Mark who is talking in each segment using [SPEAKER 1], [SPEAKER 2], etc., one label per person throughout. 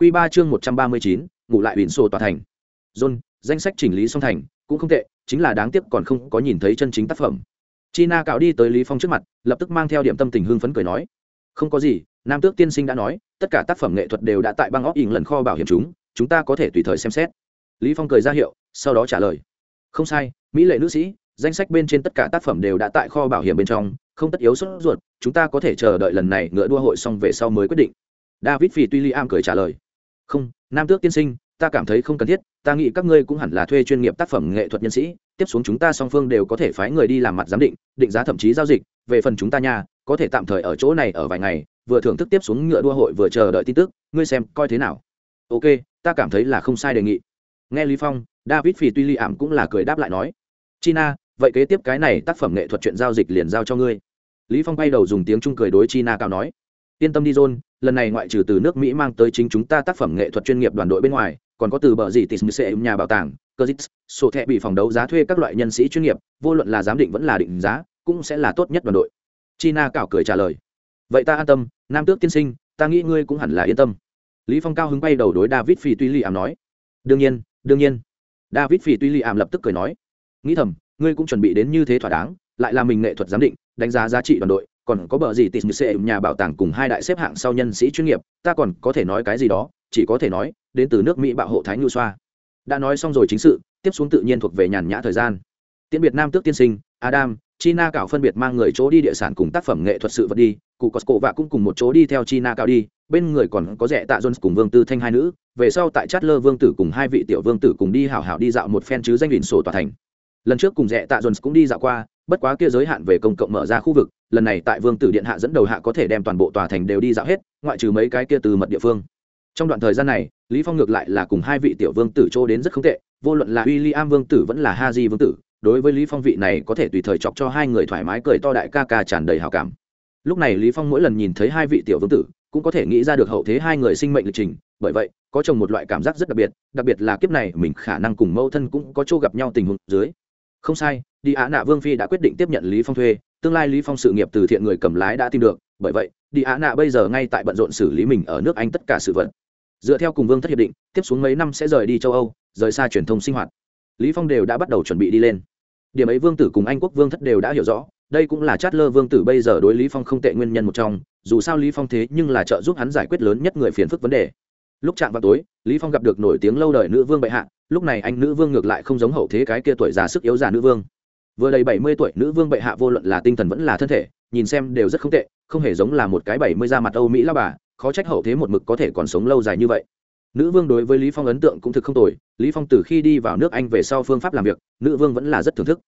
[SPEAKER 1] Quy 3 chương 139, ngủ lại biển sổ tòa thành. John, danh sách chỉnh lý xong thành, cũng không tệ, chính là đáng tiếc còn không có nhìn thấy chân chính tác phẩm. China cạo đi tới Lý Phong trước mặt, lập tức mang theo điểm tâm tình hưng phấn cười nói: "Không có gì, Nam Tước tiên sinh đã nói, tất cả tác phẩm nghệ thuật đều đã tại băng óc ỉn lần kho bảo hiểm chúng, chúng ta có thể tùy thời xem xét." Lý Phong cười ra hiệu, sau đó trả lời: "Không sai, mỹ lệ nữ sĩ, danh sách bên trên tất cả tác phẩm đều đã tại kho bảo hiểm bên trong, không tất yếu sốt ruột, chúng ta có thể chờ đợi lần này ngựa đua hội xong về sau mới quyết định." David Phi tuy Liam cười trả lời: "Không, Nam Tước tiên sinh, ta cảm thấy không cần thiết ta nghĩ các ngươi cũng hẳn là thuê chuyên nghiệp tác phẩm nghệ thuật nhân sĩ tiếp xuống chúng ta song phương đều có thể phái người đi làm mặt giám định định giá thậm chí giao dịch về phần chúng ta nha có thể tạm thời ở chỗ này ở vài ngày vừa thưởng thức tiếp xuống ngựa đua hội vừa chờ đợi tin tức ngươi xem coi thế nào. Ok ta cảm thấy là không sai đề nghị. Nghe lý phong david phi tuy li ảm cũng là cười đáp lại nói china vậy kế tiếp cái này tác phẩm nghệ thuật chuyện giao dịch liền giao cho ngươi. Lý phong bay đầu dùng tiếng trung cười đối china cao nói yên tâm đi john lần này ngoại trừ từ nước mỹ mang tới chính chúng ta tác phẩm nghệ thuật chuyên nghiệp đoàn đội bên ngoài, còn có từ bờ gì tịt sẽ nhà bảo tàng, cơ sổ thẻ bị phòng đấu giá thuê các loại nhân sĩ chuyên nghiệp, vô luận là giám định vẫn là định giá, cũng sẽ là tốt nhất đoàn đội. China cảo cười trả lời. Vậy ta an tâm, nam tước tiên sinh, ta nghĩ ngươi cũng hẳn là yên tâm. Lý phong cao hứng bay đầu đối david phi tuy li ảm nói. Đương nhiên đương nhiên. David phi tuy li ảm lập tức cười nói. Nghĩ thầm, ngươi cũng chuẩn bị đến như thế thỏa đáng, lại là mình nghệ thuật giám định, đánh giá giá trị đoàn đội còn có bờ gì tịt như sẽ nhà bảo tàng cùng hai đại xếp hạng sau nhân sĩ chuyên nghiệp, ta còn có thể nói cái gì đó, chỉ có thể nói, đến từ nước mỹ bạo hộ thái ngưu xoa. Đã nói xong rồi chính sự, tiếp xuống tự nhiên thuộc về nhàn nhã thời gian. Tiễn biệt nam tước tiên sinh, adam, china cảo phân biệt mang người chỗ đi địa sản cùng tác phẩm nghệ thuật sự vật đi, cụ costco và cũng cùng một chỗ đi theo china cảo đi, bên người còn có rẻ tạ jones cùng vương tư thanh hai nữ, về sau tại chát lơ vương tử cùng hai vị tiểu vương tử cùng đi hảo hảo đi dạo một phen chứ danh đỉnh sổ tòa thành. Lần trước cùng rẻ tạ jones cũng đi dạo qua bất quá kia giới hạn về công cộng mở ra khu vực, lần này tại vương tử điện hạ dẫn đầu hạ có thể đem toàn bộ tòa thành đều đi dạo hết, ngoại trừ mấy cái kia từ mật địa phương. Trong đoạn thời gian này, lý phong ngược lại là cùng hai vị tiểu vương tử chỗ đến rất không tệ, vô luận là William vương tử vẫn là Haji vương tử, đối với lý phong vị này có thể tùy thời chọc cho hai người thoải mái cười to đại ca ca tràn đầy hảo cảm. Lúc này lý phong mỗi lần nhìn thấy hai vị tiểu vương tử, cũng có thể nghĩ ra được hậu thế hai người sinh mệnh lịch trình, bởi vậy, có chồng một loại cảm giác rất đặc biệt đặc biệt là kiếp này mình khả năng cùng mâu thân cũng có chỗ gặp nhau tình huống dưới. Không sai đi á nạ vương phi đã quyết định tiếp nhận lý phong thuê, tương lai lý phong sự nghiệp từ thiện người cầm lái đã tìm được, bởi vậy, đi á nạ bây giờ ngay tại bận rộn xử lý mình ở nước anh tất cả sự vật. Dựa theo cùng vương thất hiệp định, tiếp xuống mấy năm sẽ rời đi châu âu, rời xa truyền thông sinh hoạt. Lý phong đều đã bắt đầu chuẩn bị đi lên. Điểm ấy vương tử cùng anh quốc vương thất đều đã hiểu rõ, đây cũng là chát lơ vương tử bây giờ đối lý phong không tệ nguyên nhân một trong, dù sao lý phong thế nhưng là trợ giúp hắn giải quyết lớn nhất người phiền phức vấn đề. Lúc chạm vào tối, lý phong gặp được nổi tiếng lâu đời nữ vương bệ hạ, lúc này anh nữ vương ngược lại không giống hậu thế cái kia tuổi già sức yếu già nữ vương vừa đầy bảy mươi tuổi, nữ vương bệ hạ vô luận là tinh thần vẫn là thân thể, nhìn xem đều rất không tệ, không hề giống là một cái bảy mươi da mặt âu mỹ lao bà, khó trách hậu thế một mực có thể còn sống lâu dài như vậy. Nữ vương đối với lý phong ấn tượng cũng thực không tồi, lý phong từ khi đi vào nước anh về sau phương pháp làm việc, nữ vương vẫn là rất thưởng thức.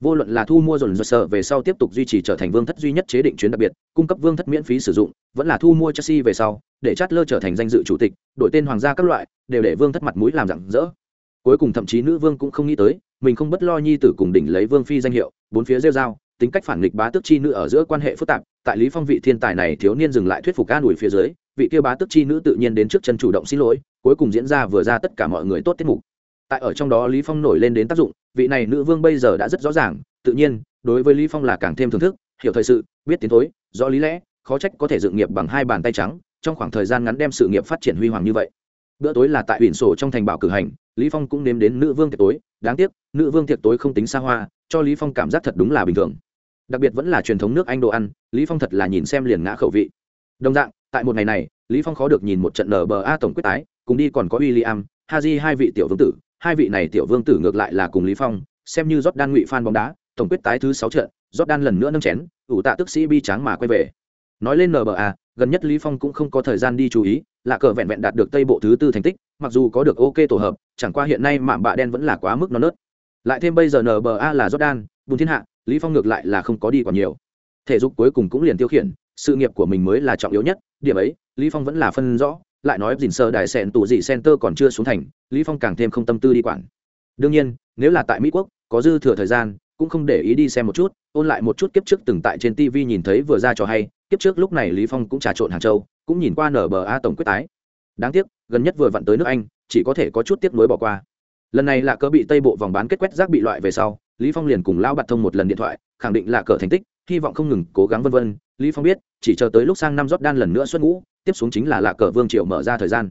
[SPEAKER 1] Vô luận là thu mua dồn dồn sợ về sau tiếp tục duy trì trở thành vương thất duy nhất chế định chuyến đặc biệt, cung cấp vương thất miễn phí sử dụng, vẫn là thu mua chelsea về sau, để chát lơ trở thành danh dự chủ tịch, đổi tên hoàng gia các loại, đều để vương thất mặt mũi làm rạng rỡ. Cuối cùng thậm chí nữ vương cũng không nghĩ tới mình không bất lo nhi tử cùng đỉnh lấy vương phi danh hiệu, bốn phía rêu dao tính cách phản nghịch bá tước chi nữ ở giữa quan hệ phức tạp, tại lý phong vị thiên tài này thiếu niên dừng lại thuyết phục an ủi phía dưới, vị kia bá tước chi nữ tự nhiên đến trước chân chủ động xin lỗi, cuối cùng diễn ra vừa ra tất cả mọi người tốt tiết mục. Tại ở trong đó lý phong nổi lên đến tác dụng, vị này nữ vương bây giờ đã rất rõ ràng, tự nhiên, đối với lý phong là càng thêm thưởng thức, hiểu thời sự, biết tiến thối, rõ lý lẽ, khó trách có thể dựng nghiệp bằng hai bàn tay trắng, trong khoảng thời gian ngắn đem sự nghiệp phát triển huy hoàng như vậy. Bữa tối là tại huyện sổ trong thành bảo cử hành, lý phong cũng nếm đến nữ vương tiệc tối đáng tiếc, nữ vương tiệc tối không tính xa hoa, cho lý phong cảm giác thật đúng là bình thường. Đặc biệt vẫn là truyền thống nước anh đồ ăn, lý phong thật là nhìn xem liền ngã khẩu vị. Đồng dạng, tại một ngày này, lý phong khó được nhìn một trận nba tổng quyết tái, cùng đi còn có william, haji hai vị tiểu vương tử, hai vị này tiểu vương tử ngược lại là cùng lý phong, xem như đan ngụy fan bóng đá, tổng quyết tái thứ sáu trận đan lần nữa nâng chén, ủ tạ tức sĩ bi tráng mà quay về. Nói lên nba gần nhất lý phong cũng không có thời gian đi chú ý là cờ vẹn vẹn đạt được tây bộ thứ tư thành tích, mặc dù có được ok tổ hợp chẳng qua hiện nay mạm bạ đen vẫn là quá mức non nớt. Lại thêm bây giờ nba là jordan, bùn thiên hạ, lý phong ngược lại là không có đi còn nhiều. Thể dục cuối cùng cũng liền tiêu khiển, sự nghiệp của mình mới là trọng yếu nhất. Điểm ấy, lý phong vẫn là phân rõ, lại nói dình sơ đại sẹn tủ dị center còn chưa xuống thành, lý phong càng thêm không tâm tư đi quản. Đương nhiên, nếu là tại mỹ quốc, có dư thừa thời gian, cũng không để ý đi xem một chút, ôn lại một chút kiếp trước từng tại trên tv nhìn thấy vừa ra cho hay, kiếp trước lúc này lý phong cũng trà trộn hàng châu, cũng nhìn qua nba tổng quyết tái đáng tiếc, gần nhất vừa vặn tới nước anh, chỉ có thể có chút tiếc nuối bỏ qua. Lần này là cờ bị tây bộ vòng bán kết quét rác bị loại về sau, lý phong liền cùng lao bạt thông một lần điện thoại, khẳng định là cờ thành tích, hy vọng không ngừng cố gắng vân vân. Lý phong biết, chỉ chờ tới lúc sang năm rót đan lần nữa xuất ngũ, tiếp xuống chính là lạ cờ vương triệu mở ra thời gian.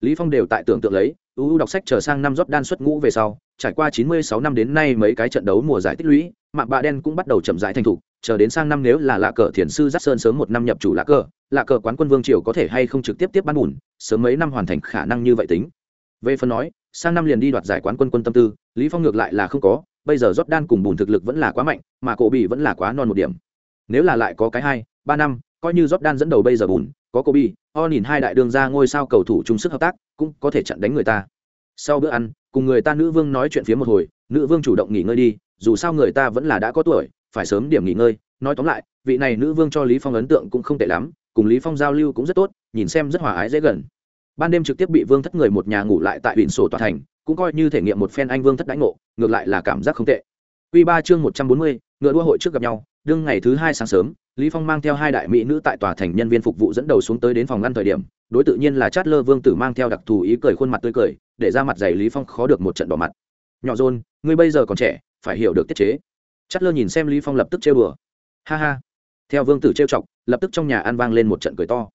[SPEAKER 1] Lý phong đều tại tưởng tượng lấy uu đọc sách chờ sang năm rót đan xuất ngũ về sau, trải qua 96 năm đến nay mấy cái trận đấu mùa giải tích lũy, mạng bạ đen cũng bắt đầu chậm rãi thành thục chờ đến sang năm nếu là lạ cờ thiền sư dắt sơn sớm một năm nhập chủ lạ cờ lạ cờ quán quân vương triều có thể hay không trực tiếp tiếp ban bùn sớm mấy năm hoàn thành khả năng như vậy tính. Về phần nói sang năm liền đi đoạt giải quán quân quân tâm tư lý phong ngược lại là không có bây giờ rót đan cùng bùn thực lực vẫn là quá mạnh mà cổ bị vẫn là quá non một điểm. Nếu là lại có cái hai ba năm coi như rót đan dẫn đầu bây giờ bùn có Kobe, o nhìn hai đại đường ra ngôi sao cầu thủ chung sức hợp tác cũng có thể chặn đánh người ta. Sau bữa ăn cùng người ta nữ vương nói chuyện phía một hồi nữ vương chủ động nghỉ ngơi đi dù sao người ta vẫn là đã có tuổi phải sớm điểm nghỉ ngơi. Nói tóm lại vị này nữ vương cho lý phong ấn tượng cũng không tệ lắm cùng lý phong giao lưu cũng rất tốt nhìn xem rất hòa ái dễ gần. Ban đêm trực tiếp bị vương thất người một nhà ngủ lại tại biển sổ tòa thành cũng coi như thể nghiệm một phen anh vương thất đánh ngộ ngược lại là cảm giác không tệ. Quy ba chương một trăm bốn mươi, ngựa đua hội trước gặp nhau đương ngày thứ hai sáng sớm lý phong mang theo hai đại mỹ nữ tại tòa thành nhân viên phục vụ dẫn đầu xuống tới đến phòng ngăn thời điểm đối tự nhiên là chát lơ vương tử mang theo đặc thù ý cười khuôn mặt tươi cười để ra mặt dày lý phong khó được một trận đỏ mặt. Nhỏ rôn ngươi bây giờ còn trẻ phải hiểu được tiết chế chát lơ nhìn xem lý phong lập tức trêu đùa. Ha ha. Theo vương tử trêu chọc, lập tức trong nhà ăn vang lên một trận cười to.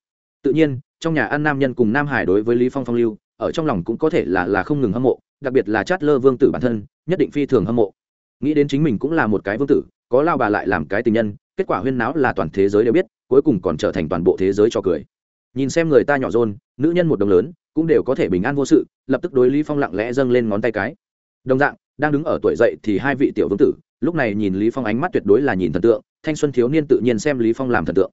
[SPEAKER 1] Tự nhiên, trong nhà ăn nam nhân cùng nam hải đối với lý phong phong lưu, ở trong lòng cũng có thể là là không ngừng hâm mộ, đặc biệt là chát lơ vương tử bản thân, nhất định phi thường hâm mộ. Nghĩ đến chính mình cũng là một cái vương tử, có lao bà lại làm cái tình nhân, kết quả huyên náo là toàn thế giới đều biết, cuối cùng còn trở thành toàn bộ thế giới cho cười. Nhìn xem người ta nhỏ rôn nữ nhân một đồng lớn, cũng đều có thể bình an vô sự, lập tức đối lý phong lặng lẽ dâng lên ngón tay cái. Đồng dạng, đang đứng ở tuổi dậy thì hai vị tiểu vương tử lúc này nhìn lý phong ánh mắt tuyệt đối là nhìn thần tượng, thanh xuân thiếu niên tự nhiên xem lý phong làm thần tượng.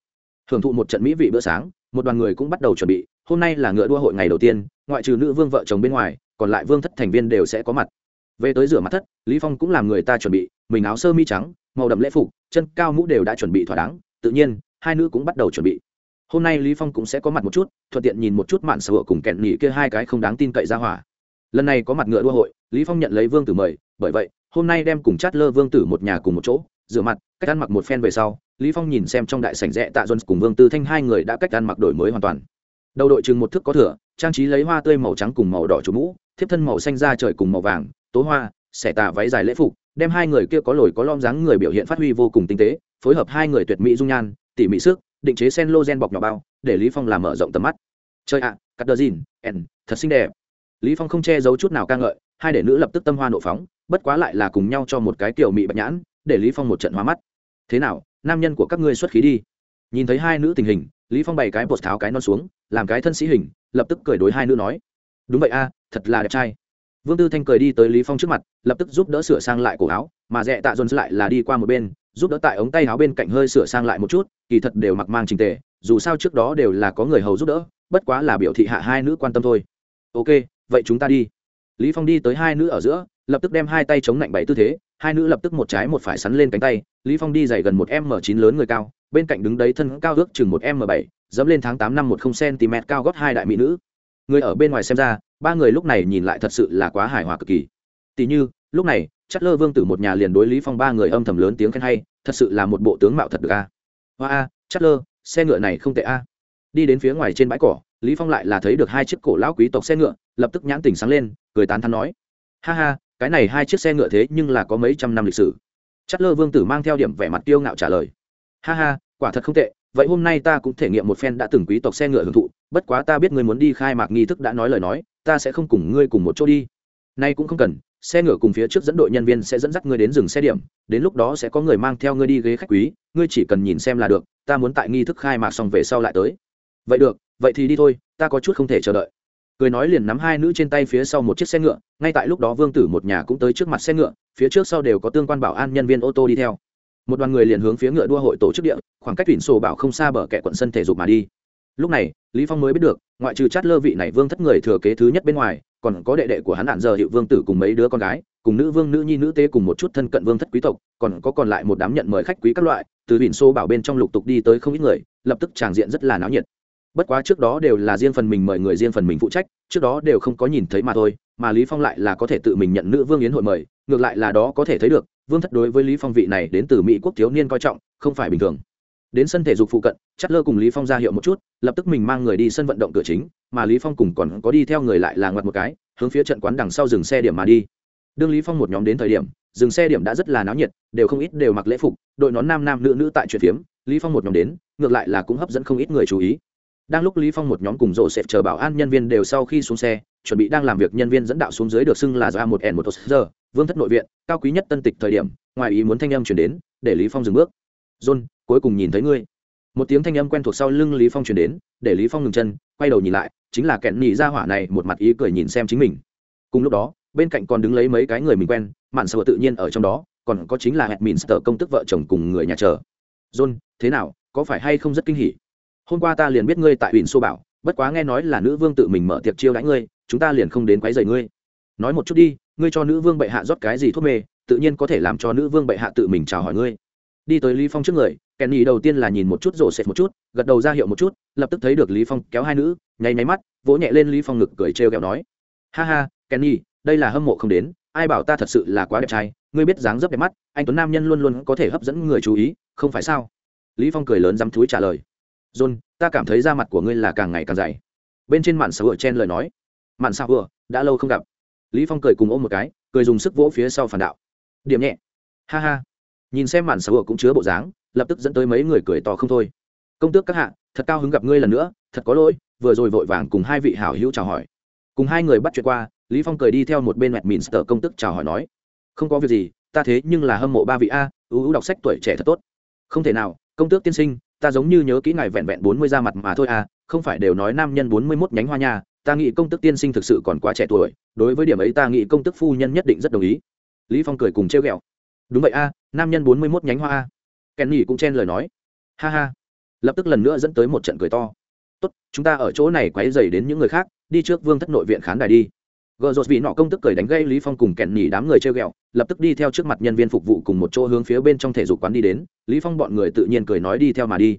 [SPEAKER 1] Hưởng thụ một trận mỹ vị bữa sáng, một đoàn người cũng bắt đầu chuẩn bị, hôm nay là ngựa đua hội ngày đầu tiên, ngoại trừ nữ vương vợ chồng bên ngoài, còn lại vương thất thành viên đều sẽ có mặt. Về tới rửa mặt thất, lý phong cũng làm người ta chuẩn bị, mình áo sơ mi trắng, màu đậm lễ phục, chân cao mũ đều đã chuẩn bị thỏa đáng, tự nhiên, hai nữ cũng bắt đầu chuẩn bị. Hôm nay lý phong cũng sẽ có mặt một chút, thuận tiện nhìn một chút mạn sở cùng kẹn nhị kia hai cái không đáng tin cậy ra hỏa. Lần này có mặt ngựa đua hội, lý phong nhận lấy vương tử mời, bởi vậy hôm nay đem cùng chát lơ vương tử một nhà cùng một chỗ, rửa mặt, cách ăn mặc một phen về sau, lý phong nhìn xem trong đại sảnh rẽ tạ jones cùng vương tư thanh hai người đã cách ăn mặc đổi mới hoàn toàn. Đầu đội chừng một thước có thừa, trang trí lấy hoa tươi màu trắng cùng màu đỏ chủ mũ, thiếp thân màu xanh da trời cùng màu vàng, tố hoa, xẻ tà váy dài lễ phục, đem hai người kia có lồi có lom dáng người biểu hiện phát huy vô cùng tinh tế, phối hợp hai người tuyệt mỹ dung nhan, tỉ mỹ sức, định chế sen lô gen bọc nhỏ bao, để lý phong làm mở rộng tầm mắt. Chơi ạ, cắt đờ dìn ẻn thật xinh đẹp. Lý phong không che giấu chút nào ca ngợi, hai đệ nữ lập tức tâm hoa nộ phóng bất quá lại là cùng nhau cho một cái tiểu mị bạch nhãn, để lý phong một trận hoa mắt. Thế nào, nam nhân của các ngươi xuất khí đi. Nhìn thấy hai nữ tình hình, lý phong bày cái bột tháo cái non xuống, làm cái thân sĩ hình, lập tức cười đối hai nữ nói. Đúng vậy a, thật là đẹp trai. Vương tư thanh cười đi tới lý phong trước mặt, lập tức giúp đỡ sửa sang lại cổ áo, mà dẹ tạ dồn lại là đi qua một bên, giúp đỡ tại ống tay áo bên cạnh hơi sửa sang lại một chút, kỳ thật đều mặc mang trình tề, dù sao trước đó đều là có người hầu giúp đỡ, bất quá là biểu thị hạ hai nữ quan tâm thôi. Ok, vậy chúng ta đi. Lý phong đi tới hai nữ ở giữa lập tức đem hai tay chống lạnh bảy tư thế, hai nữ lập tức một trái một phải sắn lên cánh tay, lý phong đi dày gần một m chín lớn người cao, bên cạnh đứng đấy thân cao ước chừng một m bảy, dẫm lên tháng tám năm một không cm cao gót hai đại mỹ nữ. Người ở bên ngoài xem ra, ba người lúc này nhìn lại thật sự là quá hài hòa cực kỳ. Tỷ như, lúc này, chất lơ vương tử một nhà liền đối lý phong ba người âm thầm lớn tiếng khen hay, thật sự là một bộ tướng mạo thật được a. Hoa a, chất lơ, xe ngựa này không tệ a. Đi đến phía ngoài trên bãi cỏ, lý phong lại là thấy được hai chiếc cổ lão quý tộc xe ngựa, lập tức nhãn tỉnh sáng lên, cười tán thán nói. Ha ha cái này hai chiếc xe ngựa thế nhưng là có mấy trăm năm lịch sử. Chất lơ vương tử mang theo điểm vẻ mặt tiêu ngạo trả lời. Ha ha, quả thật không tệ, vậy hôm nay ta cũng thể nghiệm một phen đã từng quý tộc xe ngựa hưởng thụ, bất quá ta biết ngươi muốn đi khai mạc nghi thức đã nói lời nói, ta sẽ không cùng ngươi cùng một chỗ đi. Nay cũng không cần, xe ngựa cùng phía trước dẫn đội nhân viên sẽ dẫn dắt ngươi đến dừng xe điểm, đến lúc đó sẽ có người mang theo ngươi đi ghế khách quý, ngươi chỉ cần nhìn xem là được, ta muốn tại nghi thức khai mạc xong về sau lại tới. Vậy được, vậy thì đi thôi, ta có chút không thể chờ đợi cười nói liền nắm hai nữ trên tay phía sau một chiếc xe ngựa, ngay tại lúc đó vương tử một nhà cũng tới trước mặt xe ngựa, phía trước sau đều có tương quan bảo an nhân viên ô tô đi theo. Một đoàn người liền hướng phía ngựa đua hội tổ chức địa, khoảng cách tuyển sổ bảo không xa bờ kẻ quận sân thể dục mà đi. Lúc này, lý phong mới biết được, ngoại trừ chát lơ vị này vương thất người thừa kế thứ nhất bên ngoài, còn có đệ đệ của hắn hạn giờ hiệu vương tử cùng mấy đứa con gái, cùng nữ vương, nữ nhi, nữ tế cùng một chút thân cận vương thất quý tộc, còn có còn lại một đám nhận mời khách quý các loại, từ biển xô bảo bên trong lục tục đi tới không ít người, lập tức tràng diện rất là náo nhiệt bất quá trước đó đều là riêng phần mình mời người riêng phần mình phụ trách, trước đó đều không có nhìn thấy mà thôi, mà lý phong lại là có thể tự mình nhận nữ vương yến hội mời, ngược lại là đó có thể thấy được, vương thất đối với lý phong vị này đến từ mỹ quốc thiếu niên coi trọng, không phải bình thường. Đến sân thể dục phụ cận, chất lơ cùng lý phong ra hiệu một chút, lập tức mình mang người đi sân vận động cửa chính, mà lý phong cùng còn có đi theo người lại là ngoặt một cái, hướng phía trận quán đằng sau dừng xe điểm mà đi. Đương lý phong một nhóm đến thời điểm, dừng xe điểm đã rất là náo nhiệt, đều không ít đều mặc lễ phục, đội nón nam nam nữ nữ tại chuyện phiếm, lý phong một nhóm đến, ngược lại là cũng hấp dẫn không ít người chú ý đang lúc lý phong một nhóm cùng rộ sẽ chờ bảo an nhân viên đều sau khi xuống xe, chuẩn bị đang làm việc nhân viên dẫn đạo xuống dưới được xưng là ra một n một giờ, vương thất nội viện, cao quý nhất tân tịch thời điểm, ngoài ý muốn thanh âm chuyển đến, để lý phong dừng bước. John, cuối cùng nhìn thấy ngươi. Một tiếng thanh âm quen thuộc sau lưng lý phong chuyển đến, để lý phong ngừng chân, quay đầu nhìn lại, chính là kẹn nhị ra hỏa này một mặt ý cười nhìn xem chính mình. Cùng lúc đó, bên cạnh còn đứng lấy mấy cái người mình quen, mạn sợ tự nhiên ở trong đó, còn có chính là hẹn mìn sợ công tức vợ chồng cùng người nhà chờ. John, thế nào, có phải hay không rất kinh hỉ? Hôm qua ta liền biết ngươi tại ủy xô bảo, bất quá nghe nói là nữ vương tự mình mở tiệc chiêu đãi ngươi, chúng ta liền không đến quấy rầy ngươi. Nói một chút đi, ngươi cho nữ vương bệ hạ rót cái gì thuốc mê, tự nhiên có thể làm cho nữ vương bệ hạ tự mình chào hỏi ngươi. Đi tới lý phong trước người, kèn nhì đầu tiên là nhìn một chút rổ xẹt một chút, gật đầu ra hiệu một chút, lập tức thấy được lý phong kéo hai nữ, nháy nháy mắt, vỗ nhẹ lên lý phong ngực cười trêu ghẹo nói. Ha ha, kèn nhì, đây là hâm mộ không đến, ai bảo ta thật sự là quá đẹp trai, ngươi biết dáng dấp đẹp mắt, anh tuấn nam nhân luôn luôn có thể hấp dẫn người chú ý, không phải sao? Lý phong cười lớn dám thúi trả lời john, ta cảm thấy da mặt của ngươi là càng ngày càng dày. Bên trên mạn xã hội chen lời nói. Mạn xã hội đã lâu không gặp. Lý phong cười cùng ôm một cái, cười dùng sức vỗ phía sau phản đạo. Điểm nhẹ. Ha ha. Nhìn xem mạn xã hội cũng chứa bộ dáng, lập tức dẫn tới mấy người cười to không thôi. Công tước các hạ, thật cao hứng gặp ngươi lần nữa, thật có lỗi, vừa rồi vội vàng cùng hai vị hảo hữu chào hỏi. Cùng hai người bắt chuyện qua, lý phong cười đi theo một bên mẹt mìn sờ công tức chào hỏi nói. Không có việc gì, ta thế nhưng là hâm mộ ba vị a, ưu ưu đọc sách tuổi trẻ thật tốt. Không thể nào, công tước tiên sinh ta giống như nhớ kỹ ngài vẹn vẹn bốn mươi ra mặt mà thôi à không phải đều nói nam nhân bốn mươi mốt nhánh hoa nha, ta nghĩ công tước tiên sinh thực sự còn quá trẻ tuổi, đối với điểm ấy ta nghĩ công tước phu nhân nhất định rất đồng ý. Lý phong cười cùng trêu ghẹo. Đúng vậy a nam nhân bốn mươi mốt nhánh hoa à. a kèn nhỉ cũng chen lời nói. Ha ha. Lập tức lần nữa dẫn tới một trận cười to. Tốt, chúng ta ở chỗ này quấy dày đến những người khác, đi trước vương thất nội viện khán đài đi gờ rột vị nọ công tức cười đánh gây lý phong cùng kẹn nhỉ đám người chơi ghẹo lập tức đi theo trước mặt nhân viên phục vụ cùng một chỗ hướng phía bên trong thể dục quán đi đến. Lý phong bọn người tự nhiên cười nói đi theo mà đi.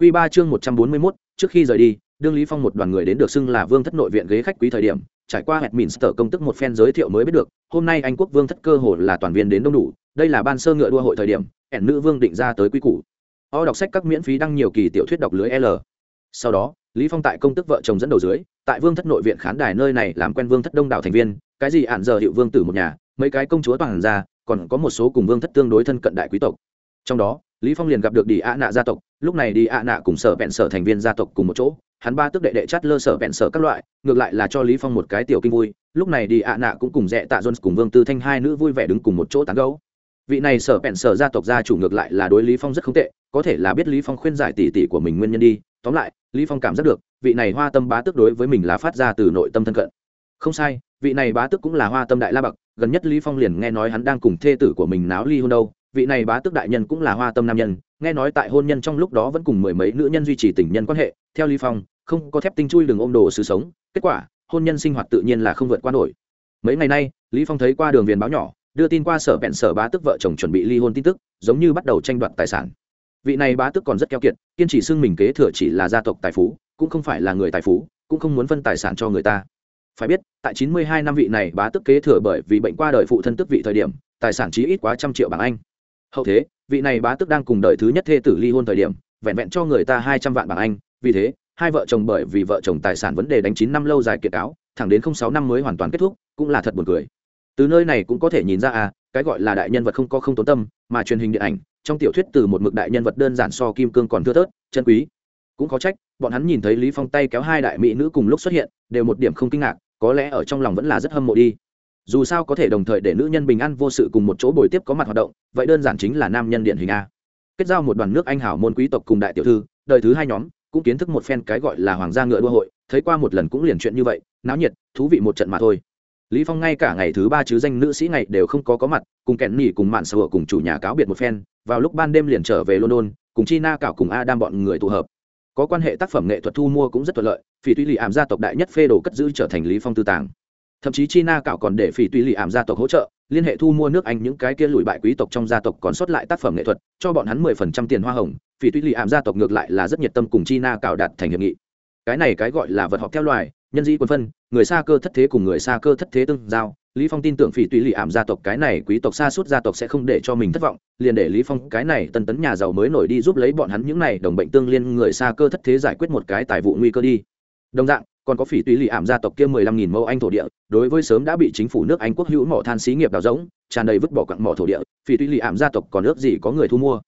[SPEAKER 1] Quy ba chương một trăm bốn mươi 141, trước khi rời đi đương lý phong một đoàn người đến được xưng là vương thất nội viện ghế khách quý thời điểm trải qua hẹn mìn sở công tức một phen giới thiệu mới biết được hôm nay anh quốc vương thất cơ hồ là toàn viên đến đông đủ đây là ban sơ ngựa đua hội thời điểm hẹn nữ vương định ra tới quy củ. O đọc sách các miễn phí đăng nhiều kỳ tiểu thuyết đọc lưới l sau đó, lý phong tại công tức vợ chồng dẫn đầu dưới, tại vương thất nội viện khán đài nơi này làm quen vương thất đông đảo thành viên, cái gì ản giờ hiệu vương tử một nhà, mấy cái công chúa toàn ra, còn có một số cùng vương thất tương đối thân cận đại quý tộc. Trong đó, lý phong liền gặp được đi ạ nạ gia tộc, lúc này đi ạ nạ cùng sở bẹn sở thành viên gia tộc cùng một chỗ, hắn ba tức đệ đệ chát lơ sở bẹn sở các loại, ngược lại là cho lý phong một cái tiểu kinh vui, lúc này đi ạ nạ cũng cùng dẹ tạ jones cùng vương tư thanh hai nữ vui vẻ đứng cùng một chỗ tán gẫu. Vị này sở bẹn sở gia tộc gia chủ ngược lại là đối lý phong rất không tệ, có thể là biết lý phong khuyên giải tỷ tỷ của mình nguyên nhân đi tóm lại, lý phong cảm giác được, vị này hoa tâm bá tước đối với mình là phát ra từ nội tâm thân cận. Không sai, vị này bá tước cũng là hoa tâm đại la bậc gần nhất lý phong liền nghe nói hắn đang cùng thê tử của mình náo ly hôn đâu, vị này bá tước đại nhân cũng là hoa tâm nam nhân, nghe nói tại hôn nhân trong lúc đó vẫn cùng mười mấy nữ nhân duy trì tình nhân quan hệ, theo lý phong, không có thép tinh chui đường ôm đồ sự sống, kết quả, hôn nhân sinh hoạt tự nhiên là không vượt qua nổi. Mấy ngày nay, lý phong thấy qua đường viền báo nhỏ, đưa tin qua sở bẹn sở bá tước vợ chồng chuẩn bị ly hôn tin tức, giống như bắt đầu tranh đoạt tài sản vị này bá tước còn rất keo kiệt, kiên trì xưng mình kế thừa chỉ là gia tộc tài phú, cũng không phải là người tài phú, cũng không muốn phân tài sản cho người ta. Phải biết, tại 92 năm vị này bá tước kế thừa bởi vì bệnh qua đời phụ thân tước vị thời điểm, tài sản chí ít quá trăm triệu bảng anh. Hậu thế, vị này bá tước đang cùng đời thứ nhất thê tử ly hôn thời điểm, vẹn vẹn cho người ta hai trăm vạn bảng anh. Vì thế, hai vợ chồng bởi vì vợ chồng tài sản vấn đề đánh chín năm lâu dài kiệt cáo thẳng đến không sáu năm mới hoàn toàn kết thúc, cũng là thật buồn cười. Từ nơi này cũng có thể nhìn ra à cái gọi là đại nhân vật không có không tốn tâm, mà truyền hình điện ảnh, trong tiểu thuyết từ một mực đại nhân vật đơn giản so kim cương còn thưa thớt, chân quý. Cũng có trách, bọn hắn nhìn thấy lý phong tay kéo hai đại mỹ nữ cùng lúc xuất hiện, đều một điểm không kinh ngạc, có lẽ ở trong lòng vẫn là rất hâm mộ đi. Dù sao có thể đồng thời để nữ nhân bình an vô sự cùng một chỗ bồi tiếp có mặt hoạt động, vậy đơn giản chính là nam nhân điển hình a. Kết giao một đoàn nước anh hảo môn quý tộc cùng đại tiểu thư, đời thứ hai nhóm, cũng kiến thức một phen cái gọi là hoàng gia ngựa đua hội, thấy qua một lần cũng liền chuyện như vậy, náo nhiệt, thú vị một trận mà thôi lý phong ngay cả ngày thứ ba chứ danh nữ sĩ ngày đều không có có mặt, cùng kẹn nỉ cùng mạn sở cùng chủ nhà cáo biệt một phen, vào lúc ban đêm liền trở về london, cùng china cảo cùng adam bọn người tụ hợp. Có quan hệ tác phẩm nghệ thuật thu mua cũng rất thuận lợi, phỉ tuy lì ảm gia tộc đại nhất phê đồ cất giữ trở thành lý phong tư tàng. Thậm chí china cảo còn để phỉ tuy lì ảm gia tộc hỗ trợ, liên hệ thu mua nước anh những cái kia lùi bại quý tộc trong gia tộc còn xuất lại tác phẩm nghệ thuật, cho bọn hắn mười phần trăm tiền hoa hồng. Phỉ tuy lì ảm gia tộc ngược lại là rất nhiệt tâm cùng china cảo đạt thành hiệp nghị. Cái này cái gọi là vật học theo loài nhân dĩ quân phân, người xa cơ thất thế cùng người xa cơ thất thế tương giao. Lý phong tin tưởng phỉ tùy lì ảm gia tộc cái này quý tộc xa suốt gia tộc sẽ không để cho mình thất vọng, liền để lý phong cái này tân tấn nhà giàu mới nổi đi giúp lấy bọn hắn những này đồng bệnh tương liên người xa cơ thất thế giải quyết một cái tài vụ nguy cơ đi. Đồng dạng, còn có phỉ tùy lì ảm gia tộc kia mười lăm nghìn mẫu anh thổ địa, đối với sớm đã bị chính phủ nước anh quốc hữu mỏ than xí nghiệp đào rỗng, tràn đầy vứt bỏ quặng mỏ thổ địa, phỉ tùy lì ảm gia tộc còn nước gì có người thu mua.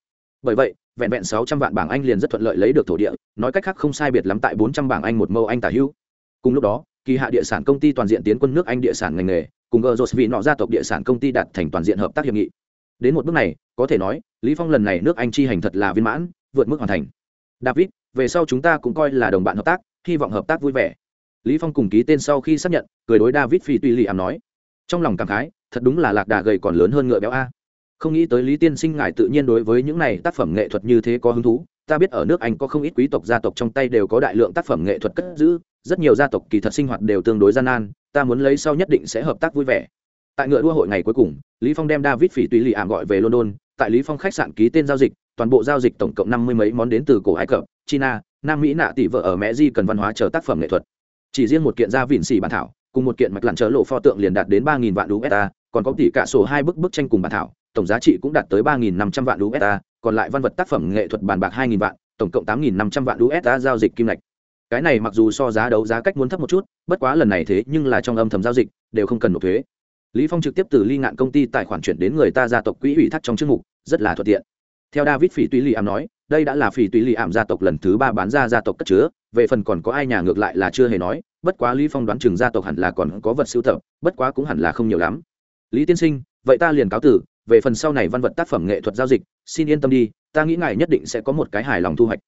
[SPEAKER 1] Bởi vậy, vẹn vẹn sáu trăm vạn bảng anh liền rất thuận lợi lấy được thổ địa, nói cách khác không sai biệt lắm tại bốn trăm bảng anh một mâu anh tả hữu cùng lúc đó, kỳ hạ địa sản công ty toàn diện tiến quân nước anh địa sản ngành nghề, cùng gờ vì nọ gia tộc địa sản công ty đạt thành toàn diện hợp tác hiệp nghị. Đến một bước này, có thể nói, lý phong lần này nước anh chi hành thật là viên mãn, vượt mức hoàn thành. David, về sau chúng ta cũng coi là đồng bạn hợp tác, hy vọng hợp tác vui vẻ. Lý phong cùng ký tên sau khi xác nhận, cười đối david phi tuy lì ảm nói, trong lòng cảm khái, thật đúng là lạc đà gầy còn lớn hơn ngựa béo a. Không nghĩ tới lý tiên sinh ngài tự nhiên đối với những này tác phẩm nghệ thuật như thế có hứng thú ta biết ở nước anh có không ít quý tộc gia tộc trong tay đều có đại lượng tác phẩm nghệ thuật cất giữ, rất nhiều gia tộc kỳ thật sinh hoạt đều tương đối gian nan, ta muốn lấy sau nhất định sẽ hợp tác vui vẻ. Tại ngựa đua hội ngày cuối cùng, lý phong đem david phỉ tùy lì ảm gọi về london, tại lý phong khách sạn ký tên giao dịch, toàn bộ giao dịch tổng cộng năm mươi mấy món đến từ cổ ai cập, china, nam mỹ nạ tỷ vợ ở mẹ di cần văn hóa chờ tác phẩm nghệ thuật. Chỉ riêng một kiện gia vịn xỉ bản thảo, cùng một kiện mạch lặn chớ lộ pho tượng liền đạt đến ba nghìn vạn usd còn có tỷ cả sổ hai bức bức tranh cùng bản thảo, tổng giá trị cũng đạt tới ba nghìn năm trăm vạn usd còn lại văn vật tác phẩm nghệ thuật bàn bạc hai nghìn vạn, tổng cộng tám nghìn năm trăm vạn usd giao dịch kim lạch cái này mặc dù so giá đấu giá cách muốn thấp một chút, bất quá lần này thế nhưng là trong âm thầm giao dịch, đều không cần nộp thuế. Lý phong trực tiếp từ ly ngạn công ty tài khoản chuyển đến người ta gia tộc quỹ ủy thác trong chương mục, rất là thuận tiện. Theo david phỉ tùy lì ảm nói, đây đã là phỉ tùy lì ảm gia tộc lần thứ ba bán ra gia tộc cất chứa, về phần còn có ai nhà ngược lại là chưa hề nói, bất quá lý phong đoán chừng gia tộc hẳn là còn có vật sưu tập, bất quá cũng hẳn là không nhiều lắm. Lý tiên sinh, vậy ta liền cáo tử về phần sau này văn vật tác phẩm nghệ thuật giao dịch, xin yên tâm đi, ta nghĩ ngài nhất định sẽ có một cái hài lòng thu hoạch.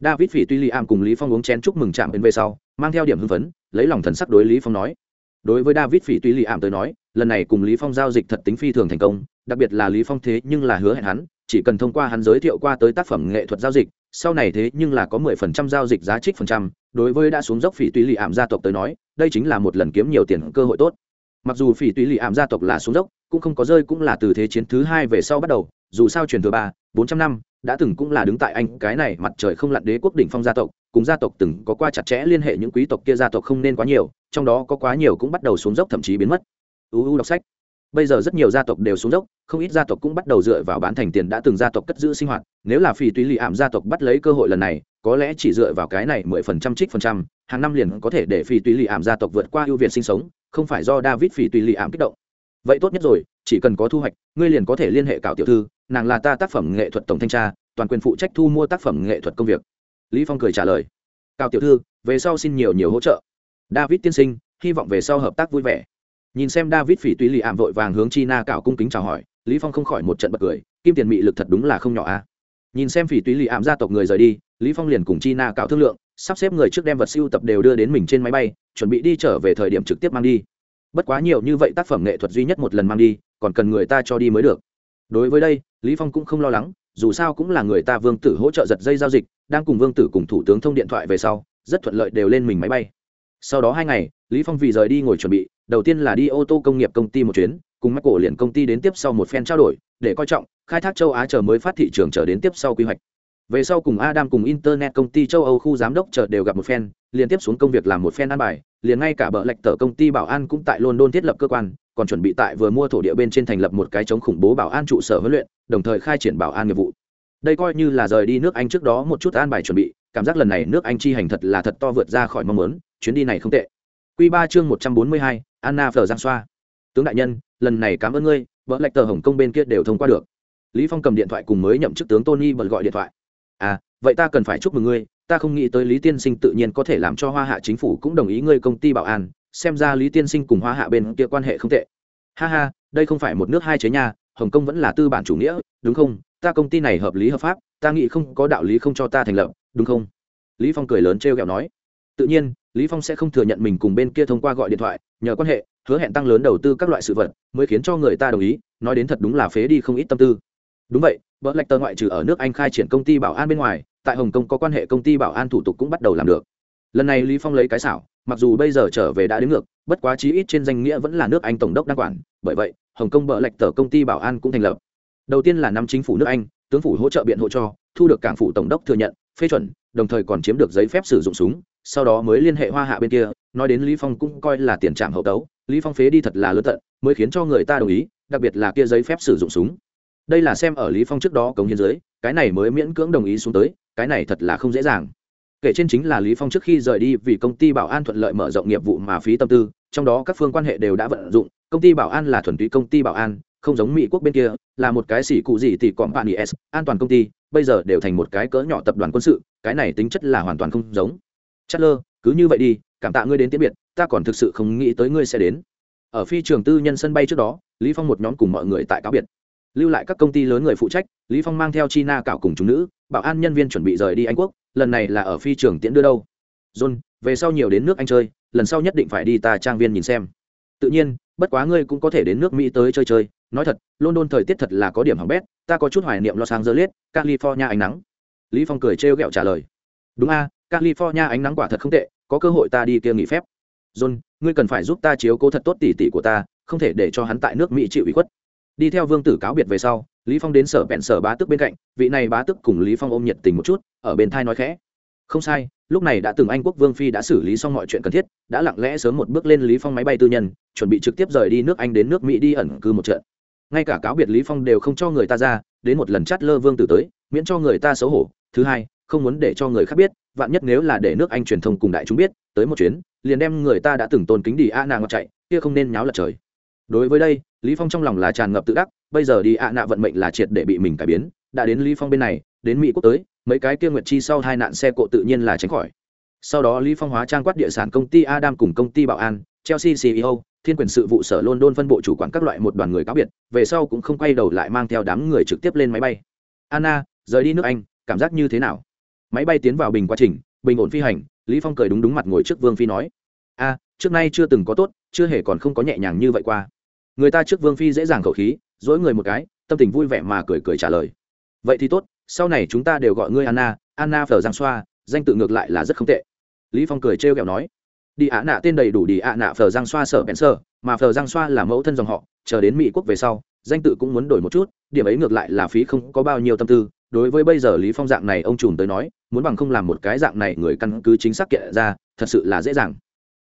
[SPEAKER 1] David phỉ tuy li am cùng lý phong uống chén chúc mừng chạm đến về sau, mang theo điểm hưng phấn, lấy lòng thần sắc đối lý phong nói. Đối với david phỉ tuy li am tới nói, lần này cùng lý phong giao dịch thật tính phi thường thành công, đặc biệt là lý phong thế nhưng là hứa hẹn hắn, chỉ cần thông qua hắn giới thiệu qua tới tác phẩm nghệ thuật giao dịch, sau này thế nhưng là có 10% giao dịch giá trích phần trăm, đối với đã xuống dốc phỉ tuy lì ảm gia tộc tới nói, đây chính là một lần kiếm nhiều tiền cơ hội tốt. Mặc dù phỉ tuy lì ảm gia tộc là xuống dốc cũng không có rơi cũng là từ thế chiến thứ hai về sau bắt đầu, dù sao truyền thừa ba, bốn trăm năm, đã từng cũng là đứng tại anh, cái này mặt trời không lặn đế quốc đỉnh phong gia tộc, cùng gia tộc từng có qua chặt chẽ liên hệ những quý tộc kia gia tộc không nên quá nhiều, trong đó có quá nhiều cũng bắt đầu xuống dốc thậm chí biến mất. Uu đọc sách. Bây giờ rất nhiều gia tộc đều xuống dốc, không ít gia tộc cũng bắt đầu dựa vào bán thành tiền đã từng gia tộc cất giữ sinh hoạt, nếu là phi tùy lì ảm gia tộc bắt lấy cơ hội lần này, có lẽ chỉ dựa vào cái này mười phần trăm, trích phần trăm, hàng năm liền có thể để phi tùy lì ảm gia tộc vượt qua ưu việt sinh sống, không phải do david phi tùy lì ảm kích động. Vậy tốt nhất rồi chỉ cần có thu hoạch, ngươi liền có thể liên hệ cạo tiểu thư, nàng là ta tác phẩm nghệ thuật tổng thanh tra, toàn quyền phụ trách thu mua tác phẩm nghệ thuật công việc. Lý phong cười trả lời. Cạo tiểu thư, về sau xin nhiều nhiều hỗ trợ. David tiên sinh, hy vọng về sau hợp tác vui vẻ. Nhìn xem david phỉ tùy lì ảm vội vàng hướng china cạo cung kính chào hỏi, lý phong không khỏi một trận bật cười, kim tiền mị lực thật đúng là không nhỏ a. Nhìn xem phỉ tùy lì ảm gia tộc người rời đi, lý phong liền cùng china cạo thương lượng, sắp xếp người trước đem vật siêu tập đều đưa đến mình trên máy bay, chuẩn bị đi trở về thời điểm trực tiếp mang đi bất quá nhiều như vậy tác phẩm nghệ thuật duy nhất một lần mang đi, còn cần người ta cho đi mới được. Đối với đây, lý phong cũng không lo lắng, dù sao cũng là người ta vương tử hỗ trợ giật dây giao dịch, đang cùng vương tử cùng thủ tướng thông điện thoại về sau, rất thuận lợi đều lên mình máy bay. Sau đó hai ngày, lý phong vì rời đi ngồi chuẩn bị, đầu tiên là đi ô tô công nghiệp công ty một chuyến, cùng mắt cổ liền công ty đến tiếp sau một phen trao đổi, để coi trọng, khai thác châu á chờ mới phát thị trường chờ đến tiếp sau quy hoạch về sau cùng adam cùng internet công ty châu âu khu giám đốc chợ đều gặp một phen, liên tiếp xuống công việc làm một phen an bài, liền ngay cả bợ lệch tờ công ty bảo an cũng tại london thiết lập cơ quan, còn chuẩn bị tại vừa mua thổ địa bên trên thành lập một cái chống khủng bố bảo an trụ sở huấn luyện, đồng thời khai triển bảo an nghiệp vụ. Đây coi như là rời đi nước anh trước đó một chút an bài chuẩn bị, cảm giác lần này nước anh chi hành thật là thật to vượt ra khỏi mong muốn, chuyến đi này không tệ. Q ba chương một trăm bốn mươi hai, anna phờ giang xoa tướng đại nhân, lần này cảm ơn ngươi vợ lệch tờ hồng kông bên kia đều thông qua được. Lý phong cầm điện thoại cùng mới nhậm chức tướng tony bật gọi điện thoại à vậy ta cần phải chúc mừng ngươi, ta không nghĩ tới lý tiên sinh tự nhiên có thể làm cho hoa hạ chính phủ cũng đồng ý ngươi công ty bảo an, xem ra lý tiên sinh cùng hoa hạ bên kia quan hệ không tệ. Ha ha, đây không phải một nước hai chế nhà hồng kông vẫn là tư bản chủ nghĩa, đúng không? Ta công ty này hợp lý hợp pháp, ta nghĩ không có đạo lý không cho ta thành lập, đúng không? Lý phong cười lớn trêu ghẹo nói. Tự nhiên, lý phong sẽ không thừa nhận mình cùng bên kia thông qua gọi điện thoại, nhờ quan hệ, hứa hẹn tăng lớn đầu tư các loại sự vật, mới khiến cho người ta đồng ý, nói đến thật đúng là phế đi không ít tâm tư đúng vậy, bỡ lạch tờ ngoại trừ ở nước anh khai triển công ty bảo an bên ngoài, tại hồng kông có quan hệ công ty bảo an thủ tục cũng bắt đầu làm được. Lần này lý phong lấy cái xảo, mặc dù bây giờ trở về đã đến ngược, bất quá chí ít trên danh nghĩa vẫn là nước anh tổng đốc đăng quản. Bởi vậy, hồng kông bỡ lạch tờ công ty bảo an cũng thành lập. Đầu tiên là năm chính phủ nước anh, tướng phủ hỗ trợ biện hộ cho, thu được cảng phủ tổng đốc thừa nhận, phê chuẩn, đồng thời còn chiếm được giấy phép sử dụng súng, sau đó mới liên hệ hoa hạ bên kia, nói đến lý phong cũng coi là tiền trạm hậu tấu. Lý phong phế đi thật là lớn tận, mới khiến cho người ta đồng ý, đặc biệt là kia giấy phép sử dụng súng đây là xem ở lý phong trước đó cống hiến dưới, cái này mới miễn cưỡng đồng ý xuống tới, cái này thật là không dễ dàng. Kể trên chính là lý phong trước khi rời đi vì công ty bảo an thuận lợi mở rộng nghiệp vụ mà phí tâm tư, trong đó các phương quan hệ đều đã vận dụng, công ty bảo an là thuần túy công ty bảo an, không giống mỹ quốc bên kia, là một cái xỉ cụ gì thì còn bạn is an toàn công ty, bây giờ đều thành một cái cỡ nhỏ tập đoàn quân sự, cái này tính chất là hoàn toàn không giống. Chất lơ cứ như vậy đi, cảm tạ ngươi đến tiễn biệt, ta còn thực sự không nghĩ tới ngươi sẽ đến. Ở phi trường tư nhân sân bay trước đó, lý phong một nhóm cùng mọi người tại cáo biệt lưu lại các công ty lớn người phụ trách, lý phong mang theo china cạo cùng chúng nữ, bảo an nhân viên chuẩn bị rời đi anh quốc, lần này là ở phi trường tiễn đưa đâu. John, về sau nhiều đến nước anh chơi, lần sau nhất định phải đi ta trang viên nhìn xem. Tự nhiên, bất quá ngươi cũng có thể đến nước mỹ tới chơi chơi, nói thật, london thời tiết thật là có điểm hỏng bét, ta có chút hoài niệm lo sang dơ liết california ánh nắng. Lý phong cười trêu ghẹo trả lời. Đúng a, california ánh nắng quả thật không tệ, có cơ hội ta đi kia nghỉ phép. John, ngươi cần phải giúp ta chiếu cố thật tốt tỉ tỉ của ta, không thể để cho hắn tại nước mỹ chịu ủy khuất đi theo vương tử cáo biệt về sau, lý phong đến sở bẹn sở bá tước bên cạnh, vị này bá tước cùng lý phong ôm nhiệt tình một chút, ở bên thai nói khẽ. Không sai, lúc này đã từng anh quốc vương phi đã xử lý xong mọi chuyện cần thiết, đã lặng lẽ sớm một bước lên lý phong máy bay tư nhân, chuẩn bị trực tiếp rời đi nước anh đến nước mỹ đi ẩn cư một trận. Ngay cả cáo biệt lý phong đều không cho người ta ra, đến một lần chát lơ vương tử tới, miễn cho người ta xấu hổ. Thứ hai, không muốn để cho người khác biết, vạn nhất nếu là để nước anh truyền thông cùng đại chúng biết, tới một chuyến, liền đem người ta đã từng tôn kính đi a nàng chạy, kia không nên nháo lật trời đối với đây, lý phong trong lòng là tràn ngập tự đắc, bây giờ đi ạ nạ vận mệnh là triệt để bị mình cải biến, đã đến lý phong bên này, đến mỹ quốc tới, mấy cái kia nguyệt chi sau hai nạn xe cộ tự nhiên là tránh khỏi. Sau đó lý phong hóa trang quát địa sản công ty adam cùng công ty bảo an, chelsea ceo thiên quyền sự vụ sở london phân bộ chủ quản các loại một đoàn người cáo biệt, về sau cũng không quay đầu lại mang theo đám người trực tiếp lên máy bay. Anna, rời đi nước anh, cảm giác như thế nào? Máy bay tiến vào bình quá trình, bình ổn phi hành, lý phong cười đúng đúng mặt ngồi trước vương phi nói, a, trước nay chưa từng có tốt, chưa hề còn không có nhẹ nhàng như vậy qua người ta trước vương phi dễ dàng khẩu khí, dỗi người một cái, tâm tình vui vẻ mà cười cười trả lời. Vậy thì tốt, sau này chúng ta đều gọi ngươi anna anna phở giang xoa, danh tự ngược lại là rất không tệ. Lý phong cười trêu ghẹo nói, đi ạ nạ tên đầy đủ đi ạ nạ phở giang xoa sở bèn sơ mà phở giang xoa là mẫu thân dòng họ, chờ đến mỹ quốc về sau, danh tự cũng muốn đổi một chút, điểm ấy ngược lại là phí không có bao nhiêu tâm tư. Đối với bây giờ lý phong dạng này, ông trùm tới nói, muốn bằng không làm một cái dạng này người căn cứ chính xác kiện ra, thật sự là dễ dàng.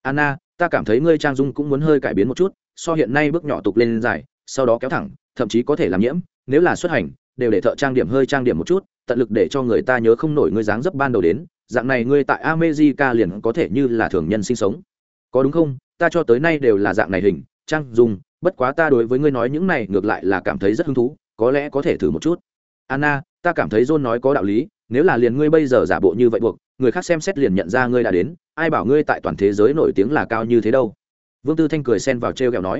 [SPEAKER 1] Anna, ta cảm thấy ngươi trang dung cũng muốn hơi cải biến một chút so hiện nay bước nhỏ tục lên dài, sau đó kéo thẳng, thậm chí có thể làm nhiễm, nếu là xuất hành, đều để thợ trang điểm hơi trang điểm một chút, tận lực để cho người ta nhớ không nổi ngươi dáng dấp ban đầu đến, dạng này ngươi tại america liền có thể như là thường nhân sinh sống. Có đúng không? Ta cho tới nay đều là dạng này hình, trang, dùng. bất quá ta đối với ngươi nói những này ngược lại là cảm thấy rất hứng thú, có lẽ có thể thử một chút. Anna, ta cảm thấy john nói có đạo lý, nếu là liền ngươi bây giờ giả bộ như vậy buộc, người khác xem xét liền nhận ra ngươi đã đến, ai bảo ngươi tại toàn thế giới nổi tiếng là cao như thế đâu? Vương tư thanh cười xen vào t r e o kẹo nói,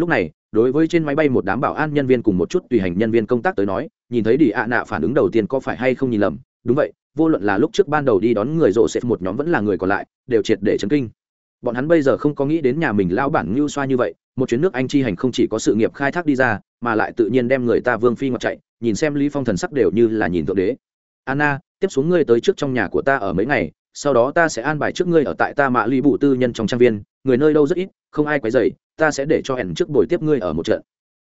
[SPEAKER 1] lúc này, đối với trên máy bay một đám bảo an nhân viên cùng một chút tùy hành nhân viên công tác tới nói, nhìn thấy đi ạ nạ phản ứng đầu tiên có phải hay không nhìn lầm? Đúng vậy, vô luận là lúc trước ban đầu đi đón người rộ sẽ một nhóm vẫn là người còn lại, đều triệt để chấn kinh. Bọn hắn bây giờ không có nghĩ đến nhà mình lao bản ngưu xoa như vậy, một chuyến nước anh chi hành không chỉ có sự nghiệp khai thác đi ra, mà lại tự nhiên đem người ta vương phi ngọc chạy, nhìn xem lý phong thần sắc đều như là nhìn thượng đế. Anna, tiếp xuống ngươi tới trước trong nhà của ta ở mấy ngày, sau đó ta sẽ an bài trước ngươi ở tại ta mạ ly bụ tư nhân trong trang viên người nơi đâu rất ít, không ai quấy dày ta sẽ để cho hẹn trước buổi tiếp ngươi ở một trận.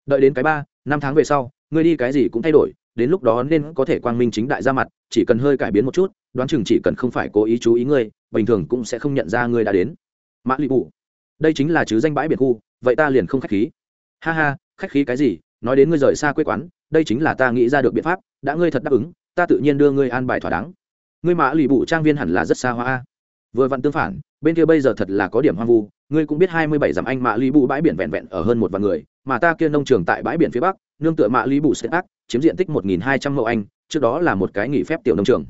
[SPEAKER 1] Đợi đến cái ba, năm tháng về sau, ngươi đi cái gì cũng thay đổi, đến lúc đó nên có thể quang minh chính đại ra mặt, chỉ cần hơi cải biến một chút, đoán chừng chỉ cần không phải cố ý chú ý ngươi, bình thường cũng sẽ không nhận ra ngươi đã đến. Mã lụy bụ đây chính là chứ danh bãi biển khu, vậy ta liền không khách khí. Ha ha, khách khí cái gì, nói đến ngươi rời xa quê quán, đây chính là ta nghĩ ra được biện pháp, đã ngươi thật đáp ứng, ta tự nhiên đưa ngươi an bài thỏa đáng. Ngươi mã lụy bụ trang viên hẳn là rất xa hoa vừa vặn tương phản bên kia bây giờ thật là có điểm hoang vu, ngươi cũng biết hai mươi bảy dặm anh mã lý bụ bãi biển vẹn vẹn ở hơn một vạn người, mà ta kia nông trường tại bãi biển phía bắc, nương tựa mã lý bụ sẽ ác, chiếm diện tích một nghìn hai trăm mẫu anh, trước đó là một cái nghỉ phép tiểu nông trường.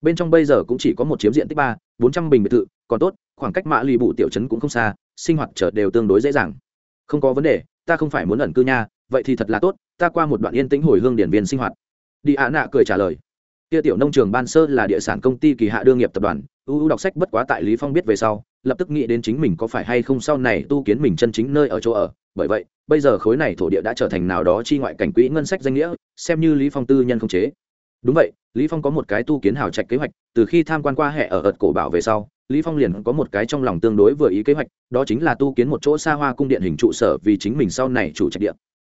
[SPEAKER 1] Bên trong bây giờ cũng chỉ có một chiếm diện tích ba, bốn trăm bình biệt thự, còn tốt, khoảng cách mã lý bụ tiểu trấn cũng không xa, sinh hoạt chợ đều tương đối dễ dàng. Không có vấn đề, ta không phải muốn ẩn cư nha, vậy thì thật là tốt, ta qua một đoạn yên tĩnh hồi hương điển viên sinh hoạt. Đi ạ nạ cười trả lời. Kia tiểu nông trường ban sơ là địa sản công ty kỳ hạ đương nghiệp tập đoàn ưu đọc sách bất quá tại lý phong biết về sau, lập tức nghĩ đến chính mình có phải hay không sau này tu kiến mình chân chính nơi ở chỗ ở. Bởi vậy, bây giờ khối này thổ địa đã trở thành nào đó chi ngoại cảnh quỹ ngân sách danh nghĩa, xem như lý phong tư nhân không chế. Đúng vậy, lý phong có một cái tu kiến hào trạch kế hoạch, từ khi tham quan qua hệ ở ợt cổ bảo về sau, lý phong liền có một cái trong lòng tương đối vừa ý kế hoạch, đó chính là tu kiến một chỗ xa hoa cung điện hình trụ sở vì chính mình sau này chủ trạch địa.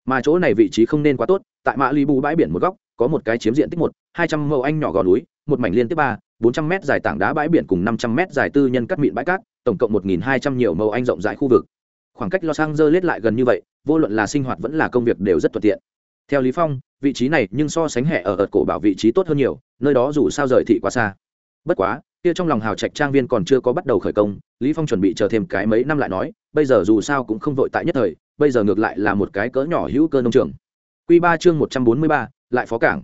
[SPEAKER 1] Mà chỗ này vị trí không nên quá tốt, tại mã lý bù bãi biển một góc, có một cái chiếm diện tích một, hai trăm mẫu anh nhỏ gò núi, một mảnh liên tiếp ba bốn trăm m dài tảng đá bãi biển cùng năm trăm m dài tư nhân cắt mịn bãi cát tổng cộng một nghìn hai trăm nhiều mẫu anh rộng rãi khu vực. Khoảng cách los angeles lại gần như vậy vô luận là sinh hoạt vẫn là công việc đều rất thuận tiện. Theo lý phong vị trí này nhưng so sánh hệ ở ở cổ bảo vị trí tốt hơn nhiều nơi đó dù sao rời thị quá xa. Bất quá kia trong lòng hào trạch trang viên còn chưa có bắt đầu khởi công lý phong chuẩn bị chờ thêm cái mấy năm lại nói bây giờ dù sao cũng không vội tại nhất thời bây giờ ngược lại là một cái cỡ nhỏ hữu cơ nông trường. Quy ba chương một trăm bốn mươi ba, lại phó cảng.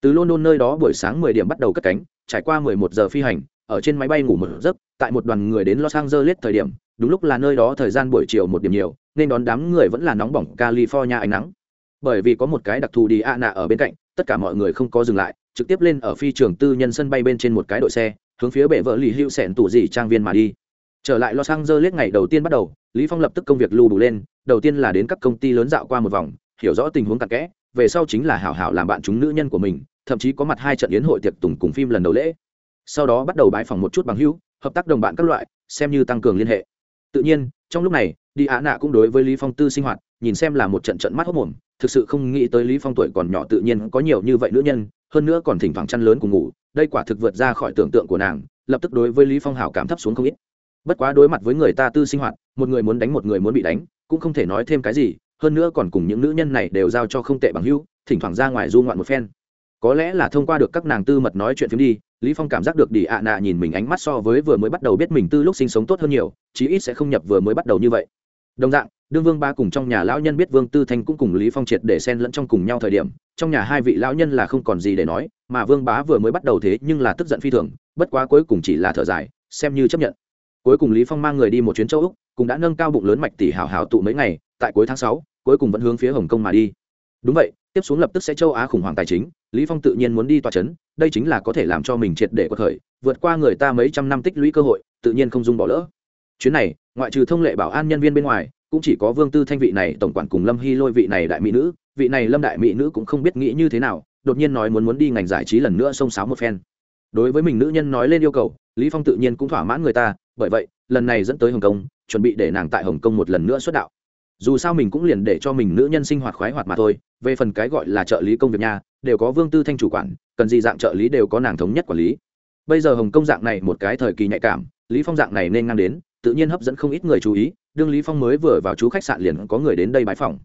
[SPEAKER 1] Từ london nơi đó buổi sáng mười điểm bắt đầu cất cánh trải qua mười một giờ phi hành, ở trên máy bay ngủ một giấc, tại một đoàn người đến los angeles thời điểm, đúng lúc là nơi đó thời gian buổi chiều một điểm nhiều, nên đón đám người vẫn là nóng bỏng california ánh nắng. Bởi vì có một cái đặc thù đi Anna ở bên cạnh, tất cả mọi người không có dừng lại, trực tiếp lên ở phi trường tư nhân sân bay bên trên một cái đội xe, hướng phía bệ vợ lì hữu sẹn tủ gì trang viên mà đi. Trở lại los angeles ngày đầu tiên bắt đầu, lý phong lập tức công việc lưu đủ lên, đầu tiên là đến các công ty lớn dạo qua một vòng, hiểu rõ tình huống cặn kẽ, về sau chính là hảo hảo làm bạn chúng nữ nhân của mình thậm chí có mặt hai trận yến hội tiệc tùng cùng phim lần đầu lễ. Sau đó bắt đầu bãi phòng một chút bằng hữu, hợp tác đồng bạn các loại, xem như tăng cường liên hệ. Tự nhiên, trong lúc này, đi á nạ cũng đối với lý phong tư sinh hoạt, nhìn xem là một trận trận mắt hốc mồm, thực sự không nghĩ tới lý phong tuổi còn nhỏ tự nhiên có nhiều như vậy nữ nhân, hơn nữa còn thỉnh thoảng chăn lớn cùng ngủ, đây quả thực vượt ra khỏi tưởng tượng của nàng, lập tức đối với lý phong hảo cảm thấp xuống không ít. Bất quá đối mặt với người ta tư sinh hoạt, một người muốn đánh một người muốn bị đánh, cũng không thể nói thêm cái gì, hơn nữa còn cùng những nữ nhân này đều giao cho không tệ bằng hữu, thỉnh thoảng ra ngoài du ngoạn một phen có lẽ là thông qua được các nàng tư mật nói chuyện phim đi lý phong cảm giác được đi ạ nạ nhìn mình ánh mắt so với vừa mới bắt đầu biết mình tư lúc sinh sống tốt hơn nhiều chí ít sẽ không nhập vừa mới bắt đầu như vậy. Đồng dạng đương vương ba cùng trong nhà lão nhân biết vương tư thanh cũng cùng lý phong triệt để xen lẫn trong cùng nhau thời điểm trong nhà hai vị lão nhân là không còn gì để nói mà vương bá vừa mới bắt đầu thế nhưng là tức giận phi thường bất quá cuối cùng chỉ là thở dài xem như chấp nhận. Cuối cùng lý phong mang người đi một chuyến châu úc cũng đã nâng cao bụng lớn mạch tỷ hảo hảo tụ mấy ngày tại cuối tháng sáu, cuối cùng vẫn hướng phía hồng kông mà đi. Đúng vậy tiếp xuống lập tức sẽ châu á khủng hoảng tài chính, lý phong tự nhiên muốn đi tòa chấn, đây chính là có thể làm cho mình triệt để có thời vượt qua người ta mấy trăm năm tích lũy cơ hội, tự nhiên không dung bỏ lỡ. Chuyến này, ngoại trừ thông lệ bảo an nhân viên bên ngoài, cũng chỉ có vương tư thanh vị này tổng quản cùng lâm hy lôi vị này đại mỹ nữ, vị này lâm đại mỹ nữ cũng không biết nghĩ như thế nào, đột nhiên nói muốn muốn đi ngành giải trí lần nữa xông xáo một phen. Đối với mình nữ nhân nói lên yêu cầu, lý phong tự nhiên cũng thỏa mãn người ta, bởi vậy, lần này dẫn tới hồng kông, chuẩn bị để nàng tại hồng kông một lần nữa xuất đạo dù sao mình cũng liền để cho mình nữ nhân sinh hoạt khoái hoạt mà thôi, về phần cái gọi là trợ lý công việc nhà, đều có vương tư thanh chủ quản, cần gì dạng trợ lý đều có nàng thống nhất quản lý. Bây giờ hồng công dạng này một cái thời kỳ nhạy cảm, lý phong dạng này nên ngang đến, tự nhiên hấp dẫn không ít người chú ý, đương lý phong mới vừa vào chú khách sạn liền có người đến đây bãi phòng.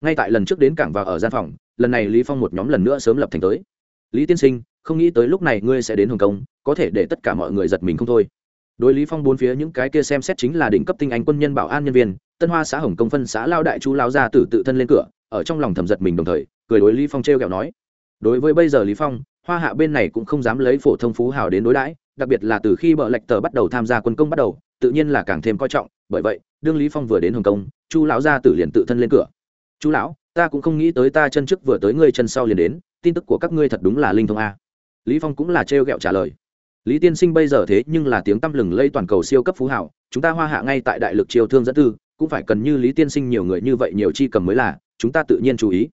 [SPEAKER 1] Ngay tại lần trước đến cảng và ở gian phòng, lần này lý phong một nhóm lần nữa sớm lập thành tới. Lý tiên sinh, không nghĩ tới lúc này ngươi sẽ đến hồng kông có thể để tất cả mọi người giật mình không thôi. Đối lý phong bốn phía những cái kia xem xét chính là đỉnh cấp tinh anh quân nhân bảo an nhân viên tân hoa xã hồng Công phân xã lao đại chú lao ra tử tự thân lên cửa, ở trong lòng thầm giật mình đồng thời, cười đối lý phong treo kẹo nói. Đối với bây giờ lý phong, hoa hạ bên này cũng không dám lấy phổ thông phú hào đến đối đãi, đặc biệt là từ khi bợ lệch tờ bắt đầu tham gia quân công bắt đầu, tự nhiên là càng thêm coi trọng, bởi vậy, đương lý phong vừa đến hồng kông chu lão gia tử liền tự thân lên cửa. Chú lão, ta cũng không nghĩ tới ta chân trước vừa tới ngươi chân sau liền đến, tin tức của các ngươi thật đúng là linh thông a. Lý phong cũng là treo gẹo trả lời. Lý tiên sinh bây giờ thế nhưng là tiếng tăm lừng lây toàn cầu siêu cấp phú hảo chúng ta hoa hạ ngay tại đại lực triều thương dẫn tư cũng phải cần như lý tiên sinh nhiều người như vậy nhiều chi cầm mới là, chúng ta tự nhiên chú ý.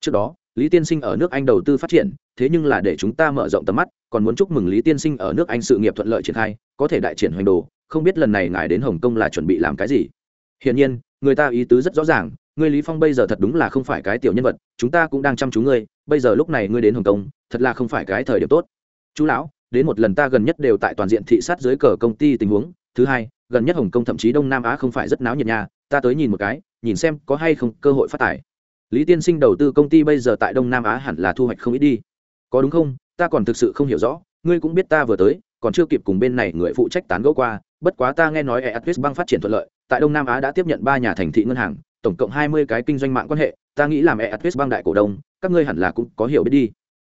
[SPEAKER 1] Trước đó, lý tiên sinh ở nước anh đầu tư phát triển, thế nhưng là để chúng ta mở rộng tầm mắt, còn muốn chúc mừng lý tiên sinh ở nước anh sự nghiệp thuận lợi triển khai, có thể đại triển hoành đồ, không biết lần này ngài đến hồng kông là chuẩn bị làm cái gì. Hiển nhiên, người ta ý tứ rất rõ ràng, ngươi lý phong bây giờ thật đúng là không phải cái tiểu nhân vật, chúng ta cũng đang chăm chú ngươi, bây giờ lúc này ngươi đến hồng kông, thật là không phải cái thời điểm tốt. Chú lão, đến một lần ta gần nhất đều tại toàn diện thị sát dưới cờ công ty tình huống. Thứ hai gần nhất hồng kông thậm chí đông nam á không phải rất náo nhiệt nhà ta tới nhìn một cái, nhìn xem có hay không cơ hội phát tài. Lý tiên sinh đầu tư công ty bây giờ tại đông nam á hẳn là thu hoạch không ít đi. Có đúng không? Ta còn thực sự không hiểu rõ, ngươi cũng biết ta vừa tới, còn chưa kịp cùng bên này người phụ trách tán gẫu qua, bất quá ta nghe nói EATWIS bang phát triển thuận lợi, tại đông nam á đã tiếp nhận ba nhà thành thị ngân hàng, tổng cộng hai mươi cái kinh doanh mạng quan hệ, ta nghĩ làm EATWIS bang đại cổ đông, các ngươi hẳn là cũng có hiểu biết đi.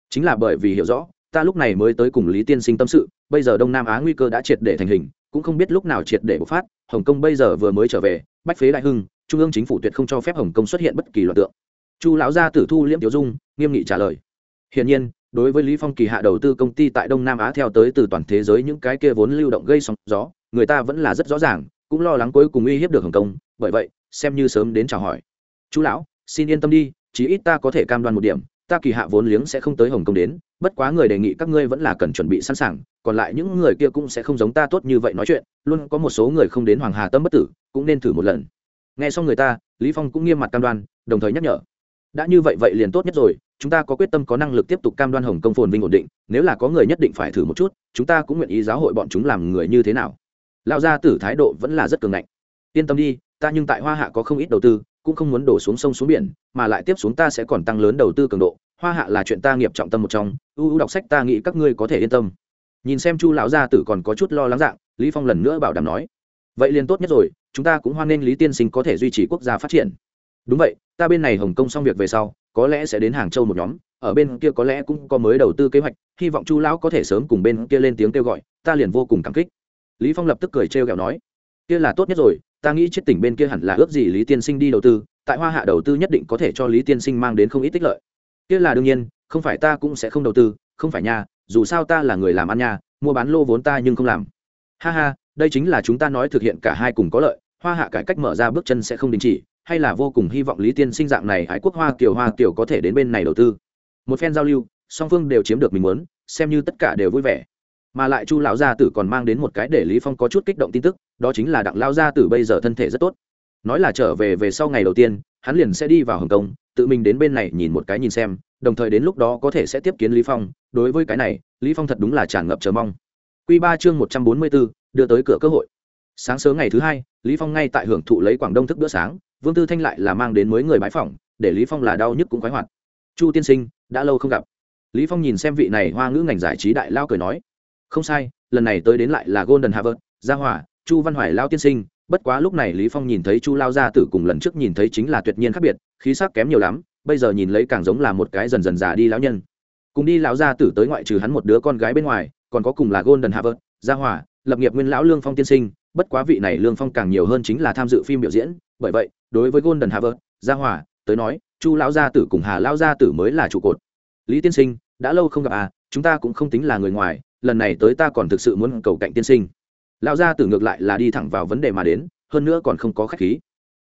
[SPEAKER 1] Chính là bởi vì hiểu rõ, ta lúc này mới tới cùng lý tiên sinh tâm sự, bây giờ đông nam á nguy cơ đã triệt để thành hình cũng không biết lúc nào triệt để bộc phát, hồng kông bây giờ vừa mới trở về, bách phế đại hưng, trung ương chính phủ tuyệt không cho phép hồng kông xuất hiện bất kỳ loạt tượng. Chu lão gia tử thu liễm tiểu dung, nghiêm nghị trả lời. Hiển nhiên, đối với lý phong kỳ hạ đầu tư công ty tại đông nam á theo tới từ toàn thế giới những cái kia vốn lưu động gây sóng gió, người ta vẫn là rất rõ ràng, cũng lo lắng cuối cùng uy hiếp được hồng kông, bởi vậy, xem như sớm đến chào hỏi. Chú lão, xin yên tâm đi, chí ít ta có thể cam đoan một điểm ta kỳ hạ vốn liếng sẽ không tới hồng kông đến, bất quá người đề nghị các ngươi vẫn là cần chuẩn bị sẵn sàng, còn lại những người kia cũng sẽ không giống ta tốt như vậy nói chuyện, luôn có một số người không đến hoàng hà tâm bất tử, cũng nên thử một lần. Nghe xong người ta, lý phong cũng nghiêm mặt cam đoan, đồng thời nhắc nhở. Đã như vậy vậy liền tốt nhất rồi, chúng ta có quyết tâm có năng lực tiếp tục cam đoan hồng công phồn vinh ổn định, nếu là có người nhất định phải thử một chút, chúng ta cũng nguyện ý giáo hội bọn chúng làm người như thế nào. Lão gia tử thái độ vẫn là rất cường ngạnh. Yên tâm đi, ta nhưng tại hoa hạ có không ít đầu tư cũng không muốn đổ xuống sông xuống biển, mà lại tiếp xuống ta sẽ còn tăng lớn đầu tư cường độ. Hoa hạ là chuyện ta nghiệp trọng tâm một trong ưu đọc sách ta nghĩ các ngươi có thể yên tâm. Nhìn xem chu lão gia tử còn có chút lo lắng dạng, lý phong lần nữa bảo đảm nói, vậy liền tốt nhất rồi, chúng ta cũng hoan nghênh lý tiên sinh có thể duy trì quốc gia phát triển. Đúng vậy, ta bên này hồng kông xong việc về sau, có lẽ sẽ đến hàng châu một nhóm, ở bên kia có lẽ cũng có mới đầu tư kế hoạch, hy vọng chu lão có thể sớm cùng bên kia lên tiếng kêu gọi, ta liền vô cùng cảm kích. Lý phong lập tức cười trêu ghẹo nói, kia là tốt nhất rồi ta nghĩ chết tỉnh bên kia hẳn là ước gì lý tiên sinh đi đầu tư, tại hoa hạ đầu tư nhất định có thể cho lý tiên sinh mang đến không ít tích lợi. Kia là đương nhiên, không phải ta cũng sẽ không đầu tư, không phải nha, dù sao ta là người làm ăn nha, mua bán lô vốn ta nhưng không làm. Ha ha, đây chính là chúng ta nói thực hiện cả hai cùng có lợi, hoa hạ cải cách mở ra bước chân sẽ không đình chỉ, hay là vô cùng hy vọng lý tiên sinh dạng này ái quốc hoa kiều hoa kiều có thể đến bên này đầu tư. Một phen giao lưu, song phương đều chiếm được mình muốn, xem như tất cả đều vui vẻ mà lại chu lão gia tử còn mang đến một cái để lý phong có chút kích động tin tức đó chính là đặng lao gia tử bây giờ thân thể rất tốt. Nói là trở về về sau ngày đầu tiên hắn liền sẽ đi vào hồng kông tự mình đến bên này nhìn một cái nhìn xem đồng thời đến lúc đó có thể sẽ tiếp kiến lý phong. Đối với cái này lý phong thật đúng là tràn ngập chờ mong. Quy ba chương một trăm bốn mươi 144, đưa tới cửa cơ hội. Sáng sớm ngày thứ hai lý phong ngay tại hưởng thụ lấy quảng đông thức bữa sáng vương tư thanh lại là mang đến mới người bái phỏng để lý phong là đau nhức cũng khoái hoạt. Chu tiên sinh đã lâu không gặp. Lý phong nhìn xem vị này hoa ngữ ngành giải trí đại lao cười nói không sai, lần này tới đến lại là golden harvard gia hỏa, chu văn hoài lao tiên sinh, bất quá lúc này lý phong nhìn thấy chu lao gia tử cùng lần trước nhìn thấy chính là tuyệt nhiên khác biệt, khí sắc kém nhiều lắm, bây giờ nhìn lấy càng giống là một cái dần dần già đi lão nhân. Cùng đi lão gia tử tới ngoại trừ hắn một đứa con gái bên ngoài, còn có cùng là golden harvard gia hỏa, lập nghiệp nguyên lão lương phong tiên sinh, bất quá vị này lương phong càng nhiều hơn chính là tham dự phim biểu diễn, bởi vậy, đối với golden harvard gia hỏa tới nói, chu lão gia tử cùng hà lão gia tử mới là trụ cột. Lý tiên sinh, đã lâu không gặp à chúng ta cũng không tính là người ngoài lần này tới ta còn thực sự muốn cầu cạnh tiên sinh. Lão gia tử ngược lại là đi thẳng vào vấn đề mà đến hơn nữa còn không có khách khí.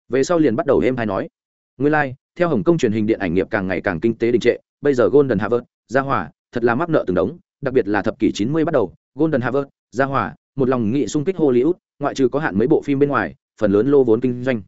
[SPEAKER 1] Về sau liền bắt đầu êm hay nói. Nguyên lai、like, theo hồng kông truyền hình điện ảnh nghiệp càng ngày càng kinh tế đình trệ bây giờ golden harvard gia hỏa thật là mắc nợ từng đống đặc biệt là thập kỷ chín mươi bắt đầu golden harvard gia hỏa một lòng nghị xung kích hollywood ngoại trừ có hạn mấy bộ phim bên ngoài phần lớn lô vốn kinh doanh.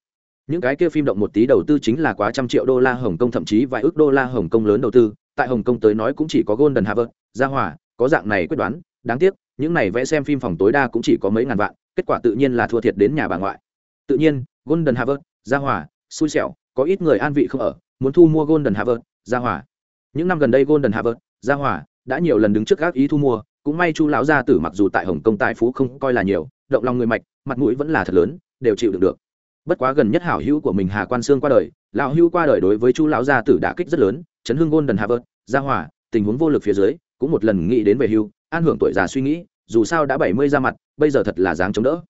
[SPEAKER 1] Những cái kia phim động một tí đầu tư chính là quá trăm triệu đô la hồng kông thậm chí vài ước đô la hồng kông lớn đầu tư. Tại hồng kông tới nói cũng chỉ có golden harvard gia hỏa có dạng này quyết đoán, đáng tiếc, những này vẽ xem phim phòng tối đa cũng chỉ có mấy ngàn vạn, kết quả tự nhiên là thua thiệt đến nhà bà ngoại. Tự nhiên, golden harvard gia hỏa xui xẻo, có ít người an vị không ở, muốn thu mua golden harvard gia hỏa những năm gần đây golden harvard gia hỏa đã nhiều lần đứng trước các ý thu mua, cũng may chu lão gia tử mặc dù tại hồng kông tài phú không coi là nhiều, động lòng người mạch, mặt mũi vẫn là thật lớn, đều chịu được được. Bất quá gần nhất hảo hữu của mình hà quan sương qua đời, lão hữu qua đời đối với chu lão gia tử đã kích rất lớn, chấn hưng golden harvard gia hỏa tình huống vô lực phía dưới cũng một lần nghĩ đến về hưu, an hưởng tuổi già suy nghĩ, dù sao đã bảy mươi ra mặt, bây giờ thật là dáng chống đỡ.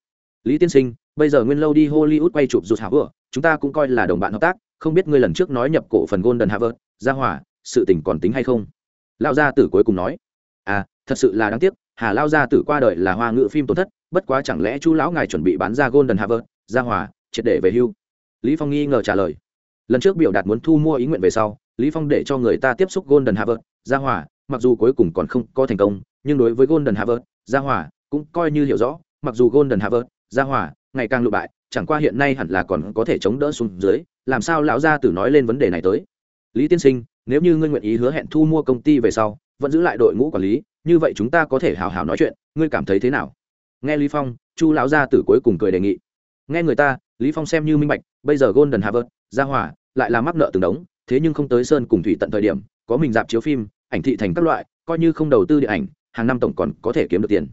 [SPEAKER 1] Lý tiên sinh, bây giờ nguyên lâu đi hollywood quay chụp rụt hảo vừa, chúng ta cũng coi là đồng bạn hợp tác, không biết ngươi lần trước nói nhập cổ phần golden harvard, gia hỏa sự tình còn tính hay không? Lão gia tử cuối cùng nói. À thật sự là đáng tiếc, hà lao gia tử qua đời là hoa ngữ phim tổn thất, bất quá chẳng lẽ chú lão ngài chuẩn bị bán ra golden harvard, gia hỏa triệt để về hưu? Lý phong nghi ngờ trả lời. Lần trước biểu đạt muốn thu mua ý nguyện về sau, lý phong để cho người ta tiếp xúc golden harvard, gia hỏa mặc dù cuối cùng còn không có thành công, nhưng đối với golden harvard gia hỏa cũng coi như hiểu rõ, mặc dù golden harvard gia hỏa ngày càng lụ bại, chẳng qua hiện nay hẳn là còn có thể chống đỡ xuống dưới, làm sao lão gia tử nói lên vấn đề này tới. Lý tiên sinh, nếu như ngươi nguyện ý hứa hẹn thu mua công ty về sau, vẫn giữ lại đội ngũ quản lý, như vậy chúng ta có thể hào hào nói chuyện, ngươi cảm thấy thế nào? Nghe lý phong, chu lão gia tử cuối cùng cười đề nghị. Nghe người ta, lý phong xem như minh bạch, bây giờ golden harvard gia hỏa lại là mắc nợ từng đống, thế nhưng không tới sơn cùng thủy tận thời điểm, có mình dạp chiếu phim ảnh thị thành các loại coi như không đầu tư điện ảnh hàng năm tổng còn có thể kiếm được tiền.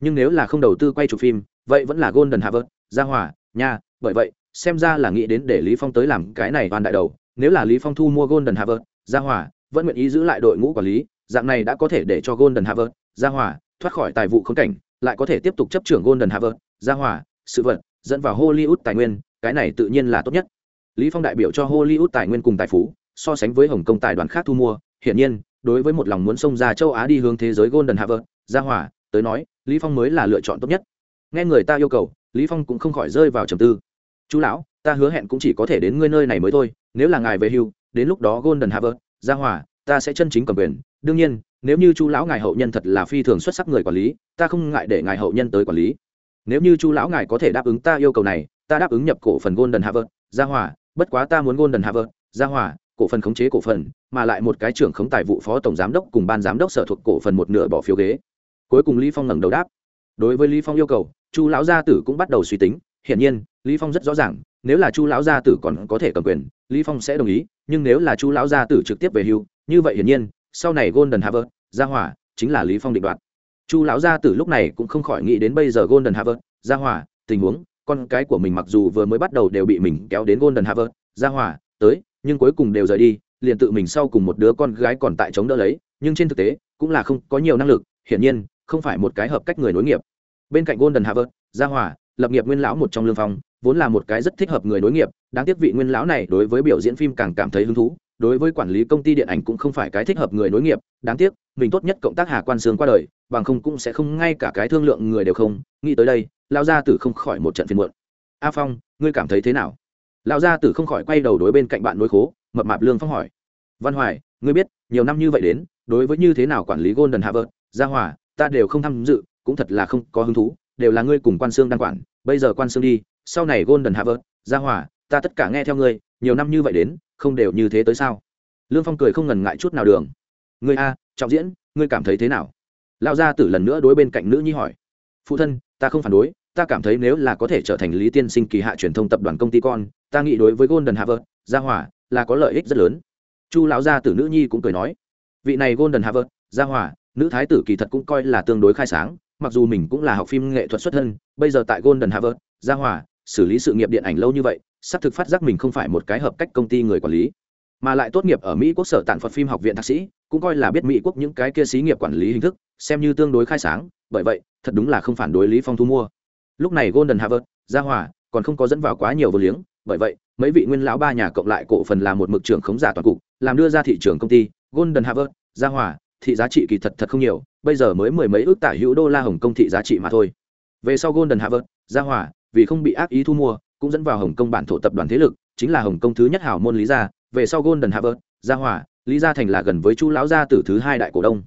[SPEAKER 1] Nhưng nếu là không đầu tư quay chụp phim vậy vẫn là golden harvard gia hòa, nha bởi vậy xem ra là nghĩ đến để lý phong tới làm cái này toàn đại đầu. Nếu là lý phong thu mua golden harvard gia hòa, vẫn nguyện ý giữ lại đội ngũ quản lý dạng này đã có thể để cho golden harvard gia hòa, thoát khỏi tài vụ khốn cảnh lại có thể tiếp tục chấp trưởng golden harvard gia hòa, sự vật dẫn vào hollywood tài nguyên cái này tự nhiên là tốt nhất. Lý phong đại biểu cho hollywood tài nguyên cùng tài phú so sánh với hồng kông tài đoàn khác thu mua hiển nhiên đối với một lòng muốn xông ra châu á đi hướng thế giới golden harvard gia hỏa, tới nói, lý phong mới là lựa chọn tốt nhất. Nghe người ta yêu cầu, lý phong cũng không khỏi rơi vào trầm tư. Chú lão, ta hứa hẹn cũng chỉ có thể đến ngươi nơi này mới thôi, nếu là ngài về hưu, đến lúc đó golden harvard gia hỏa, ta sẽ chân chính cầm quyền. Đương nhiên, nếu như chú lão ngài hậu nhân thật là phi thường xuất sắc người quản lý, ta không ngại để ngài hậu nhân tới quản lý. Nếu như chú lão ngài có thể đáp ứng ta yêu cầu này, ta đáp ứng nhập cổ phần golden harvard gia hỏa, bất quá ta muốn golden harvard gia hỏa cổ phần khống chế cổ phần, mà lại một cái trưởng khống tài vụ phó tổng giám đốc cùng ban giám đốc sở thuộc cổ phần một nửa bỏ phiếu ghế. Cuối cùng lý phong ngẩng đầu đáp. Đối với lý phong yêu cầu, chu lão gia tử cũng bắt đầu suy tính. Hiển nhiên, lý phong rất rõ ràng, nếu là chu lão gia tử còn có thể cầm quyền, lý phong sẽ đồng ý, nhưng nếu là chu lão gia tử trực tiếp về hưu, như vậy hiển nhiên, sau này golden harvard gia hỏa chính là lý phong định đoạt. Chu lão gia Tử lúc này cũng không khỏi nghĩ đến bây giờ golden harvard gia hỏa, tình huống, con cái của mình mặc dù vừa mới bắt đầu đều bị mình kéo đến golden harvard gia hỏa, tới nhưng cuối cùng đều rời đi, liền tự mình sau cùng một đứa con gái còn tại chống đỡ lấy, nhưng trên thực tế, cũng là không có nhiều năng lực, hiển nhiên, không phải một cái hợp cách người nối nghiệp. Bên cạnh golden harvard, gia hòa, lập nghiệp nguyên lão một trong lương phong, vốn là một cái rất thích hợp người nối nghiệp, đáng tiếc vị nguyên lão này đối với biểu diễn phim càng cảm thấy hứng thú, đối với quản lý công ty điện ảnh cũng không phải cái thích hợp người nối nghiệp, đáng tiếc, mình tốt nhất cộng tác hà quan sương qua đời, bằng không cũng sẽ không ngay cả cái thương lượng người đều không, nghĩ tới đây, lao gia tử không khỏi một trận phiền muộn. A phong, ngươi cảm thấy thế nào? Lão gia tử không khỏi quay đầu đối bên cạnh bạn nối khố, mập mạp lương phong hỏi. Văn hoài, ngươi biết, nhiều năm như vậy đến, đối với như thế nào quản lý golden harvard gia hòa ta đều không tham dự, cũng thật là không có hứng thú, đều là ngươi cùng quan sương đang quản, bây giờ quan sương đi, sau này golden harvard gia hòa ta tất cả nghe theo ngươi, nhiều năm như vậy đến, không đều như thế tới sao? Lương phong cười không ngần ngại chút nào đường. Ngươi a, trọng diễn, ngươi cảm thấy thế nào? Lão gia tử lần nữa đối bên cạnh nữ nhi hỏi. Phụ thân, ta không phản đối ta cảm thấy nếu là có thể trở thành lý tiên sinh kỳ hạ truyền thông tập đoàn công ty con, ta nghĩ đối với golden harvard, gia hỏa, là có lợi ích rất lớn. Chu lão gia tử nữ nhi cũng cười nói, vị này golden harvard, gia hỏa, nữ thái tử kỳ thật cũng coi là tương đối khai sáng, mặc dù mình cũng là học phim nghệ thuật xuất thân, bây giờ tại golden harvard, gia hỏa, xử lý sự nghiệp điện ảnh lâu như vậy, xác thực phát giác mình không phải một cái hợp cách công ty người quản lý. Mà lại tốt nghiệp ở mỹ quốc sở tạn phật phim học viện thạc sĩ, cũng coi là biết mỹ quốc những cái kia xí nghiệp quản lý hình thức, xem như tương đối khai sáng, bởi vậy, thật đúng là không phản đối lý phong thu mua lúc này golden harvard gia hòa, còn không có dẫn vào quá nhiều vô liếng, bởi vậy, mấy vị nguyên lão ba nhà cộng lại cổ phần là một mực trưởng khống giả toàn cục, làm đưa ra thị trường công ty, golden harvard gia hòa, thị giá trị kỳ thật thật không nhiều, bây giờ mới mười mấy ước tả hữu đô la hồng công thị giá trị mà thôi. Về sau golden harvard gia hòa, vì không bị ác ý thu mua, cũng dẫn vào hồng kông bản thổ tập đoàn thế lực, chính là hồng kông thứ nhất hảo môn lý gia. Về sau golden harvard gia hòa, lý gia thành là gần với chu lão gia tử thứ hai đại cổ đông.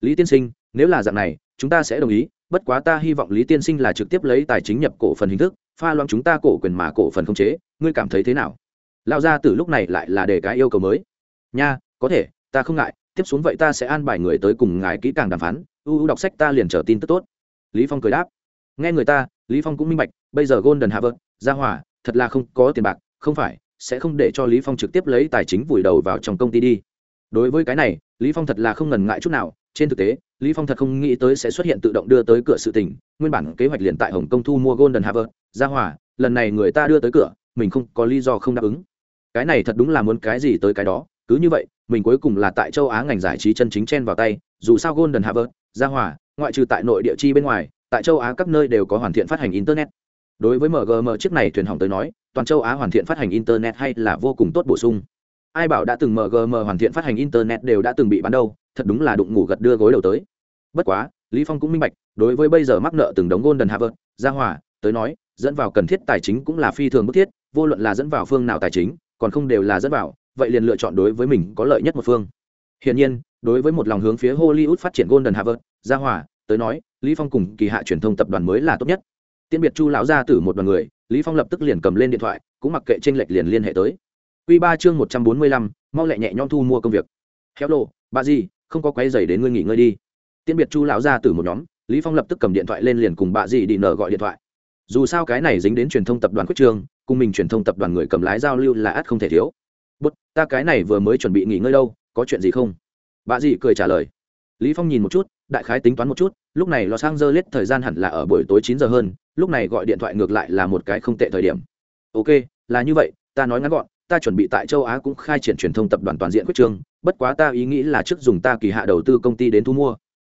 [SPEAKER 1] Lý tiên sinh nếu là dạng này chúng ta sẽ đồng ý bất quá ta hy vọng lý tiên sinh là trực tiếp lấy tài chính nhập cổ phần hình thức pha loãng chúng ta cổ quyền mà cổ phần không chế ngươi cảm thấy thế nào? Lão gia tử lúc này lại là để cái yêu cầu mới. Nha có thể ta không ngại tiếp xuống vậy ta sẽ an bài người tới cùng ngài kỹ càng đàm phán u u đọc sách ta liền chờ tin tức tốt. Lý phong cười đáp. Nghe người ta lý phong cũng minh bạch bây giờ golden harvard gia hỏa, thật là không có tiền bạc không phải sẽ không để cho lý phong trực tiếp lấy tài chính vùi đầu vào trong công ty đi. Đối với cái này lý phong thật là không ngần ngại chút nào trên thực tế, lý phong thật không nghĩ tới sẽ xuất hiện tự động đưa tới cửa sự tình. Nguyên bản kế hoạch liền tại hồng kông thu mua golden harvard gia hòa, lần này người ta đưa tới cửa, mình không có lý do không đáp ứng. Cái này thật đúng là muốn cái gì tới cái đó, cứ như vậy, mình cuối cùng là tại châu á ngành giải trí chân chính chen vào tay. Dù sao golden harvard gia hòa, ngoại trừ tại nội địa chi bên ngoài, tại châu á các nơi đều có hoàn thiện phát hành internet. Đối với mgm chiếc này thuyền hỏng tới nói, toàn châu á hoàn thiện phát hành internet hay là vô cùng tốt bổ sung. Ai bảo đã từng mgm hoàn thiện phát hành internet đều đã từng bị bán đâu thật đúng là đụng ngủ gật đưa gối đầu tới. Bất quá lý phong cũng minh bạch đối với bây giờ mắc nợ từng đống golden harvard gia hòa tới nói dẫn vào cần thiết tài chính cũng là phi thường bức thiết vô luận là dẫn vào phương nào tài chính còn không đều là dẫn vào vậy liền lựa chọn đối với mình có lợi nhất một phương. Hiển nhiên đối với một lòng hướng phía hollywood phát triển golden harvard gia hòa tới nói lý phong cùng kỳ hạ truyền thông tập đoàn mới là tốt nhất. Tiễn biệt chu lão gia tử một đoàn người lý phong lập tức liền cầm lên điện thoại cũng mặc kệ tranh lệch liền liên hệ tới. Quy ba chương một trăm bốn mươi lăm, mau lẹ nhẹ nhõm thu mua công việc. Hello bà gì? Không có quấy rầy đến ngươi nghỉ ngơi đi. Tiễn biệt chu lão gia tử một nhóm, lý phong lập tức cầm điện thoại lên liền cùng bà dì đi nở gọi điện thoại. Dù sao cái này dính đến truyền thông tập đoàn quyết trương cùng mình truyền thông tập đoàn người cầm lái giao lưu là ắt không thể thiếu. Bút ta cái này vừa mới chuẩn bị nghỉ ngơi đâu, có chuyện gì không? Bà dì cười trả lời. Lý phong nhìn một chút, đại khái tính toán một chút, lúc này los angeles thời gian hẳn là ở buổi tối chín giờ hơn, lúc này gọi điện thoại ngược lại là một cái không tệ thời điểm. Ok, là như vậy, ta nói ngắn gọn, ta chuẩn bị tại châu á cũng khai triển truyền thông tập đoàn toàn diện quyết trương bất quá ta ý nghĩ là trước dùng ta kỳ hạ đầu tư công ty đến thu mua.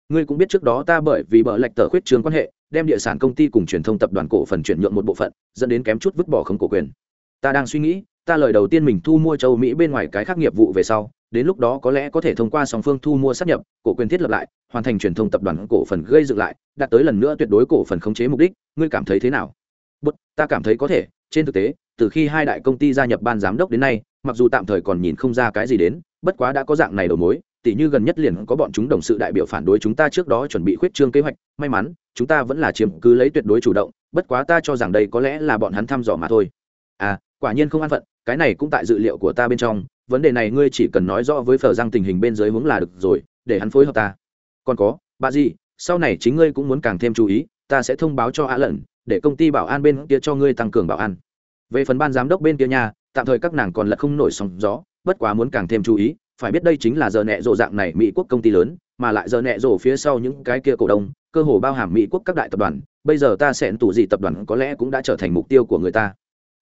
[SPEAKER 1] Ngươi cũng biết trước đó ta bởi vì bợ lệch tờ khuyết trường quan hệ, đem địa sản công ty cùng truyền thông tập đoàn cổ phần chuyển nhượng một bộ phận, dẫn đến kém chút vứt bỏ không cổ quyền. Ta đang suy nghĩ, ta lời đầu tiên mình thu mua châu mỹ bên ngoài cái khác nghiệp vụ về sau, đến lúc đó có lẽ có thể thông qua song phương thu mua sắp nhập, cổ quyền thiết lập lại, hoàn thành truyền thông tập đoàn cổ phần gây dựng lại, đạt tới lần nữa tuyệt đối cổ phần khống chế mục đích, ngươi cảm thấy thế nào? Bất, ta cảm thấy có thể, trên thực tế, từ khi hai đại công ty gia nhập ban giám đốc đến nay, mặc dù tạm thời còn nhìn không ra cái gì đến bất quá đã có dạng này đầu mối tỷ như gần nhất liền có bọn chúng đồng sự đại biểu phản đối chúng ta trước đó chuẩn bị khuyết trương kế hoạch, may mắn, chúng ta vẫn là chiếm cứ lấy tuyệt đối chủ động, bất quá ta cho rằng đây có lẽ là bọn hắn thăm dò mà thôi. À quả nhiên không an phận, cái này cũng tại dự liệu của ta bên trong, vấn đề này ngươi chỉ cần nói rõ với phở rằng tình hình bên dưới hướng là được rồi, để hắn phối hợp ta. Còn có, bà gì, sau này chính ngươi cũng muốn càng thêm chú ý, ta sẽ thông báo cho á lận, để công ty bảo an bên kia cho ngươi tăng cường bảo an. Về phần ban giám đốc bên kia nhà tạm thời các nàng còn là không nổi sóng gió bất quá muốn càng thêm chú ý, phải biết đây chính là giờ nẹ rộ dạng này mỹ quốc công ty lớn, mà lại giờ nẹ rộ phía sau những cái kia cổ đông, cơ hồ bao hàm mỹ quốc các đại tập đoàn, bây giờ ta sẽ tủ gì tập đoàn có lẽ cũng đã trở thành mục tiêu của người ta.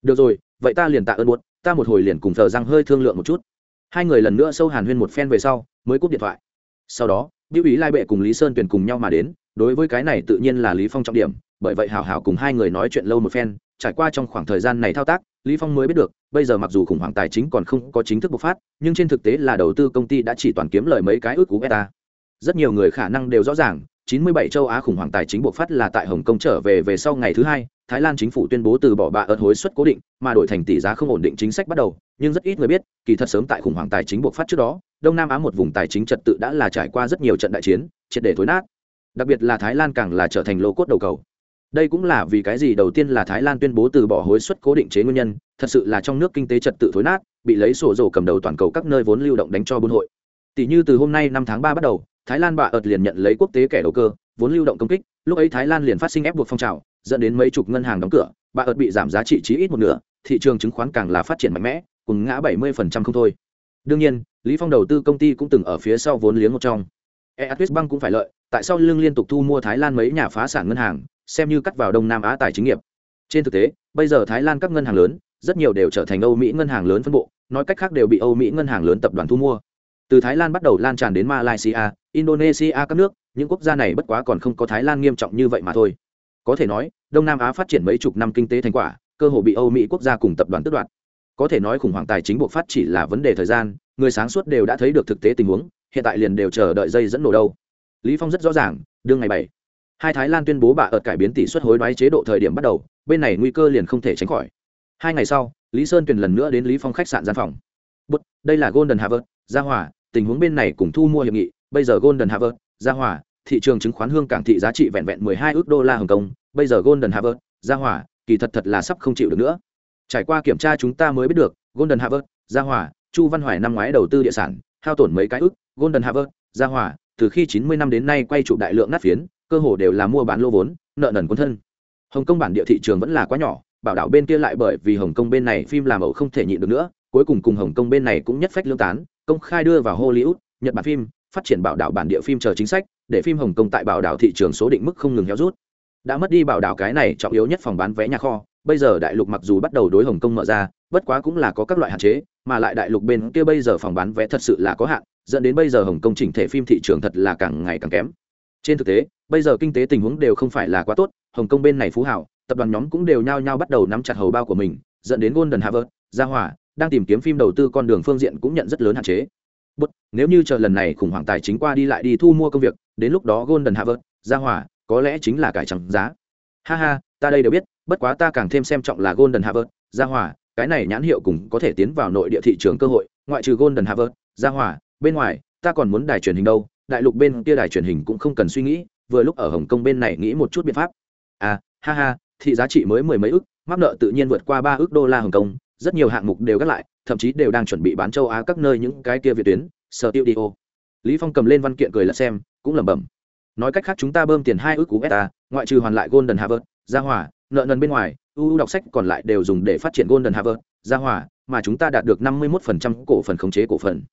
[SPEAKER 1] Được rồi, vậy ta liền tạ ơn buốt ta một hồi liền cùng thờ răng hơi thương lượng một chút. Hai người lần nữa sâu hàn huyên một phen về sau, mới cúp điện thoại. Sau đó biểu ý lai bệ cùng lý sơn tuyển cùng nhau mà đến, đối với cái này tự nhiên là lý phong trọng điểm, bởi vậy hảo hảo cùng hai người nói chuyện lâu một phen, trải qua trong khoảng thời gian này thao tác lý phong mới biết được bây giờ mặc dù khủng hoảng tài chính còn không có chính thức bộc phát nhưng trên thực tế là đầu tư công ty đã chỉ toàn kiếm lời mấy cái ước cú beta rất nhiều người khả năng đều rõ ràng 97 châu Á khủng hoảng tài chính bộc phát là tại Hồng Kông trở về về sau ngày thứ hai, Thái Lan chính phủ tuyên bố từ bỏ bạ ớt hối suất cố định, mà đổi thành tỷ giá không ổn định chính sách bắt đầu, nhưng rất ít người biết, kỳ thật sớm tại khủng hoảng tài chính bộc phát trước đó, Đông Nam Á một vùng tài chính trật tự đã là trải qua rất nhiều trận đại chiến, triệt để thối nát. Đặc biệt là Thái Lan càng là trở thành lô cốt đầu cầu. Đây cũng là vì cái gì đầu tiên là Thái Lan tuyên bố từ bỏ hối suất cố định chế nguyên nhân, thật sự là trong nước kinh tế trật tự thối nát, bị lấy sổ rổ cầm đầu toàn cầu các nơi vốn lưu động đánh cho buôn hội. Tỷ như từ hôm nay năm tháng ba bắt đầu, Thái Lan bạ ợt liền nhận lấy quốc tế kẻ đầu cơ, vốn lưu động công kích lúc ấy thái lan liền phát sinh ép buộc phong trào dẫn đến mấy chục ngân hàng đóng cửa bà ợt bị giảm giá trị chí ít một nửa thị trường chứng khoán càng là phát triển mạnh mẽ cùng ngã bảy mươi không thôi đương nhiên lý phong đầu tư công ty cũng từng ở phía sau vốn liếng một trong eatwest bank cũng phải lợi tại sao lương liên tục thu mua thái lan mấy nhà phá sản ngân hàng xem như cắt vào đông nam á tài chính nghiệp. Trên thực tế, bây giờ thái lan các ngân hàng lớn, rất nhiều đều trở thành âu mỹ ngân hàng lớn phân bộ, nói cách khác đều bị âu mỹ ngân hàng lớn tập đoàn thu mua. Từ thái lan bắt đầu lan tràn đến malaysia, indonesia các nước, những quốc gia này bất quá còn không có thái lan nghiêm trọng như vậy mà thôi. Có thể nói, đông nam á phát triển mấy chục năm kinh tế thành quả, cơ hội bị âu mỹ quốc gia cùng tập đoàn tước đoạt. Có thể nói khủng hoảng tài chính buộc phát chỉ là vấn đề thời gian, người sáng suốt đều đã thấy được thực tế tình huống, hiện tại liền đều chờ đợi dây dẫn nổ đâu. Lý phong rất rõ ràng, đương ngày bảy hai thái lan tuyên bố bà ợt cải biến tỷ suất hối đoái chế độ thời điểm bắt đầu bên này nguy cơ liền không thể tránh khỏi hai ngày sau lý sơn tuyển lần nữa đến lý phong khách sạn gian phòng Bút, đây là golden harvard gia hòa tình huống bên này cùng thu mua hiệp nghị bây giờ golden harvard gia hòa thị trường chứng khoán hương cảng thị giá trị vẹn vẹn 12 ước đô la Hồng Kông, bây giờ Golden Harvard, gia hỏa, kỳ thật thật là sắp không chịu được nữa. Trải qua kiểm tra chúng ta mới biết được, Golden Harvard, gia hỏa, Chu Văn Hoài năm ngoái đầu tư địa sản, hao tổn mấy cái ước, Golden Harvard, gia hỏa, từ khi 90 năm đến nay quay trụ đại lượng nát phiến, cơ hồ đều là mua bán lô vốn, nợ nần cuốn thân. Hồng Kông bản địa thị trường vẫn là quá nhỏ, bảo đảo bên kia lại bởi vì Hồng Kông bên này phim làm ẩu không thể nhịn được nữa, cuối cùng cùng Hồng Kông bên này cũng nhất phách lương tán, công khai đưa vào Hollywood, Nhật Bản phim, phát triển bảo đảo bản địa phim chờ chính sách để phim hồng kông tại bảo đảo thị trường số định mức không ngừng héo rút đã mất đi bảo đảo cái này trọng yếu nhất phòng bán vé nhà kho bây giờ đại lục mặc dù bắt đầu đối hồng kông mở ra bất quá cũng là có các loại hạn chế mà lại đại lục bên kia bây giờ phòng bán vé thật sự là có hạn dẫn đến bây giờ hồng kông chỉnh thể phim thị trường thật là càng ngày càng kém trên thực tế bây giờ kinh tế tình huống đều không phải là quá tốt hồng kông bên này phú hảo tập đoàn nhóm cũng đều nhao nhao bắt đầu nắm chặt hầu bao của mình dẫn đến golden harvard gia hỏa đang tìm kiếm phim đầu tư con đường phương diện cũng nhận rất lớn hạn chế Bất, nếu như chờ lần này khủng hoảng tài chính qua đi lại đi thu mua công việc, đến lúc đó Golden Harvard, gia hỏa, có lẽ chính là cải trắng giá. Ha ha, ta đây đều biết, bất quá ta càng thêm xem trọng là Golden Harvard, gia hỏa, cái này nhãn hiệu cùng có thể tiến vào nội địa thị trường cơ hội, ngoại trừ Golden Harvard, gia hỏa, bên ngoài, ta còn muốn đài truyền hình đâu, đại lục bên kia đài truyền hình cũng không cần suy nghĩ, vừa lúc ở Hồng Kông bên này nghĩ một chút biện pháp. À, ha ha, thị giá trị mới mười mấy ức, mắc nợ tự nhiên vượt qua ba ức đô la Hồng Kông, rất nhiều hạng mục đều gác lại, thậm chí đều đang chuẩn bị bán châu á các nơi những cái kia việt tuyến sở tiêu đi ô lý phong cầm lên văn kiện cười là xem cũng lẩm bẩm. Nói cách khác chúng ta bơm tiền hai ước cú beta ngoại trừ hoàn lại golden harvard gia hỏa nợ nần bên ngoài ưu đọc sách còn lại đều dùng để phát triển golden harvard gia hỏa mà chúng ta đạt được 51% cổ phần khống chế cổ phần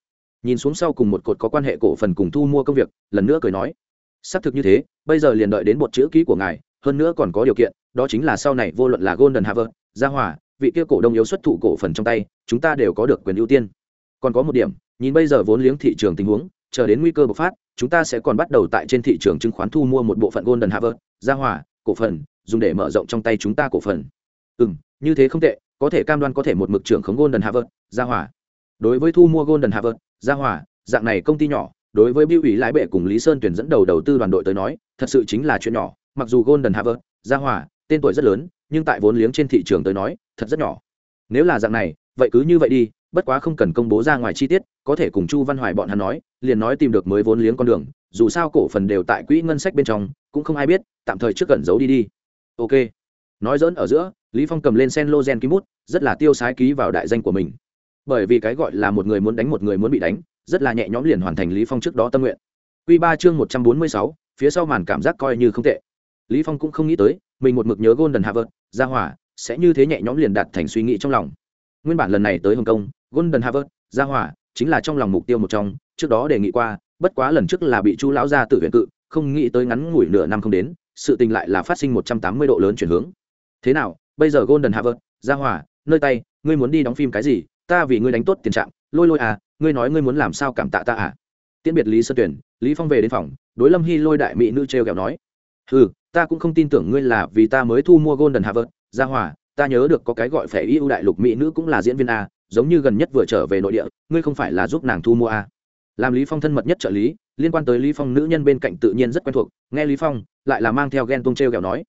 [SPEAKER 1] nhìn xuống sau cùng một cột có quan hệ cổ phần cùng thu mua công việc, lần nữa cười nói, xác thực như thế, bây giờ liền đợi đến một chữ ký của ngài, hơn nữa còn có điều kiện, đó chính là sau này vô luận là golden harvard gia hỏa vị kia cổ đông yếu xuất thụ cổ phần trong tay, chúng ta đều có được quyền ưu tiên. Còn có một điểm, nhìn bây giờ vốn liếng thị trường tình huống, chờ đến nguy cơ bộc phát, chúng ta sẽ còn bắt đầu tại trên thị trường chứng khoán thu mua một bộ phận golden harvard gia hỏa cổ phần, dùng để mở rộng trong tay chúng ta cổ phần. Ừ như thế không tệ, có thể cam đoan có thể một mực trưởng khống golden harvard gia hỏa đối với thu mua golden harvard Gia Hòa, dạng này công ty nhỏ đối với biêu ủy lái bệ cùng lý sơn tuyển dẫn đầu đầu tư đoàn đội tới nói thật sự chính là chuyện nhỏ. Mặc dù golden harvard Gia Hòa, tên tuổi rất lớn nhưng tại vốn liếng trên thị trường tới nói thật rất nhỏ. Nếu là dạng này vậy cứ như vậy đi bất quá không cần công bố ra ngoài chi tiết có thể cùng chu văn hoài bọn hắn nói liền nói tìm được mới vốn liếng con đường dù sao cổ phần đều tại quỹ ngân sách bên trong cũng không ai biết tạm thời trước cẩn giấu đi đi. Ok. Nói dỡn ở giữa lý phong cầm lên sen lô gen ký mút rất là tiêu sái ký vào đại danh của mình bởi vì cái gọi là một người muốn đánh một người muốn bị đánh rất là nhẹ nhõm liền hoàn thành lý phong trước đó tâm nguyện. Quy ba chương một trăm bốn mươi sáu, phía sau màn cảm giác coi như không tệ. Lý phong cũng không nghĩ tới mình một mực nhớ golden harvard ra hỏa sẽ như thế nhẹ nhõm liền đạt thành suy nghĩ trong lòng. Nguyên bản lần này tới hồng kông golden harvard ra hỏa chính là trong lòng mục tiêu một trong trước đó đề nghị qua bất quá lần trước là bị chu lão gia tự viện cự không nghĩ tới ngắn ngủi nửa năm không đến sự tình lại là phát sinh một trăm tám mươi độ lớn chuyển hướng. Thế nào bây giờ golden harvard ra hỏa nơi tay ngươi muốn đi đóng phim cái gì ta vì ngươi đánh tốt tiền trạng, lôi lôi à ngươi nói ngươi muốn làm sao cảm tạ ta à? Tiễn biệt lý sơ tuyển lý phong về đến phòng, đối lâm hy lôi đại mỹ nữ treo kẹo nói ừ ta cũng không tin tưởng ngươi là vì ta mới thu mua golden harvard ra hòa, ta nhớ được có cái gọi phải ưu đại lục mỹ nữ cũng là diễn viên a giống như gần nhất vừa trở về nội địa, ngươi không phải là giúp nàng thu mua a làm lý phong thân mật nhất trợ lý, liên quan tới lý phong nữ nhân bên cạnh tự nhiên rất quen thuộc, nghe lý phong, lại là mang theo ghen tuông treo kẹo nói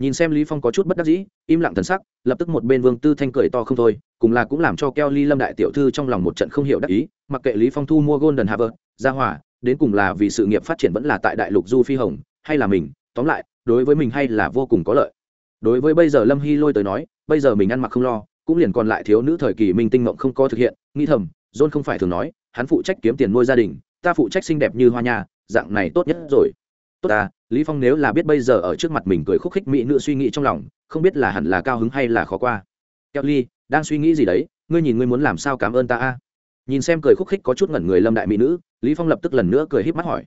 [SPEAKER 1] nhìn xem lý phong có chút bất đắc dĩ im lặng thần sắc lập tức một bên vương tư thanh cười to không thôi cùng là cũng làm cho keo ly lâm đại tiểu thư trong lòng một trận không hiểu đắc ý mặc kệ lý phong thu mua golden harvard ra hỏa đến cùng là vì sự nghiệp phát triển vẫn là tại đại lục du phi hồng hay là mình tóm lại đối với mình hay là vô cùng có lợi. Đối với bây giờ lâm hy lôi tới nói bây giờ mình ăn mặc không lo cũng liền còn lại thiếu nữ thời kỳ minh tinh mộng không có thực hiện nghĩ thầm john không phải thường nói hắn phụ trách kiếm tiền nuôi gia đình ta phụ trách xinh đẹp như hoa nhà, dạng này tốt nhất rồi tốt ta, lý phong nếu là biết bây giờ ở trước mặt mình cười khúc khích mỹ nữ suy nghĩ trong lòng, không biết là hẳn là cao hứng hay là khó qua. Kelly đang suy nghĩ gì đấy? Ngươi nhìn ngươi muốn làm sao cảm ơn ta a? Nhìn xem cười khúc khích có chút ngẩn người lâm đại mỹ nữ, lý phong lập tức lần nữa cười híp mắt hỏi.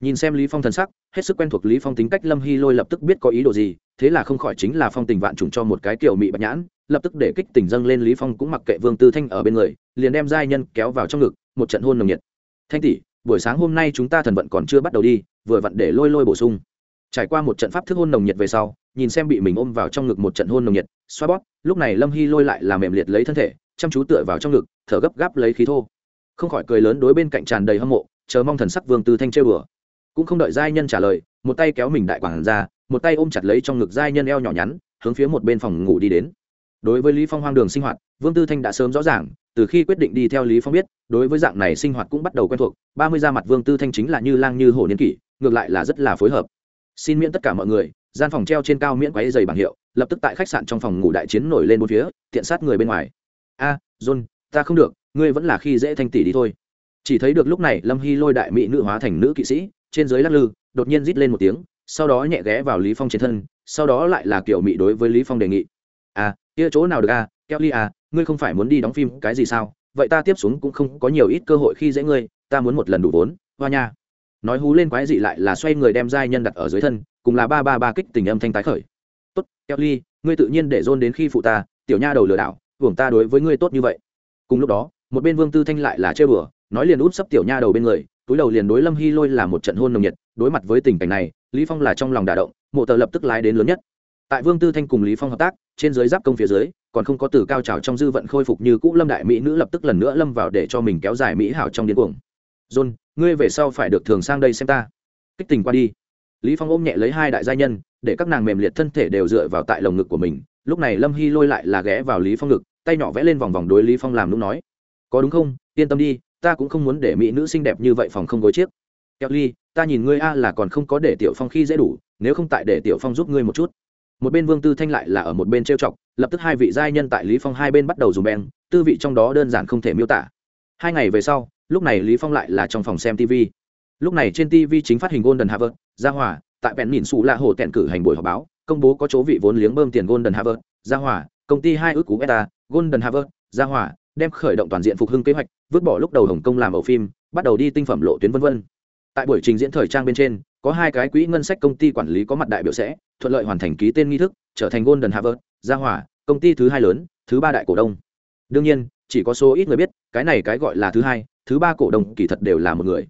[SPEAKER 1] Nhìn xem lý phong thần sắc, hết sức quen thuộc lý phong tính cách lâm hy lôi lập tức biết có ý đồ gì, thế là không khỏi chính là phong tình vạn trùng cho một cái kiểu mị bạch nhãn, lập tức để kích tình dâng lên lý phong cũng mặc kệ vương tư thanh ở bên người, liền đem giai nhân kéo vào trong ngực, một trận hôn nồng nhiệt. Thanh tỷ, buổi sáng hôm nay chúng ta thần vận còn chưa bắt đầu đi vừa vặn để lôi lôi bổ sung. Trải qua một trận pháp thức hôn nồng nhiệt về sau, nhìn xem bị mình ôm vào trong ngực một trận hôn nồng nhiệt, xoa bóp, lúc này lâm hy lôi lại làm mềm liệt lấy thân thể, chăm chú tựa vào trong ngực, thở gấp gáp lấy khí thô. Không khỏi cười lớn đối bên cạnh tràn đầy hâm mộ, chờ mong thần sắc vương tư thanh trêu đùa. Cũng không đợi giai nhân trả lời, một tay kéo mình đại quảng ra, một tay ôm chặt lấy trong ngực giai nhân eo nhỏ nhắn, hướng phía một bên phòng ngủ đi đến. Đối với lý phong hoang đường sinh hoạt, vương tư thanh đã sớm rõ ràng từ khi quyết định đi theo lý phong biết, đối với dạng này sinh hoạt cũng bắt đầu quen thuộc, ba mươi ra mặt vương tư thanh chính là như lang như hổ niên kỷ, ngược lại là rất là phối hợp. Xin miễn tất cả mọi người, gian phòng treo trên cao miễn quáy dày bảng hiệu, lập tức tại khách sạn trong phòng ngủ đại chiến nổi lên bốn phía, tiện sát người bên ngoài. A, john, ta không được, ngươi vẫn là khi dễ thanh tỷ đi thôi. Chỉ thấy được lúc này lâm hy lôi đại mỹ nữ hóa thành nữ kỵ sĩ, trên dưới lắc lư, đột nhiên rít lên một tiếng, sau đó nhẹ ghé vào lý phong trên thân, sau đó lại là kiểu mỹ đối với lý phong đề nghị. À kia chỗ nào được à kelly à ngươi không phải muốn đi đóng phim cái gì sao? Vậy ta tiếp xuống cũng không có nhiều ít cơ hội khi dễ ngươi, ta muốn một lần đủ vốn, hoa nha. Nói hú lên quái dị lại là xoay người đem giai nhân đặt ở dưới thân, cùng là ba ba ba kích tình âm thanh tái khởi. Tốt kelly ngươi tự nhiên để dôn đến khi phụ ta, tiểu nha đầu lừa đảo, hưởng ta đối với ngươi tốt như vậy. Cùng lúc đó, một bên vương tư thanh lại là chơi bừa, nói liền út sấp tiểu nha đầu bên người, túi đầu liền đối lâm hy lôi là một trận hôn nồng nhiệt, đối mặt với tình cảnh này, lý phong là trong lòng đả động, mộ tờ lập tức lái đến lớn nhất. Tại vương tư thanh cùng lý phong hợp tác, trên dưới giáp công phía dưới còn không có từ cao trào trong dư vận khôi phục như cũ lâm đại mỹ nữ lập tức lần nữa lâm vào để cho mình kéo dài mỹ hảo trong điên cuồng. John, ngươi về sau phải được thường sang đây xem ta. Kích tình qua đi. Lý phong ôm nhẹ lấy hai đại gia nhân, để các nàng mềm liệt thân thể đều dựa vào tại lồng ngực của mình. Lúc này lâm hy lôi lại là ghé vào lý phong ngực, tay nhỏ vẽ lên vòng vòng đối lý phong làm lúc nói, có đúng không? Yên tâm đi, ta cũng không muốn để mỹ nữ xinh đẹp như vậy phòng không gối chiếc. Kelly ta nhìn ngươi a là còn không có để tiểu phong khi dễ đủ, nếu không tại để tiểu phong giúp ngươi một chút một bên vương tư thanh lại là ở một bên trêu chọc, lập tức hai vị giai nhân tại lý phong hai bên bắt đầu dùng beng, tư vị trong đó đơn giản không thể miêu tả. Hai ngày về sau, lúc này lý phong lại là trong phòng xem tv lúc này trên tv chính phát hình golden harvard gia hòa, tại bèn nhìn xù là hồ tẹn cử hành buổi họp báo, công bố có chỗ vị vốn liếng bơm tiền golden harvard gia hòa, công ty hai ước cú beta, golden harvard gia hòa, đem khởi động toàn diện phục hưng kế hoạch, vứt bỏ lúc đầu hồng kông làm ẩu phim, bắt đầu đi tinh phẩm lộ tuyến vân vân. Tại buổi trình diễn thời trang bên trên có hai cái quỹ ngân sách công ty quản lý có mặt đại biểu sẽ, thuận lợi hoàn thành ký tên nghi thức, trở thành golden harvard, gia hỏa công ty thứ hai lớn, thứ ba đại cổ đông. Đương nhiên, chỉ có số ít người biết, cái này cái gọi là thứ hai, thứ ba cổ đông kỳ thật đều là một người.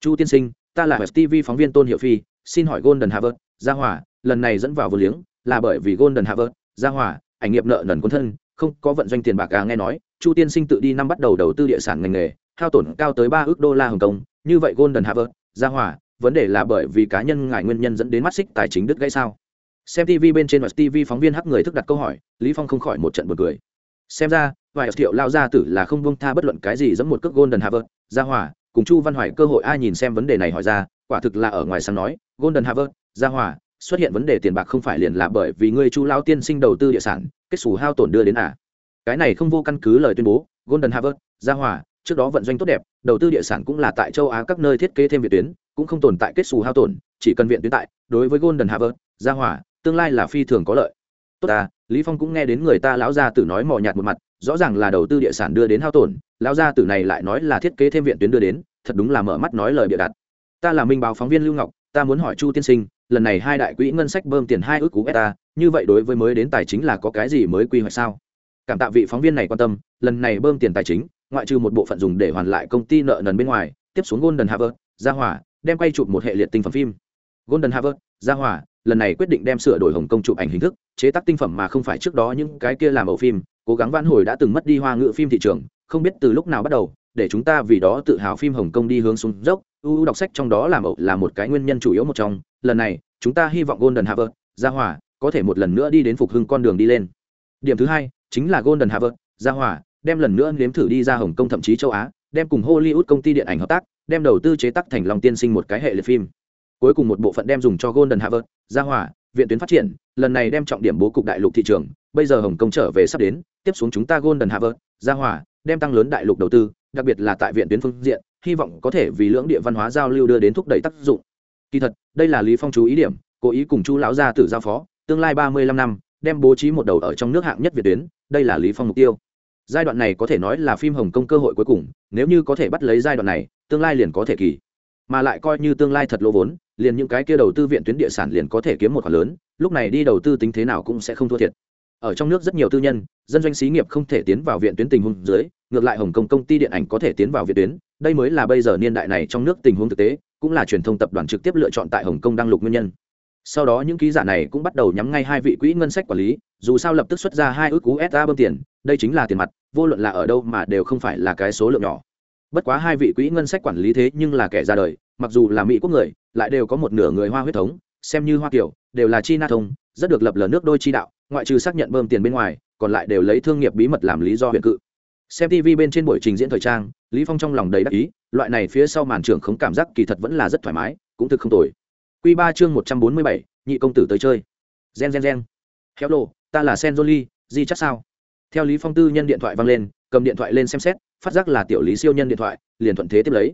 [SPEAKER 1] Chu tiên sinh, ta là tv phóng viên tôn hiệu phi, xin hỏi golden harvard, gia hỏa lần này dẫn vào vô liếng, là bởi vì golden harvard, gia hỏa ảnh nghiệp nợ nần quân thân, không có vận doanh tiền bạc à nghe nói, chu tiên sinh tự đi năm bắt đầu đầu tư địa sản ngành nghề, hao tổn cao tới ba ước đô la hồng kông, như vậy golden harvard, gia hỏa vấn đề là bởi vì cá nhân ngại nguyên nhân dẫn đến mắt xích tài chính đứt gãy sao? Xem tv bên trên và tv phóng viên hắc người thức đặt câu hỏi, lý phong không khỏi một trận buồn cười. Xem ra, vài triệu lao gia tử là không buông tha bất luận cái gì giống một cước golden harvard, gia hỏa cùng chu văn hoài cơ hội ai nhìn xem vấn đề này hỏi ra, quả thực là ở ngoài sáng nói, golden harvard, gia hỏa xuất hiện vấn đề tiền bạc không phải liền là bởi vì ngươi chu lao tiên sinh đầu tư địa sản, kết xù hao tổn đưa đến à? Cái này không vô căn cứ lời tuyên bố, golden harvard, gia hỏa trước đó vận doanh tốt đẹp, đầu tư địa sản cũng là tại châu á các nơi thiết kế thêm việt tuyến cũng không tồn tại kết xù hao tổn, chỉ cần viện tuyến tại, đối với golden harvard gia hỏa, tương lai là phi thường có lợi. Tốt ta, lý phong cũng nghe đến người ta lão gia tử nói mò nhạt một mặt, rõ ràng là đầu tư địa sản đưa đến hao tổn, lão gia tử này lại nói là thiết kế thêm viện tuyến đưa đến, thật đúng là mở mắt nói lời bịa đặt. Ta là minh báo phóng viên lưu ngọc, ta muốn hỏi chu tiên sinh, lần này hai đại quỹ ngân sách bơm tiền hai ước cú beta, như vậy đối với mới đến tài chính là có cái gì mới quy hoạch sao? Cảm tạ vị phóng viên này quan tâm, lần này bơm tiền tài chính, ngoại trừ một bộ phận dùng để hoàn lại công ty nợ nần bên ngoài, tiếp xuống golden harvard gia hỏa đem quay chụp một hệ liệt tinh phẩm phim. Golden harvard, gia hỏa lần này quyết định đem sửa đổi hồng Kông chụp ảnh hình thức, chế tác tinh phẩm mà không phải trước đó những cái kia làm ẩu phim, cố gắng vãn hồi đã từng mất đi hoa ngữ phim thị trường, không biết từ lúc nào bắt đầu, để chúng ta vì đó tự hào phim hồng kông đi hướng xuống dốc. Ưu đọc sách trong đó làm ẩu là một cái nguyên nhân chủ yếu một trong, lần này, chúng ta hy vọng golden harvard, gia hỏa có thể một lần nữa đi đến phục hưng con đường đi lên. Điểm thứ hai, chính là golden harvard, gia hỏa đem lần nữa nếm thử đi ra hồng kông thậm chí châu á, đem cùng hollywood công ty điện ảnh hợp tác đem đầu tư chế tác thành lòng tiên sinh một cái hệ liệt phim. Cuối cùng một bộ phận đem dùng cho golden harvard, gia hỏa viện tuyến phát triển, lần này đem trọng điểm bố cục đại lục thị trường, bây giờ hồng kông trở về sắp đến, tiếp xuống chúng ta golden harvard, gia hỏa đem tăng lớn đại lục đầu tư, đặc biệt là tại viện tuyến phương diện, hy vọng có thể vì lưỡng địa văn hóa giao lưu đưa đến thúc đẩy tác dụng. Kỳ thật, đây là lý phong chú ý điểm, cố ý cùng chu lão gia tử giao phó, tương lai ba mươi lăm năm, đem bố trí một đầu ở trong nước hạng nhất việt tuyến, đây là lý phong mục tiêu. Giai đoạn này có thể nói là phim hồng kông cơ hội cuối cùng, nếu như có thể bắt lấy giai đoạn này tương lai liền có thể kỳ. Mà lại coi như tương lai thật lỗ vốn, liền những cái kia đầu tư viện tuyến địa sản liền có thể kiếm một khoản lớn, lúc này đi đầu tư tính thế nào cũng sẽ không thua thiệt. Ở trong nước rất nhiều tư nhân, dân doanh xí nghiệp không thể tiến vào viện tuyến tình huống dưới, ngược lại hồng kông công ty điện ảnh có thể tiến vào viện tuyến, đây mới là bây giờ niên đại này trong nước tình huống thực tế, cũng là truyền thông tập đoàn trực tiếp lựa chọn tại hồng kông đăng lục nguyên nhân. Sau đó những ký giả này cũng bắt đầu nhắm ngay hai vị quỹ ngân sách quản lý, dù sao lập tức xuất ra hai ước cú sa bơm tiền, đây chính là tiền mặt, vô luận là ở đâu mà đều không phải là cái số lượng nhỏ bất quá hai vị quỹ ngân sách quản lý thế nhưng là kẻ ra đời mặc dù là mỹ quốc người lại đều có một nửa người hoa huyết thống xem như hoa kiểu đều là chi na thông rất được lập lờ nước đôi chi đạo ngoại trừ xác nhận bơm tiền bên ngoài còn lại đều lấy thương nghiệp bí mật làm lý do huyện cự. Xem tv bên trên buổi trình diễn thời trang lý phong trong lòng đầy đắc ý loại này phía sau màn trưởng không cảm giác kỳ thật vẫn là rất thoải mái cũng thực không tồi. Quy ba chương một trăm bốn mươi bảy, nhị công tử tới chơi. Gen gen gen. Hello ta là sen jolie di chắc sao? Theo lý phong tư nhân điện thoại vang lên cầm điện thoại lên xem xét, phát giác là tiểu lý siêu nhân điện thoại, liền thuận thế tiếp lấy.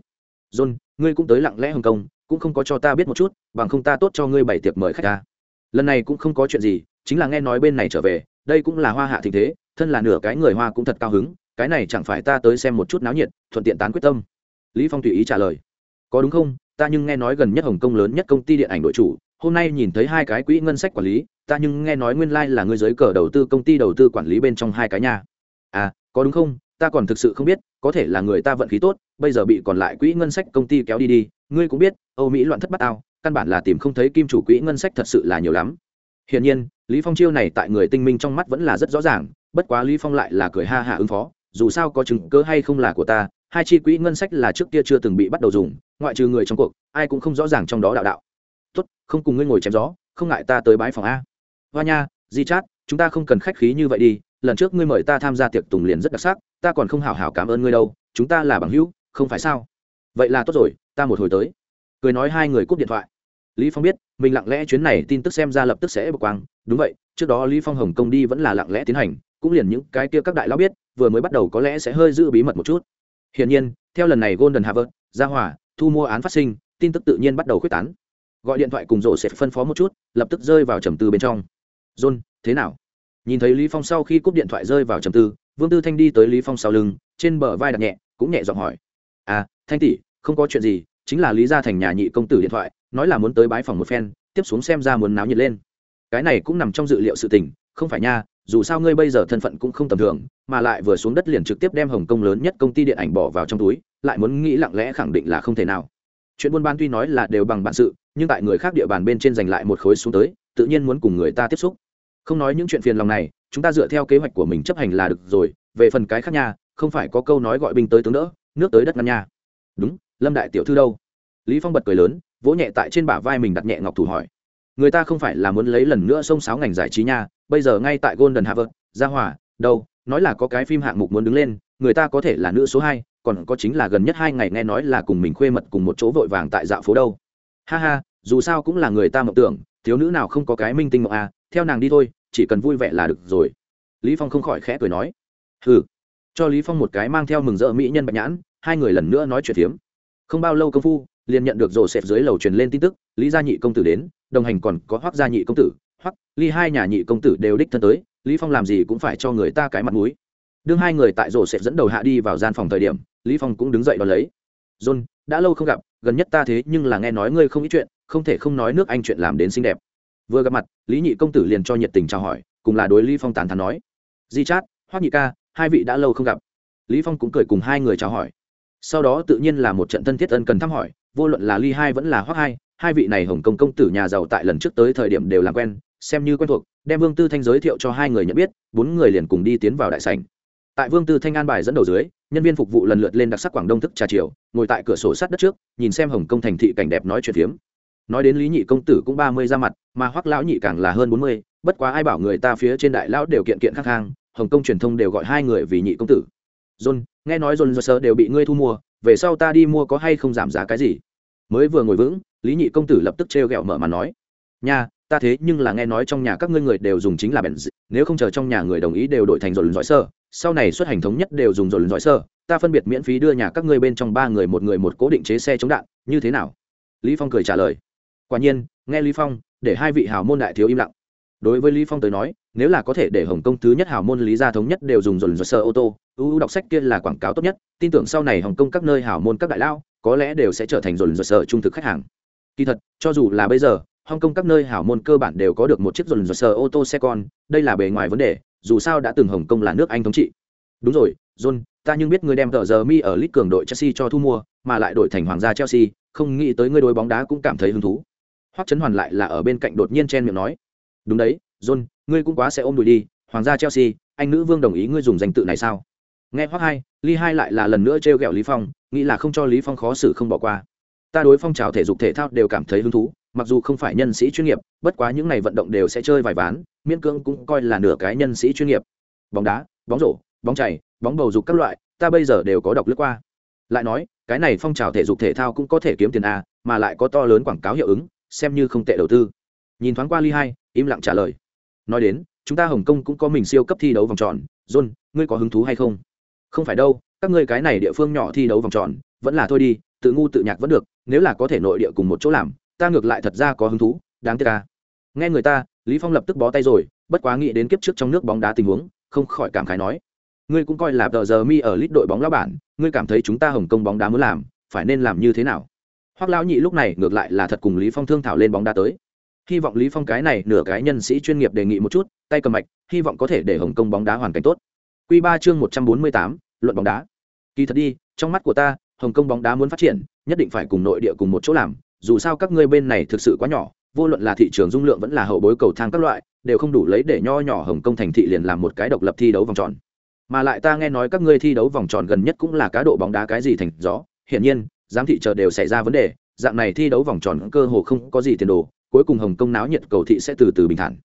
[SPEAKER 1] John, ngươi cũng tới lặng lẽ hồng kông, cũng không có cho ta biết một chút, bằng không ta tốt cho ngươi bảy tiệc mời khách ta. Lần này cũng không có chuyện gì, chính là nghe nói bên này trở về, đây cũng là hoa hạ thịnh thế, thân là nửa cái người hoa cũng thật cao hứng, cái này chẳng phải ta tới xem một chút náo nhiệt, thuận tiện tán quyết tâm. Lý phong tùy ý trả lời. Có đúng không? Ta nhưng nghe nói gần nhất hồng kông lớn nhất công ty điện ảnh đội chủ, hôm nay nhìn thấy hai cái quỹ ngân sách quản lý, ta nhưng nghe nói nguyên lai like là người giới cờ đầu tư công ty đầu tư quản lý bên trong hai cái nhà. À có đúng không? Ta còn thực sự không biết, có thể là người ta vận khí tốt, bây giờ bị còn lại quỹ ngân sách công ty kéo đi đi. Ngươi cũng biết, âu mỹ loạn thất bát ao căn bản là tìm không thấy kim chủ quỹ ngân sách thật sự là nhiều lắm. Hiển nhiên, lý phong chiêu này tại người tinh minh trong mắt vẫn là rất rõ ràng, bất quá lý phong lại là cười ha hạ ứng phó, dù sao có chứng cứ hay không là của ta, hai chi quỹ ngân sách là trước kia chưa từng bị bắt đầu dùng, ngoại trừ người trong cuộc, ai cũng không rõ ràng trong đó đạo đạo. Tốt, không cùng ngươi ngồi chém gió, không ngại ta tới bãi phòng a. Hoa nha di chát chúng ta không cần khách khí như vậy đi lần trước ngươi mời ta tham gia tiệc tùng liền rất đặc sắc, ta còn không hào hào cảm ơn ngươi đâu, chúng ta là bằng hữu, không phải sao? Vậy là tốt rồi, ta một hồi tới. Cười nói hai người cúp điện thoại. Lý phong biết, mình lặng lẽ chuyến này tin tức xem ra lập tức sẽ bộc quang. Đúng vậy, trước đó lý phong hồng công đi vẫn là lặng lẽ tiến hành, cũng liền những cái kia các đại lão biết, vừa mới bắt đầu có lẽ sẽ hơi giữ bí mật một chút. Hiển nhiên, theo lần này golden harvard ra hỏa, thu mua án phát sinh, tin tức tự nhiên bắt đầu khuếch tán. Gọi điện thoại cùng rổ sẽ phân phó một chút, lập tức rơi vào trầm tư bên trong. John, thế nào? Nhìn thấy lý phong sau khi cúp điện thoại rơi vào trầm tư, vương tư thanh đi tới lý phong sau lưng, trên bờ vai đặt nhẹ, cũng nhẹ giọng hỏi. À thanh tỷ, không có chuyện gì, chính là lý gia thành nhà nhị công tử điện thoại, nói là muốn tới bái phòng một phen, tiếp xuống xem ra muốn náo nhiệt lên. Cái này cũng nằm trong dự liệu sự tình, không phải nha, dù sao ngươi bây giờ thân phận cũng không tầm thường, mà lại vừa xuống đất liền trực tiếp đem hồng kông lớn nhất công ty điện ảnh bỏ vào trong túi, lại muốn nghĩ lặng lẽ khẳng định là không thể nào. Chuyện buôn bán tuy nói là đều bằng bản sự, nhưng tại người khác địa bàn bên trên giành lại một khối xuống tới, tự nhiên muốn cùng người ta tiếp xúc không nói những chuyện phiền lòng này, chúng ta dựa theo kế hoạch của mình chấp hành là được rồi, về phần cái khác nha, không phải có câu nói gọi binh tới tướng đỡ, nước tới đất ngăn nha. Đúng, lâm đại tiểu thư đâu? Lý phong bật cười lớn, vỗ nhẹ tại trên bả vai mình đặt nhẹ ngọc thủ hỏi. Người ta không phải là muốn lấy lần nữa xông sáo ngành giải trí nha, bây giờ ngay tại golden harvard gia hỏa đâu, nói là có cái phim hạng mục muốn đứng lên, người ta có thể là nữ số hai, còn có chính là gần nhất hai ngày nghe nói là cùng mình khuê mật cùng một chỗ vội vàng tại dạo phố đâu. Ha ha, dù sao cũng là người ta mộng tưởng, thiếu nữ nào không có cái minh tinh mộng à theo nàng đi thôi, chỉ cần vui vẻ là được rồi. Lý phong không khỏi khẽ cười nói. Hừ. Cho lý phong một cái mang theo mừng rỡ mỹ nhân bạch nhãn, hai người lần nữa nói chuyện thiếm không bao lâu công phu, liền nhận được rổ xẹp dưới lầu truyền lên tin tức, lý gia nhị công tử đến, đồng hành còn có hoắc gia nhị công tử, hoắc ly hai nhà nhị công tử đều đích thân tới, lý phong làm gì cũng phải cho người ta cái mặt mũi. Đương hai người tại rổ xẹp dẫn đầu hạ đi vào gian phòng thời điểm, lý phong cũng đứng dậy đón lấy. John, đã lâu không gặp, gần nhất ta thế nhưng là nghe nói ngươi không ít chuyện, không thể không nói nước anh chuyện làm đến xinh đẹp vừa gặp mặt, lý nhị công tử liền cho nhiệt tình chào hỏi, cùng là đối lý phong tán thán nói. Di chát, hoắc nhị ca, hai vị đã lâu không gặp. Lý phong cũng cười cùng hai người chào hỏi. Sau đó tự nhiên là một trận thân thiết ân cần thăm hỏi, vô luận là ly hai vẫn là hoắc hai hai vị này hồng công công tử nhà giàu tại lần trước tới thời điểm đều làm quen, xem như quen thuộc, đem vương tư thanh giới thiệu cho hai người nhận biết, bốn người liền cùng đi tiến vào đại sảnh. Tại vương tư thanh an bài dẫn đầu dưới, nhân viên phục vụ lần lượt lên đặc sắc quảng đông thức trà chiều, ngồi tại cửa sổ sát đất trước, nhìn xem hồng công thành thị cảnh đẹp nói chuyện phiếm nói đến lý nhị công tử cũng ba mươi ra mặt mà hoắc lão nhị càng là hơn bốn mươi bất quá ai bảo người ta phía trên đại lão đều kiện kiện khắc hàng, hồng công truyền thông đều gọi hai người vì nhị công tử. John nghe nói john sơ đều bị ngươi thu mua về sau ta đi mua có hay không giảm giá cái gì? Mới vừa ngồi vững lý nhị công tử lập tức trêu ghẹo mở mà nói nha ta thế nhưng là nghe nói trong nhà các ngươi người đều dùng chính là bèn nếu không chờ trong nhà người đồng ý đều đổi thành dồn dõi sơ sau này xuất hành thống nhất đều dùng dồn dõi sơ ta phân biệt miễn phí đưa nhà các ngươi bên trong ba người một người một cố định chế xe chống đạn như thế nào? Lý phong cười trả lời quả nhiên, nghe lý phong, để hai vị hào môn đại thiếu im lặng. Đối với lý phong tới nói, nếu là có thể để hồng kông thứ nhất hào môn lý gia thống nhất đều dùng dồn dồn sơ ô tô ưu đọc sách kia là quảng cáo tốt nhất, tin tưởng sau này hồng kông các nơi hào môn các đại lao có lẽ đều sẽ trở thành dồn dồn sơ trung thực khách hàng. Kỳ thật, cho dù là bây giờ, hồng kông các nơi hào môn cơ bản đều có được một chiếc dồn dồn sơ ô tô xe con, đây là bề ngoài vấn đề, dù sao đã từng hồng kông là nước anh thống trị. Đúng rồi, john, ta nhưng biết ngươi đem tờ giờ mi ở lit cường đội chelsea cho thu mua, mà lại đổi thành hoàng gia chelsea, không nghĩ tới ngươi đối bóng đá cũng cảm thấy hứng thú hoắc chấn hoàn lại là ở bên cạnh đột nhiên chen miệng nói, đúng đấy, john, ngươi cũng quá sẽ ôm đùi đi, hoàng gia chelsea, anh nữ vương đồng ý ngươi dùng danh tự này sao? Nghe hoắc hai, ly hai lại là lần nữa trêu ghẹo lý phong, nghĩ là không cho lý phong khó xử không bỏ qua. Ta đối phong trào thể dục thể thao đều cảm thấy hứng thú, mặc dù không phải nhân sĩ chuyên nghiệp, bất quá những ngày vận động đều sẽ chơi vài ván, miễn cưỡng cũng coi là nửa cái nhân sĩ chuyên nghiệp. Bóng đá, bóng rổ, bóng chảy bóng bầu dục các loại, ta bây giờ đều có đọc lướt qua. Lại nói, cái này phong trào thể dục thể thao cũng có thể kiếm tiền a mà lại có to lớn quảng cáo hiệu ứng xem như không tệ đầu tư. Nhìn thoáng qua ly hai, im lặng trả lời. Nói đến, chúng ta hồng kông cũng có mình siêu cấp thi đấu vòng tròn. John, ngươi có hứng thú hay không? Không phải đâu, các ngươi cái này địa phương nhỏ thi đấu vòng tròn, vẫn là thôi đi, tự ngu tự nhạc vẫn được, nếu là có thể nội địa cùng một chỗ làm, ta ngược lại thật ra có hứng thú, đáng tiếc ca nghe người ta, lý phong lập tức bó tay rồi, bất quá nghĩ đến kiếp trước trong nước bóng đá tình huống, không khỏi cảm khái nói. Ngươi cũng coi là tờ giờ mi ở lít đội bóng lão bản, ngươi cảm thấy chúng ta hồng kông bóng đá muốn làm, phải nên làm như thế nào? Hoắc lão nhị lúc này ngược lại là thật cùng lý phong thương thảo lên bóng đá tới. Hy vọng lý phong cái này nửa cái nhân sĩ chuyên nghiệp đề nghị một chút tay cầm mạch hy vọng có thể để hồng kông bóng đá hoàn cảnh tốt. Quy ba chương một trăm bốn mươi tám, luận bóng đá. Kỳ thật đi trong mắt của ta hồng kông bóng đá muốn phát triển nhất định phải cùng nội địa cùng một chỗ làm. Dù sao các ngươi bên này thực sự quá nhỏ vô luận là thị trường dung lượng vẫn là hậu bối cầu thang các loại đều không đủ lấy để nho nhỏ hồng kông thành thị liền làm một cái độc lập thi đấu vòng tròn. Mà lại ta nghe nói các ngươi thi đấu vòng tròn gần nhất cũng là cá độ bóng đá cái gì thành gió. Hiển nhiên giám thị chờ đều xảy ra vấn đề, dạng này thi đấu vòng tròn cơ hồ không có gì tiền đồ, cuối cùng hồng kông náo nhiệt cầu thị sẽ từ từ bình thản.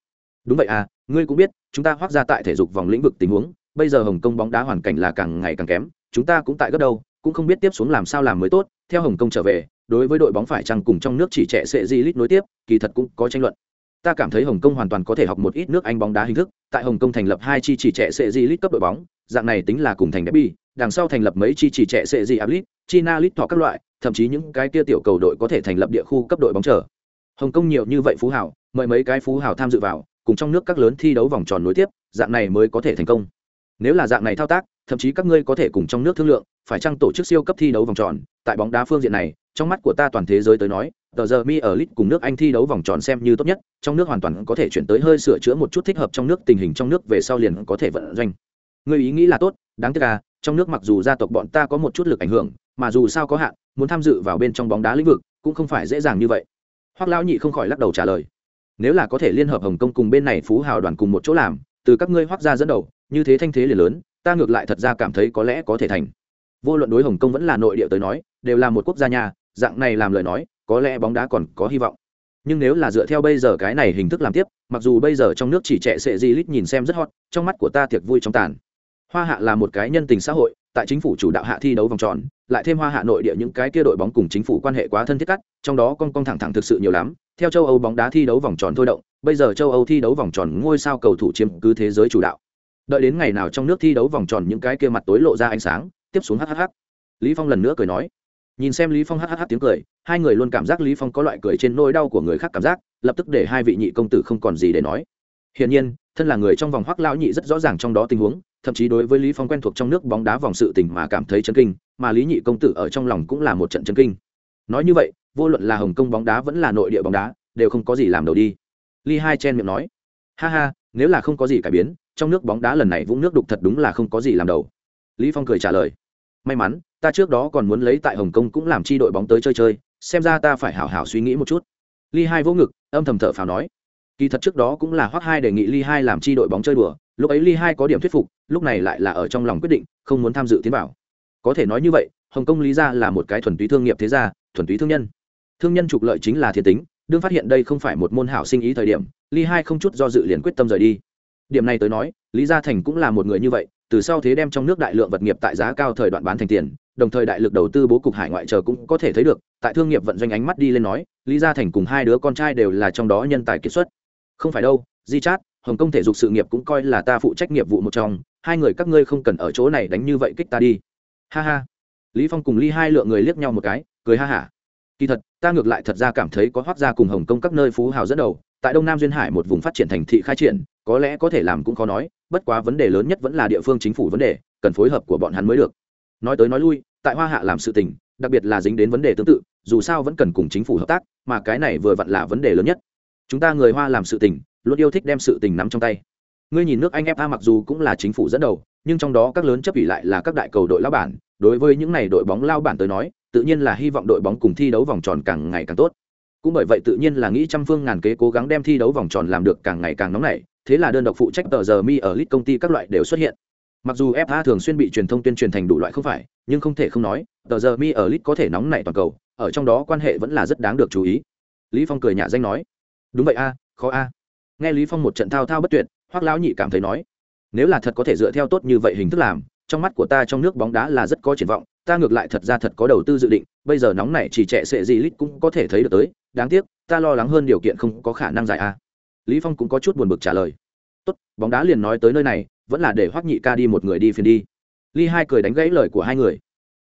[SPEAKER 1] Đúng vậy à ngươi cũng biết, chúng ta hoác ra tại thể dục vòng lĩnh vực tình huống, bây giờ hồng kông bóng đá hoàn cảnh là càng ngày càng kém, chúng ta cũng tại gấp đâu, cũng không biết tiếp xuống làm sao làm mới tốt, theo hồng kông trở về, đối với đội bóng phải chăng cùng trong nước chỉ trẻ sẽ di lít nối tiếp, kỳ thật cũng có tranh luận. Ta cảm thấy hồng kông hoàn toàn có thể học một ít nước anh bóng đá hình thức, tại hồng kông thành lập hai chi chỉ trẻ sẽ di lít cấp đội bóng, dạng này tính là cùng thành derby đằng sau thành lập mấy chi chỉ trẻ sẽ gì ablit china lit thọ các loại, thậm chí những cái kia tiểu cầu đội có thể thành lập địa khu cấp đội bóng trở hồng kông nhiều như vậy phú hảo mời mấy cái phú hảo tham dự vào, cùng trong nước các lớn thi đấu vòng tròn nối tiếp, dạng này mới có thể thành công nếu là dạng này thao tác, thậm chí các ngươi có thể cùng trong nước thương lượng, phải chăng tổ chức siêu cấp thi đấu vòng tròn, tại bóng đá phương diện này, trong mắt của ta toàn thế giới tới nói, tờ giờ mi ở lit cùng nước anh thi đấu vòng tròn xem như tốt nhất, trong nước hoàn toàn có thể chuyển tới hơi sửa chữa một chút thích hợp trong nước tình hình trong nước về sau liền có thể vận doanh người ý nghĩ là tốt, đáng tiếc à? Trong nước mặc dù gia tộc bọn ta có một chút lực ảnh hưởng, mà dù sao có hạn, muốn tham dự vào bên trong bóng đá lĩnh vực, cũng không phải dễ dàng như vậy. Hoắc lão nhị không khỏi lắc đầu trả lời. Nếu là có thể liên hợp hồng kông cùng bên này phú hào đoàn cùng một chỗ làm, từ các ngươi hoắc gia dẫn đầu, như thế thanh thế liền lớn, ta ngược lại thật ra cảm thấy có lẽ có thể thành. Vô luận đối hồng kông vẫn là nội địa tới nói, đều là một quốc gia nhà, dạng này làm lời nói, có lẽ bóng đá còn có hy vọng. Nhưng nếu là dựa theo bây giờ cái này hình thức làm tiếp, mặc dù bây giờ trong nước chỉ trẻ sệ di lít nhìn xem rất hot, trong mắt của ta thiệt vui trong tàn hoa hạ là một cái nhân tình xã hội, tại chính phủ chủ đạo hạ thi đấu vòng tròn, lại thêm hoa hạ nội địa những cái kia đội bóng cùng chính phủ quan hệ quá thân thiết cắt, trong đó con con thẳng thẳng thực sự nhiều lắm. Theo châu âu bóng đá thi đấu vòng tròn thôi động, bây giờ châu âu thi đấu vòng tròn ngôi sao cầu thủ chiếm cứ thế giới chủ đạo. Đợi đến ngày nào trong nước thi đấu vòng tròn những cái kia mặt tối lộ ra ánh sáng, tiếp xuống hhh lý phong lần nữa cười nói. Nhìn xem lý phong hhh tiếng cười, hai người luôn cảm giác lý phong có loại cười trên nỗi đau của người khác cảm giác, lập tức để hai vị nhị công tử không còn gì để nói. Hiển nhiên, thân là người trong vòng hoắc lão nhị rất rõ ràng trong đó tình huống thậm chí đối với lý phong quen thuộc trong nước bóng đá vòng sự tình mà cảm thấy chấn kinh, mà lý nhị công tử ở trong lòng cũng là một trận chấn kinh. Nói như vậy, vô luận là hồng kông bóng đá vẫn là nội địa bóng đá, đều không có gì làm đầu đi. Ly hai chen miệng nói, ha ha, nếu là không có gì cải biến, trong nước bóng đá lần này vũng nước đục thật đúng là không có gì làm đầu. Lý phong cười trả lời, may mắn, ta trước đó còn muốn lấy tại hồng kông cũng làm chi đội bóng tới chơi chơi, xem ra ta phải hảo hảo suy nghĩ một chút. Ly hai vỗ ngực, âm thầm thở phào nói, kỳ thật trước đó cũng là hoắc hai đề nghị ly hai làm chi đội bóng chơi đùa lúc ấy ly hai có điểm thuyết phục, lúc này lại là ở trong lòng quyết định, không muốn tham dự tiến bảo. có thể nói như vậy, hồng kông lý ra là một cái thuần túy thương nghiệp thế gia, thuần túy thương nhân. Thương nhân trục lợi chính là thiên tính, đương phát hiện đây không phải một môn hảo sinh ý thời điểm, ly hai không chút do dự liền quyết tâm rời đi. Điểm này tới nói, lý gia thành cũng là một người như vậy, từ sau thế đem trong nước đại lượng vật nghiệp tại giá cao thời đoạn bán thành tiền, đồng thời đại lực đầu tư bố cục hải ngoại chờ cũng có thể thấy được, tại thương nghiệp vận doanh ánh mắt đi lên nói, lý gia thành cùng hai đứa con trai đều là trong đó nhân tài kiệt xuất. Không phải đâu, di chát hồng kông thể dục sự nghiệp cũng coi là ta phụ trách nghiệp vụ một trong, hai người các ngươi không cần ở chỗ này đánh như vậy kích ta đi. Ha ha. Lý phong cùng ly hai lượng người liếc nhau một cái, cười ha hả. Kỳ thật, ta ngược lại thật ra cảm thấy có hoác ra cùng hồng kông các nơi phú hào dẫn đầu, tại đông nam duyên hải một vùng phát triển thành thị khai triển, có lẽ có thể làm cũng khó nói, bất quá vấn đề lớn nhất vẫn là địa phương chính phủ vấn đề, cần phối hợp của bọn hắn mới được. Nói tới nói lui, tại hoa hạ làm sự tình, đặc biệt là dính đến vấn đề tương tự, dù sao vẫn cần cùng chính phủ hợp tác, mà cái này vừa vặn là vấn đề lớn nhất. Chúng ta người hoa làm sự tình luôn yêu thích đem sự tình nắm trong tay. Ngươi nhìn nước anh fa mặc dù cũng là chính phủ dẫn đầu, nhưng trong đó các lớn chấp ủy lại là các đại cầu đội lao bản. Đối với những này đội bóng lao bản tới nói, tự nhiên là hy vọng đội bóng cùng thi đấu vòng tròn càng ngày càng tốt. Cũng bởi vậy tự nhiên là nghĩ trăm phương ngàn kế cố gắng đem thi đấu vòng tròn làm được càng ngày càng nóng nảy. Thế là đơn độc phụ trách tờ giờ mi ở lit công ty các loại đều xuất hiện. Mặc dù fa thường xuyên bị truyền thông tuyên truyền thành đủ loại không phải, nhưng không thể không nói, tờ giờ mi ở lit có thể nóng nảy toàn cầu, ở trong đó quan hệ vẫn là rất đáng được chú ý. Lý phong cười nhả danh nói, đúng vậy a, khó a nghe lý phong một trận thao thao bất tuyệt, hoắc lão nhị cảm thấy nói, nếu là thật có thể dựa theo tốt như vậy hình thức làm, trong mắt của ta trong nước bóng đá là rất có triển vọng, ta ngược lại thật ra thật có đầu tư dự định, bây giờ nóng này chỉ trẻ sệ gì lít cũng có thể thấy được tới, đáng tiếc, ta lo lắng hơn điều kiện không có khả năng giải a. Lý phong cũng có chút buồn bực trả lời, tốt, bóng đá liền nói tới nơi này, vẫn là để hoắc nhị ca đi một người đi phiền đi. Lý hai cười đánh gãy lời của hai người.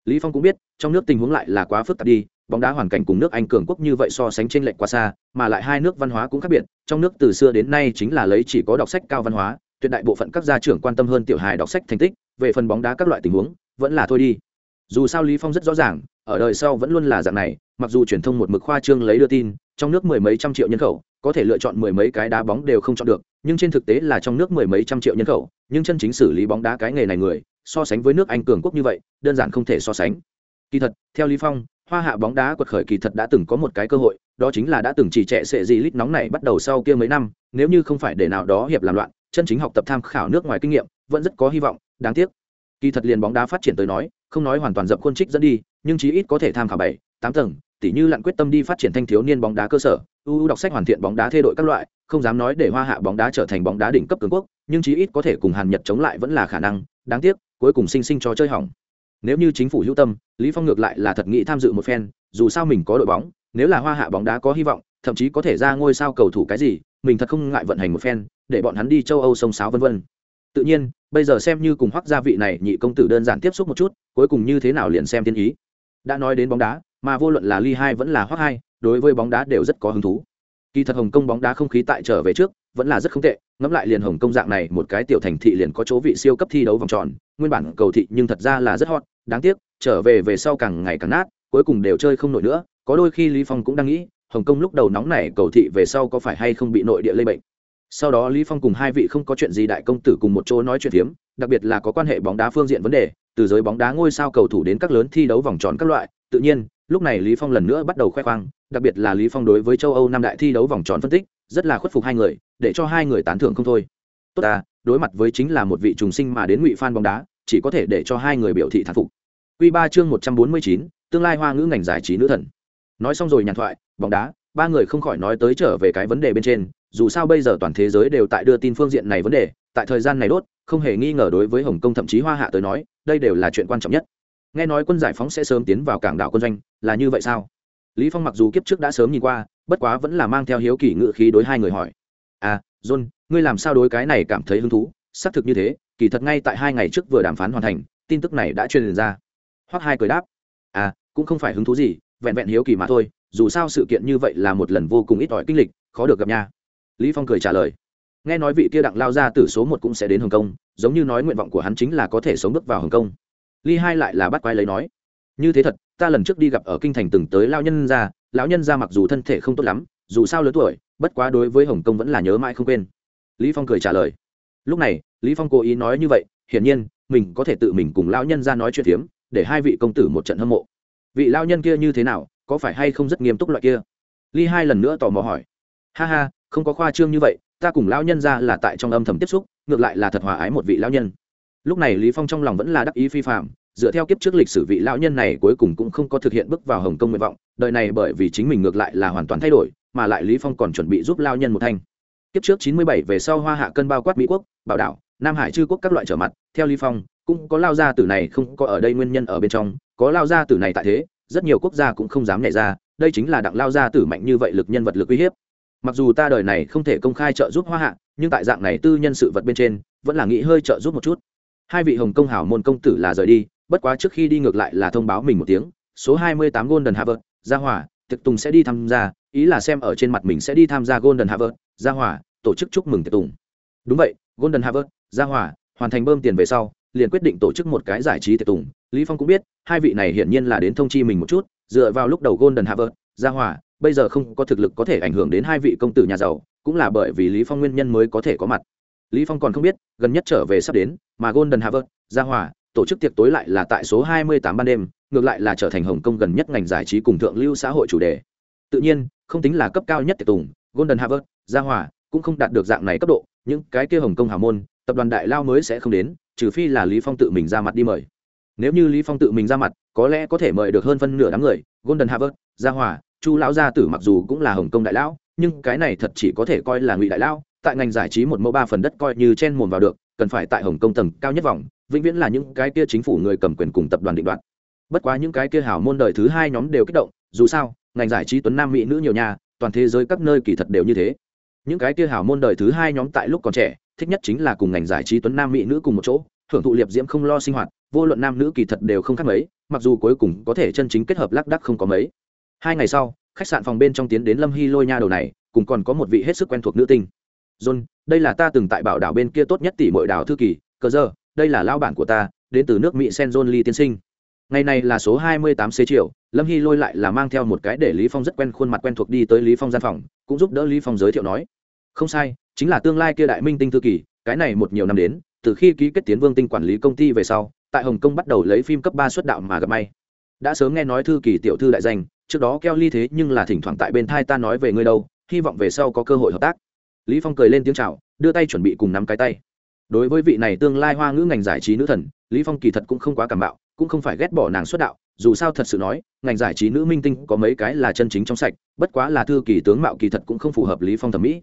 [SPEAKER 1] Lý phong cũng biết, trong nước tình huống lại là quá phức tạp đi bóng đá hoàn cảnh cùng nước anh cường quốc như vậy so sánh trên lệch quá xa, mà lại hai nước văn hóa cũng khác biệt. Trong nước từ xưa đến nay chính là lấy chỉ có đọc sách cao văn hóa, tuyệt đại bộ phận các gia trưởng quan tâm hơn tiểu hài đọc sách thành tích, về phần bóng đá các loại tình huống, vẫn là thôi đi. Dù sao lý phong rất rõ ràng, ở đời sau vẫn luôn là dạng này, mặc dù truyền thông một mực khoa trương lấy đưa tin, trong nước mười mấy trăm triệu nhân khẩu, có thể lựa chọn mười mấy cái đá bóng đều không chọn được, nhưng trên thực tế là trong nước mười mấy trăm triệu nhân khẩu, nhưng chân chính xử lý bóng đá cái nghề này người, so sánh với nước anh cường quốc như vậy, đơn giản không thể so sánh. Kỳ thật, theo lý phong hoa hạ bóng đá quật khởi kỳ thật đã từng có một cái cơ hội, đó chính là đã từng chỉ trẻ sệ gì lít nóng này bắt đầu sau kia mấy năm, nếu như không phải để nào đó hiệp làm loạn, chân chính học tập tham khảo nước ngoài kinh nghiệm, vẫn rất có hy vọng, đáng tiếc. Kỳ thật liền bóng đá phát triển tới nói, không nói hoàn toàn dập khuôn trích dẫn đi, nhưng chí ít có thể tham khảo bảy, tám tầng, tỉ như lặn quyết tâm đi phát triển thanh thiếu niên bóng đá cơ sở ưu đọc sách hoàn thiện bóng đá thay đổi các loại, không dám nói để hoa hạ bóng đá trở thành bóng đá đỉnh cấp cường quốc, nhưng chí ít có thể cùng hàn nhật chống lại vẫn là khả năng, đáng tiếc, cuối cùng sinh sinh cho chơi hỏng nếu như chính phủ hữu tâm, lý phong ngược lại là thật nghĩ tham dự một phen, dù sao mình có đội bóng, nếu là hoa hạ bóng đá có hy vọng, thậm chí có thể ra ngôi sao cầu thủ cái gì, mình thật không ngại vận hành một phen, để bọn hắn đi châu âu sông sáo vân vân. Tự nhiên, bây giờ xem như cùng hoắc gia vị này nhị công tử đơn giản tiếp xúc một chút, cuối cùng như thế nào liền xem tiên ý. Đã nói đến bóng đá, mà vô luận là ly hai vẫn là hoắc hai, đối với bóng đá đều rất có hứng thú. Kỳ thật hồng kông bóng đá không khí tại trở về trước, vẫn là rất không tệ ngẫm lại liền hồng công dạng này, một cái tiểu thành thị liền có chỗ vị siêu cấp thi đấu vòng tròn, nguyên bản cầu thị nhưng thật ra là rất hot, đáng tiếc, trở về về sau càng ngày càng nát, cuối cùng đều chơi không nổi nữa, có đôi khi lý phong cũng đang nghĩ, hồng kông lúc đầu nóng này, cầu thị về sau có phải hay không bị nội địa lây bệnh. Sau đó lý phong cùng hai vị không có chuyện gì đại công tử cùng một chỗ nói chuyện phiếm, đặc biệt là có quan hệ bóng đá phương diện vấn đề, từ giới bóng đá ngôi sao cầu thủ đến các lớn thi đấu vòng tròn các loại, tự nhiên, lúc này lý phong lần nữa bắt đầu khoe khoang, đặc biệt là lý phong đối với châu âu năm đại thi đấu vòng tròn phân tích rất là khuất phục hai người, để cho hai người tán thưởng không thôi. Tốt à đối mặt với chính là một vị trùng sinh mà đến ngụy fan bóng đá, chỉ có thể để cho hai người biểu thị thán phục. Quy ba chương một trăm bốn mươi chín, tương lai hoa ngữ ngành giải trí nữ thần. Nói xong rồi nhàn thoại, bóng đá, ba người không khỏi nói tới trở về cái vấn đề bên trên, dù sao bây giờ toàn thế giới đều tại đưa tin phương diện này vấn đề, tại thời gian này đốt, không hề nghi ngờ đối với hồng kông thậm chí hoa hạ tới nói, đây đều là chuyện quan trọng nhất. Nghe nói quân giải phóng sẽ sớm tiến vào cảng đảo quân doanh, là như vậy sao? Lý phong mặc dù kiếp trước đã sớm nhìn qua, bất quá vẫn là mang theo hiếu kỳ ngự khí đối hai người hỏi. À john, ngươi làm sao đối cái này cảm thấy hứng thú? Xác thực như thế, kỳ thật ngay tại hai ngày trước vừa đàm phán hoàn thành, tin tức này đã truyền ra. Hoắc hai cười đáp. À cũng không phải hứng thú gì, vẹn vẹn hiếu kỳ mà thôi, dù sao sự kiện như vậy là một lần vô cùng ít ỏi kinh lịch, khó được gặp nha. Lý phong cười trả lời. Nghe nói vị kia đặng lao ra từ số một cũng sẽ đến hồng kông, giống như nói nguyện vọng của hắn chính là có thể sống bước vào hồng kông. Lý hai lại là bắt quái lấy nói. Như thế thật ta lần trước đi gặp ở kinh thành từng tới lao nhân ra lão nhân ra mặc dù thân thể không tốt lắm, dù sao lớn tuổi, bất quá đối với hồng kông vẫn là nhớ mãi không quên. Lý phong cười trả lời. Lúc này, lý phong cố ý nói như vậy, hiển nhiên, mình có thể tự mình cùng lão nhân ra nói chuyện phiếm, để hai vị công tử một trận hâm mộ. Vị lão nhân kia như thế nào, có phải hay không rất nghiêm túc loại kia? Ly hai lần nữa tò mò hỏi. Ha ha, không có khoa trương như vậy, ta cùng lão nhân ra là tại trong âm thầm tiếp xúc, ngược lại là thật hòa ái một vị lão nhân. Lúc này lý phong trong lòng vẫn là đắc ý phi phạm dựa theo kiếp trước lịch sử vị lão nhân này cuối cùng cũng không có thực hiện bước vào hồng kông nguyện vọng, đời này bởi vì chính mình ngược lại là hoàn toàn thay đổi, mà lại lý phong còn chuẩn bị giúp lão nhân một thanh. Kiếp trước 97 về sau hoa hạ cân bao quát mỹ quốc, bảo đảo, nam hải chư quốc các loại trở mặt, theo lý phong, cũng có lao gia tử này không có ở đây nguyên nhân ở bên trong, có lao gia tử này tại thế, rất nhiều quốc gia cũng không dám nhảy ra, đây chính là đặng lao gia tử mạnh như vậy lực nhân vật lực uy hiếp. Mặc dù ta đời này không thể công khai trợ giúp hoa hạ, nhưng tại dạng này tư nhân sự vật bên trên, vẫn là nghĩ hơi trợ giúp một chút. Hai vị hồng công hảo môn công tử là rời đi bất quá trước khi đi ngược lại là thông báo mình một tiếng, số 28 golden harvard, gia hỏa, tiệc tùng sẽ đi tham gia, ý là xem ở trên mặt mình sẽ đi tham gia golden harvard, gia hỏa, tổ chức chúc mừng tiệc tùng. Đúng vậy, golden harvard, gia hỏa, hoàn thành bơm tiền về sau, liền quyết định tổ chức một cái giải trí tiệc tùng. Lý phong cũng biết, hai vị này hiển nhiên là đến thông chi mình một chút, dựa vào lúc đầu golden harvard, gia hỏa, bây giờ không có thực lực có thể ảnh hưởng đến hai vị công tử nhà giàu, cũng là bởi vì lý phong nguyên nhân mới có thể có mặt. Lý phong còn không biết, gần nhất trở về sắp đến, mà golden harvard, gia hỏa tổ chức tiệc tối lại là tại số 28 ban đêm ngược lại là trở thành hồng kông gần nhất ngành giải trí cùng thượng lưu xã hội chủ đề. Tự nhiên không tính là cấp cao nhất tiệc tùng golden Harvest, gia hỏa cũng không đạt được dạng này cấp độ những cái kia hồng kông hào môn tập đoàn đại lao mới sẽ không đến trừ phi là lý phong tự mình ra mặt đi mời. Nếu như lý phong tự mình ra mặt có lẽ có thể mời được hơn phân nửa đám người golden Harvest, gia hỏa chu lão gia tử mặc dù cũng là hồng kông đại lão nhưng cái này thật chỉ có thể coi là ngụy đại lão tại ngành giải trí một mẫu ba phần đất coi như chen mồm vào được cần phải tại hồng kông tầng cao nhất vòng vĩnh viễn là những cái kia chính phủ người cầm quyền cùng tập đoàn định đoạt. Bất quá những cái kia hảo môn đời thứ hai nhóm đều kích động, dù sao, ngành giải trí tuấn nam mỹ nữ nhiều nhà toàn thế giới các nơi kỳ thật đều như thế. Những cái kia hảo môn đời thứ hai nhóm tại lúc còn trẻ, thích nhất chính là cùng ngành giải trí tuấn nam mỹ nữ cùng một chỗ hưởng thụ liệp diễm không lo sinh hoạt, vô luận nam nữ kỳ thật đều không khác mấy, mặc dù cuối cùng có thể chân chính kết hợp lác đắc không có mấy. Hai ngày sau, khách sạn phòng bên trong tiến đến lâm hy lôi nha đầu này, cùng còn có một vị hết sức quen thuộc nữ tinh. John, đây là ta từng tại bảo đảo bên kia tốt nhất tỷ mọi đảo thư kỳ, cờ giờ đây là lao bản của ta, đến từ nước mỹ sen john lee tiên sinh. Ngày này là số hai mươi tám xế chiều, lâm hy lôi lại là mang theo một cái để lý phong rất quen khuôn mặt quen thuộc đi tới lý phong gian phòng, cũng giúp đỡ lý phong giới thiệu nói, không sai, chính là tương lai kia đại minh tinh thư kỳ, cái này một nhiều năm đến, từ khi ký kết tiến vương tinh quản lý công ty về sau, tại hồng kông bắt đầu lấy phim cấp ba xuất đạo mà gặp may. Đã sớm nghe nói thư kỳ tiểu thư đại danh, trước đó keo ly thế nhưng là thỉnh thoảng tại bên thai ta nói về ngươi đâu, hy vọng về sau có cơ hội hợp tác. Lý phong cười lên tiếng chào, đưa tay chuẩn bị cùng nắm cái tay đối với vị này tương lai hoa ngữ ngành giải trí nữ thần, lý phong kỳ thật cũng không quá cảm bạo, cũng không phải ghét bỏ nàng xuất đạo, dù sao thật sự nói, ngành giải trí nữ minh tinh có mấy cái là chân chính trong sạch, bất quá là thư kỳ tướng mạo kỳ thật cũng không phù hợp lý phong thẩm mỹ.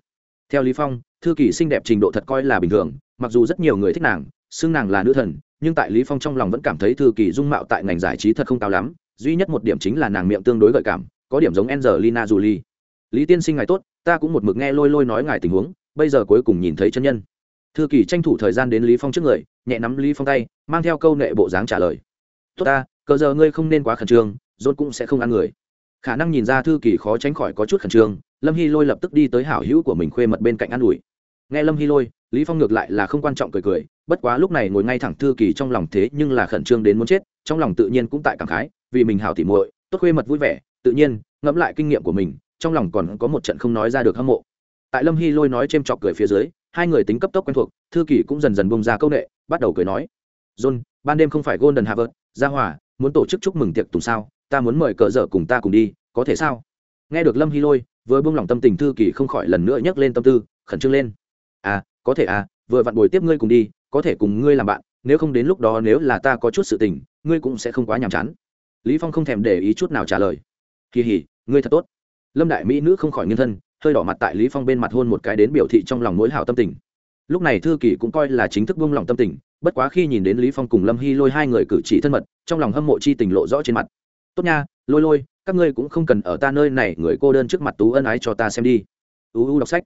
[SPEAKER 1] Theo lý phong, thư kỳ xinh đẹp trình độ thật coi là bình thường, mặc dù rất nhiều người thích nàng, xưng nàng là nữ thần, nhưng tại lý phong trong lòng vẫn cảm thấy thư kỳ dung mạo tại ngành giải trí thật không cao lắm, duy nhất một điểm chính là nàng miệng tương đối gợi cảm, có điểm giống angelina jolie. Lý tiên sinh ngài tốt, ta cũng một mực nghe lôi lôi nói ngài tình huống, bây giờ cuối cùng nhìn thấy chân nhân thư kỳ tranh thủ thời gian đến lý phong trước người, nhẹ nắm lý phong tay, mang theo câu nệ bộ dáng trả lời. Tốt ta, cờ giờ ngươi không nên quá khẩn trương, rốt cũng sẽ không ăn người. Khả năng nhìn ra thư kỳ khó tránh khỏi có chút khẩn trương, lâm hy lôi lập tức đi tới hảo hữu của mình khuê mật bên cạnh ăn ủi. Nghe lâm hy lôi, lý phong ngược lại là không quan trọng cười cười, bất quá lúc này ngồi ngay thẳng thư kỳ trong lòng thế nhưng là khẩn trương đến muốn chết, trong lòng tự nhiên cũng tại cảm khái, vì mình hảo tỉ muội, tốt khuê mật vui vẻ, tự nhiên, ngẫm lại kinh nghiệm của mình, trong lòng còn có một trận không nói ra được hâm mộ. Tại lâm hy lôi nói c h chọc cười phía dưới hai người tính cấp tốc quen thuộc thư kỳ cũng dần dần bông ra câu nệ, bắt đầu cười nói. John ban đêm không phải golden harvard ra hòa muốn tổ chức chúc mừng tiệc tùng sao? Ta muốn mời cờ dở cùng ta cùng đi có thể sao? Nghe được lâm hy lôi vừa buông lỏng tâm tình thư kỳ không khỏi lần nữa nhấc lên tâm tư khẩn trương lên. À có thể à vừa vặn bồi tiếp ngươi cùng đi có thể cùng ngươi làm bạn nếu không đến lúc đó nếu là ta có chút sự tình ngươi cũng sẽ không quá nhàm chán. Lý phong không thèm để ý chút nào trả lời. Kỳ hỉ ngươi thật tốt. Lâm đại mỹ nữ không khỏi nghiêng thân hơi đỏ mặt tại lý phong bên mặt hôn một cái đến biểu thị trong lòng mỗi hảo tâm tình. Lúc này thư kỳ cũng coi là chính thức buông lòng tâm tình, bất quá khi nhìn đến lý phong cùng lâm hy lôi hai người cử chỉ thân mật, trong lòng hâm mộ chi tình lộ rõ trên mặt. Tốt nha, lôi lôi, các ngươi cũng không cần ở ta nơi này, người cô đơn trước mặt tú ân ái cho ta xem đi. U u đọc sách.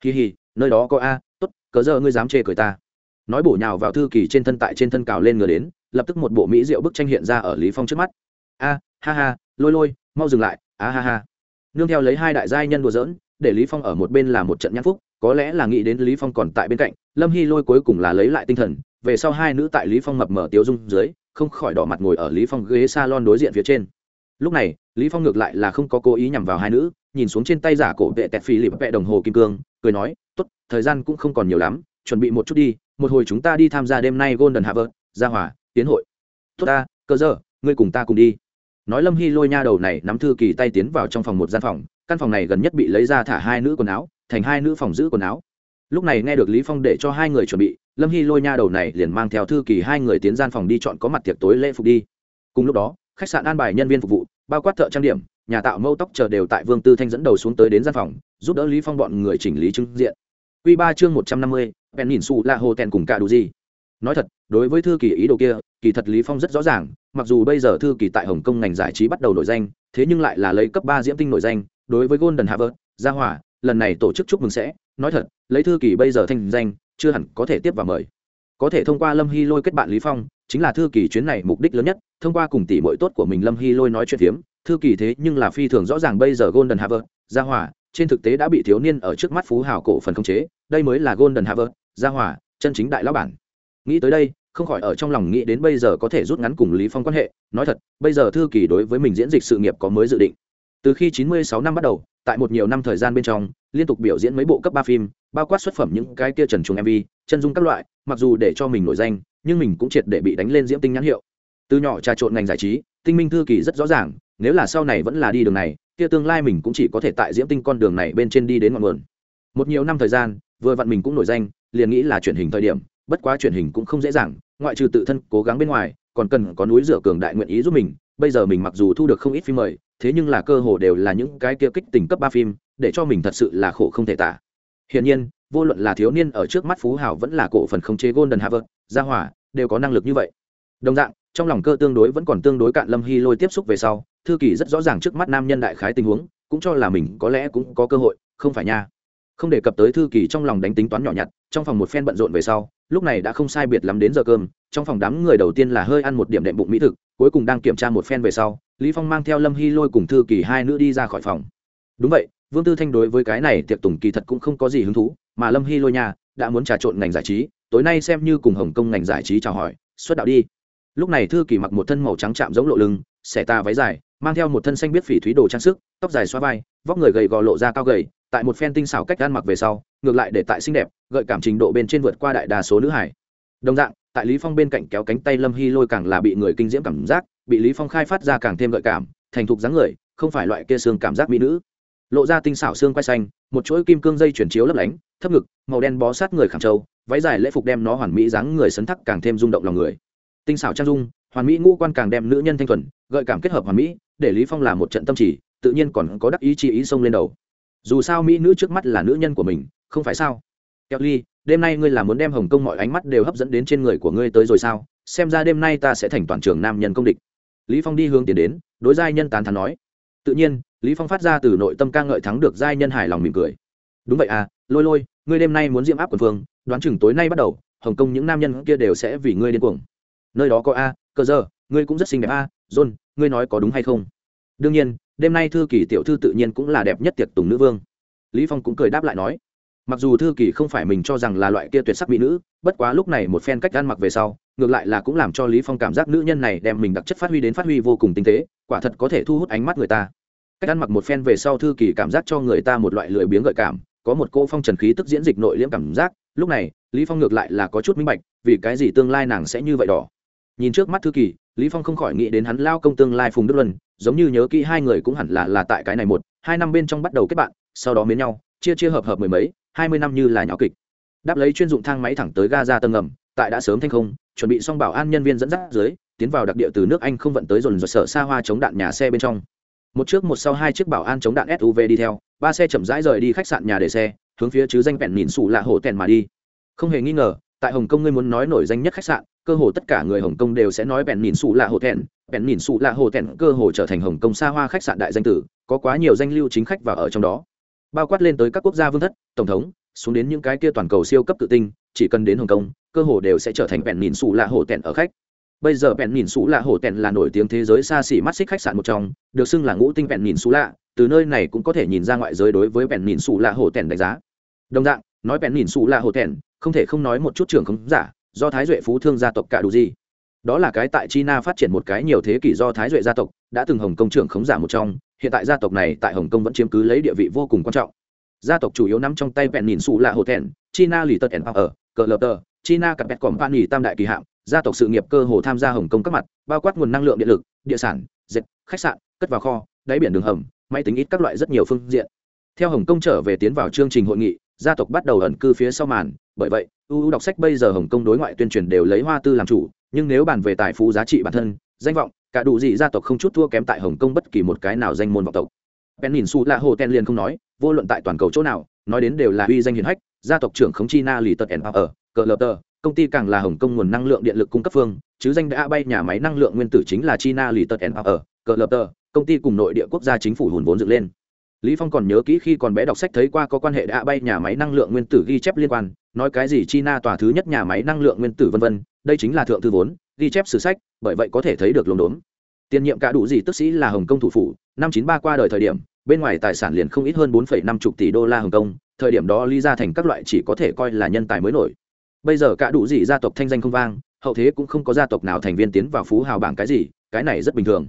[SPEAKER 1] Kỳ hì, nơi đó có a, tốt, cớ giờ ngươi dám chê cười ta. Nói bổ nhào vào thư kỳ trên thân tại trên thân cào lên ngửa đến, lập tức một bộ mỹ diệu bức tranh hiện ra ở lý phong trước mắt. A, ha ha, lôi lôi, mau dừng lại. A, ha ha. Nương theo lấy hai đại giai nhân đùa giỡn để lý phong ở một bên là một trận nhãn phúc, có lẽ là nghĩ đến lý phong còn tại bên cạnh, lâm hy lôi cuối cùng là lấy lại tinh thần, về sau hai nữ tại lý phong mập mở tiêu dung dưới, không khỏi đỏ mặt ngồi ở lý phong ghế salon đối diện phía trên. Lúc này, lý phong ngược lại là không có cố ý nhằm vào hai nữ, nhìn xuống trên tay giả cổ vệ tẹt phi lịp vệ đồng hồ kim cương, cười nói, tốt, thời gian cũng không còn nhiều lắm, chuẩn bị một chút đi, một hồi chúng ta đi tham gia đêm nay golden harvard gia hòa, tiến hội. Tốt ta, cơ giờ, ngươi cùng ta cùng đi. Nói lâm hy lôi nha đầu này nắm thư kỳ tay tiến vào trong phòng một gian phòng căn phòng này gần nhất bị lấy ra thả hai nữ quần áo, thành hai nữ phòng giữ quần áo. Lúc này nghe được lý phong để cho hai người chuẩn bị, lâm hy lôi nha đầu này liền mang theo thư kỳ hai người tiến gian phòng đi chọn có mặt tiệc tối lễ phục đi. Cùng lúc đó, khách sạn an bài nhân viên phục vụ, bao quát thợ trang điểm, nhà tạo mâu tóc chờ đều tại vương tư thanh dẫn đầu xuống tới đến gian phòng, giúp đỡ lý phong bọn người chỉnh lý trưng diện. Quy ba chương một trăm năm mươi, bèn nhìn su là hồ tèn cùng cả đủ gì nói thật, đối với thư kỳ ý đồ kia, kỳ thật lý phong rất rõ ràng, mặc dù bây giờ thư kỳ tại hồng kông ngành giải trí bắt đầu nổi danh, thế nhưng lại là lấy cấp ba diễm tinh nổi danh đối với golden harvard gia hỏa lần này tổ chức chúc mừng sẽ. Nói thật lấy thư kỳ bây giờ thanh danh chưa hẳn có thể tiếp và mời. Có thể thông qua lâm hy lôi kết bạn lý phong chính là thư kỳ chuyến này mục đích lớn nhất. Thông qua cùng tỷ muội tốt của mình lâm hy lôi nói chuyện thiếm, thư kỳ thế nhưng là phi thường rõ ràng bây giờ golden harvard gia hỏa trên thực tế đã bị thiếu niên ở trước mắt phú hào cổ phần khống chế. Đây mới là golden harvard gia hỏa chân chính đại lão bản. Nghĩ tới đây không khỏi ở trong lòng nghĩ đến bây giờ có thể rút ngắn cùng lý phong quan hệ. Nói thật bây giờ thư kỳ đối với mình diễn dịch sự nghiệp có mới dự định từ khi 96 năm bắt đầu, tại một nhiều năm thời gian bên trong, liên tục biểu diễn mấy bộ cấp ba phim, bao quát xuất phẩm những cái kia trần trùng mv chân dung các loại, mặc dù để cho mình nổi danh, nhưng mình cũng triệt để bị đánh lên diễm tinh nhãn hiệu. Từ nhỏ trà trộn ngành giải trí, tinh minh thư kỳ rất rõ ràng, nếu là sau này vẫn là đi đường này, kia tương lai mình cũng chỉ có thể tại diễm tinh con đường này bên trên đi đến ngọn nguồn. Một nhiều năm thời gian, vừa vặn mình cũng nổi danh, liền nghĩ là truyền hình thời điểm, bất quá truyền hình cũng không dễ dàng, ngoại trừ tự thân cố gắng bên ngoài, còn cần có núi rửa cường đại nguyện ý giúp mình bây giờ mình mặc dù thu được không ít phim mời, thế nhưng là cơ hồ đều là những cái kia kích tình cấp ba phim, để cho mình thật sự là khổ không thể tả. Hiển nhiên, vô luận là thiếu niên ở trước mắt phú hảo vẫn là cổ phần khống chế golden harvard gia hỏa, đều có năng lực như vậy. Đồng dạng, trong lòng cơ tương đối vẫn còn tương đối cạn lâm hy lôi tiếp xúc về sau, thư kỳ rất rõ ràng trước mắt nam nhân đại khái tình huống, cũng cho là mình có lẽ cũng có cơ hội, không phải nha. Không đề cập tới thư kỳ trong lòng đánh tính toán nhỏ nhặt, trong phòng một phen bận rộn về sau, lúc này đã không sai biệt lắm đến giờ cơm, trong phòng đám người đầu tiên là hơi ăn một điểm đệm bụng mỹ thực cuối cùng đang kiểm tra một phen về sau, lý phong mang theo lâm hy lôi cùng thư kỳ hai nữ đi ra khỏi phòng. Đúng vậy, vương tư thanh đối với cái này tiệc tùng kỳ thật cũng không có gì hứng thú, mà lâm hy lôi nhà đã muốn trà trộn ngành giải trí, tối nay xem như cùng hồng kông ngành giải trí chào hỏi, xuất đạo đi. Lúc này thư kỳ mặc một thân màu trắng chạm giống lộ lưng, xẻ ta váy dài, mang theo một thân xanh biết phỉ thúy đồ trang sức, tóc dài xoa vai, vóc người gầy gò lộ ra cao gầy, tại một phen tinh xảo cách ăn mặc về sau, ngược lại để tại xinh đẹp, gợi cảm trình độ bên trên vượt qua đại đa số nữ hải đồng dạng, tại lý phong bên cạnh kéo cánh tay lâm hy lôi càng là bị người kinh diễm cảm giác, bị lý phong khai phát ra càng thêm gợi cảm, thành thục dáng người, không phải loại kia xương cảm giác mỹ nữ. Lộ ra tinh xảo xương quai xanh, một chuỗi kim cương dây chuyển chiếu lấp lánh, thấp ngực, màu đen bó sát người khảm trâu, váy dài lễ phục đem nó hoàn mỹ dáng người sấn thắc càng thêm rung động lòng người. Tinh xảo trang dung, hoàn mỹ ngũ quan càng đem nữ nhân thanh thuần, gợi cảm kết hợp hoàn mỹ, để lý phong làm một trận tâm chỉ tự nhiên còn có đắc ý chi ý xông lên đầu. Dù sao mỹ nữ trước mắt là nữ nhân của mình, không phải sao? Kelly đêm nay ngươi là muốn đem hồng kông mọi ánh mắt đều hấp dẫn đến trên người của ngươi tới rồi sao? Xem ra đêm nay ta sẽ thành toàn trường nam nhân công địch. Lý phong đi hướng tiến đến, đối giai nhân tán thán nói. Tự nhiên, lý phong phát ra từ nội tâm ca ngợi thắng được giai nhân hài lòng mỉm cười. Đúng vậy à lôi lôi, ngươi đêm nay muốn diễm áp quần phương đoán chừng tối nay bắt đầu, hồng kông những nam nhân kia đều sẽ vì ngươi điên cuồng. Nơi đó có a cơ giờ, ngươi cũng rất xinh đẹp a, john, ngươi nói có đúng hay không? Đương nhiên, đêm nay thư kỳ tiểu thư tự nhiên cũng là đẹp nhất tiệc tùng nữ vương. Lý phong cũng cười đáp lại nói mặc dù thư kỳ không phải mình cho rằng là loại kia tuyệt sắc mỹ nữ, bất quá lúc này một phen cách ăn mặc về sau, ngược lại là cũng làm cho lý phong cảm giác nữ nhân này đem mình đặc chất phát huy đến phát huy vô cùng tinh tế, quả thật có thể thu hút ánh mắt người ta. Cách ăn mặc một phen về sau thư kỳ cảm giác cho người ta một loại lười biếng gợi cảm, có một cô phong trần khí tức diễn dịch nội liễm cảm giác, lúc này, lý phong ngược lại là có chút minh bạch, vì cái gì tương lai nàng sẽ như vậy đỏ. Nhìn trước mắt thư kỳ lý phong không khỏi nghĩ đến hắn lao công tương lai phùng đức luân, giống như nhớ kỹ hai người cũng hẳn là là tại cái này một, hai năm bên trong bắt đầu kết bạn, sau đó mến nhau, chia chia hợp hợp mười mấy hai mươi năm như là nhỏ kịch. Đáp lấy chuyên dụng thang máy thẳng tới ga ra tầng ngầm, tại đã sớm thanh không, chuẩn bị xong bảo an nhân viên dẫn dắt dưới, tiến vào đặc địa từ nước anh không vận tới dồn dồn sở xa hoa chống đạn nhà xe bên trong. Một trước một sau hai chiếc bảo an chống đạn suv đi theo, ba xe chậm rãi rời đi khách sạn nhà để xe, hướng phía chứ danh vẹn nhìn sủ lạ hổ tèn mà đi. Không hề nghi ngờ, tại hồng kông ngươi muốn nói nổi danh nhất khách sạn, cơ hồ tất cả người hồng kông đều sẽ nói vẹn nhìn sủ lạ hổ tèn, vẹn nhìn sủ lạ hổ tèn cơ hồ trở thành hồng kông xa hoa khách sạn đại danh tử, có quá nhiều danh lưu chính khách và ở trong đó bao quát lên tới các quốc gia vương thất tổng thống xuống đến những cái kia toàn cầu siêu cấp tự tinh chỉ cần đến hồng kông cơ hồ đều sẽ trở thành bèn nhìn xù lạ hổ tẹn ở khách. Bây giờ bèn nhìn xù lạ hổ tẹn là nổi tiếng thế giới xa xỉ mắt xích khách sạn một trong được xưng là ngũ tinh bèn nhìn xù lạ từ nơi này cũng có thể nhìn ra ngoại giới đối với bèn nhìn xù lạ hổ tẹn đánh giá. Đồng dạng nói bèn nhìn xù lạ hổ tẹn, không thể không nói một chút trưởng không giả do thái duệ phú thương gia tộc cả đủ gì đó là cái tại china phát triển một cái nhiều thế kỷ do thái duệ gia tộc, đã từng hồng kông trưởng khống giả một trong, hiện tại gia tộc này tại hồng kông vẫn chiếm cứ lấy địa vị vô cùng quan trọng. Gia tộc chủ yếu nắm trong tay vẹn nhìn xù là hồ thẹn, china lì tật ẩn ở, cờ lờ tờ, china cặp bẹt còm pan nghỉ tam đại kỳ hạm gia tộc sự nghiệp cơ hồ tham gia hồng kông các mặt, bao quát nguồn năng lượng điện lực, địa sản, dệt, khách sạn, cất vào kho, đáy biển đường hầm, máy tính ít các loại rất nhiều phương diện. Theo hồng kông trở về tiến vào chương trình hội nghị, gia tộc bắt đầu ẩn cư phía sau màn, bởi vậy ưu đọc sách bây giờ hồng kông đối ngoại tuyên truyền đều lấy hoa tư làm chủ nhưng nếu bàn về tài phú giá trị bản thân, danh vọng, cả đủ gì gia tộc không chút thua kém tại hồng kông bất kỳ một cái nào danh môn vọng tộc. Ben nhìn su là hồ ten liền không nói, vô luận tại toàn cầu chỗ nào, nói đến đều là uy danh hiển hách, gia tộc trưởng khống chi na lì tật ẩn ở, cờ lờ tờ, công ty càng là hồng kông nguồn năng lượng điện lực cung cấp phương, chứ danh đã bay nhà máy năng lượng nguyên tử chính là china lì tật ẩn ở, cờ lờ tờ, công ty cùng nội địa quốc gia chính phủ hùn vốn dựng lên lý phong còn nhớ kỹ khi còn bé đọc sách thấy qua có quan hệ đã bay nhà máy năng lượng nguyên tử ghi chép liên quan, nói cái gì china tòa thứ nhất nhà máy năng lượng nguyên tử vân vân, đây chính là thượng thư vốn, ghi chép sử sách, bởi vậy có thể thấy được lồn đốn. Tiền nhiệm cả đủ gì tức sĩ là hồng kông thủ phủ, năm chín ba qua đời thời điểm, bên ngoài tài sản liền không ít hơn bốn năm chục tỷ đô la hồng kông, thời điểm đó lý ra thành các loại chỉ có thể coi là nhân tài mới nổi. Bây giờ cả đủ gì gia tộc thanh danh không vang, hậu thế cũng không có gia tộc nào thành viên tiến vào phú hào bảng cái gì, cái này rất bình thường.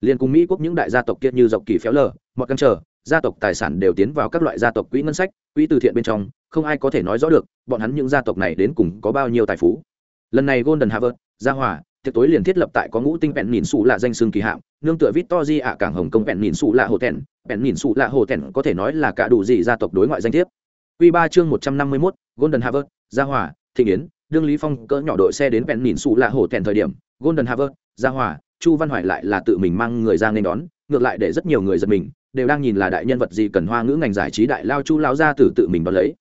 [SPEAKER 1] Liên cùng mỹ quốc những đại gia tộc kia như dọc kỳ phéo lờ mọi căn trở gia tộc tài sản đều tiến vào các loại gia tộc quỹ ngân sách quỹ từ thiện bên trong không ai có thể nói rõ được bọn hắn những gia tộc này đến cùng có bao nhiêu tài phú. Lần này golden harvard gia hòa tiệc tối liền thiết lập tại có ngũ tinh vẹn nhìn sụ là danh xương kỳ hạm nương tựa victory ạ cảng hồng kông vẹn nhìn sụ là hồ tèn vẹn nhìn sụ là hồ tèn có thể nói là cả đủ gì gia tộc đối ngoại danh thiếp. Quy ba chương một trăm năm mươi mốt Golden Harvard, Gia Hòa, Thịnh Yến, đương Lý Phong cỡ nhỏ đội xe đến vẹn nhìn sụ là hồ tèn thời điểm, Golden Harvard, Gia Hòa, Chu Văn Hoài lại là tự mình mang người ra nên đón, ngược lại để rất nhiều người giật mình, đều đang nhìn là đại nhân vật gì cần hoa ngữ ngành giải trí đại lao Chu lão gia tử tự mình đón lấy.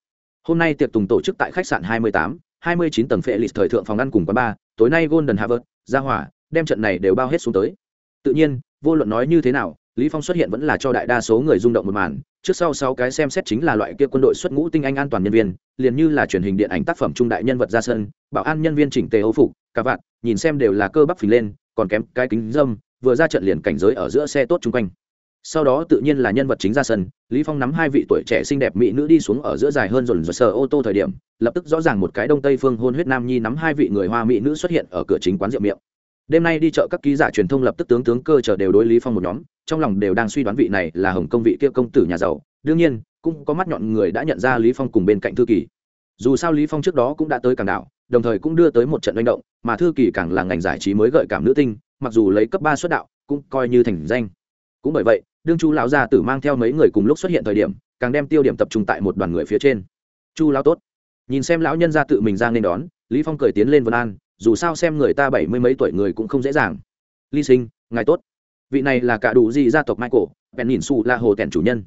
[SPEAKER 1] Hôm nay tiệc tùng tổ chức tại khách sạn 28, 29 tầng phệ lịch thời thượng phòng ăn cùng quán bar, tối nay Golden Harvard, Gia hỏa đem trận này đều bao hết xuống tới tự nhiên vô luận nói như thế nào lý phong xuất hiện vẫn là cho đại đa số người rung động một màn trước sau sáu cái xem xét chính là loại kia quân đội xuất ngũ tinh anh an toàn nhân viên liền như là truyền hình điện ảnh tác phẩm trung đại nhân vật ra sân bảo an nhân viên chỉnh tề hấu phục cả vạn nhìn xem đều là cơ bắp phình lên còn kém cái kính dâm vừa ra trận liền cảnh giới ở giữa xe tốt chung quanh. Sau đó tự nhiên là nhân vật chính ra sân, lý phong nắm hai vị tuổi trẻ xinh đẹp mỹ nữ đi xuống ở giữa dài hơn dồn dồn sờ ô tô thời điểm, lập tức rõ ràng một cái đông tây phương hôn huyết nam nhi nắm hai vị người hoa mỹ nữ xuất hiện ở cửa chính quán rượu miệng. Đêm nay đi chợ các ký giả truyền thông lập tức tướng tướng cơ chờ đều đối lý phong một nhóm, trong lòng đều đang suy đoán vị này là hồng công vị kia công tử nhà giàu. Đương nhiên, cũng có mắt nhọn người đã nhận ra lý phong cùng bên cạnh thư kỳ. Dù sao lý phong trước đó cũng đã tới cảng đảo, đồng thời cũng đưa tới một trận manh động, mà thư kỳ càng là ngành giải trí mới gợi cảm nữ tinh mặc dù lấy cấp ba xuất đạo, cũng coi như thành danh. Cũng bởi vậy, đương chu lão gia tử mang theo mấy người cùng lúc xuất hiện thời điểm, càng đem tiêu điểm tập trung tại một đoàn người phía trên. Chu lão tốt. Nhìn xem lão nhân gia tự mình ra nên đón, lý phong cười tiến lên vân an, dù sao xem người ta bảy mươi mấy tuổi người cũng không dễ dàng. Ly sinh, ngài tốt. Vị này là cả đủ gì gia tộc michael, bèn nhìn su là hồ tèn chủ nhân.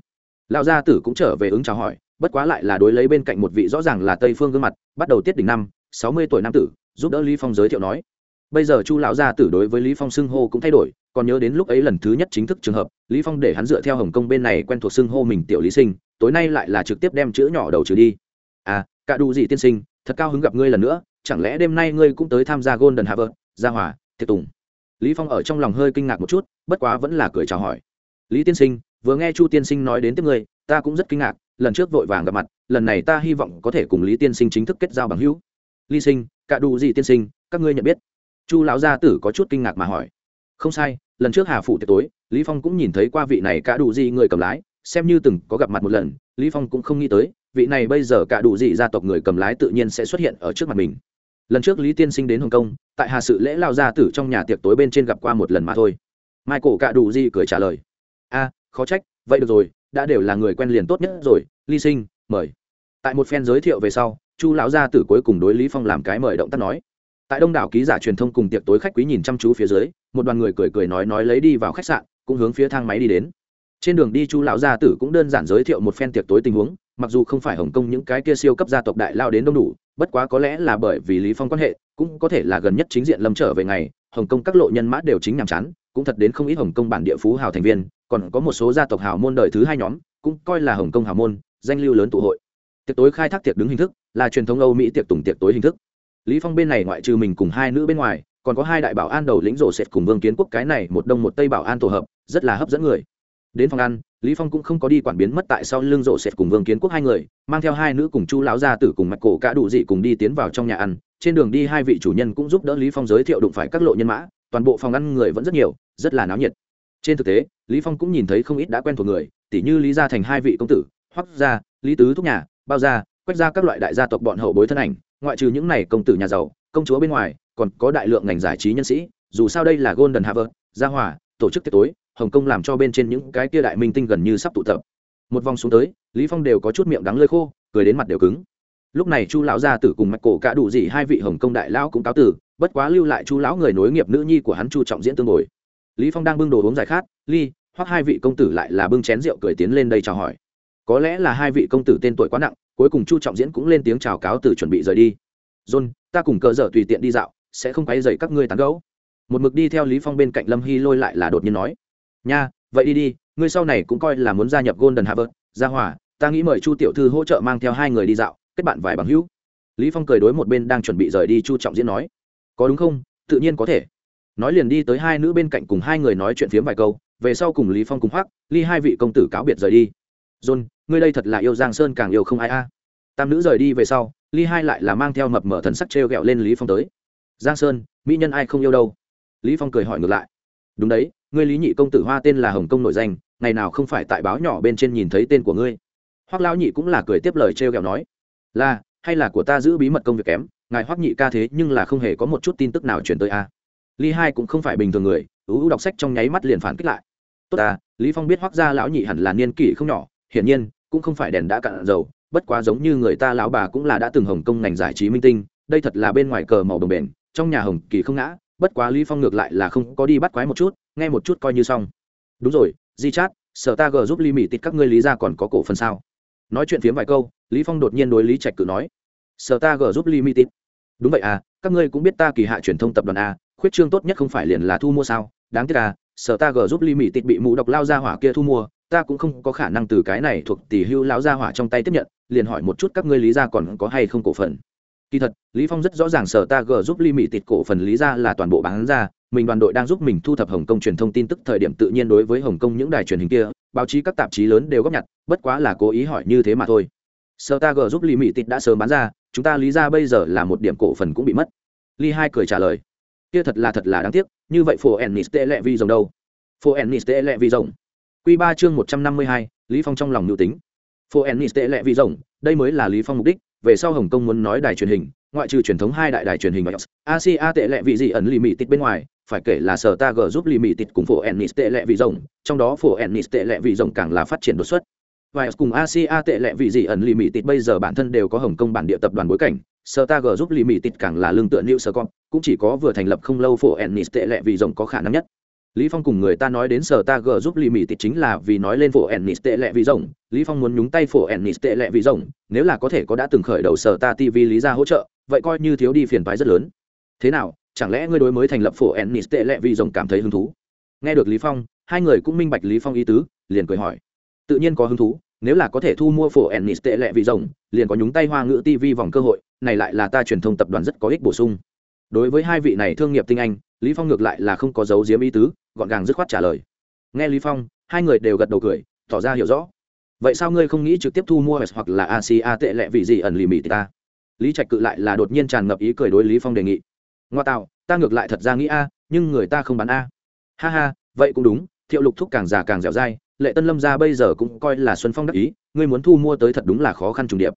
[SPEAKER 1] Lão gia tử cũng trở về ứng chào hỏi, bất quá lại là đối lấy bên cạnh một vị rõ ràng là tây phương gương mặt, bắt đầu tiết đỉnh năm, sáu mươi tuổi nam tử, giúp đỡ lý phong giới thiệu nói bây giờ chu lão gia tử đối với lý phong xưng hô cũng thay đổi, còn nhớ đến lúc ấy lần thứ nhất chính thức trường hợp, lý phong để hắn dựa theo hồng kông bên này quen thuộc xưng hô mình tiểu lý sinh, tối nay lại là trực tiếp đem chữ nhỏ đầu trừ đi. À cả đủ gì tiên sinh, thật cao hứng gặp ngươi lần nữa, chẳng lẽ đêm nay ngươi cũng tới tham gia golden harvard gia hòa thiệt tùng? Lý phong ở trong lòng hơi kinh ngạc một chút, bất quá vẫn là cười chào hỏi. Lý tiên sinh, vừa nghe chu tiên sinh nói đến tiếp ngươi, ta cũng rất kinh ngạc, lần trước vội vàng gặp mặt, lần này ta hy vọng có thể cùng lý tiên sinh chính thức kết giao bằng hữu. Lý sinh, cả đủ gì tiên sinh, các ngươi nhận biết chu lão gia tử có chút kinh ngạc mà hỏi. Không sai, lần trước hà phủ tiệc tối, lý phong cũng nhìn thấy qua vị này cả đủ gì người cầm lái, xem như từng có gặp mặt một lần, lý phong cũng không nghĩ tới, vị này bây giờ cả đủ gì gia tộc người cầm lái tự nhiên sẽ xuất hiện ở trước mặt mình. Lần trước lý tiên sinh đến hồng kông, tại hà sự lễ lao gia tử trong nhà tiệc tối bên trên gặp qua một lần mà thôi. Michael cả đủ gì cười trả lời. A, khó trách, vậy được rồi, đã đều là người quen liền tốt nhất rồi ly sinh, mời. Tại một phen giới thiệu về sau, chu lão gia tử cuối cùng đối lý phong làm cái mời động tác nói tại đông đảo ký giả truyền thông cùng tiệc tối khách quý nhìn chăm chú phía dưới, một đoàn người cười cười nói nói lấy đi vào khách sạn, cũng hướng phía thang máy đi đến. Trên đường đi chu lão gia tử cũng đơn giản giới thiệu một phen tiệc tối tình huống, mặc dù không phải hồng kông những cái kia siêu cấp gia tộc đại lao đến đông đủ, bất quá có lẽ là bởi vì lý phong quan hệ, cũng có thể là gần nhất chính diện lâm trở về ngày, hồng kông các lộ nhân mã đều chính nhàm chán, cũng thật đến không ít hồng kông bản địa phú hào thành viên, còn có một số gia tộc hào môn đời thứ hai nhóm, cũng coi là hồng kông hào môn, danh lưu lớn tụ hội. Tiệc tối khai thác tiệc đứng hình thức, là truyền thống âu mỹ tiệc tùng tiệc tối hình thức lý phong bên này ngoại trừ mình cùng hai nữ bên ngoài, còn có hai đại bảo an đầu lĩnh rổ sệt cùng vương kiến quốc cái này một đông một tây bảo an tổ hợp, rất là hấp dẫn người. Đến phòng ăn, lý phong cũng không có đi quản biến mất tại sau lưng rộ sệt cùng vương kiến quốc hai người, mang theo hai nữ cùng chu lão gia tử cùng mạch cổ cả đủ dị cùng đi tiến vào trong nhà ăn. Trên đường đi hai vị chủ nhân cũng giúp đỡ lý phong giới thiệu đụng phải các lộ nhân mã, toàn bộ phòng ăn người vẫn rất nhiều, rất là náo nhiệt. Trên thực tế, lý phong cũng nhìn thấy không ít đã quen thuộc người tỷ như lý gia thành hai vị công tử, hoắc gia, lý tứ thúc nhà, bao gia, quách gia các loại đại gia tộc bọn hậu bối thân ảnh ngoại trừ những này công tử nhà giàu, công chúa bên ngoài, còn có đại lượng ngành giải trí nhân sĩ, dù sao đây là golden harvard gia hòa, tổ chức tiệc tối, hồng kông làm cho bên trên những cái kia đại minh tinh gần như sắp tụ tập. Một vòng xuống tới, lý phong đều có chút miệng đắng lơi khô, cười đến mặt đều cứng. Lúc này chu lão gia tử cùng mạch cổ cả đủ gì hai vị hồng kông đại lão cũng cáo tử, bất quá lưu lại chu lão người nối nghiệp nữ nhi của hắn chu trọng diễn tương ngồi lý phong đang bưng đồ uống giải khát, ly hoặc hai vị công tử lại là bưng chén rượu cười tiến lên đây chào hỏi. Có lẽ là hai vị công tử tên tuổi quá nặng cuối cùng chu trọng diễn cũng lên tiếng chào cáo từ chuẩn bị rời đi. John, ta cùng cờ dở tùy tiện đi dạo, sẽ không quấy dày các ngươi tán gấu một mực đi theo lý phong bên cạnh lâm hy lôi lại là đột nhiên nói, nha, vậy đi đi, ngươi sau này cũng coi là muốn gia nhập golden harvard gia hỏa, ta nghĩ mời chu tiểu thư hỗ trợ mang theo hai người đi dạo, kết bạn vài bằng hữu. Lý phong cười đối một bên đang chuẩn bị rời đi chu trọng diễn nói, có đúng không? Tự nhiên có thể. Nói liền đi tới hai nữ bên cạnh cùng hai người nói chuyện phiếm vài câu, về sau cùng lý phong cùng hoắc ly hai vị công tử cáo biệt rời đi. John ngươi đây thật là yêu giang sơn càng yêu không ai a tam nữ rời đi về sau ly hai lại là mang theo mập mở thần sắc treo gẹo lên lý phong tới giang sơn mỹ nhân ai không yêu đâu lý phong cười hỏi ngược lại đúng đấy ngươi lý nhị công tử hoa tên là hồng công nổi danh ngày nào không phải tại báo nhỏ bên trên nhìn thấy tên của ngươi hoắc lão nhị cũng là cười tiếp lời treo gẹo nói là hay là của ta giữ bí mật công việc kém ngài hoắc nhị ca thế nhưng là không hề có một chút tin tức nào truyền tới a ly hai cũng không phải bình thường người ú ú đọc sách trong nháy mắt liền phản kích lại tốt à lý phong biết hoắc gia lão nhị hẳn là niên kỷ không nhỏ hiển nhiên cũng không phải đèn đã cạn dầu, bất quá giống như người ta lão bà cũng là đã từng hồng công ngành giải trí minh tinh, đây thật là bên ngoài cờ màu đồng bền, trong nhà hồng kỳ không ngã, bất quá lý phong ngược lại là không có đi bắt quái một chút, nghe một chút coi như xong. Đúng rồi, di chat sở ta gờ giúp ly mỹ tịt các ngươi lý ra còn có cổ phần sao? Nói chuyện phiếm vài câu, lý phong đột nhiên đối lý trạch cử nói. Sở ta gờ giúp ly mỹ tịt. Đúng vậy à các ngươi cũng biết ta kỳ hạ truyền thông tập đoàn a, khuyết trương tốt nhất không phải liền là thu mua sao? Đáng tiếc à sở ta gờ giúp ly mỹ tịt bị mụ độc lao ra hỏa kia thu mua ta cũng không có khả năng từ cái này thuộc tỷ hưu lão gia hỏa trong tay tiếp nhận, liền hỏi một chút các ngươi lý ra còn có hay không cổ phần. Kỳ thật, lý phong rất rõ ràng sở ta g giúp ly mỹ tịt cổ phần lý ra là toàn bộ bán ra, mình đoàn đội đang giúp mình thu thập hồng kông truyền thông tin tức thời điểm tự nhiên đối với hồng kông những đài truyền hình kia, báo chí các tạp chí lớn đều góp nhặt, bất quá là cố ý hỏi như thế mà thôi. Sở ta g giúp ly mỹ tịt đã sớm bán ra, chúng ta lý ra bây giờ là một điểm cổ phần cũng bị mất. Ly hai cười trả lời, kia thật là thật là đáng tiếc, như vậy phổ ennis tệ lệ vi rồng đâu? Phổ ennis tệ lệ vi rồng? Quy ba chương một trăm năm mươi hai, lý phong trong lòng nhu tính. Phổ ennis tệ lệ vị rồng, đây mới là lý phong mục đích, về sau hồng kông muốn nói đài truyền hình, ngoại trừ truyền thống hai đại đài truyền hình asia tệ lệ vị gì ẩn lì mị tịt bên ngoài, phải kể là sở ta gờ giúp lì mị tịt cùng phổ ennis tệ lệ vị rồng, trong đó phổ ennis tệ lệ vị rồng càng là phát triển đột xuất. Và cùng asia tệ lệ vị gì ẩn lì mị tịt bây giờ bản thân đều có hồng kông bản địa tập đoàn bối cảnh, sở ta gờ giúp lì mị tịt càng là lương tựa new sở cũng chỉ có vừa thành lập không lâu phổ ennis tệ lệ vị rồng có khả năng nhất lý phong cùng người ta nói đến sở ta g giúp lì mỹ tịt chính là vì nói lên phổ ennis tệ lệ vì rồng. Lý phong muốn nhúng tay phổ ennis tệ lệ vì rồng, nếu là có thể có đã từng khởi đầu sở ta tv lý ra hỗ trợ, vậy coi như thiếu đi phiền phái rất lớn. Thế nào, chẳng lẽ ngươi đối mới thành lập phổ ennis tệ lệ vì rồng cảm thấy hứng thú? Nghe được lý phong, hai người cũng minh bạch lý phong ý tứ, liền cười hỏi. Tự nhiên có hứng thú, nếu là có thể thu mua phổ ennis tệ lệ vì rồng, liền có nhúng tay hoa ngữ tv vòng cơ hội, này lại là ta truyền thông tập đoàn rất có ích bổ sung đối với hai vị này thương nghiệp tinh anh, lý phong ngược lại là không có dấu diếm ý tứ, gọn gàng dứt khoát trả lời. Nghe lý phong, hai người đều gật đầu cười, tỏ ra hiểu rõ. Vậy sao ngươi không nghĩ trực tiếp thu mua hoặc là asia tệ lệ vì gì ẩn lì mì ta? Lý trạch cự lại là đột nhiên tràn ngập ý cười đối lý phong đề nghị. Ngoa tạo, ta ngược lại thật ra nghĩ a, nhưng người ta không bán a. Ha ha, vậy cũng đúng, thiệu lục thúc càng già càng dẻo dai, lệ tân lâm ra bây giờ cũng coi là xuân phong đắc ý, ngươi muốn thu mua tới thật đúng là khó khăn trùng điệp.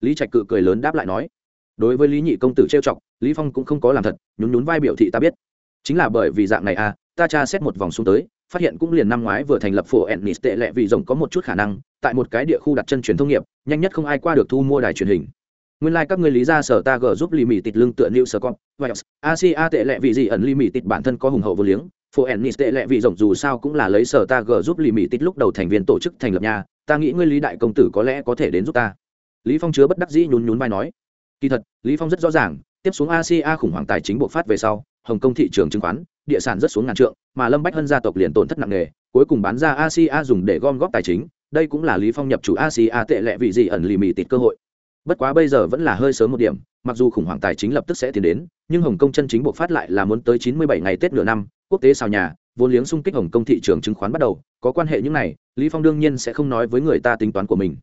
[SPEAKER 1] Lý trạch cự cười lớn đáp lại nói. Đối với lý nhị công tử trêu chọc lý phong cũng không có làm thật, nhún nhún vai biểu thị ta biết. Chính là bởi vì dạng này à? ta tra xét một vòng xuống tới, phát hiện cũng liền năm ngoái vừa thành lập phổ ennis tệ lệ vì rồng có một chút khả năng, tại một cái địa khu đặt chân truyền thông nghiệp, nhanh nhất không ai qua được thu mua đài truyền hình. Nguyên lai các người lý ra sở ta g giúp lì mì tịt lương tựa new sơ con asia tệ lệ vì gì ẩn lì mì tịt bản thân có hùng hậu vô liếng, phổ ennis tệ lệ vì rồng dù sao cũng là lấy sở ta g giúp lì mì tịt lúc đầu thành viên tổ chức thành lập nhà, ta nghĩ ngươi lý đại công tử có lẽ có thể đến giúp ta. Lý phong chứa bất đắc dĩ nhún nhún vai nói. Kỳ thật, lý phong rất rõ ràng tiếp xuống asia khủng hoảng tài chính bộc phát về sau, hồng kông thị trường chứng khoán, địa sản rất xuống ngàn trượng, mà lâm bách hân gia tộc liền tổn thất nặng nề, cuối cùng bán ra asia dùng để gom góp tài chính, đây cũng là lý phong nhập chủ asia tệ lệ vị gì ẩn lì mì tịt cơ hội. Bất quá bây giờ vẫn là hơi sớm một điểm, mặc dù khủng hoảng tài chính lập tức sẽ tiến đến, nhưng hồng kông chân chính buộc phát lại là muốn tới 97 ngày tết nửa năm, quốc tế xào nhà, vốn liếng xung kích hồng kông thị trường chứng khoán bắt đầu, có quan hệ những này, lý phong đương nhiên sẽ không nói với người ta tính toán của mình.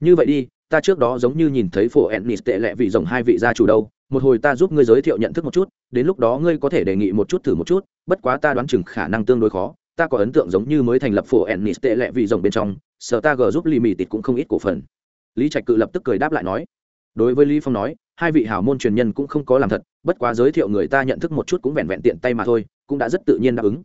[SPEAKER 1] Như vậy đi, ta trước đó giống như nhìn thấy phổ ennis tệ lệ vị rồng hai vị gia chủ đâu một hồi ta giúp ngươi giới thiệu nhận thức một chút, đến lúc đó ngươi có thể đề nghị một chút thử một chút, bất quá ta đoán chừng khả năng tương đối khó, ta có ấn tượng giống như mới thành lập phổ ennis tệ lệ vì rồng bên trong, sở ta g giúp lì mì tịt cũng không ít cổ phần. Lý trạch cự lập tức cười đáp lại nói, đối với lý phong nói, hai vị hảo môn truyền nhân cũng không có làm thật, bất quá giới thiệu người ta nhận thức một chút cũng vẹn vẹn tiện tay mà thôi, cũng đã rất tự nhiên đáp ứng.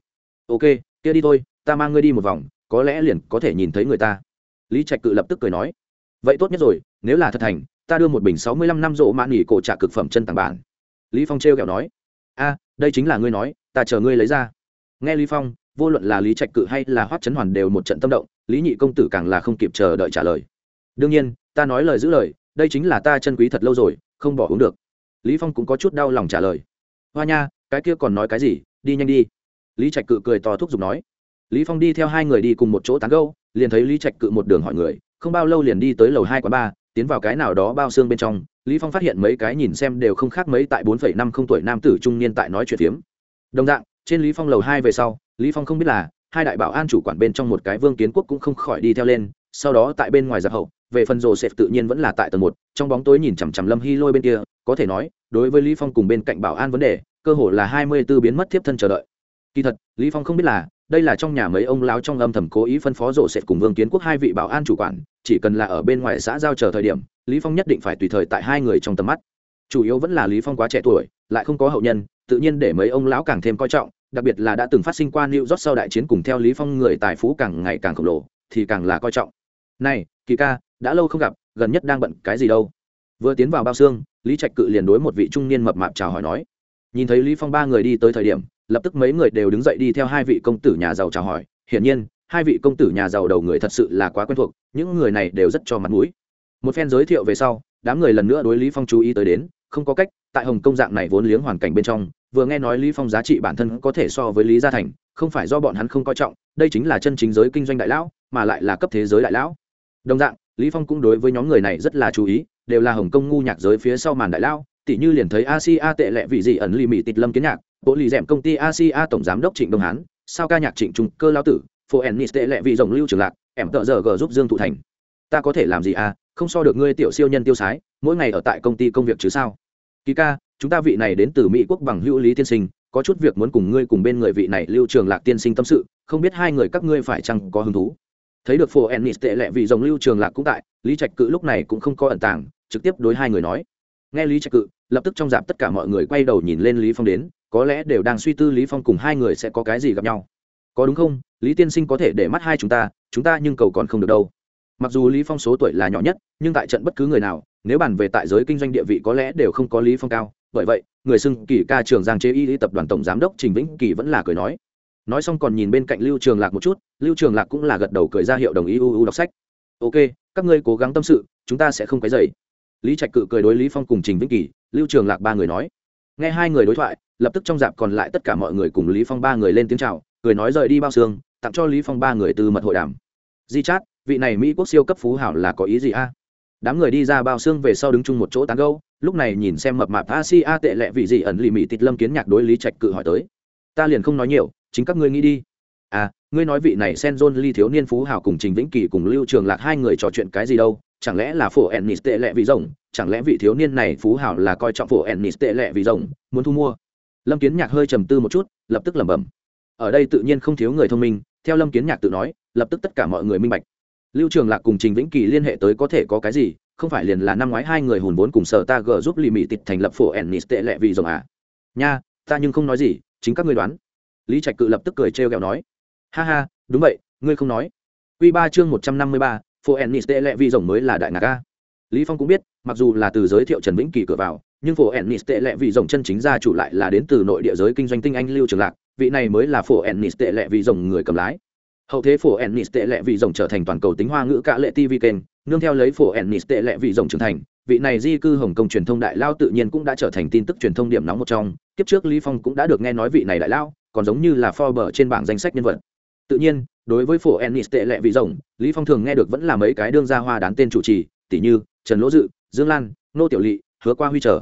[SPEAKER 1] Ok, kia đi thôi, ta mang ngươi đi một vòng, có lẽ liền có thể nhìn thấy người ta. Lý trạch cự lập tức cười nói, vậy tốt nhất rồi nếu là thật thành, ta đưa một bình sáu mươi lăm năm rộ mã nghỉ cổ trả cực phẩm chân tàng bản. Lý phong trêu kẹo nói, a, đây chính là ngươi nói, ta chờ ngươi lấy ra. Nghe lý phong, vô luận là lý trạch cự hay là hoắc chấn hoàn đều một trận tâm động, lý nhị công tử càng là không kịp chờ đợi trả lời. Đương nhiên, ta nói lời giữ lời, đây chính là ta chân quý thật lâu rồi, không bỏ uống được. Lý phong cũng có chút đau lòng trả lời. Hoa nha, cái kia còn nói cái gì, đi nhanh đi. Lý trạch cự cười to thúc giục nói. Lý phong đi theo hai người đi cùng một chỗ tán gâu liền thấy lý trạch cự một đường hỏi người, không bao lâu liền đi tới lầu hai quán ba tiến vào cái nào đó bao xương bên trong, lý phong phát hiện mấy cái nhìn xem đều không khác mấy tại bốn năm không tuổi nam tử trung niên tại nói chuyện phiếm. Đồng dạng, trên lý phong lầu hai về sau, lý phong không biết là, hai đại bảo an chủ quản bên trong một cái vương kiến quốc cũng không khỏi đi theo lên, sau đó tại bên ngoài giặc hậu, về phần rồ sệt tự nhiên vẫn là tại tầng một, trong bóng tối nhìn chằm chằm lâm hy lôi bên kia, có thể nói, đối với lý phong cùng bên cạnh bảo an vấn đề, cơ hồ là hai mươi 24 biến mất tiếp thân chờ đợi. Kỳ thật, lý phong không biết là đây là trong nhà mấy ông lão trong âm thầm cố ý phân phó rổ sệt cùng vương kiến quốc hai vị bảo an chủ quản chỉ cần là ở bên ngoài xã giao chờ thời điểm lý phong nhất định phải tùy thời tại hai người trong tầm mắt chủ yếu vẫn là lý phong quá trẻ tuổi lại không có hậu nhân tự nhiên để mấy ông lão càng thêm coi trọng đặc biệt là đã từng phát sinh qua New York sau đại chiến cùng theo Lý Phong người tài phú càng ngày càng khổng lồ, thì càng là coi trọng. "Này, Kỳ ca, đã lâu không gặp, gần nhất đang bận cái gì đâu?" Vừa tiến vào bao xương, Lý Trạch Cự liền đối một vị trung niên mập mạp chào hỏi nói. Nhìn thấy Lý Phong ba người đi tới thời điểm, lập tức mấy người đều đứng dậy đi theo hai vị công tử nhà giàu chào hỏi, hiển nhiên, hai vị công tử nhà giàu đầu người thật sự là quá quen thuộc, những người này đều rất cho mặt mũi. Một phen giới thiệu về sau, đám người lần nữa đối Lý Phong chú ý tới đến, không có cách, tại Hồng Công dạng này vốn liếng hoàn cảnh bên trong, vừa nghe nói lý phong giá trị bản thân có thể so với lý gia thành không phải do bọn hắn không coi trọng đây chính là chân chính giới kinh doanh đại lão mà lại là cấp thế giới đại lão đồng dạng lý phong cũng đối với nhóm người này rất là chú ý đều là hồng Công ngu nhạc giới phía sau màn đại lão tỷ như liền thấy asia tệ lệ vị gì ẩn lì mị tịt lâm kiến nhạc bộ lì rèm công ty asia tổng giám đốc trịnh đông hán, sao ca nhạc trịnh trung cơ lao tử, phố ennis tệ lệ vị rồng lưu trường lạc, em tợ giờ g giúp dương thụ thành. Ta có thể làm gì à? Không so được ngươi tiểu siêu nhân tiêu sái, mỗi ngày ở tại công ty công việc chứ sao? Kỳ ca, chúng ta vị này đến từ mỹ quốc bằng hữu lý tiên sinh, có chút việc muốn cùng ngươi cùng bên người vị này lưu trường lạc tiên sinh tâm sự, không biết hai người các ngươi phải chăng có hứng thú? Thấy được phổ ennis tệ lệ vị rồng lưu trường lạc cũng tại, lý trạch cự lúc này cũng không có ẩn tàng, trực tiếp đối hai người nói. Nghe lý trạch cự, lập tức trong dạp tất cả mọi người quay đầu nhìn lên lý phong đến có lẽ đều đang suy tư lý phong cùng hai người sẽ có cái gì gặp nhau. Có đúng không? Lý tiên sinh có thể để mắt hai chúng ta chúng ta nhưng cầu còn không được đâu. Mặc dù lý phong số tuổi là nhỏ nhất, nhưng tại trận bất cứ người nào, nếu bàn về tại giới kinh doanh địa vị có lẽ đều không có lý phong cao. Bởi vậy, người xưng kỳ ca trường giang chế y lý tập đoàn tổng giám đốc trình vĩnh kỳ vẫn là cười nói. Nói xong còn nhìn bên cạnh lưu trường lạc một chút, lưu trường lạc cũng là gật đầu cười ra hiệu đồng ý u u đọc sách. Ok, các ngươi cố gắng tâm sự, chúng ta sẽ không cái dày lý trạch cự cười đối lý phong cùng trình vĩnh kỳ, lưu trường lạc ba người nói nghe hai người đối thoại, lập tức trong dạp còn lại tất cả mọi người cùng lý phong ba người lên tiếng chào, cười nói rời đi bao xương, tặng cho lý phong ba người từ mật hội đàm. Di chát, vị này mỹ quốc siêu cấp phú hảo là có ý gì a? Đám người đi ra bao xương về sau đứng chung một chỗ tán gâu lúc này nhìn xem mập mạp a si a tệ lệ vị gì ẩn lì mị tịt lâm kiến nhạc đối lý trạch cự hỏi tới. Ta liền không nói nhiều, chính các ngươi nghĩ đi. À ngươi nói vị này sen john ly thiếu niên phú hảo cùng trình vĩnh kỳ cùng lưu trường lạc hai người trò chuyện cái gì đâu? Chẳng lẽ là phổ ennis tệ lệ vì rồng? Chẳng lẽ vị thiếu niên này phú hảo là coi trọng phổ ennis tệ lệ vì rồng, muốn thu mua? Lâm kiến nhạc hơi trầm tư một chút, lập tức lẩm bẩm. Ở đây tự nhiên không thiếu người thông minh, theo lâm kiến nhạc tự nói, lập tức tất cả mọi người minh bạch. Lưu trường lạc cùng trình vĩnh kỳ liên hệ tới có thể có cái gì? Không phải liền là năm ngoái hai người hùn vốn cùng sở ta g giúp lì mị Tịch thành lập phổ ennis tệ lệ vì rồng à? Nha, ta nhưng không nói gì, chính các ngươi đoán. Lý trạch cự lập tức cười trêu ghẹo nói. Ha ha, đúng vậy, ngươi không nói. Q ba chương một trăm năm mươi ba phổ ennis tệ lệ vi rồng mới là đại ngạc a. Lý phong cũng biết, mặc dù là từ giới thiệu trần vĩnh kỳ cửa vào, nhưng phổ ennis tệ lệ vi rồng chân chính gia chủ lại là đến từ nội địa giới kinh doanh tinh anh lưu trường lạc, vị này mới là phổ ennis tệ lệ vi rồng người cầm lái. Hậu thế phổ ennis tệ lệ vi rồng trở thành toàn cầu tính hoa ngữ cả lệ tv kênh, nương theo lấy phổ ennis tệ lệ vị rồng trưởng thành, vị này di cư hồng kông truyền thông đại lao tự nhiên cũng đã trở thành tin tức truyền thông điểm nóng một trong, kiếp trước lý phong cũng đã được nghe nói vị này đại lao, còn giống như là forbes trên bảng danh sách nhân vật. Tự nhiên đối với phổ ennis tệ lệ vị rồng, lý phong thường nghe được vẫn là mấy cái đương gia hoa đán tên chủ trì, tỷ như, trần lỗ dự, dương lan, nô tiểu lỵ hứa qua huy trở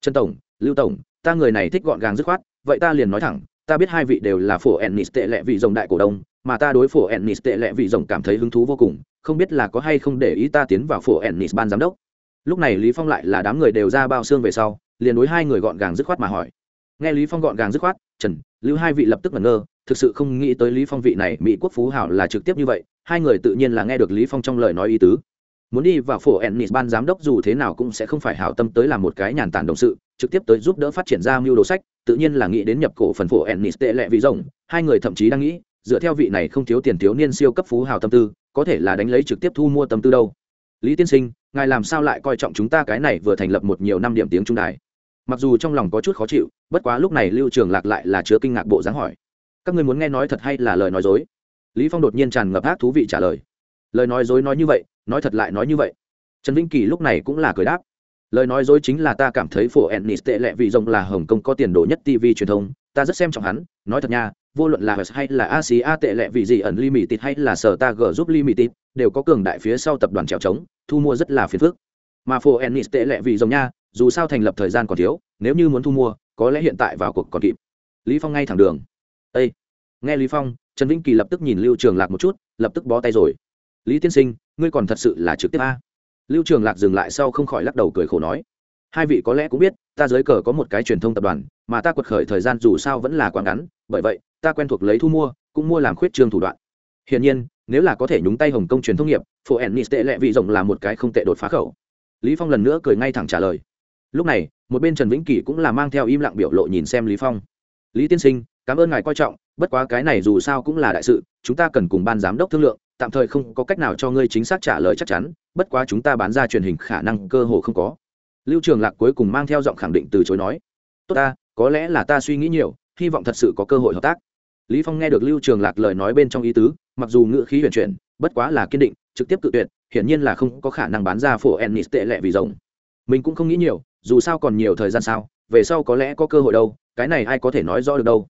[SPEAKER 1] trần tổng, lưu tổng, ta người này thích gọn gàng dứt khoát, vậy ta liền nói thẳng, ta biết hai vị đều là phổ ennis tệ lệ vị rồng đại cổ đông, mà ta đối phổ ennis tệ lệ vị rồng cảm thấy hứng thú vô cùng, không biết là có hay không để ý ta tiến vào phổ ennis ban giám đốc. Lúc này lý phong lại là đám người đều ra bao xương về sau, liền đối hai người gọn gàng dứt khoát mà hỏi. Nghe lý phong gọn gàng dứt khoát, trần, lưu hai vị lập tức ngẩn ngơ thực sự không nghĩ tới lý phong vị này mỹ quốc phú hảo là trực tiếp như vậy, hai người tự nhiên là nghe được lý phong trong lời nói ý tứ. Muốn đi vào phổ ennis ban giám đốc dù thế nào cũng sẽ không phải hảo tâm tới làm một cái nhàn tản đồng sự, trực tiếp tới giúp đỡ phát triển ra mưu đồ sách, tự nhiên là nghĩ đến nhập cổ phần phổ ennis tệ lệ vì rồng hai người thậm chí đang nghĩ, dựa theo vị này không thiếu tiền thiếu niên siêu cấp phú hào tâm tư, có thể là đánh lấy trực tiếp thu mua tâm tư đâu. Lý tiên sinh, ngài làm sao lại coi trọng chúng ta cái này vừa thành lập một nhiều năm điểm tiếng trung đài? Mặc dù trong lòng có chút khó chịu, bất quá lúc này lưu trường lạc lại là chứa kinh ngạc bộ dáng hỏi các ngươi muốn nghe nói thật hay là lời nói dối? Lý phong đột nhiên tràn ngập ác thú vị trả lời. Lời nói dối nói như vậy, nói thật lại nói như vậy. Trần vĩnh kỳ lúc này cũng là cười đáp. Lời nói dối chính là ta cảm thấy phổ ennis tệ lệ vì rồng là hồng kông có tiền đồ nhất tv truyền thông, ta rất xem trọng hắn, nói thật nha, vô luận là hay là asia tệ lệ vì gì ẩn limited hay là sở ta g giúp limited, đều có cường đại phía sau tập đoàn trèo trống, thu mua rất là phiền phức. Mà phổ ennis tệ lệ vì rồng nha, dù sao thành lập thời gian còn thiếu, nếu như muốn thu mua, có lẽ hiện tại vào cuộc còn kịp. Lý phong ngay thẳng đường. Ê! nghe lý phong, trần vĩnh kỳ lập tức nhìn lưu trường lạc một chút, lập tức bó tay rồi. Lý tiên sinh, ngươi còn thật sự là trực tiếp a? Lưu trường lạc dừng lại sau không khỏi lắc đầu cười khổ nói. Hai vị có lẽ cũng biết, ta dưới cờ có một cái truyền thông tập đoàn, mà ta quật khởi thời gian dù sao vẫn là quá ngắn, bởi vậy, ta quen thuộc lấy thu mua, cũng mua làm khuyết trương thủ đoạn. Hiển nhiên, nếu là có thể nhúng tay hồng kông truyền thông nghiệp phụ ennis tệ lệ vị rộng là một cái không tệ đột phá khẩu. Lý phong lần nữa cười ngay thẳng trả lời. Lúc này, một bên trần vĩnh kỳ cũng là mang theo im lặng biểu lộ nhìn xem lý phong. Lý tiên sinh cảm ơn ngài coi trọng, bất quá cái này dù sao cũng là đại sự, chúng ta cần cùng ban giám đốc thương lượng, tạm thời không có cách nào cho ngươi chính xác trả lời chắc chắn, bất quá chúng ta bán ra truyền hình khả năng cơ hồ không có. Lưu trường lạc cuối cùng mang theo giọng khẳng định từ chối nói, tốt ta, có lẽ là ta suy nghĩ nhiều, hy vọng thật sự có cơ hội hợp tác. Lý phong nghe được lưu trường lạc lời nói bên trong ý tứ, mặc dù ngữ khí huyền chuyển, bất quá là kiên định, trực tiếp cự tuyệt, hiển nhiên là không có khả năng bán ra phổ ennis tệ lệ vì rồng mình cũng không nghĩ nhiều, dù sao còn nhiều thời gian sao, về sau có lẽ có cơ hội đâu, cái này ai có thể nói rõ được đâu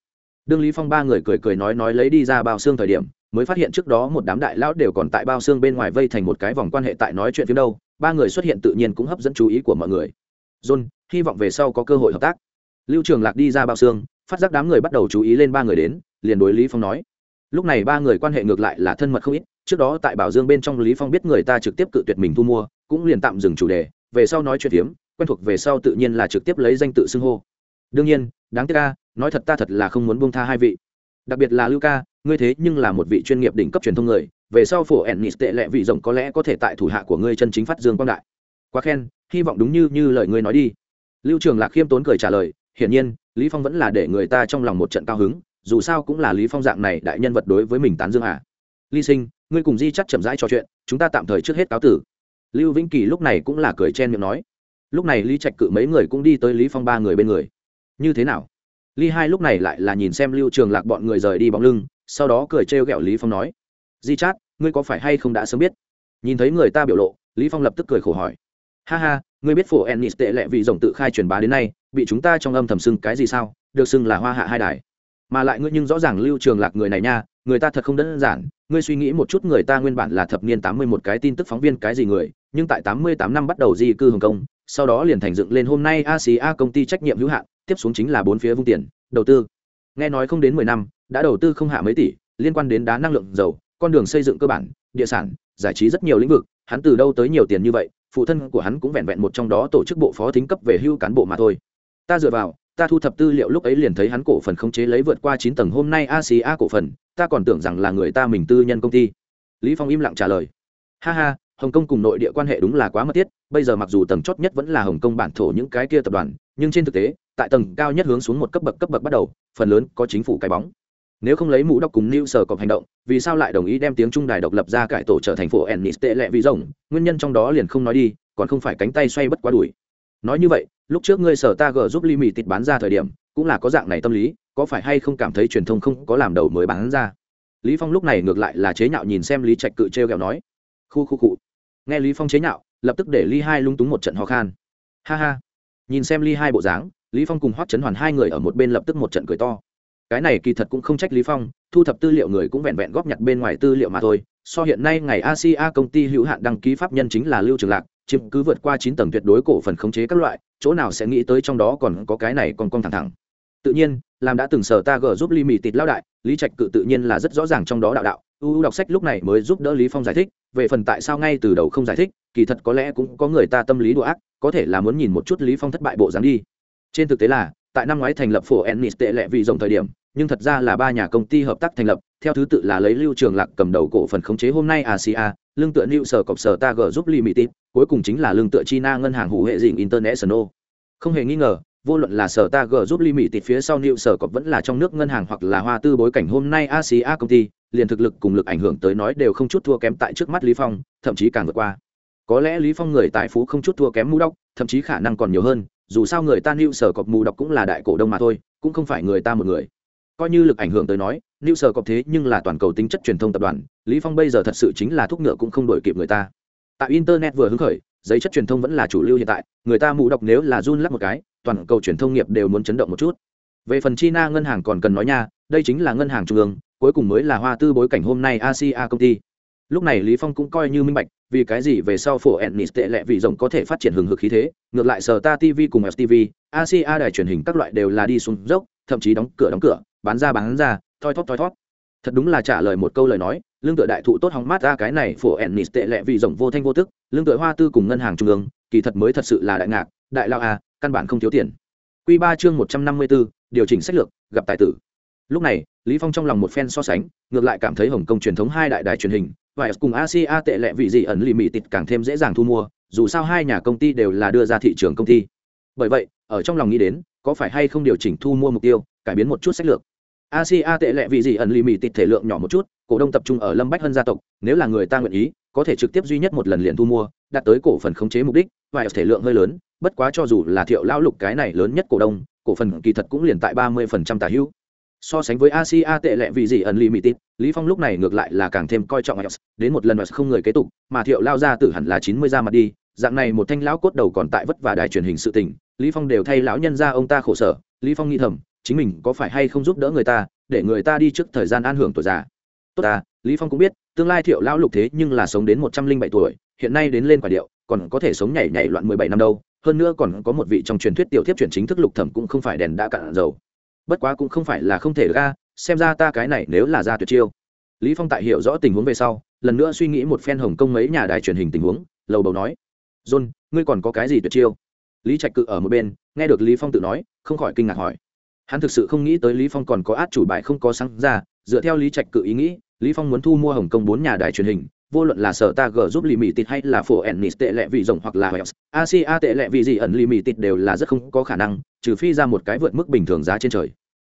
[SPEAKER 1] đương lý phong ba người cười cười nói nói lấy đi ra bao xương thời điểm, mới phát hiện trước đó một đám đại lão đều còn tại bao xương bên ngoài vây thành một cái vòng quan hệ tại nói chuyện phía đâu, ba người xuất hiện tự nhiên cũng hấp dẫn chú ý của mọi người. John, hy vọng về sau có cơ hội hợp tác. Lưu trường lạc đi ra bao xương, phát giác đám người bắt đầu chú ý lên ba người đến, liền đối lý phong nói. Lúc này ba người quan hệ ngược lại là thân mật không ít, trước đó tại bảo dương bên trong lý phong biết người ta trực tiếp cự tuyệt mình thu mua, cũng liền tạm dừng chủ đề, về sau nói chuyện hiếm quen thuộc về sau tự nhiên là trực tiếp lấy danh tự xưng hô đương nhiên, đáng tiếc ca nói thật ta thật là không muốn buông tha hai vị. Đặc biệt là lưu ca ngươi thế nhưng là một vị chuyên nghiệp đỉnh cấp truyền thông người, về sau phổ ennis tệ lệ vị rộng có lẽ có thể tại thủ hạ của ngươi chân chính phát dương quang đại. Quá khen, hy vọng đúng như như lời ngươi nói đi. Lưu trường lạc khiêm tốn cười trả lời, hiển nhiên, lý phong vẫn là để người ta trong lòng một trận cao hứng, dù sao cũng là lý phong dạng này đại nhân vật đối với mình tán dương à. Ly sinh, ngươi cùng di chắc chậm rãi trò chuyện, chúng ta tạm thời trước hết cáo tử. Lưu vĩnh kỳ lúc này cũng là cười chen miệng nói. Lúc này lý trạch cự mấy người cũng đi tới lý phong ba người bên người như thế nào? Ly hai lúc này lại là nhìn xem lưu trường lạc bọn người rời đi bóng lưng, sau đó cười trêu ghẹo lý phong nói, di chát, ngươi có phải hay không đã sớm biết? Nhìn thấy người ta biểu lộ, lý phong lập tức cười khổ hỏi, ha ha, ngươi biết phổ ennis tệ lệ vì rồng tự khai truyền bá đến nay, bị chúng ta trong âm thầm xưng cái gì sao? Được xưng là hoa hạ hai đài. Mà lại ngươi nhưng rõ ràng lưu trường lạc người này nha, người ta thật không đơn giản. Ngươi suy nghĩ một chút, người ta nguyên bản là thập niên tám mươi một cái tin tức phóng viên cái gì người, nhưng tại tám mươi tám năm bắt đầu di cư hồng kông, sau đó liền thành dựng lên hôm nay asia công ty trách nhiệm hữu hạn tiếp xuống chính là bốn phía vung tiền, đầu tư. Nghe nói không đến mười năm, đã đầu tư không hạ mấy tỷ, liên quan đến đá năng lượng dầu, con đường xây dựng cơ bản, địa sản, giải trí rất nhiều lĩnh vực, hắn từ đâu tới nhiều tiền như vậy, phụ thân của hắn cũng vẹn vẹn một trong đó tổ chức bộ phó thính cấp về hưu cán bộ mà thôi. Ta dựa vào, ta thu thập tư liệu lúc ấy liền thấy hắn cổ phần không chế lấy vượt qua chín tầng hôm nay asia cổ phần, ta còn tưởng rằng là người ta mình tư nhân công ty. Lý phong im lặng trả lời. Ha ha, hồng kông cùng nội địa quan hệ đúng là quá mật thiết, bây giờ mặc dù tầng chót nhất vẫn là hồng kông bản thổ những cái kia tập đoàn nhưng trên thực tế, tại tầng cao nhất hướng xuống một cấp bậc cấp bậc bắt đầu, phần lớn có chính phủ cái bóng. Nếu không lấy mũ đọc cùng new sở cọc hành động, vì sao lại đồng ý đem tiếng trung đài độc lập ra cải tổ trở thành phố ennis tệ lệ vì rồng nguyên nhân trong đó liền không nói đi, còn không phải cánh tay xoay bất quá đuổi. Nói như vậy, lúc trước ngươi sở ta gờ giúp ly mì tịt bán ra thời điểm, cũng là có dạng này tâm lý, có phải hay không cảm thấy truyền thông không có làm đầu mới bán ra? Lý phong lúc này ngược lại là chế nhạo nhìn xem lý trạch cự treo kẹo nói. Khu khu cụ nghe lý phong chế nhạo, lập tức để ly hai lung túng một trận ho khan. Ha ha nhìn xem ly hai bộ dáng, lý phong cùng hoắc chấn hoàn hai người ở một bên lập tức một trận cười to. Cái này kỳ thật cũng không trách lý phong, thu thập tư liệu người cũng vẹn vẹn góp nhặt bên ngoài tư liệu mà thôi. So hiện nay ngày asia công ty hữu hạn đăng ký pháp nhân chính là lưu trường lạc, chiếm cứ vượt qua chín tầng tuyệt đối cổ phần khống chế các loại, chỗ nào sẽ nghĩ tới trong đó còn có cái này còn con thẳng thẳng. Tự nhiên, làm đã từng sở ta gỡ giúp ly mì tịt lao đại, lý trạch cự tự nhiên là rất rõ ràng trong đó đạo đạo u đọc sách lúc này mới giúp đỡ lý phong giải thích, về phần tại sao ngay từ đầu không giải thích, kỳ thật có lẽ cũng có người ta tâm lý đùa ác, có thể là muốn nhìn một chút lý phong thất bại bộ dáng đi. Trên thực tế là, tại năm ngoái thành lập phổ ennis tệ lệ vì dòng thời điểm, nhưng thật ra là ba nhà công ty hợp tác thành lập, theo thứ tự là lấy lưu trường lạc cầm đầu cổ phần khống chế hôm nay asia lương tựa new sở cọc sở ta g giúp limited, cuối cùng chính là lương tựa china ngân hàng hủ hệ dình international. Không hề nghi ngờ, vô luận là sở ta g giúp limit phía sau liệu sở cọc vẫn là trong nước ngân hàng hoặc là hoa tư bối cảnh hôm nay asia công ty liền thực lực cùng lực ảnh hưởng tới nói đều không chút thua kém tại trước mắt lý phong, thậm chí càng vượt qua. Có lẽ lý phong người tài phú không chút thua kém mũ đốc thậm chí khả năng còn nhiều hơn, dù sao người ta new sở cọp mù đọc cũng là đại cổ đông mà thôi, cũng không phải người ta một người. Coi như lực ảnh hưởng tới nói, new sở cọp thế nhưng là toàn cầu tính chất truyền thông tập đoàn, lý phong bây giờ thật sự chính là thúc ngựa cũng không đổi kịp người ta. Tại internet vừa hứng khởi, giấy chất truyền thông vẫn là chủ lưu hiện tại, người ta mù đọc nếu là run lắc một cái, toàn cầu truyền thông nghiệp đều muốn chấn động một chút. Về phần china ngân hàng còn cần nói nha, đây chính là ngân hàng trung ương cuối cùng mới là hoa tư bối cảnh hôm nay asia công ty. Lúc này lý phong cũng coi như minh bạch vì cái gì về sau phổ ennis tệ lệ vì rộng có thể phát triển hừng hực khí thế ngược lại sở ta tv cùng stv asia đài truyền hình các loại đều là đi xuống dốc thậm chí đóng cửa đóng cửa bán ra bán ra thoi thóp thoi thóp thật đúng là trả lời một câu lời nói lương tựa đại thụ tốt hóng mát ra cái này phổ ennis tệ lệ vì rộng vô thanh vô tức lương tựa hoa tư cùng ngân hàng trung ương kỳ thật mới thật sự là đại ngạc đại lao a căn bản không thiếu tiền. Quy ba chương một trăm năm mươi 154, điều chỉnh sách lược gặp tài tử lúc này, lý phong trong lòng một phen so sánh, ngược lại cảm thấy hồng kông truyền thống hai đại đài truyền hình, và cùng asia tệ lệ vị gì ẩn lì mì tịt càng thêm dễ dàng thu mua, dù sao hai nhà công ty đều là đưa ra thị trường công ty. Bởi vậy, ở trong lòng nghĩ đến, có phải hay không điều chỉnh thu mua mục tiêu, cải biến một chút sách lược. Asia tệ lệ vị gì ẩn lì mì tịt thể lượng nhỏ một chút, cổ đông tập trung ở lâm bách hân gia tộc, nếu là người ta nguyện ý, có thể trực tiếp duy nhất một lần liền thu mua, đạt tới cổ phần khống chế mục đích, và thể lượng hơi lớn, bất quá cho dù là thiệu lão lục cái này lớn nhất cổ đông, cổ phần kỳ thật cũng liền tại ba mươi phần trăm tả hữu so sánh với asia tệ lệ vì gì ẩn limited lý phong lúc này ngược lại là càng thêm coi trọng ielts đến một lần mà không người kế tục, mà thiệu lao ra tử hẳn là chín mươi ra mặt đi, dạng này một thanh lão cốt đầu còn tại vất vả đài truyền hình sự tình, lý phong đều thay lão nhân ra ông ta khổ sở, lý phong nghĩ thầm, chính mình có phải hay không giúp đỡ người ta, để người ta đi trước thời gian an hưởng tuổi già. Tốt ta, lý phong cũng biết, tương lai thiệu lão lục thế nhưng là sống đến một trăm linh bảy tuổi, hiện nay đến lên quả điệu, còn có thể sống nhảy nhảy loạn mười bảy năm đâu, hơn nữa còn có một vị trong truyền thuyết tiểu thiếp chuyển chính thức lục thẩm cũng không phải đèn đã cạn dầu bất quá cũng không phải là không thể ra xem ra ta cái này nếu là ra tuyệt chiêu. Lý phong tại hiểu rõ tình huống về sau, lần nữa suy nghĩ một phen hồng kông mấy nhà đài truyền hình tình huống, lầu bầu nói, john, ngươi còn có cái gì tuyệt chiêu? Lý trạch cự ở một bên, nghe được lý phong tự nói, không khỏi kinh ngạc hỏi. Hắn thực sự không nghĩ tới lý phong còn có át chủ bài không có sáng ra, dựa theo lý trạch cự ý nghĩ, lý phong muốn thu mua hồng kông bốn nhà đài truyền hình vô luận là sở ta g giúp lì mì tịt hay là phổ ennis tệ lệ vị rộng hoặc là wales asia tệ lệ vị gì ẩn lì mì tịt đều là rất không có khả năng, trừ phi ra một cái vượt mức bình thường giá trên trời.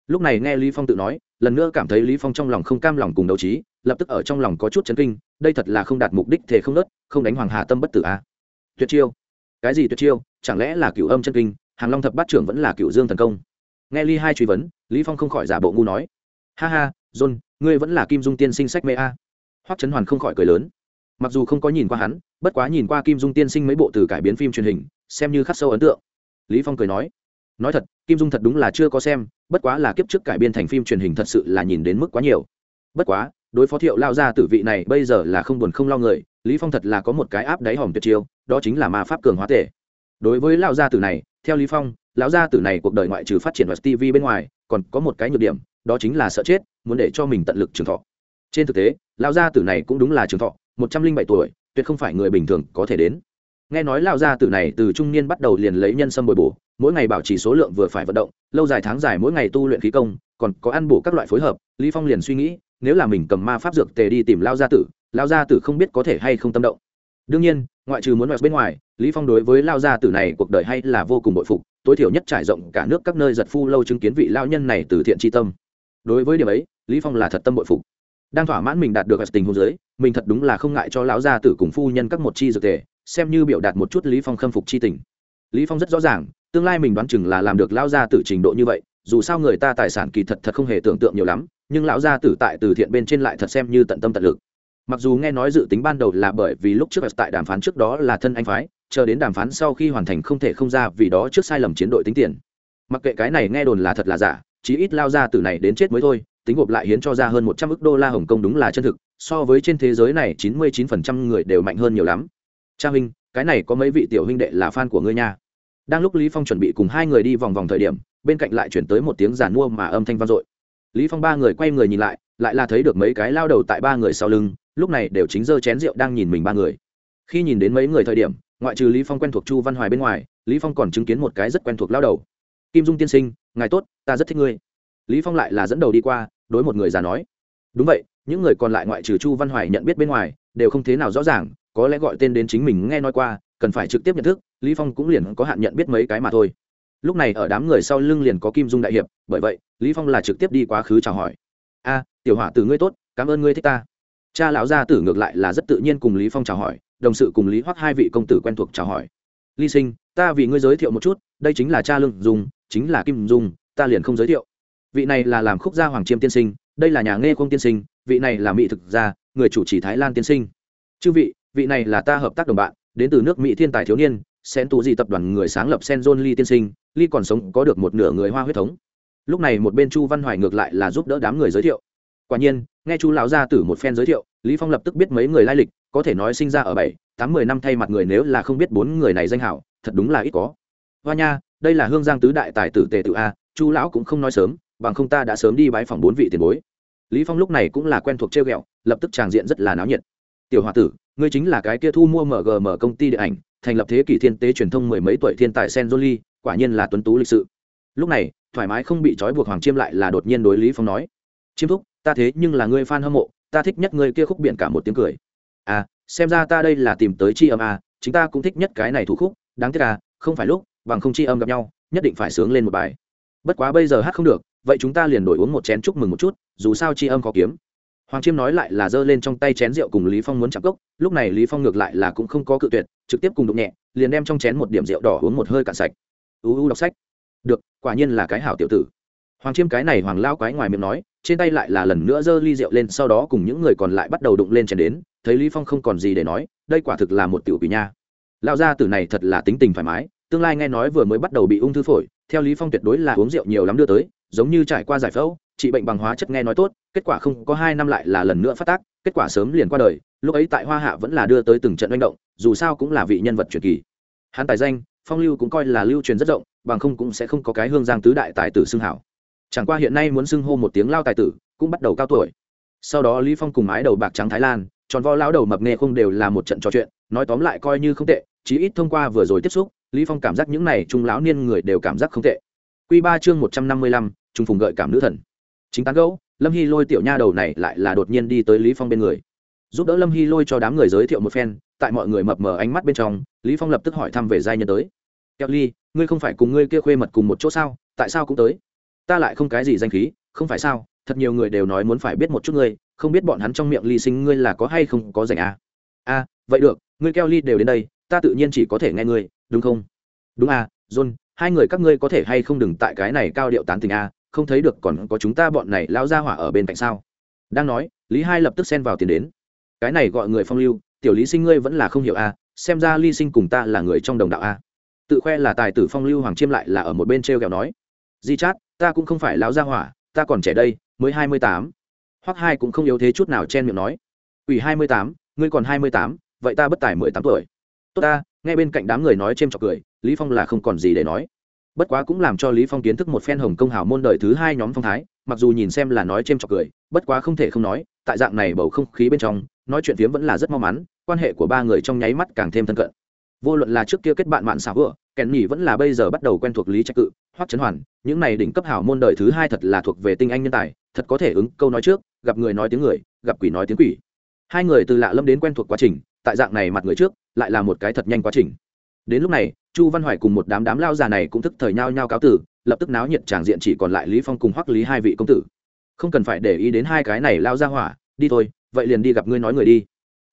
[SPEAKER 1] Lúc này nghe lý phong tự nói, lần nữa cảm thấy lý phong trong lòng không cam lòng cùng đấu trí, lập tức ở trong lòng có chút chấn kinh, đây thật là không đạt mục đích thể không nớt, không đánh hoàng hà tâm bất tử a. À. tuyệt chiêu. Cái gì tuyệt chiêu? Chẳng lẽ là cửu âm chân kinh? Hàng long thập bát trưởng vẫn là cửu dương thần công? Nghe ly hai truy vấn, lý phong không khỏi giả bộ ngu nói. Ha ha, john, ngươi vẫn là kim dung tiên sinh sách mê a hoắc chấn hoàn không khỏi cười lớn. Mặc dù không có nhìn qua hắn, bất quá nhìn qua kim dung tiên sinh mấy bộ từ cải biến phim truyền hình, xem như khắc sâu ấn tượng. Lý phong cười nói nói thật, kim dung thật đúng là chưa có xem, bất quá là kiếp trước cải biên thành phim truyền hình thật sự là nhìn đến mức quá nhiều. Bất quá, đối phó thiệu lao ra tử vị này bây giờ là không buồn không lo người, lý phong thật là có một cái áp đáy hòm tuyệt chiêu, đó chính là ma pháp cường hóa tể. Đối với lão gia tử này, theo lý phong, lão gia tử này cuộc đời ngoại trừ phát triển web tv bên ngoài, còn có một cái nhược điểm, đó chính là sợ chết, muốn để cho mình tận lực trường thọ. Trên thực tế lão gia tử này cũng đúng là trường thọ, một trăm linh bảy tuổi, tuyệt không phải người bình thường có thể đến. Nghe nói lão gia tử này từ trung niên bắt đầu liền lấy nhân sâm bồi bổ, mỗi ngày bảo trì số lượng vừa phải vận động, lâu dài tháng dài mỗi ngày tu luyện khí công, còn có ăn bổ các loại phối hợp, lý phong liền suy nghĩ, nếu là mình cầm ma pháp dược tề đi tìm lao gia tử lao gia tử không biết có thể hay không tâm động. Đương nhiên, ngoại trừ muốn bên ngoài, lý phong đối với lao gia tử này cuộc đời hay là vô cùng bội phục, tối thiểu nhất trải rộng cả nước các nơi giật phu lâu chứng kiến vị lao nhân này từ thiện tri tâm. Đối với điểm ấy, lý phong là thật tâm bội phục đang thỏa mãn mình đạt được tình huống giới mình thật đúng là không ngại cho lão gia tử cùng phu nhân các một chi dược thể, xem như biểu đạt một chút lý phong khâm phục chi tình. Lý phong rất rõ ràng tương lai mình đoán chừng là làm được lão gia tử trình độ như vậy dù sao người ta tài sản kỳ thật thật không hề tưởng tượng nhiều lắm nhưng lão gia tử tại từ thiện bên trên lại thật xem như tận tâm tận lực. Mặc dù nghe nói dự tính ban đầu là bởi vì lúc trước tại đàm phán trước đó là thân anh phái chờ đến đàm phán sau khi hoàn thành không thể không ra vì đó trước sai lầm chiến đội tính tiền. Mặc kệ cái này nghe đồn là thật là giả chí ít lao ra từ này đến chết mới thôi tính gộp lại hiến cho ra hơn một trăm ước đô la hồng kông đúng là chân thực, so với trên thế giới này chín mươi chín phần trăm người đều mạnh hơn nhiều lắm. Cha huynh, cái này có mấy vị tiểu huynh đệ là fan của ngươi nha. Đang lúc lý phong chuẩn bị cùng hai người đi vòng vòng thời điểm, bên cạnh lại chuyển tới một tiếng giàn mua mà âm thanh vang dội. Lý phong ba người quay người nhìn lại lại là thấy được mấy cái lao đầu tại ba người sau lưng, lúc này đều chính giơ chén rượu đang nhìn mình ba người. Khi nhìn đến mấy người thời điểm, ngoại trừ lý phong quen thuộc chu văn hoài bên ngoài, lý phong còn chứng kiến một cái rất quen thuộc lao đầu. Kim dung tiên sinh, ngài tốt, ta rất thích ngươi. Lý phong lại là dẫn đầu đi qua đối một người già nói, đúng vậy, những người còn lại ngoại trừ chu văn hoài nhận biết bên ngoài, đều không thế nào rõ ràng, có lẽ gọi tên đến chính mình nghe nói qua, cần phải trực tiếp nhận thức, lý phong cũng liền có hạn nhận biết mấy cái mà thôi. Lúc này ở đám người sau lưng liền có kim dung đại hiệp, bởi vậy, lý phong là trực tiếp đi quá khứ chào hỏi. A, tiểu hỏa tử ngươi tốt, cảm ơn ngươi thích ta. Cha lão gia tử ngược lại là rất tự nhiên cùng lý phong chào hỏi, đồng sự cùng lý hoắc hai vị công tử quen thuộc chào hỏi. Ly sinh, ta vì ngươi giới thiệu một chút, đây chính là cha lương dung, chính là kim dung, ta liền không giới thiệu vị này là làm khúc gia hoàng chiêm tiên sinh, đây là nhà nghe không tiên sinh, vị này là mỹ thực gia, người chủ trì thái lan tiên sinh. Chư vị vị này là ta hợp tác đồng bạn, đến từ nước mỹ thiên tài thiếu niên, sen tù di tập đoàn người sáng lập sen john lee tiên sinh lee còn sống có được một nửa người hoa huyết thống. Lúc này một bên chu văn hoài ngược lại là giúp đỡ đám người giới thiệu. Quả nhiên, nghe chu lão gia tử một phen giới thiệu, lý phong lập tức biết mấy người lai lịch, có thể nói sinh ra ở bảy, tám, mười năm thay mặt người nếu là không biết bốn người này danh hảo, thật đúng là ít có. Hoa nha, đây là hương giang tứ đại tài tử tề tự a, chu lão cũng không nói sớm bằng không ta đã sớm đi bái phòng bốn vị tiền bối. Lý phong lúc này cũng là quen thuộc treo ghẹo, lập tức tràng diện rất là náo nhiệt. Tiểu hòa tử, ngươi chính là cái kia thu mua mgm công ty điện ảnh, thành lập thế kỷ thiên tế truyền thông mười mấy tuổi thiên tài sen jolie quả nhiên là tuấn tú lịch sự. Lúc này, thoải mái không bị trói buộc hoàng chiêm lại là đột nhiên đối lý phong nói, chiêm thúc, ta thế nhưng là ngươi fan hâm mộ, ta thích nhất ngươi kia khúc biển cả một tiếng cười. À xem ra ta đây là tìm tới chi âm à chính ta cũng thích nhất cái này thủ khúc, đáng tiếc à không phải lúc, bằng không chi âm gặp nhau, nhất định phải sướng lên một bài. Bất quá bây giờ hát không được vậy chúng ta liền đổi uống một chén chúc mừng một chút, dù sao chi âm có kiếm. Hoàng chiêm nói lại là giơ lên trong tay chén rượu cùng lý phong muốn chạm cốc, lúc này lý phong ngược lại là cũng không có cự tuyệt, trực tiếp cùng đụng nhẹ, liền đem trong chén một điểm rượu đỏ uống một hơi cạn sạch. U u đọc sách. Được, quả nhiên là cái hảo tiểu tử. Hoàng chiêm cái này hoàng lao quái ngoài miệng nói, trên tay lại là lần nữa giơ ly rượu lên, sau đó cùng những người còn lại bắt đầu đụng lên chén đến, thấy lý phong không còn gì để nói, đây quả thực là một tiểu quỷ nha. Lao gia tử này thật là tính tình thoải mái, tương lai nghe nói vừa mới bắt đầu bị ung thư phổi, theo lý phong tuyệt đối là uống rượu nhiều lắm đưa tới giống như trải qua giải phẫu, trị bệnh bằng hóa chất nghe nói tốt, kết quả không có hai năm lại là lần nữa phát tác, kết quả sớm liền qua đời, lúc ấy tại hoa hạ vẫn là đưa tới từng trận manh động, dù sao cũng là vị nhân vật truyền kỳ. Hắn tài danh, phong lưu cũng coi là lưu truyền rất rộng, bằng không cũng sẽ không có cái hương giang tứ đại tài tử xưng hảo. Chẳng qua hiện nay muốn xưng hô một tiếng lao tài tử, cũng bắt đầu cao tuổi. Sau đó lý phong cùng mái đầu bạc trắng thái lan, tròn vo lão đầu mập nghe không đều là một trận trò chuyện, nói tóm lại coi như không tệ, chí ít thông qua vừa rồi tiếp xúc, lý phong cảm giác những này trung lão niên người đều cảm giác không tệ quy ba chương một trăm năm mươi lăm, trung phùng gợi cảm nữ thần. Chính tán gẫu lâm hy lôi tiểu nha đầu này lại là đột nhiên đi tới lý phong bên người. Giúp đỡ lâm hy lôi cho đám người giới thiệu một phen tại mọi người mập mờ ánh mắt bên trong lý phong lập tức hỏi thăm về giai nhân tới. Kelly ngươi không phải cùng ngươi kia khuê mật cùng một chỗ sao? Tại sao cũng tới? Ta lại không cái gì danh khí không phải sao? Thật nhiều người đều nói muốn phải biết một chút ngươi không biết bọn hắn trong miệng ly sinh ngươi là có hay không có rảnh à? A vậy được ngươi kelly đều đến đây ta tự nhiên chỉ có thể nghe ngươi đúng không? Đúng à john hai người các ngươi có thể hay không đừng tại cái này cao điệu tán tình a, không thấy được còn có chúng ta bọn này lao ra hỏa ở bên cạnh sao? Đang nói, lý hai lập tức xen vào tiền đến. Cái này gọi người phong lưu, tiểu lý sinh ngươi vẫn là không hiểu a, xem ra ly sinh cùng ta là người trong đồng đạo a. Tự khoe là tài tử phong lưu hoàng chiêm lại là ở một bên t r e o kẹo nói. Di chát, ta cũng không phải lão gia hỏa, ta còn trẻ đây, mới hai mươi tám. Hoặc hai cũng không yếu thế chút nào chen miệng nói. Ủy hai mươi tám, ngươi còn hai mươi tám, vậy ta bất tài mười tám tuổi. Tốt ta, nghe bên cạnh đám người nói c h trọc cười lý phong là không còn gì để nói. Bất quá cũng làm cho lý phong kiến thức một phen hồng công hào môn đời thứ hai nhóm phong thái mặc dù nhìn xem là nói c chọc cười bất quá không thể không nói tại dạng này bầu không khí bên trong nói chuyện phiếm vẫn là rất mau mắn quan hệ của ba người trong nháy mắt càng thêm thân cận. Vô luận là trước kia kết bạn mạn xảo vừa, kèn nhỉ vẫn là bây giờ bắt đầu quen thuộc lý trạch cự hoắc trấn hoàn những này đỉnh cấp hảo môn đời thứ hai thật là thuộc về tinh anh nhân tài thật có thể ứng câu nói trước gặp người nói tiếng người gặp quỷ nói tiếng quỷ. Hai người từ lạ lâm đến quen thuộc quá trình tại dạng này mặt người trước lại là một cái thật nhanh quá trình. Đến lúc này chu văn hoài cùng một đám đám lao già này cũng thức thời nhao nhao cáo tử, lập tức náo nhiệt tràng diện chỉ còn lại lý phong cùng hoắc lý hai vị công tử. Không cần phải để ý đến hai cái này lao ra hỏa, đi thôi, vậy liền đi gặp ngươi nói người đi.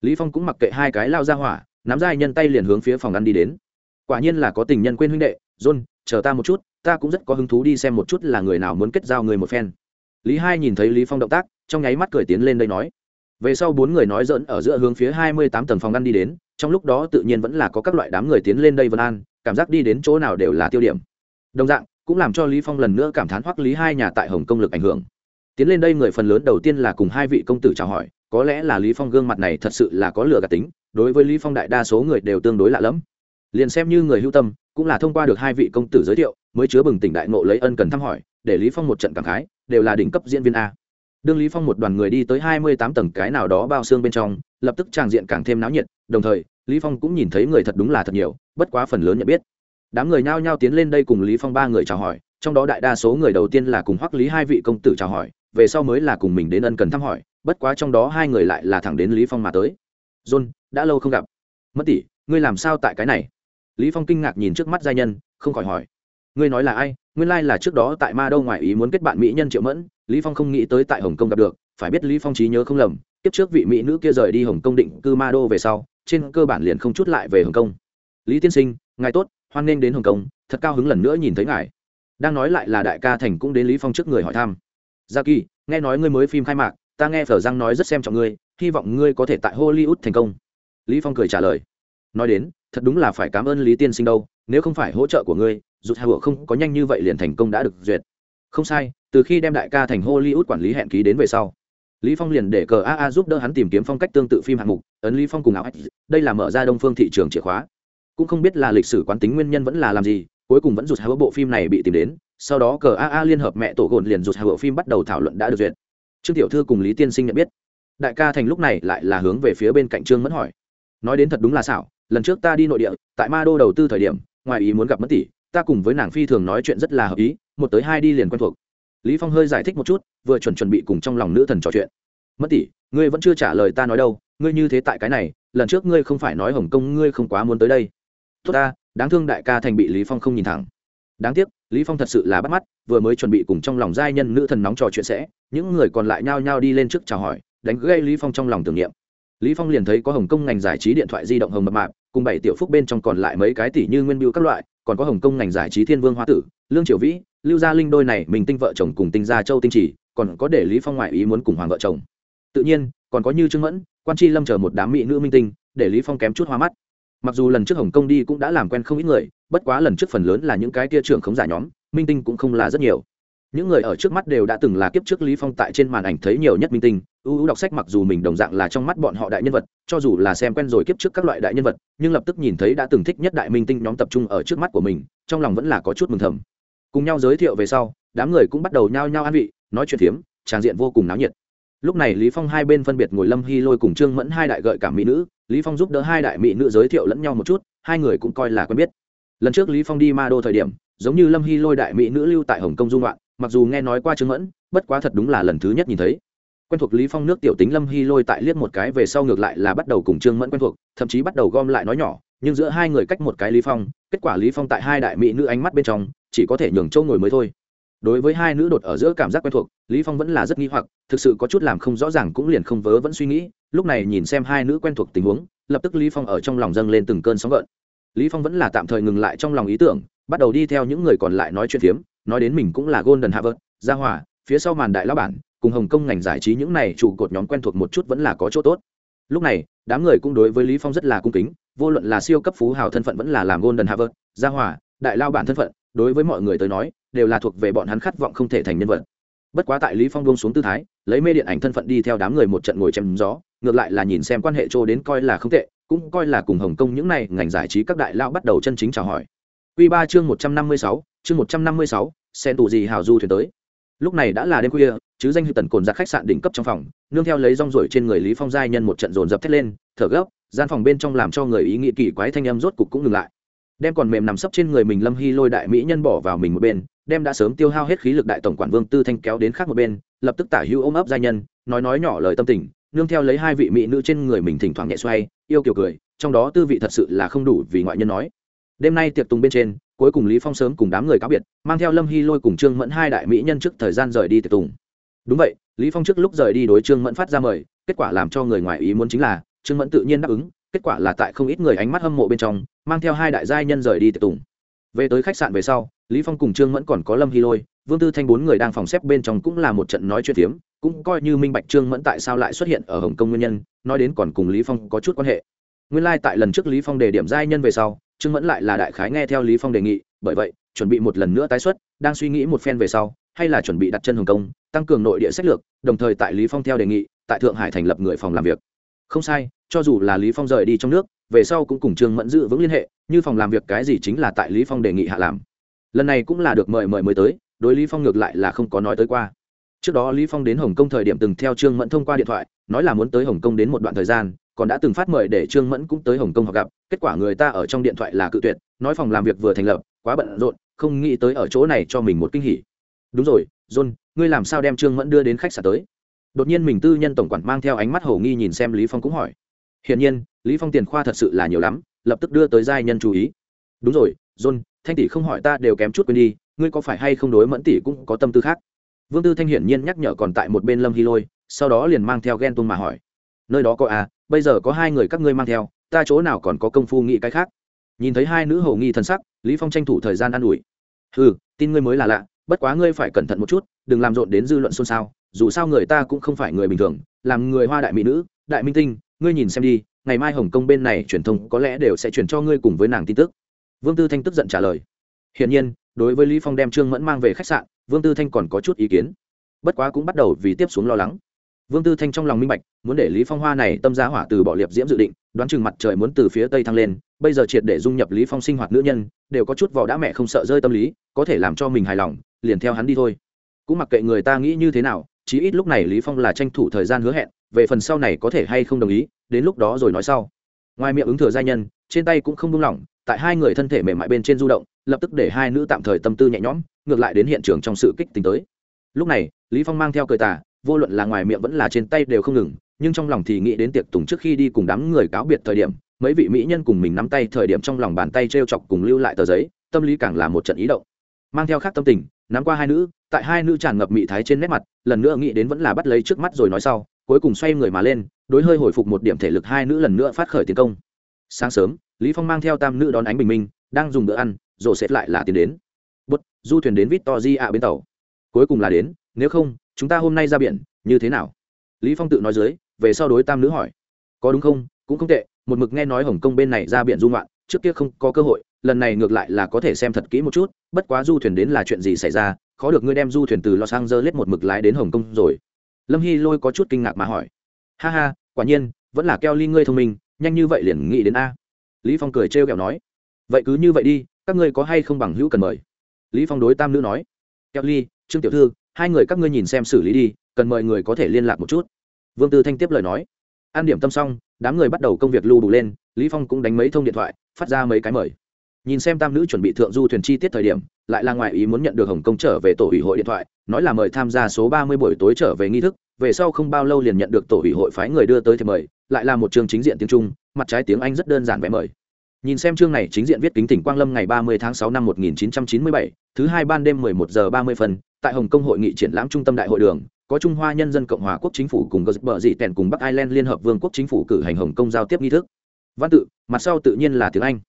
[SPEAKER 1] Lý phong cũng mặc kệ hai cái lao ra hỏa, nắm dai nhân tay liền hướng phía phòng ăn đi đến. Quả nhiên là có tình nhân quên huynh đệ, john, chờ ta một chút, ta cũng rất có hứng thú đi xem một chút là người nào muốn kết giao người một phen. Lý hai nhìn thấy lý phong động tác, trong nháy mắt cười tiến lên đây nói. Về sau bốn người nói dỡn ở giữa hướng phía hai mươi tám tầng phòng ăn đi đến, trong lúc đó tự nhiên vẫn là có các loại đám người tiến lên đây vân an cảm giác đi đến chỗ nào đều là tiêu điểm. Đồng dạng, cũng làm cho lý phong lần nữa cảm thán hoắc lý hai nhà tại hồng công lực ảnh hưởng. Tiến lên đây người phần lớn đầu tiên là cùng hai vị công tử chào hỏi, có lẽ là lý phong gương mặt này thật sự là có lừa gạt tính, đối với lý phong đại đa số người đều tương đối lạ lẫm. Liền xem như người hưu tâm, cũng là thông qua được hai vị công tử giới thiệu, mới chứa bừng tỉnh đại ngộ lấy ân cần thăm hỏi, để lý phong một trận cảm khái, đều là đỉnh cấp diễn viên a. Đương lý phong một đoàn người đi tới hai mươi tám tầng cái nào đó bao xương bên trong, lập tức tràng diện càng thêm náo nhiệt, đồng thời lý phong cũng nhìn thấy người thật đúng là thật nhiều, bất quá phần lớn nhận biết. Đám người nhao nhao tiến lên đây cùng lý phong ba người chào hỏi, trong đó đại đa số người đầu tiên là cùng hoắc lý hai vị công tử chào hỏi, về sau mới là cùng mình đến ân cần thăm hỏi, bất quá trong đó hai người lại là thẳng đến lý phong mà tới. John, đã lâu không gặp. Mất tỷ, ngươi làm sao tại cái này? Lý phong kinh ngạc nhìn trước mắt giai nhân, không khỏi hỏi. Ngươi nói là ai? Nguyên lai là trước đó tại ma đâu ngoại ý muốn kết bạn mỹ nhân triệu mẫn. Lý phong không nghĩ tới tại hồng kông gặp được, phải biết lý phong trí nhớ không lầm tiếp trước vị mỹ nữ kia rời đi hồng kông định cư ma đô về sau, trên cơ bản liền không chút lại về hồng kông. Lý tiên sinh, ngài tốt, hoan nghênh đến hồng kông, thật cao hứng lần nữa nhìn thấy ngài. Đang nói lại là đại ca thành cũng đến lý phong trước người hỏi thăm. Gia kỳ, nghe nói ngươi mới phim khai mạc, ta nghe phở răng nói rất xem trọng ngươi, hy vọng ngươi có thể tại hollywood thành công. Lý phong cười trả lời. Nói đến, thật đúng là phải cảm ơn lý tiên sinh đâu, nếu không phải hỗ trợ của ngươi, rụt hà không có nhanh như vậy liền thành công đã được duyệt. Không sai, từ khi đem đại ca thành hollywood quản lý hẹn ký đến về sau lý phong liền để cờ aa giúp đỡ hắn tìm kiếm phong cách tương tự phim hạng mục, ấn lý phong cùng áo đây là mở ra đông phương thị trường chìa khóa. Cũng không biết là lịch sử quán tính nguyên nhân vẫn là làm gì, cuối cùng vẫn rụt hai bộ phim này bị tìm đến, sau đó cờ aa liên hợp mẹ tổ gồn liền rụt hai bộ phim bắt đầu thảo luận đã được duyệt. Trương tiểu thư cùng lý tiên sinh nhận biết. Đại ca thành lúc này lại là hướng về phía bên cạnh trương mẫn hỏi. Nói đến thật đúng là xảo, lần trước ta đi nội địa, tại ma đô đầu tư thời điểm, ngoài ý muốn gặp mất tỷ, ta cùng với nàng phi thường nói chuyện rất là hợp ý, một tới hai đi liền quen thuộc lý phong hơi giải thích một chút, vừa chuẩn chuẩn bị cùng trong lòng nữ thần trò chuyện. Mất tỷ, ngươi vẫn chưa trả lời ta nói đâu, ngươi như thế tại cái này, lần trước ngươi không phải nói hồng kông ngươi không quá muốn tới đây. Tốt ta, đáng thương đại ca thành bị lý phong không nhìn thẳng. Đáng tiếc, lý phong thật sự là bắt mắt, vừa mới chuẩn bị cùng trong lòng giai nhân nữ thần nóng trò chuyện sẽ, những người còn lại nhao nhao đi lên trước chào hỏi, đánh gây lý phong trong lòng tưởng niệm. Lý phong liền thấy có hồng kông ngành giải trí điện thoại di động hồng mập mạp, cùng bảy tiểu phúc bên trong còn lại mấy cái tỷ như nguyên biêu các loại còn có hồng kông ngành giải trí thiên vương hoa tử, lương triều vĩ, lưu gia linh đôi này mình tinh vợ chồng cùng tinh gia châu tinh chỉ, còn có để lý phong ngoại ý muốn cùng hoàng vợ chồng. Tự nhiên, còn có như trương mẫn, quan tri lâm chờ một đám mỹ nữ minh tinh, để lý phong kém chút hoa mắt. Mặc dù lần trước hồng kông đi cũng đã làm quen không ít người, bất quá lần trước phần lớn là những cái kia trưởng khống giả nhóm, minh tinh cũng không là rất nhiều những người ở trước mắt đều đã từng là kiếp trước lý phong tại trên màn ảnh thấy nhiều nhất minh tinh. Ưu ưu đọc sách mặc dù mình đồng dạng là trong mắt bọn họ đại nhân vật, cho dù là xem quen rồi kiếp trước các loại đại nhân vật, nhưng lập tức nhìn thấy đã từng thích nhất đại minh tinh nhóm tập trung ở trước mắt của mình, trong lòng vẫn là có chút mừng thầm. Cùng nhau giới thiệu về sau, đám người cũng bắt đầu nhao nhao an vị, nói chuyện phiếm, tràng diện vô cùng náo nhiệt. Lúc này lý phong hai bên phân biệt ngồi lâm hy lôi cùng trương mẫn hai đại gợi cảm mỹ nữ, lý phong giúp đỡ hai đại mỹ nữ giới thiệu lẫn nhau một chút, hai người cũng coi là quen biết. Lần trước lý phong đi ma đô thời điểm, giống như lâm hy lôi đại mỹ nữ lưu tại hồng kông dung loạn mặc dù nghe nói qua trương mẫn, bất quá thật đúng là lần thứ nhất nhìn thấy. Quen thuộc lý phong nước tiểu tính lâm hy lôi tại liếc một cái về sau ngược lại là bắt đầu cùng trương mẫn quen thuộc, thậm chí bắt đầu gom lại nói nhỏ, nhưng giữa hai người cách một cái lý phong, kết quả lý phong tại hai đại mỹ nữ ánh mắt bên trong, chỉ có thể nhường châu ngồi mới thôi. Đối với hai nữ đột ở giữa cảm giác quen thuộc, lý phong vẫn là rất nghi hoặc, thực sự có chút làm không rõ ràng cũng liền không vớ vẫn suy nghĩ, lúc này nhìn xem hai nữ quen thuộc tình huống, lập tức lý phong ở trong lòng dâng lên từng cơn sóng gợn. Lý phong vẫn là tạm thời ngừng lại trong lòng ý tưởng, bắt đầu đi theo những người còn lại nói chuyện phiếm nói đến mình cũng là golden harvard gia hỏa, phía sau màn đại lão bản cùng hồng kông ngành giải trí những này trụ cột nhóm quen thuộc một chút vẫn là có chỗ tốt. Lúc này đám người cũng đối với lý phong rất là cung kính vô luận là siêu cấp phú hào thân phận vẫn là làm golden harvard gia hỏa, đại lao bản thân phận đối với mọi người tới nói đều là thuộc về bọn hắn khát vọng không thể thành nhân vật. Bất quá tại lý phong buông xuống tư thái lấy mê điện ảnh thân phận đi theo đám người một trận ngồi chém gió ngược lại là nhìn xem quan hệ trô đến coi là không tệ cũng coi là cùng hồng kông những này ngành giải trí các đại lao bắt đầu chân chính chào hỏi. Quy 3 chương 156, chương 156, sen tù gì hào du thuyền tới. Lúc này đã là đêm khuya, chứ danh hư tần cồn giặc khách sạn đỉnh cấp trong phòng, nương theo lấy rong ruổi trên người Lý Phong giai nhân một trận dồn dập thét lên, thở gấp, gian phòng bên trong làm cho người ý nghĩ kỳ quái thanh âm rốt cục cũng ngừng lại. Đem còn mềm nằm sấp trên người mình Lâm Hy lôi đại mỹ nhân bỏ vào mình một bên, đem đã sớm tiêu hao hết khí lực đại tổng quản Vương Tư Thanh kéo đến khác một bên, lập tức tả hữu ôm ấp giai nhân, nói nói nhỏ lời tâm tình, nương theo lấy hai vị mỹ nữ trên người mình thỉnh thoảng nhẹ xoay, yêu kiều cười, trong đó tư vị thật sự là không đủ vì ngoại nhân nói. Đêm nay tiệc tùng bên trên, cuối cùng lý phong sớm cùng đám người cáo biệt, mang theo lâm hy lôi cùng trương mẫn hai đại mỹ nhân trước thời gian rời đi tiệc tùng. Đúng vậy, lý phong trước lúc rời đi đối trương mẫn phát ra mời, kết quả làm cho người ngoài ý muốn chính là, trương mẫn tự nhiên đáp ứng, kết quả là tại không ít người ánh mắt hâm mộ bên trong, mang theo hai đại giai nhân rời đi tiệc tùng. Về tới khách sạn về sau, lý phong cùng trương mẫn còn có lâm hy lôi, vương tư thanh bốn người đang phòng xếp bên trong cũng là một trận nói chuyện tiếm cũng coi như minh bạch trương mẫn tại sao lại xuất hiện ở hồng kông nguyên nhân, nói đến còn cùng lý phong có chút quan hệ. Nguyên lai like tại lần trước lý phong đề điểm giai nhân về sau trương mẫn lại là đại khái nghe theo lý phong đề nghị, bởi vậy, chuẩn bị một lần nữa tái xuất, đang suy nghĩ một phen về sau, hay là chuẩn bị đặt chân hồng kông, tăng cường nội địa sách lược, đồng thời tại lý phong theo đề nghị, tại thượng hải thành lập người phòng làm việc. Không sai, cho dù là lý phong rời đi trong nước, về sau cũng cùng trương mẫn giữ vững liên hệ, như phòng làm việc cái gì chính là tại lý phong đề nghị hạ làm. Lần này cũng là được mời mời mới tới, đối lý phong ngược lại là không có nói tới qua. Trước đó lý phong đến hồng kông thời điểm từng theo trương mẫn thông qua điện thoại, nói là muốn tới hồng kông đến một đoạn thời gian còn đã từng phát mời để trương mẫn cũng tới hồng kông học gặp, kết quả người ta ở trong điện thoại là cự tuyệt, nói phòng làm việc vừa thành lập, quá bận rộn, không nghĩ tới ở chỗ này cho mình một kinh hỉ. Đúng rồi, john, ngươi làm sao đem trương mẫn đưa đến khách sạn tới? Đột nhiên mình tư nhân tổng quản mang theo ánh mắt hầu nghi nhìn xem lý phong cũng hỏi. Hiển nhiên, lý phong tiền khoa thật sự là nhiều lắm, lập tức đưa tới giai nhân chú ý. Đúng rồi, john, thanh tỷ không hỏi ta đều kém chút quên đi, ngươi có phải hay không đối mẫn tỷ cũng có tâm tư khác? Vương tư thanh hiển nhiên nhắc nhở còn tại một bên lâm hy lôi, sau đó liền mang theo ghen tuông mà hỏi. Nơi đó có à? Bây giờ có hai người các ngươi mang theo, ta chỗ nào còn có công phu nghĩ cái khác? Nhìn thấy hai nữ hầu nghi thần sắc, lý phong tranh thủ thời gian ă n ủi. Ừ tin ngươi mới là lạ, bất quá ngươi phải cẩn thận một chút, đừng làm rộn đến dư luận xôn xao, dù sao người ta cũng không phải người bình thường, làm người hoa đại mỹ nữ, đại minh tinh, ngươi nhìn xem đi, ngày mai hồng kông bên này truyền thông có lẽ đều sẽ chuyển cho ngươi cùng với nàng tin tức. Vương tư thanh tức giận trả lời. Hiển nhiên, đối với lý phong đem trương mẫn mang về khách sạn, vương tư thanh còn có chút ý kiến. Bất quá cũng bắt đầu vì tiếp xuống lo lắng vương tư thanh trong lòng minh bạch, muốn để lý phong hoa này tâm giá hỏa từ bỏ liệp diễm dự định, đoán chừng mặt trời muốn từ phía tây thăng lên, bây giờ triệt để dung nhập lý phong sinh hoạt nữ nhân, đều có chút vỏ đã mẹ không sợ rơi tâm lý, có thể làm cho mình hài lòng, liền theo hắn đi thôi. Cũng mặc kệ người ta nghĩ như thế nào, chí ít lúc này lý phong là tranh thủ thời gian hứa hẹn, về phần sau này có thể hay không đồng ý, đến lúc đó rồi nói sau. Ngoài miệng ứng thừa giai nhân, trên tay cũng không buông lỏng, tại hai người thân thể mềm mại bên trên du động, lập tức để hai nữ tạm thời tâm tư nhẹ nhõm, ngược lại đến hiện trường trong sự kích tính tới. Lúc này, lý phong mang theo cười tà vô luận là ngoài miệng vẫn là trên tay đều không ngừng, nhưng trong lòng thì nghĩ đến tiệc tùng trước khi đi cùng đám người cáo biệt thời điểm, mấy vị mỹ nhân cùng mình nắm tay thời điểm trong lòng bàn tay t r e o chọc cùng lưu lại tờ giấy, tâm lý càng là một trận ý động. Mang theo khác tâm tình, nắm qua hai nữ, tại hai nữ tràn ngập mị thái trên nét mặt, lần nữa nghĩ đến vẫn là bắt lấy trước mắt rồi nói sau, cuối cùng xoay người mà lên, đối hơi hồi phục một điểm thể lực hai nữ lần nữa phát khởi tiến công. Sáng sớm, lý phong mang theo tam nữ đón ánh bình minh, đang dùng bữa ăn rồi xếp lại là tiến đến. Bút, du thuyền đến vít to di ạ bên tàu. Cuối cùng là đến, nếu không chúng ta hôm nay ra biển, như thế nào? Lý phong tự nói dưới, về sau đối tam nữ hỏi. Có đúng không? Cũng không tệ, một mực nghe nói hồng kông bên này ra biển du ngoạn, trước kia không có cơ hội, lần này ngược lại là có thể xem thật kỹ một chút, bất quá du thuyền đến là chuyện gì xảy ra, khó được ngươi đem du thuyền từ los angeles một mực lái đến hồng kông rồi. Lâm hy lôi có chút kinh ngạc mà hỏi. Ha ha, quả nhiên, vẫn là keo ly ngươi thông minh, nhanh như vậy liền nghĩ đến a. Lý phong cười trêu ghẹo nói. Vậy cứ như vậy đi, các ngươi có hay không bằng hữu cần mời? Lý phong đối tam nữ nói. Keo ly, trương tiểu thư hai người các ngươi nhìn xem xử lý đi, cần mời người có thể liên lạc một chút. Vương tư thanh tiếp lời nói. An điểm tâm xong, đám người bắt đầu công việc lưu đủ lên, lý phong cũng đánh mấy thông điện thoại, phát ra mấy cái mời. Nhìn xem tam nữ chuẩn bị thượng du thuyền chi tiết thời điểm, lại là ngoại ý muốn nhận được hồng kông trở về tổ ủy hội điện thoại, nói là mời tham gia số ba mươi buổi tối trở về nghi thức, về sau không bao lâu liền nhận được tổ ủy hội phái người đưa tới thì mời, lại là một chương chính diện tiếng trung, mặt trái tiếng anh rất đơn giản vẽ mời. Nhìn xem chương này chính diện viết kính tỉnh quang lâm ngày ba mươi tháng sáu năm một nghìn chín trăm chín mươi bảy, thứ hai ban đêm mười một giờ ba mươi phần tại hồng kông hội nghị triển lãm trung tâm đại hội đường, có trung hoa nhân dân cộng hòa quốc chính phủ cùng gờ bờ dị tèn cùng bắc ireland liên hợp vương quốc chính phủ cử hành hồng kông giao tiếp nghi thức. Văn tự, mặt sau tự nhiên là tiếng anh.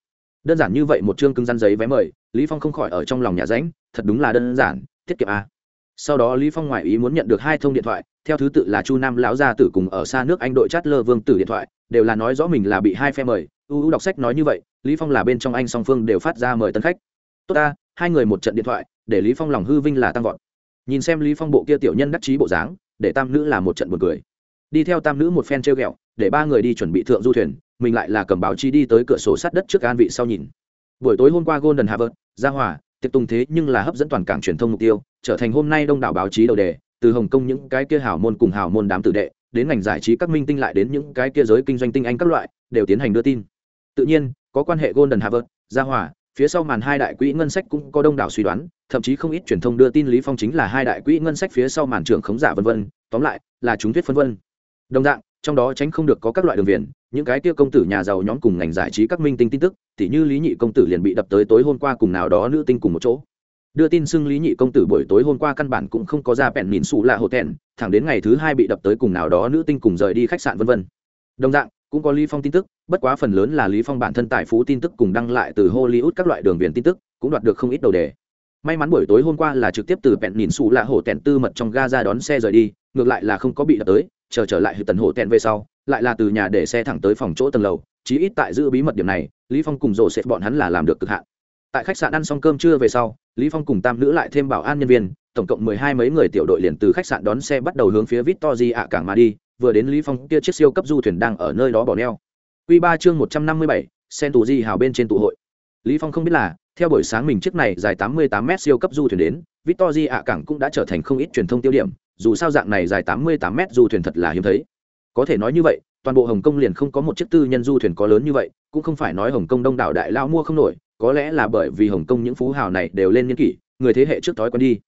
[SPEAKER 1] Đơn giản như vậy một chương cứng rắn giấy vé mời, lý phong không khỏi ở trong lòng nhà ránh, thật đúng là đơn giản tiết kiệm a sau đó lý phong ngoại ý muốn nhận được hai thông điện thoại, theo thứ tự là chu nam lão gia tử cùng ở xa nước anh đội chát lơ vương tử điện thoại, đều là nói rõ mình là bị hai phe mời. Ưu đọc sách nói như vậy, lý phong là bên trong anh song phương đều phát ra mời tân khách. Tốt ta, hai người một trận điện thoại, để lý phong lòng hư vinh là tăng vọt nhìn xem lý phong bộ kia tiểu nhân đắc chí bộ dáng, để tam nữ là một trận buồn cười. Đi theo tam nữ một phen treo ghẹo, để ba người đi chuẩn bị thượng du thuyền, mình lại là cầm báo chí đi tới cửa sổ sát đất trước an vị sau nhìn. Buổi tối hôm qua golden harvard ra hòa, tiệc tùng thế nhưng là hấp dẫn toàn cảng truyền thông mục tiêu, trở thành hôm nay đông đảo báo chí đầu đề, từ hồng kông những cái kia hào môn cùng hào môn đám tử đệ, đến ngành giải trí các minh tinh lại đến những cái kia giới kinh doanh tinh anh các loại, đều tiến hành đưa tin. Tự nhiên, có quan hệ golden harvard ra hòa phía sau màn hai đại quỹ ngân sách cũng có đông đảo suy đoán, thậm chí không ít truyền thông đưa tin lý phong chính là hai đại quỹ ngân sách phía sau màn trưởng khống giả vân vân, tóm lại là chúng thuyết phân vân. Đồng dạng, trong đó tránh không được có các loại đường viền, những cái kia công tử nhà giàu nhóm cùng ngành giải trí các minh tinh tin tức, tỉ như lý nhị công tử liền bị đập tới tối hôm qua cùng nào đó nữ tinh cùng một chỗ. Đưa tin xưng lý nhị công tử buổi tối hôm qua căn bản cũng không có ra bẹn mìn xù là hổ thẹn, thẳng đến ngày thứ hai bị đập tới cùng nào đó nữ tinh cùng rời đi khách sạn vân vân. Đồng dạng cũng có lý phong tin tức, bất quá phần lớn là lý phong bản thân tài phú tin tức cùng đăng lại từ hollywood các loại đường viền tin tức, cũng đoạt được không ít đầu đề. May mắn buổi tối hôm qua là trực tiếp từ bẹn nhìn xù là hổ tẹn tư mật trong ga ra đón xe rời đi, ngược lại là không có bị đập tới, chờ trở lại hư tần hổ tẹn về sau, lại là từ nhà để xe thẳng tới phòng chỗ tầng lầu, chí ít tại giữ bí mật điểm này, lý phong cùng rổ sẽ bọn hắn là làm được cực hạn. Tại khách sạn ăn xong cơm trưa về sau, lý phong cùng tam nữ lại thêm bảo an nhân viên, tổng cộng mười hai mấy người tiểu đội liền từ khách sạn đón xe bắt đầu hướng phía victory ạ cảng mà đi vừa đến lý phong kia chiếc siêu cấp du thuyền đang ở nơi đó bỏ neo. Quy ba chương một trăm năm mươi bảy, sen tù di hào bên trên tụ hội. Lý phong không biết là theo buổi sáng mình chiếc này dài 88 mét siêu cấp du thuyền đến victory ạ cảng cũng đã trở thành không ít truyền thông tiêu điểm dù sao dạng này dài 88 mét du thuyền thật là hiếm thấy. Có thể nói như vậy toàn bộ hồng kông liền không có một chiếc tư nhân du thuyền có lớn như vậy cũng không phải nói hồng kông đông đảo đại lao mua không nổi có lẽ là bởi vì hồng kông những phú hào này đều lên niên kỷ người thế hệ trước thói quen đi.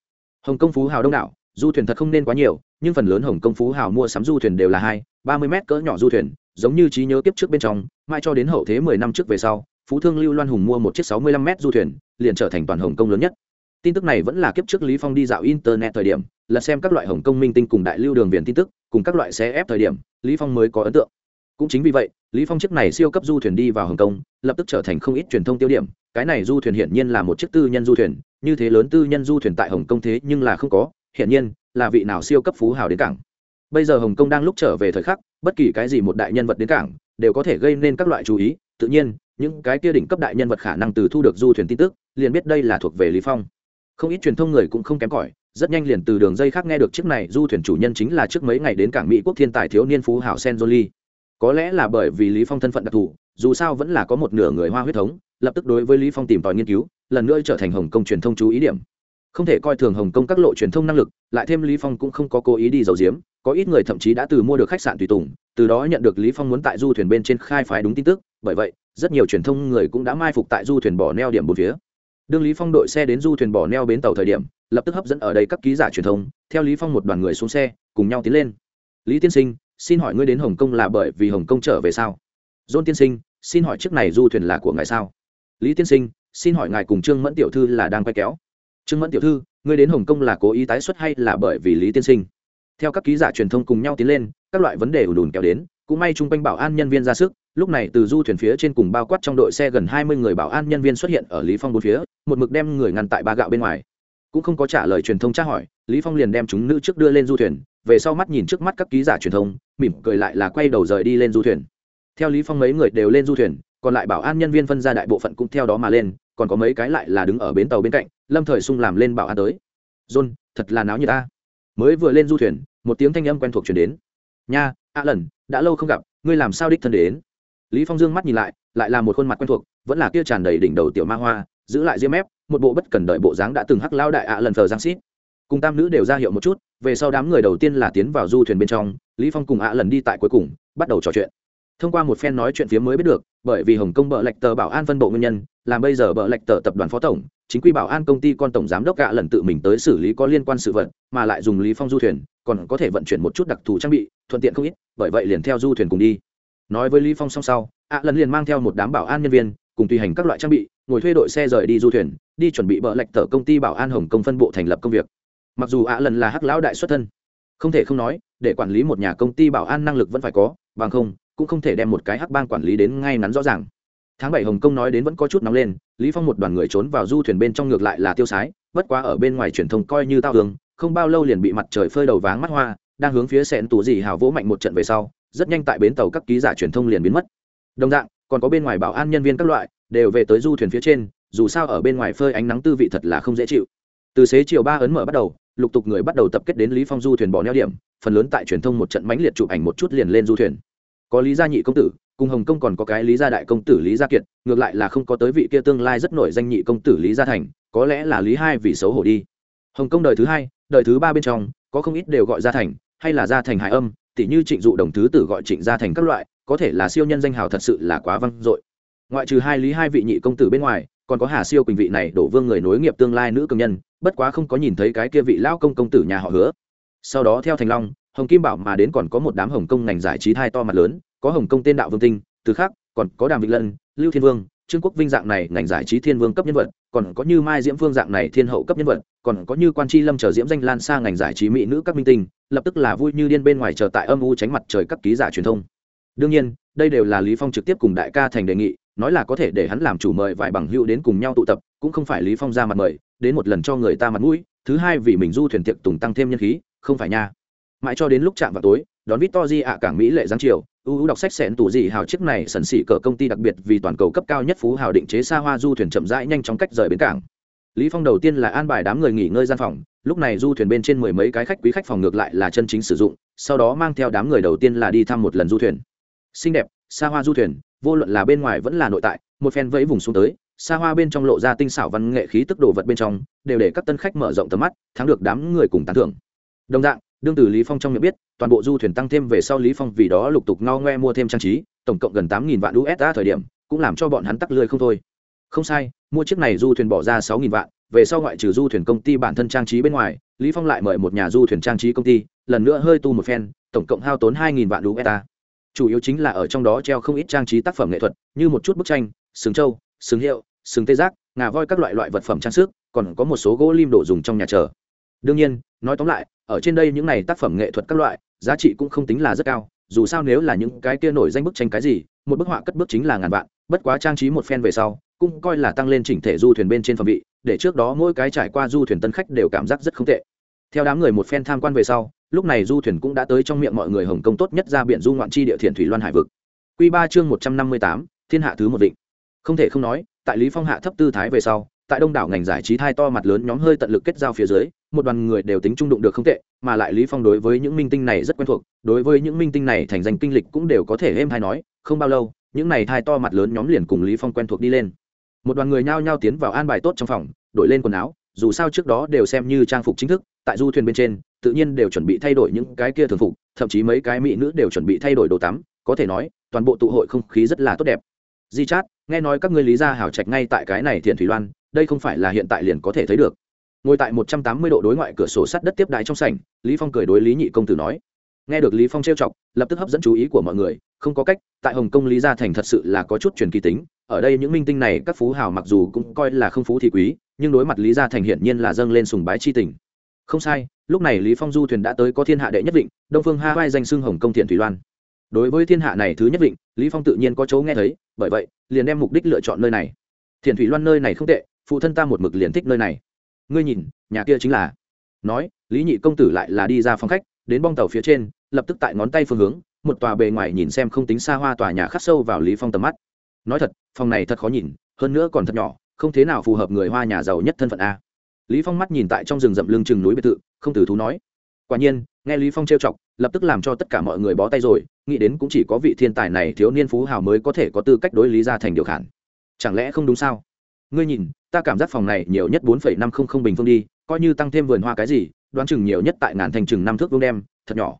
[SPEAKER 1] Hồng kông phú hào đông đảo du thuyền thật không nên quá nhiều, nhưng phần lớn hồng Công phú hào mua sắm du thuyền đều là hai, ba mươi mét cỡ nhỏ du thuyền, giống như trí nhớ kiếp trước bên trong mai cho đến hậu thế mười năm trước về sau, phú thương lưu loan hùng mua một chiếc sáu mươi lăm mét du thuyền, liền trở thành toàn hồng Công lớn nhất. Tin tức này vẫn là kiếp trước lý phong đi dạo internet thời điểm, là xem các loại hồng Công minh tinh cùng đại lưu đường viền tin tức, cùng các loại xe ép thời điểm, lý phong mới có ấn tượng. Cũng chính vì vậy, lý phong chiếc này siêu cấp du thuyền đi vào hồng kông, lập tức trở thành không ít truyền thông tiêu điểm, cái này du thuyền hiển nhiên là một chiếc tư nhân du thuyền, như thế lớn tư nhân du thuyền tại hồng kông thế nhưng là không có hiển nhiên là vị nào siêu cấp phú hào đến cảng. Bây giờ hồng kông đang lúc trở về thời khắc, bất kỳ cái gì một đại nhân vật đến cảng đều có thể gây nên các loại chú ý. Tự nhiên, những cái kia đỉnh cấp đại nhân vật khả năng từ thu được du thuyền tin tức, liền biết đây là thuộc về lý phong. Không ít truyền thông người cũng không kém cỏi, rất nhanh liền từ đường dây khác nghe được chiếc này du thuyền chủ nhân chính là trước mấy ngày đến cảng mỹ quốc thiên tài thiếu niên phú hảo senjoli có lẽ là bởi vì lý phong thân phận đặc thù, dù sao vẫn là có một nửa người hoa huyết thống, lập tức đối với lý phong tìm tòi nghiên cứu, lần nữa trở thành hồng kông truyền thông chú ý điểm không thể coi thường hồng kông các lộ truyền thông năng lực, lại thêm lý phong cũng không có cố ý đi dầu diếm có ít người thậm chí đã từ mua được khách sạn tùy tùng, từ đó nhận được lý phong muốn tại du thuyền bên trên khai phái đúng tin tức, bởi vậy, rất nhiều truyền thông người cũng đã mai phục tại du thuyền bỏ neo điểm bốn phía. Đương lý phong đội xe đến du thuyền bỏ neo bến tàu thời điểm, lập tức hấp dẫn ở đây các ký giả truyền thông, theo lý phong một đoàn người xuống xe, cùng nhau tiến lên. Lý tiên sinh, xin hỏi ngươi đến hồng kông là bởi vì hồng kông trở về sao? John tiên sinh, xin hỏi chiếc này du thuyền là của ngài sao? Lý tiên sinh, xin hỏi ngài cùng trương mẫn tiểu thư là đang quay kéo trương mẫn tiểu thư, ngươi đến hồng kông là cố ý tái xuất hay là bởi vì lý tiên sinh? Theo các ký giả truyền thông cùng nhau tiến lên, các loại vấn đề ùn ùn kéo đến, cũng may chung quanh bảo an nhân viên ra sức, lúc này từ du thuyền phía trên cùng bao quát trong đội xe gần hai mươi người bảo an nhân viên xuất hiện ở lý phong bốn phía, một mực đem người ngăn tại ba gạo bên ngoài. Cũng không có trả lời truyền thông tra hỏi, lý phong liền đem chúng nữ trước đưa lên du thuyền, về sau mắt nhìn trước mắt các ký giả truyền thông, mỉm cười lại là quay đầu rời đi lên du thuyền. Theo lý phong mấy người đều lên du thuyền còn lại bảo an nhân viên phân ra đại bộ phận cũng theo đó mà lên, còn có mấy cái lại là đứng ở bến tàu bên cạnh, lâm thời sung làm lên bảo an tới. John, thật là náo như ta mới vừa lên du thuyền, một tiếng thanh âm quen thuộc truyền đến. Nha, a lần, đã lâu không gặp, ngươi làm sao đích thân đến? Lý phong dương mắt nhìn lại lại là một khuôn mặt quen thuộc, vẫn là kia tràn đầy đỉnh đầu tiểu ma hoa, giữ lại diêm mép, một bộ bất cần đợi bộ dáng đã từng hắc lao đại ạ lần thờ giang xít. Cùng tam nữ đều ra hiệu một chút, về sau đám người đầu tiên là tiến vào du thuyền bên trong, lý phong cùng ạ lần đi tại cuối cùng, bắt đầu trò chuyện thông qua một phen nói chuyện phía mới biết được, bởi vì hồng kông bợ lệch tờ bảo an phân bộ nguyên nhân, làm bây giờ bợ lệch tờ tập đoàn phó tổng, chính quy bảo an công ty con tổng giám đốc gạ lần tự mình tới xử lý có liên quan sự vật, mà lại dùng lý phong du thuyền, còn có thể vận chuyển một chút đặc thù trang bị, thuận tiện không ít, bởi vậy liền theo du thuyền cùng đi. Nói với lý phong song sau, ạ lần liền mang theo một đám bảo an nhân viên, cùng tùy hành các loại trang bị, ngồi thuê đội xe rời đi du thuyền, đi chuẩn bị bợ lệch tờ công ty bảo an hồng kông phân bộ thành lập công việc. Mặc dù ạ lần là hắc lão đại xuất thân, không thể không nói, để quản lý một nhà công ty bảo an năng lực vẫn phải có, bằng không cũng không thể đem một cái hắc bang quản lý đến ngay ngắn rõ ràng. Tháng bảy hồng kông nói đến vẫn có chút nóng lên, lý phong một đoàn người trốn vào du thuyền bên trong ngược lại là tiêu sái, bất quá ở bên ngoài truyền thông coi như tao hướng không bao lâu liền bị mặt trời phơi đầu váng mắt hoa, đang hướng phía sẹn tủ gì hào vỗ mạnh một trận về sau, rất nhanh tại bến tàu các ký giả truyền thông liền biến mất. Đồng dạng, còn có bên ngoài bảo an nhân viên các loại, đều về tới du thuyền phía trên, dù sao ở bên ngoài phơi ánh nắng tư vị thật là không dễ chịu. Từ xế chiều ba ấn mở bắt đầu, lục tục người bắt đầu tập kết đến lý phong du thuyền bỏ neo điểm, phần lớn tại truyền thông một trận mãnh liệt chụp ảnh một chút liền lên du thuyền có lý gia nhị công tử, cùng hồng kông còn có cái lý gia đại công tử lý gia kiệt, ngược lại là không có tới vị kia tương lai rất nổi danh nhị công tử lý gia thành, có lẽ là lý hai vì xấu hổ đi. Hồng kông đời thứ hai, đời thứ ba bên trong, có không ít đều gọi gia thành, hay là gia thành hải âm, tỉ như trịnh dụ đồng thứ tử gọi trịnh gia thành các loại, có thể là siêu nhân danh hào thật sự là quá văng dội. Ngoại trừ hai lý hai vị nhị công tử bên ngoài, còn có hà siêu quỳnh vị này đổ vương người nối nghiệp tương lai nữ cường nhân, bất quá không có nhìn thấy cái kia vị lão công công tử nhà họ hứa. Sau đó theo thành long hồng kim bảo mà đến còn có một đám hồng công ngành giải trí thai to mặt lớn, có hồng công tên đạo vương tinh, từ khác, còn có đàm vĩnh lân, lưu thiên vương, trương quốc vinh dạng này ngành giải trí thiên vương cấp nhân vật, còn có như mai diễm vương dạng này thiên hậu cấp nhân vật, còn có như quan tri lâm chờ diễm danh lan xa ngành giải trí mỹ nữ các minh tinh, lập tức là vui như điên bên ngoài chờ tại âm u tránh mặt trời các ký giả truyền thông. Đương nhiên, đây đều là lý phong trực tiếp cùng đại ca thành đề nghị, nói là có thể để hắn làm chủ mời vài bằng hữu đến cùng nhau tụ tập, cũng không phải lý phong ra mặt mời, đến một lần cho người ta mặt mũi, thứ hai vì mình du thuyền tiệc tùng tăng thêm nhân khí, không phải nha mãi cho đến lúc chạm vào tối đón Victory ạ cảng Mỹ lệ giáng chiều, ưu đọc sách sẹn tủ gì hào chiếc này sần xỉ cỡ công ty đặc biệt vì toàn cầu cấp cao nhất phú hào định chế xa hoa du thuyền chậm rãi nhanh chóng cách rời bến cảng. Lý Phong đầu tiên là an bài đám người nghỉ ngơi gian phòng, lúc này du thuyền bên trên mười mấy cái khách quý khách phòng ngược lại là chân chính sử dụng, sau đó mang theo đám người đầu tiên là đi thăm một lần du thuyền. Xinh đẹp, xa hoa du thuyền, vô luận là bên ngoài vẫn là nội tại, một phen vẫy vùng xuống tới, xa hoa bên trong lộ ra tinh xảo văn nghệ khí tức đồ vật bên trong, đều để các tân khách mở rộng tầm mắt, thắng được đám người cùng tán thưởng. Đồng dạng, đương từ lý phong trong miệng biết, toàn bộ du thuyền tăng thêm về sau lý phong vì đó lục tục ngao ngoe mua thêm trang trí, tổng cộng gần tám nghìn vạn usd thời điểm, cũng làm cho bọn hắn tắc lười không thôi. Không sai, mua chiếc này du thuyền bỏ ra sáu nghìn vạn, về sau ngoại trừ du thuyền công ty bản thân trang trí bên ngoài, lý phong lại mời một nhà du thuyền trang trí công ty, lần nữa hơi tu một phen, tổng cộng hao tốn hai nghìn vạn usd chủ yếu chính là ở trong đó treo không ít trang trí tác phẩm nghệ thuật, như một chút bức tranh, sừng trâu, sừng hiệu, sừng tê giác, ngà voi các loại loại vật phẩm trang sức, còn có một số gỗ lim đồ dùng trong nhà chờ. Đương nhiên, nói tóm lại ở trên đây những này tác phẩm nghệ thuật các loại, giá trị cũng không tính là rất cao, dù sao nếu là những cái kia nổi danh bức tranh cái gì, một bức họa cất bước chính là ngàn vạn, bất quá trang trí một phen về sau, cũng coi là tăng lên chỉnh thể du thuyền bên trên phẩm vị, để trước đó mỗi cái trải qua du thuyền tân khách đều cảm giác rất không tệ. Theo đám người một phen tham quan về sau, lúc này du thuyền cũng đã tới trong miệng mọi người hồng kông tốt nhất ra biển du ngoạn chi địa thiện thủy loan hải vực. Q ba chương một trăm năm mươi tám, thiên hạ thứ một định. Không thể không nói, tại lý phong hạ thấp tư thái về sau tại đông đảo ngành giải trí thai to mặt lớn nhóm hơi tận lực kết giao phía dưới, một đoàn người đều tính trung đụng được không tệ, mà lại lý phong đối với những minh tinh này rất quen thuộc, đối với những minh tinh này thành danh kinh lịch cũng đều có thể êm hay nói, không bao lâu, những này thai to mặt lớn nhóm liền cùng lý phong quen thuộc đi lên. Một đoàn người nhao nhao tiến vào an bài tốt trong phòng, đổi lên quần áo, dù sao trước đó đều xem như trang phục chính thức, tại du thuyền bên trên, tự nhiên đều chuẩn bị thay đổi những cái kia thường phục, thậm chí mấy cái mỹ nữ đều chuẩn bị thay đổi đồ tắm, có thể nói, toàn bộ tụ hội không khí rất là tốt đẹp. Di chát nghe nói các ngươi lý gia hảo trạch ngay tại cái này thiện thủy loan đây không phải là hiện tại liền có thể thấy được. Ngồi tại một trăm tám mươi độ đối ngoại cửa sổ sắt đất tiếp đái trong sảnh, lý phong cười đối lý nhị công tử nói. Nghe được lý phong trêu chọc, lập tức hấp dẫn chú ý của mọi người, không có cách, tại hồng kông lý gia thành thật sự là có chút truyền kỳ tính, ở đây những minh tinh này các phú hào mặc dù cũng coi là không phú thì quý, nhưng đối mặt lý gia thành hiển nhiên là dâng lên sùng bái chi tình. Không sai, lúc này lý phong du thuyền đã tới có thiên hạ đệ nhất định đông phương ha vai danh xưng hồng công thiện thủy loan. Đối với thiên hạ này thứ nhất định lý phong tự nhiên có chỗ nghe thấy, bởi vậy, liền đem mục đích lựa chọn nơi này. Thiện thủy loan nơi này không tệ phụ thân ta một mực liền thích nơi này. Ngươi nhìn, nhà kia chính là. Nói, lý nhị công tử lại là đi ra phòng khách, đến bong tàu phía trên, lập tức tại ngón tay phương hướng, một tòa bề ngoài nhìn xem không tính xa hoa tòa nhà khắc sâu vào lý phong tầm mắt. Nói thật, phòng này thật khó nhìn, hơn nữa còn thật nhỏ, không thế nào phù hợp người hoa nhà giàu nhất thân phận a. Lý phong mắt nhìn tại trong rừng rậm lưng chừng núi biệt thự, không từ thú nói. Quả nhiên, nghe lý phong trêu chọc, lập tức làm cho tất cả mọi người bó tay rồi, nghĩ đến cũng chỉ có vị thiên tài này thiếu niên phú hào mới có thể có tư cách đối lý ra thành điều khản. Chẳng lẽ không đúng sao? Ngươi nhìn ta cảm giác phòng này nhiều nhất bốn phẩy năm không không bình phương đi, coi như tăng thêm vườn hoa cái gì, đoán chừng nhiều nhất tại ngàn thành chừng năm thước vương đem, thật nhỏ.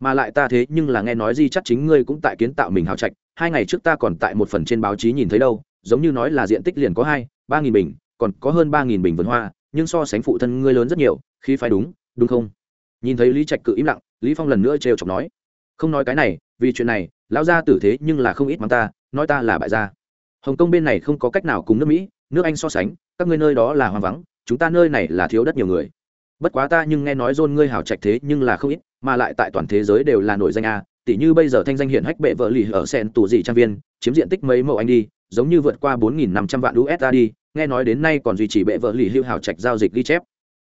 [SPEAKER 1] Mà lại ta thế nhưng là nghe nói gì chắc chính ngươi cũng tại kiến tạo mình hào trạch, hai ngày trước ta còn tại một phần trên báo chí nhìn thấy đâu, giống như nói là diện tích liền có hai, ba nghìn bình, còn có hơn ba nghìn bình vườn hoa, nhưng so sánh phụ thân ngươi lớn rất nhiều khi phải đúng đúng không? Nhìn thấy lý trạch cự im lặng, lý phong lần nữa trêu chọc nói. Không nói cái này, vì chuyện này, lão gia tử thế nhưng là không ít mắng ta, nói ta là bại gia. Hồng kông bên này không có cách nào cùng nước mỹ nước anh so sánh, các ngươi nơi đó là hoang vắng, chúng ta nơi này là thiếu đất nhiều người. Bất quá ta nhưng nghe nói dôn ngươi hảo trạch thế nhưng là không ít, mà lại tại toàn thế giới đều là nổi danh a tỷ như bây giờ thanh danh hiện hách bệ vợ lì ở sen tù dị trang viên, chiếm diện tích mấy mẫu anh đi, giống như vượt qua bốn nghìn năm trăm vạn usd đi, nghe nói đến nay còn duy trì bệ vợ lì hưu hảo trạch giao dịch ghi chép.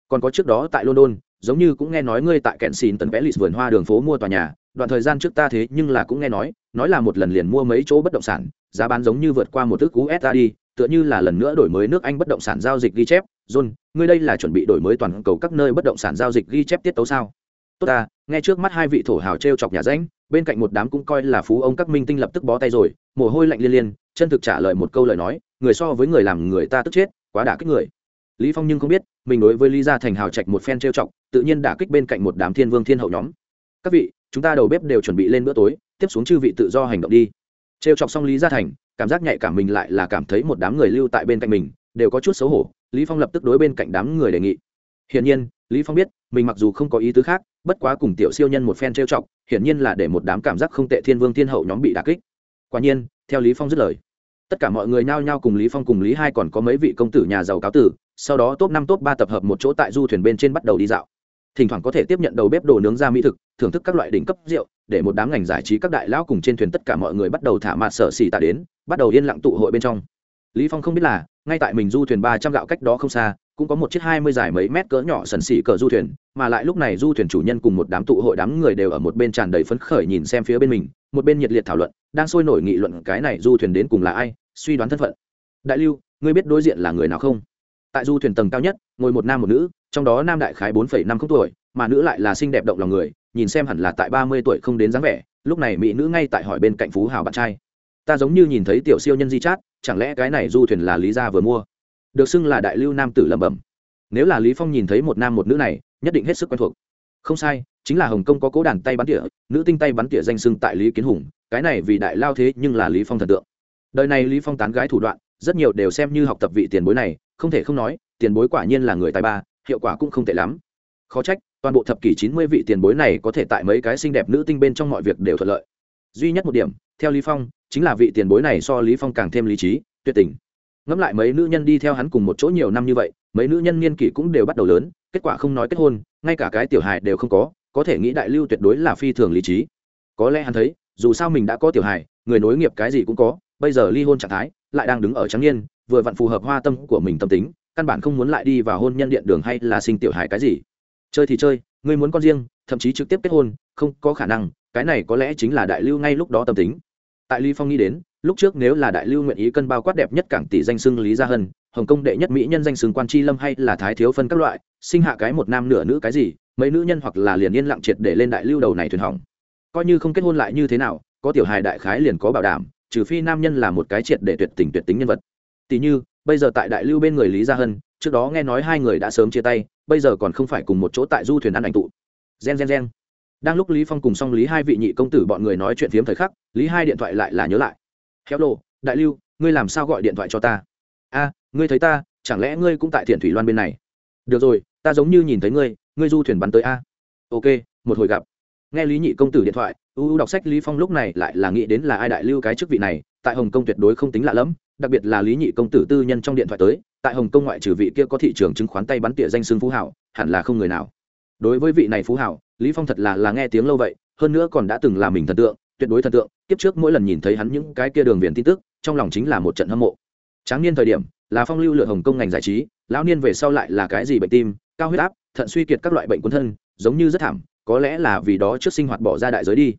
[SPEAKER 1] Còn có trước đó tại london, giống như cũng nghe nói ngươi tại kẹn xin tần vẽ lì vườn hoa đường phố mua tòa nhà, đoạn thời gian trước ta thế nhưng là cũng nghe nói nói là một lần liền mua mấy chỗ bất động sản, giá bán giống như vượt qua một ước usd đi tựa như là lần nữa đổi mới nước anh bất động sản giao dịch ghi chép. John, ngươi đây là chuẩn bị đổi mới toàn cầu các nơi bất động sản giao dịch ghi chép tiết tấu sao? Tốt ta, nghe trước mắt hai vị thổ hào trêu chọc nhà ránh bên cạnh một đám cũng coi là phú ông các minh tinh lập tức bó tay rồi, mồ hôi lạnh liên liên, chân thực trả lời một câu lời nói, người so với người làm người ta tức chết, quá đả kích người. Lý phong nhưng không biết, mình đối với lý gia thành hào trạch một phen trêu chọc, tự nhiên đả kích bên cạnh một đám thiên vương thiên hậu nhóm. Các vị, chúng ta đầu bếp đều chuẩn bị lên bữa tối, tiếp xuống chư vị tự do hành động đi. Trêu chọc xong lý gia thành cảm giác nhạy cảm mình lại là cảm thấy một đám người lưu tại bên cạnh mình, đều có chút xấu hổ, lý phong lập tức đối bên cạnh đám người đề nghị. Hiển nhiên, lý phong biết, mình mặc dù không có ý tứ khác, bất quá cùng tiểu siêu nhân một phen trêu chọc, hiển nhiên là để một đám cảm giác không tệ thiên vương thiên hậu nhóm bị đả kích. Quả nhiên, theo lý phong dứt lời, tất cả mọi người nhao nhao cùng lý phong cùng lý hai còn có mấy vị công tử nhà giàu cáo tử, sau đó top năm top ba tập hợp một chỗ tại du thuyền bên trên bắt đầu đi dạo. Thỉnh thoảng có thể tiếp nhận đầu bếp đồ nướng ra mỹ thực, thưởng thức các loại đỉnh cấp rượu, để một đám ngành giải trí các đại lão cùng trên thuyền tất cả mọi người bắt đầu thả mạt sở xì tạ đến bắt đầu yên lặng tụ hội bên trong. Lý phong không biết là, ngay tại mình du thuyền ba trăm gạo cách đó không xa, cũng có một chiếc hai mươi dài mấy mét cỡ nhỏ sần xỉ cỡ du thuyền, mà lại lúc này du thuyền chủ nhân cùng một đám tụ hội đám người đều ở một bên tràn đầy phấn khởi nhìn xem phía bên mình, một bên nhiệt liệt thảo luận, đang sôi nổi nghị luận cái này du thuyền đến cùng là ai, suy đoán thân phận. Đại lưu, ngươi biết đối diện là người nào không? Tại du thuyền tầng cao nhất, ngồi một nam một nữ, trong đó nam đại khái bốn năm không tuổi, mà nữ lại là xinh đẹp động lòng người, nhìn xem hẳn là tại ba mươi tuổi không đến dáng vẻ, lúc này mỹ nữ ngay tại hỏi bên cạnh phú hào bạn trai ta giống như nhìn thấy tiểu siêu nhân di chát, chẳng lẽ cái này du thuyền là lý gia vừa mua? Được xưng là đại lưu nam tử lẩm bẩm. Nếu là lý phong nhìn thấy một nam một nữ này, nhất định hết sức quen thuộc. Không sai, chính là hồng kông có cố đàn tay bắn tỉa, nữ tinh tay bắn tỉa danh sưng tại lý kiến hùng, cái này vì đại lao thế nhưng là lý phong thần tượng. Đời này lý phong tán gái thủ đoạn, rất nhiều đều xem như học tập vị tiền bối này, không thể không nói, tiền bối quả nhiên là người tài ba, hiệu quả cũng không tệ lắm. Khó trách, toàn bộ thập kỷ chín mươi vị tiền bối này có thể tại mấy cái xinh đẹp nữ tinh bên trong mọi việc đều thuận lợi. Duy nhất một điểm, theo lý phong chính là vị tiền bối này so lý phong càng thêm lý trí, tuyệt tình. Ngẫm lại mấy nữ nhân đi theo hắn cùng một chỗ nhiều năm như vậy, mấy nữ nhân niên kỷ cũng đều bắt đầu lớn, kết quả không nói kết hôn, ngay cả cái tiểu hài đều không có có thể nghĩ đại lưu tuyệt đối là phi thường lý trí. Có lẽ hắn thấy, dù sao mình đã có tiểu hài, người nối nghiệp cái gì cũng có, bây giờ ly hôn trạng thái, lại đang đứng ở trắng niên, vừa vặn phù hợp hoa tâm của mình tâm tính, căn bản không muốn lại đi vào hôn nhân điện đường hay là sinh tiểu hài cái gì. Chơi thì chơi, ngươi muốn con riêng, thậm chí trực tiếp kết hôn, không có khả năng, cái này có lẽ chính là đại lưu ngay lúc đó tâm tính tại Lý phong nghĩ đến, lúc trước nếu là đại lưu nguyện ý cân bao quát đẹp nhất cảng tỷ danh xưng lý gia hân, hồng kông đệ nhất mỹ nhân danh xưng quan tri lâm hay là thái thiếu phân các loại, sinh hạ cái một nam nửa nữ cái gì, mấy nữ nhân hoặc là liền yên lặng triệt để lên đại lưu đầu này thuyền hỏng. Coi như không kết hôn lại như thế nào, có tiểu hài đại khái liền có bảo đảm, trừ phi nam nhân là một cái triệt để tuyệt tình tuyệt tính nhân vật. Tỷ như, bây giờ tại đại lưu bên người lý gia hân, trước đó nghe nói hai người đã sớm chia tay, bây giờ còn không phải cùng một chỗ tại du thuyền ăn ảnh tụ. Gen gen gen đang lúc lý phong cùng song lý hai vị nhị công tử bọn người nói chuyện phiếm thời khắc, lý hai điện thoại lại là nhớ lại. Hello đại lưu, ngươi làm sao gọi điện thoại cho ta? A, ngươi thấy ta, chẳng lẽ ngươi cũng tại thiện thủy loan bên này? Được rồi, ta giống như nhìn thấy ngươi ngươi du thuyền bắn tới a. Ok, một hồi gặp. Nghe lý nhị công tử điện thoại, u đọc sách lý phong lúc này lại là nghĩ đến là ai đại lưu cái chức vị này, tại hồng kông tuyệt đối không tính lạ lẫm, đặc biệt là lý nhị công tử tư nhân trong điện thoại tới, tại hồng kông ngoại trừ vị kia có thị trường chứng khoán tay bắn tỉa danh xương phú hảo, hẳn là không người nào đối với vị này phú hảo, lý phong thật là là nghe tiếng lâu vậy, hơn nữa còn đã từng là mình thần tượng, tuyệt đối thần tượng, kiếp trước mỗi lần nhìn thấy hắn những cái kia đường viền tin tức, trong lòng chính là một trận hâm mộ. Tráng niên thời điểm, là phong lưu lựa hồng công ngành giải trí, lão niên về sau lại là cái gì bệnh tim, cao huyết áp, thận suy kiệt các loại bệnh quân thân, giống như rất thảm, có lẽ là vì đó trước sinh hoạt bỏ ra đại giới đi.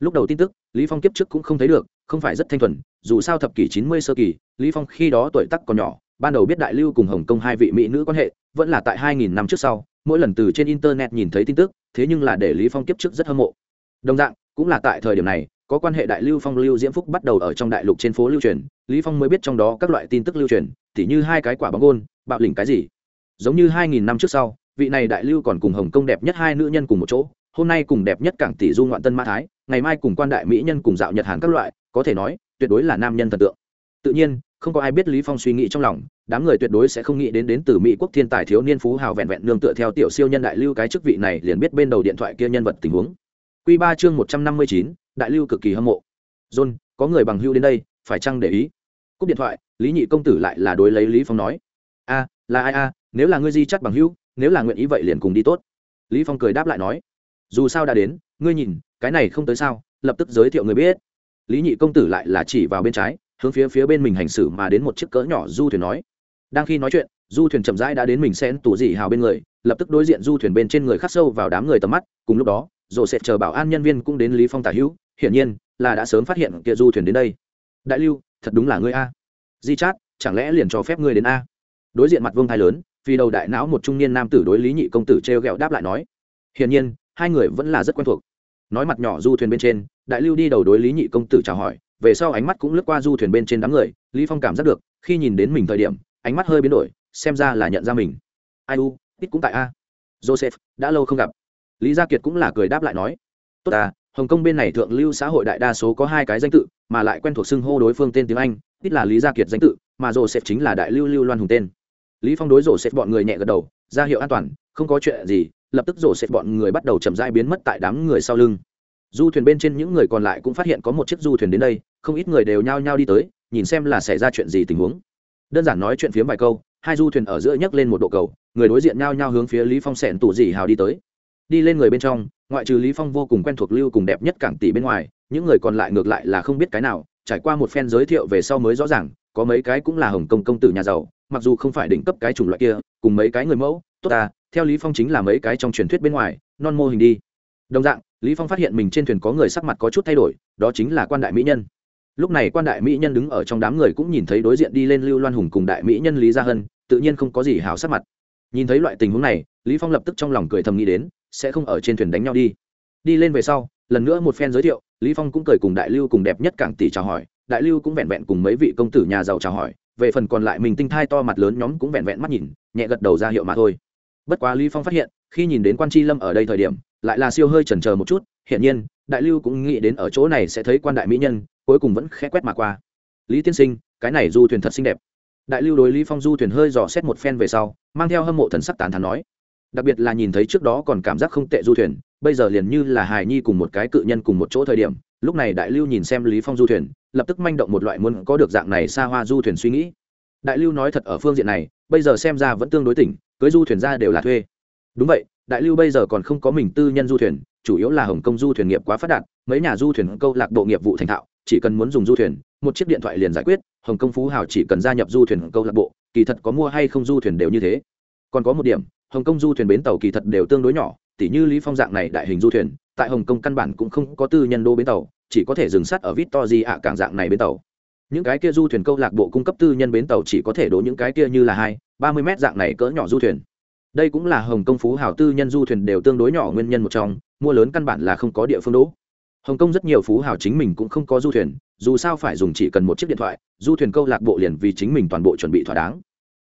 [SPEAKER 1] Lúc đầu tin tức, lý phong kiếp trước cũng không thấy được, không phải rất thanh thuần, dù sao thập kỷ chín mươi sơ kỳ, lý phong khi đó tuổi tác còn nhỏ, ban đầu biết đại lưu cùng hồng kông hai vị mỹ nữ quan hệ, vẫn là tại hai nghìn năm trước sau mỗi lần từ trên internet nhìn thấy tin tức, thế nhưng là để lý phong kiếp trước rất hâm mộ. Đồng dạng, cũng là tại thời điểm này, có quan hệ đại lưu phong lưu diễm phúc bắt đầu ở trong đại lục trên phố lưu truyền, lý phong mới biết trong đó các loại tin tức lưu truyền, tỉ như hai cái quả bóng gôn, bạo lĩnh cái gì. Giống như hai nghìn năm trước sau, vị này đại lưu còn cùng hồng kông đẹp nhất hai nữ nhân cùng một chỗ, hôm nay cùng đẹp nhất cảng tỷ du ngoạn tân mã thái, ngày mai cùng quan đại mỹ nhân cùng dạo nhật hàn các loại, có thể nói, tuyệt đối là nam nhân thần tượng. Tự nhiên không có ai biết lý phong suy nghĩ trong lòng đám người tuyệt đối sẽ không nghĩ đến đến từ mỹ quốc thiên tài thiếu niên phú hào vẹn vẹn nương tựa theo tiểu siêu nhân đại lưu cái chức vị này liền biết bên đầu điện thoại kia nhân vật tình huống. Quy ba chương một trăm năm mươi chín, đại lưu cực kỳ hâm mộ. John có người bằng hưu đến đây phải chăng để ý? Cúp điện thoại lý nhị công tử lại là đối lấy lý phong nói. A là ai a nếu là ngươi di chắc bằng hưu nếu là nguyện ý vậy liền cùng đi tốt. Lý phong cười đáp lại nói. Dù sao đã đến ngươi nhìn cái này không tới sao lập tức giới thiệu người biết. Lý nhị công tử lại là chỉ vào bên trái hướng phía phía bên mình hành xử mà đến một chiếc cỡ nhỏ du thuyền nói. Đang khi nói chuyện, du thuyền chậm rãi đã đến mình xen tủ dị hào bên người, lập tức đối diện du thuyền bên trên người khắc sâu vào đám người tầm mắt, cùng lúc đó, rồi sẽ chờ bảo an nhân viên cũng đến lý phong tả hữu, hiển nhiên là đã sớm phát hiện kia du thuyền đến đây. Đại lưu, thật đúng là ngươi a. Di chát, chẳng lẽ liền cho phép ngươi đến a? Đối diện mặt vương thái lớn vì đầu đại não một trung niên nam tử đối lý nhị công tử treo gẹo đáp lại nói. Hiển nhiên, hai người vẫn là rất quen thuộc. Nói mặt nhỏ du thuyền bên trên, đại lưu đi đầu đối lý nhị công tử chào hỏi về sau ánh mắt cũng lướt qua du thuyền bên trên đám người, lý phong cảm giác được, khi nhìn đến mình thời điểm, ánh mắt hơi biến đổi, xem ra là nhận ra mình. Ai u ít cũng tại a. Joseph, đã lâu không gặp. Lý gia kiệt cũng là cười đáp lại nói. Tốt à hồng kông bên này thượng lưu xã hội đại đa số có hai cái danh tự, mà lại quen thuộc xưng hô đối phương tên tiếng anh ít là lý gia kiệt danh tự, mà joseph chính là đại lưu lưu loan hùng tên. Lý phong đối joseph bọn người nhẹ gật đầu, ra hiệu an toàn, không có chuyện gì, lập tức joseph bọn người bắt đầu chậm rãi biến mất tại đám người sau lưng du thuyền bên trên những người còn lại cũng phát hiện có một chiếc du thuyền đến đây, không ít người đều nhao nhao đi tới, nhìn xem là xảy ra chuyện gì tình huống. Đơn giản nói chuyện phiếm vài câu, hai du thuyền ở giữa nhấc lên một độ cầu, người đối diện nhao nhao hướng phía lý phong sẹn tủ dì hào đi tới. Đi lên người bên trong, ngoại trừ lý phong vô cùng quen thuộc lưu cùng đẹp nhất cảng tỷ bên ngoài, những người còn lại ngược lại là không biết cái nào, trải qua một phen giới thiệu về sau mới rõ ràng, có mấy cái cũng là hồng công công tử nhà giàu, mặc dù không phải đỉnh cấp cái chủng loại kia, cùng mấy cái người mẫu, tốt ta, theo lý phong chính là mấy cái trong truyền thuyết bên ngoài, non mô hình đi. Đồng dạng lý phong phát hiện mình trên thuyền có người sắc mặt có chút thay đổi, đó chính là quan đại mỹ nhân. Lúc này quan đại mỹ nhân đứng ở trong đám người cũng nhìn thấy đối diện đi lên lưu loan hùng cùng đại mỹ nhân lý gia hân, tự nhiên không có gì hào sắc mặt. Nhìn thấy loại tình huống này, lý phong lập tức trong lòng cười thầm nghĩ đến, sẽ không ở trên thuyền đánh nhau đi. Đi lên về sau, lần nữa một phen giới thiệu, lý phong cũng cười cùng đại lưu cùng đẹp nhất cảng tỷ chào hỏi, đại lưu cũng vẹn vẹn cùng mấy vị công tử nhà giàu chào hỏi, về phần còn lại mình tinh thai to mặt lớn nhóm cũng vẹn vẹn mắt nhìn, nhẹ gật đầu ra hiệu mà thôi. Bất quá lý phong phát hiện, khi nhìn đến quan tri lâm ở đây thời điểm lại là siêu hơi chần chờ một chút, hiển nhiên, đại lưu cũng nghĩ đến ở chỗ này sẽ thấy quan đại mỹ nhân, cuối cùng vẫn khẽ quét mà qua. Lý tiên sinh, cái này du thuyền thật xinh đẹp. Đại lưu đối lý phong du thuyền hơi dò xét một phen về sau, mang theo hâm mộ thần sắc tán thán nói. Đặc biệt là nhìn thấy trước đó còn cảm giác không tệ du thuyền, bây giờ liền như là hài nhi cùng một cái cự nhân cùng một chỗ thời điểm, lúc này đại lưu nhìn xem lý phong du thuyền, lập tức manh động một loại muốn có được dạng này xa hoa du thuyền suy nghĩ. Đại lưu nói thật ở phương diện này, bây giờ xem ra vẫn tương đối tỉnh, cưới du thuyền ra đều là thuê. Đúng vậy đại lưu bây giờ còn không có mình tư nhân du thuyền, chủ yếu là hồng kông du thuyền nghiệp quá phát đạt, mấy nhà du thuyền câu lạc bộ nghiệp vụ thành thạo, chỉ cần muốn dùng du thuyền, một chiếc điện thoại liền giải quyết, hồng kông phú hào chỉ cần gia nhập du thuyền câu lạc bộ, kỳ thật có mua hay không du thuyền đều như thế. Còn có một điểm, hồng kông du thuyền bến tàu kỳ thật đều tương đối nhỏ, tỉ như lý phong dạng này đại hình du thuyền, tại hồng kông căn bản cũng không có tư nhân đô bến tàu, chỉ có thể dừng sát ở victory ạ cảng dạng này bến tàu. Những cái kia du thuyền câu lạc bộ cung cấp tư nhân bến tàu chỉ có thể đổ những cái kia như là hai, ba mươi mét dạng này cỡ nhỏ du thuyền đây cũng là hồng kông phú hào tư nhân du thuyền đều tương đối nhỏ nguyên nhân một trong, mua lớn căn bản là không có địa phương đỗ. Hồng kông rất nhiều phú hào chính mình cũng không có du thuyền, dù sao phải dùng chỉ cần một chiếc điện thoại, du thuyền câu lạc bộ liền vì chính mình toàn bộ chuẩn bị thỏa đáng.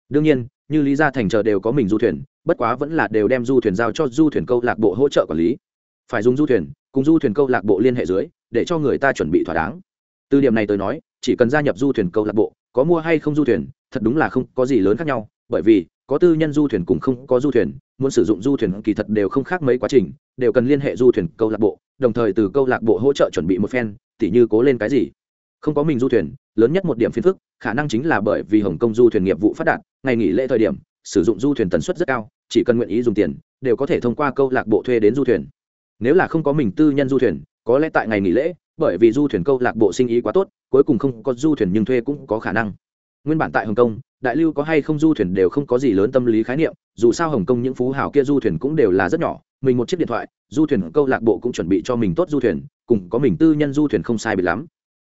[SPEAKER 1] Đương nhiên, như lý gia thành chờ đều có mình du thuyền, bất quá vẫn là đều đem du thuyền giao cho du thuyền câu lạc bộ hỗ trợ quản lý. Phải dùng du thuyền, cùng du thuyền câu lạc bộ liên hệ dưới, để cho người ta chuẩn bị thỏa đáng. Từ điểm này tôi nói, chỉ cần gia nhập du thuyền câu lạc bộ, có mua hay không du thuyền, thật đúng là không có gì lớn khác nhau, bởi vì có tư nhân du thuyền cùng không có du thuyền, muốn sử dụng du thuyền kỳ thật đều không khác mấy quá trình, đều cần liên hệ du thuyền câu lạc bộ, đồng thời từ câu lạc bộ hỗ trợ chuẩn bị một phen, tỉ như cố lên cái gì. Không có mình du thuyền, lớn nhất một điểm phiền phức, khả năng chính là bởi vì hồng kông du thuyền nghiệp vụ phát đạt, ngày nghỉ lễ thời điểm, sử dụng du thuyền tần suất rất cao, chỉ cần nguyện ý dùng tiền, đều có thể thông qua câu lạc bộ thuê đến du thuyền. Nếu là không có mình tư nhân du thuyền, có lẽ tại ngày nghỉ lễ, bởi vì du thuyền câu lạc bộ sinh ý quá tốt, cuối cùng không có du thuyền nhưng thuê cũng có khả năng. Nguyên bản tại hồng kông đại lưu có hay không du thuyền đều không có gì lớn tâm lý khái niệm, dù sao hồng kông những phú hào kia du thuyền cũng đều là rất nhỏ, mình một chiếc điện thoại, du thuyền câu lạc bộ cũng chuẩn bị cho mình tốt du thuyền, cùng có mình tư nhân du thuyền không sai bị lắm.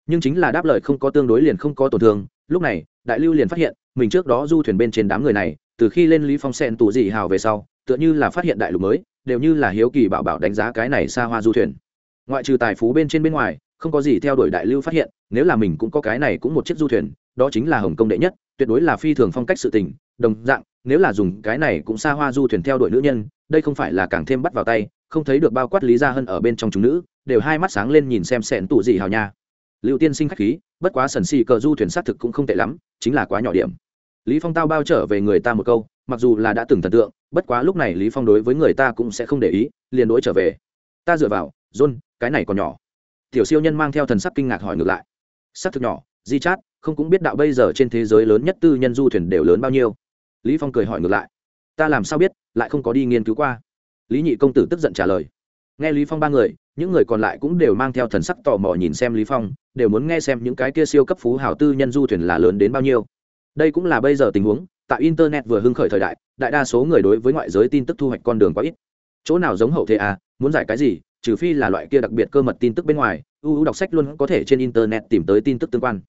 [SPEAKER 1] Nhưng chính là đáp lời không có tương đối liền không có tổn thương, lúc này, đại lưu liền phát hiện, mình trước đó du thuyền bên trên đám người này, từ khi lên lý phong sen tù dị hào về sau, tựa như là phát hiện đại lục mới, đều như là hiếu kỳ bảo bảo đánh giá cái này xa hoa du thuyền. Ngoại trừ tài phú bên trên bên ngoài, không có gì theo đuổi đại lưu phát hiện, nếu là mình cũng có cái này cũng một chiếc du thuyền, đó chính là hồng công đệ nhất tuyệt đối là phi thường phong cách sự tình, đồng dạng, nếu là dùng cái này cũng xa hoa du thuyền theo đuổi nữ nhân, đây không phải là càng thêm bắt vào tay, không thấy được bao quát lý gia hơn ở bên trong chúng nữ, đều hai mắt sáng lên nhìn xem sẹn tủ gì hào nha. Lưu tiên sinh khách khí, bất quá sần xì cờ du thuyền xác thực cũng không tệ lắm, chính là quá nhỏ điểm. Lý phong tao bao trở về người ta một câu, mặc dù là đã từng thần tượng, bất quá lúc này lý phong đối với người ta cũng sẽ không để ý, liền đối trở về. Ta dựa vào, john, cái này còn nhỏ. Tiểu siêu nhân mang theo thần sắc kinh ngạc hỏi ngược lại. Sắc thực nhỏ di chát không cũng biết đạo bây giờ trên thế giới lớn nhất tư nhân du thuyền đều lớn bao nhiêu. Lý phong cười hỏi ngược lại. Ta làm sao biết, lại không có đi nghiên cứu qua? Lý nhị công tử tức giận trả lời. Nghe lý phong ba người, những người còn lại cũng đều mang theo thần sắc tò mò nhìn xem lý phong, đều muốn nghe xem những cái kia siêu cấp phú hào tư nhân du thuyền là lớn đến bao nhiêu. Đây cũng là bây giờ tình huống, tại internet vừa hưng khởi thời đại đại đa số người đối với ngoại giới tin tức thu hoạch con đường quá ít. Chỗ nào giống hậu thế à muốn giải cái gì, trừ phi là loại kia đặc biệt cơ mật tin tức bên ngoài ưu đọc sách luôn có thể trên internet tìm tới tin tức tương quan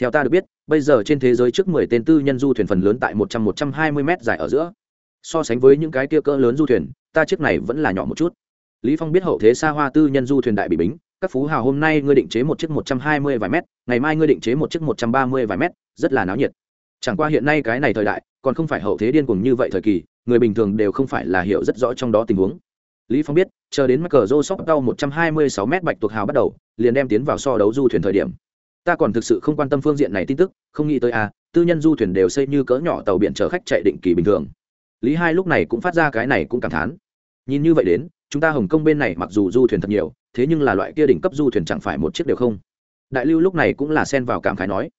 [SPEAKER 1] theo ta được biết, bây giờ trên thế giới trước mười tên tư nhân du thuyền phần lớn tại một trăm một trăm hai mươi m dài ở giữa. So sánh với những cái kia cỡ lớn du thuyền, ta chiếc này vẫn là nhỏ một chút. Lý phong biết hậu thế xa hoa tư nhân du thuyền đại bị bính, các phú hào hôm nay ngươi định chế một chiếc một trăm hai mươi vài mét, ngày mai ngươi định chế một chiếc một trăm ba mươi vài mét, rất là náo nhiệt. Chẳng qua hiện nay cái này thời đại, còn không phải hậu thế điên cuồng như vậy thời kỳ, người bình thường đều không phải là hiểu rất rõ trong đó tình huống. Lý phong biết, chờ đến mắc cờ rô sóc cao một trăm hai mươi sáu mét bạch tuộc hào bắt đầu, liền đem tiến vào so đấu du thuyền thời điểm ta còn thực sự không quan tâm phương diện này tin tức không nghĩ tới a à, tư nhân du thuyền đều xây như cỡ nhỏ tàu biển chở khách chạy định kỳ bình thường. Lý hai lúc này cũng phát ra cái này cũng cảm thán. Nhìn như vậy đến chúng ta hồng kông bên này mặc dù du thuyền thật nhiều thế nhưng là loại kia đỉnh cấp du thuyền chẳng phải một chiếc đều không. Đại lưu lúc này cũng là xen vào cảm khái nói.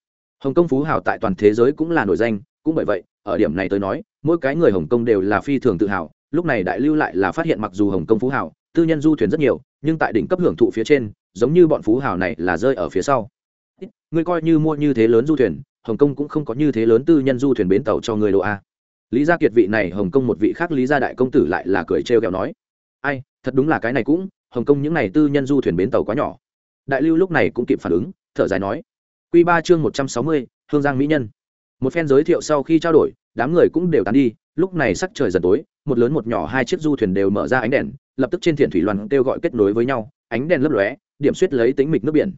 [SPEAKER 1] Hồng kông phú hào tại toàn thế giới cũng là nổi danh cũng bởi vậy ở điểm này tôi nói mỗi cái người hồng kông đều là phi thường tự hào lúc này đại lưu lại là phát hiện mặc dù hồng kông phú hào tư nhân du thuyền rất nhiều nhưng tại đỉnh cấp hưởng thụ phía trên giống như bọn phú hào này là rơi ở phía sau ngươi coi như mua như thế lớn du thuyền, hồng kông cũng không có như thế lớn tư nhân du thuyền bến tàu cho người đồ a. Lý gia kiệt vị này, hồng kông một vị khác lý gia đại công tử lại là cười trêu ghẹo nói, ai, thật đúng là cái này cũng, hồng kông những này tư nhân du thuyền bến tàu quá nhỏ. Đại lưu lúc này cũng kịp phản ứng, thở dài nói q ba chương một trăm sáu mươi, hương giang mỹ nhân. Một phen giới thiệu sau khi trao đổi, đám người cũng đều tán đi, lúc này sắc trời dần tối, một lớn một nhỏ hai chiếc du thuyền đều mở ra ánh đèn, lập tức trên thiện thủy loan kêu gọi kết nối với nhau, ánh đèn lấp lóe, điểm suýt lấy tính mịch nước biển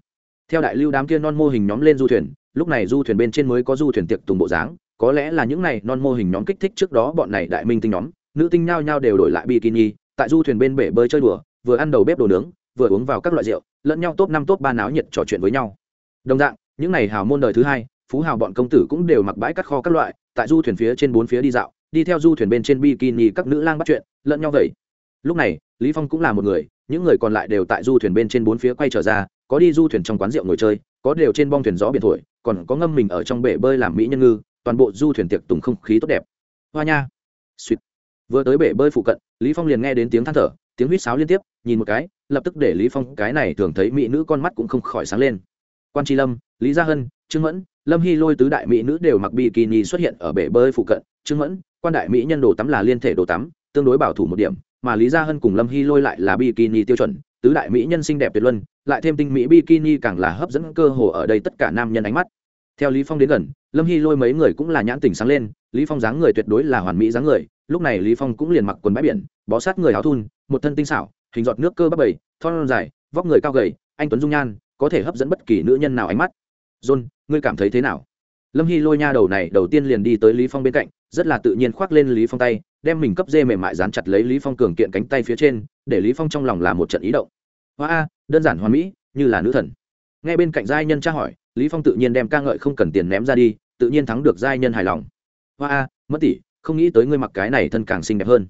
[SPEAKER 1] theo đại lưu đám kia non mô hình nhóm lên du thuyền, lúc này du thuyền bên trên mới có du thuyền tiệc tùng bộ dáng, có lẽ là những này non mô hình nhóm kích thích trước đó bọn này đại minh tinh nhóm, nữ tinh nhao nhao đều đổi lại bikini, tại du thuyền bên bể bơi chơi đùa, vừa ăn đầu bếp đồ nướng, vừa uống vào các loại rượu, lẫn nhau top năm top ba náo nhiệt trò chuyện với nhau. Đồng dạng, những n à y hào môn đời thứ hai, phú hào bọn công tử cũng đều mặc bãi cắt kho các loại, tại du thuyền phía trên bốn phía đi dạo, đi theo du thuyền bên trên bikini các nữ lang bắt chuyện, lẫn nhau vậy. Lúc này, lý phong cũng là một người những người còn lại đều tại du thuyền bên trên bốn phía quay trở ra, có đi du thuyền trong quán rượu ngồi chơi, có đều trên bong thuyền gió biển thổi, còn có ngâm mình ở trong bể bơi làm mỹ nhân ngư, toàn bộ du thuyền tiệc tùng không khí tốt đẹp. Hoa nha. Suýt vừa tới bể bơi phụ cận, lý phong liền nghe đến tiếng than thở, tiếng huýt sáo liên tiếp, nhìn một cái, lập tức để lý phong cái này thường thấy mỹ nữ con mắt cũng không khỏi sáng lên. Quan tri lâm, lý gia hân, trương mẫn, lâm hy lôi tứ đại mỹ nữ đều mặc bikini xuất hiện ở bể bơi phụ cận. Trương mẫn, quan đại mỹ nhân đồ tắm là liên thể đồ tắm, tương đối bảo thủ một điểm mà lý gia hân cùng lâm hy lôi lại là bikini tiêu chuẩn, tứ đại mỹ nhân xinh đẹp tuyệt luân, lại thêm tinh mỹ bikini càng là hấp dẫn cơ hồ ở đây tất cả nam nhân ánh mắt. Theo lý phong đến gần, lâm hy lôi mấy người cũng là nhãn tỉnh sáng lên, lý phong dáng người tuyệt đối là hoàn mỹ dáng người, lúc này lý phong cũng liền mặc quần bãi biển, bó sát người áo thun, một thân tinh xảo, hình giọt nước cơ bắp bầy, thon dài, vóc người cao gầy, anh tuấn dung nhan, có thể hấp dẫn bất kỳ nữ nhân nào ánh mắt. John, ngươi cảm thấy thế nào? Lâm hy lôi nha đầu này đầu tiên liền đi tới lý phong bên cạnh rất là tự nhiên khoác lên lý phong tay, đem mình cấp dê mềm mại dán chặt lấy lý phong cường kiện cánh tay phía trên, để lý phong trong lòng là một trận ý động. Hoa a, đơn giản hoàn mỹ, như là nữ thần. Nghe bên cạnh giai nhân tra hỏi, lý phong tự nhiên đem ca ngợi không cần tiền ném ra đi, tự nhiên thắng được giai nhân hài lòng. Hoa a, mất tỷ, không nghĩ tới ngươi mặc cái này thân càng xinh đẹp hơn.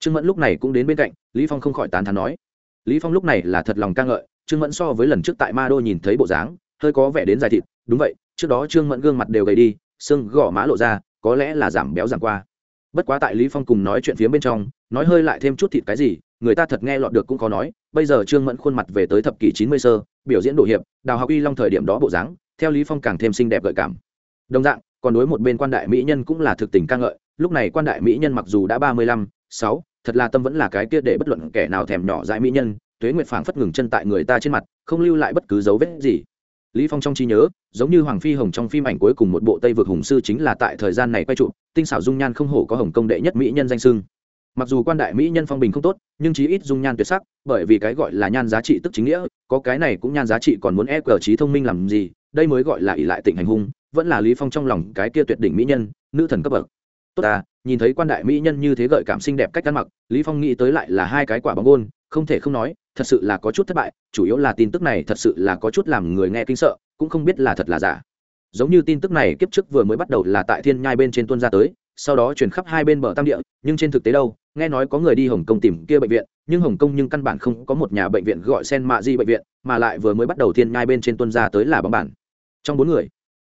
[SPEAKER 1] Trương mẫn lúc này cũng đến bên cạnh, lý phong không khỏi tán thán nói. Lý phong lúc này là thật lòng ca ngợi, trương mẫn so với lần trước tại ma đô nhìn thấy bộ dáng, hơi có vẻ đến dài thịt. Đúng vậy, trước đó trương mẫn gương mặt đều gầy đi, xương gò má lộ ra có lẽ là giảm béo giảm qua. Bất quá tại lý phong cùng nói chuyện phía bên trong, nói hơi lại thêm chút thịt cái gì, người ta thật nghe lọt được cũng có nói. Bây giờ trương mẫn khuôn mặt về tới thập kỷ chín mươi sơ, biểu diễn độ hiệp, đào học y long thời điểm đó bộ dáng, theo lý phong càng thêm xinh đẹp gợi cảm. Đồng dạng, còn đối một bên quan đại mỹ nhân cũng là thực tình ca ngợi, lúc này quan đại mỹ nhân mặc dù đã ba mươi lăm, sáu, thật là tâm vẫn là cái kia để bất luận kẻ nào thèm nhỏ dãi mỹ nhân, tuế nguyệt phảng phất ngừng chân tại người ta trên mặt, không lưu lại bất cứ dấu vết gì lý phong trong trí nhớ, giống như hoàng phi hồng trong phim ảnh cuối cùng một bộ tây vực hùng sư chính là tại thời gian này quay trụ, tinh xảo dung nhan không hổ có hồng công đệ nhất mỹ nhân danh sưng mặc dù quan đại mỹ nhân phong bình không tốt, nhưng chí ít dung nhan tuyệt sắc, bởi vì cái gọi là nhan giá trị tức chính nghĩa, có cái này cũng nhan giá trị còn muốn e cờ trí thông minh làm gì, đây mới gọi là ỷ lại tỉnh hành hung, vẫn là lý phong trong lòng cái kia tuyệt đỉnh mỹ nhân, nữ thần cấp bậc. Tốt à nhìn thấy quan đại mỹ nhân như thế gợi cảm xinh đẹp cách ăn mặc, lý phong nghĩ tới lại là hai cái quả bóng gôn, không thể không nói thật sự là có chút thất bại, chủ yếu là tin tức này thật sự là có chút làm người nghe kinh sợ, cũng không biết là thật là giả. Giống như tin tức này kiếp trước vừa mới bắt đầu là tại thiên nhai bên trên tuân ra tới, sau đó truyền khắp hai bên bờ tam địa, nhưng trên thực tế đâu, nghe nói có người đi hồng kông tìm kia bệnh viện, nhưng hồng kông nhưng căn bản không có một nhà bệnh viện gọi sen mạ di bệnh viện, mà lại vừa mới bắt đầu thiên nhai bên trên tuân ra tới là bóng bản trong bốn người,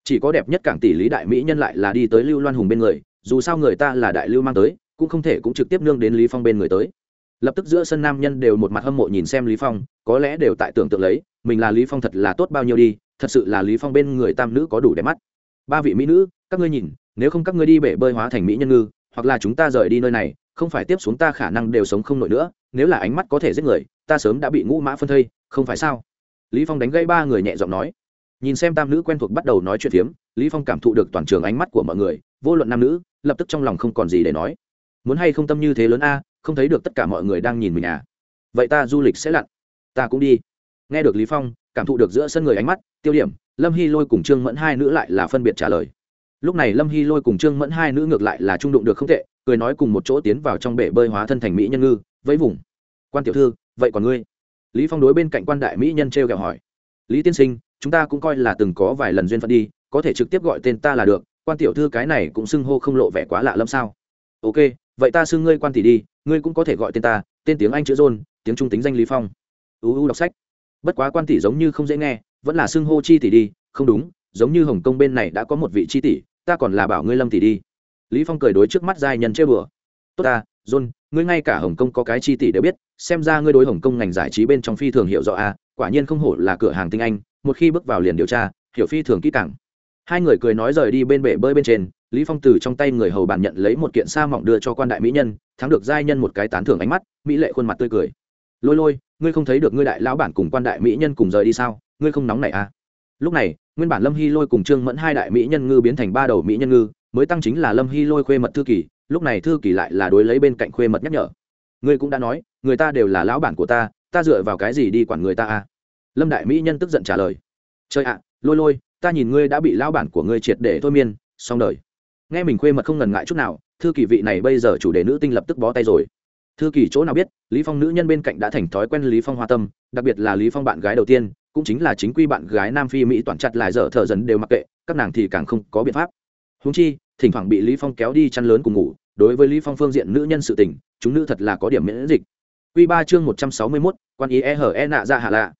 [SPEAKER 1] chỉ có đẹp nhất cảng tỷ lý đại mỹ nhân lại là đi tới lưu loan hùng bên người, dù sao người ta là đại lưu mang tới, cũng không thể cũng trực tiếp nương đến lý phong bên người tới lập tức giữa sân nam nhân đều một mặt hâm mộ nhìn xem lý phong, có lẽ đều tại tưởng tượng lấy, mình là lý phong thật là tốt bao nhiêu đi, thật sự là lý phong bên người tam nữ có đủ đẹp mắt. Ba vị mỹ nữ, các ngươi nhìn, nếu không các ngươi đi bể bơi hóa thành mỹ nhân ngư, hoặc là chúng ta rời đi nơi này, không phải tiếp xuống ta khả năng đều sống không nổi nữa, nếu là ánh mắt có thể giết người, ta sớm đã bị ngũ mã phân thây, không phải sao? Lý phong đánh gây ba người nhẹ giọng nói. Nhìn xem tam nữ quen thuộc bắt đầu nói chuyện phiếm, lý phong cảm thụ được toàn trường ánh mắt của mọi người, vô luận nam nữ, lập tức trong lòng không còn gì để nói muốn hay không tâm như thế lớn a, không thấy được tất cả mọi người đang nhìn mình à. Vậy ta du lịch sẽ lặn. Ta cũng đi. Nghe được lý phong, cảm thụ được giữa sân người ánh mắt, tiêu điểm, lâm hy lôi cùng trương mẫn hai nữ lại là phân biệt trả lời. Lúc này lâm hy lôi cùng trương mẫn hai nữ ngược lại là trung đụng được không tệ, cười nói cùng một chỗ tiến vào trong bể bơi hóa thân thành mỹ nhân ngư, vẫy vùng. Quan tiểu thư, vậy còn ngươi? Lý phong đối bên cạnh quan đại mỹ nhân treo kẹo hỏi. Lý tiên sinh, chúng ta cũng coi là từng có vài lần duyên phận đi, có thể trực tiếp gọi tên ta là được, quan tiểu thư cái này cũng xưng hô không lộ vẻ quá lạ lắm sao. Ok vậy ta xưng ngươi quan tỷ đi, ngươi cũng có thể gọi tên ta, tên tiếng anh chữ john, tiếng trung tính danh lý phong. Uu đọc sách. Bất quá quan tỷ giống như không dễ nghe, vẫn là xưng hô chi tỷ đi, không đúng, giống như hồng kông bên này đã có một vị chi tỷ, ta còn là bảo ngươi lâm tỷ đi. Lý phong cười đối trước mắt giai nhân chơi bừa tốt ta, john, ngươi ngay cả hồng kông có cái chi tỷ đều biết, xem ra ngươi đối hồng kông ngành giải trí bên trong phi thường hiểu rõ a, quả nhiên không hổ là cửa hàng tinh anh, một khi bước vào liền điều tra, hiểu phi thường kỹ càng hai người cười nói rời đi bên bể bơi bên trên, lý phong từ trong tay người hầu bàn nhận lấy một kiện sa mỏng đưa cho quan đại mỹ nhân, thắng được giai nhân một cái tán thưởng ánh mắt, mỹ lệ khuôn mặt tươi cười. Lôi lôi, ngươi không thấy được ngươi đại lão bản cùng quan đại mỹ nhân cùng rời đi sao? Ngươi không nóng này à? Lúc này, nguyên bản lâm hy lôi cùng trương mẫn hai đại mỹ nhân ngư biến thành ba đầu mỹ nhân ngư, mới tăng chính là lâm hy lôi khuê mật thư kỳ, lúc này thư kỳ lại là đối lấy bên cạnh khuê mật nhắc nhở. Ngươi cũng đã nói, người ta đều là lão bản của ta ta dựa vào cái gì đi quản người ta à? Lâm đại mỹ nhân tức giận trả lời. Chơi ạ, lôi lôi ta nhìn ngươi đã bị lao bản của ngươi triệt để thôi miên xong đời. Nghe mình khuê mật không ngần ngại chút nào thư kỳ vị này bây giờ chủ đề nữ tinh lập tức bó tay rồi. Thư kỳ chỗ nào biết lý phong nữ nhân bên cạnh đã thành thói quen lý phong hoa tâm đặc biệt là lý phong bạn gái đầu tiên cũng chính là chính quy bạn gái nam phi mỹ toàn chặt lại dở thở dần đều mặc kệ các nàng thì càng không có biện pháp. Huống chi thỉnh thoảng bị lý phong kéo đi chăn lớn cùng ngủ đối với lý phong phương diện nữ nhân sự tình chúng nữ thật là có điểm miễn dịch. Quy ba chương một trăm sáu mươi 161, quan ý e hở e nạ ra hạ lạ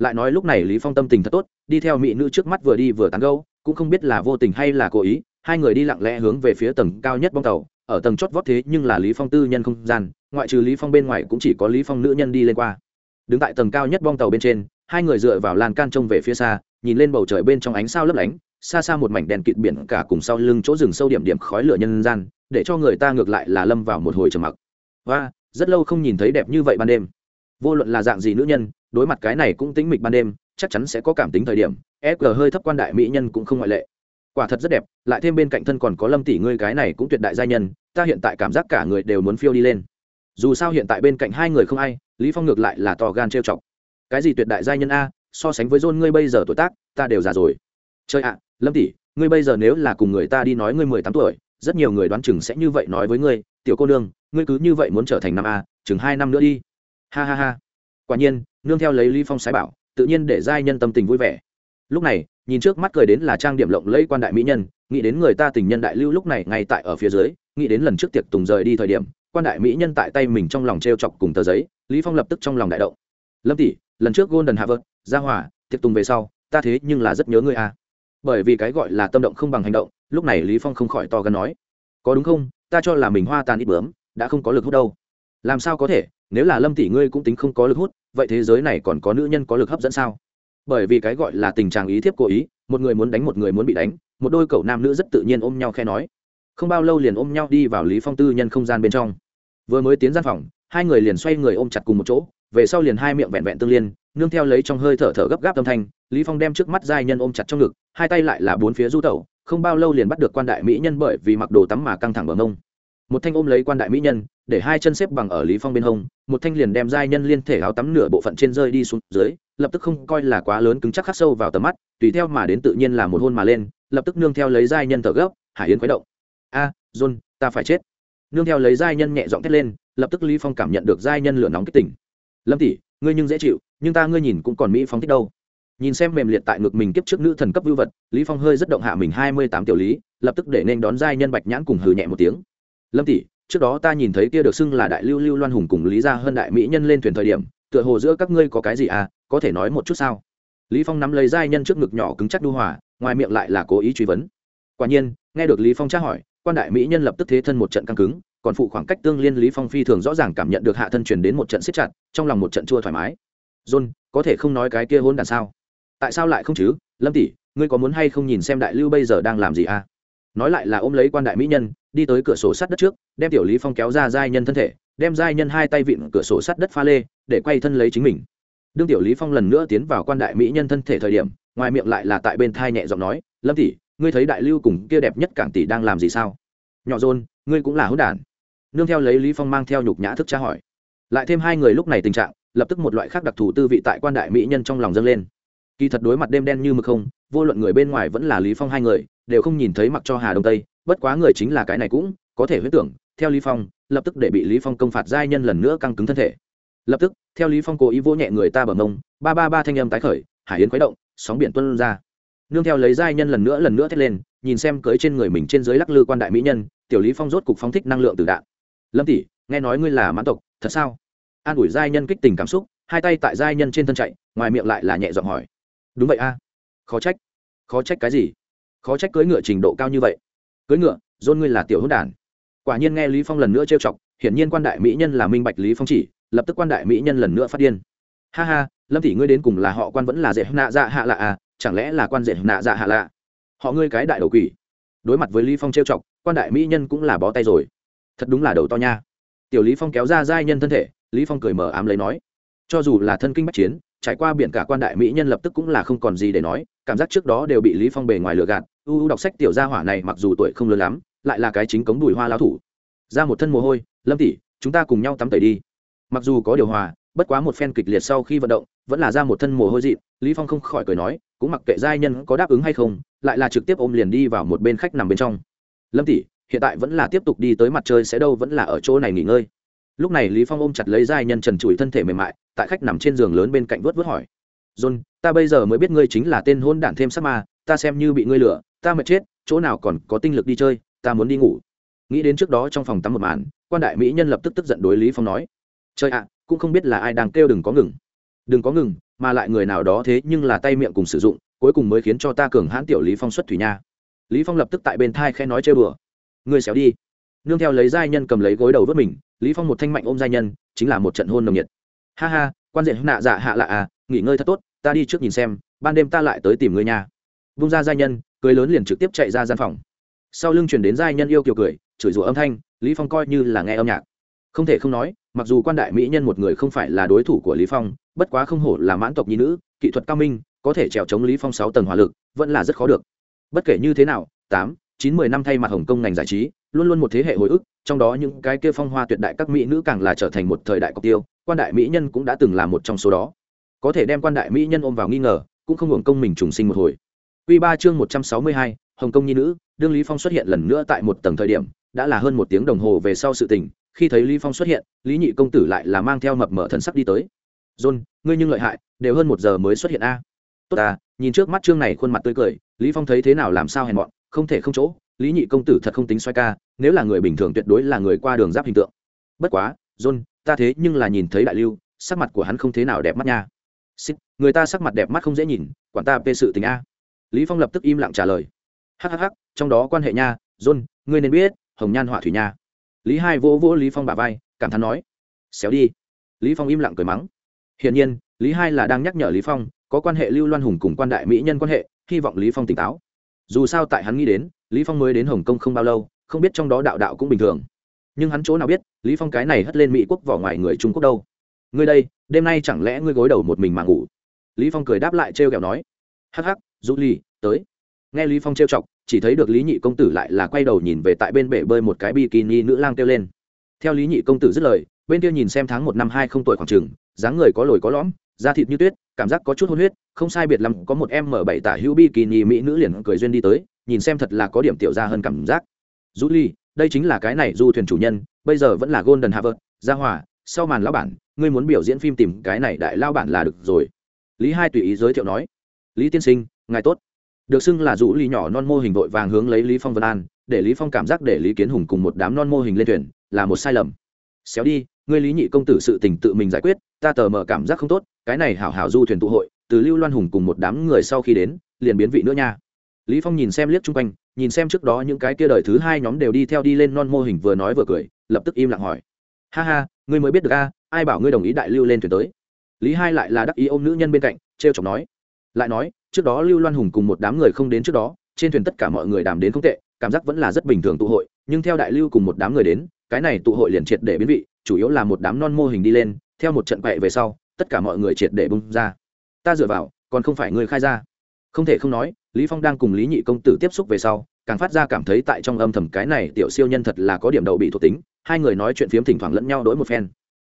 [SPEAKER 1] lại nói lúc này lý phong tâm tình thật tốt, đi theo mỹ nữ trước mắt vừa đi vừa tán gẫu, cũng không biết là vô tình hay là cố ý, hai người đi lặng lẽ hướng về phía tầng cao nhất bong tàu, ở tầng chót vót thế nhưng là lý phong tư nhân không gian, ngoại trừ lý phong bên ngoài cũng chỉ có lý phong nữ nhân đi lên qua. Đứng tại tầng cao nhất bong tàu bên trên, hai người dựa vào lan can trông về phía xa, nhìn lên bầu trời bên trong ánh sao lấp lánh, xa xa một mảnh đèn kịt biển cả cùng sau lưng chỗ rừng sâu điểm điểm khói lửa nhân gian, để cho người ta ngược lại là lâm vào một hồi trầm mặc. Và, rất lâu không nhìn thấy đẹp như vậy ban đêm. Vô luận là dạng gì nữ nhân đối mặt cái này cũng tính mịch ban đêm, chắc chắn sẽ có cảm tính thời điểm sg hơi thấp quan đại mỹ nhân cũng không ngoại lệ. Quả thật rất đẹp, lại thêm bên cạnh thân còn có lâm tỷ ngươi cái này cũng tuyệt đại gia nhân, ta hiện tại cảm giác cả người đều muốn phiêu đi lên. Dù sao hiện tại bên cạnh hai người không ai, lý phong ngược lại là to gan trêu chọc. Cái gì tuyệt đại gia nhân a, so sánh với john ngươi bây giờ tuổi tác, ta đều già rồi. Chơi ạ, lâm tỷ, ngươi bây giờ nếu là cùng người ta đi nói ngươi mười tám tuổi, rất nhiều người đoán chừng sẽ như vậy nói với ngươi, tiểu cô nương, ngươi cứ như vậy muốn trở thành năm a, chừng hai năm nữa đi. Ha ha ha quả nhiên, nương theo lấy lý phong sái bảo, tự nhiên để giai nhân tâm tình vui vẻ. Lúc này, nhìn trước mắt cười đến là trang điểm lộng lẫy quan đại mỹ nhân, nghĩ đến người ta tình nhân đại lưu lúc này ngay tại ở phía dưới, nghĩ đến lần trước tiệc tùng rời đi thời điểm, quan đại mỹ nhân tại tay mình trong lòng treo chọc cùng tờ giấy, lý phong lập tức trong lòng đại động. Lâm tỷ, lần trước golden harvard ra hỏa, tiệc tùng về sau, ta thế nhưng là rất nhớ ngươi à bởi vì cái gọi là tâm động không bằng hành động, lúc này lý phong không khỏi to gần nói. Có đúng không? Ta cho là mình hoa tàn ít bướm, đã không có lực hút đâu. Làm sao có thể? Nếu là lâm tỷ ngươi cũng tính không có lực hút vậy thế giới này còn có nữ nhân có lực hấp dẫn sao? Bởi vì cái gọi là tình trạng ý thiếp cố ý, một người muốn đánh một người muốn bị đánh, một đôi cậu nam nữ rất tự nhiên ôm nhau khe nói. Không bao lâu liền ôm nhau đi vào lý phong tư nhân không gian bên trong. Vừa mới tiến gian phòng, hai người liền xoay người ôm chặt cùng một chỗ, về sau liền hai miệng vẹn vẹn tương liên, nương theo lấy trong hơi thở thở gấp gáp âm thanh, lý phong đem trước mắt giai nhân ôm chặt trong ngực, hai tay lại là bốn phía du tẩu, không bao lâu liền bắt được quan đại mỹ nhân bởi vì mặc đồ tắm mà căng thẳng bờ mông. Một thanh ôm lấy quan đại mỹ nhân để hai chân xếp bằng ở lý phong bên hông, một thanh liền đem giai nhân liên thể áo tắm nửa bộ phận trên rơi đi xuống dưới, lập tức không coi là quá lớn cứng chắc khắc sâu vào tầm mắt, tùy theo mà đến tự nhiên là một hôn mà lên, lập tức nương theo lấy giai nhân thở gấp, hải yến khuấy động. A, john, ta phải chết. Nương theo lấy giai nhân nhẹ giọng thét lên, lập tức lý phong cảm nhận được giai nhân lửa nóng kích tỉnh. Lâm tỷ, ngươi nhưng dễ chịu, nhưng ta ngươi nhìn cũng còn mỹ phóng thích đâu. Nhìn xem mềm liệt tại ngực mình kiếp trước nữ thần cấp vưu vật, lý phong hơi rất động hạ mình hai mươi tám tiểu lý, lập tức để nên đón giai nhân bạch nhãn cùng hừ nhẹ một tiếng. Lâm tỷ trước đó ta nhìn thấy kia được xưng là đại lưu lưu loan hùng cùng lý gia hơn đại mỹ nhân lên thuyền thời điểm, tựa hồ giữa các ngươi có cái gì à có thể nói một chút sao? Lý phong nắm lấy giai nhân trước ngực nhỏ cứng chắc đu hòa, ngoài miệng lại là cố ý truy vấn. Quả nhiên, nghe được lý phong tra hỏi, quan đại mỹ nhân lập tức thế thân một trận căng cứng, còn phụ khoảng cách tương liên lý phong phi thường rõ ràng cảm nhận được hạ thân truyền đến một trận siết chặt, trong lòng một trận chua thoải mái. John, có thể không nói cái kia hôn đàn sao? Tại sao lại không chứ? Lâm tỷ, ngươi có muốn hay không nhìn xem đại lưu bây giờ đang làm gì à? Nói lại là ôm lấy quan đại mỹ nhân đi tới cửa sổ sắt đất trước, đem tiểu lý phong kéo ra giai nhân thân thể, đem giai nhân hai tay vịn cửa sổ sắt đất pha lê, để quay thân lấy chính mình. Đương tiểu lý phong lần nữa tiến vào quan đại mỹ nhân thân thể thời điểm, ngoài miệng lại là tại bên thai nhẹ giọng nói, lâm tỷ, ngươi thấy đại lưu cùng kia đẹp nhất cảng tỷ đang làm gì sao? Nhỏ dôn, ngươi cũng là hữu đản. Nương theo lấy lý phong mang theo nhục nhã thức tra hỏi. Lại thêm hai người lúc này tình trạng, lập tức một loại khác đặc thù tư vị tại quan đại mỹ nhân trong lòng dâng lên. Kỳ thật đối mặt đêm đen như mực không, vô luận người bên ngoài vẫn là lý phong hai người, đều không nhìn thấy mặc cho hà đông tây bất quá người chính là cái này cũng có thể huyết tưởng, theo lý phong, lập tức để bị lý phong công phạt giai nhân lần nữa căng cứng thân thể. Lập tức, theo lý phong cố ý vỗ nhẹ người ta bờ mông, ba ba ba thanh âm tái khởi, hải yến khuấy động, sóng biển tuôn ra. Nương theo lấy giai nhân lần nữa lần nữa thét lên, nhìn xem cưới trên người mình trên dưới lắc lư quan đại mỹ nhân, tiểu lý phong rốt cục phóng thích năng lượng từ đạn. Lâm tỷ, nghe nói ngươi là mãn tộc, thật sao? An ủi giai nhân kích tình cảm xúc, hai tay tại giai nhân trên thân chạy, ngoài miệng lại là nhẹ giọng hỏi. Đúng vậy a. Khó trách khó trách cái gì? Khó trách cưới ngựa trình độ cao như vậy cưỡi ngựa, dôn ngươi là tiểu hữu đản. Quả nhiên nghe lý phong lần nữa trêu chọc, hiển nhiên quan đại mỹ nhân là minh bạch lý phong chỉ, lập tức quan đại mỹ nhân lần nữa phát điên. Ha ha, lâm tỷ ngươi đến cùng là họ quan vẫn là dễ nạ dạ hạ lạ à chẳng lẽ là quan dễ nạ dạ hạ lạ? Họ ngươi cái đại đầu quỷ. Đối mặt với lý phong trêu chọc, quan đại mỹ nhân cũng là bó tay rồi. Thật đúng là đầu to nha. Tiểu lý phong kéo ra giai nhân thân thể, lý phong cười mở ám lấy nói, cho dù là thân kinh bách chiến, trải qua biển cả quan đại mỹ nhân lập tức cũng là không còn gì để nói, cảm giác trước đó đều bị lý phong bề ngoài lừa gạt u u đọc sách tiểu gia hỏa này mặc dù tuổi không lớn lắm, lại là cái chính cống đùi hoa lão thủ. Ra một thân mồ hôi, lâm tỷ, chúng ta cùng nhau tắm tẩy đi. Mặc dù có điều hòa, bất quá một phen kịch liệt sau khi vận động, vẫn là ra một thân mồ hôi dị lý phong không khỏi cười nói, cũng mặc kệ giai nhân có đáp ứng hay không, lại là trực tiếp ôm liền đi vào một bên khách nằm bên trong. Lâm tỷ, hiện tại vẫn là tiếp tục đi tới mặt trời sẽ đâu vẫn là ở chỗ này nghỉ ngơi. Lúc này lý phong ôm chặt lấy giai nhân trần trụi thân thể mềm mại, tại khách nằm trên giường lớn bên cạnh vớt vớt hỏi, john, ta bây giờ mới biết ngươi chính là tên hôn đản thêm sắc ma ta xem như bị ngươi lừa, ta mệt chết, chỗ nào còn có tinh lực đi chơi, ta muốn đi ngủ. Nghĩ đến trước đó trong phòng tắm một màn, quan đại mỹ nhân lập tức tức giận đối lý phong nói, Trời ạ, cũng không biết là ai đang kêu đừng có ngừng. Đừng có ngừng, mà lại người nào đó thế nhưng là tay miệng cùng sử dụng, cuối cùng mới khiến cho ta cường hãn tiểu lý phong xuất thủy nha. Lý phong lập tức tại bên thai khẽ nói chơi bừa, ngươi xéo đi. Nương theo lấy giai nhân cầm lấy gối đầu vớt mình, lý phong một thanh mạnh ôm giai nhân, chính là một trận hôn nồng nhiệt. Ha ha, quan diện nạ dạ hạ lạ à nghỉ ngơi thật tốt, ta đi trước nhìn xem, ban đêm ta lại tới tìm ngươi nha vung ra giai nhân cười lớn liền trực tiếp chạy ra gian phòng. Sau lưng chuyển đến giai nhân yêu kiều cười, chửi rủa âm thanh, lý phong coi như là nghe âm nhạc. Không thể không nói, mặc dù quan đại mỹ nhân một người không phải là đối thủ của lý phong, bất quá không hổ là mãn tộc nhi nữ, kỹ thuật cao minh, có thể trèo chống lý phong sáu tầng hỏa lực, vẫn là rất khó được. Bất kể như thế nào, tám, chín, mười năm thay mặt hồng kông ngành giải trí, luôn luôn một thế hệ hồi ức, trong đó những cái kia phong hoa tuyệt đại các mỹ nữ càng là trở thành một thời đại cọc tiêu, quan đại mỹ nhân cũng đã từng là một trong số đó. Có thể đem quan đại mỹ nhân ôm vào nghi ngờ, cũng không hưởng công mình trùng sinh một hồi. Quy ba chương một trăm sáu mươi hai hồng kông nhi nữ đương lý phong xuất hiện lần nữa tại một tầng thời điểm đã là hơn một tiếng đồng hồ về sau sự tình khi thấy lý phong xuất hiện lý nhị công tử lại là mang theo mập mờ thần sắc đi tới. John ngươi nhưng lợi hại đều hơn một giờ mới xuất hiện a. Tốt ta nhìn trước mắt chương này khuôn mặt tươi cười lý phong thấy thế nào làm sao hèn mọn không thể không chỗ lý nhị công tử thật không tính xoay ca nếu là người bình thường tuyệt đối là người qua đường giáp hình tượng. Bất quá john ta thế nhưng là nhìn thấy đại lưu sắc mặt của hắn không thế nào đẹp mắt nha. "Xít, người ta sắc mặt đẹp mắt không dễ nhìn quản ta về sự tình a lý phong lập tức im lặng trả lời. Hhh trong đó quan hệ nha, john, ngươi nên biết, hồng nhan họa thủy nha. Lý hai vỗ vỗ lý phong bả vai, cảm thán nói. Xéo đi. Lý phong im lặng cười mắng. Hiển nhiên, lý hai là đang nhắc nhở lý phong, có quan hệ lưu loan hùng cùng quan đại mỹ nhân quan hệ, hy vọng lý phong tỉnh táo. Dù sao tại hắn nghĩ đến, lý phong mới đến hồng kông không bao lâu, không biết trong đó đạo đạo cũng bình thường. Nhưng hắn chỗ nào biết, lý phong cái này hất lên mỹ quốc vỏ ngoài người trung quốc đâu. Ngươi đây, đêm nay chẳng lẽ ngươi gối đầu một mình mà ngủ? Lý phong cười đáp lại trêu ghẹo nói. Hắc hắc rút ly tới. Nghe lý phong trêu chọc chỉ thấy được lý nhị công tử lại là quay đầu nhìn về tại bên bể bơi một cái bikini nữ lang kêu lên. Theo lý nhị công tử dứt lời bên kia nhìn xem tháng một năm hai không tuổi khoảng trường, dáng người có lồi có lõm da thịt như tuyết cảm giác có chút hôn huyết không sai biệt lắm có một em mở bảy tả hữu bikini mỹ nữ liền cười duyên đi tới nhìn xem thật là có điểm tiểu ra hơn cảm giác. Du ly đây chính là cái này du thuyền chủ nhân bây giờ vẫn là golden harvard gia hòa sau màn lão bản ngươi muốn biểu diễn phim tìm cái này đại lao bản là được rồi. Lý hai tùy ý giới thiệu nói. Lý tiên sinh ngài tốt. Được xưng là rũ ly nhỏ non mô hình vội vàng hướng lấy lý phong vân an, để lý phong cảm giác để lý kiến hùng cùng một đám non mô hình lên thuyền, là một sai lầm. Xéo đi, ngươi lý nhị công tử sự tình tự mình giải quyết, ta tờ mờ cảm giác không tốt, cái này hảo hảo du thuyền tụ hội, từ lưu loan hùng cùng một đám người sau khi đến, liền biến vị nữa nha. Lý phong nhìn xem liếc chung quanh, nhìn xem trước đó những cái kia đời thứ hai nhóm đều đi theo đi lên non mô hình vừa nói vừa cười, lập tức im lặng hỏi. Ha ha, ngươi mới biết được a, ai bảo ngươi đồng ý đại lưu lên thuyền tới? Lý hai lại là đắc ý ôm nữ nhân bên cạnh, trêu chọc nói. Lại nói trước đó lưu loan hùng cùng một đám người không đến trước đó, trên thuyền tất cả mọi người đàm đến không tệ, cảm giác vẫn là rất bình thường tụ hội, nhưng theo đại lưu cùng một đám người đến, cái này tụ hội liền triệt để biến vị, chủ yếu là một đám non mô hình đi lên, theo một trận quậy về sau, tất cả mọi người triệt để bung ra. Ta dựa vào, còn không phải người khai ra. Không thể không nói, lý phong đang cùng lý nhị công tử tiếp xúc về sau, càng phát ra cảm thấy tại trong âm thầm cái này tiểu siêu nhân thật là có điểm đầu bị thuộc tính, hai người nói chuyện phiếm thỉnh thoảng lẫn nhau đổi một phen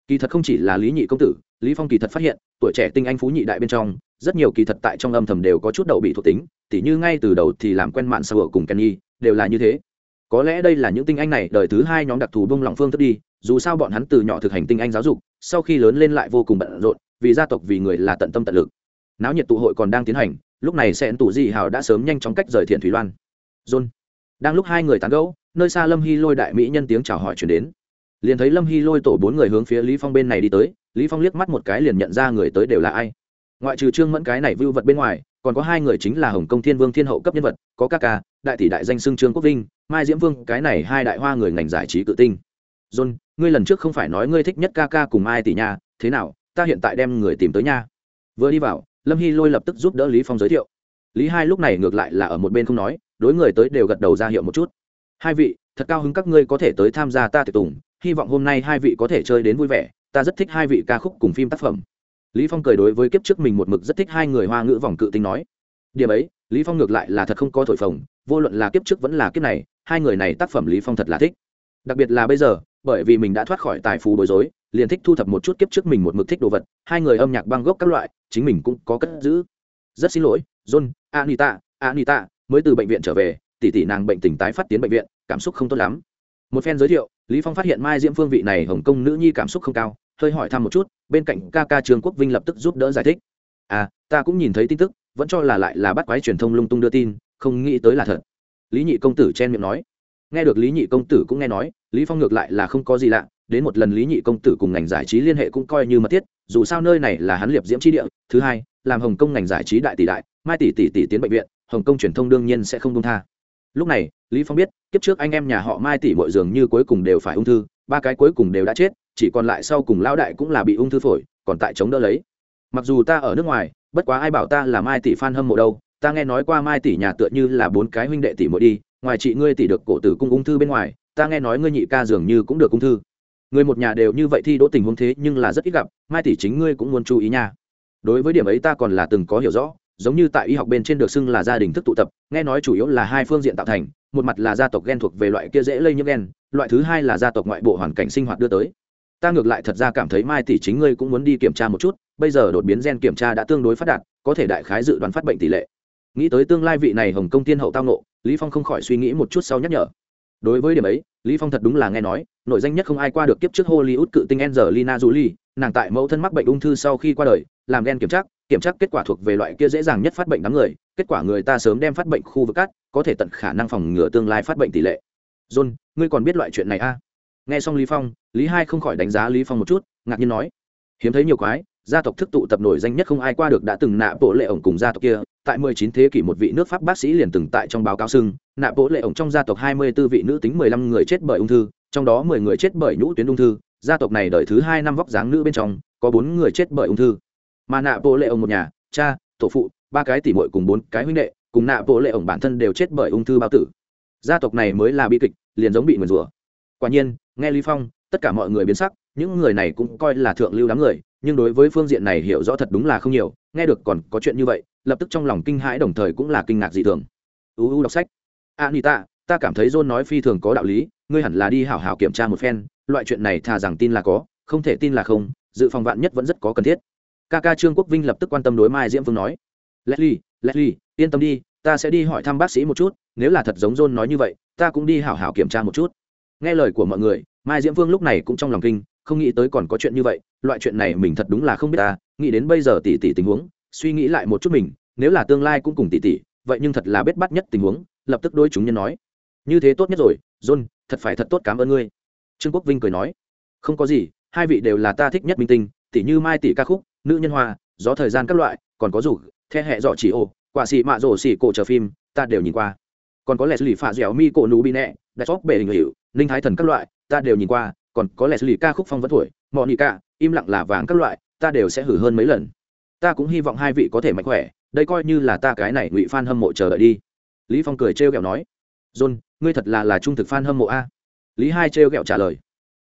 [SPEAKER 1] kỳ thật không chỉ là lý nhị công tử, lý phong kỳ thật phát hiện, tuổi trẻ tinh anh phú nhị đại bên trong, rất nhiều kỳ thật tại trong âm thầm đều có chút đầu bị thuộc tính, tỉ như ngay từ đầu thì làm quen mạn sơ cùng kenny, đều là như thế. Có lẽ đây là những tinh anh này đời thứ hai nhóm đặc thù bông lòng phương thức đi, dù sao bọn hắn từ nhỏ thực hành tinh anh giáo dục, sau khi lớn lên lại vô cùng bận rộn, vì gia tộc vì người là tận tâm tận lực. Náo nhiệt tụ hội còn đang tiến hành, lúc này sẽ tủ Di hào đã sớm nhanh chóng cách rời thiện thủy loan. John. Đang lúc hai người tán gẫu, nơi xa lâm hy lôi đại mỹ nhân tiếng chào hỏi chuyển đến liền thấy lâm hy lôi tổ bốn người hướng phía lý phong bên này đi tới, lý phong liếc mắt một cái liền nhận ra người tới đều là ai. Ngoại trừ trương mẫn cái này vưu vật bên ngoài, còn có hai người chính là hồng công thiên vương thiên hậu cấp nhân vật, có các ca, đại tỷ đại danh xưng trương quốc vinh, mai diễm vương, cái này hai đại hoa người ngành giải trí tự tinh. John, ngươi lần trước không phải nói ngươi thích nhất ca ca cùng mai tỷ nha, thế nào, ta hiện tại đem người tìm tới nha. Vừa đi vào, lâm hy lôi lập tức giúp đỡ lý phong giới thiệu. Lý hai lúc này ngược lại là ở một bên không nói, đối người tới đều gật đầu ra hiệu một chút. Hai vị, thật cao hứng các ngươi có thể tới tham gia ta tiệc tùng hy vọng hôm nay hai vị có thể chơi đến vui vẻ, ta rất thích hai vị ca khúc cùng phim tác phẩm. Lý phong cười đối với kiếp trước mình một mực rất thích hai người hoa ngữ vòng cự tinh nói. Điểm ấy, lý phong ngược lại là thật không có thổi phồng, vô luận là kiếp trước vẫn là kiếp này, hai người này tác phẩm lý phong thật là thích. Đặc biệt là bây giờ, bởi vì mình đã thoát khỏi tài phú bối rối, liền thích thu thập một chút kiếp trước mình một mực thích đồ vật, hai người âm nhạc băng gốc các loại, chính mình cũng có cất giữ. Rất xin lỗi, john, anita anita, mới từ bệnh viện trở về, tỷ tỷ nàng bệnh tình tái phát tiến bệnh viện, cảm xúc không tốt lắm. Một phen giới thiệu lý phong phát hiện mai diễm phương vị này hồng kông nữ nhi cảm xúc không cao, hơi hỏi thăm một chút, bên cạnh ca ca trương quốc vinh lập tức giúp đỡ giải thích. À ta cũng nhìn thấy tin tức, vẫn cho là lại là bắt quái truyền thông lung tung đưa tin, không nghĩ tới là thật. Lý nhị công tử chen miệng nói. Nghe được lý nhị công tử cũng nghe nói, lý phong ngược lại là không có gì lạ, đến một lần lý nhị công tử cùng ngành giải trí liên hệ cũng coi như mật thiết, dù sao nơi này là hắn liệp diễm chi địa, thứ hai, làm hồng kông ngành giải trí đại tỷ đại, mai tỷ tỷ tỷ tiến bệnh viện, hồng kông truyền thông đương nhiên sẽ không công tha lúc này, lý phong biết, kiếp trước anh em nhà họ mai tỷ mọi dường như cuối cùng đều phải ung thư, ba cái cuối cùng đều đã chết, chỉ còn lại sau cùng lão đại cũng là bị ung thư phổi, còn tại chống đỡ lấy. Mặc dù ta ở nước ngoài, bất quá ai bảo ta là mai tỷ fan hâm mộ đâu, ta nghe nói qua mai tỷ nhà tựa như là bốn cái huynh đệ tỷ mỗi đi, ngoài chị ngươi tỷ được cổ tử cung ung thư bên ngoài, ta nghe nói ngươi nhị ca dường như cũng được ung thư. Người một nhà đều như vậy thi đỗ tình huống thế nhưng là rất ít gặp, mai tỷ chính ngươi cũng muốn chú ý nha. Đối với điểm ấy ta còn là từng có hiểu rõ giống như tại y học bên trên được xưng là gia đình thức tụ tập, nghe nói chủ yếu là hai phương diện tạo thành, một mặt là gia tộc ghen thuộc về loại kia dễ lây nhiễm ghen loại thứ hai là gia tộc ngoại bộ hoàn cảnh sinh hoạt đưa tới. Ta ngược lại thật ra cảm thấy mai tỷ chính ngươi cũng muốn đi kiểm tra một chút, bây giờ đột biến gen kiểm tra đã tương đối phát đạt, có thể đại khái dự đoán phát bệnh tỷ lệ. Nghĩ tới tương lai vị này hồng công tiên hậu tao nộ lý phong không khỏi suy nghĩ một chút sau nhắc nhở. Đối với điểm ấy, lý phong thật đúng là nghe nói nội danh nhất không ai qua được kiếp trước hollywood cự tinh angelina jolie, nàng tại mẫu thân mắc bệnh ung thư sau khi qua đời, làm gen kiểm tra kiểm tra kết quả thuộc về loại kia dễ dàng nhất phát bệnh đám người, kết quả người ta sớm đem phát bệnh khu vực cắt, có thể tận khả năng phòng ngừa tương lai phát bệnh tỷ lệ. John, ngươi còn biết loại chuyện này à? nghe xong lý phong, lý hai không khỏi đánh giá lý phong một chút, ngạc nhiên nói. Hiếm thấy nhiều quái, gia tộc thức tụ tập nổi danh nhất không ai qua được đã từng nạ bộ lệ ổng cùng gia tộc kia. Tại 19 thế kỷ một vị nước pháp bác sĩ liền từng tại trong báo cáo xưng, nạ bộ lệ ổng trong gia tộc 24 vị nữ tính 15 người chết bởi ung thư, trong đó 10 người chết bởi nhũ tuyến ung thư. Gia tộc này đời thứ hai năm vóc dáng nữ bên trong, có 4 người chết bởi ung thư mà nạ bộ lệ ổng một nhà, cha, tổ phụ, ba cái tỷ muội cùng bốn cái huynh đệ, cùng nạ bộ lệ ổng bản thân đều chết bởi ung thư bao tử. Gia tộc này mới là bi kịch, liền giống bị nguyền rủa. Quả nhiên, nghe lý phong, tất cả mọi người biến sắc, những người này cũng coi là thượng lưu đám người, nhưng đối với phương diện này hiểu rõ thật đúng là không nhiều, nghe được còn có chuyện như vậy, lập tức trong lòng kinh hãi đồng thời cũng là kinh ngạc dị thường. Uu đọc sách. Anita, ta cảm thấy john nói phi thường có đạo lý, ngươi hẳn là đi hảo hảo kiểm tra một phen, loại chuyện này thà rằng tin là có, không thể tin là không, dự phòng vạn nhất vẫn rất có cần thiết ca ca trương quốc vinh lập tức quan tâm đối mai diễm phương nói leslie leslie, yên tâm đi, ta sẽ đi hỏi thăm bác sĩ một chút, nếu là thật giống john nói như vậy, ta cũng đi hảo hảo kiểm tra một chút. Nghe lời của mọi người, mai diễm vương lúc này cũng trong lòng kinh, không nghĩ tới còn có chuyện như vậy, loại chuyện này mình thật đúng là không biết ta, nghĩ đến bây giờ tỷ tỷ tình huống, suy nghĩ lại một chút mình, nếu là tương lai cũng cùng tỷ tỷ vậy nhưng thật là biết bắt nhất tình huống, lập tức đôi chúng nhân nói. Như thế tốt nhất rồi, john, thật phải thật tốt cảm ơn ngươi. Trương quốc vinh cười nói. Không có gì, hai vị đều là ta thích nhất minh tinh tỷ như mai tỷ ca khúc nữ nhân hoa, gió thời gian các loại, còn có rủ, the hẹ dọ chỉ ô, quả xì mạ rổ xì cổ chờ phim, ta đều nhìn qua. Còn có lẽ xử lý phạ dẻo mi cổ nú bị nẹ đại chóp bể hình hiệu linh thái thần các loại, ta đều nhìn qua. Còn có lẽ xử lý ca khúc phong vẫn thổi mò nị ca im lặng là vàng các loại, ta đều sẽ hử hơn mấy lần. Ta cũng hy vọng hai vị có thể mạnh khỏe, đây coi như là ta cái này ngụy f hâm mộ chờ đợi đi. Lý phong cười trêu ghẹo nói, john, ngươi thật là là trung thực fan hâm mộ a. Lý hai trêu ghẹo trả lời,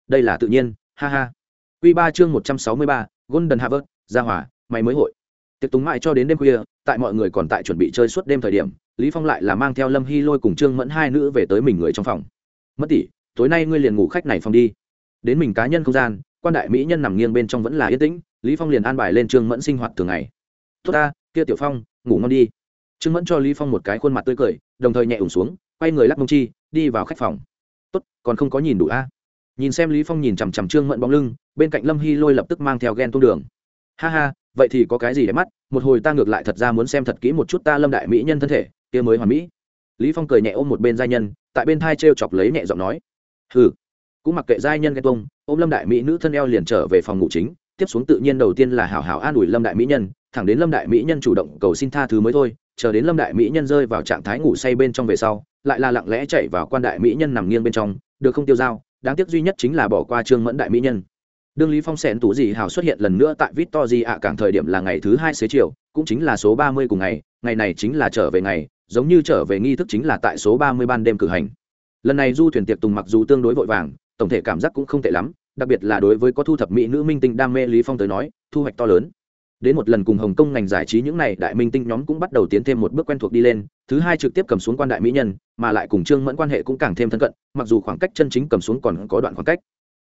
[SPEAKER 1] đây là tự nhiên, ha ha. Quy ba chương một trăm sáu mươi ba, golden harvard gia hỏa mày mới hội. Tiệc túng mãi cho đến đêm khuya, tại mọi người còn tại chuẩn bị chơi suốt đêm thời điểm, lý phong lại là mang theo lâm hy lôi cùng trương mẫn hai nữ về tới mình người trong phòng. Mất tỷ, tối nay ngươi liền ngủ khách này phòng đi. Đến mình cá nhân không gian, quan đại mỹ nhân nằm nghiêng bên trong vẫn là yên tĩnh, lý phong liền an bài lên trương mẫn sinh hoạt thường ngày. Tốt ta, kia tiểu phong, ngủ ngon đi. Trương mẫn cho lý phong một cái khuôn mặt tươi cười, đồng thời nhẹ ủng xuống, quay người lắc mông chi, đi vào khách phòng. Tốt, còn không có nhìn đủ a? Nhìn xem lý phong nhìn chằm chằm trương mẫn bóng lưng, bên cạnh lâm hy lôi lập tức mang theo ghen tung đường ha ha, vậy thì có cái gì để mắt? Một hồi ta ngược lại thật ra muốn xem thật kỹ một chút ta lâm đại mỹ nhân thân thể, kia mới hoàn mỹ. Lý phong cười nhẹ ôm một bên giai nhân, tại bên thai treo chọc lấy nhẹ giọng nói. Hừ. Cũng mặc kệ giai nhân ghen tuông, ôm lâm đại mỹ nữ thân eo liền trở về phòng ngủ chính, tiếp xuống tự nhiên đầu tiên là hảo hảo an ủi lâm đại mỹ nhân, thẳng đến lâm đại mỹ nhân chủ động cầu xin tha thứ mới thôi, chờ đến lâm đại mỹ nhân rơi vào trạng thái ngủ say bên trong về sau, lại là lặng lẽ chạy vào quan đại mỹ nhân nằm nghiêng bên trong, được không tiêu dao, đáng tiếc duy nhất chính là bỏ qua trương mẫn đại mỹ nhân đương lý phong xẹn tủ dị hào xuất hiện lần nữa tại victor ạ cảng thời điểm là ngày thứ hai xế chiều, cũng chính là số ba mươi cùng ngày ngày này chính là trở về ngày, giống như trở về nghi thức chính là tại số ba mươi ban đêm cử hành. Lần này du thuyền tiệc tùng mặc dù tương đối vội vàng, tổng thể cảm giác cũng không tệ lắm, đặc biệt là đối với có thu thập mỹ nữ minh tinh đam mê lý phong tới nói, thu hoạch to lớn. Đến một lần cùng hồng kông ngành giải trí những này đại minh tinh nhóm cũng bắt đầu tiến thêm một bước quen thuộc đi lên, thứ hai trực tiếp cầm xuống quan đại mỹ nhân, mà lại cùng trương mẫn quan hệ cũng càng thêm thân cận, mặc dù khoảng cách chân chính cầm xuống còn có đoạn khoảng cách.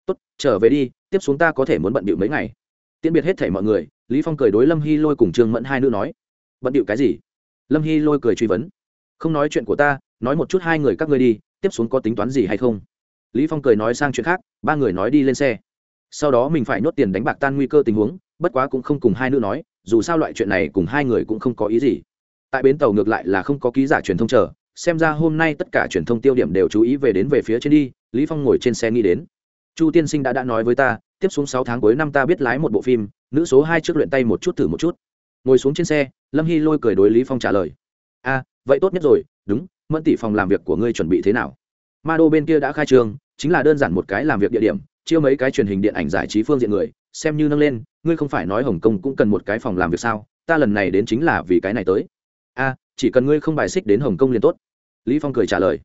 [SPEAKER 1] Tốt, trở về đi tiếp xuống ta có thể muốn bận bịu mấy ngày. Tiễn biệt hết thể mọi người, lý phong cười đối lâm hy lôi cùng trương mẫn hai nữ nói. Bận bịu cái gì? Lâm hy lôi cười truy vấn. Không nói chuyện của ta, nói một chút hai người các ngươi đi, tiếp xuống có tính toán gì hay không? Lý phong cười nói sang chuyện khác, ba người nói đi lên xe. Sau đó mình phải nhốt tiền đánh bạc tan nguy cơ tình huống, bất quá cũng không cùng hai nữ nói, dù sao loại chuyện này cùng hai người cũng không có ý gì. Tại bến tàu ngược lại là không có ký giả truyền thông chờ, xem ra hôm nay tất cả truyền thông tiêu điểm đều chú ý về đến về phía trên đi, lý phong ngồi trên xe nghĩ đến chu tiên sinh đã đã nói với ta, tiếp xuống sáu tháng cuối năm ta biết lái một bộ phim, nữ số hai trước luyện tay một chút thử một chút. Ngồi xuống trên xe, lâm hy lôi cười đối lý phong trả lời. A vậy tốt nhất rồi, đúng, mẫn tỷ phòng làm việc của ngươi chuẩn bị thế nào? Ma đô bên kia đã khai trương chính là đơn giản một cái làm việc địa điểm, chiêu mấy cái truyền hình điện ảnh giải trí phương diện người, xem như nâng lên, ngươi không phải nói hồng kông cũng cần một cái phòng làm việc sao? Ta lần này đến chính là vì cái này tới. A chỉ cần ngươi không bài xích đến hồng kông liền tốt. Lý phong cười trả lời.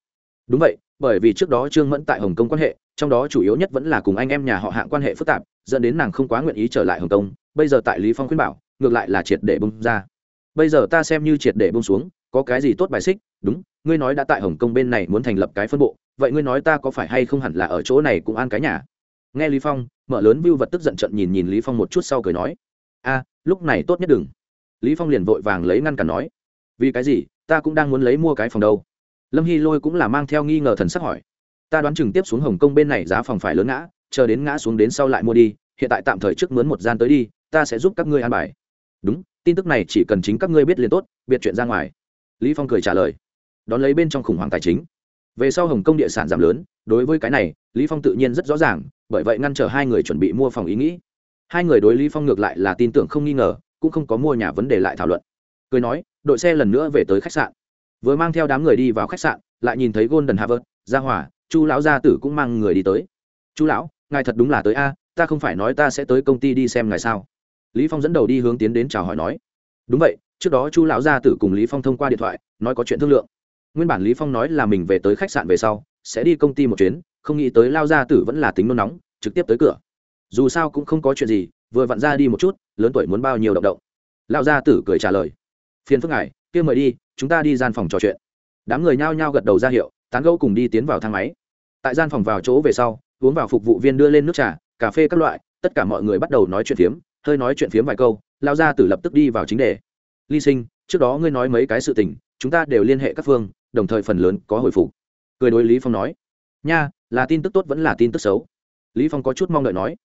[SPEAKER 1] Đúng vậy, bởi vì trước đó trương mẫn tại hồng kông quan hệ trong đó chủ yếu nhất vẫn là cùng anh em nhà họ hạng quan hệ phức tạp, dẫn đến nàng không quá nguyện ý trở lại hồng kông, bây giờ tại lý phong khuyên bảo, ngược lại là triệt để bung ra. Bây giờ ta xem như triệt để bung xuống, có cái gì tốt bài xích? Đúng, ngươi nói đã tại hồng kông bên này muốn thành lập cái phân bộ, vậy ngươi nói ta có phải hay không hẳn là ở chỗ này cũng an cái nhà? Nghe lý phong, mở lớn view vật tức giận trận nhìn nhìn lý phong một chút sau cười nói, a, lúc này tốt nhất đừng. Lý phong liền vội vàng lấy ngăn cản nói, vì cái gì? Ta cũng đang muốn lấy mua cái phòng đâu. Lâm hy lôi cũng là mang theo nghi ngờ thần sắc hỏi ta đoán chừng tiếp xuống hồng kông bên này giá phòng phải lớn ngã, chờ đến ngã xuống đến sau lại mua đi, hiện tại tạm thời trước mướn một gian tới đi, ta sẽ giúp các ngươi an bài. Đúng, tin tức này chỉ cần chính các ngươi biết liền tốt, biệt chuyện ra ngoài. Lý phong cười trả lời. Đón lấy bên trong khủng hoảng tài chính. Về sau hồng kông địa sản giảm lớn, đối với cái này, lý phong tự nhiên rất rõ ràng, bởi vậy ngăn trở hai người chuẩn bị mua phòng ý nghĩ. Hai người đối lý phong ngược lại là tin tưởng không nghi ngờ, cũng không có mua nhà vấn đề lại thảo luận. Cười nói, đội xe lần nữa về tới khách sạn. Vừa mang theo đám người đi vào khách sạn, lại nhìn thấy golden harvard, gia hỏa chu lão gia tử cũng mang người đi tới. Chu lão, ngài thật đúng là tới a, ta không phải nói ta sẽ tới công ty đi xem ngài sao? Lý phong dẫn đầu đi hướng tiến đến chào hỏi nói. Đúng vậy, trước đó chu lão gia tử cùng lý phong thông qua điện thoại, nói có chuyện thương lượng. Nguyên bản lý phong nói là mình về tới khách sạn về sau, sẽ đi công ty một chuyến, không nghĩ tới lao gia tử vẫn là tính nôn nóng, trực tiếp tới cửa. Dù sao cũng không có chuyện gì, vừa vặn ra đi một chút, lớn tuổi muốn bao nhiêu động động. Lao gia tử cười trả lời. Phiền phức ngài, kia mời đi, chúng ta đi gian phòng trò chuyện. Đám người nhao nhao gật đầu ra hiệu tán gẫu cùng đi tiến vào thang máy. Tại gian phòng vào chỗ về sau, uống vào phục vụ viên đưa lên nước trà, cà phê các loại, tất cả mọi người bắt đầu nói chuyện phiếm, hơi nói chuyện phiếm vài câu lao ra tử lập tức đi vào chính đề. Ly sinh, trước đó ngươi nói mấy cái sự tình, chúng ta đều liên hệ các phương, đồng thời phần lớn có hồi phục. Cười đối lý phong nói. Nha, là tin tức tốt vẫn là tin tức xấu. Lý phong có chút mong đợi nói.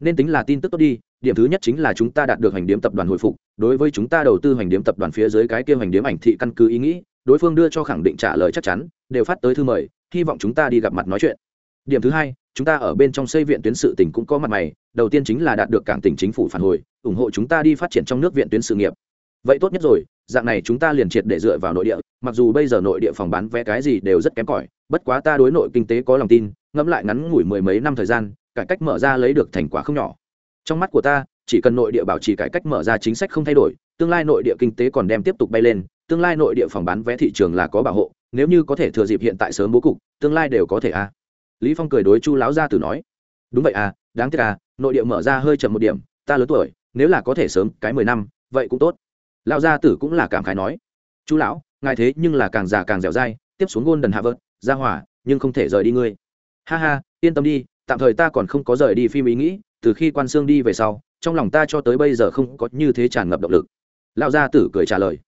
[SPEAKER 1] Nên tính là tin tức tốt đi, điểm thứ nhất chính là chúng ta đạt được hành điếm tập đoàn hồi phục, đối với chúng ta đầu tư hành điếm tập đoàn phía dưới cái kia hành điếm ảnh thị căn cứ ý nghĩ đối phương đưa cho khẳng định trả lời chắc chắn, đều phát tới thư mời, hy vọng chúng ta đi gặp mặt nói chuyện. Điểm thứ hai, chúng ta ở bên trong xây viện tuyến sự tỉnh cũng có mặt mày, đầu tiên chính là đạt được cảng tỉnh chính phủ phản hồi, ủng hộ chúng ta đi phát triển trong nước viện tuyến sự nghiệp. Vậy tốt nhất rồi, dạng này chúng ta liền triệt để dựa vào nội địa, mặc dù bây giờ nội địa phòng bán vé cái gì đều rất kém cỏi, bất quá ta đối nội kinh tế có lòng tin, ngẫm lại ngắn ngủi mười mấy năm thời gian, cải cách mở ra lấy được thành quả không nhỏ. Trong mắt của ta, chỉ cần nội địa bảo trì cải cách mở ra chính sách không thay đổi, tương lai nội địa kinh tế còn đem tiếp tục bay lên tương lai nội địa phòng bán vé thị trường là có bảo hộ, nếu như có thể thừa dịp hiện tại sớm bố cục, tương lai đều có thể a à. lý phong cười đối chu lão gia tử nói, đúng vậy à đáng tiếc à nội địa mở ra hơi chậm một điểm, ta lớn tuổi, nếu là có thể sớm cái mười năm, vậy cũng tốt. Lão gia tử cũng là cảm khái nói chú lão, ngài thế nhưng là càng già càng dẻo dai, tiếp xuống gôn đần hạ vợt, ra hỏa, nhưng không thể rời đi ngươi. Ha ha, yên tâm đi, tạm thời ta còn không có rời đi phim ý nghĩ, từ khi quan xương đi về sau, trong lòng ta cho tới bây giờ không có như thế tràn ngập động lực. Lão gia tử cười trả lời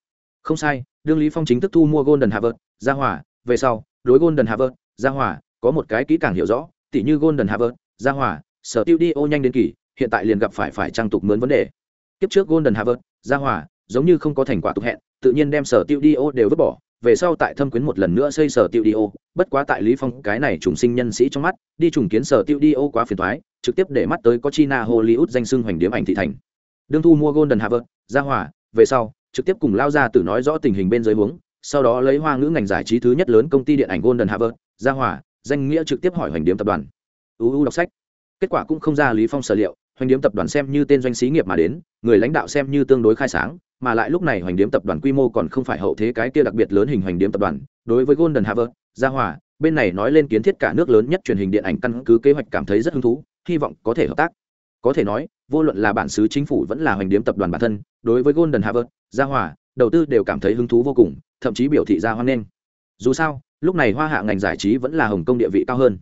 [SPEAKER 1] không sai, đương lý phong chính thức thu mua golden harvard ra hỏa về sau, đối golden harvard ra hỏa có một cái kỹ càng hiểu rõ, tỉ như golden harvard ra hỏa sở tiêu đi ô nhanh đến kỳ, hiện tại liền gặp phải phải trang tục mướn vấn đề. Kiếp trước golden harvard ra hỏa giống như không có thành quả tục hẹn, tự nhiên đem sở tiêu đi ô đều vứt bỏ, về sau tại thâm quyến một lần nữa xây sở tiêu đi ô, bất quá tại lý phong, cái này trùng sinh nhân sĩ trong mắt, đi trùng kiến sở tiêu đi ô quá phiền toái, trực tiếp để mắt tới có china hollywood danh xưng hoành điếm ảnh thị thành. Đương thu mua golden harvard ra hỏa về sau trực tiếp cùng lao ra từ nói rõ tình hình bên dưới huống, sau đó lấy hoa ngữ ngành giải trí thứ nhất lớn công ty điện ảnh golden harvard ra hỏa danh nghĩa trực tiếp hỏi hoành điếm tập đoàn. Uu đọc sách. Kết quả cũng không ra lý phong sở liệu, hoành điếm tập đoàn xem như tên doanh xí nghiệp mà đến, người lãnh đạo xem như tương đối khai sáng, mà lại lúc này hoành điếm tập đoàn quy mô còn không phải hậu thế cái kia đặc biệt lớn hình hoành điếm tập đoàn. Đối với golden harvard gia hỏa bên này nói lên kiến thiết cả nước lớn nhất truyền hình điện ảnh căn cứ kế hoạch cảm thấy rất hứng thú, hy vọng có thể hợp tác có thể nói, vô luận là bản xứ chính phủ vẫn là hoành điếm tập đoàn bản thân, đối với golden harvard gia hòa, đầu tư đều cảm thấy hứng thú vô cùng, thậm chí biểu thị ra hoan nghênh. Dù sao, lúc này hoa hạ ngành giải trí vẫn là hồng kông địa vị cao hơn.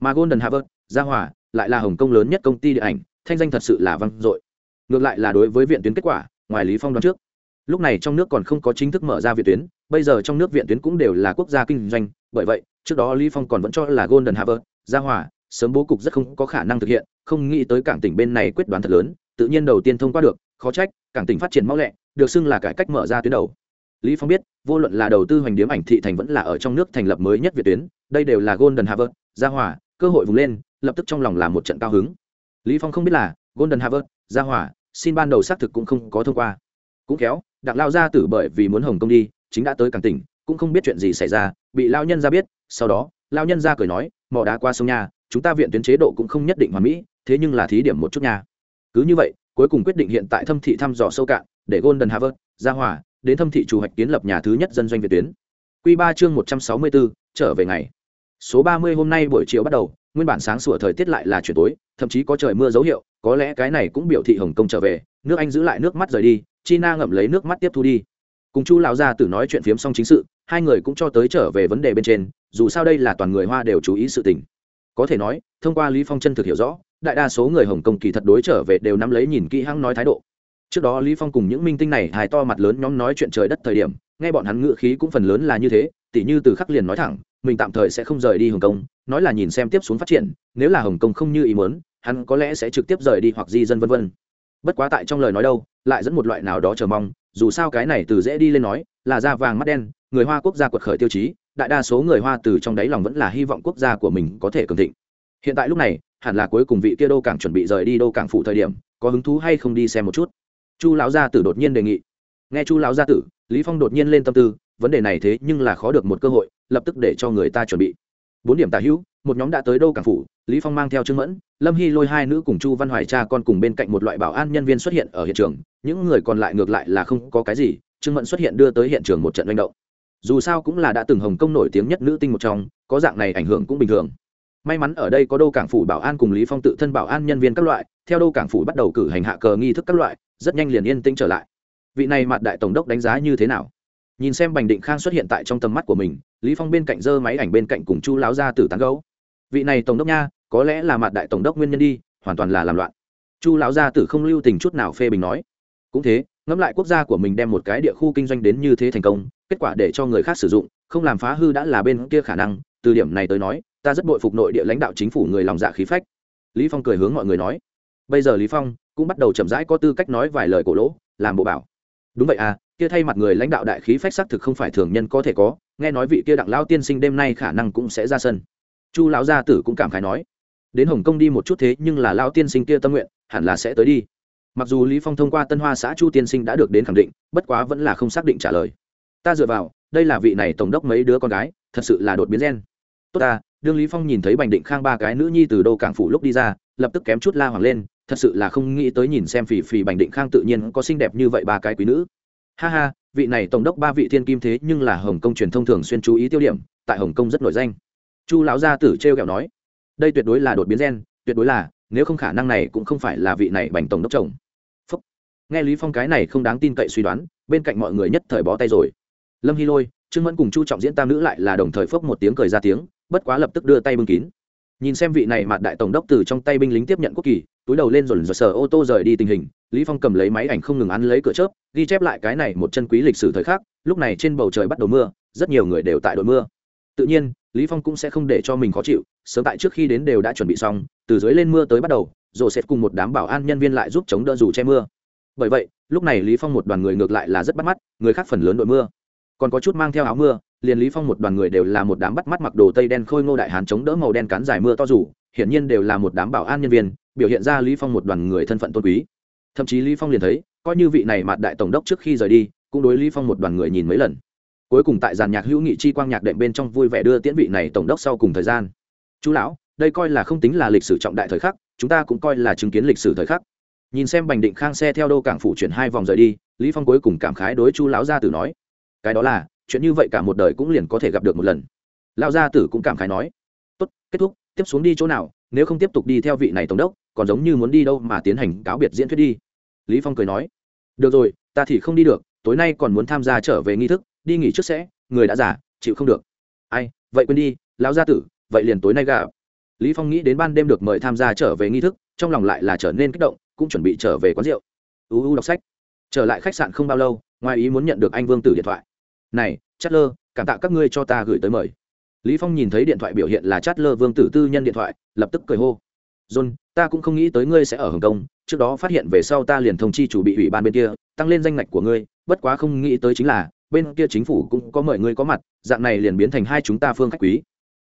[SPEAKER 1] Mà golden harvard gia hòa lại là hồng kông lớn nhất công ty điện ảnh, thanh danh thật sự là vang dội. Ngược lại là đối với viện tuyến kết quả, ngoài lý phong đoán trước. Lúc này trong nước còn không có chính thức mở ra viện tuyến, bây giờ trong nước viện tuyến cũng đều là quốc gia kinh doanh, bởi vậy, trước đó lý phong còn vẫn cho là golden harvard gia hòa sớm bố cục rất không có khả năng thực hiện không nghĩ tới cảng tỉnh bên này quyết đoán thật lớn tự nhiên đầu tiên thông qua được khó trách cảng tỉnh phát triển mau lẹ được xưng là cải cách mở ra tuyến đầu. Lý phong biết vô luận là đầu tư hoành điếm ảnh thị thành vẫn là ở trong nước thành lập mới nhất việt tuyến đây đều là golden harvard gia hỏa cơ hội vùng lên lập tức trong lòng là một trận cao hứng. Lý phong không biết là golden harvard gia hỏa, xin ban đầu xác thực cũng không có thông qua. Cũng kéo đặng lao ra tử bởi vì muốn hồng công đi chính đã tới cảng tỉnh cũng không biết chuyện gì xảy ra bị lao nhân ra biết sau đó lao nhân ra cười nói mỏ đá qua sông nhà chúng ta viện tuyến chế độ cũng không nhất định hoàn mỹ, thế nhưng là thí điểm một chút nha. Cứ như vậy, cuối cùng quyết định hiện tại thâm thị thăm dò sâu cạn, để golden harvard ra hòa, đến thâm thị chủ hoạch kiến lập nhà thứ nhất dân doanh viện tuyến. Q ba chương một trăm sáu mươi bốn trở về ngày. Số ba mươi hôm nay buổi chiều bắt đầu, nguyên bản sáng sủa thời tiết lại là chuyển tối, thậm chí có trời mưa dấu hiệu, có lẽ cái này cũng biểu thị hồng kông trở về, nước anh giữ lại nước mắt rời đi, china ngậm lấy nước mắt tiếp thu đi. Cùng chu lão gia tử nói chuyện phiếm xong chính sự, hai người cũng cho tới trở về vấn đề bên trên, dù sao đây là toàn người hoa đều chú ý sự tình có thể nói, thông qua lý phong chân thực hiểu rõ, đại đa số người hồng kông kỳ thật đối trở về đều nắm lấy nhìn kỹ hăng nói thái độ. Trước đó lý phong cùng những minh tinh này hài to mặt lớn nhóm nói chuyện trời đất thời điểm, nghe bọn hắn ngựa khí cũng phần lớn là như thế, tỉ như từ khắc liền nói thẳng, mình tạm thời sẽ không rời đi hồng kông, nói là nhìn xem tiếp xuống phát triển, nếu là hồng kông không như ý muốn, hắn có lẽ sẽ trực tiếp rời đi hoặc di dân vân vân. Bất quá tại trong lời nói đâu, lại dẫn một loại nào đó chờ mong, dù sao cái này từ dễ đi lên nói, là da vàng mắt đen, người hoa quốc gia quật khởi tiêu chí đại đa số người hoa từ trong đáy lòng vẫn là hy vọng quốc gia của mình có thể cường thịnh. Hiện tại lúc này, hẳn là cuối cùng vị kia đô càng chuẩn bị rời đi đô càng phụ thời điểm, có hứng thú hay không đi xem một chút? Chu lão gia tử đột nhiên đề nghị. Nghe chu lão gia tử, lý phong đột nhiên lên tâm tư, vấn đề này thế nhưng là khó được một cơ hội, lập tức để cho người ta chuẩn bị. Bốn điểm tả hữu, một nhóm đã tới đô cảng phủ, lý phong mang theo trương mẫn, lâm hy lôi hai nữ cùng chu văn hoài cha con cùng bên cạnh một loại bảo an nhân viên xuất hiện ở hiện trường, những người còn lại ngược lại là không có cái gì, trương mẫn xuất hiện đưa tới hiện trường một trận manh động dù sao cũng là đã từng hồng công nổi tiếng nhất nữ tinh một trong, có dạng này ảnh hưởng cũng bình thường. May mắn ở đây có đô cảng phủ bảo an cùng lý phong tự thân bảo an nhân viên các loại, theo đô cảng phủ bắt đầu cử hành hạ cờ nghi thức các loại, rất nhanh liền yên tĩnh trở lại. Vị này mặt đại tổng đốc đánh giá như thế nào? Nhìn xem bành định khang xuất hiện tại trong tầm mắt của mình, lý phong bên cạnh giơ máy ảnh bên cạnh cùng chu láo ra tử tán gấu vị này tổng đốc nha, có lẽ là mặt đại tổng đốc nguyên nhân đi, hoàn toàn là làm loạn. Chu lão gia tử không lưu tình chút nào phê bình nói cũng thế, ngẫm lại quốc gia của mình đem một cái địa khu kinh doanh đến như thế thành công, kết quả để cho người khác sử dụng, không làm phá hư đã là bên kia khả năng. Từ điểm này tới nói, ta rất bội phục nội địa lãnh đạo chính phủ người lòng dạ khí phách. Lý phong cười hướng mọi người nói. Bây giờ lý phong cũng bắt đầu chậm rãi có tư cách nói vài lời cổ lỗ, làm bộ bảo. Đúng vậy à kia thay mặt người lãnh đạo đại khí phách xác thực không phải thường nhân có thể có, nghe nói vị kia đặng lao tiên sinh đêm nay khả năng cũng sẽ ra sân. Chu lão gia tử cũng cảm khái nói. Đến hồng kông đi một chút thế nhưng là lao tiên sinh kia tâm nguyện, hẳn là sẽ tới đi mặc dù lý phong thông qua tân hoa xã chu tiên sinh đã được đến khẳng định, bất quá vẫn là không xác định trả lời. Ta dựa vào, đây là vị này tổng đốc mấy đứa con gái, thật sự là đột biến gen. Tốt ta, đương lý phong nhìn thấy bành định khang ba cái nữ nhi từ đô cảng phủ lúc đi ra, lập tức kém chút la hoàng lên, thật sự là không nghĩ tới nhìn xem phì phì bành định khang tự nhiên có xinh đẹp như vậy ba cái quý nữ. Ha ha, vị này tổng đốc ba vị thiên kim thế nhưng là hồng kông truyền thông thường xuyên chú ý tiêu điểm, tại hồng kông rất nổi danh. Chu lão gia tử trêu kẹo nói, đây tuyệt đối là đột biến gen, tuyệt đối là, nếu không khả năng này cũng không phải là vị này bành tổng đốc chồng nghe lý phong cái này không đáng tin cậy suy đoán, bên cạnh mọi người nhất thời bó tay rồi. Lâm hy lôi, trương mẫn cùng chu trọng diễn tam nữ lại là đồng thời phốc một tiếng cười ra tiếng, bất quá lập tức đưa tay bưng kín. Nhìn xem vị này mặt đại tổng đốc từ trong tay binh lính tiếp nhận quốc kỳ, túi đầu lên rồi rồi sờ ô tô rời đi tình hình, lý phong cầm lấy máy ảnh không ngừng ăn lấy cửa chớp, ghi chép lại cái này một chân quý lịch sử thời khắc, lúc này trên bầu trời bắt đầu mưa, rất nhiều người đều tại đội mưa. Tự nhiên, lý phong cũng sẽ không để cho mình khó chịu, sớm tại trước khi đến đều đã chuẩn bị xong, từ dưới lên mưa tới bắt đầu, rồi sẽ cùng một đám bảo an nhân viên lại giúp chống đỡ dù che mưa bởi vậy, lúc này lý phong một đoàn người ngược lại là rất bắt mắt, người khác phần lớn đội mưa. Còn có chút mang theo áo mưa, liền lý phong một đoàn người đều là một đám bắt mắt mặc đồ tây đen khôi ngô đại hán chống đỡ màu đen cán dài mưa to rủ hiển nhiên đều là một đám bảo an nhân viên, biểu hiện ra lý phong một đoàn người thân phận tôn quý. Thậm chí lý phong liền thấy, coi như vị này mặt đại tổng đốc trước khi rời đi, cũng đối lý phong một đoàn người nhìn mấy lần. Cuối cùng tại giàn nhạc hữu nghị chi quang nhạc đệm bên trong vui vẻ đưa tiễn vị này tổng đốc sau cùng thời gian. Chú lão, đây coi là không tính là lịch sử trọng đại thời khắc, chúng ta cũng coi là chứng kiến lịch sử thời khắc nhìn xem bành định khang xe theo đô cảng phủ chuyển hai vòng rời đi, lý phong cuối cùng cảm khái đối chu lão gia tử nói, cái đó là, chuyện như vậy cả một đời cũng liền có thể gặp được một lần. Lão gia tử cũng cảm khái nói, tốt, kết thúc, tiếp xuống đi chỗ nào, nếu không tiếp tục đi theo vị này tổng đốc, còn giống như muốn đi đâu mà tiến hành cáo biệt diễn thuyết đi. Lý phong cười nói, được rồi, ta thì không đi được, tối nay còn muốn tham gia trở về nghi thức, đi nghỉ trước sẽ, người đã già, chịu không được. Ai, vậy quên đi, lão gia tử, vậy liền tối nay gặp. Lý phong nghĩ đến ban đêm được mời tham gia trở về nghi thức, trong lòng lại là trở nên kích động cũng chuẩn bị trở về quán rượu. U u đọc sách. Trở lại khách sạn không bao lâu, ngoài ý muốn nhận được anh vương tử điện thoại. Này chát lơ cảm tạ các ngươi cho ta gửi tới mời. Lý phong nhìn thấy điện thoại biểu hiện là chát lơ vương tử tư nhân điện thoại, lập tức cười hô. John, ta cũng không nghĩ tới ngươi sẽ ở hồng kông, trước đó phát hiện về sau ta liền thông chi chủ bị ủy ban bên kia, tăng lên danh ngạch của ngươi, bất quá không nghĩ tới chính là, bên kia chính phủ cũng có mời ngươi có mặt, dạng này liền biến thành hai chúng ta phương khách quý.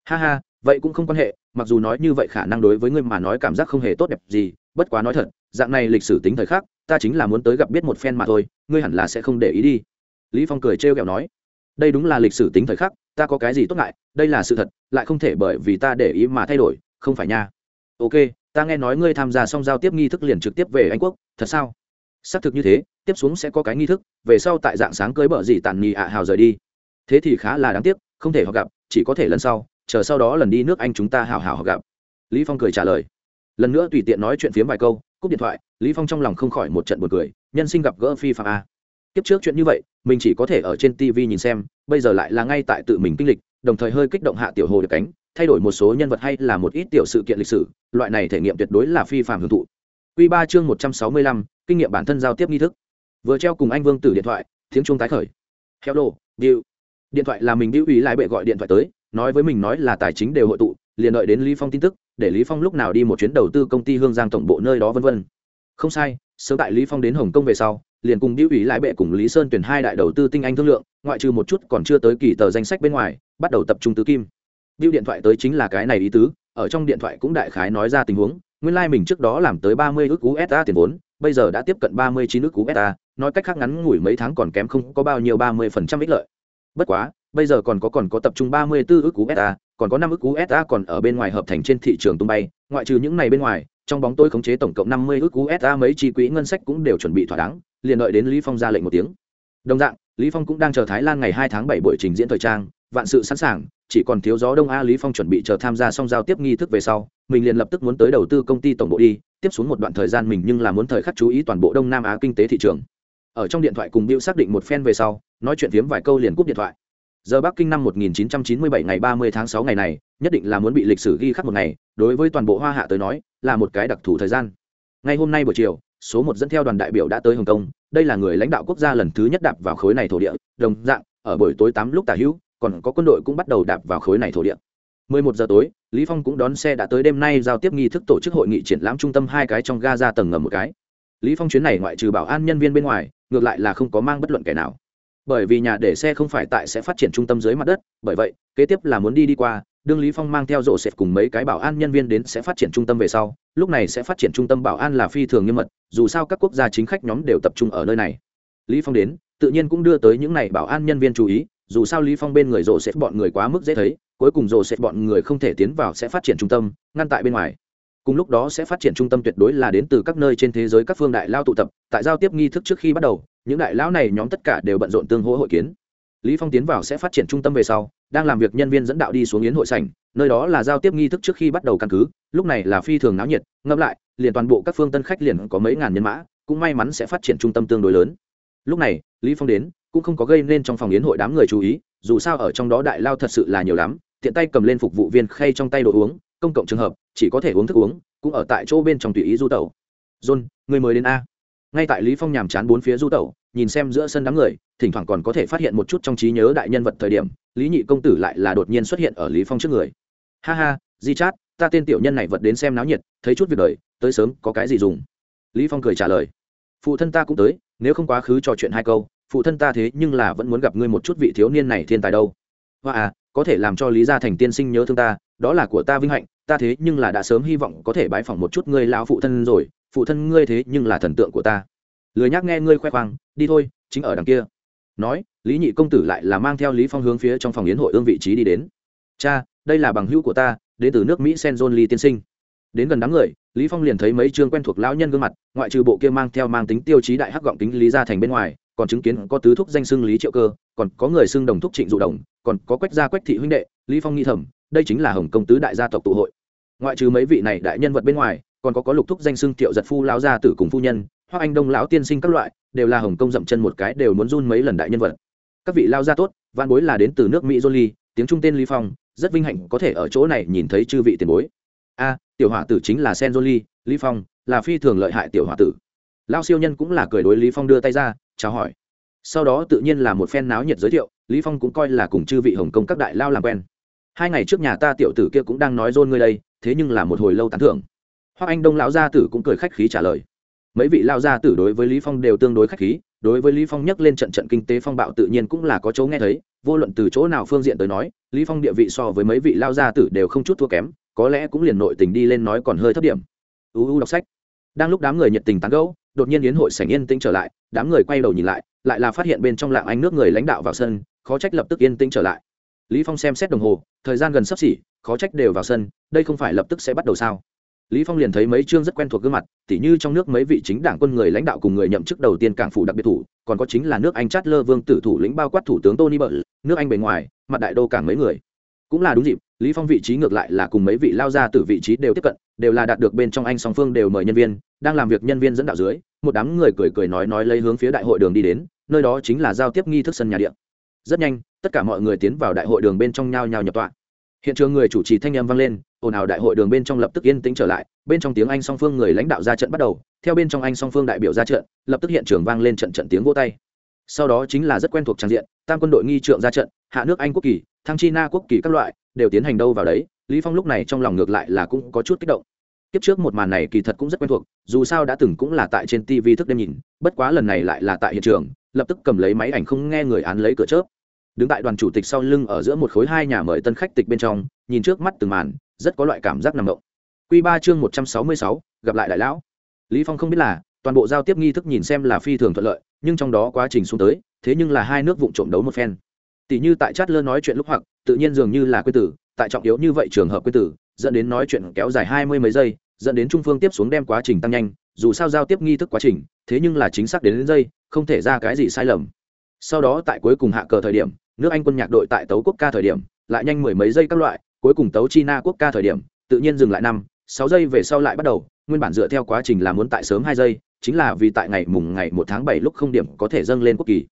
[SPEAKER 1] Ha ha, vậy cũng không quan hệ, mặc dù nói như vậy khả năng đối với ngươi mà nói cảm giác không hề tốt đẹp gì, bất quá nói thật dạng này lịch sử tính thời khắc, ta chính là muốn tới gặp biết một phen mà thôi, ngươi hẳn là sẽ không để ý đi. Lý phong cười trêu ghẹo nói. Đây đúng là lịch sử tính thời khắc, ta có cái gì tốt ngại, đây là sự thật, lại không thể bởi vì ta để ý mà thay đổi, không phải nha. Ok, ta nghe nói ngươi tham gia xong giao tiếp nghi thức liền trực tiếp về anh quốc, thật sao? Xác thực như thế, tiếp xuống sẽ có cái nghi thức, về sau tại dạng sáng cưới bờ gì tàn nhì ạ à hào rời đi. Thế thì khá là đáng tiếc, không thể họ gặp, chỉ có thể lần sau, chờ sau đó lần đi nước anh chúng ta hào hào họ gặp. Lý phong cười trả lời lần nữa tùy tiện nói chuyện phiếm vài câu cúp điện thoại lý phong trong lòng không khỏi một trận buồn cười nhân sinh gặp gỡ phi phạm a kiếp trước chuyện như vậy mình chỉ có thể ở trên tv nhìn xem bây giờ lại là ngay tại tự mình kinh lịch đồng thời hơi kích động hạ tiểu hồ được cánh thay đổi một số nhân vật hay là một ít tiểu sự kiện lịch sử loại này thể nghiệm tuyệt đối là phi phạm hưởng thụ Quy 3 chương 165, kinh nghiệm bản thân giao tiếp nghi thức. Vừa treo cùng anh Vương Tử điện thoại, tiếng chuông tái khởi. Hello, Bill. Điện thoại là mình diệu ủy lại bệ gọi điện thoại tới, nói với mình nói là tài chính đều hội tụ, liền đợi đến Lý Phong tin tức, để Lý Phong lúc nào đi một chuyến đầu tư công ty Hương Giang tổng bộ nơi đó vân vân. Không sai, sớm tại Lý Phong đến Hồng Kông về sau, liền cùng Bill ủy lại bệ cùng Lý Sơn tuyển hai đại đầu tư tinh anh thương lượng, ngoại trừ một chút còn chưa tới kỳ tờ danh sách bên ngoài, bắt đầu tập trung tứ kim. Bill điện thoại tới chính là cái này ý tứ, ở trong điện thoại cũng đại khái nói ra tình huống, nguyên lai like mình trước đó làm tới 30 ức USD tiền vốn, bây giờ đã tiếp cận 39 ức USD, nói cách khác ngắn ngủi mấy tháng còn kém không có bao nhiêu 30% ích lợi. Bất quá, bây giờ còn có còn có tập trung 34 ức USD, còn có 5 ức USD còn ở bên ngoài hợp thành trên thị trường tung bay, ngoại trừ những này bên ngoài, trong bóng tôi khống chế tổng cộng 50 ức USD mấy chi quỹ ngân sách cũng đều chuẩn bị thỏa đáng, liền đợi đến Lý Phong ra lệnh một tiếng. Đồng dạng, Lý Phong cũng đang chờ Thái Lan ngày 2 tháng 7 buổi trình diễn thời trang, vạn sự sẵn sàng, chỉ còn thiếu gió đông a lý phong chuẩn bị chờ tham gia xong giao tiếp nghi thức về sau mình liền lập tức muốn tới đầu tư công ty tổng bộ đi tiếp xuống một đoạn thời gian mình nhưng là muốn thời khắc chú ý toàn bộ đông nam á kinh tế thị trường. Ở trong điện thoại cùng Bill xác định một phen về sau nói chuyện phiếm vài câu liền cúp điện thoại giờ bắc kinh năm 1997 ngày 30 tháng 6 ngày này, nhất định là muốn bị lịch sử ghi khắc một ngày, đối với toàn bộ hoa hạ tới nói, là một cái đặc thù thời gian. Ngay hôm nay buổi chiều, số một dẫn theo đoàn đại biểu đã tới hồng kông, đây là người lãnh đạo quốc gia lần thứ nhất đạp vào khối này thổ địa, đồng dạng, ở buổi tối tám lúc tả hữu, còn có quân đội cũng bắt đầu đạp vào khối này thổ địa. 11 giờ tối, lý phong cũng đón xe đã tới đêm nay giao tiếp nghi thức tổ chức hội nghị triển lãm trung tâm hai cái trong ga ra tầng ngầm một cái. Lý phong chuyến này ngoại trừ bảo an nhân viên bên ngoài, ngược lại là không có mang bất luận kẻ nào bởi vì nhà để xe không phải tại sẽ phát triển trung tâm dưới mặt đất, bởi vậy, kế tiếp là muốn đi đi qua, đương lý phong mang theo rổ xẹp cùng mấy cái bảo an nhân viên đến sẽ phát triển trung tâm về sau, lúc này sẽ phát triển trung tâm bảo an là phi thường nghiêm mật, dù sao các quốc gia chính khách nhóm đều tập trung ở nơi này. Lý phong đến, tự nhiên cũng đưa tới những này bảo an nhân viên chú ý, dù sao lý phong bên người rồ sẽ bọn người quá mức dễ thấy, cuối cùng rồ sẽ bọn người không thể tiến vào sẽ phát triển trung tâm, ngăn tại bên ngoài. Cùng lúc đó sẽ phát triển trung tâm tuyệt đối là đến từ các nơi trên thế giới các phương đại lao tụ tập, tại giao tiếp nghi thức trước khi bắt đầu những đại lão này nhóm tất cả đều bận rộn tương hỗ hội kiến. Lý phong tiến vào sẽ phát triển trung tâm về sau, đang làm việc nhân viên dẫn đạo đi xuống yến hội sảnh, nơi đó là giao tiếp nghi thức trước khi bắt đầu căn cứ, lúc này là phi thường náo nhiệt ngâm lại, liền toàn bộ các phương tân khách liền có mấy ngàn nhân mã, cũng may mắn sẽ phát triển trung tâm tương đối lớn. Lúc này, lý phong đến, cũng không có gây nên trong phòng yến hội đám người chú ý, dù sao ở trong đó đại lao thật sự là nhiều lắm, tiện tay cầm lên phục vụ viên khay trong tay đồ uống, công cộng trường hợp, chỉ có thể uống thức uống, cũng ở tại chỗ bên trong tùy ý du tẩu. John, người mới đến a? Ngay tại lý phong nhàm chán bốn phía du tẩu, nhìn xem giữa sân đám người, thỉnh thoảng còn có thể phát hiện một chút trong trí nhớ đại nhân vật thời điểm, lý nhị công tử lại là đột nhiên xuất hiện ở lý phong trước người. Ha ha, di chát, ta tên tiểu nhân này vật đến xem náo nhiệt, thấy chút việc đời, tới sớm, có cái gì dùng? Lý phong cười trả lời. Phụ thân ta cũng tới, nếu không quá khứ trò chuyện hai câu, phụ thân ta thế nhưng là vẫn muốn gặp ngươi một chút vị thiếu niên này thiên tài đâu. Hoa à có thể làm cho lý gia thành tiên sinh nhớ thương ta, đó là của ta vinh hạnh, ta thế nhưng là đã sớm hy vọng có thể bái phỏng một chút ngươi lão phụ thân rồi phụ thân ngươi thế nhưng là thần tượng của ta. Lười nhắc nghe ngươi khoe khoang, đi thôi, chính ở đằng kia. Nói, lý nhị công tử lại là mang theo lý phong hướng phía trong phòng yến hội ương vị trí đi đến. Cha, đây là bằng hữu của ta, đến từ nước mỹ sen john lee tiên sinh. Đến gần đám người, lý phong liền thấy mấy chương quen thuộc lão nhân gương mặt, ngoại trừ bộ kia mang theo mang tính tiêu chí đại hắc gọng kính lý gia thành bên ngoài, còn chứng kiến có tứ thúc danh xưng lý triệu cơ, còn có người xưng đồng thúc trịnh dụ đồng, còn có quách gia quách thị huynh đệ, lý phong nghĩ thầm, đây chính là hồng công tứ đại gia tộc tụ hội. Ngoại trừ mấy vị này đại nhân vật bên ngoài còn có có lục thúc danh xưng triệu giật phu lão gia tử cùng phu nhân hoa anh đông lão tiên sinh các loại, đều là hồng công dậm chân một cái đều muốn run mấy lần đại nhân vật. Các vị lao gia tốt văn bối là đến từ nước mỹ jolie tiếng trung tên lý phong, rất vinh hạnh có thể ở chỗ này nhìn thấy chư vị tiền bối. A, tiểu hỏa tử chính là sen jolie lý phong, là phi thường lợi hại tiểu hỏa tử. Lao siêu nhân cũng là cười đối lý phong đưa tay ra, chào hỏi. Sau đó tự nhiên là một phen náo nhiệt giới thiệu, lý phong cũng coi là cùng chư vị hồng kông các đại lao làm quen. Hai ngày trước nhà ta tiểu tử kia cũng đang nói dôn ngươi đây, thế nhưng là một hồi lâu tán thưởng hoặc anh đông lão gia tử cũng cười khách khí trả lời. Mấy vị lao gia tử đối với lý phong đều tương đối khách khí, đối với lý phong nhắc lên trận trận kinh tế phong bạo tự nhiên cũng là có chỗ nghe thấy, vô luận từ chỗ nào phương diện tới nói, lý phong địa vị so với mấy vị lao gia tử đều không chút thua kém, có lẽ cũng liền nội tình đi lên nói còn hơi thấp điểm. Uu đọc sách. Đang lúc đám người nhiệt tình tán gẫu, đột nhiên yến hội sảnh yên tĩnh trở lại, đám người quay đầu nhìn lại lại là phát hiện bên trong lạng anh nước người lãnh đạo vào sân, khó trách lập tức yên tĩnh trở lại. Lý phong xem xét đồng hồ, thời gian gần sắp xỉ, khó trách đều vào sân, đây không phải lập tức sẽ bắt đầu sao? Lý phong liền thấy mấy chương rất quen thuộc gương mặt, tỉ như trong nước mấy vị chính đảng quân người lãnh đạo cùng người nhậm chức đầu tiên cảng phủ đặc biệt thủ, còn có chính là nước anh chát lơ vương tử thủ lĩnh bao quát thủ tướng tony bờ nước anh bề ngoài, mặt đại đô cảng mấy người. Cũng là đúng dịp, lý phong vị trí ngược lại là cùng mấy vị lao ra từ vị trí đều tiếp cận, đều là đạt được bên trong anh song phương đều mời nhân viên, đang làm việc nhân viên dẫn đạo dưới, một đám người cười cười nói nói lấy hướng phía đại hội đường đi đến, nơi đó chính là giao tiếp nghi thức sân nhà điện rất nhanh, tất cả mọi người tiến vào đại hội đường bên trong nhao nhao nhập tọa. Hiện trường người chủ trì thanh âm vang lên ồn ào đại hội đường bên trong lập tức yên tĩnh trở lại, bên trong tiếng anh song phương người lãnh đạo ra trận bắt đầu, theo bên trong anh song phương đại biểu ra trận, lập tức hiện trường vang lên trận trận tiếng vô tay. Sau đó chính là rất quen thuộc trang diện, tam quân đội nghi trượng ra trận, hạ nước anh quốc kỳ thăng chi na quốc kỳ các loại, đều tiến hành đâu vào đấy, lý phong lúc này trong lòng ngược lại là cũng có chút kích động. Kiếp trước một màn này kỳ thật cũng rất quen thuộc, dù sao đã từng cũng là tại trên tv thức đêm nhìn, bất quá lần này lại là tại hiện trường, lập tức cầm lấy máy ảnh không nghe người án lấy cửa chớp. Đứng tại đoàn chủ tịch sau lưng ở giữa một khối hai nhà mời tân khách tịch bên trong nhìn trước mắt từng màn rất có loại cảm giác nằm động. Quy ba chương một trăm sáu mươi sáu gặp lại đại lão. Lý phong không biết là toàn bộ giao tiếp nghi thức nhìn xem là phi thường thuận lợi nhưng trong đó quá trình xuống tới thế nhưng là hai nước vụng trộm đấu một phen. Tỷ như tại chat lơ nói chuyện lúc hoặc tự nhiên dường như là quy tử tại trọng yếu như vậy trường hợp quy tử dẫn đến nói chuyện kéo dài hai mươi mấy giây dẫn đến trung phương tiếp xuống đem quá trình tăng nhanh dù sao giao tiếp nghi thức quá trình thế nhưng là chính xác đến, đến giây không thể ra cái gì sai lầm. Sau đó tại cuối cùng hạ cờ thời điểm nước anh quân nhạc đội tại tấu quốc ca thời điểm lại nhanh mười mấy giây các loại cuối cùng tấu chi na quốc ca thời điểm tự nhiên dừng lại năm sáu giây về sau lại bắt đầu nguyên bản dựa theo quá trình là muốn tại sớm hai giây chính là vì tại ngày mùng ngày một tháng bảy lúc không điểm có thể dâng lên quốc kỳ.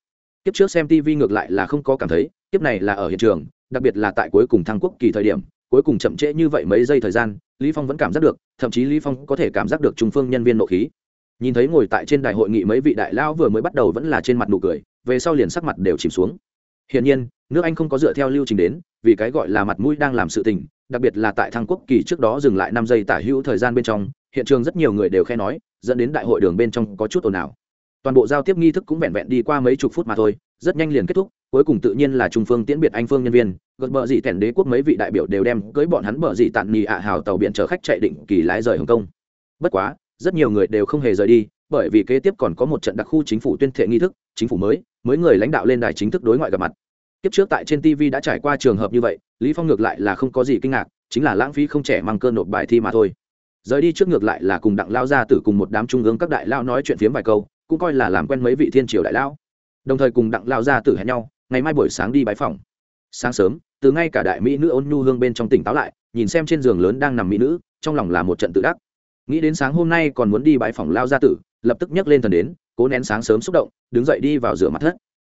[SPEAKER 1] Kiếp trước xem tv ngược lại là không có cảm thấy kiếp này là ở hiện trường đặc biệt là tại cuối cùng thăng quốc kỳ thời điểm cuối cùng chậm trễ như vậy mấy giây thời gian lý phong vẫn cảm giác được thậm chí lý phong có thể cảm giác được trung phương nhân viên nộ khí. Nhìn thấy ngồi tại trên đài hội nghị mấy vị đại lao vừa mới bắt đầu vẫn là trên mặt nụ cười về sau liền sắc mặt đều chìm xuống. Hiển nhiên, nước Anh không có dựa theo lưu trình đến, vì cái gọi là mặt mũi đang làm sự tình, đặc biệt là tại thăng quốc kỳ trước đó dừng lại năm giây tả hữu thời gian bên trong, hiện trường rất nhiều người đều khe nói, dẫn đến đại hội đường bên trong có chút ồn ào. Toàn bộ giao tiếp nghi thức cũng vẹn vẹn đi qua mấy chục phút mà thôi, rất nhanh liền kết thúc, cuối cùng tự nhiên là trung phương tiễn biệt anh phương nhân viên, gật bờ dị tẻn đế quốc mấy vị đại biểu đều đem cưới bọn hắn bờ dị tạn nhì ạ hào tàu biển chở khách chạy định kỳ lái rời Hồng Kông. Bất quá, rất nhiều người đều không hề rời đi, bởi vì kế tiếp còn có một trận đặc khu chính phủ tuyên thệ nghi thức, chính phủ mới, mới người lãnh đạo lên đài chính thức đối ngoại gặp mặt kiếp trước tại trên tv đã trải qua trường hợp như vậy, lý phong ngược lại là không có gì kinh ngạc, chính là lãng phí không trẻ mang cơn nộp bài thi mà thôi. Rời đi trước ngược lại là cùng đặng lao ra tử cùng một đám trung ương các đại lao nói chuyện phiếm vài câu, cũng coi là làm quen mấy vị thiên triều đại lao. Đồng thời cùng đặng lao ra tử hẹn nhau, ngày mai buổi sáng đi bãi phòng. Sáng sớm, từ ngay cả đại mỹ nữ ôn nhu hương bên trong tỉnh táo lại, nhìn xem trên giường lớn đang nằm mỹ nữ, trong lòng là một trận tự đắc. Nghĩ đến sáng hôm nay còn muốn đi bãi phòng lao gia tử, lập tức nhấc lên thần đến, cố nén sáng sớm xúc động, đứng dậy đi vào rửa mặt thất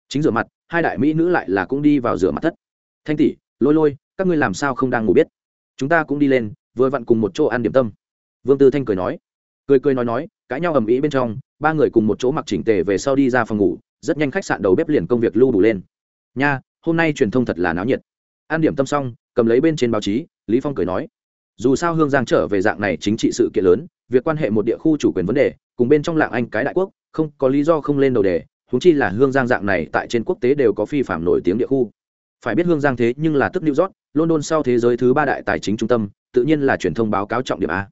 [SPEAKER 1] chính rửa mặt, hai đại mỹ nữ lại là cũng đi vào rửa mặt thất. Thanh tỷ, lôi lôi, các ngươi làm sao không đang ngủ biết? Chúng ta cũng đi lên, vừa vặn cùng một chỗ ăn điểm tâm. Vương tư thanh cười nói. Cười cười nói nói, cãi nhau ầm ĩ bên trong, ba người cùng một chỗ mặc chỉnh tề về sau đi ra phòng ngủ, rất nhanh khách sạn đầu bếp liền công việc lưu đủ lên. Nha, hôm nay truyền thông thật là náo nhiệt. Ăn điểm tâm xong, cầm lấy bên trên báo chí, lý phong cười nói. Dù sao hương giang trở về dạng này chính trị sự kiện lớn, việc quan hệ một địa khu chủ quyền vấn đề, cùng bên trong lạng anh cái đại quốc, không có lý do không lên đầu đề huống chi là hương giang dạng này, tại trên quốc tế đều có phi phạm nổi tiếng địa khu. Phải biết hương giang thế nhưng là tức new york, london sau thế giới thứ ba đại tài chính trung tâm, tự nhiên là truyền thông báo cáo trọng điểm a.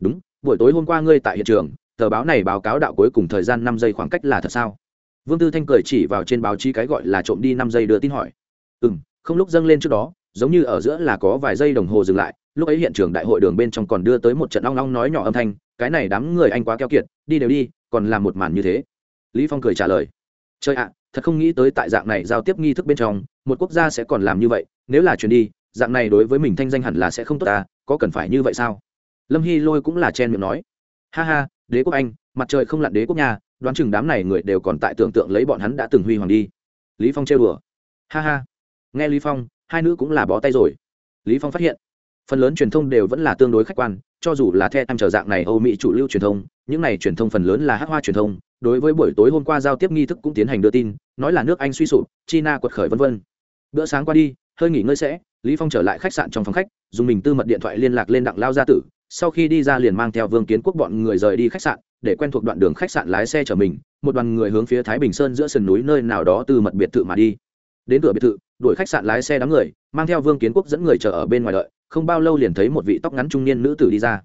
[SPEAKER 1] Đúng, buổi tối hôm qua ngươi tại hiện trường, tờ báo này báo cáo đạo cuối cùng thời gian năm giây khoảng cách là thật sao? Vương tư thanh cười chỉ vào trên báo chí cái gọi là trộm đi năm giây đưa tin hỏi. Ừ m không lúc dâng lên trước đó, giống như ở giữa là có vài giây đồng hồ dừng lại, lúc ấy hiện trường đại hội đường bên trong còn đưa tới một trận long long nói nhỏ âm thanh, cái này đám người anh quá keo kiệt, đi đều đi, còn làm một màn như thế. Lý phong cười trả lời trời ạ, thật không nghĩ tới tại dạng này giao tiếp nghi thức bên trong, một quốc gia sẽ còn làm như vậy, nếu là chuyển đi, dạng này đối với mình thanh danh hẳn là sẽ không tốt ta có cần phải như vậy sao? Lâm hy lôi cũng là chen miệng nói. Ha ha, đế quốc anh, mặt trời không lặn đế quốc nhà đoán chừng đám này người đều còn tại tưởng tượng lấy bọn hắn đã từng huy hoàng đi. Lý phong trêu đùa. Ha ha. Nghe lý phong, hai nữ cũng là bó tay rồi. Lý phong phát hiện, phần lớn truyền thông đều vẫn là tương đối khách quan cho dù là the em trở dạng này âu mỹ chủ lưu truyền thông, những này truyền thông phần lớn là hát hoa truyền thông, đối với buổi tối hôm qua giao tiếp nghi thức cũng tiến hành đưa tin, nói là nước anh suy sụp, china quật khởi vân vân. Bữa sáng qua đi, hơi nghỉ ngơi sẽ, lý phong trở lại khách sạn trong phòng khách, dùng mình tư mật điện thoại liên lạc lên đặng lao gia tử, sau khi đi ra liền mang theo vương kiến quốc bọn người rời đi khách sạn, để quen thuộc đoạn đường khách sạn lái xe chở mình, một đoàn người hướng phía thái bình sơn giữa sườn núi nơi nào đó từ mật biệt thự mà đi. Đến cửa biệt thự, đuổi khách sạn lái xe đám người, mang theo vương kiến quốc dẫn người chờ ở bên ngoài đợi không bao lâu liền thấy một vị tóc ngắn trung niên nữ tử đi ra.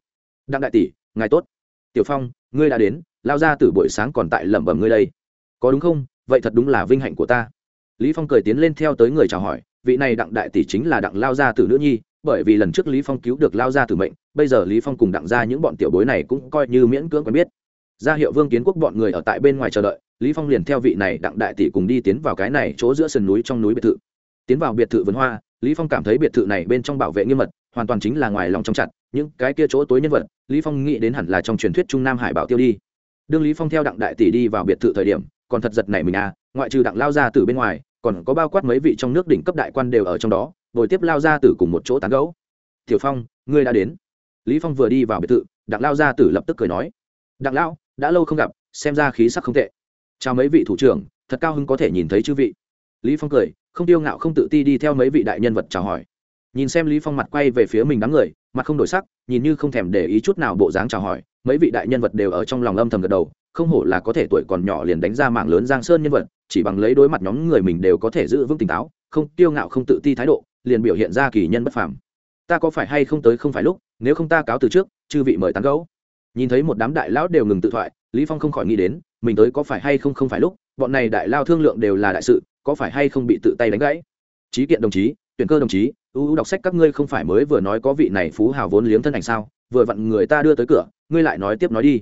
[SPEAKER 1] Đặng đại tỷ, ngài tốt. Tiểu phong, ngươi đã đến, lao ra từ buổi sáng còn tại lẩm bẩm ngươi đây. Có đúng không? Vậy thật đúng là vinh hạnh của ta. Lý phong cười tiến lên theo tới người chào hỏi, vị này đặng đại tỷ chính là đặng lao gia tử nữ nhi, bởi vì lần trước lý phong cứu được lao gia tử mệnh, bây giờ lý phong cùng đặng gia những bọn tiểu bối này cũng coi như miễn cưỡng quen biết. Ra hiệu vương kiến quốc bọn người ở tại bên ngoài chờ đợi, lý phong liền theo vị này đặng đại tỷ cùng đi tiến vào cái này chỗ giữa sườn núi trong núi biệt thự. Tiến vào biệt thự vườn hoa lý phong cảm thấy biệt thự này bên trong bảo vệ nghiêm mật, hoàn toàn chính là ngoài lòng trong chặt, những cái kia chỗ tối nhân vật, lý phong nghĩ đến hẳn là trong truyền thuyết trung nam hải bảo tiêu đi. Đương lý phong theo đặng đại tỷ đi vào biệt thự thời điểm, còn thật giật này mình à ngoại trừ đặng lao ra từ bên ngoài, còn có bao quát mấy vị trong nước đỉnh cấp đại quan đều ở trong đó rồi tiếp lao ra tử cùng một chỗ tán gẫu. Tiểu phong, ngươi đã đến. Lý phong vừa đi vào biệt thự, đặng lao ra tử lập tức cười nói, đặng lao đã lâu không gặp, xem ra khí sắc không tệ. Chào mấy vị thủ trưởng, thật cao hứng có thể nhìn thấy chư vị. Lý phong cười không tiêu ngạo không tự ti đi theo mấy vị đại nhân vật chào hỏi. Nhìn xem lý phong mặt quay về phía mình đám người, mặt không đổi sắc, nhìn như không thèm để ý chút nào bộ dáng chào hỏi, mấy vị đại nhân vật đều ở trong lòng âm thầm gật đầu, không hổ là có thể tuổi còn nhỏ liền đánh ra mạng lớn giang sơn nhân vật, chỉ bằng lấy đối mặt nhóm người mình đều có thể giữ vững tỉnh táo, không tiêu ngạo không tự ti thái độ, liền biểu hiện ra kỳ nhân bất phàm. Ta có phải hay không tới không phải lúc, nếu không ta cáo từ trước, chư vị mời tán gấu nhìn thấy một đám đại lão đều ngừng tự thoại, lý phong không khỏi nghĩ đến, mình tới có phải hay không không phải lúc, bọn này đại lao thương lượng đều là đại sự có phải hay không bị tự tay đánh gãy? Trí kiện đồng chí, tuyển cơ đồng chí, ưu đọc sách các ngươi không phải mới vừa nói có vị này phú hào vốn liếng thân ảnh sao? Vừa vặn người ta đưa tới cửa, ngươi lại nói tiếp nói đi.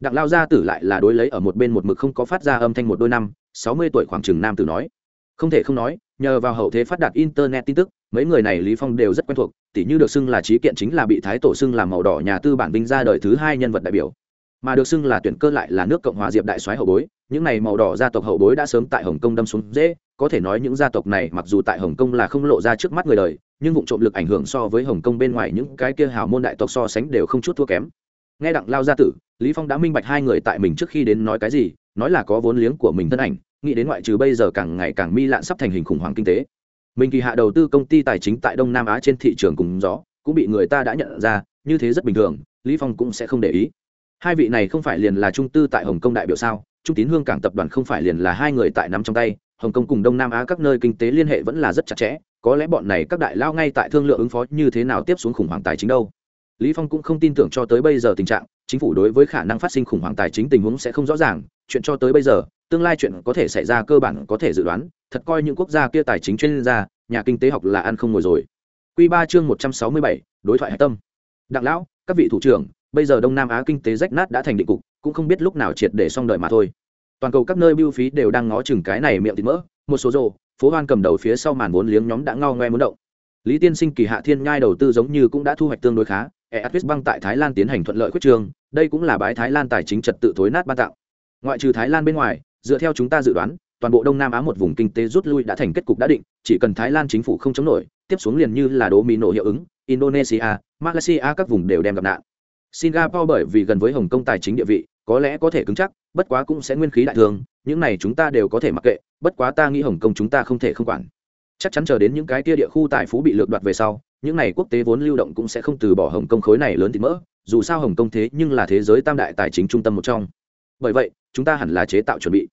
[SPEAKER 1] Đặng lao gia tử lại là đối lấy ở một bên một mực không có phát ra âm thanh một đôi năm, sáu mươi tuổi khoảng chừng nam tử nói. Không thể không nói, nhờ vào hậu thế phát đạt internet tin tức, mấy người này lý phong đều rất quen thuộc, tỉ như được xưng là trí kiện chính là bị thái tổ xưng là màu đỏ nhà tư bản binh ra đời thứ hai nhân vật đại biểu mà được xưng là tuyển cơ lại là nước cộng hòa diệp đại soái hậu bối, những này màu đỏ gia tộc hậu bối đã sớm tại hồng kông đâm xuống dễ, có thể nói những gia tộc này mặc dù tại hồng kông là không lộ ra trước mắt người đời, nhưng vụ trộm lực ảnh hưởng so với hồng kông bên ngoài những cái kia hào môn đại tộc so sánh đều không chút thua kém. Nghe đặng lao gia tử, lý phong đã minh bạch hai người tại mình trước khi đến nói cái gì, nói là có vốn liếng của mình thân ảnh, nghĩ đến ngoại trừ bây giờ càng ngày càng mi lạn sắp thành hình khủng hoảng kinh tế. Mình kỳ hạ đầu tư công ty tài chính tại đông nam á trên thị trường cùng gió, cũng bị người ta đã nhận ra, như thế rất bình thường, lý phong cũng sẽ không để ý hai vị này không phải liền là trung tư tại hồng kông đại biểu sao? Trung tín hương cảng tập đoàn không phải liền là hai người tại nắm trong tay, hồng kông cùng đông nam á các nơi kinh tế liên hệ vẫn là rất chặt chẽ, có lẽ bọn này các đại lao ngay tại thương lượng ứng phó như thế nào tiếp xuống khủng hoảng tài chính đâu. Lý phong cũng không tin tưởng cho tới bây giờ tình trạng, chính phủ đối với khả năng phát sinh khủng hoảng tài chính tình huống sẽ không rõ ràng, chuyện cho tới bây giờ, tương lai chuyện có thể xảy ra cơ bản có thể dự đoán, thật coi những quốc gia kia tài chính chuyên gia, nhà kinh tế học là ăn không ngồi rồi. Quy ba chương một trăm sáu mươi bảy, đối thoại hạch tâm. Đặng lão, các vị thủ trưởng bây giờ đông nam á kinh tế rách nát đã thành định cục, cũng không biết lúc nào triệt để xong đời mà thôi. Toàn cầu các nơi bưu phí đều đang ngó chừng cái này miệng thịt mỡ, một số rồ, phố hoan cầm đầu phía sau màn vốn liếng nhóm đã ngao ngoe muốn động. Lý tiên sinh, kỳ hạ thiên nhai đầu tư giống như cũng đã thu hoạch tương đối khá eatwis băng tại thái lan tiến hành thuận lợi quyết trường, đây cũng là bái thái lan tài chính trật tự thối nát ban tặng. ngoại trừ thái lan bên ngoài, dựa theo chúng ta dự đoán, toàn bộ đông nam á một vùng kinh tế rút lui đã thành kết cục đã định, chỉ cần thái lan chính phủ không chống nổi, tiếp xuống liền như là đố mì nổ hiệu ứng, indonesia, malaysia các vùng đều đem gặp nạn singapore bởi vì gần với hồng kông tài chính địa vị, có lẽ có thể cứng chắc, bất quá cũng sẽ nguyên khí đại thương, những này chúng ta đều có thể mặc kệ, bất quá ta nghĩ hồng kông chúng ta không thể không quản. Chắc chắn chờ đến những cái kia địa khu tài phú bị lược đoạt về sau, những này quốc tế vốn lưu động cũng sẽ không từ bỏ hồng kông khối này lớn thì mỡ, dù sao hồng kông thế nhưng là thế giới tam đại tài chính trung tâm một trong. Bởi vậy, chúng ta hẳn là chế tạo chuẩn bị.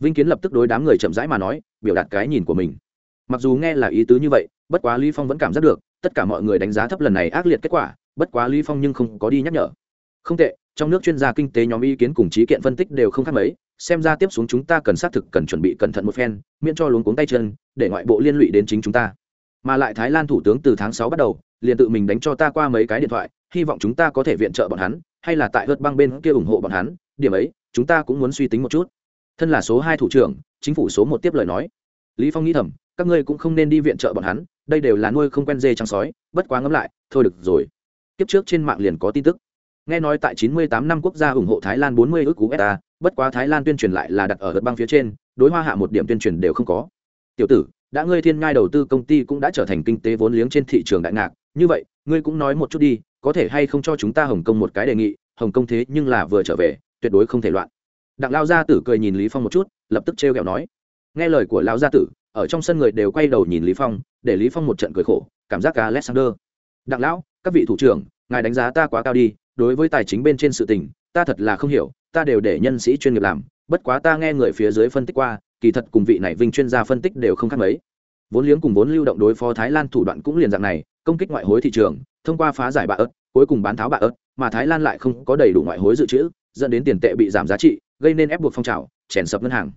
[SPEAKER 1] Vinh kiến lập tức đối đám người chậm rãi mà nói, biểu đạt cái nhìn của mình. Mặc dù nghe là ý tứ như vậy, bất quá lý phong vẫn cảm giác được, tất cả mọi người đánh giá thấp lần này ác liệt kết quả bất quá lý phong nhưng không có đi nhắc nhở. Không tệ, trong nước chuyên gia kinh tế nhóm ý kiến cùng trí kiện phân tích đều không khác mấy, xem ra tiếp xuống chúng ta cần xác thực cần chuẩn bị cẩn thận một phen, miễn cho luống cuống tay chân, để ngoại bộ liên lụy đến chính chúng ta. Mà lại thái lan thủ tướng từ tháng sáu bắt đầu, liền tự mình đánh cho ta qua mấy cái điện thoại, hy vọng chúng ta có thể viện trợ bọn hắn, hay là tại hớt băng bên kia ủng hộ bọn hắn, điểm ấy, chúng ta cũng muốn suy tính một chút. Thân là số hai thủ trưởng, chính phủ số một tiếp lời nói. Lý phong nghĩ thầm, các ngươi cũng không nên đi viện trợ bọn hắn, đây đều là nuôi không quen dê trắng sói, bất quá ngẫm lại, thôi được rồi kiếp trước trên mạng liền có tin tức. Nghe nói tại 98 năm quốc gia ủng hộ thái lan 40 ước cú beta bất quá thái lan tuyên truyền lại là đặt ở đất băng phía trên, đối hoa hạ một điểm tuyên truyền đều không có. Tiểu tử, đã ngươi thiên ngai đầu tư công ty cũng đã trở thành kinh tế vốn liếng trên thị trường đại ngạc, như vậy, ngươi cũng nói một chút đi, có thể hay không cho chúng ta hồng kông một cái đề nghị, hồng kông thế nhưng là vừa trở về, tuyệt đối không thể loạn. Đặng lao gia tử cười nhìn lý phong một chút, lập tức trêu ghẹo nói. Nghe lời của lao gia tử, ở trong sân người đều quay đầu nhìn lý phong, để lý phong một trận cười khổ, cảm giác cả alexander. Đặng lão các vị thủ trưởng, ngài đánh giá ta quá cao đi, đối với tài chính bên trên sự tình, ta thật là không hiểu, ta đều để nhân sĩ chuyên nghiệp làm, bất quá ta nghe người phía dưới phân tích qua, kỳ thật cùng vị này vinh chuyên gia phân tích đều không khác mấy. Vốn liếng cùng vốn lưu động đối phó thái lan thủ đoạn cũng liền dạng này, công kích ngoại hối thị trường, thông qua phá giải bạ ớt, cuối cùng bán tháo bạ ớt, mà thái lan lại không có đầy đủ ngoại hối dự trữ, dẫn đến tiền tệ bị giảm giá trị, gây nên ép buộc phong trào, chèn sập ngân hàng.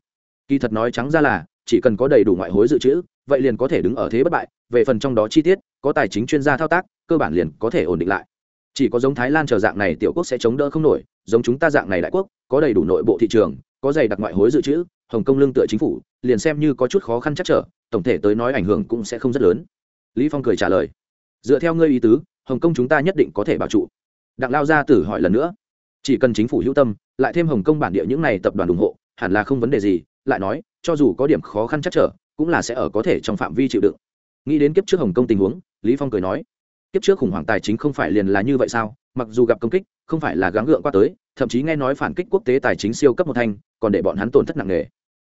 [SPEAKER 1] Kỳ thật nói trắng ra là, chỉ cần có đầy đủ ngoại hối dự trữ, vậy liền có thể đứng ở thế bất bại, về phần trong đó chi tiết, có tài chính chuyên gia thao tác cơ bản liền có thể ổn định lại. Chỉ có giống thái lan chờ dạng này tiểu quốc sẽ chống đỡ không nổi, giống chúng ta dạng này đại quốc, có đầy đủ nội bộ thị trường, có dày đặc ngoại hối dự trữ, hồng kông lương tựa chính phủ, liền xem như có chút khó khăn chắc trở, tổng thể tới nói ảnh hưởng cũng sẽ không rất lớn. Lý phong cười trả lời. Dựa theo ngươi ý tứ, hồng kông chúng ta nhất định có thể bảo trụ. Đặng lao gia tử hỏi lần nữa. Chỉ cần chính phủ hữu tâm, lại thêm hồng kông bản địa những này tập đoàn ủng hộ, hẳn là không vấn đề gì, lại nói, cho dù có điểm khó khăn chắc trở, cũng là sẽ ở có thể trong phạm vi chịu đựng. Nghĩ đến kiếp trước hồng kông tình huống, lý phong cười nói kiếp trước khủng hoảng tài chính không phải liền là như vậy sao? Mặc dù gặp công kích, không phải là gắng gượng qua tới, thậm chí nghe nói phản kích quốc tế tài chính siêu cấp một thanh còn để bọn hắn tổn thất nặng nề.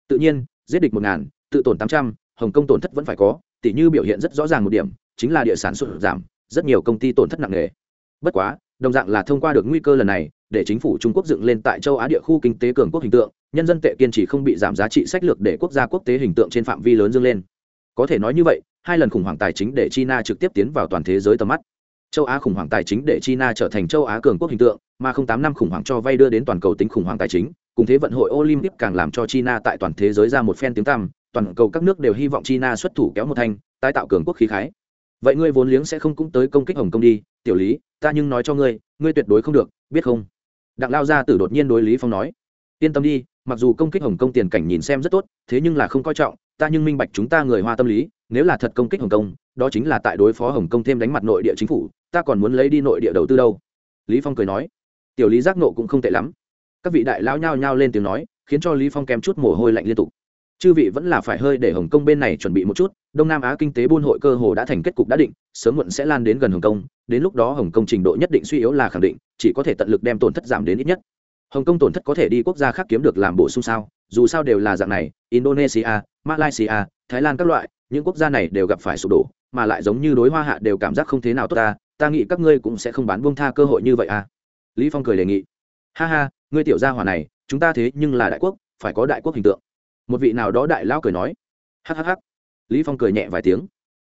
[SPEAKER 1] Tự nhiên, giết địch một ngàn, tự tổn tám trăm, hồng kông tổn thất vẫn phải có tỷ như biểu hiện rất rõ ràng một điểm, chính là địa sản sụt giảm, rất nhiều công ty tổn thất nặng nề. Bất quá, đồng dạng là thông qua được nguy cơ lần này, để chính phủ trung quốc dựng lên tại châu á địa khu kinh tế cường quốc hình tượng, nhân dân tệ kiên trì không bị giảm giá trị sách lược để quốc gia quốc tế hình tượng trên phạm vi lớn dâng lên. Có thể nói như vậy hai lần khủng hoảng tài chính để china trực tiếp tiến vào toàn thế giới tầm mắt. Châu á khủng hoảng tài chính để china trở thành châu á cường quốc hình tượng, mà không tám năm khủng hoảng cho vay đưa đến toàn cầu tính khủng hoảng tài chính, cùng thế vận hội olympic càng làm cho china tại toàn thế giới ra một phen tiếng tăm, toàn cầu các nước đều hy vọng china xuất thủ kéo một thanh, tái tạo cường quốc khí khái. Vậy ngươi vốn liếng sẽ không cũng tới công kích hồng kông đi, tiểu lý, ta nhưng nói cho ngươi ngươi tuyệt đối không được, biết không? Đặng lao gia tử đột nhiên đối lý phong nói. Yên tâm đi, mặc dù công kích hồng kông tiền cảnh nhìn xem rất tốt, thế nhưng là không coi trọng ta nhưng minh bạch chúng ta người hoa tâm lý, nếu là thật công kích hồng kông, đó chính là tại đối phó hồng kông thêm đánh mặt nội địa chính phủ, ta còn muốn lấy đi nội địa đầu tư đâu. Lý phong cười nói. Tiểu lý giác nộ cũng không tệ lắm. Các vị đại lão nhao nhao lên tiếng nói, khiến cho lý phong kém chút mồ hôi lạnh liên tục. Chư vị vẫn là phải hơi để hồng kông bên này chuẩn bị một chút, đông nam á kinh tế buôn hội cơ hồ đã thành kết cục đã định, sớm muộn sẽ lan đến gần hồng kông, đến lúc đó hồng kông trình độ nhất định suy yếu là khẳng định, chỉ có thể tận lực đem tổn thất giảm đến ít nhất. Hồng kông tổn thất có thể đi quốc gia khác kiếm được làm bổ sung sao? Dù sao đều là dạng này, indonesia malaysia, thái lan các loại, những quốc gia này đều gặp phải sụp đổ, mà lại giống như đối hoa hạ đều cảm giác không thế nào tốt ta ta nghĩ các ngươi cũng sẽ không bán buông tha cơ hội như vậy à. Lý phong cười đề nghị. Ha ha, ngươi tiểu gia hỏa này, chúng ta thế nhưng là đại quốc, phải có đại quốc hình tượng. Một vị nào đó đại lão cười nói. Hhh lý phong cười nhẹ vài tiếng.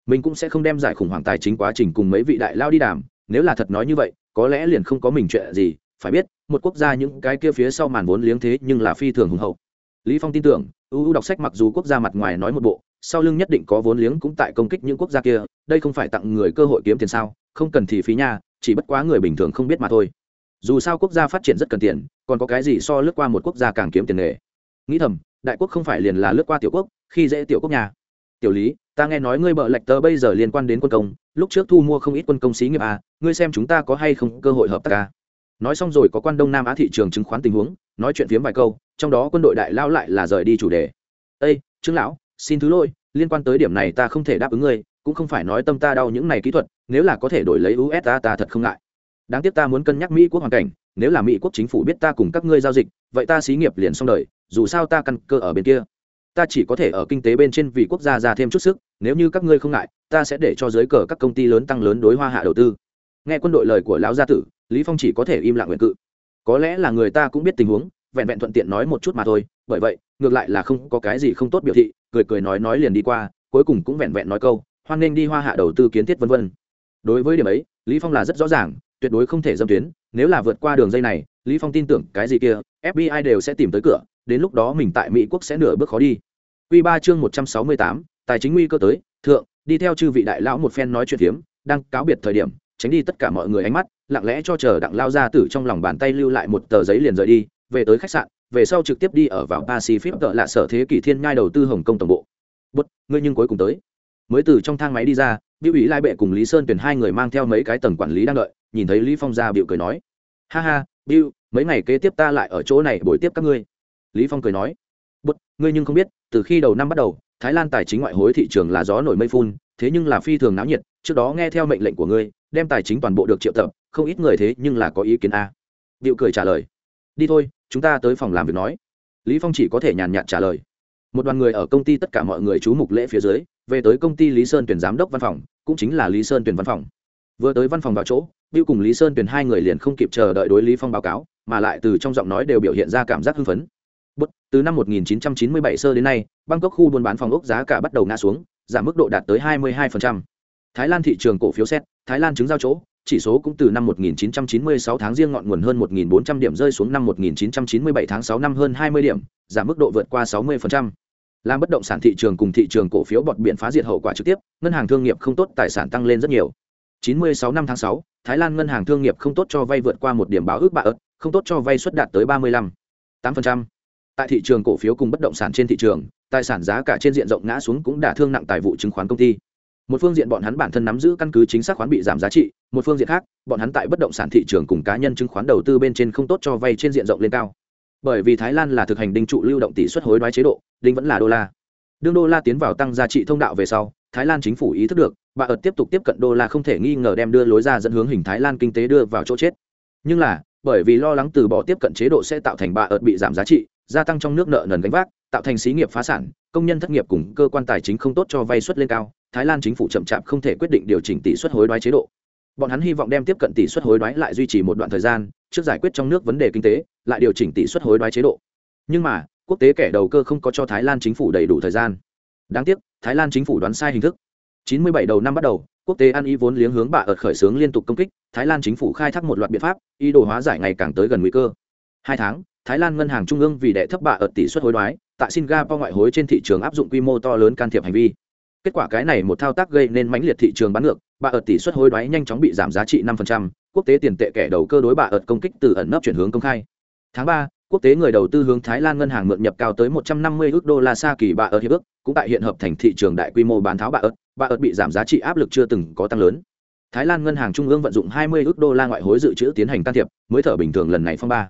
[SPEAKER 1] Mình cũng sẽ không đem giải khủng hoảng tài chính quá trình cùng mấy vị đại lao đi đàm, nếu là thật nói như vậy, có lẽ liền không có mình chuyện gì, phải biết, một quốc gia những cái kia phía sau màn vốn liếng thế nhưng là phi thường hùng hậu. Lý phong tin tưởng Uu đọc sách mặc dù quốc gia mặt ngoài nói một bộ, sau lưng nhất định có vốn liếng cũng tại công kích những quốc gia kia, đây không phải tặng người cơ hội kiếm tiền sao, không cần thì phí nha, chỉ bất quá người bình thường không biết mà thôi. Dù sao quốc gia phát triển rất cần tiền, còn có cái gì so lướt qua một quốc gia càng kiếm tiền nghề? Nghĩ thầm, đại quốc không phải liền là lướt qua tiểu quốc, khi dễ tiểu quốc nhà tiểu lý, ta nghe nói ngươi bợ lệch tờ bây giờ liên quan đến quân công, lúc trước thu mua không ít quân công xí nghiệp à ngươi xem chúng ta có hay không cơ hội hợp tác à? Nói xong rồi có quan đông nam á thị trường chứng khoán tình huống, nói chuyện phiếm vài câu, trong đó quân đội đại lao lại là rời đi chủ đề. Ây trương lão, xin thứ lỗi, liên quan tới điểm này ta không thể đáp ứng ngươi, cũng không phải nói tâm ta đau những này kỹ thuật, nếu là có thể đổi lấy us ta ta thật không ngại. Đáng tiếc ta muốn cân nhắc mỹ quốc hoàn cảnh, nếu là mỹ quốc chính phủ biết ta cùng các ngươi giao dịch, vậy ta xí nghiệp liền xong đời, dù sao ta căn cơ ở bên kia. Ta chỉ có thể ở kinh tế bên trên vì quốc gia ra thêm chút sức, nếu như các ngươi không ngại, ta sẽ để cho giới cờ các công ty lớn tăng lớn đối hoa hạ đầu tư. Nghe quân đội lời của lão gia tử lý phong chỉ có thể im lặng nguyện cự. Có lẽ là người ta cũng biết tình huống vẹn vẹn thuận tiện nói một chút mà thôi bởi vậy ngược lại là không có cái gì không tốt biểu thị cười cười nói nói liền đi qua cuối cùng cũng vẹn vẹn nói câu hoan nghênh đi hoa hạ đầu tư kiến thiết vân vân. Đối với điểm ấy lý phong là rất rõ ràng tuyệt đối không thể dâm tuyến nếu là vượt qua đường dây này lý phong tin tưởng cái gì kia fbi đều sẽ tìm tới cửa đến lúc đó mình tại mỹ quốc sẽ nửa bước khó đi. Quy ba chương một trăm sáu mươi tám, tài chính nguy cơ tới thượng đi theo chư vị đại lão một phen nói chuyện hiếm, đang cáo biệt thời điểm tránh đi tất cả mọi người ánh mắt, lặng lẽ cho chờ đặng lao ra tử trong lòng bàn tay lưu lại một tờ giấy liền rời đi, về tới khách sạn, về sau trực tiếp đi ở vào pacific tợ lạ sở thế kỷ thiên nhai đầu tư hồng kông tổng bộ. Bất ngươi nhưng cuối cùng tới. Mới từ trong thang máy đi ra biểu ý lai bệ cùng lý sơn tuyển hai người mang theo mấy cái tầng quản lý đang đợi, nhìn thấy lý phong ra biểu cười nói. Ha ha biểu mấy ngày kế tiếp ta lại ở chỗ này buổi tiếp các ngươi. Lý phong cười nói. Bất ngươi nhưng không biết, từ khi đầu năm bắt đầu, thái lan tài chính ngoại hối thị trường là gió nổi mây phun, thế nhưng là phi thường náo nhiệt, trước đó nghe theo mệnh lệnh của ngươi đem tài chính toàn bộ được triệu tập không ít người thế nhưng là có ý kiến a điệu cười trả lời đi thôi chúng ta tới phòng làm việc nói lý phong chỉ có thể nhàn nhạt trả lời một đoàn người ở công ty tất cả mọi người chú mục lễ phía dưới về tới công ty lý sơn tuyển giám đốc văn phòng cũng chính là lý sơn tuyển văn phòng vừa tới văn phòng vào chỗ Bill cùng Lý Sơn tuyển hai người liền không kịp chờ đợi đối Lý Phong báo cáo, mà lại từ trong giọng nói đều biểu hiện ra cảm giác hưng phấn. Bất, từ năm 1997 sơ đến nay, Bangkok khu buôn bán phòng ốc giá cả bắt đầu ngã xuống, giảm mức độ đạt tới 22%. Thái Lan thị trường cổ phiếu xét, Thái Lan chứng giao chỗ, chỉ số cũng từ năm 1996 tháng riêng ngọn nguồn hơn 1400 điểm rơi xuống năm 1997 tháng 6 năm hơn 20 điểm, giảm mức độ vượt qua 60%. Làm bất động sản thị trường cùng thị trường cổ phiếu bọt biển phá diệt hậu quả trực tiếp, ngân hàng thương nghiệp không tốt tài sản tăng lên rất nhiều. 96 năm tháng 6, Thái Lan ngân hàng thương nghiệp không tốt cho vay vượt qua một điểm báo ước bạ ớt, không tốt cho vay suất đạt tới 35 8%. Tại thị trường cổ phiếu cùng bất động sản trên thị trường, tài sản giá cả trên diện rộng ngã xuống cũng đả thương nặng tài vụ chứng khoán công ty. Một phương diện bọn hắn bản thân nắm giữ căn cứ chính xác khoán bị giảm giá trị, một phương diện khác, bọn hắn tại bất động sản thị trường cùng cá nhân chứng khoán đầu tư bên trên không tốt cho vay trên diện rộng lên cao. Bởi vì Thái Lan là thực hành đinh trụ lưu động tỷ suất hối đoái chế độ, đinh vẫn là đô la. Đương đô la tiến vào tăng giá trị thông đạo về sau, Thái Lan chính phủ ý thức được, bà ợt tiếp tục tiếp cận đô la không thể nghi ngờ đem đưa lối ra dẫn hướng hình thái lan kinh tế đưa vào chỗ chết nhưng là bởi vì lo lắng từ bỏ tiếp cận chế độ sẽ tạo thành bà ợt bị giảm giá trị gia tăng trong nước nợ nần gánh vác tạo thành xí nghiệp phá sản, công nhân thất nghiệp cùng cơ quan tài chính không tốt cho vay suất lên cao, thái lan chính phủ chậm chạp không thể quyết định điều chỉnh tỷ suất hối đoái chế độ. Bọn hắn hy vọng đem tiếp cận tỷ suất hối đoái lại duy trì một đoạn thời gian, trước giải quyết trong nước vấn đề kinh tế, lại điều chỉnh tỷ suất hối đoái chế độ. Nhưng mà, quốc tế kẻ đầu cơ không có cho thái lan chính phủ đầy đủ thời gian. Đáng tiếc, thái lan chính phủ đoán sai hình thức. 97 đầu năm bắt đầu, quốc tế ăn ý vốn liếng hướng bạ ợt khởi xướng liên tục công kích, thái lan chính phủ khai thác một loạt biện pháp, ý đồ hóa giải ngày càng tới gần nguy cơ hai tháng thái lan ngân hàng trung ương vì đệ thấp bạ ở tỷ suất hối đoái tại singapore ngoại hối trên thị trường áp dụng quy mô to lớn can thiệp hành vi. Kết quả cái này một thao tác gây nên mãnh liệt thị trường bán ngược bạ ở tỷ suất hối đoái nhanh chóng bị giảm giá trị 5%, quốc tế tiền tệ kẻ đầu cơ đối bạ ở công kích từ ẩn nấp chuyển hướng công khai. Tháng ba quốc tế người đầu tư hướng thái lan ngân hàng mượn nhập cao tới 150 ước đô la sa kỳ bạ ở hiệp ước cũng tại hiện hợp thành thị trường đại quy mô bán tháo bạ ớt. bạ ớt bị giảm giá trị áp lực chưa từng có tăng lớn. Thái lan ngân hàng trung ương vận dụng 20 ước đô la ngoại hối dự trữ tiến hành can thiệp mới thở bình thường lần này phong ba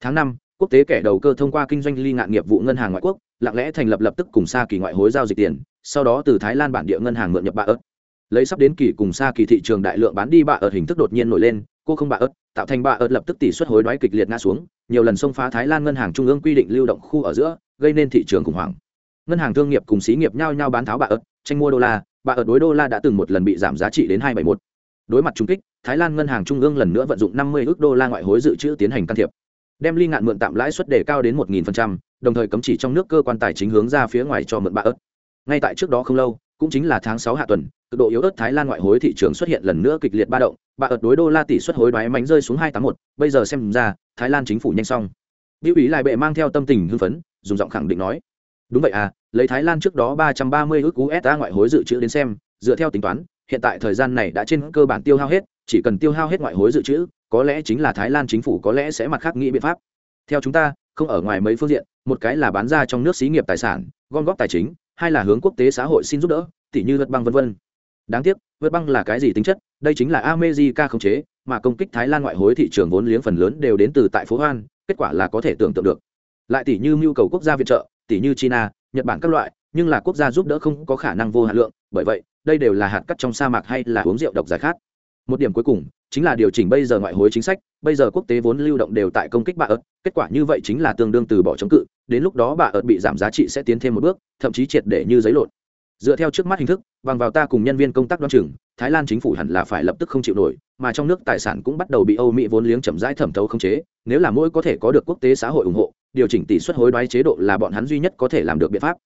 [SPEAKER 1] tháng năm, quốc tế kẻ đầu cơ thông qua kinh doanh ly ngạn nghiệp vụ ngân hàng ngoại quốc, lặng lẽ thành lập lập tức cùng xa kỳ ngoại hối giao dịch tiền, sau đó từ thái lan bản địa ngân hàng mượn nhập bạ ớt. Lấy sắp đến kỳ cùng xa kỳ thị trường đại lượng bán đi bạ ớt hình thức đột nhiên nổi lên, cô không bạ ớt, tạo thành bạ ớt lập tức tỷ suất hối đoái kịch liệt ngã xuống, nhiều lần xông phá thái lan ngân hàng trung ương quy định lưu động khu ở giữa, gây nên thị trường khủng hoảng. Ngân hàng thương nghiệp cùng xí nghiệp nhau nhau bán tháo bạ ớt, tranh mua đô la, bạ ớt đối đô la đã từng một lần bị giảm giá trị đến hai bảy một. Đối mặt trung kích, thái lan ngân hàng trung ương lần nữa vận dụng năm mươi ước đô la ngoại hối dự trữ tiến hành can thiệp đem ly ngạn mượn tạm lãi suất đề cao đến một nghìn phần trăm, đồng thời cấm chỉ trong nước cơ quan tài chính hướng ra phía ngoài cho mượn bạ ớt. Ngay tại trước đó không lâu cũng chính là tháng sáu hạ tuần cực độ yếu ớt thái lan ngoại hối thị trường xuất hiện lần nữa kịch liệt ba động bạ ớt đối đô la tỷ suất hối đoái mánh rơi xuống hai tám một bây giờ xem ra thái lan chính phủ nhanh xong. Biểu ý lại bệ mang theo tâm tình hưng phấn dùng giọng khẳng định nói đúng vậy à lấy thái lan trước đó ba trăm ba mươi ước usd ngoại hối dự trữ đến xem dựa theo tính toán hiện tại thời gian này đã trên cơ bản tiêu hao hết chỉ cần tiêu hao hết ngoại hối dự trữ có lẽ chính là thái lan chính phủ có lẽ sẽ mặt khác nghĩ biện pháp. Theo chúng ta, không ở ngoài mấy phương diện, một cái là bán ra trong nước xí nghiệp tài sản, gom góp tài chính, hai là hướng quốc tế xã hội xin giúp đỡ, tỉ như vượt băng vân vân. Đáng tiếc, vượt băng là cái gì tính chất? Đây chính là america khống chế, mà công kích thái lan ngoại hối thị trường vốn liếng phần lớn đều đến từ tại phố hoan, kết quả là có thể tưởng tượng được. Lại tỷ như mưu cầu quốc gia viện trợ tỷ như china, nhật bản các loại, nhưng là quốc gia giúp đỡ không có khả năng vô hạn lượng, bởi vậy, đây đều là hạt cắt trong sa mạc hay là uống rượu độc giải khát một điểm cuối cùng, chính là điều chỉnh bây giờ ngoại hối chính sách. Bây giờ quốc tế vốn lưu động đều tại công kích bà ợt kết quả như vậy chính là tương đương từ bỏ chống cự. Đến lúc đó bà ợt bị giảm giá trị sẽ tiến thêm một bước, thậm chí triệt để như giấy lộn. Dựa theo trước mắt hình thức, bằng vào ta cùng nhân viên công tác đoan chừng, thái lan chính phủ hẳn là phải lập tức không chịu nổi, mà trong nước tài sản cũng bắt đầu bị âu mỹ vốn liếng chậm rãi thẩm thấu không chế. Nếu là mỗi có thể có được quốc tế xã hội ủng hộ, điều chỉnh tỷ suất hối đoái chế độ là bọn hắn duy nhất có thể làm được biện pháp.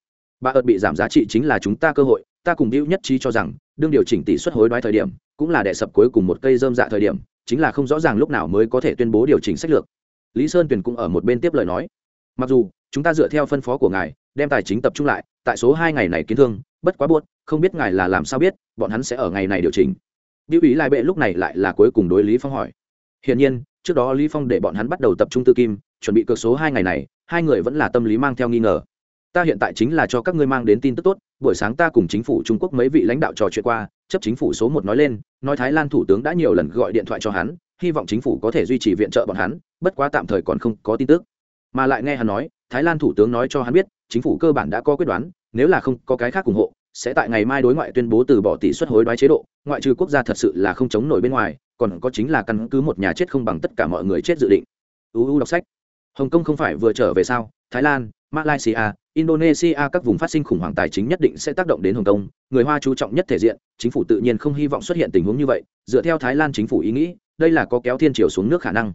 [SPEAKER 1] Bà ợt bị giảm giá trị chính là chúng ta cơ hội. Ta cùng hữu nhất trí cho rằng, đương điều chỉnh tỷ suất hối đoái thời điểm cũng là đệ sập cuối cùng một cây dơm dạ thời điểm, chính là không rõ ràng lúc nào mới có thể tuyên bố điều chỉnh sách lược. Lý sơn tuyền cũng ở một bên tiếp lời nói. Mặc dù, chúng ta dựa theo phân phó của ngài, đem tài chính tập trung lại, tại số hai ngày này kiến thương, bất quá buốt, không biết ngài là làm sao biết, bọn hắn sẽ ở ngày này điều chỉnh. Biểu ý lại bệ lúc này lại là cuối cùng đối lý phong hỏi. Hiển nhiên, trước đó lý phong để bọn hắn bắt đầu tập trung tư kim, chuẩn bị cược số hai ngày này, hai người vẫn là tâm lý mang theo nghi ngờ. Ta hiện tại chính là cho các ngươi mang đến tin tức tốt, buổi sáng ta cùng chính phủ trung quốc mấy vị lãnh đạo trò chuyện qua chấp chính phủ số một nói lên, nói thái lan thủ tướng đã nhiều lần gọi điện thoại cho hắn, hy vọng chính phủ có thể duy trì viện trợ bọn hắn, bất quá tạm thời còn không có tin tức. Mà lại nghe hắn nói, thái lan thủ tướng nói cho hắn biết, chính phủ cơ bản đã có quyết đoán, nếu là không có cái khác ủng hộ, sẽ tại ngày mai đối ngoại tuyên bố từ bỏ tỷ suất hối đoái chế độ, ngoại trừ quốc gia thật sự là không chống nổi bên ngoài, còn có chính là căn cứ một nhà chết không bằng tất cả mọi người chết dự định. Uu đọc sách. Hồng kông không phải vừa trở về sao? Thái lan, malaysia indonesia các vùng phát sinh khủng hoảng tài chính nhất định sẽ tác động đến hồng kông. Người hoa chú trọng nhất thể diện, chính phủ tự nhiên không hy vọng xuất hiện tình huống như vậy. Dựa theo thái lan chính phủ ý nghĩ, đây là có kéo thiên triều xuống nước khả năng.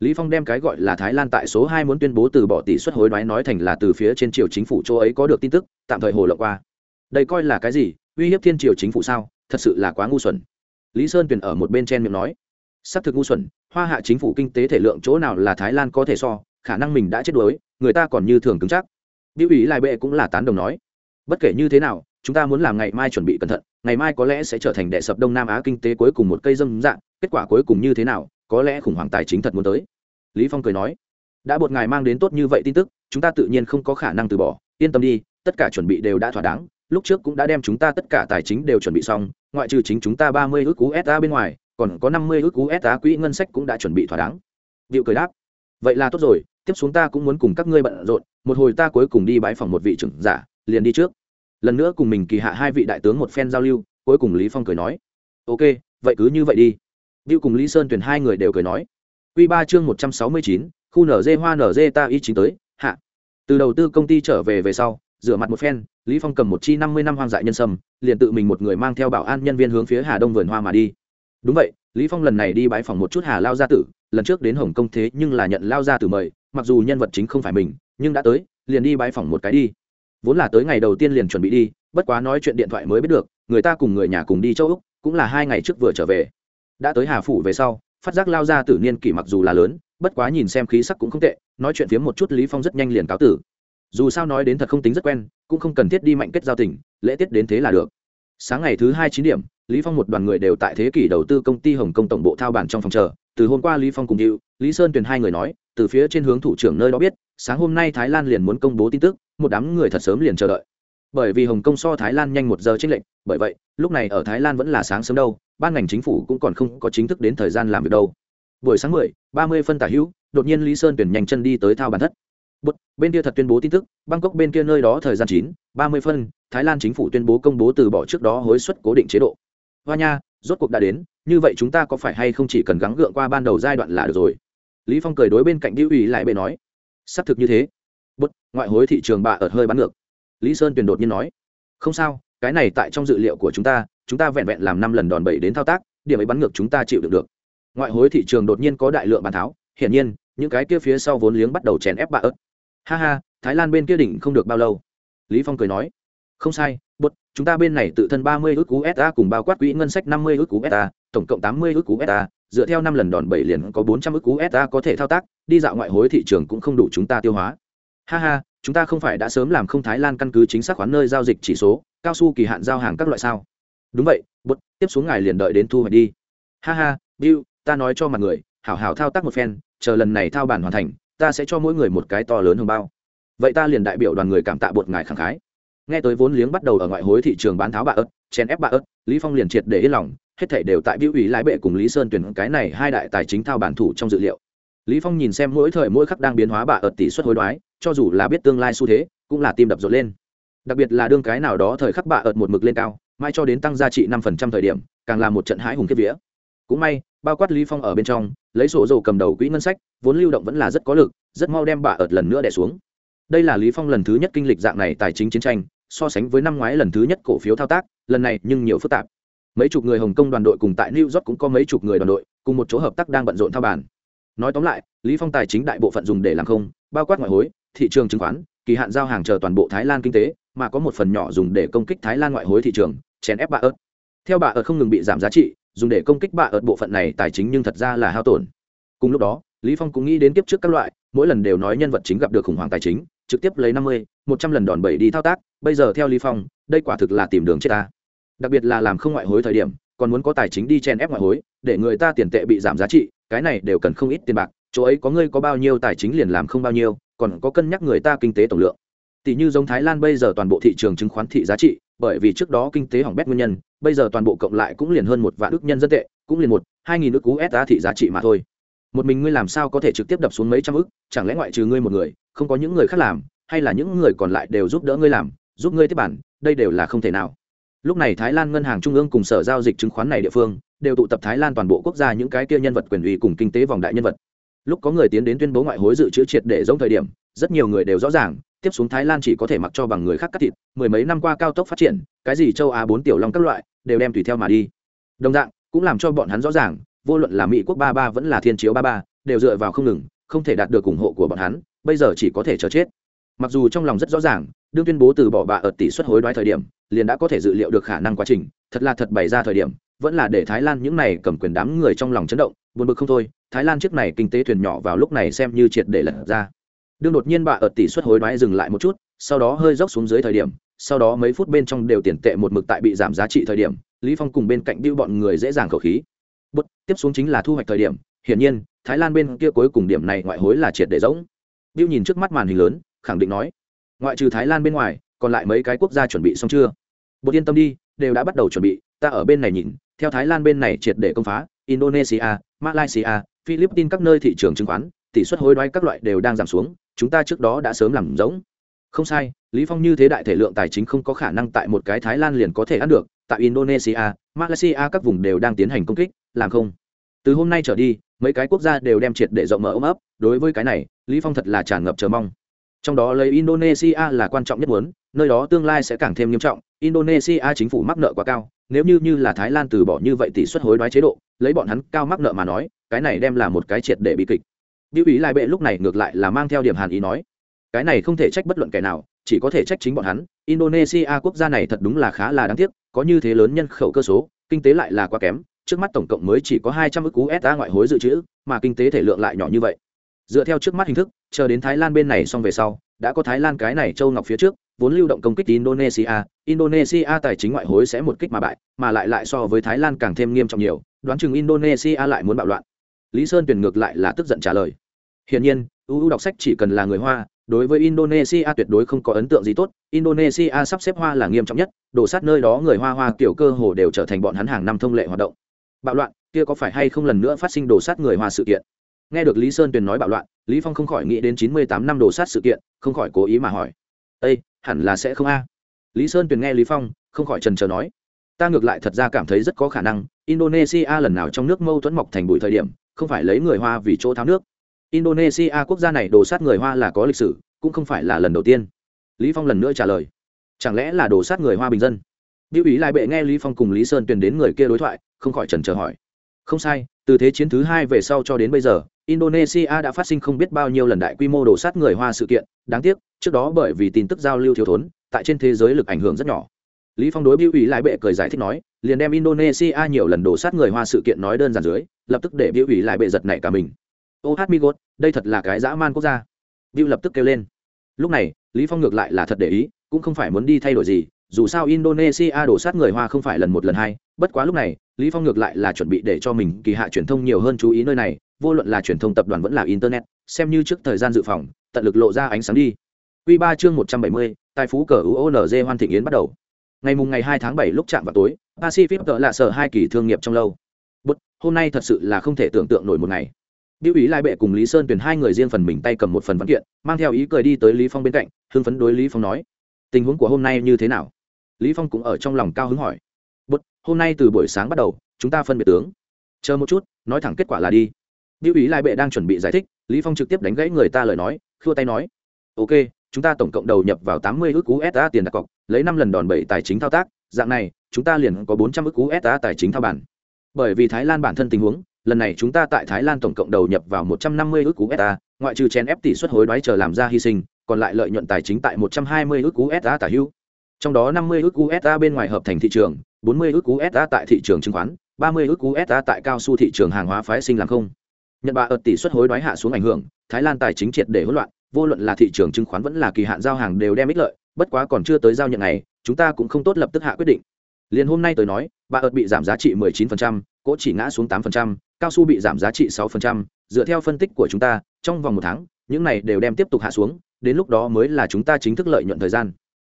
[SPEAKER 1] Lý phong đem cái gọi là thái lan tại số hai muốn tuyên bố từ bỏ tỷ suất hối đoái nói thành là từ phía trên triều chính phủ châu ấy có được tin tức, tạm thời hồ lộng qua. Đây coi là cái gì? Uy hiếp thiên triều chính phủ sao? Thật sự là quá ngu xuẩn. Lý sơn tuyền ở một bên chen miệng nói. Sắp thực ngu xuẩn, hoa hạ chính phủ kinh tế thể lượng chỗ nào là thái lan có thể so, khả năng mình đã chết đuối, người ta còn như thường cứng chắc biểu ủy lại bệ cũng là tán đồng nói, bất kể như thế nào, chúng ta muốn làm ngày mai chuẩn bị cẩn thận, ngày mai có lẽ sẽ trở thành đệ sập đông nam á kinh tế cuối cùng một cây dâm dạng, kết quả cuối cùng như thế nào, có lẽ khủng hoảng tài chính thật muốn tới. Lý phong cười nói, đã bột ngài mang đến tốt như vậy tin tức, chúng ta tự nhiên không có khả năng từ bỏ, yên tâm đi, tất cả chuẩn bị đều đã thỏa đáng, lúc trước cũng đã đem chúng ta tất cả tài chính đều chuẩn bị xong, ngoại trừ chính chúng ta ba mươi ước cú sa bên ngoài, còn có năm mươi ước cú sa quỹ ngân sách cũng đã chuẩn bị thỏa đáng. Diệu cười đáp, vậy là tốt rồi tiếp xuống ta cũng muốn cùng các ngươi bận rộn một hồi ta cuối cùng đi bãi phòng một vị trưởng giả liền đi trước. Lần nữa cùng mình kỳ hạ hai vị đại tướng một phen giao lưu cuối cùng lý phong cười nói ok vậy cứ như vậy đi. Diệu cùng lý sơn tuyển hai người đều cười nói Quy ba chương một trăm sáu mươi chín, khu nở dê hoa nở dê ta y chính tới hạ. Từ đầu tư công ty trở về về sau rửa mặt một phen lý phong cầm một chi năm mươi năm hoang dại nhân sâm liền tự mình một người mang theo bảo an nhân viên hướng phía hà đông vườn hoa mà đi. Đúng vậy lý phong lần này đi bãi phòng một chút hà lao gia tử lần trước đến hồng kông thế nhưng là nhận lao gia tử mời mặc dù nhân vật chính không phải mình, nhưng đã tới, liền đi bãi phòng một cái đi. Vốn là tới ngày đầu tiên liền chuẩn bị đi, bất quá nói chuyện điện thoại mới biết được, người ta cùng người nhà cùng đi châu úc, cũng là hai ngày trước vừa trở về. Đã tới hà phủ về sau, phát giác lao ra tử niên kỷ mặc dù là lớn, bất quá nhìn xem khí sắc cũng không tệ, nói chuyện phiếm một chút lý phong rất nhanh liền cáo tử. Dù sao nói đến thật không tính rất quen, cũng không cần thiết đi mạnh kết giao tình, lễ tiết đến thế là được. Sáng ngày thứ hai chín điểm, lý phong một đoàn người đều tại thế kỷ đầu tư công ty hồng kông tổng bộ thao bản trong phòng chờ. Từ hôm qua lý phong cùng điệu lý sơn tuyền hai người nói từ phía trên hướng thủ trưởng nơi đó biết sáng hôm nay thái lan liền muốn công bố tin tức một đám người thật sớm liền chờ đợi bởi vì hồng kông so thái lan nhanh một giờ trích lệnh bởi vậy lúc này ở thái lan vẫn là sáng sớm đâu ban ngành chính phủ cũng còn không có chính thức đến thời gian làm việc đâu buổi sáng mười ba mươi phân tả hữu đột nhiên lý sơn tuyển nhanh chân đi tới thao bàn thất Bút, bên kia thật tuyên bố tin tức, Bangkok bên kia nơi đó thời gian chín, ba mươi phân, Thái Lan chính phủ tuyên bố công bố từ bỏ trước đó hối suất cố định chế độ. Hoa nha, rốt cuộc đã đến, như vậy chúng ta có phải hay không chỉ cần gắng gượng qua ban đầu giai đoạn là được rồi. Lý Phong cười đối bên cạnh Diêu ủy lại bệ nói, xác thực như thế. bất ngoại hối thị trường bà ở hơi bán ngược. Lý Sơn tuyển đột nhiên nói, không sao, cái này tại trong dự liệu của chúng ta, chúng ta vẹn vẹn làm năm lần đòn bẩy đến thao tác, điểm ấy bắn ngược chúng ta chịu được được. Ngoại hối thị trường đột nhiên có đại lượng bán tháo, hiển nhiên, những cái kia phía sau vốn liếng bắt đầu chèn ép bà ớt ha ha thái lan bên kia đỉnh không được bao lâu lý phong cười nói không sai bột chúng ta bên này tự thân ba mươi ước cú sa cùng bao quát quỹ ngân sách năm mươi ước cú sa tổng cộng tám mươi ước cú sa dựa theo năm lần đòn bẩy liền có bốn trăm ức cú có thể thao tác, đi dạo ngoại hối thị trường cũng không đủ chúng ta tiêu hóa. Ha ha, chúng ta không phải đã sớm làm không thái lan căn cứ chính xác khoán nơi giao dịch chỉ số, cao su kỳ hạn giao hàng các loại sao? Đúng vậy bột tiếp xuống ngài liền đợi đến thu hoạch đi. Ha ha, bill, ta nói cho mặt người, hảo hảo thao tác một phen, chờ lần này thao bản hoàn thành, ta sẽ cho mỗi người một cái to lớn hơn bao. Vậy ta liền đại biểu đoàn người cảm tạ bột ngài khẳng khái. Nghe tới vốn liếng bắt đầu ở ngoại hối thị trường bán tháo bà ớt, chèn ép bà ớt, lý phong liền triệt để yên lòng hết thảy đều tại biểu ủy lái bệ cùng lý sơn tuyển cái này hai đại tài chính thao bản thủ trong dự liệu. Lý phong nhìn xem mỗi thời mỗi khắc đang biến hóa bạ ợt tỷ suất hối đoái, cho dù là biết tương lai xu thế, cũng là tim đập rộn lên. Đặc biệt là đương cái nào đó thời khắc bạ ợt một mực lên cao mai cho đến tăng giá trị năm phần trăm thời điểm, càng là một trận hãi hùng kết vía. Cũng may, bao quát lý phong ở bên trong, lấy sổ dầu cầm đầu quỹ ngân sách, vốn lưu động vẫn là rất có lực, rất mau đem bạ ợt lần nữa đè xuống. Đây là lý phong lần thứ nhất kinh lịch dạng này tài chính chiến tranh, so sánh với năm ngoái lần thứ nhất cổ phiếu thao tác, lần này nhưng nhiều phức tạp mấy chục người hồng kông đoàn đội cùng tại new york cũng có mấy chục người đoàn đội, cùng một chỗ hợp tác đang bận rộn thao bàn. Nói tóm lại, lý phong tài chính đại bộ phận dùng để làm không, bao quát ngoại hối, thị trường chứng khoán, kỳ hạn giao hàng chờ toàn bộ thái lan kinh tế, mà có một phần nhỏ dùng để công kích thái lan ngoại hối thị trường, chèn ép bà ớt. Theo bà ớt không ngừng bị giảm giá trị, dùng để công kích bà ớt bộ phận này tài chính nhưng thật ra là hao tổn. Cùng lúc đó, lý phong cũng nghĩ đến kiếp trước các loại, mỗi lần đều nói nhân vật chính gặp được khủng hoảng tài chính, trực tiếp lấy năm mươi, một trăm lần đòn bẩy đi thao tác, bây giờ theo lý phong, đây quả thực là tìm đường chết ta đặc biệt là làm không ngoại hối thời điểm, còn muốn có tài chính đi chen ép ngoại hối, để người ta tiền tệ bị giảm giá trị, cái này đều cần không ít tiền bạc, chỗ ấy có ngươi có bao nhiêu tài chính liền làm không bao nhiêu, còn có cân nhắc người ta kinh tế tổng lượng. Tỷ như giống thái lan bây giờ toàn bộ thị trường chứng khoán thị giá trị, bởi vì trước đó kinh tế hỏng bét nguyên nhân, bây giờ toàn bộ cộng lại cũng liền hơn một vạn ước nhân dân tệ, cũng liền một, hai nghìn ước cú s thị giá trị mà thôi. Một mình ngươi làm sao có thể trực tiếp đập xuống mấy trăm ức chẳng lẽ ngoại trừ ngươi một người, không có những người khác làm, hay là những người còn lại đều giúp đỡ ngươi làm, giúp ngươi tiếp bản, đây đều là không thể nào lúc này thái lan ngân hàng trung ương cùng sở giao dịch chứng khoán này địa phương đều tụ tập thái lan toàn bộ quốc gia những cái kia nhân vật quyền uy cùng kinh tế vòng đại nhân vật. Lúc có người tiến đến tuyên bố ngoại hối dự trữ triệt để giống thời điểm, rất nhiều người đều rõ ràng, tiếp xuống thái lan chỉ có thể mặc cho bằng người khác cắt thịt, mười mấy năm qua cao tốc phát triển, cái gì châu á bốn tiểu long các loại, đều đem tùy theo mà đi. Đồng dạng, cũng làm cho bọn hắn rõ ràng, vô luận là mỹ quốc ba ba vẫn là thiên chiếu ba ba, đều dựa vào không ngừng, không thể đạt được ủng hộ của bọn hắn, bây giờ chỉ có thể chờ chết. Mặc dù trong lòng rất rõ ràng đương tuyên bố từ bỏ bà ở tỷ suất hối đoái thời điểm, liền đã có thể dự liệu được khả năng quá trình, thật là thật bày ra thời điểm, vẫn là để thái lan những này cầm quyền đám người trong lòng chấn động, buồn bực không thôi, thái lan chiếc này kinh tế thuyền nhỏ vào lúc này xem như triệt để lật ra. Đương đột nhiên bà ở tỷ suất hối đoái dừng lại một chút, sau đó hơi dốc xuống dưới thời điểm, sau đó mấy phút bên trong đều tiền tệ một mực tại bị giảm giá trị thời điểm, lý phong cùng bên cạnh biêu bọn người dễ dàng khẩu khí. Bút, tiếp xuống chính là thu hoạch thời điểm, hiển nhiên, thái lan bên kia cuối cùng điểm này ngoại hối là triệt để rỗng. Biêu nhìn trước mắt màn hình lớn, khẳng định nói ngoại trừ thái lan bên ngoài, còn lại mấy cái quốc gia chuẩn bị xong chưa? Bột yên tâm đi, đều đã bắt đầu chuẩn bị, ta ở bên này nhìn, theo thái lan bên này triệt để công phá, indonesia, malaysia, philippines các nơi thị trường chứng khoán, tỷ suất hối đoái các loại đều đang giảm xuống, chúng ta trước đó đã sớm làm giống. Không sai, lý phong như thế đại thể lượng tài chính không có khả năng tại một cái thái lan liền có thể ăn được, tại indonesia, malaysia các vùng đều đang tiến hành công kích, làm không? Từ hôm nay trở đi, mấy cái quốc gia đều đem triệt để rộng mở ôm ấp, đối với cái này, lý phong thật là tràn ngập chờ mong trong đó lấy indonesia là quan trọng nhất muốn, nơi đó tương lai sẽ càng thêm nghiêm trọng. Indonesia chính phủ mắc nợ quá cao, nếu như như là thái lan từ bỏ như vậy tỷ suất hối đoái chế độ, lấy bọn hắn cao mắc nợ mà nói, cái này đem là một cái triệt để bị kịch. Biểu ý Lai bệ lúc này ngược lại là mang theo điểm hàn ý nói, cái này không thể trách bất luận kẻ nào, chỉ có thể trách chính bọn hắn. Indonesia quốc gia này thật đúng là khá là đáng tiếc, có như thế lớn nhân khẩu cơ số, kinh tế lại là quá kém, trước mắt tổng cộng mới chỉ có hai trăm ước cú sa ngoại hối dự trữ, mà kinh tế thể lượng lại nhỏ như vậy dựa theo trước mắt hình thức, chờ đến thái lan bên này xong về sau, đã có thái lan cái này châu ngọc phía trước, vốn lưu động công kích indonesia. Indonesia tài chính ngoại hối sẽ một kích mà bại, mà lại lại so với thái lan càng thêm nghiêm trọng nhiều, đoán chừng indonesia lại muốn bạo loạn. Lý sơn tuyển ngược lại là tức giận trả lời. Hiển nhiên uu đọc sách chỉ cần là người hoa, đối với indonesia tuyệt đối không có ấn tượng gì tốt. Indonesia sắp xếp hoa là nghiêm trọng nhất, đổ sát nơi đó người hoa hoa kiểu cơ hồ đều trở thành bọn hắn hàng năm thông lệ hoạt động. Bạo loạn, kia có phải hay không lần nữa phát sinh đổ sát người hoa sự kiện? Nghe được lý sơn tuyền nói bạo loạn, lý phong không khỏi nghĩ đến chín mươi tám năm đổ sát sự kiện, không khỏi cố ý mà hỏi. Ây hẳn là sẽ không a? Lý sơn tuyền nghe lý phong, không khỏi trần chờ nói. Ta ngược lại thật ra cảm thấy rất có khả năng, indonesia lần nào trong nước mâu thuẫn mọc thành bụi thời điểm, không phải lấy người hoa vì chỗ tháo nước. Indonesia quốc gia này đổ sát người hoa là có lịch sử, cũng không phải là lần đầu tiên. Lý phong lần nữa trả lời. Chẳng lẽ là đổ sát người hoa bình dân? Biểu ý lại bệ nghe lý phong cùng lý sơn tuyền đến người kia đối thoại, không khỏi trần chờ hỏi. Không sai từ thế chiến thứ hai về sau cho đến bây giờ indonesia đã phát sinh không biết bao nhiêu lần đại quy mô đổ sát người hoa sự kiện. Đáng tiếc trước đó bởi vì tin tức giao lưu thiếu thốn tại trên thế giới lực ảnh hưởng rất nhỏ. Lý phong đối biểu ủy lại bệ cười giải thích nói liền đem indonesia nhiều lần đổ sát người hoa sự kiện nói đơn giản dưới lập tức để biểu ủy lại bệ giật nảy cả mình. Ô hát god, đây thật là cái dã man quốc gia. Biểu lập tức kêu lên. Lúc này lý phong ngược lại là thật để ý cũng không phải muốn đi thay đổi gì dù sao indonesia đổ sát người hoa không phải lần một lần hai bất quá lúc này lý phong ngược lại là chuẩn bị để cho mình kỳ hạ truyền thông nhiều hơn chú ý nơi này vô luận là truyền thông tập đoàn vẫn là internet xem như trước thời gian dự phòng tận lực lộ ra ánh sáng đi Quy 3 chương 170, tài phú cờ UONZ Hoan Thịnh Yến bắt đầu. Ngày mùng ngày 2 tháng 7 lúc chạm vào tối, Pacific tợ là sở hai kỳ thương nghiệp trong lâu. Bụt, hôm nay thật sự là không thể tưởng tượng nổi một ngày. Biểu ý Lai Bệ cùng Lý Sơn tuyển hai người riêng phần mình tay cầm một phần văn kiện, mang theo ý cười đi tới Lý Phong bên cạnh, hưng phấn đối Lý Phong nói: "Tình huống của hôm nay như thế nào?" Lý Phong cũng ở trong lòng cao hứng hỏi: "Bút, hôm nay từ buổi sáng bắt đầu, chúng ta phân biệt tướng. Chờ một chút, nói thẳng kết quả là đi." Biểu ý Lai Bệ đang chuẩn bị giải thích, Lý Phong trực tiếp đánh gãy người ta lời nói, khua tay nói: "Ok, chúng ta tổng cộng đầu nhập vào 80 ức USD tiền đặt cọc, lấy 5 lần đòn bẩy tài chính thao tác, dạng này, chúng ta liền có 400 ức USD tài chính thao bản. Bởi vì Thái Lan bản thân tình huống, lần này chúng ta tại Thái Lan tổng cộng đầu nhập vào 150 ức USD, ngoại trừ chen ép tỷ suất hối đoái chờ làm ra hy sinh, còn lại lợi nhuận tài chính tại 120 ức USD tả hữu. Trong đó 50 ức USD bên ngoài hợp thành thị trường, 40 ức USD tại thị trường chứng khoán, 30 ức USD tại cao su thị trường hàng hóa phái sinh làm không. Nhật bạc ở tỷ suất hối đoái hạ xuống ảnh hưởng, Thái Lan tài chính triệt để hỗn loạn, vô luận là thị trường chứng khoán vẫn là kỳ hạn giao hàng đều đem ích lợi, bất quá còn chưa tới giao nhận này, chúng ta cũng không tốt lập tức hạ quyết định. Liên hôm nay tôi nói, bạc ợt bị giảm giá trị 19%, cỗ chỉ ngã xuống 8%, cao su bị giảm giá trị 6%, dựa theo phân tích của chúng ta, trong vòng một tháng, những này đều đem tiếp tục hạ xuống, đến lúc đó mới là chúng ta chính thức lợi nhuận thời gian.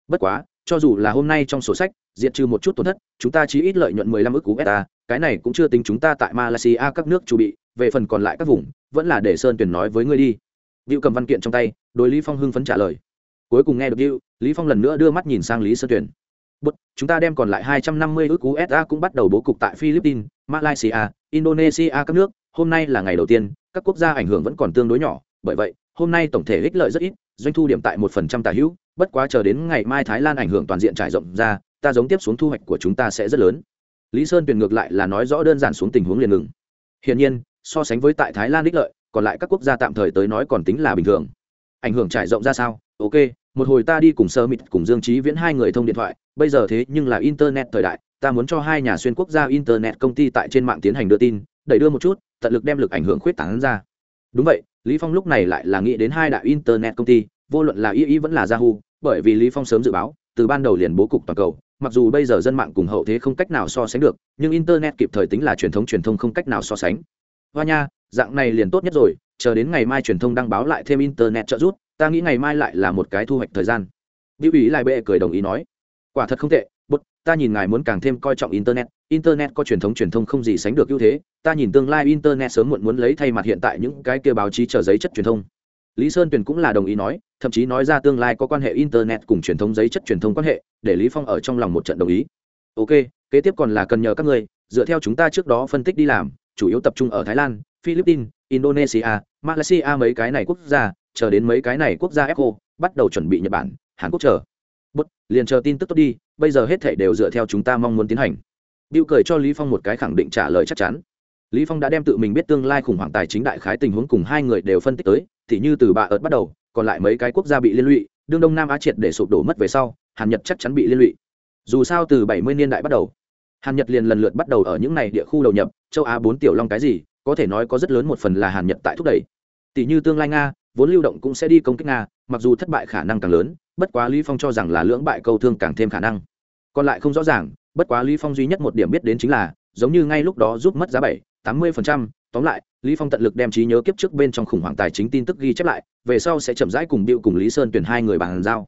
[SPEAKER 1] Bất quá, cho dù là hôm nay trong sổ sách, diệt trừ một chút tổn thất, chúng ta chỉ ít lợi nhuận 15 ức USD, cái này cũng chưa tính chúng ta tại Malaysia các nước chu bị, về phần còn lại các vùng, vẫn là để Sơn Tuyển nói với ngươi đi. Diệu cầm văn kiện trong tay, đối Lý Phong hưng phấn trả lời. Cuối cùng nghe được Diệu, Lý Phong lần nữa đưa mắt nhìn sang Lý Sơn Tuyển. Bút, chúng ta đem còn lại 250 ức USD cũng bắt đầu bố cục tại Philippines, Malaysia, Indonesia các nước, hôm nay là ngày đầu tiên, các quốc gia ảnh hưởng vẫn còn tương đối nhỏ, bởi vậy, hôm nay tổng thể ích lợi rất ít, doanh thu điểm tại 1% tả hữu, bất quá chờ đến ngày mai Thái Lan ảnh hưởng toàn diện trải rộng ra, ta giống tiếp xuống thu hoạch của chúng ta sẽ rất lớn. Lý Sơn tuyền ngược lại là nói rõ đơn giản xuống tình huống liền ngừng. Hiển nhiên, so sánh với tại Thái Lan đích lợi, còn lại các quốc gia tạm thời tới nói còn tính là bình thường. Ảnh hưởng trải rộng ra sao? Ok, một hồi ta đi cùng Sơ Mịt cùng Dương Chí Viễn hai người thông điện thoại, bây giờ thế nhưng là internet thời đại, ta muốn cho hai nhà xuyên quốc gia internet công ty tại trên mạng tiến hành đưa tin, đẩy đưa một chút, tận lực đem lực ảnh hưởng khuyết tán ra. Đúng vậy, Lý Phong lúc này lại là nghĩ đến hai đại internet công ty, vô luận là y y vẫn là Yahoo, bởi vì Lý Phong sớm dự báo, từ ban đầu liền bố cục toàn cầu, mặc dù bây giờ dân mạng cùng hậu thế không cách nào so sánh được, nhưng internet kịp thời tính là truyền thống truyền thông không cách nào so sánh. Hoa nha, dạng này liền tốt nhất rồi, chờ đến ngày mai truyền thông đăng báo lại thêm internet trợ giúp, ta nghĩ ngày mai lại là một cái thu hoạch thời gian. Biểu ủy lại bệ cười đồng ý nói, quả thật không tệ, bút, ta nhìn ngài muốn càng thêm coi trọng internet, internet có truyền thống truyền thông không gì sánh được ưu thế, ta nhìn tương lai internet sớm muộn muốn lấy thay mặt hiện tại những cái kia báo chí chờ giấy chất truyền thông. Lý Sơn Tuyền cũng là đồng ý nói, thậm chí nói ra tương lai có quan hệ internet cùng truyền thông giấy chất truyền thông quan hệ, để Lý Phong ở trong lòng một trận đồng ý. Ok, kế tiếp còn là cần nhờ các người, dựa theo chúng ta trước đó phân tích đi làm, chủ yếu tập trung ở Thái Lan, Philippines, Indonesia, Malaysia mấy cái này quốc gia, chờ đến mấy cái này quốc gia ECHO, bắt đầu chuẩn bị Nhật Bản, Hàn Quốc chờ. Bất, liền chờ tin tức tốt đi, bây giờ hết thảy đều dựa theo chúng ta mong muốn tiến hành. Bill cười cho Lý Phong một cái khẳng định trả lời chắc chắn. Lý Phong đã đem tự mình biết tương lai khủng hoảng tài chính đại khái tình huống cùng hai người đều phân tích tới, thì như từ bà ợt bắt đầu, còn lại mấy cái quốc gia bị liên lụy, đương Đông Nam Á triệt để sụp đổ mất về sau, Hàn Nhật chắc chắn bị liên lụy. Dù sao từ 70 niên đại bắt đầu, Hàn Nhật liền lần lượt bắt đầu ở những này địa khu đầu nhập, châu Á bốn tiểu long cái gì, có thể nói có rất lớn một phần là Hàn Nhật tại thúc đẩy. Tỷ như tương lai Nga, vốn lưu động cũng sẽ đi công kích Nga, mặc dù thất bại khả năng càng lớn, bất quá Lý Phong cho rằng là lưỡng bại câu thương càng thêm khả năng. Còn lại không rõ ràng, bất quá Lý Phong duy nhất một điểm biết đến chính là, giống như ngay lúc đó giúp mất giá 7, 80%, tóm lại, Lý Phong tận lực đem trí nhớ kiếp trước bên trong khủng hoảng tài chính tin tức ghi chép lại, về sau sẽ chậm rãi cùng Bill cùng Lý Sơn tuyển hai người bàn giao.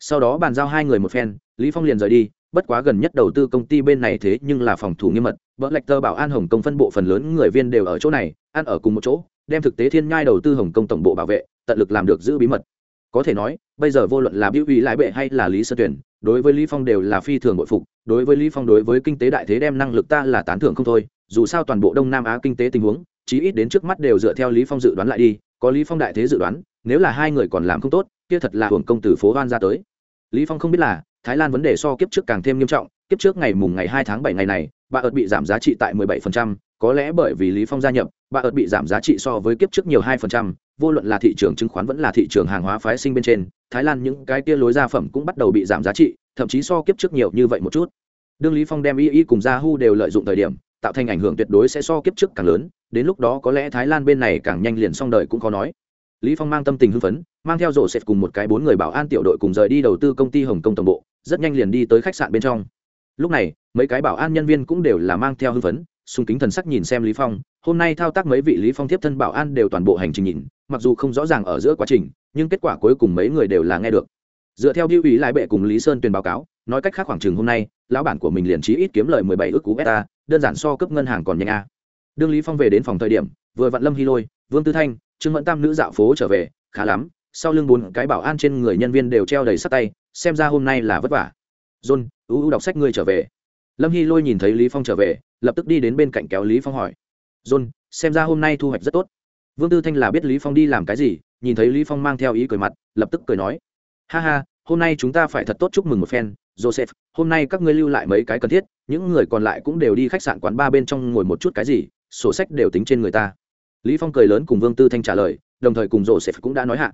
[SPEAKER 1] Sau đó bàn giao hai người một phen, Lý Phong liền rời đi, bất quá gần nhất đầu tư công ty bên này thế nhưng là phòng thủ nghiêm mật, vợ lạch tơ bảo an Hồng Công phân bộ phần lớn người viên đều ở chỗ này, ăn ở cùng một chỗ, đem thực tế thiên nhai đầu tư Hồng Công tổng bộ bảo vệ, tận lực làm được giữ bí mật. Có thể nói, bây giờ vô luận là Biểu Uy lại bệ hay là Lý Sơn tuyển, đối với Lý Phong đều là phi thường bội phục, đối với Lý Phong đối với kinh tế đại thế đem năng lực ta là tán thưởng không thôi, dù sao toàn bộ Đông Nam Á kinh tế tình huống, chí ít đến trước mắt đều dựa theo Lý Phong dự đoán lại đi, có Lý Phong đại thế dự đoán, nếu là hai người còn làm không tốt, kia thật là hưởng công từ phố Hoan ra tới. Lý Phong không biết là, Thái Lan vấn đề so kiếp trước càng thêm nghiêm trọng, kiếp trước ngày mùng ngày 2 tháng 7 ngày này, bà ợt bị giảm giá trị tại 17%, có lẽ bởi vì Lý Phong gia nhập, bà ợt bị giảm giá trị so với kiếp trước nhiều 2%, vô luận là thị trường chứng khoán vẫn là thị trường hàng hóa phái sinh bên trên, Thái Lan những cái kia lối gia phẩm cũng bắt đầu bị giảm giá trị, thậm chí so kiếp trước nhiều như vậy một chút. Đương Lý Phong đem y y cùng Yahoo đều lợi dụng thời điểm, tạo thành ảnh hưởng tuyệt đối sẽ so kiếp trước càng lớn, đến lúc đó có lẽ Thái Lan bên này càng nhanh liền xong đời cũng khó nói. Lý Phong mang tâm tình hưng phấn, mang theo rổ sệt cùng một cái bốn người bảo an tiểu đội cùng rời đi đầu tư công ty Hồng Kông tổng bộ, rất nhanh liền đi tới khách sạn bên trong. Lúc này, mấy cái bảo an nhân viên cũng đều là mang theo hưng phấn, xung kính thần sắc nhìn xem Lý Phong, hôm nay thao tác mấy vị Lý Phong tiếp thân bảo an đều toàn bộ hành trình nhìn, mặc dù không rõ ràng ở giữa quá trình, nhưng kết quả cuối cùng mấy người đều là nghe được. Dựa theo lưu ủy lại bệ cùng Lý Sơn tuyên báo cáo, nói cách khác khoảng chừng hôm nay, lão bản của mình liền chí ít kiếm lời 17 ức cú beta, đơn giản so cấp ngân hàng còn nhanh a. Đương Lý Phong về đến phòng thời điểm, vừa vặn Lâm Hy Lôi, Vương Tư Thanh, Trương Mẫn Tam nữ dạo phố trở về, khá lắm, sau lưng bốn cái bảo an trên người nhân viên đều treo đầy sắt tay, xem ra hôm nay là vất vả. John, u u đọc sách ngươi trở về. Lâm Hy Lôi nhìn thấy Lý Phong trở về, lập tức đi đến bên cạnh kéo Lý Phong hỏi. John, xem ra hôm nay thu hoạch rất tốt. Vương Tư Thanh là biết Lý Phong đi làm cái gì, nhìn thấy Lý Phong mang theo ý cười mặt, lập tức cười nói: "Ha ha, hôm nay chúng ta phải thật tốt chúc mừng một phen, Joseph, hôm nay các ngươi lưu lại mấy cái cần thiết, những người còn lại cũng đều đi khách sạn quán ba bên trong ngồi một chút cái gì, sổ sách đều tính trên người ta." Lý Phong cười lớn cùng Vương Tư Thanh trả lời, đồng thời cùng Joseph cũng đã nói hạ.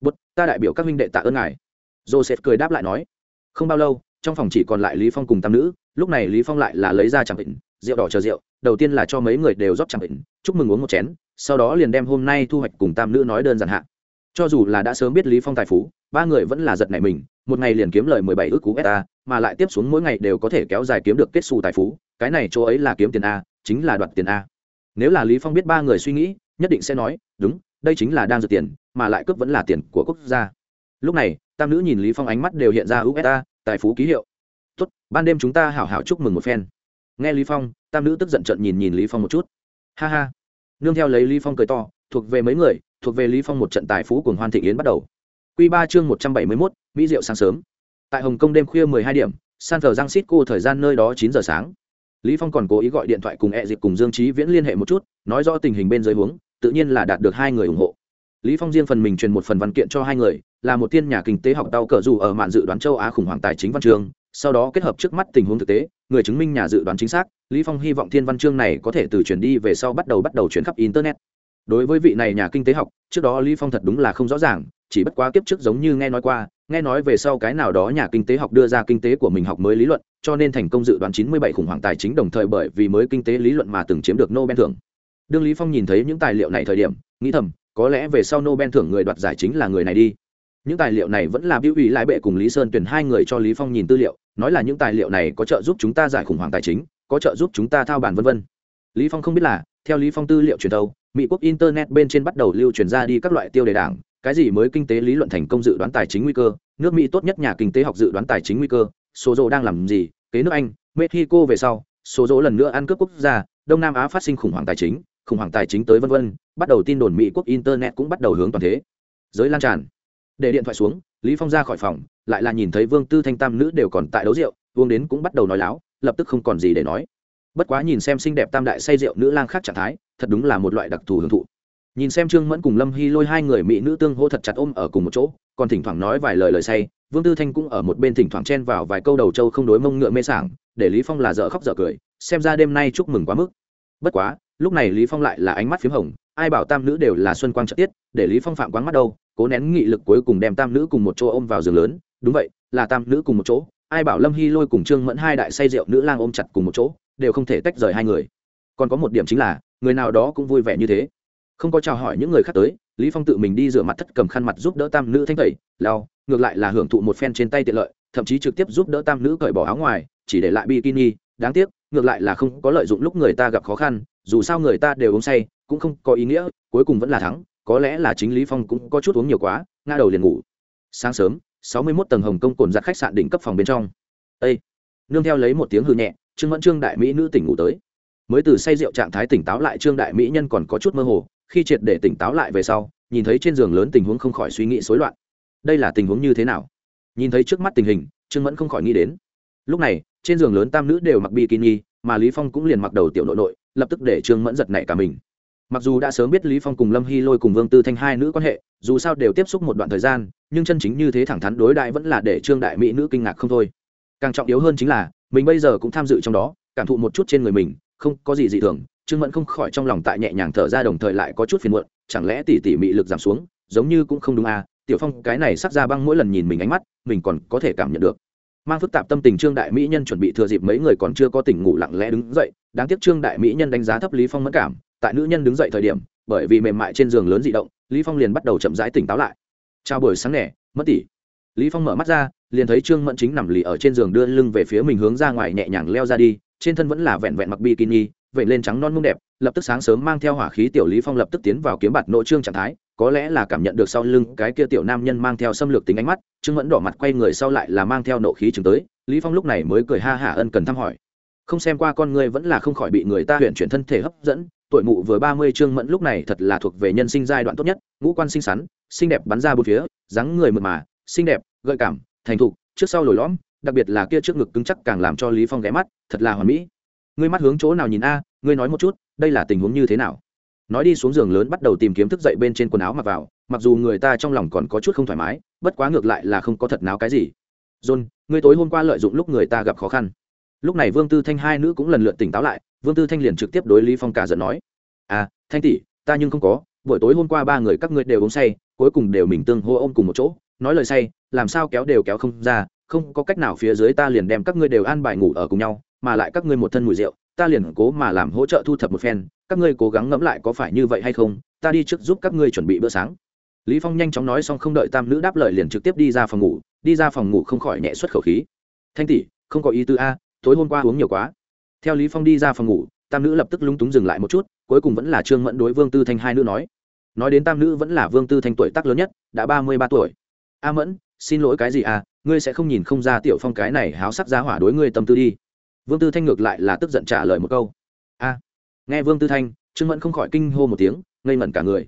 [SPEAKER 1] "Bút, ta đại biểu các huynh đệ tạ ơn ngài." Joseph cười đáp lại nói. Không bao lâu, trong phòng chỉ còn lại Lý Phong cùng tam nữ, lúc này Lý Phong lại là lấy ra chẳng bệnh, rượu đỏ chờ rượu, đầu tiên là cho mấy người đều rót chẳng bệnh, chúc mừng uống một chén, sau đó liền đem hôm nay thu hoạch cùng tam nữ nói đơn giản hạ. Cho dù là đã sớm biết Lý Phong tài phú, ba người vẫn là giật nảy mình, một ngày liền kiếm lời 17 ức cú beta, mà lại tiếp xuống mỗi ngày đều có thể kéo dài kiếm được kết xu tài phú, cái này chỗ ấy là kiếm tiền a, chính là đoạt tiền a. Nếu là Lý Phong biết ba người suy nghĩ, nhất định sẽ nói, đúng, đây chính là đang giật tiền, mà lại cướp vẫn là tiền của quốc gia. Lúc này, tam nữ nhìn Lý Phong ánh mắt đều hiện ra USA, tài phú ký hiệu. Tốt, ban đêm chúng ta hảo hảo chúc mừng một phen. Nghe Lý Phong, tam nữ tức giận trợn nhìn nhìn Lý Phong một chút. Ha ha. Nương theo lấy Lý Phong cười to, thuộc về mấy người, thuộc về Lý Phong một trận tài phú cuồng hoan thịnh yến bắt đầu. Quy 3 chương 171, mỹ rượu sáng sớm. Tại Hồng Kông đêm khuya 12 điểm, san thờ giang xít cô thời gian nơi đó chín giờ sáng. Lý phong còn cố ý gọi điện thoại cùng e dịp cùng dương trí viễn liên hệ một chút nói rõ tình hình bên dưới huống tự nhiên là đạt được hai người ủng hộ. Lý phong riêng phần mình truyền một phần văn kiện cho hai người là một thiên nhà kinh tế học tàu cờ dù ở mạn dự đoán châu á khủng hoảng tài chính văn chương. Sau đó kết hợp trước mắt tình huống thực tế người chứng minh nhà dự đoán chính xác lý phong hy vọng thiên văn chương này có thể từ chuyển đi về sau bắt đầu bắt đầu chuyển khắp internet. Đối với vị này nhà kinh tế học trước đó lý phong thật đúng là không rõ ràng chỉ bất quá kiếp trước giống như nghe nói qua, nghe nói về sau cái nào đó nhà kinh tế học đưa ra kinh tế của mình học mới lý luận, cho nên thành công dự đoán 97 khủng hoảng tài chính đồng thời bởi vì mới kinh tế lý luận mà từng chiếm được Nobel thưởng. Đương lý phong nhìn thấy những tài liệu này thời điểm, nghĩ thầm, có lẽ về sau Nobel thưởng người đoạt giải chính là người này đi. Những tài liệu này vẫn là biểu ủy lại bệ cùng lý sơn tuyển hai người cho lý phong nhìn tư liệu, nói là những tài liệu này có trợ giúp chúng ta giải khủng hoảng tài chính, có trợ giúp chúng ta thao bản vân vân. Lý phong không biết là, theo lý phong tư liệu truyền thâu, mỹ quốc internet bên trên bắt đầu lưu truyền ra đi các loại tiêu đề đảng cái gì mới kinh tế lý luận thành công dự đoán tài chính nguy cơ, nước mỹ tốt nhất nhà kinh tế học dự đoán tài chính nguy cơ, số dỗ đang làm gì, kế nước anh, mexico về sau, số dỗ lần nữa ăn cướp quốc gia, đông nam á phát sinh khủng hoảng tài chính, khủng hoảng tài chính tới vân vân, bắt đầu tin đồn mỹ quốc internet cũng bắt đầu hướng toàn thế giới lan tràn. Để điện thoại xuống, lý phong ra khỏi phòng, lại là nhìn thấy vương tư thanh tam nữ đều còn tại đấu rượu, uống đến cũng bắt đầu nói láo, lập tức không còn gì để nói. Bất quá nhìn xem xinh đẹp tam đại say rượu nữ lang khác trạng thái, thật đúng là một loại đặc thù hưởng thụ nhìn xem trương mẫn cùng lâm hy lôi hai người mỹ nữ tương hô thật chặt ôm ở cùng một chỗ, còn thỉnh thoảng nói vài lời lời say, vương tư thanh cũng ở một bên thỉnh thoảng chen vào vài câu đầu trâu không đối mông ngựa mê sảng, để lý phong là dở khóc dở cười, xem ra đêm nay chúc mừng quá mức. Bất quá, lúc này lý phong lại là ánh mắt phím hồng, ai bảo tam nữ đều là xuân quang trợ tiết, để lý phong phạm quáng mắt đâu, cố nén nghị lực cuối cùng đem tam nữ cùng một chỗ ôm vào giường lớn, đúng vậy, là tam nữ cùng một chỗ, ai bảo lâm hy lôi cùng trương mẫn hai đại say rượu nữ lang ôm chặt cùng một chỗ, đều không thể tách rời hai người. Còn có một điểm chính là, người nào đó cũng vui vẻ như thế không có chào hỏi những người khác tới, lý phong tự mình đi rửa mặt thất cầm khăn mặt giúp đỡ tam nữ thanh tẩy, lao, ngược lại là hưởng thụ một phen trên tay tiện lợi, thậm chí trực tiếp giúp đỡ tam nữ cởi bỏ áo ngoài, chỉ để lại bikini, đáng tiếc, ngược lại là không có lợi dụng lúc người ta gặp khó khăn, dù sao người ta đều uống say, cũng không có ý nghĩa, cuối cùng vẫn là thắng, có lẽ là chính lý phong cũng có chút uống nhiều quá, ngã đầu liền ngủ. Sáng sớm, sáu mươi 61 tầng hồng công cồn giặt khách sạn đỉnh cấp phòng bên trong. Ê! nương theo lấy một tiếng hư nhẹ, trương mẫn trương đại mỹ nữ tỉnh ngủ tới. Mới từ say rượu trạng thái tỉnh táo lại, trương đại mỹ nhân còn có chút mơ hồ khi triệt để tỉnh táo lại về sau, nhìn thấy trên giường lớn tình huống không khỏi suy nghĩ xối loạn. Đây là tình huống như thế nào? Nhìn thấy trước mắt tình hình, trương mẫn không khỏi nghĩ đến. Lúc này, trên giường lớn tam nữ đều mặc bikini, mà lý phong cũng liền mặc đầu tiểu nội nội, lập tức để trương mẫn giật nảy cả mình. Mặc dù đã sớm biết lý phong cùng lâm hy lôi cùng vương tư thanh hai nữ quan hệ, dù sao đều tiếp xúc một đoạn thời gian, nhưng chân chính như thế thẳng thắn đối đại vẫn là để trương đại mỹ nữ kinh ngạc không thôi. Càng trọng yếu hơn chính là, mình bây giờ cũng tham dự trong đó, cảm thụ một chút trên người mình, không có gì dị thường trương mẫn không khỏi trong lòng tại nhẹ nhàng thở ra đồng thời lại có chút phiền muộn, chẳng lẽ tỉ tỉ mị lực giảm xuống, giống như cũng không đúng à? Tiểu phong, cái này sắc ra băng mỗi lần nhìn mình ánh mắt, mình còn có thể cảm nhận được. Mang phức tạp tâm tình trương đại mỹ nhân chuẩn bị thừa dịp mấy người còn chưa có tỉnh ngủ lặng lẽ đứng dậy, đáng tiếc trương đại mỹ nhân đánh giá thấp lý phong mất cảm, tại nữ nhân đứng dậy thời điểm, bởi vì mềm mại trên giường lớn dị động, lý phong liền bắt đầu chậm rãi tỉnh táo lại. Chào buổi sáng nẻ mất tỷ. Lý phong mở mắt ra, liền thấy trương mẫn chính nằm lì ở trên giường đưa lưng về phía mình hướng ra ngoài nhẹ nhàng leo ra đi, trên thân vẫn là vẹn vẹn mặc bikini vậy lên trắng non mông đẹp, lập tức sáng sớm mang theo hỏa khí tiểu lý phong lập tức tiến vào kiếm bạt nội trương trạng thái, có lẽ là cảm nhận được sau lưng cái kia tiểu nam nhân mang theo xâm lược tính ánh mắt, trương mẫn đỏ mặt quay người sau lại là mang theo nộ khí chứng tới, lý phong lúc này mới cười ha hả ân cần thăm hỏi. Không xem qua con người vẫn là không khỏi bị người ta huyện chuyển thân thể hấp dẫn, tuổi mụ vừa ba mươi trương mẫn lúc này thật là thuộc về nhân sinh giai đoạn tốt nhất, ngũ quan xinh xắn, xinh đẹp bắn ra bốn phía, dáng người mượt mà, xinh đẹp, gợi cảm, thành thục, trước sau lồi lõm, đặc biệt là kia trước ngực cứng chắc càng làm cho lý phong ghé mắt, thật là hoàn mỹ ngươi mắt hướng chỗ nào nhìn a, ngươi nói một chút, đây là tình huống như thế nào? Nói đi xuống giường lớn bắt đầu tìm kiếm thức dậy bên trên quần áo mặc vào, mặc dù người ta trong lòng còn có chút không thoải mái, bất quá ngược lại là không có thật náo cái gì. John, ngươi tối hôm qua lợi dụng lúc người ta gặp khó khăn. Lúc này vương tư thanh hai nữ cũng lần lượt tỉnh táo lại, vương tư thanh liền trực tiếp đối lý phong cả giận nói. À thanh tỷ, ta nhưng không có, buổi tối hôm qua ba người các ngươi đều uống say, cuối cùng đều mình tương hô ôm cùng một chỗ. Nói lời say, làm sao kéo đều kéo không ra, không có cách nào phía dưới ta liền đem các ngươi đều an bài ngủ ở cùng nhau mà lại các ngươi một thân mùi rượu, ta liền cố mà làm hỗ trợ thu thập một phen, các ngươi cố gắng ngẫm lại có phải như vậy hay không, ta đi trước giúp các ngươi chuẩn bị bữa sáng. Lý phong nhanh chóng nói xong không đợi tam nữ đáp lời liền trực tiếp đi ra phòng ngủ, đi ra phòng ngủ không khỏi nhẹ xuất khẩu khí. Thanh tỷ, không có ý tư a, tối hôm qua uống nhiều quá. Theo lý phong đi ra phòng ngủ, tam nữ lập tức lúng túng dừng lại một chút, cuối cùng vẫn là trương mẫn đối vương tư thanh hai nữ nói. Nói đến tam nữ vẫn là vương tư thanh tuổi tác lớn nhất, đã ba mươi ba tuổi. A mẫn, xin lỗi cái gì à ngươi sẽ không nhìn không ra tiểu phong cái này háo sắc giá hỏa đối ngươi tâm tư đi vương tư thanh ngược lại là tức giận trả lời một câu. A, nghe vương tư thanh, trương mẫn không khỏi kinh hô một tiếng, ngây mẩn cả người.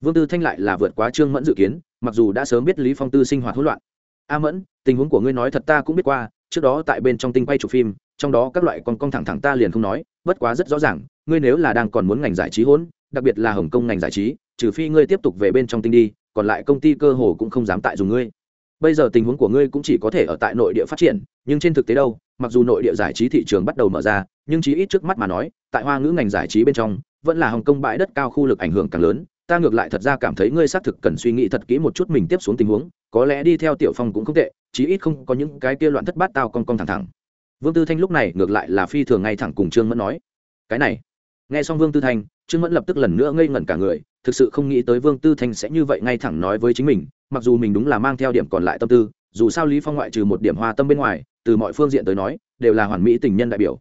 [SPEAKER 1] Vương tư thanh lại là vượt quá trương mẫn dự kiến, mặc dù đã sớm biết lý phong tư sinh hoạt hỗn loạn. A mẫn, tình huống của ngươi nói thật ta cũng biết qua, trước đó tại bên trong tinh quay chụp phim, trong đó các loại con con thẳng thẳng ta liền không nói, bất quá rất rõ ràng, ngươi nếu là đang còn muốn ngành giải trí hỗn, đặc biệt là hồng kông ngành giải trí, trừ phi ngươi tiếp tục về bên trong tinh đi, còn lại công ty cơ hồ cũng không dám tại dùng ngươi. Bây giờ tình huống của ngươi cũng chỉ có thể ở tại nội địa phát triển, nhưng trên thực tế đâu mặc dù nội địa giải trí thị trường bắt đầu mở ra, nhưng chí ít trước mắt mà nói, tại hoa ngữ ngành giải trí bên trong, vẫn là hồng kông bãi đất cao khu lực ảnh hưởng càng lớn. Ta ngược lại thật ra cảm thấy ngươi xác thực cần suy nghĩ thật kỹ một chút mình tiếp xuống tình huống, có lẽ đi theo tiểu phong cũng không tệ, chí ít không có những cái kia loạn thất bát tao con con thẳng thẳng. Vương tư thanh lúc này ngược lại là phi thường ngay thẳng cùng trương mẫn nói, cái này. Nghe xong vương tư thanh, trương mẫn lập tức lần nữa ngây ngẩn cả người, thực sự không nghĩ tới vương tư thanh sẽ như vậy ngay thẳng nói với chính mình, mặc dù mình đúng là mang theo điểm còn lại tâm tư dù sao lý phong ngoại trừ một điểm hoa tâm bên ngoài, từ mọi phương diện tới nói, đều là hoàn mỹ tình nhân đại biểu.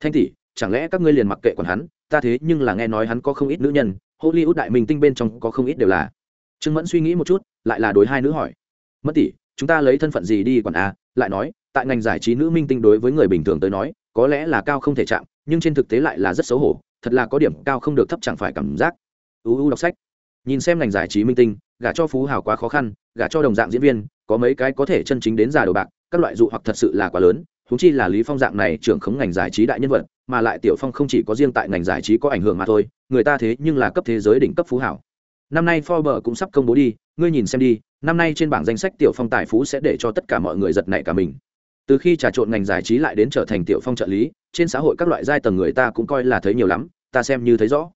[SPEAKER 1] Thanh tỷ, chẳng lẽ các ngươi liền mặc kệ còn hắn? Ta thế nhưng là nghe nói hắn có không ít nữ nhân, hollywood đại minh tinh bên trong có không ít đều là. Trương mẫn suy nghĩ một chút, lại là đối hai nữ hỏi. Mất tỷ, chúng ta lấy thân phận gì đi quản a? Lại nói, tại ngành giải trí nữ minh tinh đối với người bình thường tới nói, có lẽ là cao không thể chạm, nhưng trên thực tế lại là rất xấu hổ, thật là có điểm cao không được thấp chẳng phải cảm giác. Uu đọc sách. Nhìn xem ngành giải trí minh tinh, gả cho phú hào quá khó khăn, gả cho đồng dạng diễn viên có mấy cái có thể chân chính đến già đồ bạc, các loại dụ hoặc thật sự là quá lớn húng chi là lý phong dạng này trưởng khống ngành giải trí đại nhân vật, mà lại tiểu phong không chỉ có riêng tại ngành giải trí có ảnh hưởng mà thôi, người ta thế nhưng là cấp thế giới đỉnh cấp phú hảo. Năm nay Forbes cũng sắp công bố đi, ngươi nhìn xem đi, năm nay trên bảng danh sách tiểu phong tài phú sẽ để cho tất cả mọi người giật nảy cả mình. Từ khi trà trộn ngành giải trí lại đến trở thành tiểu phong trợ lý, trên xã hội các loại giai tầng người ta cũng coi là thấy nhiều lắm, ta xem như thấy rõ.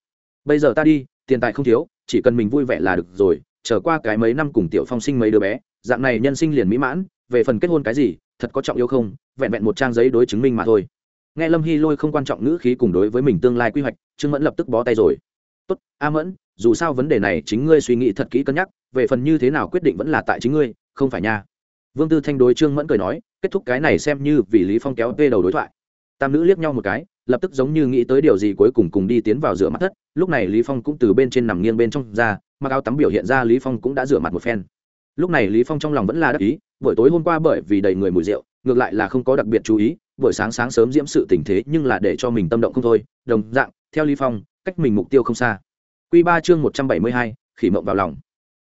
[SPEAKER 1] Bây giờ ta đi, tiền tài không thiếu, chỉ cần mình vui vẻ là được rồi trở qua cái mấy năm cùng tiểu phong sinh mấy đứa bé dạng này nhân sinh liền mỹ mãn, về phần kết hôn cái gì, thật có trọng yêu không, vẹn vẹn một trang giấy đối chứng minh mà thôi. Nghe lâm hy lôi không quan trọng ngữ khí cùng đối với mình tương lai quy hoạch, trương mẫn lập tức bó tay rồi. Tốt, a mẫn, dù sao vấn đề này chính ngươi suy nghĩ thật kỹ cân nhắc, về phần như thế nào quyết định vẫn là tại chính ngươi, không phải nha. Vương tư thanh đối trương mẫn cười nói, kết thúc cái này xem như vì lý phong kéo tê đầu đối thoại. Tam nữ liếc nhau một cái, lập tức giống như nghĩ tới điều gì cuối cùng cùng đi tiến vào rửa mặt thất, lúc này lý phong cũng từ bên trên nằm nghiêng bên trong ra, mặc áo tắm biểu hiện ra lý phong cũng đã rửa mặt một phen lúc này lý phong trong lòng vẫn là đắc ý buổi tối hôm qua bởi vì đầy người mùi rượu ngược lại là không có đặc biệt chú ý buổi sáng sáng sớm diễm sự tình thế nhưng là để cho mình tâm động không thôi. Đồng dạng theo lý phong cách mình mục tiêu không xa. Quy ba chương một trăm bảy mươi hai, khỉ mộng vào lòng.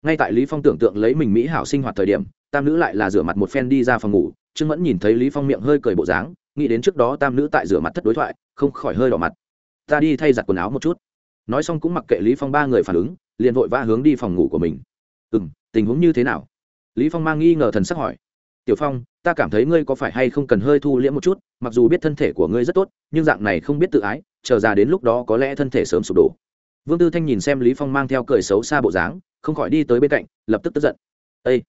[SPEAKER 1] Ngay tại lý phong tưởng tượng lấy mình mỹ hảo sinh hoạt thời điểm tam nữ lại là rửa mặt một phen đi ra phòng ngủ trương mẫn nhìn thấy lý phong miệng hơi cười bộ dáng nghĩ đến trước đó tam nữ tại rửa mặt thất đối thoại không khỏi hơi đỏ mặt. Ta đi thay giặt quần áo một chút. Nói xong cũng mặc kệ lý phong ba người phản ứng liền vội vã hướng đi phòng ngủ của mình. Ừm tình huống như thế nào? Lý phong mang nghi ngờ thần sắc hỏi. Tiểu phong, ta cảm thấy ngươi có phải hay không cần hơi thu liễm một chút, mặc dù biết thân thể của ngươi rất tốt, nhưng dạng này không biết tự ái, chờ ra đến lúc đó có lẽ thân thể sớm sụp đổ. Vương tư thanh nhìn xem lý phong mang theo cười xấu xa bộ dáng, không khỏi đi tới bên cạnh, lập tức tức giận. Ây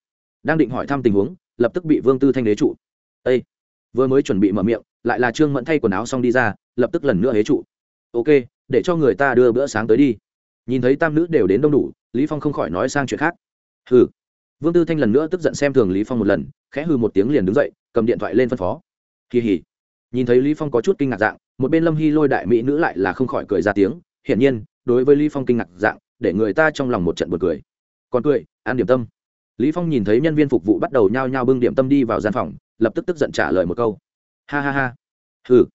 [SPEAKER 1] đang định hỏi thăm tình huống, lập tức bị vương tư thanh đế trụ. Ây vừa mới chuẩn bị mở miệng, lại là trương mẫn thay quần áo xong đi ra, lập tức lần nữa hế trụ. Ok, để cho người ta đưa bữa sáng tới đi. Nhìn thấy tam nữ đều đến đông đủ, lý phong không khỏi nói sang chuyện khác hừ. Vương tư thanh lần nữa tức giận xem thường lý phong một lần, khẽ hừ một tiếng liền đứng dậy, cầm điện thoại lên phân phó. Kỳ hỉ. Nhìn thấy lý phong có chút kinh ngạc dạng, một bên lâm hy lôi đại mỹ nữ lại là không khỏi cười ra tiếng. Hiển nhiên, đối với lý phong kinh ngạc dạng, để người ta trong lòng một trận buồn cười. Còn cười, ăn điểm tâm. Lý phong nhìn thấy nhân viên phục vụ bắt đầu nhao nhao bưng điểm tâm đi vào gian phòng, lập tức tức giận trả lời một câu. Ha ha ha. Hừ.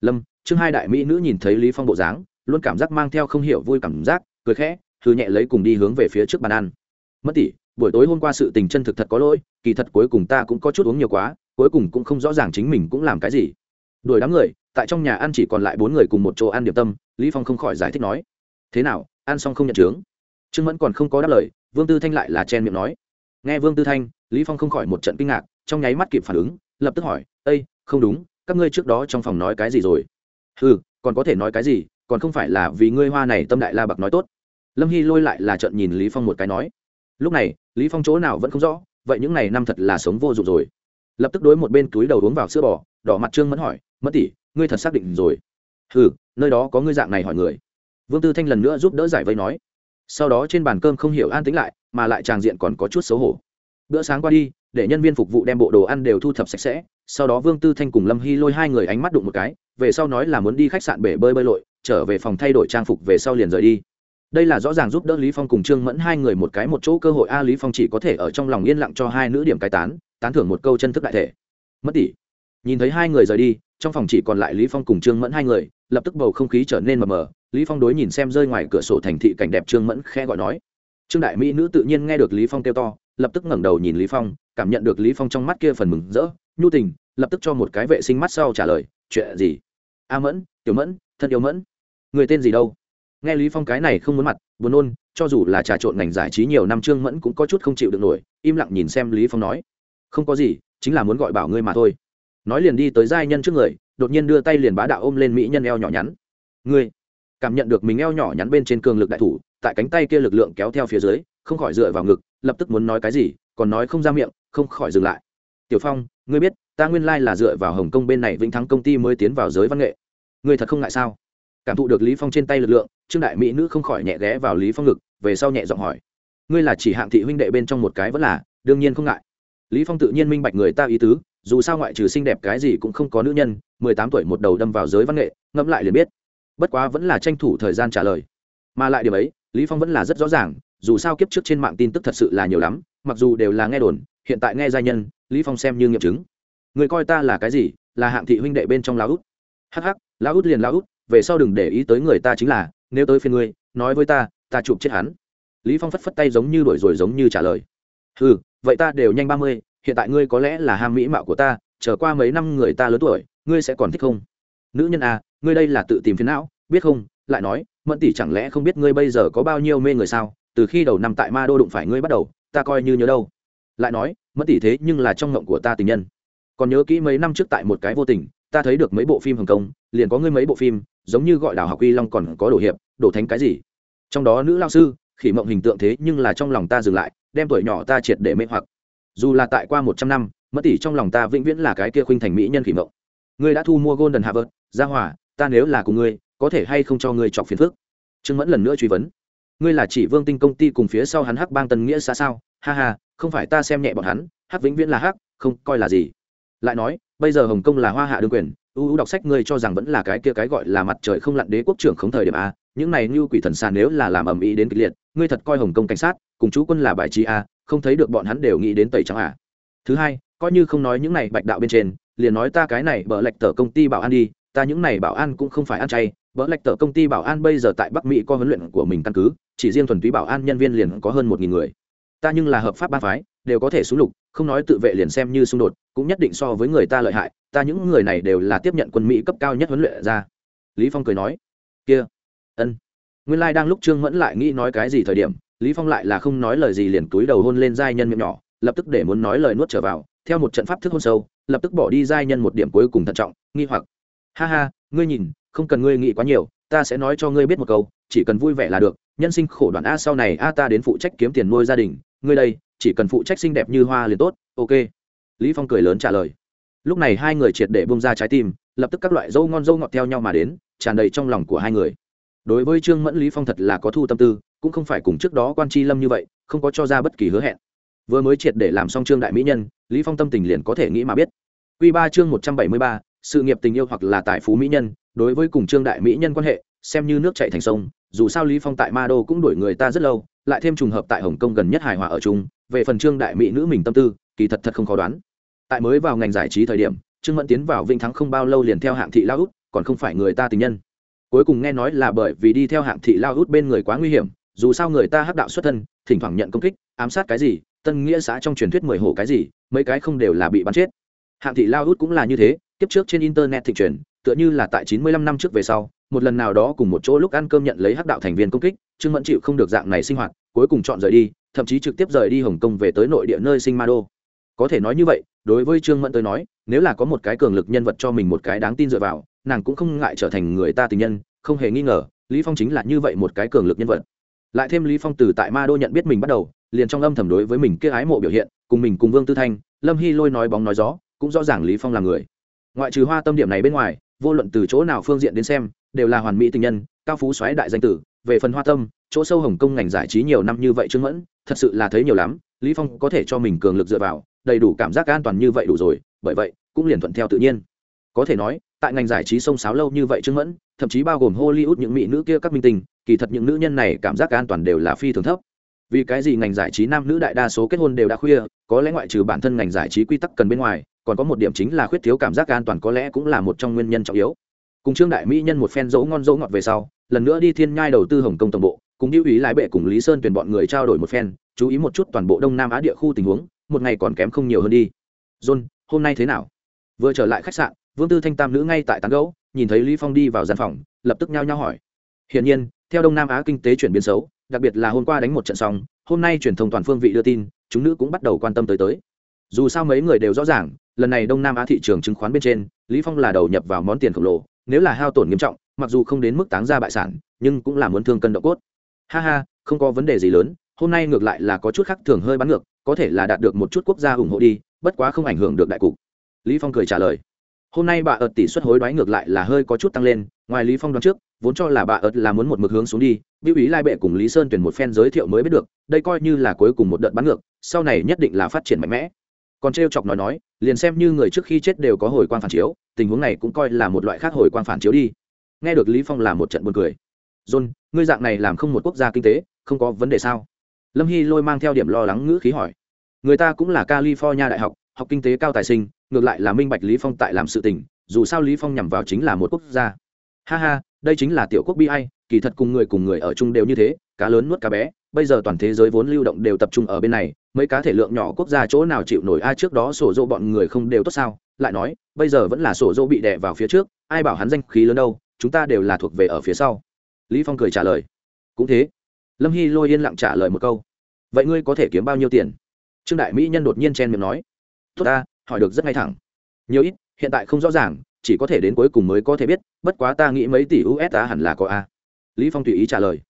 [SPEAKER 1] Lâm, chương hai đại mỹ nữ nhìn thấy lý phong bộ dáng, luôn cảm giác mang theo không hiểu vui cảm giác, cười khẽ thư nhẹ lấy cùng đi hướng về phía trước bàn ăn mất tỷ, buổi tối hôm qua sự tình chân thực thật có lỗi, kỳ thật cuối cùng ta cũng có chút uống nhiều quá, cuối cùng cũng không rõ ràng chính mình cũng làm cái gì. Đuổi đám người, tại trong nhà ăn chỉ còn lại bốn người cùng một chỗ ăn điểm tâm, lý phong không khỏi giải thích nói. Thế nào, ăn xong không nhận chướng? Trương mẫn còn không có đáp lời, vương tư thanh lại là chen miệng nói. Nghe vương tư thanh, lý phong không khỏi một trận kinh ngạc, trong nháy mắt kịp phản ứng, lập tức hỏi ây không đúng, các ngươi trước đó trong phòng nói cái gì rồi? Ừ còn có thể nói cái gì, còn không phải là vì ngươi hoa này tâm đại la bạc nói tốt. Lâm hy lôi lại là trận nhìn lý phong một cái nói lúc này, lý phong chỗ nào vẫn không rõ, vậy những ngày năm thật là sống vô dụng rồi. Lập tức đối một bên túi đầu uống vào sữa bò, đỏ mặt trương mẫn hỏi mất tỷ, ngươi thật xác định rồi? Ừ nơi đó có ngươi dạng này hỏi người. Vương tư thanh lần nữa giúp đỡ giải vây nói. Sau đó trên bàn cơm không hiểu an tĩnh lại, mà lại tràng diện còn có chút xấu hổ. Bữa sáng qua đi, để nhân viên phục vụ đem bộ đồ ăn đều thu thập sạch sẽ, sau đó vương tư thanh cùng lâm hy lôi hai người ánh mắt đụng một cái, về sau nói là muốn đi khách sạn bể bơi bơi lội, trở về phòng thay đổi trang phục về sau liền rời đi đây là rõ ràng giúp đỡ lý phong cùng trương mẫn hai người một cái một chỗ cơ hội. A, lý phong chỉ có thể ở trong lòng yên lặng cho hai nữ điểm cái tán tán thưởng một câu chân thức đại thể. Mất tỷ. Nhìn thấy hai người rời đi, trong phòng chỉ còn lại lý phong cùng trương mẫn hai người, lập tức bầu không khí trở nên mờ mờ. Lý phong đối nhìn xem rơi ngoài cửa sổ thành thị cảnh đẹp trương mẫn khẽ gọi nói. Trương đại mỹ nữ tự nhiên nghe được lý phong kêu to, lập tức ngẩng đầu nhìn lý phong, cảm nhận được lý phong trong mắt kia phần mừng rỡ, nhu tình, lập tức cho một cái vệ sinh mắt sau trả lời, chuyện gì? A mẫn, tiểu mẫn, thân yêu mẫn. Người tên gì đâu? Nghe lý phong cái này không muốn mặt, buồn nôn, cho dù là trà trộn ngành giải trí nhiều năm trương mẫn cũng có chút không chịu được nổi, im lặng nhìn xem lý phong nói. Không có gì, chính là muốn gọi bảo ngươi mà thôi. Nói liền đi tới giai nhân trước người, đột nhiên đưa tay liền bá đạo ôm lên mỹ nhân eo nhỏ nhắn. Ngươi, cảm nhận được mình eo nhỏ nhắn bên trên cường lực đại thủ, tại cánh tay kia lực lượng kéo theo phía dưới, không khỏi dựa vào ngực, lập tức muốn nói cái gì, còn nói không ra miệng, không khỏi dừng lại. Tiểu phong, ngươi biết, ta nguyên lai là dựa vào hồng kông bên này vĩnh thắng công ty mới tiến vào giới văn nghệ. Ngươi thật không ngại sao? Cảm thụ được lý phong trên tay lực lượng, trương đại mỹ nữ không khỏi nhẹ ghé vào lý phong ngực, về sau nhẹ giọng hỏi, ngươi là chỉ hạng thị huynh đệ bên trong một cái vẫn là, đương nhiên không ngại. Lý phong tự nhiên minh bạch người ta ý tứ, dù sao ngoại trừ xinh đẹp cái gì cũng không có nữ nhân, mười tám tuổi một đầu đâm vào giới văn nghệ, ngẫm lại liền biết. Bất quá vẫn là tranh thủ thời gian trả lời. Mà lại điều ấy, lý phong vẫn là rất rõ ràng, dù sao kiếp trước trên mạng tin tức thật sự là nhiều lắm, mặc dù đều là nghe đồn, hiện tại nghe gia nhân, lý phong xem như nghiệm chứng. Người coi ta là cái gì? Là hạng thị huynh đệ bên trong lão út. Hắc hắc, lão út liền lão út về sau đừng để ý tới người ta chính là, nếu tới phiên ngươi, nói với ta ta chụp chết hắn. Lý phong phất phất tay giống như đuổi rồi giống như trả lời. Ừ vậy ta đều nhanh ba mươi, hiện tại ngươi có lẽ là ham mỹ mạo của ta trở qua mấy năm người ta lớn tuổi, ngươi sẽ còn thích không? Nữ nhân à ngươi đây là tự tìm phiền não, biết không? Lại nói, mẫn tỷ chẳng lẽ không biết ngươi bây giờ có bao nhiêu mê người sao? Từ khi đầu năm tại ma đô đụng phải ngươi bắt đầu, ta coi như nhớ đâu. Lại nói, mẫn tỷ thế nhưng là trong ngộng của ta tình nhân. Còn nhớ kỹ mấy năm trước tại một cái vô tình ta thấy được mấy bộ phim hồng kông, liền có ngươi mấy bộ phim, giống như gọi đào học uy long còn có đồ hiệp, đồ thánh cái gì. Trong đó nữ lao sư, khỉ mộng hình tượng thế nhưng là trong lòng ta dừng lại, đem tuổi nhỏ ta triệt để mê hoặc. Dù là tại qua một trăm năm, mất tỷ trong lòng ta vĩnh viễn là cái kia khuynh thành mỹ nhân khỉ mộng. Ngươi đã thu mua golden harvard ra hỏa ta nếu là cùng ngươi, có thể hay không cho ngươi chọc phiền phức? Trương mẫn lần nữa truy vấn. Ngươi là chỉ vương tinh công ty cùng phía sau hắn hắc bang tân nghĩa xã sao? Ha ha, không phải ta xem nhẹ bọn hắn, hắc vĩnh viễn là hắc, không coi là gì. Lại nói bây giờ hồng kông là hoa hạ đương quyền ưu ưu đọc sách ngươi cho rằng vẫn là cái kia cái gọi là mặt trời không lặn đế quốc trưởng không thời điểm a? Những này như quỷ thần sàn nếu là làm ầm ĩ đến kịch liệt, ngươi thật coi hồng kông cảnh sát, cùng chú quân là bài trí a, không thấy được bọn hắn đều nghĩ đến tẩy trắng à? Thứ hai, coi như không nói những này bạch đạo bên trên, liền nói ta cái này bờ lệch tờ công ty bảo an đi, ta những này bảo an cũng không phải ăn chay. Bờ lệch tờ công ty bảo an bây giờ tại bắc mỹ có huấn luyện của mình căn cứ, chỉ riêng thuần túy bảo an nhân viên liền có hơn một nghìn người ta nhưng là hợp pháp ba phái, đều có thể xuống lục, không nói tự vệ liền xem như xung đột, cũng nhất định so với người ta lợi hại, ta những người này đều là tiếp nhận quân mỹ cấp cao nhất huấn luyện ra. Lý phong cười nói. Kia, ân. Nguyên lai like đang lúc trương mẫn lại nghĩ nói cái gì thời điểm, lý phong lại là không nói lời gì liền cúi đầu hôn lên giai nhân miệng nhỏ, lập tức để muốn nói lời nuốt trở vào, theo một trận pháp thức hôn sâu, lập tức bỏ đi giai nhân một điểm cuối cùng thận trọng, nghi hoặc. Ha ha, ngươi nhìn, không cần ngươi nghĩ quá nhiều, ta sẽ nói cho ngươi biết một câu, chỉ cần vui vẻ là được, nhân sinh khổ đoạn a sau này a ta đến phụ trách kiếm tiền nuôi gia đình ngươi đây chỉ cần phụ trách xinh đẹp như hoa liền tốt ok. Lý phong cười lớn trả lời. Lúc này hai người triệt để bông ra trái tim lập tức các loại dâu ngon dâu ngọt theo nhau mà đến tràn đầy trong lòng của hai người. Đối với trương mẫn lý phong thật là có thu tâm tư cũng không phải cùng trước đó quan tri lâm như vậy không có cho ra bất kỳ hứa hẹn. Vừa mới triệt để làm xong trương đại mỹ nhân lý phong tâm tình liền có thể nghĩ mà biết. Quy ba chương một trăm bảy mươi ba, sự nghiệp tình yêu hoặc là tài phú mỹ nhân đối với cùng trương đại mỹ nhân quan hệ xem như nước chảy thành sông dù sao lý phong tại ma đô cũng đuổi người ta rất lâu lại thêm trùng hợp tại hồng kông gần nhất hài hòa ở chung, về phần trương đại mỹ nữ mình tâm tư, kỳ thật thật không khó đoán. Tại mới vào ngành giải trí thời điểm, trương mẫn tiến vào vinh thắng không bao lâu liền theo hạng thị lao út, còn không phải người ta tình nhân. Cuối cùng nghe nói là bởi vì đi theo hạng thị lao út bên người quá nguy hiểm, dù sao người ta hắc đạo xuất thân, thỉnh thoảng nhận công kích, ám sát cái gì, tân nghĩa xã trong truyền thuyết mười hổ cái gì, mấy cái không đều là bị bắn chết. Hạng thị lao út cũng là như thế tiếp trước trên internet thị truyền, tựa như là tại chín mươi lăm năm trước về sau một lần nào đó cùng một chỗ lúc ăn cơm nhận lấy hắc đạo thành viên công kích, trương mẫn chịu không được dạng này sinh hoạt, cuối cùng chọn rời đi, thậm chí trực tiếp rời đi hồng kông về tới nội địa nơi sinh ma đô. Có thể nói như vậy, đối với trương mẫn tới nói, nếu là có một cái cường lực nhân vật cho mình một cái đáng tin dựa vào, nàng cũng không ngại trở thành người ta tình nhân, không hề nghi ngờ, lý phong chính là như vậy một cái cường lực nhân vật. Lại thêm lý phong từ tại ma đô nhận biết mình bắt đầu, liền trong âm thầm đối với mình kia ái mộ biểu hiện, cùng mình cùng vương tư thanh, lâm hy lôi nói bóng nói gió, cũng rõ ràng lý phong là người. Ngoại trừ hoa tâm điểm này bên ngoài, vô luận từ chỗ nào phương diện đến xem đều là hoàn mỹ tình nhân, cao phú xoáy đại danh tử, về phần hoa tâm, chỗ sâu hồng kông ngành giải trí nhiều năm như vậy trương mẫn, thật sự là thấy nhiều lắm, lý phong có thể cho mình cường lực dựa vào, đầy đủ cảm giác an toàn như vậy đủ rồi, bởi vậy, cũng liền thuận theo tự nhiên. Có thể nói, tại ngành giải trí sông sáo lâu như vậy trương mẫn, thậm chí bao gồm hollywood những mỹ nữ kia các minh tinh, kỳ thật những nữ nhân này cảm giác an toàn đều là phi thường thấp. Vì cái gì ngành giải trí nam nữ đại đa số kết hôn đều đã khuya, có lẽ ngoại trừ bản thân ngành giải trí quy tắc cần bên ngoài, còn có một điểm chính là khuyết thiếu cảm giác an toàn có lẽ cũng là một trong nguyên nhân trọng yếu cùng trương đại mỹ nhân một phen dấu ngon dấu ngọt về sau, lần nữa đi thiên nhai đầu tư hồng kông tổng bộ, cùng lưu ý lái bệ cùng lý sơn tuyển bọn người trao đổi một phen, chú ý một chút toàn bộ đông nam á địa khu tình huống, một ngày còn kém không nhiều hơn đi. John, hôm nay thế nào? Vừa trở lại khách sạn, vương tư thanh tam nữ ngay tại tán gấu nhìn thấy lý phong đi vào gian phòng, lập tức nhao nhao hỏi. Hiển nhiên, theo đông nam á kinh tế chuyển biến xấu, đặc biệt là hôm qua đánh một trận xong hôm nay truyền thông toàn phương vị đưa tin, chúng nữ cũng bắt đầu quan tâm tới tới. Dù sao mấy người đều rõ ràng, lần này đông nam á thị trường chứng khoán bên trên, lý phong là đầu nhập vào món tiền khổng lồ nếu là hao tổn nghiêm trọng, mặc dù không đến mức táng ra bại sản, nhưng cũng là muốn thương cân độ cốt. Ha ha, không có vấn đề gì lớn, hôm nay ngược lại là có chút khác thường hơi bắn ngược, có thể là đạt được một chút quốc gia ủng hộ đi, bất quá không ảnh hưởng được đại cục. Lý phong cười trả lời. Hôm nay bà ợt tỷ suất hối đoái ngược lại là hơi có chút tăng lên, ngoài lý phong đoán trước, vốn cho là bà ợt là muốn một mực hướng xuống đi biểu ý lai bệ cùng lý sơn tuyển một phen giới thiệu mới biết được, đây coi như là cuối cùng một đợt bắn ngược, sau này nhất định là phát triển mạnh mẽ còn trêu chọc nói nói, liền xem như người trước khi chết đều có hồi quang phản chiếu, tình huống này cũng coi là một loại khác hồi quang phản chiếu đi. Nghe được lý phong là một trận buồn cười. John, ngươi dạng này làm không một quốc gia kinh tế, không có vấn đề sao? Lâm hy lôi mang theo điểm lo lắng ngữ khí hỏi. Người ta cũng là california đại học học kinh tế cao tài sinh, ngược lại là minh bạch lý phong tại làm sự tình, dù sao lý phong nhằm vào chính là một quốc gia. Ha ha, đây chính là tiểu quốc bi ai, kỳ thật cùng người cùng người ở chung đều như thế, cá lớn nuốt cá bé bây giờ toàn thế giới vốn lưu động đều tập trung ở bên này, mấy cá thể lượng nhỏ quốc gia chỗ nào chịu nổi ai trước đó sổ dỗ bọn người không đều tốt sao? Lại nói, bây giờ vẫn là sổ dỗ bị đè vào phía trước, ai bảo hắn danh khí lớn đâu, chúng ta đều là thuộc về ở phía sau. Lý phong cười trả lời, cũng thế. Lâm hy lôi yên lặng trả lời một câu, vậy ngươi có thể kiếm bao nhiêu tiền? Trương đại mỹ nhân đột nhiên chen miệng nói, tốt ta, hỏi được rất ngay thẳng. Nhiều ít, hiện tại không rõ ràng, chỉ có thể đến cuối cùng mới có thể biết, bất quá ta nghĩ mấy tỷ usd hẳn là có a. Lý phong tùy ý trả lời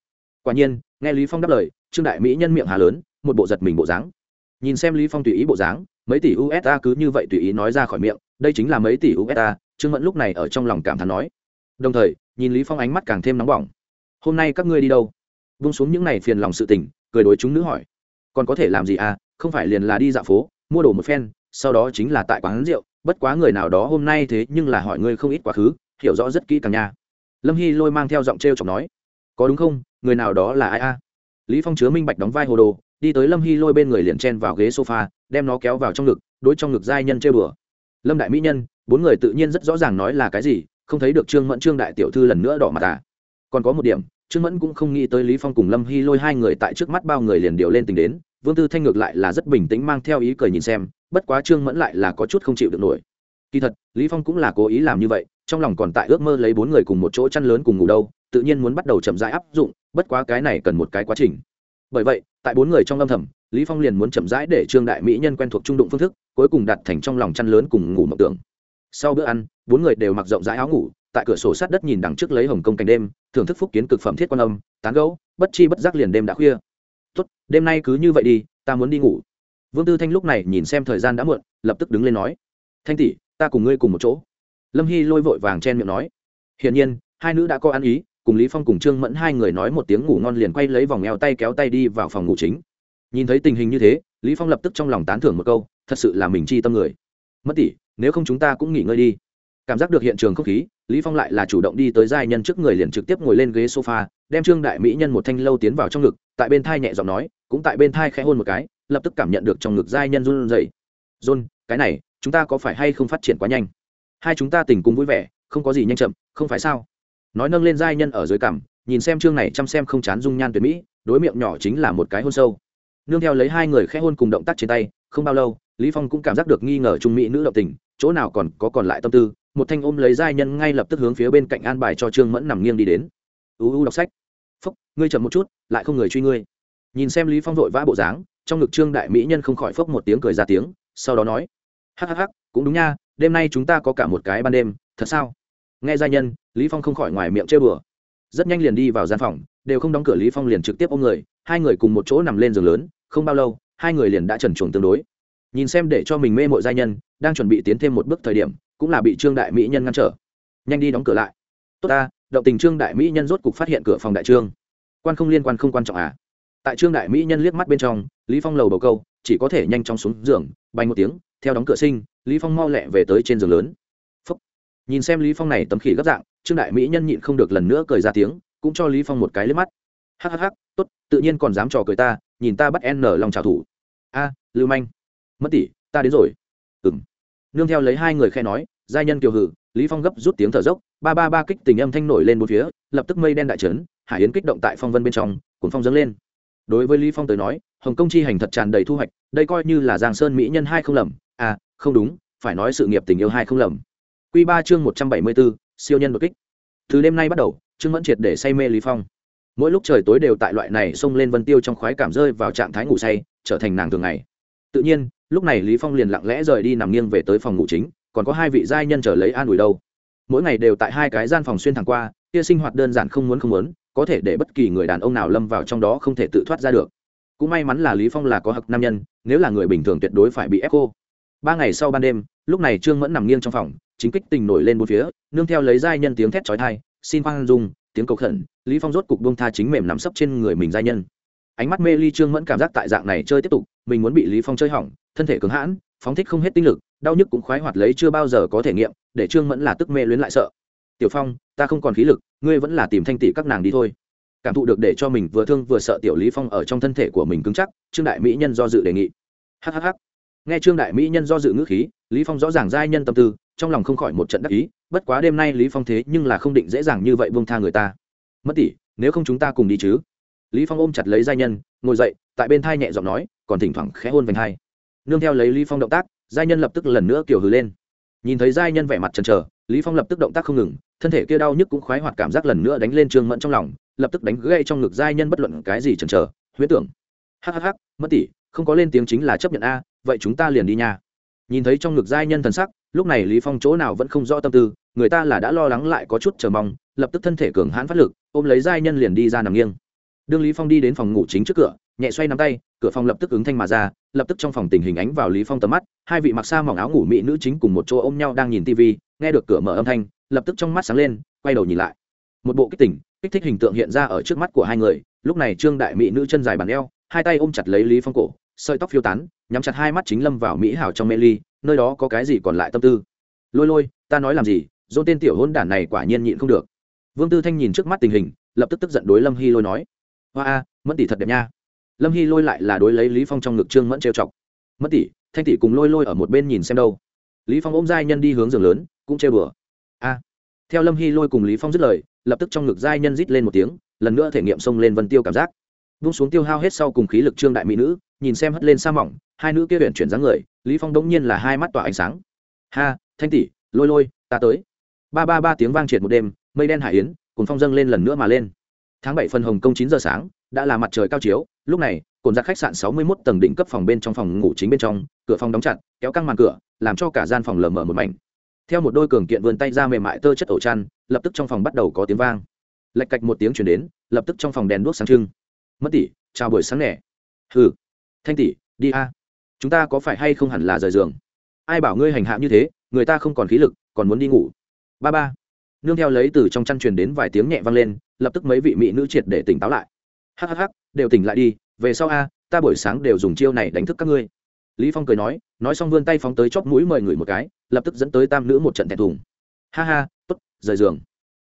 [SPEAKER 1] quả nhiên, nghe lý phong đáp lời, trương đại mỹ nhân miệng hà lớn, một bộ giật mình bộ dáng. Nhìn xem lý phong tùy ý bộ dáng, mấy tỷ usd cứ như vậy tùy ý nói ra khỏi miệng, đây chính là mấy tỷ usd trương mẫn lúc này ở trong lòng cảm thán nói. Đồng thời, nhìn lý phong ánh mắt càng thêm nóng bỏng. Hôm nay các ngươi đi đâu? Vung xuống những này phiền lòng sự tình, cười đối chúng nữ hỏi. Còn có thể làm gì à? Không phải liền là đi dạo phố, mua đồ một phen, sau đó chính là tại quán rượu. Bất quá người nào đó hôm nay thế nhưng là hỏi ngươi không ít quá khứ, hiểu rõ rất kỹ càng nha. Lâm hy lôi mang theo giọng t r e o chọc nói. Có đúng không? Người nào đó là ai a? Lý phong chứa minh bạch đóng vai hồ đồ, đi tới lâm hy lôi bên người liền chen vào ghế sofa, đem nó kéo vào trong ngực, đối trong ngực giai nhân chơi bừa lâm đại mỹ nhân, bốn người tự nhiên rất rõ ràng nói là cái gì, không thấy được trương mẫn trương đại tiểu thư lần nữa đỏ mặt à. Còn có một điểm, trương mẫn cũng không nghĩ tới lý phong cùng lâm hy lôi hai người tại trước mắt bao người liền điều lên tình đến, vương tư thanh ngược lại là rất bình tĩnh mang theo ý cười nhìn xem, bất quá trương mẫn lại là có chút không chịu được nổi. Kỳ thật, lý phong cũng là cố ý làm như vậy, trong lòng còn tại ước mơ lấy bốn người cùng một chỗ chăn lớn cùng ngủ đâu, tự nhiên muốn bắt đầu chậm rãi áp dụng bất quá cái này cần một cái quá trình. Bởi vậy tại bốn người trong âm thầm lý phong liền muốn chậm rãi để trương đại mỹ nhân quen thuộc trung đụng phương thức cuối cùng đặt thành trong lòng chăn lớn cùng ngủ mộng tưởng. Sau bữa ăn bốn người đều mặc rộng rãi áo ngủ tại cửa sổ sát đất nhìn đằng trước lấy hồng công cảnh đêm thưởng thức phúc kiến cực phẩm thiết quan âm tán gẫu, bất chi bất giác liền đêm đã khuya. Tốt đêm nay cứ như vậy đi ta muốn đi ngủ. Vương tư thanh lúc này nhìn xem thời gian đã muộn lập tức đứng lên nói thanh tỷ ta cùng ngươi cùng một chỗ. Lâm hy lôi vội vàng chen miệng nói hiển nhiên hai nữ đã có ăn ý cùng lý phong cùng trương mẫn hai người nói một tiếng ngủ ngon liền quay lấy vòng eo tay kéo tay đi vào phòng ngủ chính. Nhìn thấy tình hình như thế, lý phong lập tức trong lòng tán thưởng một câu, thật sự là mình chi tâm người. Mất tỷ, nếu không chúng ta cũng nghỉ ngơi đi. Cảm giác được hiện trường không khí, lý phong lại là chủ động đi tới giai nhân trước người liền trực tiếp ngồi lên ghế sofa, đem trương đại mỹ nhân một thanh lâu tiến vào trong ngực, tại bên thai nhẹ giọng nói, cũng tại bên thai khẽ hôn một cái, lập tức cảm nhận được trong ngực giai nhân run rẩy. Run cái này, chúng ta có phải hay không phát triển quá nhanh? Hai chúng ta tình cùng vui vẻ, không có gì nhanh chậm, không phải sao? Nói nâng lên giai nhân ở dưới cằm, nhìn xem chương này chăm xem không chán dung nhan tuyệt mỹ, đối miệng nhỏ chính là một cái hôn sâu. Nương theo lấy hai người khẽ hôn cùng động tác trên tay, không bao lâu, lý phong cũng cảm giác được nghi ngờ trung mỹ nữ động tình, chỗ nào còn có còn lại tâm tư, một thanh ôm lấy giai nhân ngay lập tức hướng phía bên cạnh an bài cho trương mẫn nằm nghiêng đi đến. U u đọc sách. Phúc, ngươi chậm một chút, lại không người truy ngươi. Nhìn xem lý phong vội vã bộ dáng, trong ngực trương đại mỹ nhân không khỏi phốc một tiếng cười ra tiếng, sau đó nói, hắc hắc hắc, cũng đúng nha, đêm nay chúng ta có cả một cái ban đêm, thật sao? Nghe giai nhân, lý phong không khỏi ngoài miệng chơi bừa rất nhanh liền đi vào gian phòng, đều không đóng cửa lý phong liền trực tiếp ôm người, hai người cùng một chỗ nằm lên giường lớn, không bao lâu, hai người liền đã trần chuồng tương đối. Nhìn xem để cho mình mê mội giai nhân, đang chuẩn bị tiến thêm một bước thời điểm, cũng là bị trương đại mỹ nhân ngăn trở. Nhanh đi đóng cửa lại. Tốt ta, động tình trương đại mỹ nhân rốt cục phát hiện cửa phòng đại trương. Quan không liên quan không quan trọng à? Tại trương đại mỹ nhân liếc mắt bên trong, lý phong lầu bầu câu, chỉ có thể nhanh chóng xuống giường bay một tiếng, theo đóng cửa sinh, lý phong mau lẹ về tới trên giường lớn nhìn xem lý phong này tấm khỉ gấp dạng, trương đại mỹ nhân nhịn không được lần nữa cười ra tiếng, cũng cho lý phong một cái lướt mắt. Hắc hắc hắc tốt, tự nhiên còn dám trò cười ta, nhìn ta bắt n lòng trào thủ a, lưu manh. Mất tỷ, ta đến rồi. Ừm. Nương theo lấy hai người khe nói, giai nhân kiều hử, lý phong gấp rút tiếng thở dốc, ba ba ba kích tình âm thanh nổi lên bốn phía, lập tức mây đen đại trấn, hải yến kích động tại phong vân bên trong cuốn phong dâng lên. Đối với lý phong tới nói, hồng công chi hành thật tràn đầy thu hoạch, đây coi như là giang sơn mỹ nhân hai không lầm. À không đúng, phải nói sự nghiệp tình yêu hai không lầm. Quy ba chương một trăm bảy mươi bốn siêu nhân đột kích. Từ đêm nay bắt đầu, trương mẫn triệt để say mê lý phong. Mỗi lúc trời tối đều tại loại này xông lên vân tiêu trong khoái cảm rơi vào trạng thái ngủ say, trở thành nàng thường ngày. Tự nhiên, lúc này lý phong liền lặng lẽ rời đi nằm nghiêng về tới phòng ngủ chính, còn có hai vị giai nhân chờ lấy an ủi đâu. Mỗi ngày đều tại hai cái gian phòng xuyên thẳng qua, kia sinh hoạt đơn giản không muốn không muốn, có thể để bất kỳ người đàn ông nào lâm vào trong đó không thể tự thoát ra được. Cũng may mắn là lý phong là có hặc nam nhân, nếu là người bình thường tuyệt đối phải bị ép cô. Ba ngày sau ban đêm, lúc này trương mẫn nằm nghiêng trong phòng chính kích tình nổi lên bốn phía, nương theo lấy giai nhân tiếng thét chói tai, xin khoan dung, tiếng cầu khẩn, lý phong rốt cục buông tha chính mềm nằm sấp trên người mình giai nhân. Ánh mắt mê ly trương mẫn cảm giác tại dạng này chơi tiếp tục, mình muốn bị lý phong chơi hỏng, thân thể cứng hãn, phóng thích không hết tinh lực, đau nhức cũng khoái hoạt lấy chưa bao giờ có thể nghiệm, để trương mẫn là tức mê luyến lại sợ. Tiểu phong, ta không còn khí lực, ngươi vẫn là tìm thanh tỷ các nàng đi thôi. Cảm thụ được để cho mình vừa thương vừa sợ tiểu lý phong ở trong thân thể của mình cứng chắc, trương đại mỹ nhân do dự đề nghị. Hhh nghe trương đại mỹ nhân do dự ngữ khí, lý phong rõ ràng giai nhân tâm tư, trong lòng không khỏi một trận đắc ý, bất quá đêm nay lý phong thế nhưng là không định dễ dàng như vậy buông tha người ta. Mất tỷ, nếu không chúng ta cùng đi chứ? Lý phong ôm chặt lấy giai nhân, ngồi dậy, tại bên thai nhẹ giọng nói, còn thỉnh thoảng khẽ hôn vành hai. Nương theo lấy lý phong động tác, giai nhân lập tức lần nữa kiểu hừ lên. Nhìn thấy giai nhân vẻ mặt chần chờ, lý phong lập tức động tác không ngừng, thân thể kia đau nhức cũng khoái hoạt cảm giác lần nữa đánh lên trương mẫn trong lòng, lập tức đánh gây trong ngực giai nhân bất luận cái gì chần chờ huyết tưởng. Hắc hắc mất tỷ, không có lên tiếng chính là chấp nhận a vậy chúng ta liền đi nha. Nhìn thấy trong ngực giai nhân thần sắc, lúc này lý phong chỗ nào vẫn không rõ tâm tư, người ta là đã lo lắng lại có chút chờ mong, lập tức thân thể cường hãn phát lực, ôm lấy giai nhân liền đi ra nằm nghiêng. Đương lý phong đi đến phòng ngủ chính trước cửa, nhẹ xoay nắm tay, cửa phòng lập tức ứng thanh mà ra, lập tức trong phòng tình hình ánh vào lý phong tầm mắt, hai vị mặc xa mỏng áo ngủ mỹ nữ chính cùng một chỗ ôm nhau đang nhìn tivi nghe được cửa mở âm thanh, lập tức trong mắt sáng lên, quay đầu nhìn lại. Một bộ kích tỉnh, kích thích hình tượng hiện ra ở trước mắt của hai người, lúc này trương đại mỹ nữ chân dài bàn eo, hai tay ôm chặt lấy lý phong cổ, sợi tóc phiêu tán nhắm chặt hai mắt chính lâm vào mỹ hảo trong mê ly, nơi đó có cái gì còn lại tâm tư? Lôi lôi, ta nói làm gì dôn tên tiểu hôn đản này quả nhiên nhịn không được. Vương tư thanh nhìn trước mắt tình hình, lập tức tức giận đối lâm hy lôi nói, hoa a, mẫn tỷ thật đẹp nha. Lâm hy lôi lại là đối lấy lý phong trong ngực trương mẫn trêu chọc. Mất tỷ, thanh tỷ cùng lôi lôi ở một bên nhìn xem đâu. Lý phong ôm giai nhân đi hướng giường lớn, cũng trêu bừa a. Theo lâm hy lôi cùng lý phong dứt lời, lập tức trong ngực giai nhân rít lên một tiếng, lần nữa thể nghiệm xông lên vân tiêu cảm giác. Vung xuống tiêu hao hết sau cùng khí lực trương đại mỹ nữ nhìn xem hất lên sa mỏng, hai nữ kia huyện chuyển dáng người, lý phong đống nhiên là hai mắt tỏa ánh sáng. Ha, thanh tỷ, lôi lôi, ta tới. Ba ba ba tiếng vang triệt một đêm, mây đen hải yến cùng phong dâng lên lần nữa mà lên. Tháng bảy phần hồng công chín giờ sáng, đã là mặt trời cao chiếu, lúc này, cồn giặc khách sạn sáu mươi 61 tầng đỉnh cấp phòng bên trong phòng ngủ chính bên trong, cửa phòng đóng chặt, kéo căng màn cửa, làm cho cả gian phòng lờ mờ một mảnh. Theo một đôi cường kiện vươn tay ra mềm mại tơ chất ổ chăn, lập tức trong phòng bắt đầu có tiếng vang. Lạch cạch một tiếng chuyển đến, lập tức trong phòng đèn đuốc sáng trưng. Mất tỷ, chào buổi sáng nẻ hừ thanh tỷ, đi a. Chúng ta có phải hay không hẳn là rời giường? Ai bảo ngươi hành hạ như thế, người ta không còn khí lực, còn muốn đi ngủ. Ba ba. Nương theo lấy từ trong chăn truyền đến vài tiếng nhẹ vang lên, lập tức mấy vị mỹ nữ triệt để tỉnh táo lại. Hhh đều tỉnh lại đi, về sau a, ta buổi sáng đều dùng chiêu này đánh thức các ngươi. Lý phong cười nói nói xong vươn tay phóng tới chóp mũi mời người một cái, lập tức dẫn tới tam nữ một trận thẹn thùng. Ha ha, tốt, rời giường.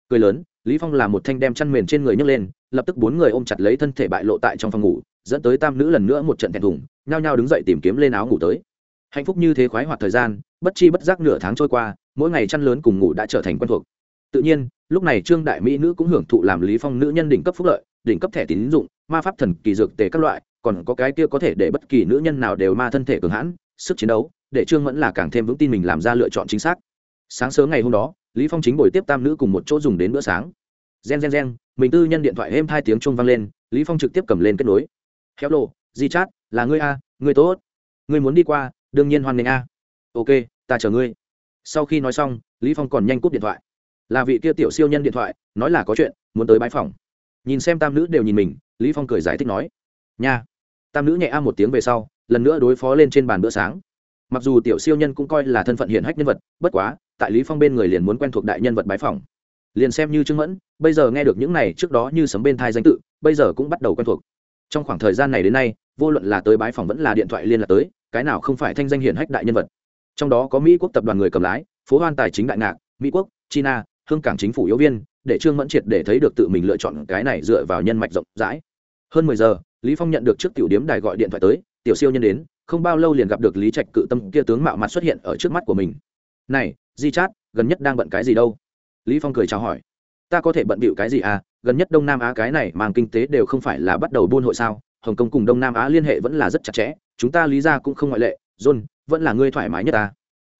[SPEAKER 1] Cười lớn, lý phong làm một thanh đem chăn mền trên người nhấc lên, lập tức bốn người ôm chặt lấy thân thể bại lộ tại trong phòng ngủ dẫn tới tam nữ lần nữa một trận thẹn thùng, nhao nhao đứng dậy tìm kiếm lên áo ngủ tới. Hạnh phúc như thế khoái hoạt thời gian, bất chi bất giác nửa tháng trôi qua, mỗi ngày chăn lớn cùng ngủ đã trở thành quen thuộc. Tự nhiên, lúc này trương đại mỹ nữ cũng hưởng thụ làm lý phong nữ nhân đỉnh cấp phúc lợi, đỉnh cấp thẻ tín dụng, ma pháp thần kỳ dược tề các loại, còn có cái kia có thể để bất kỳ nữ nhân nào đều ma thân thể cường hãn, sức chiến đấu, để trương mẫn là càng thêm vững tin mình làm ra lựa chọn chính xác. Sáng sớm ngày hôm đó, lý phong chính buổi tiếp tam nữ cùng một chỗ dùng đến bữa sáng. Gen gen gen, mình tư nhân điện thoại êm hai tiếng chuông vang lên, lý phong trực tiếp cầm lên kết nối hello di chát, là ngươi a, ngươi tốt. Ngươi muốn đi qua, đương nhiên hoan nghênh a. Ok, ta chờ ngươi. Sau khi nói xong, lý phong còn nhanh cúp điện thoại. Là vị kia tiểu siêu nhân điện thoại, nói là có chuyện, muốn tới bãi phòng. Nhìn xem tam nữ đều nhìn mình, lý phong cười giải thích nói. Nha. Tam nữ nhẹ a một tiếng về sau, lần nữa đối phó lên trên bàn bữa sáng. Mặc dù tiểu siêu nhân cũng coi là thân phận hiển hách nhân vật, bất quá, tại lý phong bên người liền muốn quen thuộc đại nhân vật bái phòng. Liền xem như trương mẫn, bây giờ nghe được những này trước đó như sấm bên thai danh tự, bây giờ cũng bắt đầu quen thuộc trong khoảng thời gian này đến nay, vô luận là tới bái phòng vẫn là điện thoại liên lạc tới, cái nào không phải thanh danh hiển hách đại nhân vật. Trong đó có mỹ quốc tập đoàn người cầm lái, phố hoan tài chính đại ngạc, mỹ quốc, china, hương cảng chính phủ yếu viên, để trương mẫn triệt để thấy được tự mình lựa chọn cái này dựa vào nhân mạch rộng rãi. Hơn mười giờ, lý phong nhận được trước tiểu điếm đài gọi điện thoại tới, tiểu siêu nhân đến, không bao lâu liền gặp được lý trạch cự tâm kia tướng mạo mặt xuất hiện ở trước mắt của mình. Này, di chát, gần nhất đang bận cái gì đâu? Lý phong cười chào hỏi ta có thể bận bịu cái gì à? Gần nhất đông nam á cái này mang kinh tế đều không phải là bắt đầu buôn hội sao? Hồng kông cùng đông nam á liên hệ vẫn là rất chặt chẽ, chúng ta lý ra cũng không ngoại lệ. John, vẫn là ngươi thoải mái nhất ta.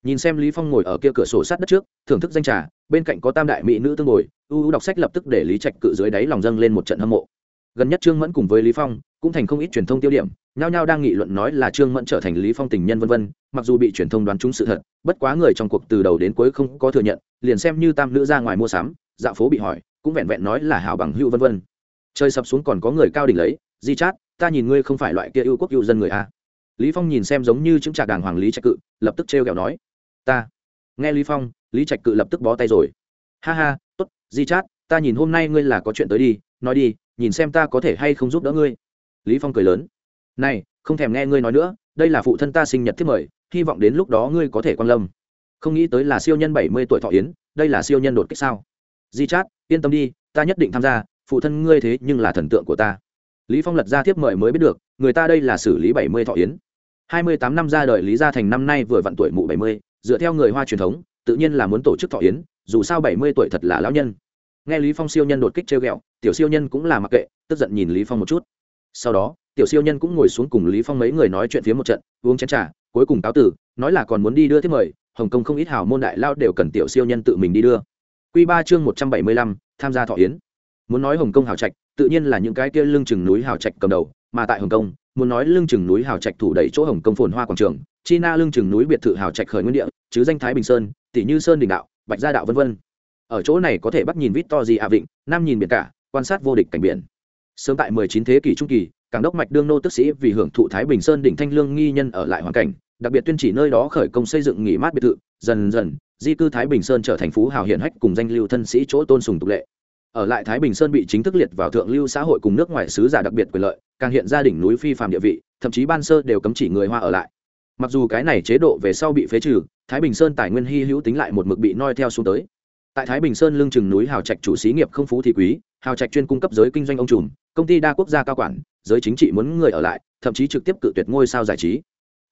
[SPEAKER 1] Nhìn xem lý phong ngồi ở kia cửa sổ sát đất trước, thưởng thức danh trà, bên cạnh có tam đại mỹ nữ tương ngồi ưu đọc sách lập tức để lý trạch cự dưới đáy lòng dâng lên một trận hâm mộ. Gần nhất trương mẫn cùng với lý phong, cũng thành không ít truyền thông tiêu điểm, nhao nhao đang nghị luận nói là trương mẫn trở thành lý phong tình nhân vân vân, mặc dù bị truyền thông đoán trúng sự thật, bất quá người trong cuộc từ đầu đến cuối không có thừa nhận, liền xem như tam nữ ra ngoài mua sắm dạo phố bị hỏi, cũng vẹn vẹn nói là hảo bằng hữu vân vân. Trời sập xuống còn có người cao đỉnh lấy, di chát, ta nhìn ngươi không phải loại kia ưu quốc ưu dân người a. Lý phong nhìn xem giống như chứng trạc đàng hoàng lý trạch cự, lập tức trêu ghẹo nói, ta. Nghe lý phong, lý trạch cự lập tức bó tay rồi. Ha ha, tốt, di chát, ta nhìn hôm nay ngươi là có chuyện tới đi, nói đi, nhìn xem ta có thể hay không giúp đỡ ngươi. Lý phong cười lớn, này, không thèm nghe ngươi nói nữa, đây là phụ thân ta sinh nhật thiết mời, hy vọng đến lúc đó ngươi có thể quan lâm. Không nghĩ tới là siêu nhân bảy mươi tuổi thọ yến, đây là siêu nhân đột kích sao? Di chát, yên tâm đi, ta nhất định tham gia, phụ thân ngươi thế nhưng là thần tượng của ta. Lý phong lật ra thiếp mời mới biết được, người ta đây là xử lý bảy mươi thọ yến. Hai mươi tám năm ra đời lý gia thành năm nay vừa vặn tuổi mụ bảy mươi, dựa theo người hoa truyền thống, tự nhiên là muốn tổ chức thọ yến, dù sao bảy mươi tuổi thật là lão nhân. Nghe lý phong siêu nhân đột kích treo ghẹo, tiểu siêu nhân cũng là mặc kệ, tức giận nhìn lý phong một chút. Sau đó, tiểu siêu nhân cũng ngồi xuống cùng lý phong mấy người nói chuyện phía một trận, uống chén trà, cuối cùng cáo tử, nói là còn muốn đi đưa thiếp mời, hồng kông không ít hào môn đại lao đều cần tiểu siêu nhân tự mình đi đưa quy ba chương một trăm bảy mươi lăm, tham gia thọ yến. Muốn nói hồng kông hào trạch, tự nhiên là những cái kia lưng chừng núi hào trạch cầm đầu, mà tại hồng kông, muốn nói lưng chừng núi hào trạch thủ đẩy chỗ hồng kông phồn hoa quảng trường, china lưng chừng núi biệt thự hào trạch khởi nguyên địa, chứ danh thái bình sơn, tỷ như sơn đỉnh đạo, bạch gia đạo vân vân. Ở chỗ này có thể bắt nhìn vít à vịnh nam nhìn biển cả, quan sát vô địch cảnh biển. Sớm tại 19 thế kỷ trung kỳ cảng đốc mạch đương nô tức sĩ vì hưởng thụ thái bình sơn đỉnh thanh lương nghi nhân ở lại hoàn cảnh, đặc biệt tuyên chỉ nơi đó khởi công xây dựng nghỉ mát biệt thự, dần dần di cư thái bình sơn trở thành phú hào hiển hách cùng danh lưu thân sĩ chỗ tôn sùng tục lệ. Ở lại thái bình sơn bị chính thức liệt vào thượng lưu xã hội cùng nước ngoài sứ giả đặc biệt quyền lợi, càng hiện gia đỉnh núi phi phạm địa vị, thậm chí ban sơ đều cấm chỉ người hoa ở lại. Mặc dù cái này chế độ về sau bị phế trừ, thái bình sơn tài nguyên hy hữu tính lại một mực bị noi theo xuống tới. Tại thái bình sơn lưng chừng núi hào trạch chủ xí nghiệp không phú thì quý, hào trạch chuyên cung cấp giới kinh doanh ông trùm, công ty đa quốc gia cao quản, giới chính trị muốn người ở lại, thậm chí trực tiếp cự tuyệt ngôi sao giải trí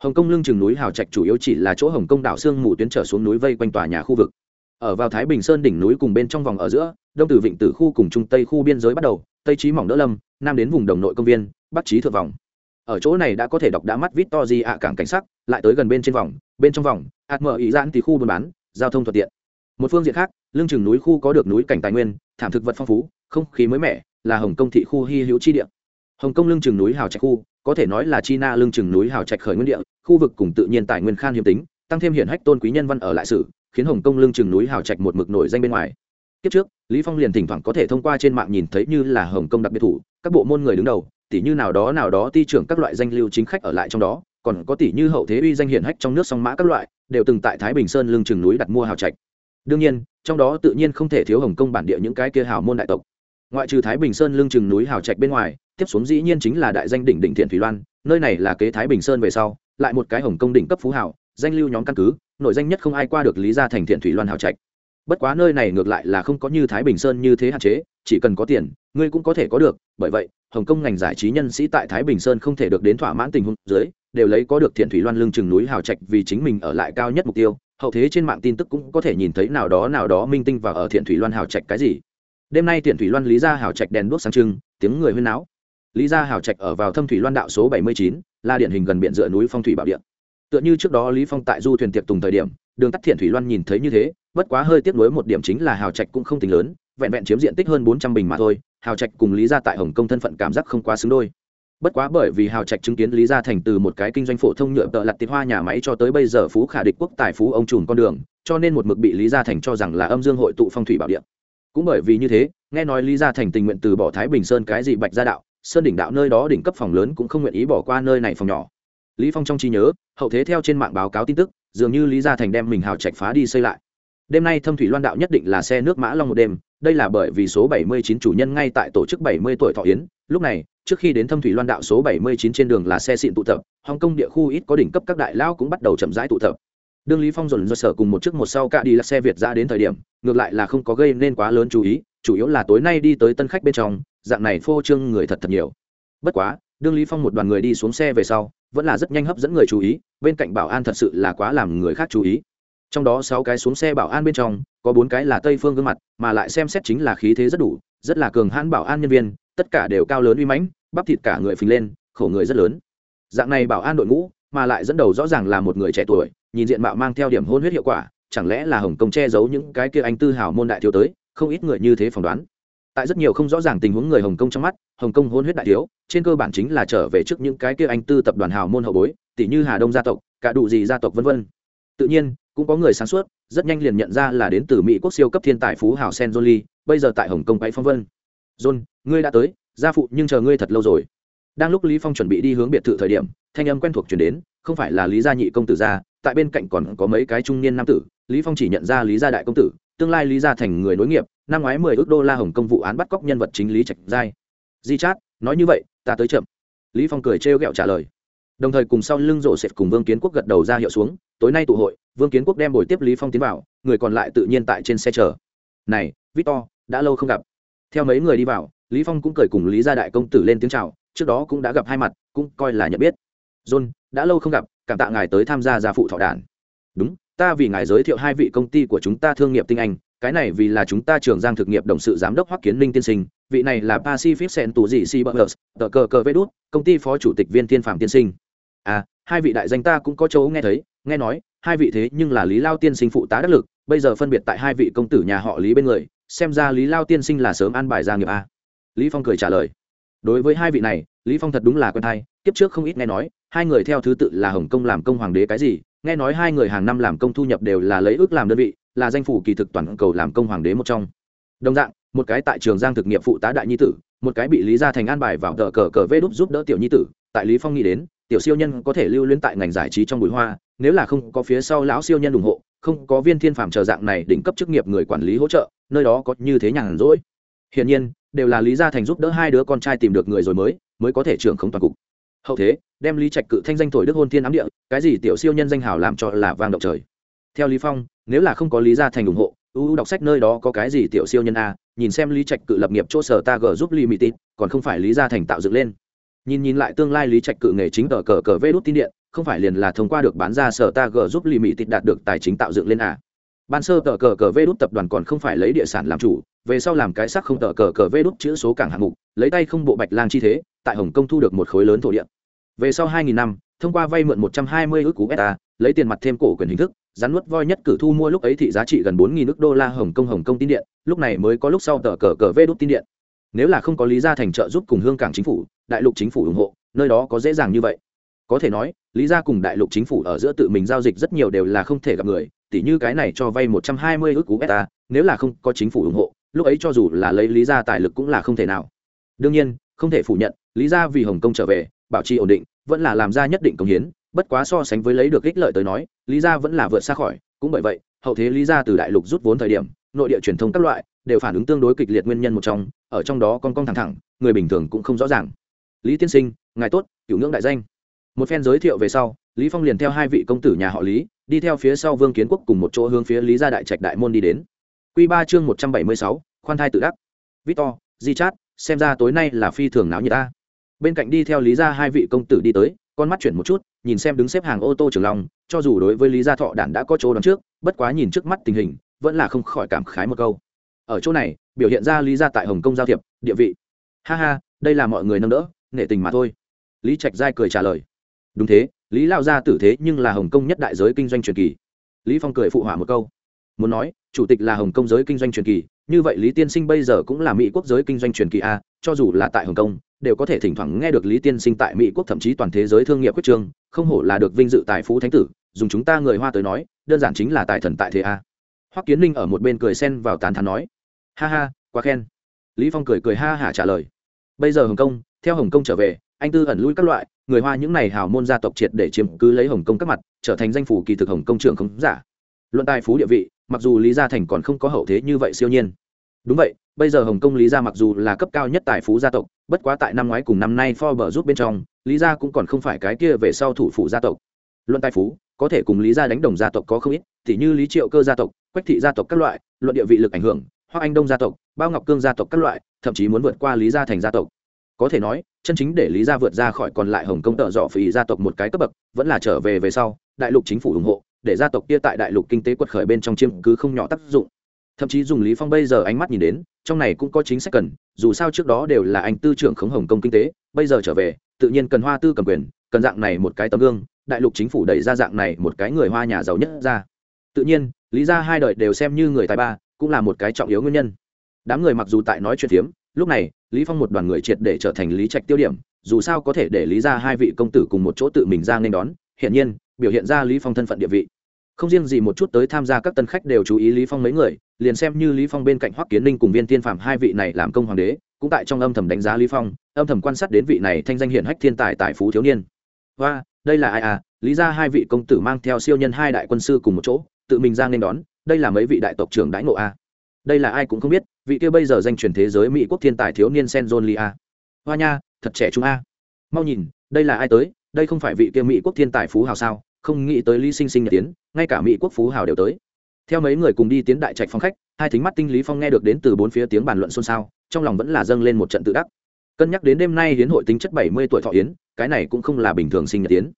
[SPEAKER 1] hồng kông lưng chừng núi hào trạch chủ yếu chỉ là chỗ hồng kông đảo sương mù tuyến trở xuống núi vây quanh tòa nhà khu vực. Ở vào thái bình sơn đỉnh núi cùng bên trong vòng ở giữa, đông từ vịnh tử khu cùng trung tây khu biên giới bắt đầu, tây trí mỏng đỡ lâm, nam đến vùng đồng nội công viên, bắc trí thượng vòng. Ở chỗ này đã có thể đọc đã mắt vít to di ạ cảng cảnh sắc, lại tới gần bên trên vòng, bên trong vòng ạt mở ý giãn thì khu buôn bán, giao thông thuận tiện. Một phương diện khác, lưng chừng núi khu có được núi cảnh tài nguyên, thảm thực vật phong phú, không khí mới mẻ, là hồng kông thị khu hy hữu chi địa. Hồng kông lưng chừng núi hào trạch khu có thể nói là china lưng chừng núi hào trạch khởi nguyên địa, khu vực cùng tự nhiên tài nguyên khan hiếm tính, tăng thêm hiển hách tôn quý nhân văn ở lại sử, khiến hồng kông lưng chừng núi hào trạch một mực nổi danh bên ngoài. Kiếp trước, lý phong liền thỉnh thoảng có thể thông qua trên mạng nhìn thấy như là hồng kông đặc biệt thủ, các bộ môn người đứng đầu tỷ như nào đó nào đó ti trưởng các loại danh lưu chính khách ở lại trong đó, còn có tỷ như hậu thế uy danh hiển hách trong nước song mã các loại, đều từng tại thái bình sơn lưng chừng núi đặt mua hào trạch. Đương nhiên, trong đó tự nhiên không thể thiếu hồng kông bản địa những cái kia hào môn đại tộc ngoại trừ thái bình sơn lưng chừng núi hào trạch bên ngoài, tiếp xuống dĩ nhiên chính là đại danh đỉnh đỉnh thiện thủy loan, nơi này là kế thái bình sơn về sau, lại một cái hồng công đỉnh cấp phú hào, danh lưu nhóm căn cứ nội danh nhất không ai qua được lý gia thành thiện thủy loan hào trạch. Bất quá nơi này ngược lại là không có như thái bình sơn như thế hạn chế, chỉ cần có tiền, ngươi cũng có thể có được, bởi vậy, hồng kông ngành giải trí nhân sĩ tại thái bình sơn không thể được đến thỏa mãn tình huống dưới, đều lấy có được thiện thủy loan lưng chừng núi hào trạch vì chính mình ở lại cao nhất mục tiêu, hậu thế trên mạng tin tức cũng có thể nhìn thấy nào đó nào đó minh tinh và ở thiện thủy loan hào trạch cái gì đêm nay tiện thủy loan lý gia hào trạch đèn đuốc sáng trưng, tiếng người huyên náo. Lý gia hào trạch ở vào thâm thủy loan đạo số bảy mươi chín, là điển hình gần biển dựa núi phong thủy bảo điện tựa như trước đó lý phong tại du thuyền tiệc tùng thời điểm, đường tắt thiện thủy loan nhìn thấy như thế, bất quá hơi tiếc nuối một điểm chính là hào trạch cũng không tính lớn, vẹn vẹn chiếm diện tích hơn bốn trăm bình mà thôi hào trạch cùng lý gia tại hồng kông thân phận cảm giác không quá xứng đôi. Bất quá bởi vì hào trạch chứng kiến lý gia thành từ một cái kinh doanh phổ thông nhựa tợ lặt tịt hoa nhà máy cho tới bây giờ phú khả địch quốc tài phú ông trùm con đường, cho nên một mực bị lý gia thành cho rằng là âm dương hội tụ phong thủy bảo địa cũng bởi vì như thế, nghe nói lý gia thành tình nguyện từ bỏ thái bình sơn cái gì bạch gia đạo, sơn đỉnh đạo nơi đó đỉnh cấp phòng lớn cũng không nguyện ý bỏ qua nơi này phòng nhỏ. Lý phong trong trí nhớ, hậu thế theo trên mạng báo cáo tin tức, dường như lý gia thành đem mình hào trạch phá đi xây lại. Đêm nay thâm thủy loan đạo nhất định là xe nước mã long một đêm, đây là bởi vì số 79 chủ nhân ngay tại tổ chức 70 tuổi thọ yến, lúc này, trước khi đến thâm thủy loan đạo số 79 trên đường là xe xịn tụ tập, hồng kông địa khu ít có đỉnh cấp các đại lao cũng bắt đầu chậm rãi tụ tập đương lý phong dồn do sở cùng một chiếc một sau cả đi là xe việt ra đến thời điểm ngược lại là không có gây nên quá lớn chú ý chủ yếu là tối nay đi tới tân khách bên trong dạng này phô trương người thật thật nhiều bất quá đương lý phong một đoàn người đi xuống xe về sau vẫn là rất nhanh hấp dẫn người chú ý bên cạnh bảo an thật sự là quá làm người khác chú ý trong đó sáu cái xuống xe bảo an bên trong có bốn cái là tây phương gương mặt mà lại xem xét chính là khí thế rất đủ rất là cường hãn bảo an nhân viên tất cả đều cao lớn uy mãnh bắp thịt cả người phình lên khổ người rất lớn dạng này bảo an đội ngũ mà lại dẫn đầu rõ ràng là một người trẻ tuổi, nhìn diện mạo mang theo điểm hôn huyết hiệu quả, chẳng lẽ là hồng kông che giấu những cái kia anh tư hào môn đại thiếu tới, không ít người như thế phỏng đoán. Tại rất nhiều không rõ ràng tình huống người hồng kông trong mắt, hồng kông hôn huyết đại thiếu, trên cơ bản chính là trở về trước những cái kia anh tư tập đoàn hào môn hậu bối, tỷ như hà đông gia tộc, cả đủ gì gia tộc vân vân. Tự nhiên, cũng có người sáng suốt, rất nhanh liền nhận ra là đến từ mỹ quốc siêu cấp thiên tài phú hào sen jolie bây giờ tại hồng kông bay phong vân. John ngươi đã tới, gia phụ nhưng chờ ngươi thật lâu rồi đang lúc lý phong chuẩn bị đi hướng biệt thự thời điểm, thanh âm quen thuộc chuyển đến, không phải là lý gia nhị công tử gia tại bên cạnh còn có mấy cái trung niên nam tử. Lý phong chỉ nhận ra lý gia đại công tử, tương lai lý gia thành người nối nghiệp, năm ngoái mười ước đô la hồng công vụ án bắt cóc nhân vật chính lý trạch giai. Di chát, nói như vậy, ta tới chậm. Lý phong cười trêu ghẹo trả lời. Đồng thời cùng sau lưng rộ sệt cùng vương kiến quốc gật đầu ra hiệu xuống, tối nay tụ hội, vương kiến quốc đem buổi tiếp lý phong tiến vào, người còn lại tự nhiên tại trên xe chờ. Này, victor, đã lâu không gặp. Theo mấy người đi vào, lý phong cũng cười cùng lý gia đại công tử lên tiếng chào trước đó cũng đã gặp hai mặt, cũng coi là nhận biết. John, đã lâu không gặp, cảm tạ ngài tới tham gia gia phụ thọ đàn đúng, ta vì ngài giới thiệu hai vị công ty của chúng ta thương nghiệp tinh anh, cái này vì là chúng ta trường giang thực nghiệp đồng sự giám đốc hoắc kiến linh tiên sinh, vị này là pacific sen tù dị si bờ tờ cờ cờ vê đút, công ty phó chủ tịch viên thiên phạm tiên sinh. À hai vị đại danh ta cũng có chỗ nghe thấy, nghe nói, hai vị thế nhưng là lý lao tiên sinh phụ tá đắc lực, bây giờ phân biệt tại hai vị công tử nhà họ lý bên người, xem ra lý lao tiên sinh là sớm an bài gia nghiệp a. Lý phong cười trả lời đối với hai vị này, lý phong thật đúng là quen hay kiếp trước không ít nghe nói, hai người theo thứ tự là hồng kông làm công hoàng đế cái gì, nghe nói hai người hàng năm làm công thu nhập đều là lấy ước làm đơn vị, là danh phủ kỳ thực toàn cầu làm công hoàng đế một trong. Đồng dạng, một cái tại trường giang thực nghiệp phụ tá đại nhi tử, một cái bị lý gia thành an bài vào tờ cờ cờ vê đúc giúp đỡ tiểu nhi tử, tại lý phong nghĩ đến, tiểu siêu nhân có thể lưu luyến tại ngành giải trí trong bụi hoa, nếu là không có phía sau lão siêu nhân ủng hộ, không có viên thiên phàm chờ dạng này đỉnh cấp chức nghiệp người quản lý hỗ trợ, nơi đó có như thế nhàn rỗi. Hiển nhiên đều là lý gia thành giúp đỡ hai đứa con trai tìm được người rồi mới mới có thể trưởng không toàn cục. Hậu thế, đem lý trạch cự thanh danh thổi đức hôn thiên ám địa, cái gì tiểu siêu nhân danh hào làm cho là vang động trời. Theo lý phong, nếu là không có lý gia thành ủng hộ ưu đọc sách nơi đó có cái gì tiểu siêu nhân a, nhìn xem lý trạch cự lập nghiệp chỗ sở ta g giúp limited, còn không phải lý gia thành tạo dựng lên. Nhìn nhìn lại tương lai lý trạch cự nghề chính ở cờ cờ vê đốt tin điện, không phải liền là thông qua được bán ra sở ta g giúp limited đạt được tài chính tạo dựng lên à. ban sơ cờ cờ cờ vê đốt tập đoàn còn không phải lấy địa sản làm chủ về sau làm cái sắc không tờ cờ cờ vê đốt chữ số cảng hạng mục, lấy tay không bộ bạch lang chi thế, tại hồng kông thu được một khối lớn thổ địa. Về sau 2000 năm, thông qua vay mượn 120 ước cú beta lấy tiền mặt thêm cổ quyền hình thức, rắn nuốt voi nhất cử thu mua lúc ấy thị giá trị gần 4.000 ước đô la hồng kông hồng kông tin điện, lúc này mới có lúc sau tờ cờ cờ vê đốt tin điện. Nếu là không có lý gia thành trợ giúp cùng hương cảng chính phủ, đại lục chính phủ ủng hộ, nơi đó có dễ dàng như vậy. Có thể nói, lý gia cùng đại lục chính phủ ở giữa tự mình giao dịch rất nhiều đều là không thể gặp người, tỉ như cái này cho vay 120 ước cú beta nếu là không có chính phủ ủng hộ lúc ấy cho dù là lấy lý gia tài lực cũng là không thể nào. Đương nhiên, không thể phủ nhận, lý gia vì hồng kông trở về, bảo trì ổn định, vẫn là làm ra nhất định công hiến, bất quá so sánh với lấy được ích lợi tới nói, lý gia vẫn là vượt xa khỏi. Cũng bởi vậy, hậu thế lý gia từ đại lục rút vốn thời điểm, nội địa truyền thông các loại đều phản ứng tương đối kịch liệt nguyên nhân một trong, ở trong đó con con thẳng thẳng, người bình thường cũng không rõ ràng. Lý tiên sinh, ngài tốt cửu ngưỡng đại danh. Một phen giới thiệu về sau, lý phong liền theo hai vị công tử nhà họ lý, đi theo phía sau vương kiến quốc cùng một chỗ hướng phía lý gia đại trạch đại môn đi đến quy ba chương một trăm bảy mươi sáu, khoan thai tự đắc. Victor di chát xem ra tối nay là phi thường náo nhiệt ta. Bên cạnh đi theo lý gia hai vị công tử đi tới con mắt chuyển một chút nhìn xem đứng xếp hàng ô tô trưởng long cho dù đối với lý gia thọ đản đã có chỗ đón trước bất quá nhìn trước mắt tình hình vẫn là không khỏi cảm khái một câu. Ở chỗ này biểu hiện ra lý gia tại hồng kông giao thiệp địa vị. Ha ha đây là mọi người nâng đỡ nghệ tình mà thôi. Lý trạch giai cười trả lời. Đúng thế lý Lão gia tử thế nhưng là hồng kông nhất đại giới kinh doanh truyền kỳ. Lý phong cười phụ họa một câu muốn nói, chủ tịch là hồng kông giới kinh doanh truyền kỳ, như vậy lý tiên sinh bây giờ cũng là mỹ quốc giới kinh doanh truyền kỳ a, cho dù là tại hồng kông, đều có thể thỉnh thoảng nghe được lý tiên sinh tại mỹ quốc thậm chí toàn thế giới thương nghiệp quyết trương không hổ là được vinh dự tài phú thánh tử, dùng chúng ta người hoa tới nói, đơn giản chính là tài thần tại thế a. Hoắc kiến linh ở một bên cười xen vào tán thán nói, ha ha, quá khen. Lý phong cười cười ha hả trả lời, bây giờ hồng kông, theo hồng kông trở về, anh tư ẩn lui các loại, người hoa những này hào môn gia tộc triệt để chiếm cứ lấy hồng kông các mặt, trở thành danh phủ kỳ thực hồng kông trưởng không giả luận tài phú địa vị, mặc dù lý gia thành còn không có hậu thế như vậy siêu nhiên. Đúng vậy, bây giờ hồng kông lý gia mặc dù là cấp cao nhất tài phú gia tộc, bất quá tại năm ngoái cùng năm nay forbes rút bên trong, lý gia cũng còn không phải cái kia về sau thủ phủ gia tộc. Luận tài phú, có thể cùng lý gia đánh đồng gia tộc có không ít thì như lý triệu cơ gia tộc, quách thị gia tộc các loại, luận địa vị lực ảnh hưởng hoặc anh đông gia tộc, bao ngọc cương gia tộc các loại, thậm chí muốn vượt qua lý gia thành gia tộc. Có thể nói, chân chính để lý gia vượt ra khỏi còn lại hồng kông tợ dọ phỉ gia tộc một cái cấp bậc, vẫn là trở về về sau, đại lục chính phủ ủng hộ để gia tộc kia tại đại lục kinh tế quật khởi bên trong chiêm cứ không nhỏ tác dụng. Thậm chí dùng lý phong bây giờ ánh mắt nhìn đến, trong này cũng có chính sách cần, dù sao trước đó đều là anh tư trưởng khống hồng kông kinh tế, bây giờ trở về, tự nhiên cần hoa tư cầm quyền, cần dạng này một cái tấm gương, đại lục chính phủ đẩy ra dạng này một cái người hoa nhà giàu nhất ra. Tự nhiên, lý ra hai đời đều xem như người tài ba, cũng là một cái trọng yếu nguyên nhân. Đám người mặc dù tại nói chuyện phiếm, lúc này, lý phong một đoàn người triệt để trở thành lý trạch tiêu điểm, dù sao có thể để lý ra hai vị công tử cùng một chỗ tự mình ra nên đón hiện nhiên biểu hiện ra lý phong thân phận địa vị. Không riêng gì một chút tới tham gia các tân khách đều chú ý lý phong mấy người, liền xem như lý phong bên cạnh hoắc kiến ninh cùng viên tiên phạm hai vị này làm công hoàng đế, cũng tại trong âm thầm đánh giá lý phong, âm thầm quan sát đến vị này thanh danh hiển hách thiên tài tại phú thiếu niên. Và đây là ai à? Lý ra hai vị công tử mang theo siêu nhân hai đại quân sư cùng một chỗ, tự mình ra nên đón, đây là mấy vị đại tộc trưởng đãi ngộ a đây là ai cũng không biết, vị kia bây giờ danh truyền thế giới mỹ quốc thiên tài thiếu niên senjon lia a à? hoa nha, thật trẻ trung a mau nhìn, đây là ai tới, đây không phải vị kia mỹ quốc thiên tài phú hào sao? Không nghĩ tới lý sinh sinh nhật tiến ngay cả mỹ quốc phú hào đều tới. Theo mấy người cùng đi tiến đại trạch phong khách, hai thính mắt tinh lý phong nghe được đến từ bốn phía tiếng bàn luận xôn xao, trong lòng vẫn là dâng lên một trận tự đắc. Cân nhắc đến đêm nay hiến hội tính chất bảy mươi tuổi thọ yến, cái này cũng không là bình thường sinh nhật tiến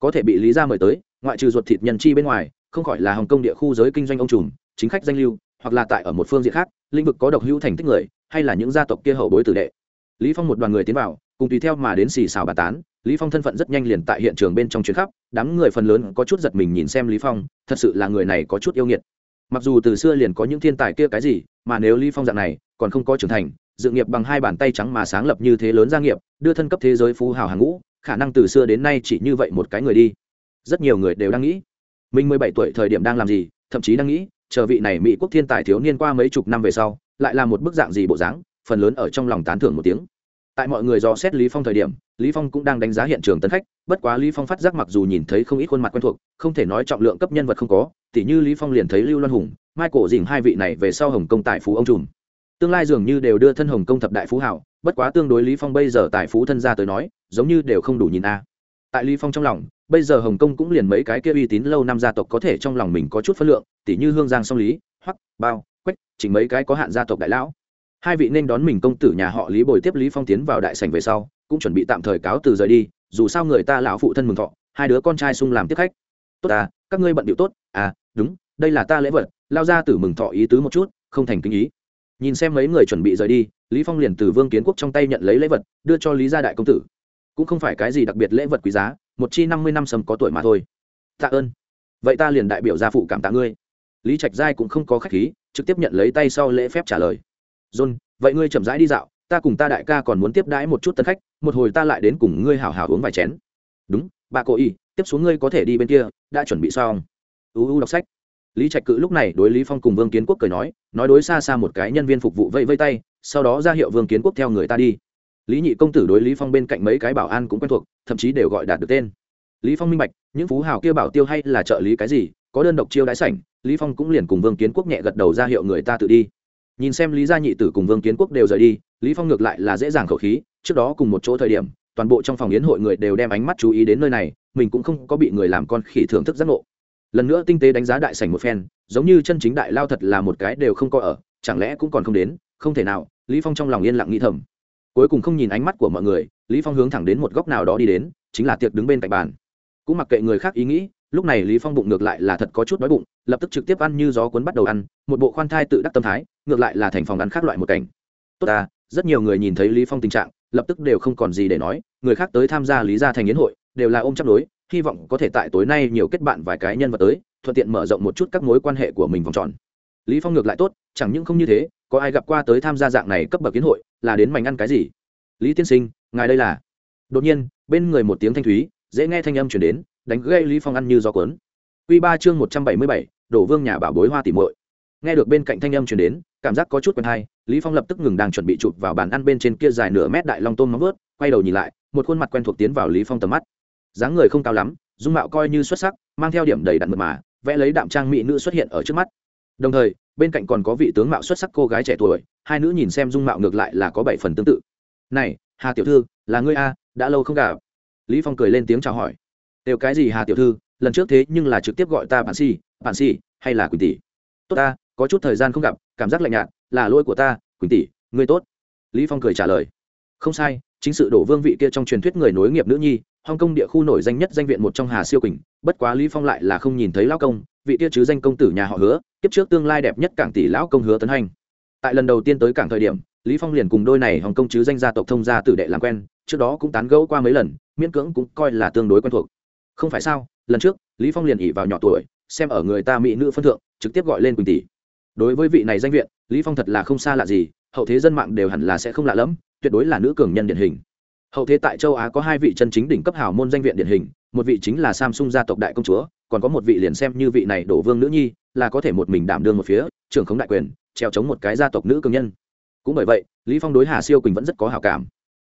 [SPEAKER 1] có thể bị lý ra mời tới, ngoại trừ ruột thịt nhân chi bên ngoài, không khỏi là hồng kông địa khu giới kinh doanh ông trùm, chính khách danh lưu, hoặc là tại ở một phương diện khác, lĩnh vực có độc hữu thành tích người, hay là những gia tộc kia hậu bối tử đệ. Lý phong một đoàn người tiến vào cùng tùy theo mà đến xì xào bà tán, lý phong thân phận rất nhanh liền tại hiện trường bên trong chuyến khắp, đám người phần lớn có chút giật mình nhìn xem lý phong, thật sự là người này có chút yêu nghiệt. Mặc dù từ xưa liền có những thiên tài kia cái gì, mà nếu lý phong dạng này, còn không có trưởng thành, dự nghiệp bằng hai bàn tay trắng mà sáng lập như thế lớn gia nghiệp, đưa thân cấp thế giới phú hào hàng ngũ, khả năng từ xưa đến nay chỉ như vậy một cái người đi. Rất nhiều người đều đang nghĩ, mình mười bảy tuổi thời điểm đang làm gì, thậm chí đang nghĩ, chờ vị này mỹ quốc thiên tài thiếu niên qua mấy chục năm về sau, lại là một bức dạng gì bộ dáng, phần lớn ở trong lòng tán thưởng một tiếng tại mọi người dò xét lý phong thời điểm, lý phong cũng đang đánh giá hiện trường tấn khách, bất quá lý phong phát giác mặc dù nhìn thấy không ít khuôn mặt quen thuộc, không thể nói trọng lượng cấp nhân vật không có, tỉ như lý phong liền thấy lưu loan hùng, michael dình hai vị này về sau hồng công tài phú ông trùm. Tương lai dường như đều đưa thân hồng công thập đại phú hảo, bất quá tương đối lý phong bây giờ tài phú thân gia tới nói, giống như đều không đủ nhìn a. Tại lý phong trong lòng, bây giờ hồng kông cũng liền mấy cái kia uy tín lâu năm gia tộc có thể trong lòng mình có chút phân lượng, tỉ như hương giang song lý, hoắc, bao, quách, chỉ mấy cái có hạn gia tộc đại lão hai vị nên đón mình công tử nhà họ lý bồi tiếp lý phong tiến vào đại sảnh về sau, cũng chuẩn bị tạm thời cáo từ rời đi, dù sao người ta lão phụ thân mừng thọ, hai đứa con trai sung làm tiếp khách. Tốt à các ngươi bận điệu tốt à đúng, đây là ta lễ vật, lao ra tử mừng thọ ý tứ một chút, không thành kinh ý. Nhìn xem mấy người chuẩn bị rời đi, lý phong liền từ vương kiến quốc trong tay nhận lấy lễ vật, đưa cho lý gia đại công tử. Cũng không phải cái gì đặc biệt lễ vật quý giá, một chi năm mươi năm sầm có tuổi mà thôi. Tạ ơn. Vậy ta liền đại biểu gia phụ cảm tạ ngươi. Lý trạch giai cũng không có khách khí, trực tiếp nhận lấy tay sau lễ phép trả lời john, vậy ngươi chậm rãi đi dạo, ta cùng ta đại ca còn muốn tiếp đãi một chút tân khách, một hồi ta lại đến cùng ngươi hảo hảo uống vài chén. Đúng, bà cô y, tiếp xuống ngươi có thể đi bên kia, đã chuẩn bị xong. Uu đọc sách. Lý trạch cự lúc này đối lý phong cùng vương kiến quốc cười nói nói đối xa xa một cái nhân viên phục vụ vây vây tay, sau đó ra hiệu vương kiến quốc theo người ta đi. Lý nhị công tử đối lý phong bên cạnh mấy cái bảo an cũng quen thuộc, thậm chí đều gọi đạt được tên. Lý phong minh bạch, những phú hào kia bảo tiêu hay là trợ lý cái gì, có đơn độc chiêu đãi sảnh, lý phong cũng liền cùng vương kiến quốc nhẹ gật đầu ra hiệu người ta tự đi nhìn xem lý gia nhị tử cùng vương kiến quốc đều rời đi, lý phong ngược lại là dễ dàng khẩu khí, trước đó cùng một chỗ thời điểm, toàn bộ trong phòng yến hội người đều đem ánh mắt chú ý đến nơi này, mình cũng không có bị người làm con khỉ thưởng thức giác ngộ. Lần nữa tinh tế đánh giá đại sảnh một phen, giống như chân chính đại lao thật là một cái đều không có ở, chẳng lẽ cũng còn không đến, không thể nào, lý phong trong lòng yên lặng nghĩ thầm. Cuối cùng không nhìn ánh mắt của mọi người, lý phong hướng thẳng đến một góc nào đó đi đến, chính là tiệc đứng bên cạnh bàn. Cũng mặc kệ người khác ý nghĩ lúc này lý phong bụng ngược lại là thật có chút đói bụng, lập tức trực tiếp ăn như gió cuốn bắt đầu ăn, một bộ khoan thai tự đắc tâm thái, ngược lại là thành phòng ăn khác loại một cảnh. Tốt ta, rất nhiều người nhìn thấy lý phong tình trạng, lập tức đều không còn gì để nói, người khác tới tham gia lý gia thành yến hội, đều là ôm chấp đối, hy vọng có thể tại tối nay nhiều kết bạn vài cái nhân vật tới, thuận tiện mở rộng một chút các mối quan hệ của mình vòng tròn. Lý phong ngược lại tốt, chẳng những không như thế, có ai gặp qua tới tham gia dạng này cấp bậc kiến hội, là đến mảnh ăn cái gì? Lý tiên sinh, ngài đây là? Đột nhiên, bên người một tiếng thanh thúy, dễ nghe thanh âm chuyển đến đánh gây lý phong ăn như gió cuốn. Quy ba chương một trăm bảy mươi bảy, đổ vương nhà bảo bối hoa tỉ muội. Nghe được bên cạnh thanh âm truyền đến cảm giác có chút quen hay lý phong lập tức ngừng đang chuẩn bị chụp vào bàn ăn bên trên kia dài nửa mét đại long tôm móng vớt quay đầu nhìn lại một khuôn mặt quen thuộc tiến vào lý phong tầm mắt. Dáng người không cao lắm dung mạo coi như xuất sắc mang theo điểm đầy đặn mượt mà vẽ lấy đạm trang mỹ nữ xuất hiện ở trước mắt. Đồng thời bên cạnh còn có vị tướng mạo xuất sắc cô gái trẻ tuổi hai nữ nhìn xem dung mạo ngược lại là có bảy phần tương tự. Này hà tiểu thư là ngươi a đã lâu không gặp. Lý phong cười lên tiếng chào hỏi đều cái gì hà tiểu thư, lần trước thế nhưng là trực tiếp gọi ta bạn si bạn si hay là quỳnh tỷ? Tốt ta, có chút thời gian không gặp, cảm giác lạnh nhạt, là lỗi của ta, quỳnh tỷ, ngươi tốt. Lý phong cười trả lời. Không sai, chính sự đổ vương vị kia trong truyền thuyết người nối nghiệp nữ nhi, hong kong địa khu nổi danh nhất danh viện một trong hà siêu quỳnh, bất quá lý phong lại là không nhìn thấy lão công, vị kia chứ danh công tử nhà họ hứa tiếp trước tương lai đẹp nhất cảng tỷ lão công hứa tấn hành. Tại lần đầu tiên tới cảng thời điểm, lý phong liền cùng đôi này hồng công chứ danh gia tộc thông gia tử đệ làm quen, trước đó cũng tán gẫu qua mấy lần, miễn cưỡng cũng coi là tương đối quen thuộc không phải sao, lần trước, lý phong liền ỉ vào nhỏ tuổi, xem ở người ta mỹ nữ phân thượng, trực tiếp gọi lên quỳnh tỷ. Đối với vị này danh viện, lý phong thật là không xa lạ gì, hậu thế dân mạng đều hẳn là sẽ không lạ lẫm, tuyệt đối là nữ cường nhân điển hình. Hậu thế tại châu á có hai vị chân chính đỉnh cấp hào môn danh viện điển hình, một vị chính là samsung gia tộc đại công chúa, còn có một vị liền xem như vị này đổ vương nữ nhi, là có thể một mình đảm đương một phía, trưởng khống đại quyền, treo chống một cái gia tộc nữ cường nhân. Cũng bởi vậy, lý phong đối hà siêu quỳnh vẫn rất có hảo cảm.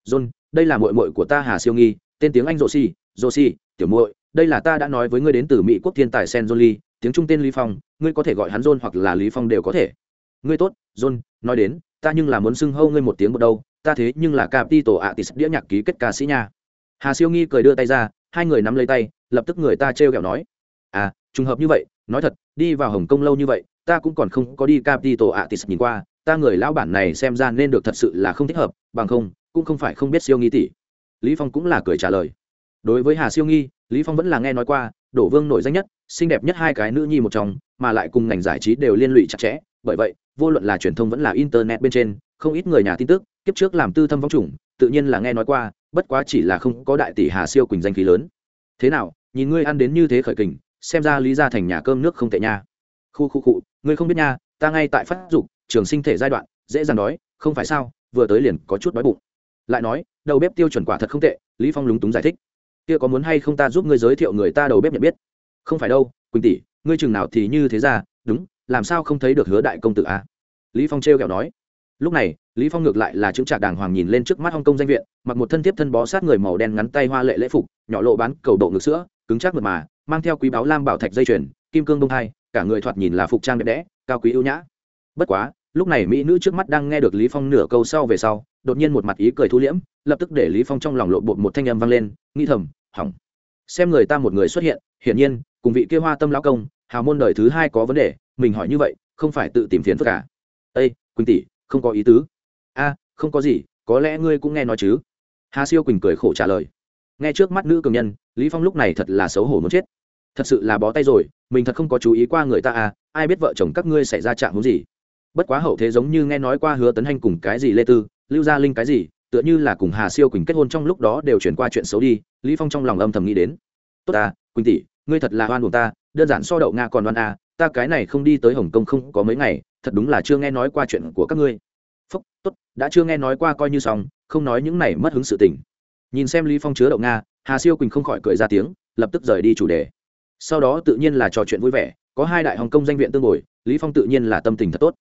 [SPEAKER 1] John, đây là muội muội của ta hà siêu nghi, tên tiếng anh rô si rô si tiểu muội, đây là ta đã nói với ngươi đến từ mỹ quốc thiên tài sen jolie tiếng trung tên lý phong, ngươi có thể gọi hắn john hoặc là lý phong đều có thể. Ngươi tốt, john, nói đến, ta nhưng là muốn xưng hâu ngươi một tiếng một đâu, ta thế nhưng là capital artist đĩa nhạc ký kết ca sĩ nha. Hà siêu nghi cười đưa tay ra, hai người nắm lấy tay, lập tức người ta trêu ghẹo nói à trùng hợp như vậy, nói thật, đi vào hồng kông lâu như vậy, ta cũng còn không có đi capital artist nhìn qua, ta người lão bản này xem ra nên được thật sự là không thích hợp, bằng không, cũng không phải không biết siêu nghi tỷ. Lý phong cũng là cười trả lời đối với hà siêu nghi, lý phong vẫn là nghe nói qua, đổ vương nổi danh nhất, xinh đẹp nhất hai cái nữ nhi một trong, mà lại cùng ngành giải trí đều liên lụy chặt chẽ. Bởi vậy, vô luận là truyền thông vẫn là internet bên trên, không ít người nhà tin tức, kiếp trước làm tư thâm vong trùng tự nhiên là nghe nói qua, bất quá chỉ là không có đại tỷ hà siêu quỳnh danh khí lớn. Thế nào, nhìn ngươi ăn đến như thế khởi kình, xem ra lý ra thành nhà cơm nước không tệ nha. Khu khu cụ ngươi không biết nha, ta ngay tại phát dục, trường sinh thể giai đoạn, dễ dàng đói, không phải sao, vừa tới liền có chút đói bụng. Lại nói, đầu bếp tiêu chuẩn quả thật không tệ, lý phong lúng túng giải thích kia có muốn hay không ta giúp ngươi giới thiệu người ta đầu bếp nhận biết? Không phải đâu, quỳnh tỷ, ngươi chừng nào thì như thế ra, đúng, làm sao không thấy được hứa đại công tử a à? lý phong trêu kẹo nói. Lúc này, lý phong ngược lại là chứng trạc đàng hoàng nhìn lên trước mắt hong công danh viện, mặc một thân tiếp thân bó sát người màu đen ngắn tay hoa lệ lễ phục, nhỏ lộ bán cầu độ ngực sữa, cứng chắc mượt mà, mang theo quý báo lam bảo thạch dây chuyền, kim cương đông thai, cả người thoạt nhìn là phục trang đẹp đẽ, cao quý ưu nhã. Bất quá, lúc này mỹ nữ trước mắt đang nghe được lý phong nửa câu sau về sau, đột nhiên một mặt ý cười thu liễm lập tức để lý phong trong lòng lộ bột một thanh âm vang lên, nghĩ thầm, hỏng. Xem người ta một người xuất hiện, hiển nhiên, cùng vị kia hoa tâm lão công, hào môn đời thứ hai có vấn đề, mình hỏi như vậy, không phải tự tìm phiền phức à? cả ây quỳnh tỷ, không có ý tứ. A, không có gì, có lẽ ngươi cũng nghe nói chứ. Hà siêu quỳnh cười khổ trả lời. Nghe trước mắt nữ cường nhân, lý phong lúc này thật là xấu hổ muốn chết. Thật sự là bó tay rồi, mình thật không có chú ý qua người ta à ai biết vợ chồng các ngươi xảy ra trạng huống gì. Bất quá hậu thế giống như nghe nói qua hứa tấn hành cùng cái gì lê tư, lưu gia linh cái gì tựa như là cùng hà siêu quỳnh kết hôn trong lúc đó đều chuyển qua chuyện xấu đi, lý phong trong lòng âm thầm nghĩ đến. Tốt ta, quỳnh tỷ, ngươi thật là oan buồn ta, đơn giản so đậu nga còn oan à ta cái này không đi tới hồng kông không có mấy ngày, thật đúng là chưa nghe nói qua chuyện của các ngươi. Phúc, tốt, đã chưa nghe nói qua coi như xong, không nói những này mất hứng sự tình. Nhìn xem lý phong chứa đậu nga, hà siêu quỳnh không khỏi cười ra tiếng, lập tức rời đi chủ đề. Sau đó tự nhiên là trò chuyện vui vẻ, có hai đại hồng kông danh viện tương bồi, lý phong tự nhiên là tâm tình thật tốt.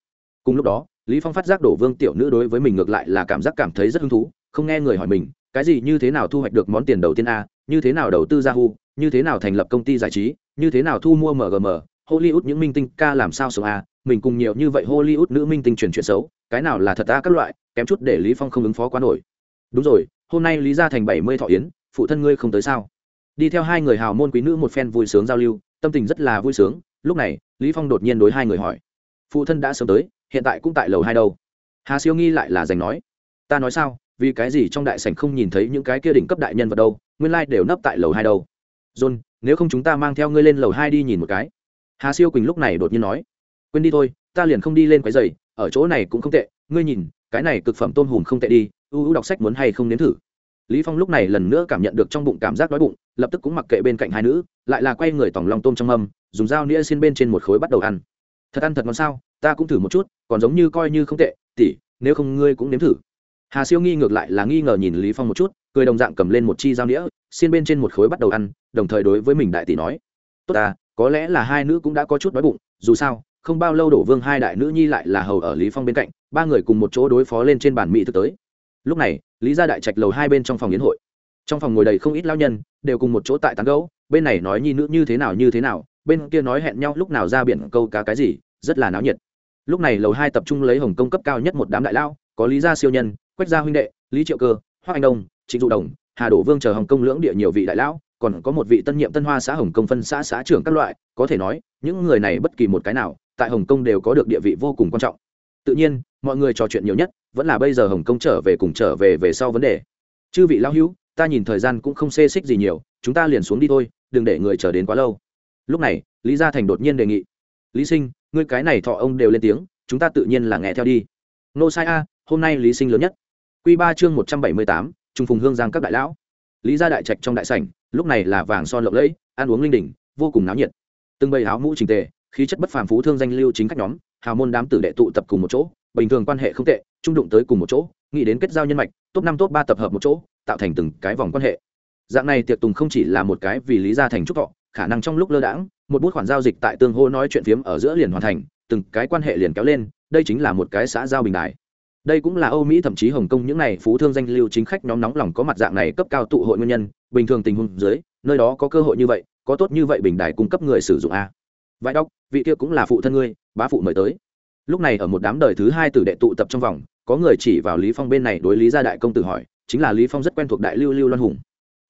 [SPEAKER 1] Cùng lúc đó lý phong phát giác đổ vương tiểu nữ đối với mình ngược lại là cảm giác cảm thấy rất hứng thú, không nghe người hỏi mình, cái gì như thế nào thu hoạch được món tiền đầu tiên a, như thế nào đầu tư yahoo như thế nào thành lập công ty giải trí, như thế nào thu mua mgm hollywood những minh tinh ca làm sao sống a, mình cùng nhiều như vậy hollywood nữ minh tinh truyền chuyện xấu, cái nào là thật ta các loại, kém chút để lý phong không ứng phó quá nổi. Đúng rồi, hôm nay lý gia thành bảy mươi thọ yến, phụ thân ngươi không tới sao? Đi theo hai người hào môn quý nữ một phen vui sướng giao lưu, tâm tình rất là vui sướng, lúc này, lý phong đột nhiên đối hai người hỏi. Phụ thân đã sớm tới hiện tại cũng tại lầu hai đâu. Hà siêu nghi lại là giành nói, ta nói sao, vì cái gì trong đại sảnh không nhìn thấy những cái kia đỉnh cấp đại nhân vật đâu, nguyên lai đều nấp tại lầu hai đâu? John, nếu không chúng ta mang theo ngươi lên lầu hai đi nhìn một cái. Hà siêu quỳnh lúc này đột nhiên nói, quên đi thôi, ta liền không đi lên quái giày ở chỗ này cũng không tệ, ngươi nhìn, cái này cực phẩm tôm hùm không tệ đi ưu ưu đọc sách muốn hay không nếm thử? Lý phong lúc này lần nữa cảm nhận được trong bụng cảm giác đói bụng, lập tức cũng mặc kệ bên cạnh hai nữ, lại là quay người tỏng lòng tôm trong mâm, dùng dao nĩa xin bên trên một khối bắt đầu ăn. Thật ăn thật ngon sao ta cũng thử một chút, còn giống như coi như không tệ, tỷ, nếu không ngươi cũng nếm thử. Hà siêu nghi ngược lại là nghi ngờ nhìn lý phong một chút, cười đồng dạng cầm lên một chi dao nĩa xin bên trên một khối bắt đầu ăn, đồng thời đối với mình đại tỷ nói, tốt ta, có lẽ là hai nữ cũng đã có chút đói bụng, dù sao, không bao lâu đổ vương hai đại nữ nhi lại là hầu ở lý phong bên cạnh, ba người cùng một chỗ đối phó lên trên bàn mỹ thực tới. Lúc này, lý gia đại trạch lầu hai bên trong phòng yến hội. Trong phòng ngồi đầy không ít lao nhân, đều cùng một chỗ tại tán gấu bên này nói nhi nữ như thế nào, như thế nào, bên kia nói hẹn nhau lúc nào ra biển câu cá cái gì, rất là náo nhiệt lúc này lầu hai tập trung lấy hồng công cấp cao nhất một đám đại lao có lý gia siêu nhân, quách gia huynh đệ, lý triệu cơ hoa anh đông, trịnh dụ đồng, hà đổ vương chờ hồng công lưỡng địa nhiều vị đại lão, còn có một vị tân nhiệm tân hoa xã hồng công phân xã xã trưởng các loại, có thể nói, những người này bất kỳ một cái nào, tại hồng kông đều có được địa vị vô cùng quan trọng. Tự nhiên, mọi người trò chuyện nhiều nhất, vẫn là bây giờ hồng kông trở về cùng trở về về sau vấn đề. Chư vị lão hữu, ta nhìn thời gian cũng không xê xích gì nhiều, chúng ta liền xuống đi thôi, đừng để người chờ đến quá lâu. Lúc này, lý gia thành đột nhiên đề nghị. Lý sinh ngươi cái này thọ ông đều lên tiếng, chúng ta tự nhiên là nghe theo đi. Nô sai a, hôm nay lý sinh lớn nhất. Q ba chương một trăm bảy mươi tám, trùng phùng hương giang các đại lão. Lý gia đại trạch trong đại sảnh, lúc này là vàng son lộng lẫy, ăn uống linh đình, vô cùng náo nhiệt. Từng bầy áo mũ trình tề, khí chất bất phàm phú thương danh lưu chính các nhóm, hào môn đám tử đệ tụ tập cùng một chỗ, bình thường quan hệ không tệ, trung đụng tới cùng một chỗ, nghĩ đến kết giao nhân mạch, top năm top ba tập hợp một chỗ, tạo thành từng cái vòng quan hệ. Dạng này tiệc tùng không chỉ là một cái vì lý gia thành trúc thọ khả năng trong lúc lơ đãng, một bút khoản giao dịch tại tương hô nói chuyện phiếm ở giữa liền hoàn thành, từng cái quan hệ liền kéo lên, đây chính là một cái xã giao bình đại. Đây cũng là âu mỹ thậm chí hồng kông những này phú thương danh lưu chính khách nhóm nóng lòng có mặt dạng này cấp cao tụ hội nguyên nhân, bình thường tình huống dưới, nơi đó có cơ hội như vậy, có tốt như vậy bình đài cung cấp người sử dụng a. Vãi đốc vị kia cũng là phụ thân ngươi, bá phụ mời tới. Lúc này ở một đám đời thứ hai tử đệ tụ tập trong vòng, có người chỉ vào lý phong bên này đối lý gia đại công tử hỏi, chính là lý phong rất quen thuộc đại lưu lưu loan hùng.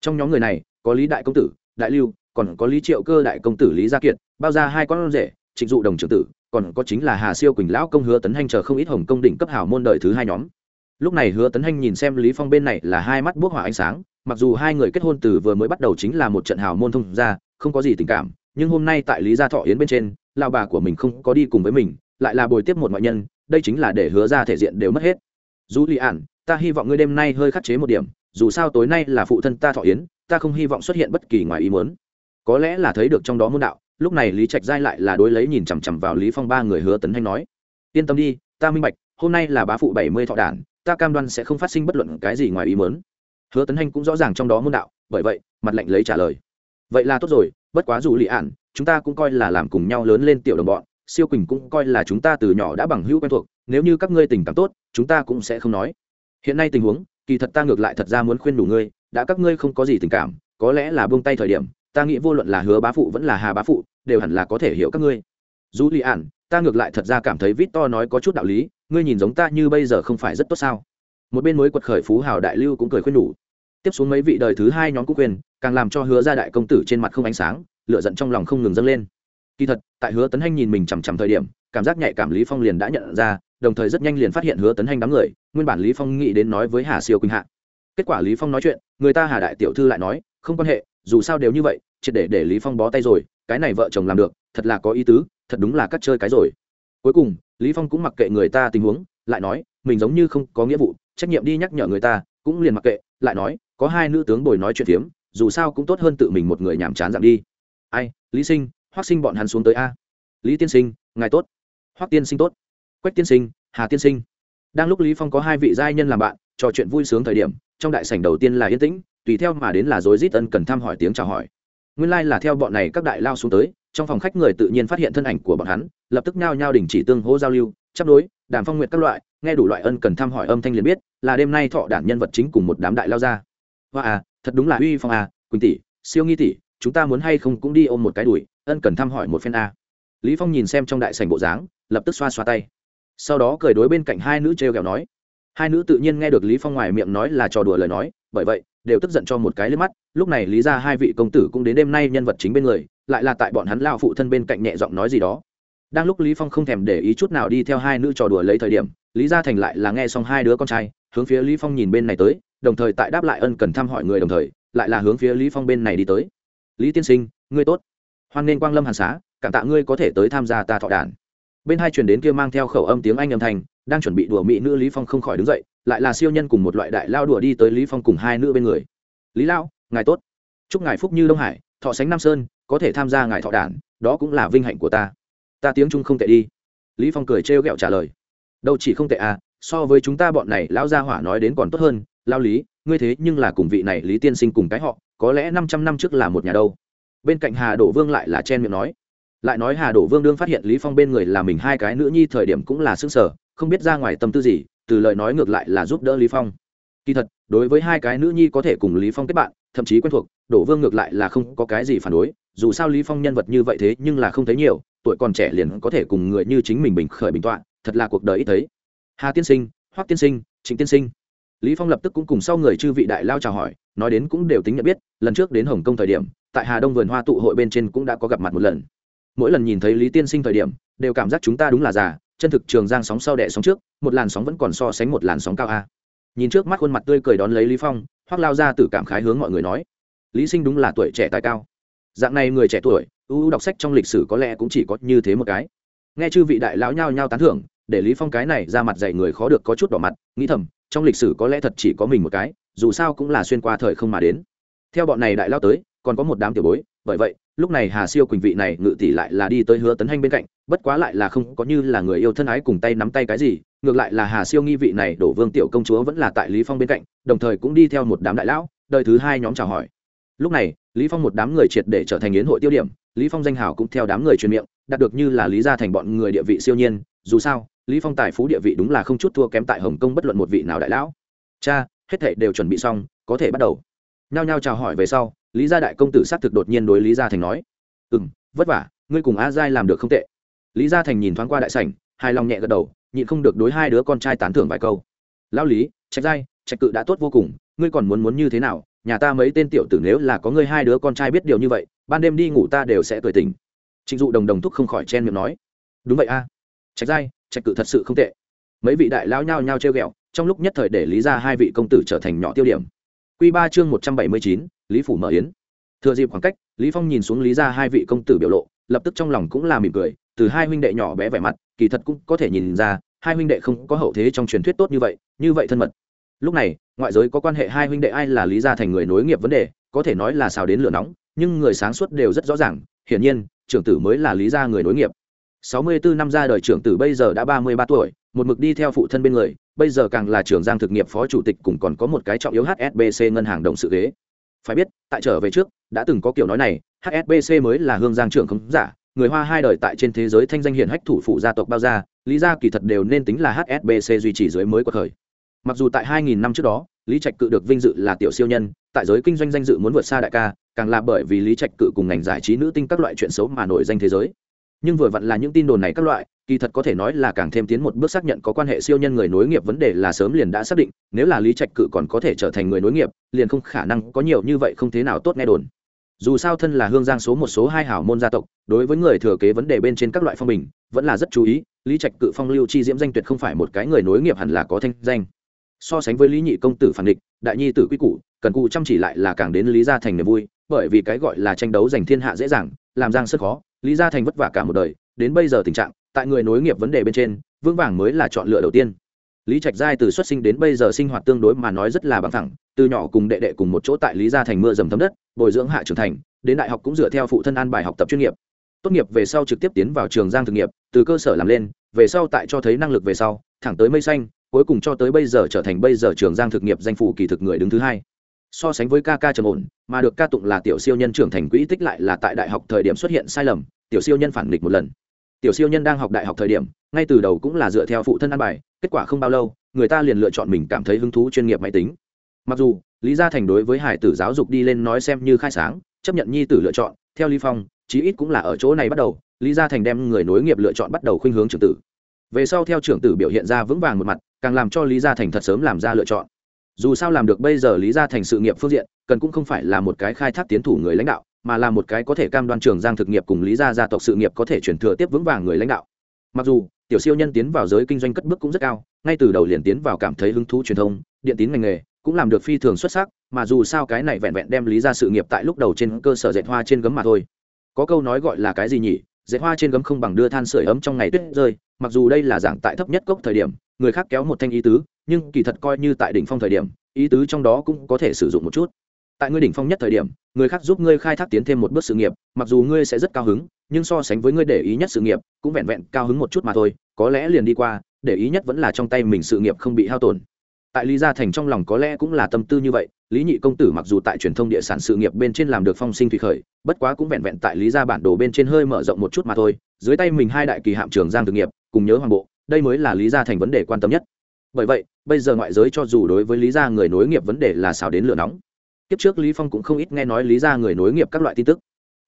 [SPEAKER 1] Trong nhóm người này, có lý đại công tử, đại lưu còn có lý triệu cơ đại công tử lý gia kiệt, bao ra hai con rể, trịnh dụ đồng trưởng tử, còn có chính là hà siêu quỳnh lão công hứa tấn hanh chờ không ít hồng công đỉnh cấp hảo môn đời thứ hai nhóm. Lúc này hứa tấn hanh nhìn xem lý phong bên này là hai mắt buốc hỏa ánh sáng, mặc dù hai người kết hôn từ vừa mới bắt đầu chính là một trận hào môn thông ra không có gì tình cảm, nhưng hôm nay tại lý gia thọ yến bên trên lao bà của mình không có đi cùng với mình, lại là bồi tiếp một ngoại nhân, đây chính là để hứa ra thể diện đều mất hết. Dù lì ản, ta hy vọng ngươi đêm nay hơi khắc chế một điểm, dù sao tối nay là phụ thân ta thọ yến, ta không hy vọng xuất hiện bất kỳ ngoài ý muốn có lẽ là thấy được trong đó môn đạo, lúc này lý trạch giai lại là đối lấy nhìn chằm chằm vào lý phong ba người hứa tấn hành nói, yên tâm đi, ta minh bạch, hôm nay là bá phụ bảy mươi thọ đản, ta cam đoan sẽ không phát sinh bất luận cái gì ngoài ý muốn. Hứa tấn hành cũng rõ ràng trong đó môn đạo, bởi vậy, mặt lệnh lấy trả lời, vậy là tốt rồi, bất quá dù lị ản chúng ta cũng coi là làm cùng nhau lớn lên tiểu đồng bọn, siêu quỳnh cũng coi là chúng ta từ nhỏ đã bằng hữu quen thuộc, nếu như các ngươi tình cảm tốt, chúng ta cũng sẽ không nói. Hiện nay tình huống, kỳ thật ta ngược lại thật ra muốn khuyên đủ ngươi, đã các ngươi không có gì tình cảm, có lẽ là buông tay thời điểm ta nghĩ vô luận là hứa bá phụ vẫn là hà bá phụ, đều hẳn là có thể hiểu các ngươi. Dù lì ản, ta ngược lại thật ra cảm thấy vít to nói có chút đạo lý, ngươi nhìn giống ta như bây giờ không phải rất tốt sao? Một bên mới quật khởi phú hào đại lưu cũng cười khuyên đủ tiếp xuống mấy vị đời thứ hai nhóm cũng quyền càng làm cho hứa ra đại công tử trên mặt không ánh sáng lựa giận trong lòng không ngừng dâng lên. Kỳ thật, tại hứa tấn hanh nhìn mình chằm chằm thời điểm, cảm giác nhạy cảm lý phong liền đã nhận ra, đồng thời rất nhanh liền phát hiện hứa tấn hanh đám người, nguyên bản lý phong nghĩ đến nói với hà siêu quỳnh hạ. Kết quả lý phong nói chuyện, người ta hà đại tiểu thư lại nói, không quan hệ dù sao đều như vậy, triệt để để lý phong bó tay rồi, cái này vợ chồng làm được, thật là có ý tứ, thật đúng là cắt chơi cái rồi. Cuối cùng, lý phong cũng mặc kệ người ta tình huống, lại nói, mình giống như không có nghĩa vụ, trách nhiệm đi nhắc nhở người ta, cũng liền mặc kệ, lại nói, có hai nữ tướng bồi nói chuyện phiếm, dù sao cũng tốt hơn tự mình một người nhảm chán dạng đi. Ai, lý sinh, hoắc sinh bọn hắn xuống tới a. Lý tiên sinh, ngài tốt. Hoắc tiên sinh tốt. Quách tiên sinh, hà tiên sinh. Đang lúc lý phong có hai vị giai nhân làm bạn, trò chuyện vui sướng thời điểm, trong đại sảnh đầu tiên là yên tĩnh tùy theo mà đến là rối rít ân cần thăm hỏi tiếng chào hỏi. Nguyên lai là theo bọn này các đại lao xuống tới, trong phòng khách người tự nhiên phát hiện thân ảnh của bọn hắn, lập tức nhao nhao đình chỉ tương hô giao lưu, chấp đối đàm phong nguyện các loại, nghe đủ loại ân cần thăm hỏi âm thanh liền biết, là đêm nay thọ đản nhân vật chính cùng một đám đại lao ra. Hoa à thật đúng là uy phong à quỳnh tỷ, siêu nghi tỷ, chúng ta muốn hay không cũng đi ôm một cái đùi ân cần thăm hỏi một phen a lý phong nhìn xem trong đại sảnh bộ dáng, lập tức xoa xoa tay. Sau đó cười đối bên cạnh hai nữ treo kẹo nói. Hai nữ tự nhiên nghe được lý phong ngoài miệng nói là trò đùa lời nói, bởi vậy đều tức giận cho một cái lên mắt, lúc này lý ra hai vị công tử cũng đến đêm nay nhân vật chính bên người, lại là tại bọn hắn lao phụ thân bên cạnh nhẹ giọng nói gì đó. Đang lúc lý phong không thèm để ý chút nào đi theo hai nữ trò đùa lấy thời điểm, lý gia thành lại là nghe xong hai đứa con trai, hướng phía lý phong nhìn bên này tới, đồng thời tại đáp lại ân cần thăm hỏi người đồng thời, lại là hướng phía lý phong bên này đi tới. Lý tiên sinh, ngươi tốt. Hoan nên quang lâm hàn xá, cảm tạ ngươi có thể tới tham gia ta thọ đàn. Bên hai truyền đến kia mang theo khẩu âm tiếng anh âm thanh đang chuẩn bị đùa mỹ nữ lý phong không khỏi đứng dậy, lại là siêu nhân cùng một loại đại lao đùa đi tới lý phong cùng hai nữ bên người. Lý lao ngài tốt. Chúc ngài phúc như đông hải, thọ sánh nam sơn, có thể tham gia ngài thọ đàn đó cũng là vinh hạnh của ta. Ta tiếng trung không tệ đi. Lý phong cười trêu ghẹo trả lời. Đâu chỉ không tệ à so với chúng ta bọn này lão gia hỏa nói đến còn tốt hơn lao lý, ngươi thế nhưng là cùng vị này lý tiên sinh cùng cái họ, có lẽ 500 năm trước là một nhà đâu. Bên cạnh hà đổ vương lại là chen miệng nói. Lại nói hà đổ vương đương phát hiện lý phong bên người là mình hai cái nữ nhi thời điểm cũng là sức sở không biết ra ngoài tâm tư gì, từ lời nói ngược lại là giúp đỡ lý phong. Kỳ thật, đối với hai cái nữ nhi có thể cùng lý phong kết bạn, thậm chí quen thuộc đổ vương ngược lại là không có cái gì phản đối, dù sao lý phong nhân vật như vậy thế nhưng là không thấy nhiều, tuổi còn trẻ liền có thể cùng người như chính mình bình khởi bình tọa, thật là cuộc đời ít thấy. Hà tiên sinh, hoắc tiên sinh, trịnh tiên sinh. Lý phong lập tức cũng cùng sau người chư vị đại lao chào hỏi, nói đến cũng đều tính nhận biết, lần trước đến hồng kông thời điểm, tại hà đông vườn hoa tụ hội bên trên cũng đã có gặp mặt một lần. Mỗi lần nhìn thấy lý tiên sinh thời điểm, đều cảm giác chúng ta đúng là già chân thực trường giang sóng sau đẻ sóng trước, một làn sóng vẫn còn so sánh một làn sóng cao a. Nhìn trước mắt khuôn mặt tươi cười đón lấy lý phong, hoắc lao ra từ cảm khái hướng mọi người nói, lý sinh đúng là tuổi trẻ tài cao. Dạng này người trẻ tuổi, ưu đọc sách trong lịch sử có lẽ cũng chỉ có như thế một cái. Nghe chư vị đại lão nhao nhao tán thưởng, để lý phong cái này ra mặt dạy người khó được có chút đỏ mặt, nghĩ thầm, trong lịch sử có lẽ thật chỉ có mình một cái, dù sao cũng là xuyên qua thời không mà đến. Theo bọn này đại lao tới, còn có một đám tiểu bối, bởi vậy lúc này hà siêu quỳnh vị này ngự tỷ lại là đi tới hứa tấn hanh bên cạnh, bất quá lại là không có như là người yêu thân ái cùng tay nắm tay cái gì, ngược lại là hà siêu nghi vị này đổ vương tiểu công chúa vẫn là tại lý phong bên cạnh, đồng thời cũng đi theo một đám đại lão, đời thứ hai nhóm chào hỏi. Lúc này, lý phong một đám người triệt để trở thành yến hội tiêu điểm, lý phong danh hào cũng theo đám người truyền miệng, đạt được như là lý gia thành bọn người địa vị siêu nhiên, dù sao, lý phong tài phú địa vị đúng là không chút thua kém tại hồng kông bất luận một vị nào đại lão. Cha, hết thảy đều chuẩn bị xong, có thể bắt đầu. Nhao nhao chào hỏi về sau lý gia đại công tử xác thực đột nhiên đối lý gia thành nói ừ m vất vả, ngươi cùng a giai làm được không tệ. Lý gia thành nhìn thoáng qua đại sảnh, hài lòng nhẹ gật đầu, nhịn không được đối hai đứa con trai tán thưởng vài câu. Lão lý, trạch giai, trạch cự đã tốt vô cùng, ngươi còn muốn muốn như thế nào? Nhà ta mấy tên tiểu tử nếu là có ngươi hai đứa con trai biết điều như vậy, ban đêm đi ngủ ta đều sẽ cười tình trịnh dụ đồng đồng thúc không khỏi chen miệng nói, đúng vậy a, trạch giai, trạch cự thật sự không tệ. Mấy vị đại lão nhao nhao treo ghẹo, trong lúc nhất thời để lý ra hai vị công tử trở thành nhỏ tiêu điểm. Quy ba chương một trăm bảy mươi chín, lý phủ mở yến. Thừa dịp khoảng cách, lý phong nhìn xuống lý Gia hai vị công tử biểu lộ, lập tức trong lòng cũng là mỉm cười, từ hai huynh đệ nhỏ bé vẻ mặt, kỳ thật cũng có thể nhìn ra, hai huynh đệ không có hậu thế trong truyền thuyết tốt như vậy như vậy thân mật. Lúc này, ngoại giới có quan hệ hai huynh đệ ai là lý gia thành người nối nghiệp vấn đề, có thể nói là xào đến lửa nóng, nhưng người sáng suốt đều rất rõ ràng, hiển nhiên, trưởng tử mới là lý gia người nối nghiệp. 64 năm ra đời trưởng tử bây giờ đã 33 tuổi, một mực đi theo phụ thân bên người bây giờ càng là trưởng giang thực nghiệp phó chủ tịch cùng còn có một cái trọng yếu hsbc ngân hàng động sự ghế. Phải biết, tại trở về trước, đã từng có kiểu nói này hsbc mới là hương giang trưởng không giả, người hoa hai đời tại trên thế giới thanh danh hiển hách thủ phụ gia tộc bao gia, lý gia kỳ thật đều nên tính là hsbc duy trì dưới mới của thời mặc dù tại 2000 năm trước đó, lý trạch cự được vinh dự là tiểu siêu nhân, tại giới kinh doanh danh dự muốn vượt xa đại ca, càng là bởi vì lý trạch cự cùng ngành giải trí nữ tinh các loại chuyện xấu mà nổi danh thế giới nhưng vừa vặn là những tin đồn này các loại, kỳ thật có thể nói là càng thêm tiến một bước xác nhận có quan hệ siêu nhân người nối nghiệp vấn đề là sớm liền đã xác định, nếu là lý trạch cự còn có thể trở thành người nối nghiệp, liền không khả năng có nhiều như vậy không thế nào tốt nghe đồn. Dù sao thân là hương giang số một số hai hảo môn gia tộc, đối với người thừa kế vấn đề bên trên các loại phong bình, vẫn là rất chú ý, lý trạch cự phong lưu chi diễm danh tuyệt không phải một cái người nối nghiệp hẳn là có thanh danh. So sánh với lý nhị công tử phản địch, đại nhi tử quy củ, cần cụ chăm chỉ lại là càng đến lý gia thành niềm vui, bởi vì cái gọi là tranh đấu giành thiên hạ dễ dàng, làm giang rất khó lý gia thành vất vả cả một đời, đến bây giờ tình trạng, tại người nối nghiệp vấn đề bên trên, vững vàng mới là chọn lựa đầu tiên. Lý trạch giai từ xuất sinh đến bây giờ sinh hoạt tương đối mà nói rất là bằng thẳng, từ nhỏ cùng đệ đệ cùng một chỗ tại lý gia thành mưa dầm thấm đất, bồi dưỡng hạ trưởng thành, đến đại học cũng dựa theo phụ thân an bài học tập chuyên nghiệp. Tốt nghiệp về sau trực tiếp tiến vào trường giang thực nghiệp, từ cơ sở làm lên, về sau tại cho thấy năng lực về sau, thẳng tới mây xanh, cuối cùng cho tới bây giờ trở thành bây giờ trường giang thực nghiệp danh phủ kỳ thực người đứng thứ hai. So sánh với ca ca trầm ổn, mà được ca tụng là tiểu siêu nhân trưởng thành quỹ tích lại là tại đại học thời điểm xuất hiện sai lầm tiểu siêu nhân phản nghịch một lần. Tiểu siêu nhân đang học đại học thời điểm, ngay từ đầu cũng là dựa theo phụ thân ăn bài, kết quả không bao lâu, người ta liền lựa chọn mình cảm thấy hứng thú chuyên nghiệp máy tính. Mặc dù, lý gia thành đối với hải tử giáo dục đi lên nói xem như khai sáng, chấp nhận nhi tử lựa chọn, theo lý phong, chí ít cũng là ở chỗ này bắt đầu, lý gia thành đem người nối nghiệp lựa chọn bắt đầu khuynh hướng trưởng tử. Về sau theo trưởng tử biểu hiện ra vững vàng một mặt, càng làm cho lý gia thành thật sớm làm ra lựa chọn. Dù sao làm được bây giờ lý gia thành sự nghiệp phương diện, cần cũng không phải là một cái khai thác tiến thủ người lãnh đạo mà là một cái có thể cam đoan trường giang thực nghiệp cùng lý gia gia tộc sự nghiệp có thể chuyển thừa tiếp vững vàng người lãnh đạo. Mặc dù, tiểu siêu nhân tiến vào giới kinh doanh cất bước cũng rất cao, ngay từ đầu liền tiến vào cảm thấy hứng thú truyền thông, điện tín ngành nghề, cũng làm được phi thường xuất sắc, mà dù sao cái này vẹn vẹn đem lý ra sự nghiệp tại lúc đầu trên cơ sở dệt hoa trên gấm mà thôi. Có câu nói gọi là cái gì nhỉ? Dệt hoa trên gấm không bằng đưa than sửa ấm trong ngày tuyết rơi, mặc dù đây là giảng tại thấp nhất cốc thời điểm, người khác kéo một thanh ý tứ, nhưng kỳ thật coi như tại đỉnh phong thời điểm, ý tứ trong đó cũng có thể sử dụng một chút tại ngươi đỉnh phong nhất thời điểm, người khác giúp ngươi khai thác tiến thêm một bước sự nghiệp, mặc dù ngươi sẽ rất cao hứng, nhưng so sánh với ngươi để ý nhất sự nghiệp, cũng vẹn vẹn cao hứng một chút mà thôi, có lẽ liền đi qua, để ý nhất vẫn là trong tay mình sự nghiệp không bị hao tổn. Tại lý gia thành trong lòng có lẽ cũng là tâm tư như vậy, lý nhị công tử mặc dù tại truyền thông địa sản sự nghiệp bên trên làm được phong sinh thủy khởi, bất quá cũng vẹn vẹn tại lý gia bản đồ bên trên hơi mở rộng một chút mà thôi, dưới tay mình hai đại kỳ hạm trường giang thực nghiệp, cùng nhớ hoàng bộ, đây mới là lý gia thành vấn đề quan tâm nhất. Bởi vậy, bây giờ ngoại giới cho dù đối với lý gia người nối nghiệp vấn đề là xào đến lửa nóng kiếp trước lý phong cũng không ít nghe nói lý gia người nối nghiệp các loại tin tức.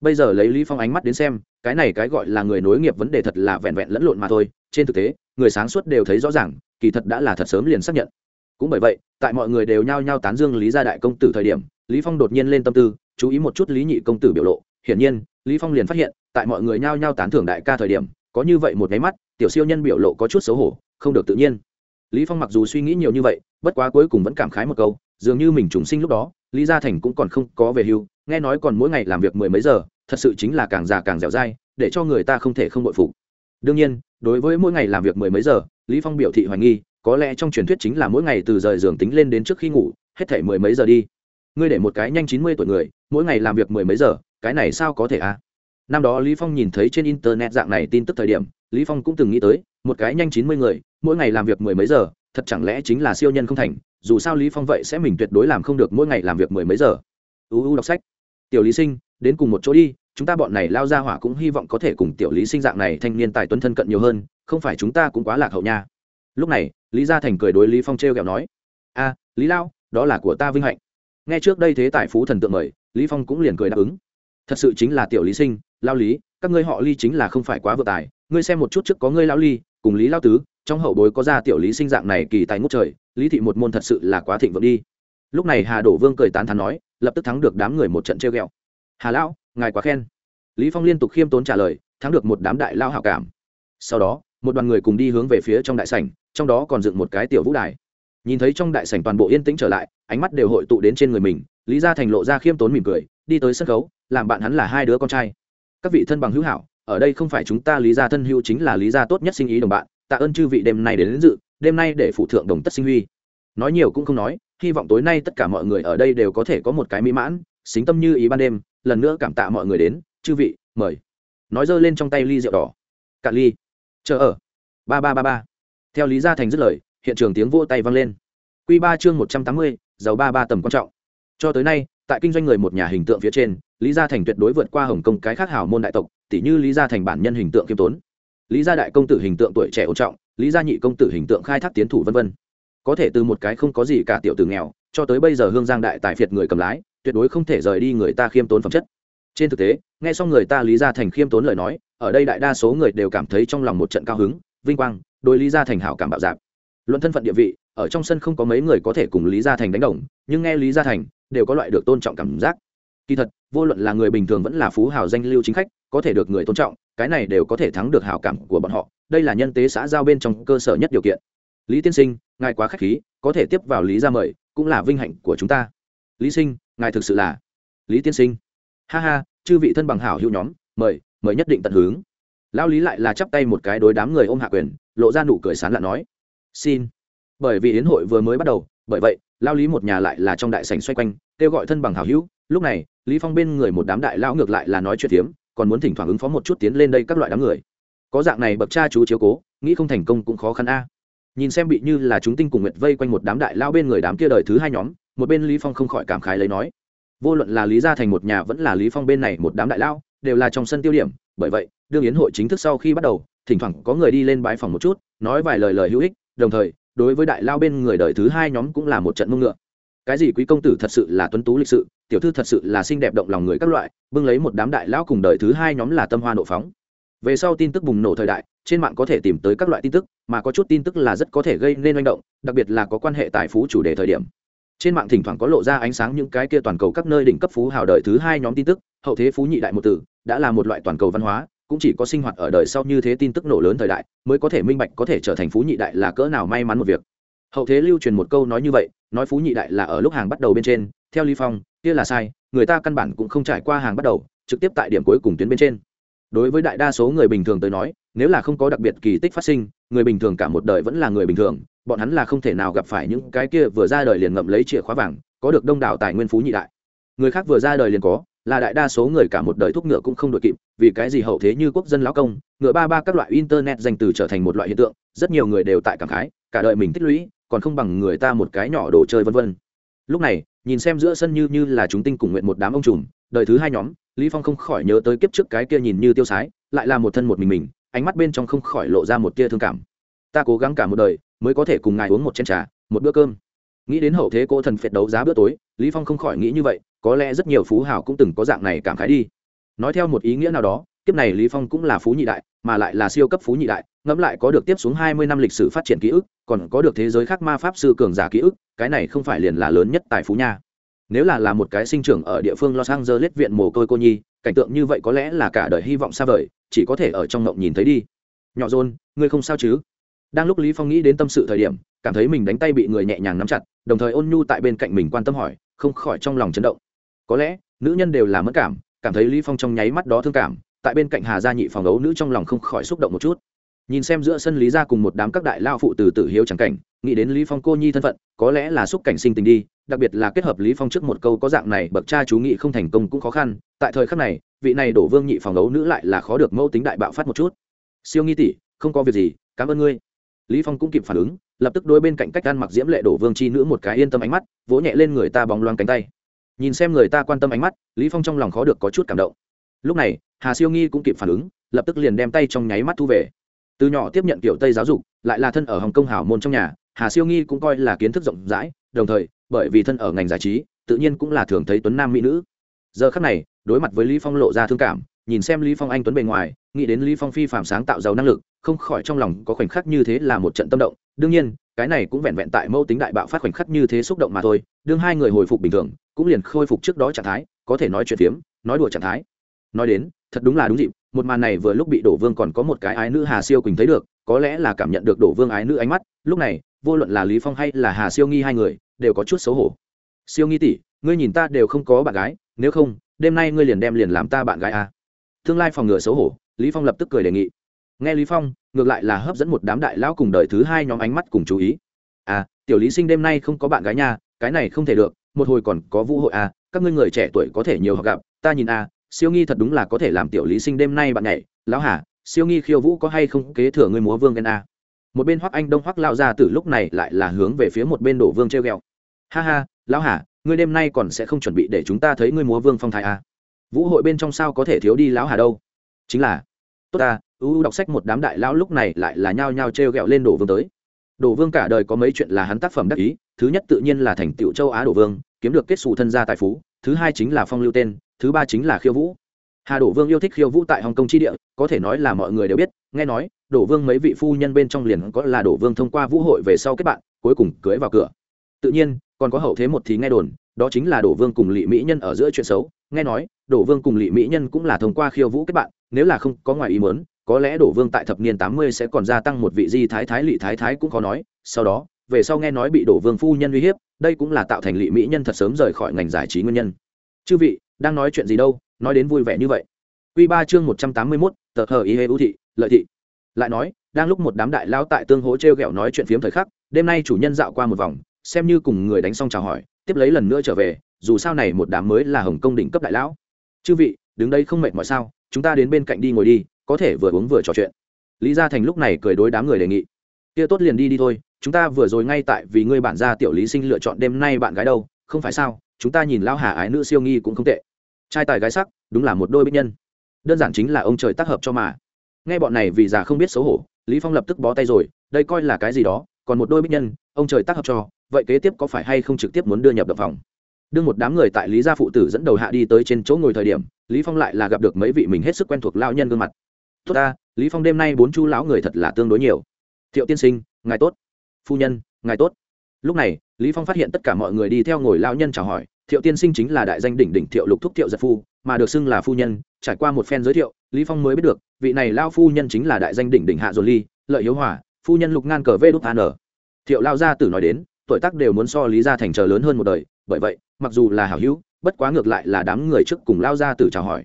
[SPEAKER 1] Bây giờ lấy lý phong ánh mắt đến xem, cái này cái gọi là người nối nghiệp vấn đề thật là vẹn vẹn lẫn lộn mà thôi. Trên thực tế, người sáng suốt đều thấy rõ ràng, kỳ thật đã là thật sớm liền xác nhận. Cũng bởi vậy, tại mọi người đều nhao nhao tán dương lý gia đại công tử thời điểm, lý phong đột nhiên lên tâm tư, chú ý một chút lý nhị công tử biểu lộ. Hiển nhiên, lý phong liền phát hiện, tại mọi người nhao nhao tán thưởng đại ca thời điểm, có như vậy một cái mắt, tiểu siêu nhân biểu lộ có chút xấu hổ, không được tự nhiên. Lý phong mặc dù suy nghĩ nhiều như vậy, bất quá cuối cùng vẫn cảm khái một câu dường như mình trùng sinh lúc đó, lý gia thành cũng còn không có về hưu, nghe nói còn mỗi ngày làm việc mười mấy giờ, thật sự chính là càng già càng dẻo dai, để cho người ta không thể không bội phục. Đương nhiên, đối với mỗi ngày làm việc mười mấy giờ, lý phong biểu thị hoài nghi, có lẽ trong truyền thuyết chính là mỗi ngày từ rời giường tính lên đến trước khi ngủ, hết thể mười mấy giờ đi. Ngươi để một cái nhanh chín mươi tuổi người, mỗi ngày làm việc mười mấy giờ, cái này sao có thể à? Năm đó lý phong nhìn thấy trên internet dạng này tin tức thời điểm, lý phong cũng từng nghĩ tới, một cái nhanh chín mươi người, mỗi ngày làm việc mười mấy giờ, thật chẳng lẽ chính là siêu nhân không thành dù sao lý phong vậy sẽ mình tuyệt đối làm không được mỗi ngày làm việc mười mấy giờ. Uu đọc sách. Tiểu lý sinh, đến cùng một chỗ đi, chúng ta bọn này lao ra hỏa cũng hy vọng có thể cùng tiểu lý sinh dạng này thanh niên tài tuấn thân cận nhiều hơn, không phải chúng ta cũng quá lạc hậu nha. Lúc này, lý gia thành cười đối lý phong treo kẹo nói, a, lý lao, đó là của ta vinh hạnh. Nghe trước đây thế tài phú thần tượng mời, lý phong cũng liền cười đáp ứng. Thật sự chính là tiểu lý sinh, lao lý, các ngươi họ ly chính là không phải quá vừa tài, ngươi xem một chút trước có ngươi lao ly cùng lý lao tứ trong hậu bối có ra tiểu lý sinh dạng này kỳ tài ngút trời, lý thị một môn thật sự là quá thịnh vượng đi. Lúc này hà đổ vương cười tán thán nói, lập tức thắng được đám người một trận treo ghẹo. Hà lão, ngài quá khen. Lý phong liên tục khiêm tốn trả lời, thắng được một đám đại lao hảo cảm. Sau đó, một đoàn người cùng đi hướng về phía trong đại sảnh, trong đó còn dựng một cái tiểu vũ đài. Nhìn thấy trong đại sảnh toàn bộ yên tĩnh trở lại, ánh mắt đều hội tụ đến trên người mình, lý gia thành lộ ra khiêm tốn mỉm cười, đi tới sân khấu, làm bạn hắn là hai đứa con trai. Các vị thân bằng hữu hảo, ở đây không phải chúng ta lý gia thân hữu chính là lý gia tốt nhất sinh ý đồng bạn tạ ơn chư vị đêm nay đến, đến dự đêm nay để phụ thượng đồng tất sinh huy. Nói nhiều cũng không nói hy vọng tối nay tất cả mọi người ở đây đều có thể có một cái mỹ mãn xính tâm như ý ban đêm lần nữa cảm tạ mọi người đến chư vị mời. Nói giơ lên trong tay ly rượu đỏ. Cạn ly. Chờ ở. Ba ba ba ba. Theo lý gia thành dứt lời hiện trường tiếng vỗ tay vang lên. Q ba chương một trăm tám mươi giàu ba ba tầm quan trọng. Cho tới nay tại kinh doanh người một nhà hình tượng phía trên lý gia thành tuyệt đối vượt qua hồng kông cái khác hào môn đại tộc tỷ như lý gia thành bản nhân hình tượng kiêm tốn lý gia đại công tử hình tượng tuổi trẻ ổn trọng, lý gia nhị công tử hình tượng khai thác tiến thủ vân vân. có thể từ một cái không có gì cả tiểu tử nghèo, cho tới bây giờ hương giang đại tài phiệt người cầm lái, tuyệt đối không thể rời đi người ta khiêm tốn phẩm chất. Trên thực tế, nghe xong người ta lý gia thành khiêm tốn lời nói, ở đây đại đa số người đều cảm thấy trong lòng một trận cao hứng, vinh quang đôi lý gia thành hảo cảm bạo dạp luận thân phận địa vị, ở trong sân không có mấy người có thể cùng lý gia thành đánh đồng, nhưng nghe lý gia thành đều có loại được tôn trọng cảm giác kỳ thật, vô luận là người bình thường vẫn là phú hào danh lưu chính khách, có thể được người tôn trọng, cái này đều có thể thắng được hảo cảm của bọn họ. Đây là nhân tế xã giao bên trong cơ sở nhất điều kiện. Lý tiên sinh, ngài quá k h á c h khí, có thể tiếp vào lý ra mời, cũng là vinh hạnh của chúng ta. Lý sinh, ngài thực sự là lý tiên sinh. Ha ha, chư vị thân bằng hảo hữu nhóm, mời mời nhất định tận hướng lao lý lại là chắp tay một cái đối đám người ôm hạ quyền, lộ ra nụ cười sán lạ nói, xin. Bởi vì yến hội vừa mới bắt đầu, bởi vậy lao lý một nhà lại là trong đại sảnh xoay quanh, kêu gọi thân bằng hảo hữu, lúc này lý phong bên người một đám đại lao ngược lại là nói chuyện tiếm còn muốn thỉnh thoảng ứng phó một chút tiến lên đây các loại đám người. Có dạng này bậc cha chú chiếu cố, nghĩ không thành công cũng khó khăn a. Nhìn xem bị như là chúng tinh cùng nguyệt vây quanh một đám đại lao bên người đám kia đời thứ hai nhóm, một bên lý phong không khỏi cảm khái lấy nói, vô luận là lý gia thành một nhà vẫn là lý phong bên này một đám đại lao đều là trong sân tiêu điểm, bởi vậy, đương yến hội chính thức sau khi bắt đầu, thỉnh thoảng có người đi lên bái phòng một chút, nói vài lời lời hữu ích, đồng thời, đối với đại lao bên người đời thứ hai nhóm cũng là một trận mông ngựa. Cái gì quý công tử thật sự là tuấn tú lịch sự tiểu thư thật sự là xinh đẹp động lòng người các loại, bưng lấy một đám đại lão cùng đời thứ hai nhóm là tâm hoa nộ phóng. Về sau tin tức bùng nổ thời đại, trên mạng có thể tìm tới các loại tin tức, mà có chút tin tức là rất có thể gây nên manh động, đặc biệt là có quan hệ tài phú chủ đề thời điểm. Trên mạng thỉnh thoảng có lộ ra ánh sáng những cái kia toàn cầu các nơi đỉnh cấp phú hào đời thứ hai nhóm tin tức, hậu thế phú nhị đại một tử, đã là một loại toàn cầu văn hóa, cũng chỉ có sinh hoạt ở đời sau như thế tin tức nổ lớn thời đại, mới có thể minh bạch có thể trở thành phú nhị đại là cỡ nào may mắn một việc hậu thế lưu truyền một câu nói như vậy, nói phú nhị đại là ở lúc hàng bắt đầu bên trên, theo ly phong, kia là sai, người ta căn bản cũng không trải qua hàng bắt đầu, trực tiếp tại điểm cuối cùng tuyến bên trên. Đối với đại đa số người bình thường tới nói, nếu là không có đặc biệt kỳ tích phát sinh, người bình thường cả một đời vẫn là người bình thường, bọn hắn là không thể nào gặp phải những cái kia vừa ra đời liền ngậm lấy chìa khóa vàng, có được đông đảo tài nguyên phú nhị đại. Người khác vừa ra đời liền có, là đại đa số người cả một đời thuốc ngựa cũng không đội kịp, vì cái gì hậu thế như quốc dân lão công, ngựa ba ba các loại internet danh từ trở thành một loại hiện tượng, rất nhiều người đều tại cảm khái, cả đời mình tích lũy còn không bằng người ta một cái nhỏ đồ chơi vân vân. Lúc này, nhìn xem giữa sân như như là chúng tinh cùng nguyện một đám ông trùm, đời thứ hai nhóm, lý phong không khỏi nhớ tới kiếp trước cái kia nhìn như tiêu sái, lại là một thân một mình mình, ánh mắt bên trong không khỏi lộ ra một tia thương cảm. Ta cố gắng cả một đời mới có thể cùng ngài uống một chén trà, một bữa cơm. Nghĩ đến hậu thế cô thần phệt đấu giá bữa tối, lý phong không khỏi nghĩ như vậy, có lẽ rất nhiều phú hào cũng từng có dạng này cảm khái đi. Nói theo một ý nghĩa nào đó, kiếp này lý phong cũng là phú nhị đại mà lại là siêu cấp phú nhị đại, ngẫm lại có được tiếp xuống 20 năm lịch sử phát triển ký ức, còn có được thế giới khác ma pháp sư cường giả ký ức, cái này không phải liền là lớn nhất tại phú nha. Nếu là là một cái sinh trưởng ở địa phương los angeles viện mồ côi cô nhi, cảnh tượng như vậy có lẽ là cả đời hy vọng xa vời, chỉ có thể ở trong ngộng nhìn thấy đi. Nhỏ rôn ngươi không sao chứ? Đang lúc lý phong nghĩ đến tâm sự thời điểm, cảm thấy mình đánh tay bị người nhẹ nhàng nắm chặt, đồng thời ôn nhu tại bên cạnh mình quan tâm hỏi, không khỏi trong lòng chấn động. Có lẽ, nữ nhân đều là mất cảm cảm thấy lý phong trong nháy mắt đó thương cảm tại bên cạnh hà gia nhị phòng đấu nữ trong lòng không khỏi xúc động một chút. Nhìn xem giữa sân lý gia cùng một đám các đại lao phụ từ tử hiếu trắng cảnh, nghĩ đến lý phong cô nhi thân phận, có lẽ là xúc cảnh sinh tình đi, đặc biệt là kết hợp lý phong trước một câu có dạng này, bậc cha chú nghị không thành công cũng khó khăn, tại thời khắc này, vị này đổ vương nhị phòng đấu nữ lại là khó được mẫu tính đại bạo phát một chút. Siêu nghi tỷ, không có việc gì, cảm ơn ngươi. Lý phong cũng kịp phản ứng, lập tức đôi bên cạnh cách ăn mặc diễm lệ đổ vương chi nữ một cái yên tâm ánh mắt, vỗ nhẹ lên người ta bóng loáng cánh tay. Nhìn xem người ta quan tâm ánh mắt, lý phong trong lòng khó được có chút cảm động lúc này, hà siêu nghi cũng kịp phản ứng, lập tức liền đem tay trong nháy mắt thu về. Từ nhỏ tiếp nhận kiểu tây giáo dục, lại là thân ở hồng kông hảo môn trong nhà, hà siêu nghi cũng coi là kiến thức rộng rãi, đồng thời, bởi vì thân ở ngành giải trí, tự nhiên cũng là thường thấy tuấn nam mỹ nữ. Giờ khắc này, đối mặt với lý phong lộ ra thương cảm, nhìn xem lý phong anh tuấn bề ngoài, nghĩ đến lý phong phi phạm sáng tạo giàu năng lực, không khỏi trong lòng có khoảnh khắc như thế là một trận tâm động. Đương nhiên, cái này cũng vẹn vẹn tại mâu tính đại bạo phát khoảnh khắc như thế xúc động mà thôi, đương hai người hồi phục bình thường, cũng liền khôi phục trước đó trạng thái, có thể nói chuyện phiếm, nói đùa trạng thái nói đến, thật đúng là đúng dịp, một màn này vừa lúc bị đổ vương còn có một cái ái nữ hà siêu quỳnh thấy được, có lẽ là cảm nhận được đổ vương ái nữ ánh mắt, lúc này, vô luận là lý phong hay là hà siêu nghi hai người, đều có chút xấu hổ. Siêu nghi tỷ, ngươi nhìn ta đều không có bạn gái, nếu không, đêm nay ngươi liền đem liền làm ta bạn gái à. tương lai phòng ngừa xấu hổ, lý phong lập tức cười đề nghị. Nghe lý phong, ngược lại là hấp dẫn một đám đại lão cùng đời thứ hai nhóm ánh mắt cùng chú ý. À tiểu lý sinh đêm nay không có bạn gái nha, cái này không thể được, một hồi còn có vũ hội à các ngươi người trẻ tuổi có thể nhiều gặp, ta nhìn à siêu nghi thật đúng là có thể làm tiểu lý sinh đêm nay bạn nhảy. Lão hà, siêu nghi khiêu vũ có hay không kế thừa người múa vương ghen a. một bên hoắc anh đông hoắc lao ra từ lúc này lại là hướng về phía một bên đổ vương treo ghẹo. Ha ha lão hà, ngươi đêm nay còn sẽ không chuẩn bị để chúng ta thấy ngươi múa vương phong thái à vũ hội bên trong sao có thể thiếu đi lão hà đâu? Chính là tốt ta ưu đọc sách một đám đại lão lúc này lại là nhao nhao treo r g ẹ o lên đổ vương tới. Đổ vương cả đời có mấy chuyện là hắn tác phẩm đắc ý thứ nhất tự nhiên là thành tựu châu á đổ vương kiếm được kết xù thân gia tài phú thứ hai chính là phong lưu tên thứ ba chính là khiêu vũ. Hà đổ vương yêu thích khiêu vũ tại hồng kông tri địa, có thể nói là mọi người đều biết, nghe nói, đổ vương mấy vị phu nhân bên trong liền có là đổ vương thông qua vũ hội về sau kết bạn, cuối cùng cưới vào cửa. Tự nhiên, còn có hậu thế một thì nghe đồn, đó chính là đổ vương cùng lị mỹ nhân ở giữa chuyện xấu. Nghe nói, đổ vương cùng lị mỹ nhân cũng là thông qua khiêu vũ kết bạn, nếu là không có ngoài ý muốn, có lẽ đổ vương tại thập niên tám mươi sẽ còn gia tăng một vị di thái thái, lị thái thái cũng khó nói. Sau đó, về sau nghe nói bị đổ vương phu nhân uy hiếp, đây cũng là tạo thành lị mỹ nhân thật sớm rời khỏi ngành giải trí nguyên nhân. Chư vị đang nói chuyện gì đâu nói đến vui vẻ như vậy Quy ba chương một trăm tám mươi 181, tờ hờ ý hê ưu thị, lợi thị. Lại nói, đang lúc một đám đại lao tại tương hỗ treo gẹo nói chuyện phiếm thời khắc, đêm nay chủ nhân dạo qua một vòng, xem như cùng người đánh xong chào hỏi, tiếp lấy lần nữa trở về, dù sao này một đám mới là Hồng Công đỉnh cấp đại lão. Chư vị, đứng đây không mệt mỏi sao? Chúng ta đến bên cạnh đi ngồi đi, có thể vừa uống vừa trò chuyện lý gia thành lúc này cười đối đám người đề nghị kia tốt liền đi đi thôi chúng ta vừa rồi ngay tại vì ngươi bản gia tiểu lý sinh lựa chọn đêm nay bạn gái đâu không phải sao chúng ta nhìn lao hà ái nữ siêu nghi cũng không tệ trai tài gái sắc, đúng là một đôi bích nhân. Đơn giản chính là ông trời tác hợp cho mà. Nghe bọn này vì già không biết xấu hổ, lý phong lập tức bó tay rồi, đây coi là cái gì đó, còn một đôi bích nhân, ông trời tác hợp cho, vậy kế tiếp có phải hay không trực tiếp muốn đưa nhập động phòng? Đương một đám người tại lý gia phụ tử dẫn đầu hạ đi tới trên chỗ ngồi thời điểm, lý phong lại là gặp được mấy vị mình hết sức quen thuộc lão nhân gương mặt. Tốt ta, lý phong đêm nay bốn chú lão người thật là tương đối nhiều. Thiệu tiên sinh, ngài tốt. Phu nhân, ngài tốt. Lúc này, lý phong phát hiện tất cả mọi người đi theo ngồi lão nhân chào hỏi thiệu tiên sinh chính là đại danh đỉnh đỉnh thiệu lục thúc thiệu giật phu mà được xưng là phu nhân trải qua một phen giới thiệu lý phong mới biết được vị này lao phu nhân chính là đại danh đỉnh đỉnh hạ dồn ly lợi hiếu hỏa, phu nhân lục ngan cờ vê đúc an thiệu lao gia tử nói đến tuổi tác đều muốn so lý gia thành chờ lớn hơn một đời bởi vậy mặc dù là hảo hữu bất quá ngược lại là đám người trước cùng lao gia tử chào hỏi.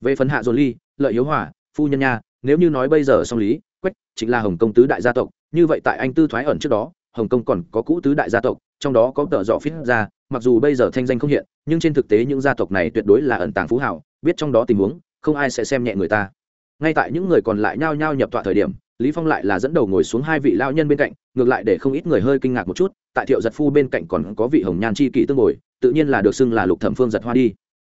[SPEAKER 1] Về phần hạ dồn ly lợi hiếu hỏa, phu nhân nha nếu như nói bây giờ song lý quách chính là hồng công tứ đại gia tộc như vậy tại anh tư thoái ẩn trước đó hồng kông còn có cũ tứ đại gia tộc trong đó có tờ dọ phít ra mặc dù bây giờ thanh danh không hiện, nhưng trên thực tế những gia tộc này tuyệt đối là ẩn tàng phú hảo biết trong đó tình huống, không ai sẽ xem nhẹ người ta. Ngay tại những người còn lại nhao nhao nhập tọa thời điểm, lý phong lại là dẫn đầu ngồi xuống hai vị lao nhân bên cạnh, ngược lại để không ít người hơi kinh ngạc một chút, tại thiệu giật phu bên cạnh còn có vị hồng nhan chi kỷ tương ngồi tự nhiên là được xưng là lục thẩm phương giật hoa đi.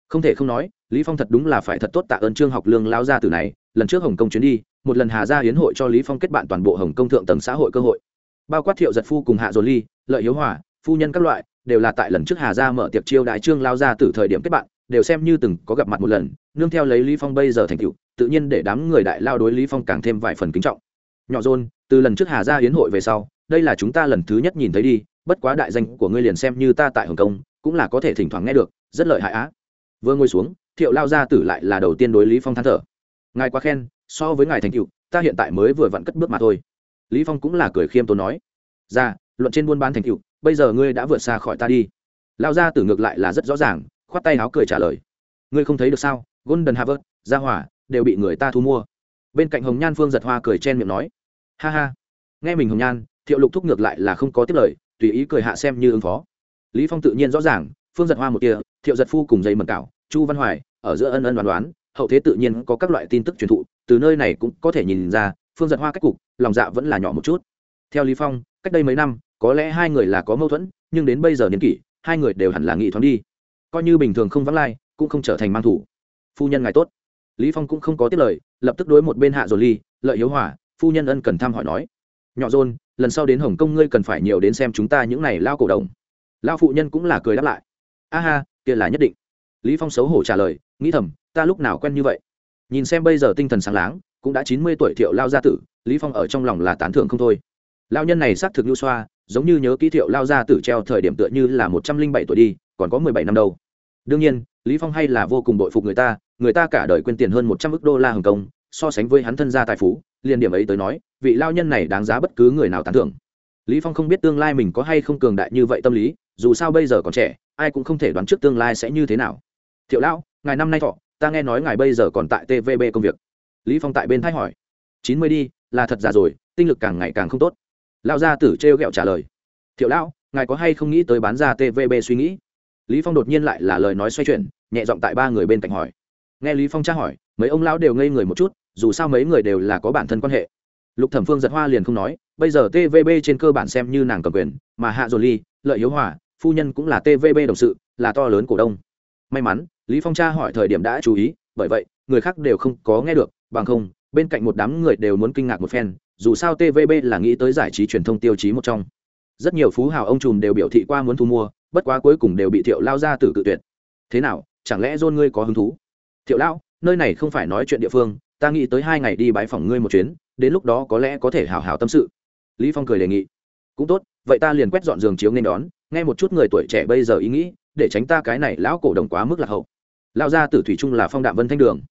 [SPEAKER 1] Không thể không nói, lý phong thật đúng là phải thật tốt tạ ơn trương học lương lao gia tử này, lần trước hồng kông chuyến đi, một lần hà gia hiến hội cho lý phong kết bạn toàn bộ hồng kông thượng tầng xã hội cơ hội. Bao quát thiệu giật phu cùng hạ dồn ly, lợi hiếu hòa, phu nhân các loại đều là tại lần trước hà gia mở tiệc chiêu đại trương lao gia tử thời điểm kết bạn, đều xem như từng có gặp mặt một lần, nương theo lấy lý phong bây giờ thành tựu, tự nhiên để đám người đại lao đối lý phong càng thêm vài phần kính trọng. Nhỏ dôn từ lần trước hà gia hiến hội về sau, đây là chúng ta lần thứ nhất nhìn thấy đi, bất quá đại danh của ngươi liền xem như ta tại hồng kông, cũng là có thể thỉnh thoảng nghe được, rất lợi hại á. Vừa ngồi xuống, thiệu lao gia tử lại là đầu tiên đối lý phong than thở. Ngài quá khen, so với ngài thành tựu, ta hiện tại mới vừa vặn cất bước mà thôi. Lý phong cũng là cười khiêm tốn nói. Ra luận trên buôn bán thành tựu bây giờ ngươi đã vượt xa khỏi ta đi. Lao ra tử ngược lại là rất rõ ràng, khoát tay áo cười trả lời. Ngươi không thấy được sao? Golden harvard gia hỏa, đều bị người ta thu mua. Bên cạnh hồng nhan phương giật hoa cười chen miệng nói. Ha ha. Nghe mình hồng nhan, thiệu lục thúc ngược lại là không có tiếp lời, tùy ý cười hạ xem như ứng phó. Lý phong tự nhiên rõ ràng, phương giật hoa một kia, thiệu giật phu cùng dây mật cảo, chu văn hoài, ở giữa ân ân đoán đoán, hậu thế tự nhiên có các loại tin tức truyền thụ, từ nơi này cũng có thể nhìn ra, phương giật hoa cách cục, lòng dạ vẫn là nhỏ một chút. Theo lý phong, cách đây mấy năm có lẽ hai người là có mâu thuẫn, nhưng đến bây giờ niên kỷ, hai người đều hẳn là nghị thoáng đi. Coi như bình thường không vắng lai, cũng không trở thành mang thủ. Phu nhân ngài tốt. Lý phong cũng không có tiết lời, lập tức đối một bên hạ rồi ly, lợi hiếu hỏa phu nhân ân cần thăm hỏi nói. Nhỏ dồn, lần sau đến hồng kông ngươi cần phải nhiều đến xem chúng ta những này lao cổ đồng. Lao phụ nhân cũng là cười đáp lại. A ha, kia là nhất định. Lý phong xấu hổ trả lời, nghĩ thầm, ta lúc nào quen như vậy? Nhìn xem bây giờ tinh thần sáng láng, cũng đã chín mươi tuổi thiệu lao gia tử, lý phong ở trong lòng là tán thưởng không thôi. Lao nhân này xác thực nhu xoa giống như nhớ ký thiệu lao ra tử treo thời điểm tựa như là một trăm linh bảy tuổi đi, còn có mười bảy năm đâu. Đương nhiên, lý phong hay là vô cùng bội phục người ta người ta cả đời quên tiền hơn một trăm ức đô la hồng kông, so sánh với hắn thân gia tài phú, liền điểm ấy tới nói, vị lao nhân này đáng giá bất cứ người nào tán thưởng. Lý phong không biết tương lai mình có hay không cường đại như vậy tâm lý, dù sao bây giờ còn trẻ, ai cũng không thể đoán trước tương lai sẽ như thế nào. Thiệu lão, ngài năm nay thọ, ta nghe nói ngài bây giờ còn tại tvb công việc. Lý phong tại bên thái hỏi. Chín mươi đi, là thật già rồi, tinh lực càng ngày càng không tốt lao gia tử trêu ghẹo trả lời. Thiệu lão, ngài có hay không nghĩ tới bán ra tvb suy nghĩ? Lý phong đột nhiên lại là lời nói xoay chuyển, nhẹ giọng tại ba người bên cạnh hỏi. Nghe lý phong tra hỏi, mấy ông lão đều ngây người một chút, dù sao mấy người đều là có bản thân quan hệ. Lục thẩm phương giật hoa liền không nói, bây giờ tvb trên cơ bản xem như nàng cầm quyền, mà hạ dồn ly, lợi hiếu hòa, phu nhân cũng là tvb đồng sự, là to lớn cổ đông. May mắn, lý phong tra hỏi thời điểm đã chú ý, bởi vậy, người khác đều không có nghe được, bằng không, bên cạnh một đám người đều muốn kinh ngạc một phen dù sao tvb là nghĩ tới giải trí truyền thông tiêu chí một trong. Rất nhiều phú hào ông trùm đều biểu thị qua muốn thu mua, bất quá cuối cùng đều bị thiệu lao ra từ cự tuyệt. Thế nào, chẳng lẽ John ngươi có hứng thú? Thiệu lão nơi này không phải nói chuyện địa phương, ta nghĩ tới hai ngày đi bãi phòng ngươi một chuyến, đến lúc đó có lẽ có thể hào hào tâm sự. Lý phong cười đề nghị. Cũng tốt, vậy ta liền quét dọn giường chiếu nên đón, nghe một chút người tuổi trẻ bây giờ ý nghĩ, để tránh ta cái này lão cổ đồng quá mức lạc hậu. Lao ra tử thủy trung là phong đạm vân thanh đường.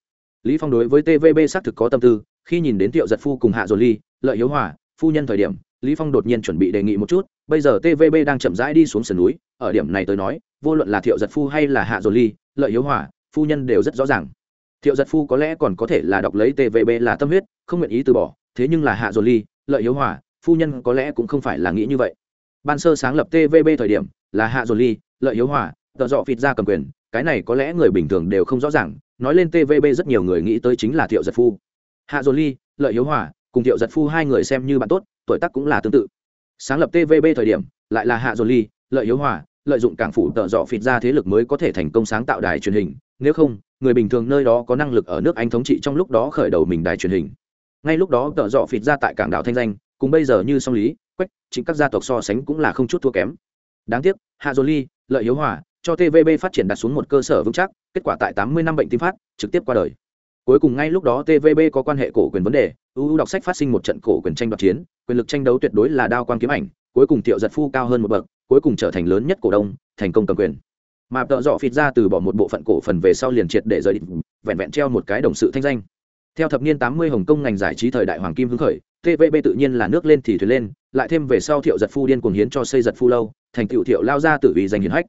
[SPEAKER 1] Lý phong đối với tvb xác thực có tâm tư, khi nhìn đến tiệu giật phu cùng hạ dồn ly lợi hiếu hòa, phu nhân thời điểm, lý phong đột nhiên chuẩn bị đề nghị một chút, bây giờ tvb đang chậm rãi đi xuống sườn núi, ở điểm này tôi nói, vô luận là thiệu giật phu hay là hạ dồn ly, lợi hiếu hòa, phu nhân đều rất rõ ràng. Thiệu giật phu có lẽ còn có thể là đọc lấy tvb là tâm huyết, không nguyện ý từ bỏ, thế nhưng là hạ dồn ly, lợi hiếu hòa, phu nhân có lẽ cũng không phải là nghĩ như vậy. Ban sơ sáng lập tvb thời điểm, là hạ dồn ly, lợi hiếu hòa, tợ dọ phịt ra cầm quyền, cái này có lẽ người bình thường đều không rõ ràng, nói lên tvb rất nhiều người nghĩ tới chính là thiệu giật phu. Hạ dồn ly, lợi hiếu hòa cùng thiệu giật phu hai người xem như bạn tốt, tuổi tác cũng là tương tự. Sáng lập tvb thời điểm, lại là hạ dồn ly, lợi hiếu hòa, lợi dụng cảng phủ tợ dọ phịt ra thế lực mới có thể thành công sáng tạo đài truyền hình. Nếu không, người bình thường nơi đó có năng lực ở nước anh thống trị trong lúc đó khởi đầu mình đài truyền hình. Ngay lúc đó tợ dọ phịt ra tại cảng đảo thanh danh, cùng bây giờ như song lý, quách, chính các gia tộc so sánh cũng là không chút thua kém. Đáng tiếc, hạ dồn ly, lợi hiếu hòa cho tvb phát triển đặt xuống một cơ sở vững chắc, kết quả tại tám mươi năm bệnh tim phát, trực tiếp qua đời cuối cùng ngay lúc đó tvb có quan hệ cổ quyền vấn đề uu đọc sách phát sinh một trận cổ quyền tranh đoạt chiến, quyền lực tranh đấu tuyệt đối là đao quan kiếm ảnh, cuối cùng thiệu giật phu cao hơn một bậc, cuối cùng trở thành lớn nhất cổ đông, thành công cầm quyền. Mà tợ dọ phịt ra từ bỏ một bộ phận cổ phần về sau liền triệt để rời định vẹn vẹn treo một cái đồng sự thanh danh. Theo thập niên tám mươi hồng kông ngành giải trí thời đại hoàng kim hưng khởi tvb tự nhiên là nước lên thì thuyền lên, lại thêm về sau thiệu giật phu điên cuồng hiến cho xây giật phu lâu, thành tựu thiệu lao ra tự vì danh hiến hách.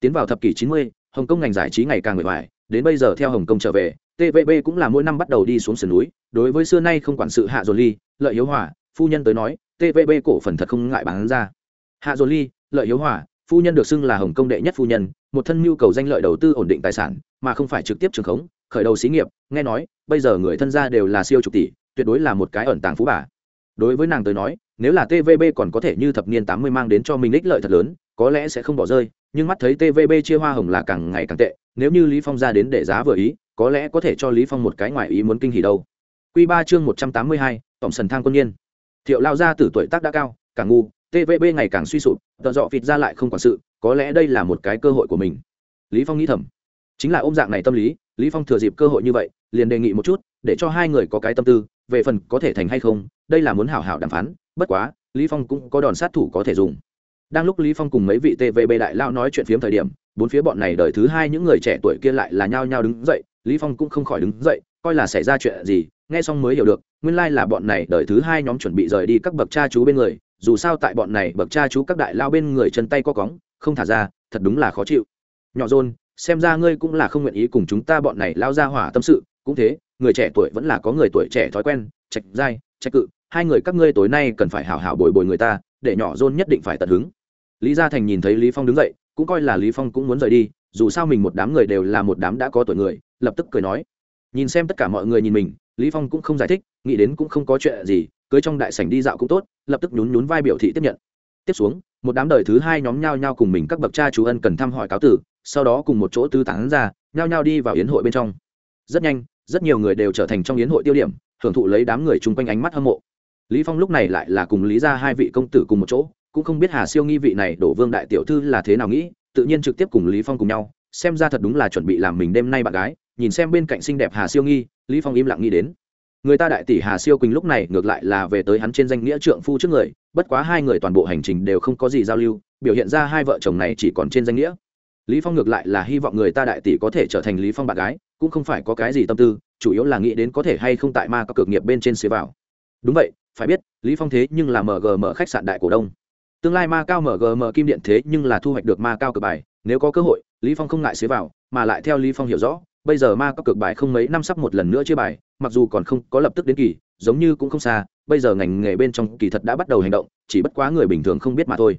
[SPEAKER 1] Tiến vào thập kỷ chín mươi, hồng kông ngành giải trí ngày càng bề ngoài đến bây giờ theo hồng kông trở về tvb cũng là mỗi năm bắt đầu đi xuống sườn núi. Đối với xưa nay không quản sự hạ dồn ly, lợi hiếu hòa, phu nhân tới nói tvb cổ phần thật không ngại bán ra. Hạ dồn ly, lợi hiếu hòa, phu nhân được xưng là hồng kông đệ nhất phu nhân, một thân nhu cầu danh lợi đầu tư ổn định tài sản, mà không phải trực tiếp trường khống, khởi đầu xí nghiệp. Nghe nói, bây giờ người thân gia đều là siêu chục tỷ, tuyệt đối là một cái ẩn tàng phú bà. Đối với nàng tới nói, nếu là tvb còn có thể như thập niên tám mươi mang đến cho mình ích lợi thật lớn, có lẽ sẽ không bỏ rơi, nhưng mắt thấy tvb chia hoa hồng là càng ngày càng tệ nếu như lý phong ra đến để giá vừa ý có lẽ có thể cho lý phong một cái ngoài ý muốn kinh hỉ đâu. Quy ba chương một trăm tám mươi hai, tổng sần thang quân nhiên thiệu lao ra từ tuổi tác đã cao càng ngu tvb ngày càng suy sụp tợ dọ vịt ra lại không quản sự có lẽ đây là một cái cơ hội của mình. Lý phong nghĩ thầm. Chính là ôm dạng này tâm lý lý phong thừa dịp cơ hội như vậy liền đề nghị một chút để cho hai người có cái tâm tư về phần có thể thành hay không đây là muốn hảo hảo đàm phán bất quá lý phong cũng có đòn sát thủ có thể dùng. Đang lúc lý phong cùng mấy vị tvb đại lao nói chuyện phiếm thời điểm bốn phía bọn này đời thứ hai những người trẻ tuổi kia lại là nhao nhao đứng dậy, lý phong cũng không khỏi đứng dậy, coi là xảy ra chuyện gì, nghe xong mới hiểu được, nguyên lai là bọn này đời thứ hai nhóm chuẩn bị rời đi các bậc cha chú bên người, dù sao tại bọn này bậc cha chú các đại lao bên người chân tay co cóng, không thả ra, thật đúng là khó chịu. Nhỏ rôn xem ra ngươi cũng là không nguyện ý cùng chúng ta bọn này lao ra hỏa tâm sự, cũng thế, người trẻ tuổi vẫn là có người tuổi trẻ thói quen, trạch dai trạch cự, hai người các ngươi tối nay cần phải hảo hảo bồi bồi người ta, để nhỏ rôn nhất định phải tận hứng. Lý gia thành nhìn thấy lý phong đứng dậy cũng coi là lý phong cũng muốn rời đi, dù sao mình một đám người đều là một đám đã có tuổi người, lập tức cười nói. Nhìn xem tất cả mọi người nhìn mình, lý phong cũng không giải thích, nghĩ đến cũng không có chuyện gì, cưới trong đại sảnh đi dạo cũng tốt, lập tức nhún nhún vai biểu thị tiếp nhận. Tiếp xuống, một đám đời thứ hai nhóm nhau nhau cùng mình các bậc cha chú ân cần thăm hỏi cáo tử, sau đó cùng một chỗ tư tán ra nhau nhau đi vào yến hội bên trong. Rất nhanh, rất nhiều người đều trở thành trong yến hội tiêu điểm hưởng thụ lấy đám người chung quanh ánh mắt hâm mộ. Lý phong lúc này lại là cùng lý ra hai vị công tử cùng một chỗ cũng không biết hà siêu nghi vị này đổ vương đại tiểu thư là thế nào nghĩ, tự nhiên trực tiếp cùng lý phong cùng nhau, xem ra thật đúng là chuẩn bị làm mình đêm nay bạn gái, nhìn xem bên cạnh xinh đẹp hà siêu nghi, lý phong im lặng nghĩ đến. Người ta đại tỷ hà siêu quỳnh lúc này ngược lại là về tới hắn trên danh nghĩa trượng phu trước người, bất quá hai người toàn bộ hành trình đều không có gì giao lưu, biểu hiện ra hai vợ chồng này chỉ còn trên danh nghĩa. Lý phong ngược lại là hy vọng người ta đại tỷ có thể trở thành lý phong bạn gái, cũng không phải có cái gì tâm tư, chủ yếu là nghĩ đến có thể hay không tại ma các cực nghiệp bên trên xế vào. Đúng vậy, phải biết, lý phong thế nhưng là mở g mở khách sạn đại cổ đông tương lai ma cao mgm kim điện thế nhưng là thu hoạch được ma cao cực bài, nếu có cơ hội, lý phong không ngại xế vào, mà lại theo lý phong hiểu rõ, bây giờ ma cao cực bài không mấy năm sắp một lần nữa chia bài, mặc dù còn không có lập tức đến kỳ, giống như cũng không xa, bây giờ ngành nghề bên trong kỳ thật đã bắt đầu hành động, chỉ bất quá người bình thường không biết mà thôi.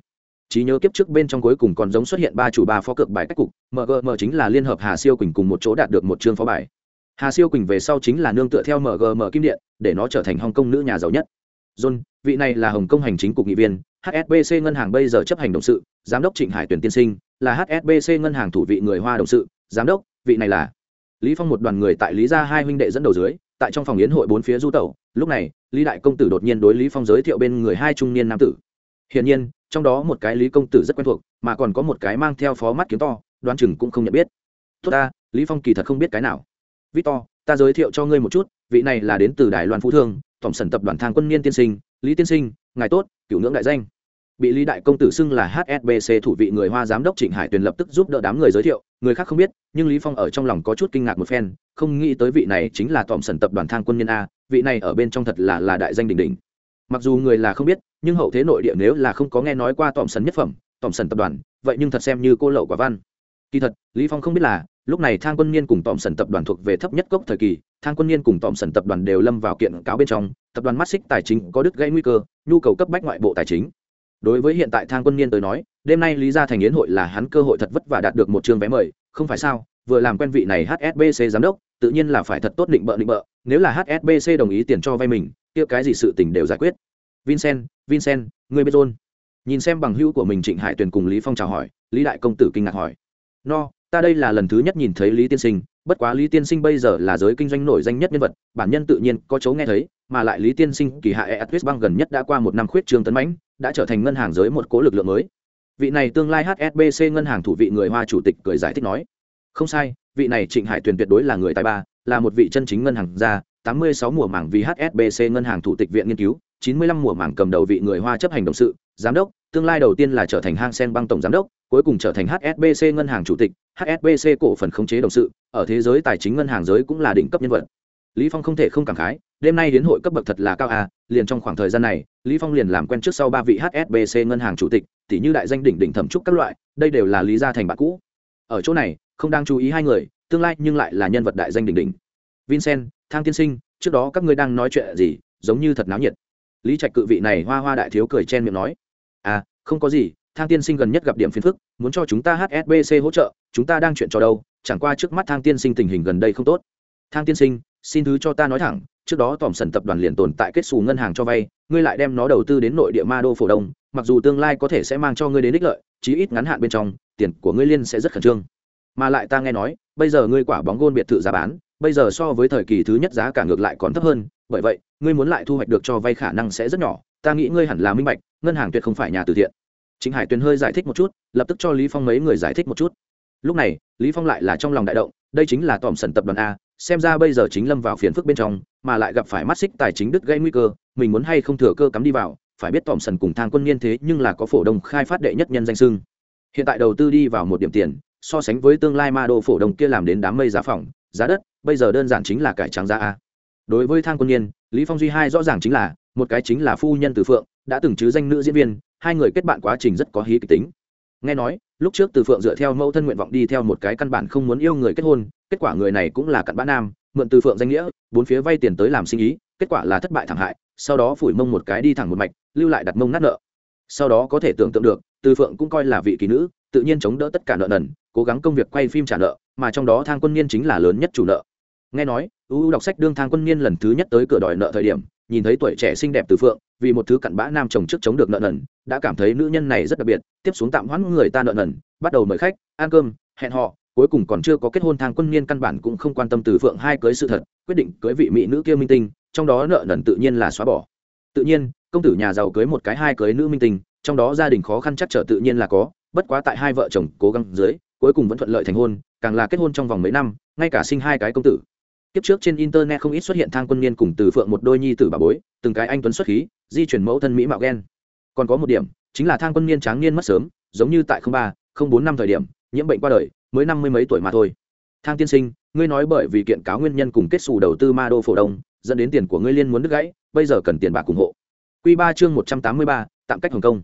[SPEAKER 1] Trí nhớ kiếp trước bên trong cuối cùng còn giống xuất hiện ba chủ ba phó cực bài cách cục mgm chính là liên hợp hà siêu quỳnh cùng một chỗ đạt được một chương phó bài. Hà siêu quỳnh về sau chính là nương tựa theo mgm kim điện, để nó trở thành hồng kông nữ nhà giàu nhất. John, vị này là hồng kông hành chính cục nghị viên hsbc ngân hàng bây giờ chấp hành đồng sự, giám đốc trịnh hải tuyển tiên sinh, là hsbc ngân hàng thủ vị người hoa đồng sự, giám đốc, vị này là lý phong một đoàn người tại lý gia hai huynh đệ dẫn đầu dưới, tại trong phòng yến hội bốn phía du tẩu. Lúc này, lý đại công tử đột nhiên đối lý phong giới thiệu bên người hai trung niên nam tử. Hiển nhiên, trong đó một cái lý công tử rất quen thuộc, mà còn có một cái mang theo phó mắt kiếm to, đoán chừng cũng không nhận biết. Tốt ta, lý phong kỳ thật không biết cái nào. Victor, ta giới thiệu cho ngươi một chút, vị này là đến từ đài loan phú thương tổng sản tập đoàn thang quân niên tiên sinh. Lý tiên sinh, ngài tốt cựu ngưỡng đại danh. Bị lý đại công tử xưng là hsbc thủ vị người hoa giám đốc trịnh hải tuyền lập tức giúp đỡ đám người giới thiệu, người khác không biết, nhưng lý phong ở trong lòng có chút kinh ngạc một phen, không nghĩ tới vị này chính là tổng sần tập đoàn thang quân nhân a, vị này ở bên trong thật là là đại danh đỉnh đỉnh. Mặc dù người là không biết, nhưng hậu thế nội địa nếu là không có nghe nói qua tổng sần nhất phẩm tổng sần tập đoàn, vậy nhưng thật xem như cô lậu quả văn. Kỳ thật, lý phong không biết là lúc này thang quân niên cùng tòm sần tập đoàn thuộc về thấp nhất cốc thời kỳ, thang quân niên cùng tòm sần tập đoàn đều lâm vào kiện cáo bên trong, tập đoàn mắt xích tài chính có đứt gây nguy cơ, nhu cầu cấp bách ngoại bộ tài chính. Đối với hiện tại thang quân niên tới nói, đêm nay lý gia thành yến hội là hắn cơ hội thật vất và đạt được một trường vé mời, không phải sao, vừa làm quen vị này hsbc giám đốc, tự nhiên là phải thật tốt định bợ định bợ, nếu là hsbc đồng ý tiền cho vay mình, kia cái gì sự tình đều giải quyết. Vincent vincent, người biết rôn nhìn xem bằng hữu của mình trịnh hải tuyền cùng lý phong chào hỏi, lý đại công tử kinh ngạc hỏi. No ta đây là lần thứ nhất nhìn thấy lý tiên sinh, bất quá lý tiên sinh bây giờ là giới kinh doanh nổi danh nhất nhân vật, bản nhân tự nhiên có chấu nghe thấy, mà lại lý tiên sinh kỳ hạ e atwis bang gần nhất đã qua một năm khuyết trương tấn mãnh, đã trở thành ngân hàng giới một cố lực lượng mới. Vị này tương lai hsbc ngân hàng thủ vị người hoa chủ tịch cười giải thích nói, không sai, vị này trịnh hải tuyền tuyệt đối là người tài ba, là một vị chân chính ngân hàng gia, tám mươi sáu mùa mảng vì hsbc ngân hàng thủ tịch viện nghiên cứu, chín mươi lăm mùa mảng cầm đầu vị người hoa chấp hành đồng sự, giám đốc tương lai đầu tiên là trở thành hang sen băng tổng giám đốc, cuối cùng trở thành hsbc ngân hàng chủ tịch hsbc cổ phần khống chế đồng sự, ở thế giới tài chính ngân hàng giới cũng là đỉnh cấp nhân vật. Lý phong không thể không cảm khái, đêm nay đến hội cấp bậc thật là cao à liền trong khoảng thời gian này, lý phong liền làm quen trước sau ba vị hsbc ngân hàng chủ tịch tỷ như đại danh đỉnh đỉnh thẩm trúc các loại, đây đều là lý gia thành bạn cũ. Ở chỗ này, không đang chú ý hai người, tương lai nhưng lại là nhân vật đại danh đỉnh đỉnh. Vincent, thang tiên sinh, trước đó các ngươi đang nói chuyện gì, giống như thật náo nhiệt. Lý trạch cự vị này hoa hoa đại thiếu cười chen miệng nói không có gì, thang tiên sinh gần nhất gặp điểm phiền phức, muốn cho chúng ta hsbc hỗ trợ, chúng ta đang chuyện cho đâu, chẳng qua trước mắt thang tiên sinh tình hình gần đây không tốt. Thang tiên sinh, xin thứ cho ta nói thẳng, trước đó tòm sần tập đoàn liền tồn tại kết xù ngân hàng cho vay, ngươi lại đem nó đầu tư đến nội địa ma đô phổ đông, mặc dù tương lai có thể sẽ mang cho ngươi đến ích lợi, chí ít ngắn hạn bên trong, tiền của ngươi liên sẽ rất khẩn trương. Mà lại ta nghe nói, bây giờ ngươi quả bóng gôn biệt thự giá bán, bây giờ so với thời kỳ thứ nhất giá cả ngược lại còn thấp hơn, bởi vậy, ngươi muốn lại thu hoạch được cho vay khả năng sẽ rất nhỏ ta nghĩ ngươi hẳn là minh bạch, ngân hàng tuyệt không phải nhà từ thiện. Trịnh hải tuyền hơi giải thích một chút, lập tức cho lý phong mấy người giải thích một chút. Lúc này, lý phong lại là trong lòng đại động, đây chính là tòm sần tập đoàn a, xem ra bây giờ chính lâm vào phiền phức bên trong, mà lại gặp phải mắt xích tài chính đứt gây nguy cơ, mình muốn hay không thừa cơ cắm đi vào, phải biết tòm sần cùng thang quân niên thế nhưng là có phổ đông khai phát đệ nhất nhân danh sưng hiện tại đầu tư đi vào một điểm tiền, so sánh với tương lai ma đô phổ đông kia làm đến đám mây giá phòng, giá đất, bây giờ đơn giản chính là cải trắng giá a. Đối với thang quân niên, lý phong duy hai rõ ràng chính là một cái chính là phu nhân từ phượng, đã từng chứ danh nữ diễn viên, hai người kết bạn quá trình rất có hí kịch tính. Nghe nói, lúc trước từ phượng dựa theo mẫu thân nguyện vọng đi theo một cái căn bản không muốn yêu người kết hôn, kết quả người này cũng là cặn bã nam, mượn từ phượng danh nghĩa, bốn phía vay tiền tới làm sinh ý, kết quả là thất bại thảm hại, sau đó phủi mông một cái đi thẳng một mạch, lưu lại đặt mông nát nợ. Sau đó có thể tưởng tượng được, từ phượng cũng coi là vị kỳ nữ, tự nhiên chống đỡ tất cả nợ nần, cố gắng công việc quay phim trả nợ, mà trong đó thang quân niên chính là lớn nhất chủ nợ nghe nói ưu đọc sách đương thang quân niên lần thứ nhất tới cửa đòi nợ thời điểm, nhìn thấy tuổi trẻ xinh đẹp từ phượng, vì một thứ cặn bã nam chồng trước chống được nợ nần, đã cảm thấy nữ nhân này rất đặc biệt, tiếp xuống tạm hoãn người ta nợ nần, bắt đầu mời khách, ăn cơm, hẹn họ cuối cùng còn chưa có kết hôn thang quân niên căn bản cũng không quan tâm từ phượng hai cưới sự thật, quyết định cưới vị mỹ nữ kia minh tinh, trong đó nợ nần tự nhiên là xóa bỏ. Tự nhiên, công tử nhà giàu cưới một cái hai cưới nữ minh tinh, trong đó gia đình khó khăn chắc trở tự nhiên là có, bất quá tại hai vợ chồng cố gắng dưới, cuối cùng vẫn thuận lợi thành hôn, càng là kết hôn trong vòng mấy năm, ngay cả sinh hai cái công tử. Tiếp trước trên internet không ít xuất hiện thang quân niên cùng từ phượng một đôi nhi tử bà bối, từng cái anh tuấn xuất khí, di chuyển mẫu thân mỹ mạo ghen. Còn có một điểm, chính là thang quân niên tráng niên mất sớm, giống như tại ba bốn năm thời điểm, nhiễm bệnh qua đời, mới năm mươi mấy tuổi mà thôi. Thang tiên sinh, ngươi nói bởi vì kiện cáo nguyên nhân cùng kết xù đầu tư ma đô phổ đông, dẫn đến tiền của ngươi liên muốn đứt gãy, bây giờ cần tiền bạc ủng hộ. Quy ba chương một trăm tám mươi ba, tạm cách hồng kông.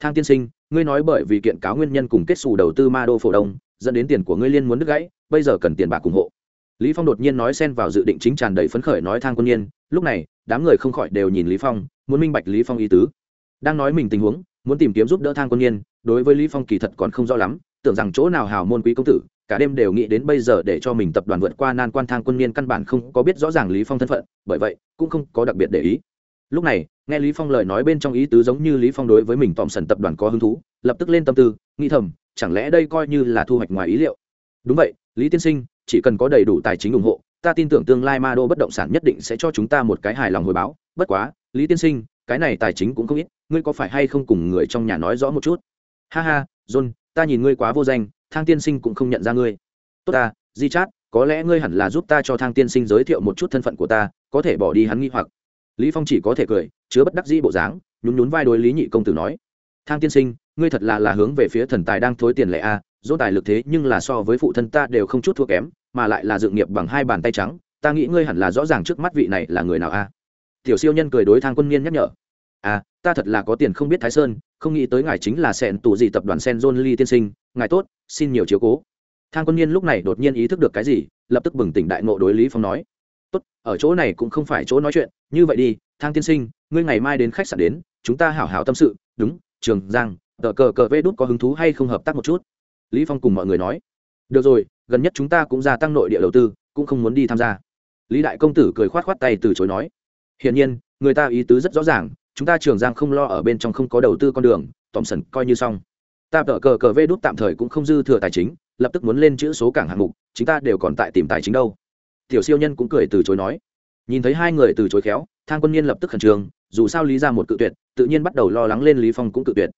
[SPEAKER 1] Thang tiên sinh, ngươi nói bởi vì kiện cáo nguyên nhân cùng kết xù đầu tư ma đô phổ đông, dẫn đến tiền của ngươi liên muốn đứt gãy, bây giờ cần tiền bạc ủng hộ lý phong đột nhiên nói xen vào dự định chính tràn đầy phấn khởi nói thang quân nhiên lúc này, đám người không khỏi đều nhìn lý phong, muốn minh bạch lý phong ý tứ. Đang nói mình tình huống, muốn tìm kiếm giúp đỡ thang quân nhiên đối với lý phong kỳ thật còn không rõ lắm, tưởng rằng chỗ nào hào môn quý công tử, cả đêm đều nghĩ đến bây giờ để cho mình tập đoàn vượt qua nan quan thang quân niên căn bản không có biết rõ ràng lý phong thân phận, bởi vậy, cũng không có đặc biệt để ý. Lúc này, nghe lý phong lời nói bên trong ý tứ giống như lý phong đối với mình tòm sần tập đoàn có hứng thú, lập tức lên tâm tư, nghĩ thầm, chẳng lẽ đây coi như là thu hoạch ngoài ý liệu? Đúng vậy, lý tiên sinh chỉ cần có đầy đủ tài chính ủng hộ, ta tin tưởng tương lai ma đô bất động sản nhất định sẽ cho chúng ta một cái hài lòng hồi báo. Bất quá, lý tiên sinh, cái này tài chính cũng không ít, ngươi có phải hay không cùng người trong nhà nói rõ một chút? Ha ha, john, ta nhìn ngươi quá vô danh, thang tiên sinh cũng không nhận ra ngươi. Tốt ta di chát có lẽ ngươi hẳn là giúp ta cho thang tiên sinh giới thiệu một chút thân phận của ta, có thể bỏ đi hắn nghi hoặc. Lý phong chỉ có thể cười, chứa bất đắc dĩ bộ dáng, nhún nhún vai đối lý nhị công tử nói. Thang tiên sinh, ngươi thật là là hướng về phía thần tài đang thối tiền lệ a dỗ tài lực thế nhưng là so với phụ thân ta đều không chút thua kém, mà lại là dự nghiệp bằng hai bàn tay trắng, ta nghĩ ngươi hẳn là rõ ràng trước mắt vị này là người nào a? Tiểu siêu nhân cười đối thang quân niên nhắc nhở. À ta thật là có tiền không biết thái sơn, không nghĩ tới ngài chính là sẹn tù gì tập đoàn sen john lee tiên sinh, ngài tốt, xin nhiều chiếu cố. Thang quân niên lúc này đột nhiên ý thức được cái gì, lập tức bừng tỉnh đại ngộ đối lý phong nói. Tốt, ở chỗ này cũng không phải chỗ nói chuyện, như vậy đi, thang tiên sinh, ngươi ngày mai đến khách sạn đến, chúng ta hảo hảo tâm sự, đúng, trường giang, tờ cờ cờ vê đút có hứng thú hay không hợp tác một chút? Lý phong cùng mọi người nói, được rồi, gần nhất chúng ta cũng gia tăng nội địa đầu tư, cũng không muốn đi tham gia. Lý đại công tử cười khoát khoát tay từ chối nói, hiển nhiên, người ta ý tứ rất rõ ràng, chúng ta trường giang không lo ở bên trong không có đầu tư con đường tóm sần coi như xong. Ta tờ cờ cờ vê đút tạm thời cũng không dư thừa tài chính, lập tức muốn lên chữ số cảng hạng mục, chúng ta đều còn tại tìm tài chính đâu. Tiểu siêu nhân cũng cười từ chối nói. Nhìn thấy hai người từ chối khéo, thang quân nhiên lập tức khẩn trương, dù sao lý ra một cự tuyệt, tự nhiên bắt đầu lo lắng lên lý phong cũng cự tuyệt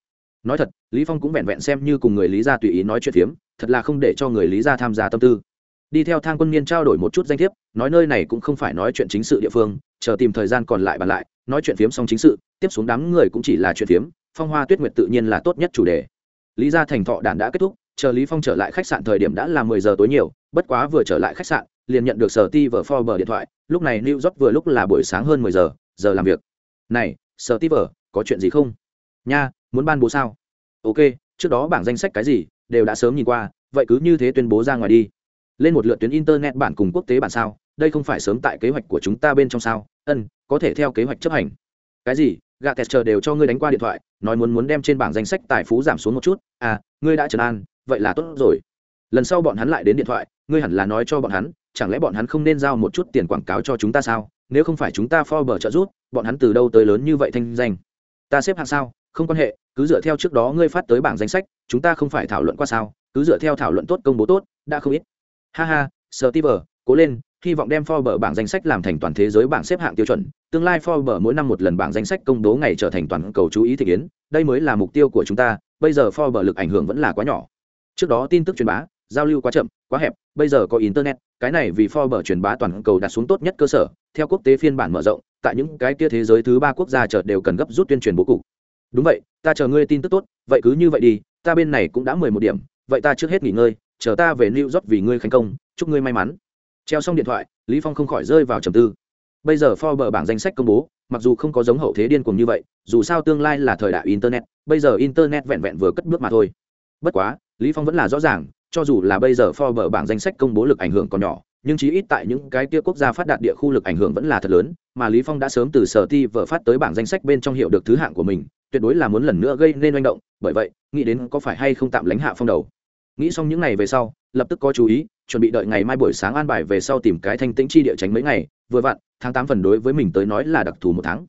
[SPEAKER 1] nói thật, lý phong cũng vẹn vẹn xem như cùng người lý gia tùy ý nói chuyện phiếm, thật là không để cho người lý gia tham gia tâm tư. Đi theo thang quân niên trao đổi một chút danh thiếp, nói nơi này cũng không phải nói chuyện chính sự địa phương, chờ tìm thời gian còn lại bàn lại, nói chuyện phiếm xong chính sự, tiếp xuống đám người cũng chỉ là chuyện phiếm, phong hoa tuyết nguyệt tự nhiên là tốt nhất chủ đề. Lý gia thành thọ đàn đã kết thúc, chờ lý phong trở lại khách sạn thời điểm đã là mười giờ tối nhiều, bất quá vừa trở lại khách sạn, liền nhận được sở ti vở forbes điện thoại, lúc này new york vừa lúc là buổi sáng hơn mười giờ giờ làm việc. Này, sở ti vở có chuyện gì không? Nha muốn ban bố sao? Ok trước đó bảng danh sách cái gì đều đã sớm nhìn qua vậy cứ như thế tuyên bố ra ngoài đi. Lên một lượt tuyến internet bản cùng quốc tế bản sao đây không phải sớm tại kế hoạch của chúng ta bên trong sao? Ân có thể theo kế hoạch chấp hành. Cái gì? Gạ test chờ đều cho ngươi đánh qua điện thoại nói muốn muốn đem trên bảng danh sách tài phú giảm xuống một chút. À ngươi đã trấn an vậy là tốt rồi. Lần sau bọn hắn lại đến điện thoại ngươi hẳn là nói cho bọn hắn chẳng lẽ bọn hắn không nên giao một chút tiền quảng cáo cho chúng ta sao? Nếu không phải chúng ta for bờ trợ giúp, bọn hắn từ đâu tới lớn như vậy thanh danh? Ta xếp hạng sao? Không quan hệ cứ dựa theo trước đó ngươi phát tới bảng danh sách chúng ta không phải thảo luận qua sao cứ dựa theo thảo luận tốt công bố tốt đã không ít ha ha Steve, cố lên hy vọng đem Forbes bảng danh sách làm thành toàn thế giới bảng xếp hạng tiêu chuẩn, tương lai Forbes mỗi năm một lần bảng danh sách công bố ngày trở thành toàn cầu chú ý thị kiến, đây mới là mục tiêu của chúng ta, bây giờ Forbes lực ảnh hưởng vẫn là quá nhỏ. Trước đó tin tức truyền bá, giao lưu quá chậm, quá hẹp, bây giờ có internet, cái này vì Forbes truyền bá toàn cầu đặt xuống tốt nhất cơ sở, theo quốc tế phiên bản mở rộng, tại những cái kia thế giới thứ ba quốc gia chợt đều cần gấp rút tuyên truyền bố cục. Đúng vậy, ta chờ ngươi tin tức tốt, vậy cứ như vậy đi, ta bên này cũng đã mười một điểm, vậy ta trước hết nghỉ ngơi, chờ ta về New York vì ngươi khánh công, chúc ngươi may mắn. Treo xong điện thoại lý phong không khỏi rơi vào trầm tư. Bây giờ forbes bảng danh sách công bố mặc dù không có giống hậu thế điên cuồng như vậy dù sao tương lai là thời đại internet bây giờ internet vẹn vẹn vừa cất bước mà thôi. Bất quá lý phong vẫn là rõ ràng cho dù là bây giờ forbes bảng danh sách công bố lực ảnh hưởng còn nhỏ nhưng chí ít tại những cái kia quốc gia phát đạt địa khu lực ảnh hưởng vẫn là thật lớn mà lý phong đã sớm từ sở ti vở phát tới bảng danh sách bên trong hiệu được thứ hạng của mình tuyệt đối là muốn lần nữa gây nên manh động, bởi vậy, nghĩ đến có phải hay không tạm lánh hạ phong đầu. Nghĩ xong những ngày về sau, lập tức có chú ý, chuẩn bị đợi ngày mai buổi sáng an bài về sau tìm cái thanh tĩnh chi địa tránh mấy ngày, vừa vặn, tháng tám phần đối với mình tới nói là đặc thù một tháng.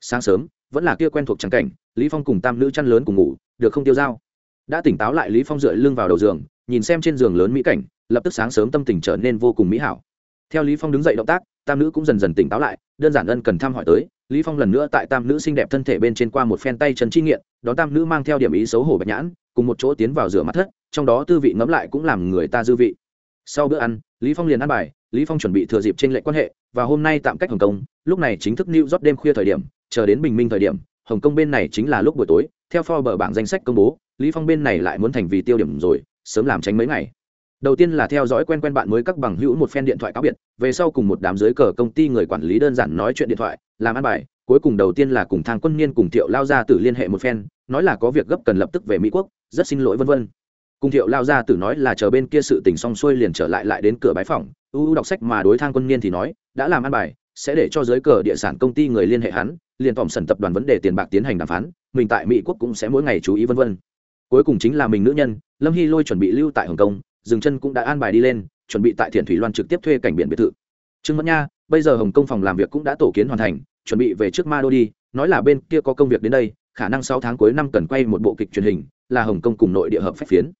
[SPEAKER 1] Sáng sớm, vẫn là kia quen thuộc trắng cảnh, lý phong cùng tam nữ chăn lớn cùng ngủ, được không tiêu dao? Đã tỉnh táo lại, lý phong dựa lưng vào đầu giường, nhìn xem trên giường lớn mỹ cảnh, lập tức sáng sớm tâm tình trở nên vô cùng mỹ hảo. Theo lý phong đứng dậy động tác, tam nữ cũng dần dần tỉnh táo lại, đơn giản ân cần thăm hỏi tới lý phong lần nữa tại tam nữ xinh đẹp thân thể bên trên qua một phen tay chân chi nghiện, đón tam nữ mang theo điểm ý xấu hổ bạch nhãn, cùng một chỗ tiến vào rửa mặt thất, trong đó tư vị ngấm lại cũng làm người ta dư vị. Sau bữa ăn, lý phong liền ăn bài, lý phong chuẩn bị thừa dịp trên lệ quan hệ, và hôm nay tạm cách hồng kông, lúc này chính thức new rót đêm khuya thời điểm, chờ đến bình minh thời điểm, hồng kông bên này chính là lúc buổi tối, theo Forbes bảng danh sách công bố, lý phong bên này lại muốn thành vì tiêu điểm rồi, sớm làm tránh mấy ngày. Đầu tiên là theo dõi quen quen bạn mới các bằng hữu một phen điện thoại cáo biệt, về sau cùng một đám dưới cờ công ty người quản lý đơn giản nói chuyện điện thoại làm ăn bài, cuối cùng đầu tiên là cùng thang quân niên cùng thiệu lao Gia tử liên hệ một phen, nói là có việc gấp cần lập tức về mỹ quốc, rất xin lỗi vân vân. Cùng thiệu lao Gia tử nói là chờ bên kia sự tình xong xuôi liền trở lại lại đến cửa bái phòng ưu đọc sách mà đối thang quân niên thì nói, đã làm ăn bài, sẽ để cho giới cờ địa sản công ty người liên hệ hắn, liền tòm sẩn tập đoàn vấn đề tiền bạc tiến hành đàm phán, mình tại mỹ quốc cũng sẽ mỗi ngày chú ý vân vân. Cuối cùng chính là mình nữ nhân, lâm hy lôi chuẩn bị lưu tại hồng kông, dừng chân cũng đã an bài đi lên, chuẩn bị tại thiện thủy loan trực tiếp thuê cảnh biển biệt thự. Trương mẫn nha, bây giờ hồng kông phòng làm việc cũng đã tổ kiến hoàn thành chuẩn bị về trước ma đô đi, nói là bên kia có công việc đến đây, khả năng sáu tháng cuối năm cần quay một bộ kịch truyền hình, là hồng kông cùng nội địa hợp phép phiến.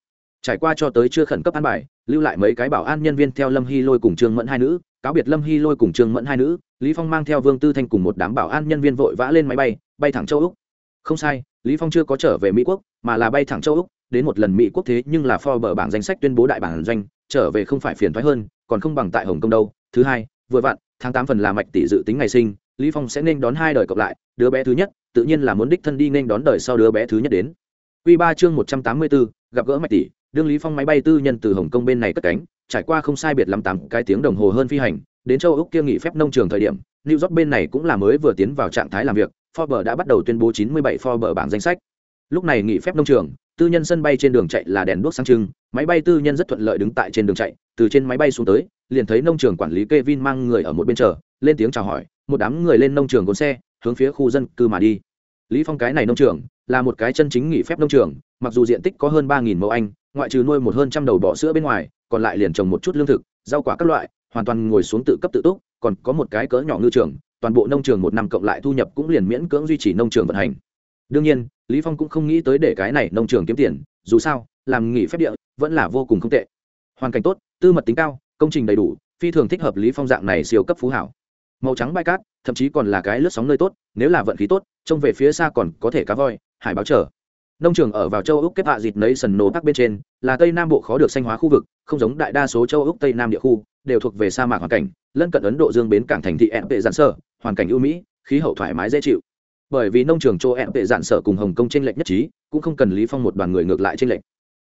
[SPEAKER 1] Trải qua cho tới chưa khẩn cấp an bài, lưu lại mấy cái bảo an nhân viên theo lâm hy lôi cùng trương mẫn hai nữ, cáo biệt lâm hy lôi cùng trương mẫn hai nữ, lý phong mang theo vương tư thanh cùng một đám bảo an nhân viên vội vã lên máy bay bay thẳng châu úc. Không sai, lý phong chưa có trở về mỹ quốc, mà là bay thẳng châu úc, đến một lần mỹ quốc thế nhưng là Forbes bảng danh sách tuyên bố đại bản doanh, trở về không phải phiền thoái hơn, còn không bằng tại hồng kông đâu. Thứ hai, vừa vặn, tháng tám phần là mạch tỷ dự tính ngày sinh lý phong sẽ nên đón hai đời cộng lại đứa bé thứ nhất tự nhiên là muốn đích thân đi nên đón đời sau đứa bé thứ nhất đến. Quy ba chương một trăm tám mươi 184, gặp gỡ mạch tỷ đương lý phong máy bay tư nhân từ hồng kông bên này cất cánh trải qua không sai biệt lắm tám cái tiếng đồng hồ hơn phi hành đến châu úc kia nghỉ phép nông trường thời điểm new york bên này cũng là mới vừa tiến vào trạng thái làm việc forbes đã bắt đầu tuyên bố 97 forbes bảng danh sách. Lúc này nghỉ phép nông trường tư nhân sân bay trên đường chạy là đèn đuốc sáng trưng máy bay tư nhân rất thuận lợi đứng tại trên đường chạy từ trên máy bay xuống tới liền thấy nông trường quản lý Kevin mang người ở một bên chờ lên tiếng chào hỏi một đám người lên nông trường côn xe, hướng phía khu dân cư mà đi. Lý phong cái này nông trường, là một cái chân chính nghỉ phép nông trường, mặc dù diện tích có hơn ba nghìn mẫu anh, ngoại trừ nuôi một hơn trăm đầu bò sữa bên ngoài, còn lại liền trồng một chút lương thực, rau quả các loại, hoàn toàn ngồi xuống tự cấp tự túc, còn có một cái cỡ nhỏ ngư trường, toàn bộ nông trường một năm cộng lại thu nhập cũng liền miễn cưỡng duy trì nông trường vận hành. Đương nhiên, lý phong cũng không nghĩ tới để cái này nông trường kiếm tiền, dù sao, làm nghỉ phép địa, vẫn là vô cùng không tệ. Hoàn cảnh tốt, tư mật tính cao, công trình đầy đủ, phi thường thích hợp lý phong dạng này siêu cấp phú hảo màu trắng bãi cát, thậm chí còn là cái lướt sóng nơi tốt, nếu là vận khí tốt, trông về phía xa còn có thể cá voi, hải báo trở nông trường ở vào châu úc kết hạ dịt nấy sần nổ bắc bên trên, là tây nam bộ khó được xanh hóa khu vực, không giống đại đa số châu úc tây nam địa khu, đều thuộc về sa mạc hoàn cảnh, lân cận ấn độ dương bến cảng thành thị ẹn vệ giản sơ hoàn cảnh ưu mỹ, khí hậu thoải mái dễ chịu. Bởi vì nông trường châu ẹn vệ giản sở cùng hồng kông trên lệnh nhất trí, cũng không cần lý phong một đoàn người ngược lại trên lệnh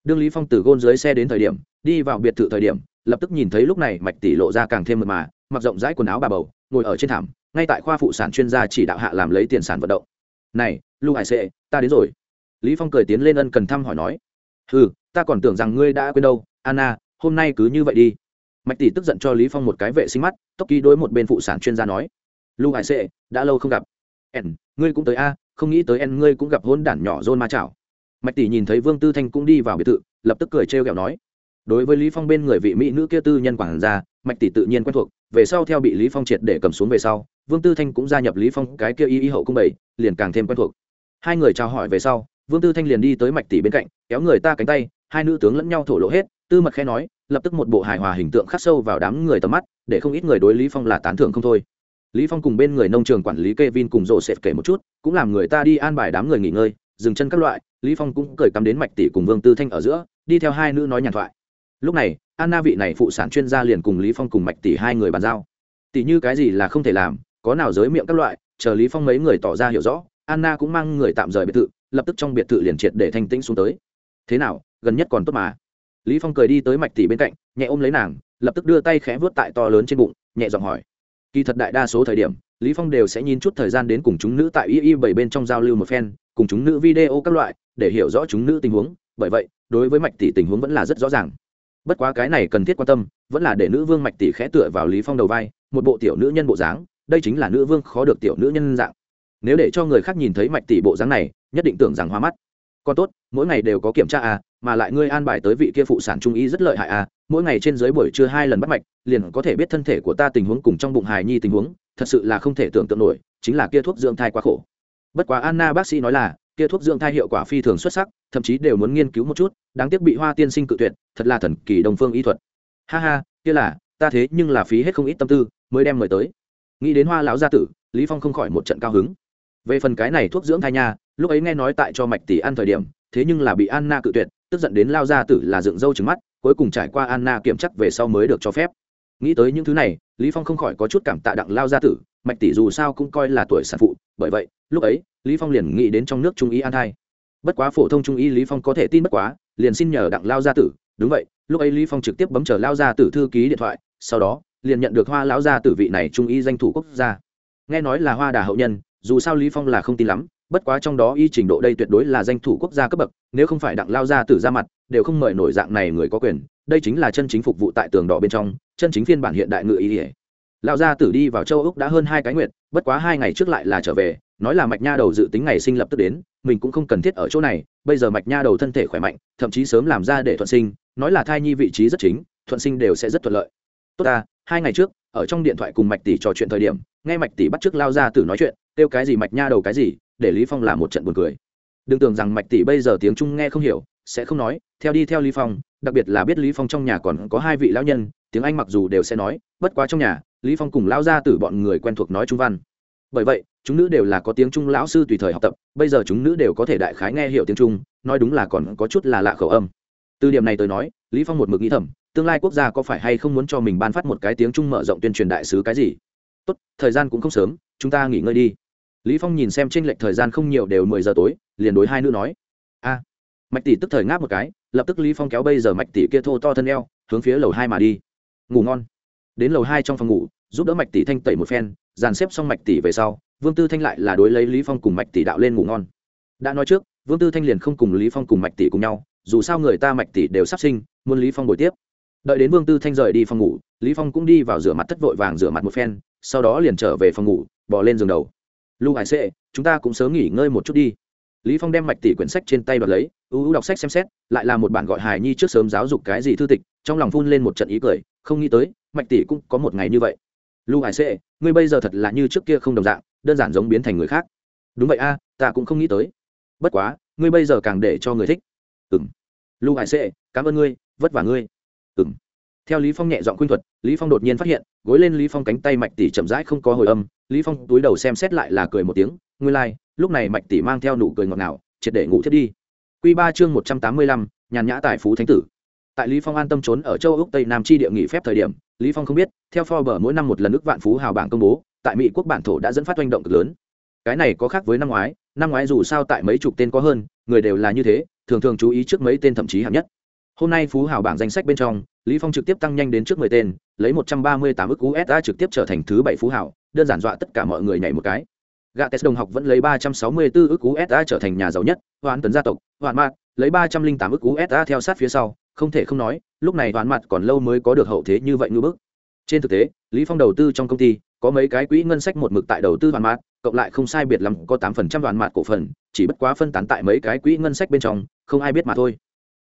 [SPEAKER 1] đương lý phong từ gôn dưới xe đến thời điểm, đi vào biệt thự thời điểm, lập tức nhìn thấy lúc này mạch tỷ lộ ra càng thêm mà, mặc rộng rãi quần áo bà bầu ngồi ở trên thảm, ngay tại khoa phụ sản chuyên gia chỉ đạo hạ làm lấy tiền sản vận động. Này lưu hải sệ, ta đến rồi. Lý phong cười tiến lên ân cần thăm hỏi nói. Ừ ta còn tưởng rằng ngươi đã quên đâu. Anna, hôm nay cứ như vậy đi. Mạch tỷ tức giận cho lý phong một cái vệ sinh mắt, tốc ký đối một bên phụ sản chuyên gia nói. Lưu hải sệ, đã lâu không gặp. En, ngươi cũng tới a, không nghĩ tới en, ngươi cũng gặp hôn đản nhỏ John ma chảo. Mạch tỷ nhìn thấy vương tư thanh cũng đi vào biệt thự, lập tức cười trêu ghẹo nói đối với lý phong bên người vị mỹ nữ kia tư nhân quản gia, mạch tỷ tự nhiên quen thuộc, về sau theo bị lý phong triệt để cầm xuống về sau, vương tư thanh cũng gia nhập lý phong, cái kia y y hậu cung bảy, liền càng thêm quen thuộc. Hai người chào hỏi về sau, vương tư thanh liền đi tới mạch tỷ bên cạnh, kéo người ta cánh tay, hai nữ tướng lẫn nhau thổ lộ hết, tư mật khẽ nói, lập tức một bộ hài hòa hình tượng khắc sâu vào đám người tầm mắt, để không ít người đối lý phong là tán thưởng không thôi. Lý phong cùng bên người nông trường quản lý Kevin cùng rộ sệt kể một chút, cũng làm người ta đi an bài đám người nghỉ ngơi, dừng chân các loại, lý phong cũng cười cắm đến mạch tỷ cùng vương tư thanh ở giữa, đi theo hai nữ nói nhàn thoại lúc này, anna vị này phụ sản chuyên gia liền cùng lý phong cùng mạch tỷ hai người bàn giao. Tỷ như cái gì là không thể làm, có nào giới miệng các loại, chờ lý phong mấy người tỏ ra hiểu rõ, anna cũng mang người tạm rời biệt thự, lập tức trong biệt thự liền triệt để thanh tĩnh xuống tới. Thế nào, gần nhất còn tốt mà. Lý phong cười đi tới mạch tỷ bên cạnh, nhẹ ôm lấy nàng, lập tức đưa tay khẽ vuốt tại to lớn trên bụng, nhẹ giọng hỏi. Kỳ thật đại đa số thời điểm, lý phong đều sẽ nhìn chút thời gian đến cùng chúng nữ tại y y bảy bên trong giao lưu một phen, cùng chúng nữ video các loại, để hiểu rõ chúng nữ tình huống. Bởi vậy, đối với mạch tỷ tình huống vẫn là rất rõ ràng bất quá cái này cần thiết quan tâm, vẫn là để nữ vương mạch tỷ khẽ tựa vào lý phong đầu vai, một bộ tiểu nữ nhân bộ dáng, đây chính là nữ vương khó được tiểu nữ nhân dạng. Nếu để cho người khác nhìn thấy mạch tỷ bộ dáng này, nhất định tưởng rằng hoa mắt. Còn tốt, mỗi ngày đều có kiểm tra à mà lại ngươi an bài tới vị kia phụ sản trung y rất lợi hại à mỗi ngày trên dưới buổi trưa hai lần bắt mạch, liền có thể biết thân thể của ta tình huống cùng trong bụng hài nhi tình huống, thật sự là không thể tưởng tượng nổi, chính là kia thuốc dưỡng thai quá khổ. Bất quá anna bác sĩ nói là kia thuốc dưỡng thai hiệu quả phi thường xuất sắc, thậm chí đều muốn nghiên cứu một chút, đáng tiếc bị hoa tiên sinh cự tuyệt, thật là thần kỳ đồng phương y thuật. Ha ha, kia là, ta thế nhưng là phí hết không ít tâm tư, mới đem mời tới. Nghĩ đến hoa lão gia tử, lý phong không khỏi một trận cao hứng. Về phần cái này thuốc dưỡng thai nha, lúc ấy nghe nói tại cho mạch tỷ ăn thời điểm, thế nhưng là bị anna cự tuyệt, tức giận đến lao gia tử là dựng râu trứng mắt, cuối cùng trải qua anna kiểm chắc về sau mới được cho phép. Nghĩ tới những thứ này lý phong không khỏi có chút cảm tạ đặng lao gia tử, mạch tỷ dù sao cũng coi là tuổi sản phụ, bởi vậy, lúc ấy, lý phong liền nghĩ đến trong nước trung y an thai. Bất quá phổ thông trung y lý phong có thể tin bất quá, liền xin nhờ đặng lao gia tử. Đúng vậy, lúc ấy lý phong trực tiếp bấm chờ lao gia tử thư ký điện thoại, sau đó, liền nhận được hoa lão gia tử vị này trung y danh thủ quốc gia. Nghe nói là hoa đà hậu nhân, dù sao lý phong là không tin lắm, bất quá trong đó y trình độ đây tuyệt đối là danh thủ quốc gia cấp bậc, nếu không phải đặng lao gia tử ra mặt đều không mời nổi dạng này người có quyền, đây chính là chân chính phục vụ tại tường đỏ bên trong, chân chính phiên bản hiện đại ngự ý ỉa lão gia tử đi vào châu úc đã hơn hai cái nguyện bất quá hai ngày trước lại là trở về, nói là mạch nha đầu dự tính ngày sinh lập tức đến, mình cũng không cần thiết ở chỗ này, bây giờ mạch nha đầu thân thể khỏe mạnh, thậm chí sớm làm ra để thuận sinh, nói là thai nhi vị trí rất chính, thuận sinh đều sẽ rất thuận lợi. Tốt ta, hai ngày trước, ở trong điện thoại cùng mạch tỷ trò chuyện thời điểm, nghe mạch tỷ bắt trước lao ra tử nói chuyện, kêu cái gì mạch nha đầu cái gì, để lý phong làm một trận buồn cười. Đừng tưởng rằng mạch tỷ bây giờ tiếng trung nghe không hiểu sẽ không nói, theo đi theo lý phong, đặc biệt là biết lý phong trong nhà còn có hai vị lão nhân, tiếng anh mặc dù đều sẽ nói, bất quá trong nhà, lý phong cùng lão gia tử bọn người quen thuộc nói trung văn. Bởi vậy, chúng nữ đều là có tiếng trung lão sư tùy thời học tập, bây giờ chúng nữ đều có thể đại khái nghe hiểu tiếng trung, nói đúng là còn có chút là lạ khẩu âm. Từ điểm này tôi nói, lý phong một mực nghĩ thầm, tương lai quốc gia có phải hay không muốn cho mình ban phát một cái tiếng trung mở rộng tuyên truyền đại sứ cái gì? Tốt, thời gian cũng không sớm, chúng ta nghỉ ngơi đi. Lý phong nhìn xem trên lệch thời gian không nhiều đều mười giờ tối, liền đối hai nữ nói. A mạch tỷ tức thời ngáp một cái, lập tức lý phong kéo bây giờ mạch tỷ kia thô to thân eo, hướng phía lầu hai mà đi. Ngủ ngon. Đến lầu hai trong phòng ngủ, giúp đỡ mạch tỷ thanh tẩy một phen, dàn xếp xong mạch tỷ về sau, vương tư thanh lại là đối lấy lý phong cùng mạch tỷ đạo lên ngủ ngon. Đã nói trước, vương tư thanh liền không cùng lý phong cùng mạch tỷ cùng nhau, dù sao người ta mạch tỷ đều sắp sinh, muốn lý phong bồi tiếp. Đợi đến vương tư thanh rời đi phòng ngủ, lý phong cũng đi vào rửa mặt thất vội vàng rửa mặt một phen, sau đó liền trở về phòng ngủ, bỏ lên giường đầu. Lưu hải sệ, chúng ta cũng sớm nghỉ ngơi một chút đi lý phong đem mạch tỷ quyển sách trên tay đoạt lấy, ưu ưu đọc sách xem xét, lại là một bản gọi hài nhi trước sớm giáo dục cái gì thư tịch, trong lòng phun lên một trận ý cười, không nghĩ tới, mạch tỷ cũng có một ngày như vậy. Lưu hải sệ, ngươi bây giờ thật là như trước kia không đồng dạng, đơn giản giống biến thành người khác. Đúng vậy a, ta cũng không nghĩ tới. Bất quá, ngươi bây giờ càng để cho người thích. Ừm. Lưu hải sệ, cảm ơn ngươi, vất vả ngươi. Ừm. Theo lý phong nhẹ giọng khuyên thuật, lý phong đột nhiên phát hiện, gối lên lý phong cánh tay mạch tỷ chậm rãi không có hồi âm, lý phong túi đầu xem xét lại là cười một tiếng ngươi lai, lúc này mạch tỷ mang theo nụ cười ngọt ngào triệt để ngủ thiết đi. Quy ba chương một trăm tám mươi lăm, nhàn nhã tài phú thánh tử. Tại lý phong an tâm trốn ở châu úc tây nam chi địa nghỉ phép thời điểm lý phong không biết theo forbes mỗi năm một lần ước vạn phú hào bảng công bố tại mỹ quốc bản thổ đã dẫn phát doanh động cực lớn. Cái này có khác với năm ngoái năm ngoái dù sao tại mấy chục tên có hơn người đều là như thế thường thường chú ý trước mấy tên thậm chí hạng nhất. Hôm nay phú hào bảng danh sách bên trong lý phong trực tiếp tăng nhanh đến trước mười tên lấy một trăm ba mươi tám ức usd trực tiếp trở thành thứ bảy phú hào đơn giản dọa tất cả mọi người nhảy một cái. Gates đồng học vẫn lấy ba trăm sáu mươi 364 ức usa trở thành nhà giàu nhất, Hoàn Tấn gia tộc, Hoàn Mạc lấy ba trăm linh tám ức usa theo sát phía sau, không thể không nói, lúc này Hoàn mặt còn lâu mới có được hậu thế như vậy như bức. Trên thực tế, Lý Phong đầu tư trong công ty, có mấy cái quỹ ngân sách một mực tại đầu tư Hoàn Mạc, cộng lại không sai biệt lắm có tám phần trăm Hoàn Mạc cổ phần, chỉ bất quá phân tán tại mấy cái quỹ ngân sách bên trong, không ai biết mà thôi.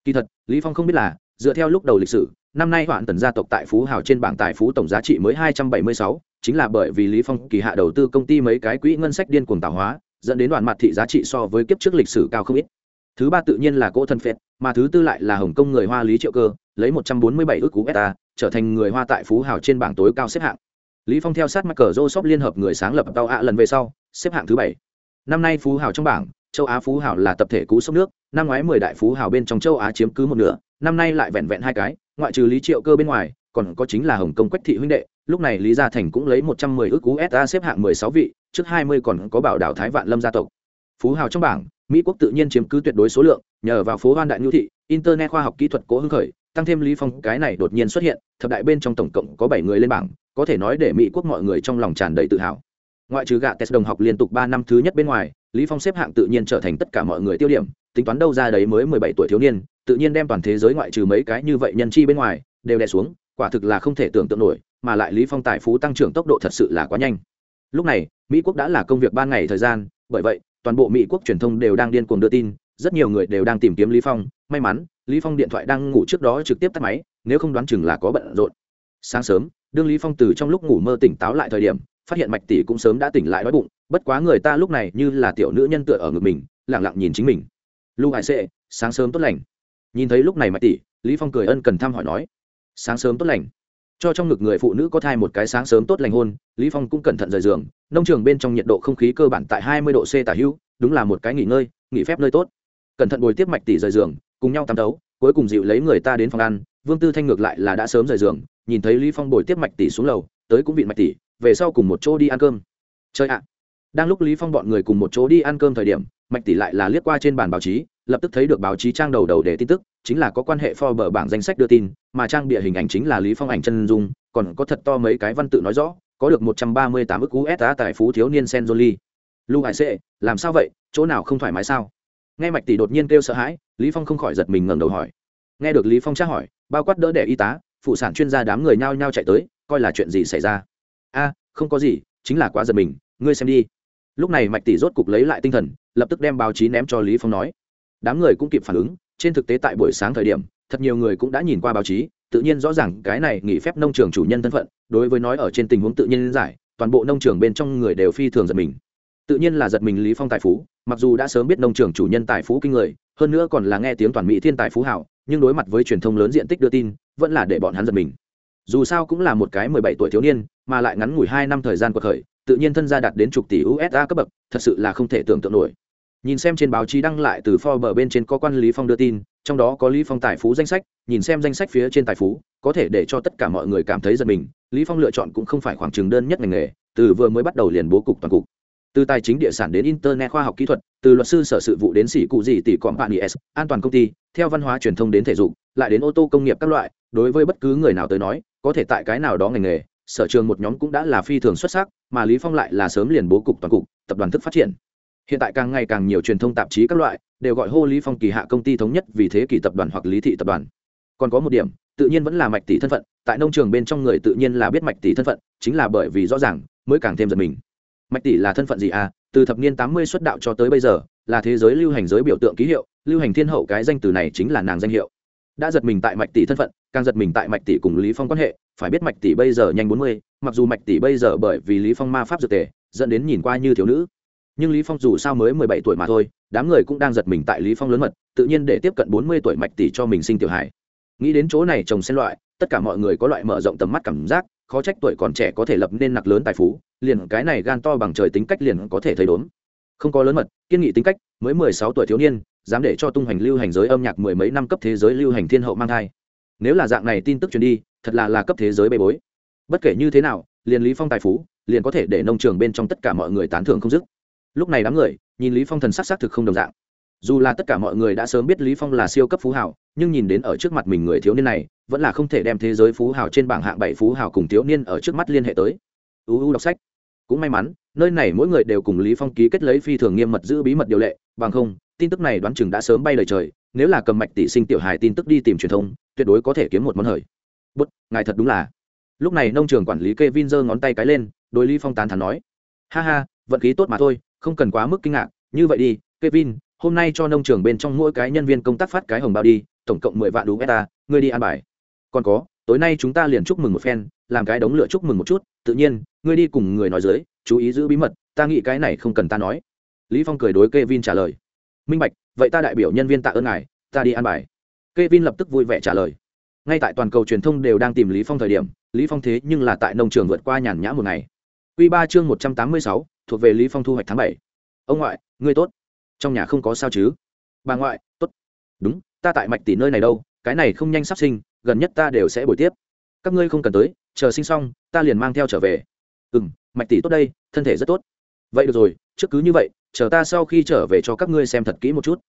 [SPEAKER 1] Kỳ thật, Lý Phong không biết là, dựa theo lúc đầu lịch sử, năm nay Hoàn Tần gia tộc tại Phú Hào trên bảng tài phú tổng giá trị mới hai trăm bảy mươi sáu chính là bởi vì lý phong kỳ hạ đầu tư công ty mấy cái quỹ ngân sách điên cuồng tạo hóa, dẫn đến đoàn mặt thị giá trị so với kiếp trước lịch sử cao không ít. Thứ ba tự nhiên là cỗ thân phệt mà thứ tư lại là hồng kông người hoa lý triệu cơ, lấy một trăm bốn mươi bảy ước cú beta trở thành người hoa tại phú hào trên bảng tối cao xếp hạng. Lý phong theo sát mắc cờ joseph liên hợp người sáng lập tàu ạ lần về sau, xếp hạng thứ bảy. Năm nay phú hào trong bảng, châu á phú hào là tập thể cú sốc nước, năm ngoái mười đại phú hào bên trong châu á chiếm cứ một nửa, năm nay lại vẹn vẹn hai cái, ngoại trừ lý triệu cơ bên ngoài còn có chính là hồng kông quách thị huynh đệ, lúc này lý gia thành cũng lấy một trăm mười ước usd xếp hạng mười sáu vị, trước hai mươi còn có bảo đảo thái vạn lâm gia tộc. Phú hào trong bảng, mỹ quốc tự nhiên chiếm cứ tuyệt đối số lượng, nhờ vào phố hoan đại nhu thị, internet khoa học kỹ thuật cố hưng khởi, tăng thêm lý phong, cái này đột nhiên xuất hiện, thập đại bên trong tổng cộng có bảy người lên bảng, có thể nói để mỹ quốc mọi người trong lòng tràn đầy tự hào. Ngoại trừ gạ test đồng học liên tục ba năm thứ nhất bên ngoài, lý phong xếp hạng tự nhiên trở thành tất cả mọi người tiêu điểm, tính toán đâu ra đấy mới mười bảy tuổi thiếu niên, tự nhiên đem toàn thế giới ngoại trừ mấy cái như vậy nhân chi bên ngoài, đều đè xuống quả thực là không thể tưởng tượng nổi, mà lại lý phong tài phú tăng trưởng tốc độ thật sự là quá nhanh. Lúc này, mỹ quốc đã là công việc ban ngày thời gian, bởi vậy, toàn bộ mỹ quốc truyền thông đều đang điên cuồng đưa tin, rất nhiều người đều đang tìm kiếm lý phong. May mắn, lý phong điện thoại đang ngủ trước đó trực tiếp tắt máy, nếu không đoán chừng là có bận rộn. Sáng sớm, đương lý phong từ trong lúc ngủ mơ tỉnh táo lại thời điểm, phát hiện mạch tỷ cũng sớm đã tỉnh lại đói bụng, bất quá người ta lúc này như là tiểu nữ nhân tựa ở ngực mình, lặng lặng nhìn chính mình. Lưu hải sệ, sáng sớm tốt lành. Nhìn thấy lúc này mạch tỷ, lý phong cười ân cần thăm hỏi nói sáng sớm tốt lành. Cho trong ngực người phụ nữ có thai một cái sáng sớm tốt lành hôn, lý phong cũng cẩn thận rời giường, nông trường bên trong nhiệt độ không khí cơ bản tại 20 độ c tả hữu, đúng là một cái nghỉ ngơi, nghỉ phép nơi tốt. Cẩn thận bồi tiếp mạch tỷ rời giường, cùng nhau tắm đấu cuối cùng dịu lấy người ta đến phòng ăn, vương tư thanh ngược lại là đã sớm rời giường, nhìn thấy lý phong bồi tiếp mạch tỷ xuống lầu, tới cũng bị mạch tỷ, về sau cùng một chỗ đi ăn cơm. Chơi ạ! Đang lúc lý phong bọn người cùng một chỗ đi ăn cơm thời điểm, mạch tỷ lại là liếc qua trên bàn báo chí, lập tức thấy được báo chí trang đầu đầu để tin tức chính là có quan hệ Forbes bảng danh sách đưa tin, mà trang bìa hình ảnh chính là Lý Phong ảnh chân dung, còn có thật to mấy cái văn tự nói rõ, có được 138 ức USD tài phú thiếu niên Senjoli. Lưu Hải Sệ, làm sao vậy, chỗ nào không thoải mái sao? Nghe Mạch tỷ đột nhiên kêu sợ hãi, Lý Phong không khỏi giật mình ngẩng đầu hỏi. Nghe được Lý Phong tra hỏi, bao quát đỡ đẻ y tá, phụ sản chuyên gia đám người nhao nhao chạy tới, coi là chuyện gì xảy ra. A, không có gì, chính là quá giật mình, ngươi xem đi. Lúc này Mạch tỷ rốt cục lấy lại tinh thần, lập tức đem báo chí ném cho Lý Phong nói. Đám người cũng kịp phản ứng, trên thực tế tại buổi sáng thời điểm, thật nhiều người cũng đã nhìn qua báo chí, tự nhiên rõ ràng cái này nghỉ phép nông trường chủ nhân thân phận, đối với nói ở trên tình huống tự nhiên giải, toàn bộ nông trường bên trong người đều phi thường giật mình. Tự nhiên là giật mình lý phong tài phú, mặc dù đã sớm biết nông trường chủ nhân tài phú kinh người, hơn nữa còn là nghe tiếng toàn mỹ thiên tài phú hảo, nhưng đối mặt với truyền thông lớn diện tích đưa tin, vẫn là để bọn hắn giật mình. Dù sao cũng là một cái mười bảy tuổi thiếu niên, mà lại ngắn ngủi hai năm thời gian cuộc khởi, tự nhiên thân gia đạt đến chục tỷ usd cấp bậc, thật sự là không thể tưởng tượng nổi nhìn xem trên báo chí đăng lại từ Forbes bên trên có quan lý phong đưa tin, trong đó có lý phong tài phú danh sách, nhìn xem danh sách phía trên tài phú, có thể để cho tất cả mọi người cảm thấy giật mình, lý phong lựa chọn cũng không phải khoảng trường đơn nhất ngành nghề, từ vừa mới bắt đầu liền bố cục toàn cục. Từ tài chính địa sản đến internet khoa học kỹ thuật, từ luật sư sở sự vụ đến sĩ cụ gì tỷ cọm bạn is an toàn công ty, theo văn hóa truyền thông đến thể dục, lại đến ô tô công nghiệp các loại, đối với bất cứ người nào tới nói, có thể tại cái nào đó ngành nghề, sở trường một nhóm cũng đã là phi thường xuất sắc, mà lý phong lại là sớm liền bố cục toàn cục, tập đoàn thức phát triển hiện tại càng ngày càng nhiều truyền thông tạp chí các loại đều gọi hô lý phong kỳ hạ công ty thống nhất vì thế kỷ tập đoàn hoặc lý thị tập đoàn. Còn có một điểm, tự nhiên vẫn là mạch tỷ thân phận, tại nông trường bên trong người tự nhiên là biết mạch tỷ thân phận, chính là bởi vì rõ ràng mới càng thêm giật mình. Mạch tỷ là thân phận gì à? Từ thập niên tám mươi xuất đạo cho tới bây giờ, là thế giới lưu hành giới biểu tượng ký hiệu, lưu hành thiên hậu cái danh từ này chính là nàng danh hiệu. Đã giật mình tại mạch tỷ thân phận, càng giật mình tại mạch tỷ cùng lý phong quan hệ, phải biết mạch tỷ bây giờ nhanh bốn mươi, mặc dù mạch tỷ bây giờ bởi vì lý phong ma pháp dược tề, dẫn đến nhìn qua như thiếu nữ nhưng lý phong dù sao mới mười bảy tuổi mà thôi, đám người cũng đang giật mình tại lý phong lớn mật, tự nhiên để tiếp cận bốn mươi tuổi mạch tỷ cho mình sinh tiểu hải nghĩ đến chỗ này trồng xen loại, tất cả mọi người có loại mở rộng tầm mắt cảm giác, khó trách tuổi còn trẻ có thể lập nên nặc lớn tài phú, liền cái này gan to bằng trời tính cách liền có thể thấy đốn không có lớn mật, kiên nghị tính cách, mới mười sáu tuổi thiếu niên, dám để cho tung hành lưu hành giới âm nhạc mười mấy năm cấp thế giới lưu hành thiên hậu mang thai. Nếu là dạng này tin tức truyền đi, thật là là cấp thế giới bê bối. Bất kể như thế nào, liền lý phong tài phú, liền có thể để nông trường bên trong tất cả mọi người tán thưởng không dứt lúc này đám người, nhìn lý phong thần sắc sắc thực không đồng dạng. Dù là tất cả mọi người đã sớm biết lý phong là siêu cấp phú hào, nhưng nhìn đến ở trước mặt mình người thiếu niên này, vẫn là không thể đem thế giới phú hào trên bảng hạng bảy phú hào cùng thiếu niên ở trước mắt liên hệ tới. Uu đọc sách. Cũng may mắn, nơi này mỗi người đều cùng lý phong ký kết lấy phi thường nghiêm mật giữ bí mật điều lệ, bằng không, tin tức này đoán chừng đã sớm bay lời trời, nếu là cầm mạch tỷ sinh tiểu hài tin tức đi tìm truyền thông, tuyệt đối có thể kiếm một món hời. Bút ngài thật đúng là. Lúc này nông trường quản lý Kevin giơ ngón tay cái lên, đối lý phong tán thán nói. Ha ha, vận khí tốt mà thôi không cần quá mức kinh ngạc như vậy đi kevin hôm nay cho nông trường bên trong mỗi cái nhân viên công tác phát cái hồng bao đi tổng cộng mười vạn đô beta ngươi đi ăn bài. Còn có tối nay chúng ta liền chúc mừng một phen làm cái đống lửa chúc mừng một chút tự nhiên ngươi đi cùng người nói dưới chú ý giữ bí mật ta nghĩ cái này không cần ta nói. Lý phong cười đối kevin trả lời. Minh bạch vậy ta đại biểu nhân viên tạ ơn ngài ta đi ăn bài. Kevin lập tức vui vẻ trả lời. Ngay tại toàn cầu truyền thông đều đang tìm lý phong thời điểm lý phong thế nhưng là tại nông trường vượt qua nhàn nhã một ngày. Quy 3 chương 186, thuộc về lý phong thu hoạch tháng bảy. Ông ngoại, ngươi tốt. Trong nhà không có sao chứ? Bà ngoại, tốt. Đúng, ta tại mạch tỷ nơi này đâu, cái này không nhanh sắp sinh, gần nhất ta đều sẽ buổi tiếp. Các ngươi không cần tới, chờ sinh xong, ta liền mang theo trở về. Ừ m mạch tỷ tốt đây, thân thể rất tốt. Vậy được rồi, trước cứ như vậy, chờ ta sau khi trở về cho các ngươi xem thật kỹ một chút.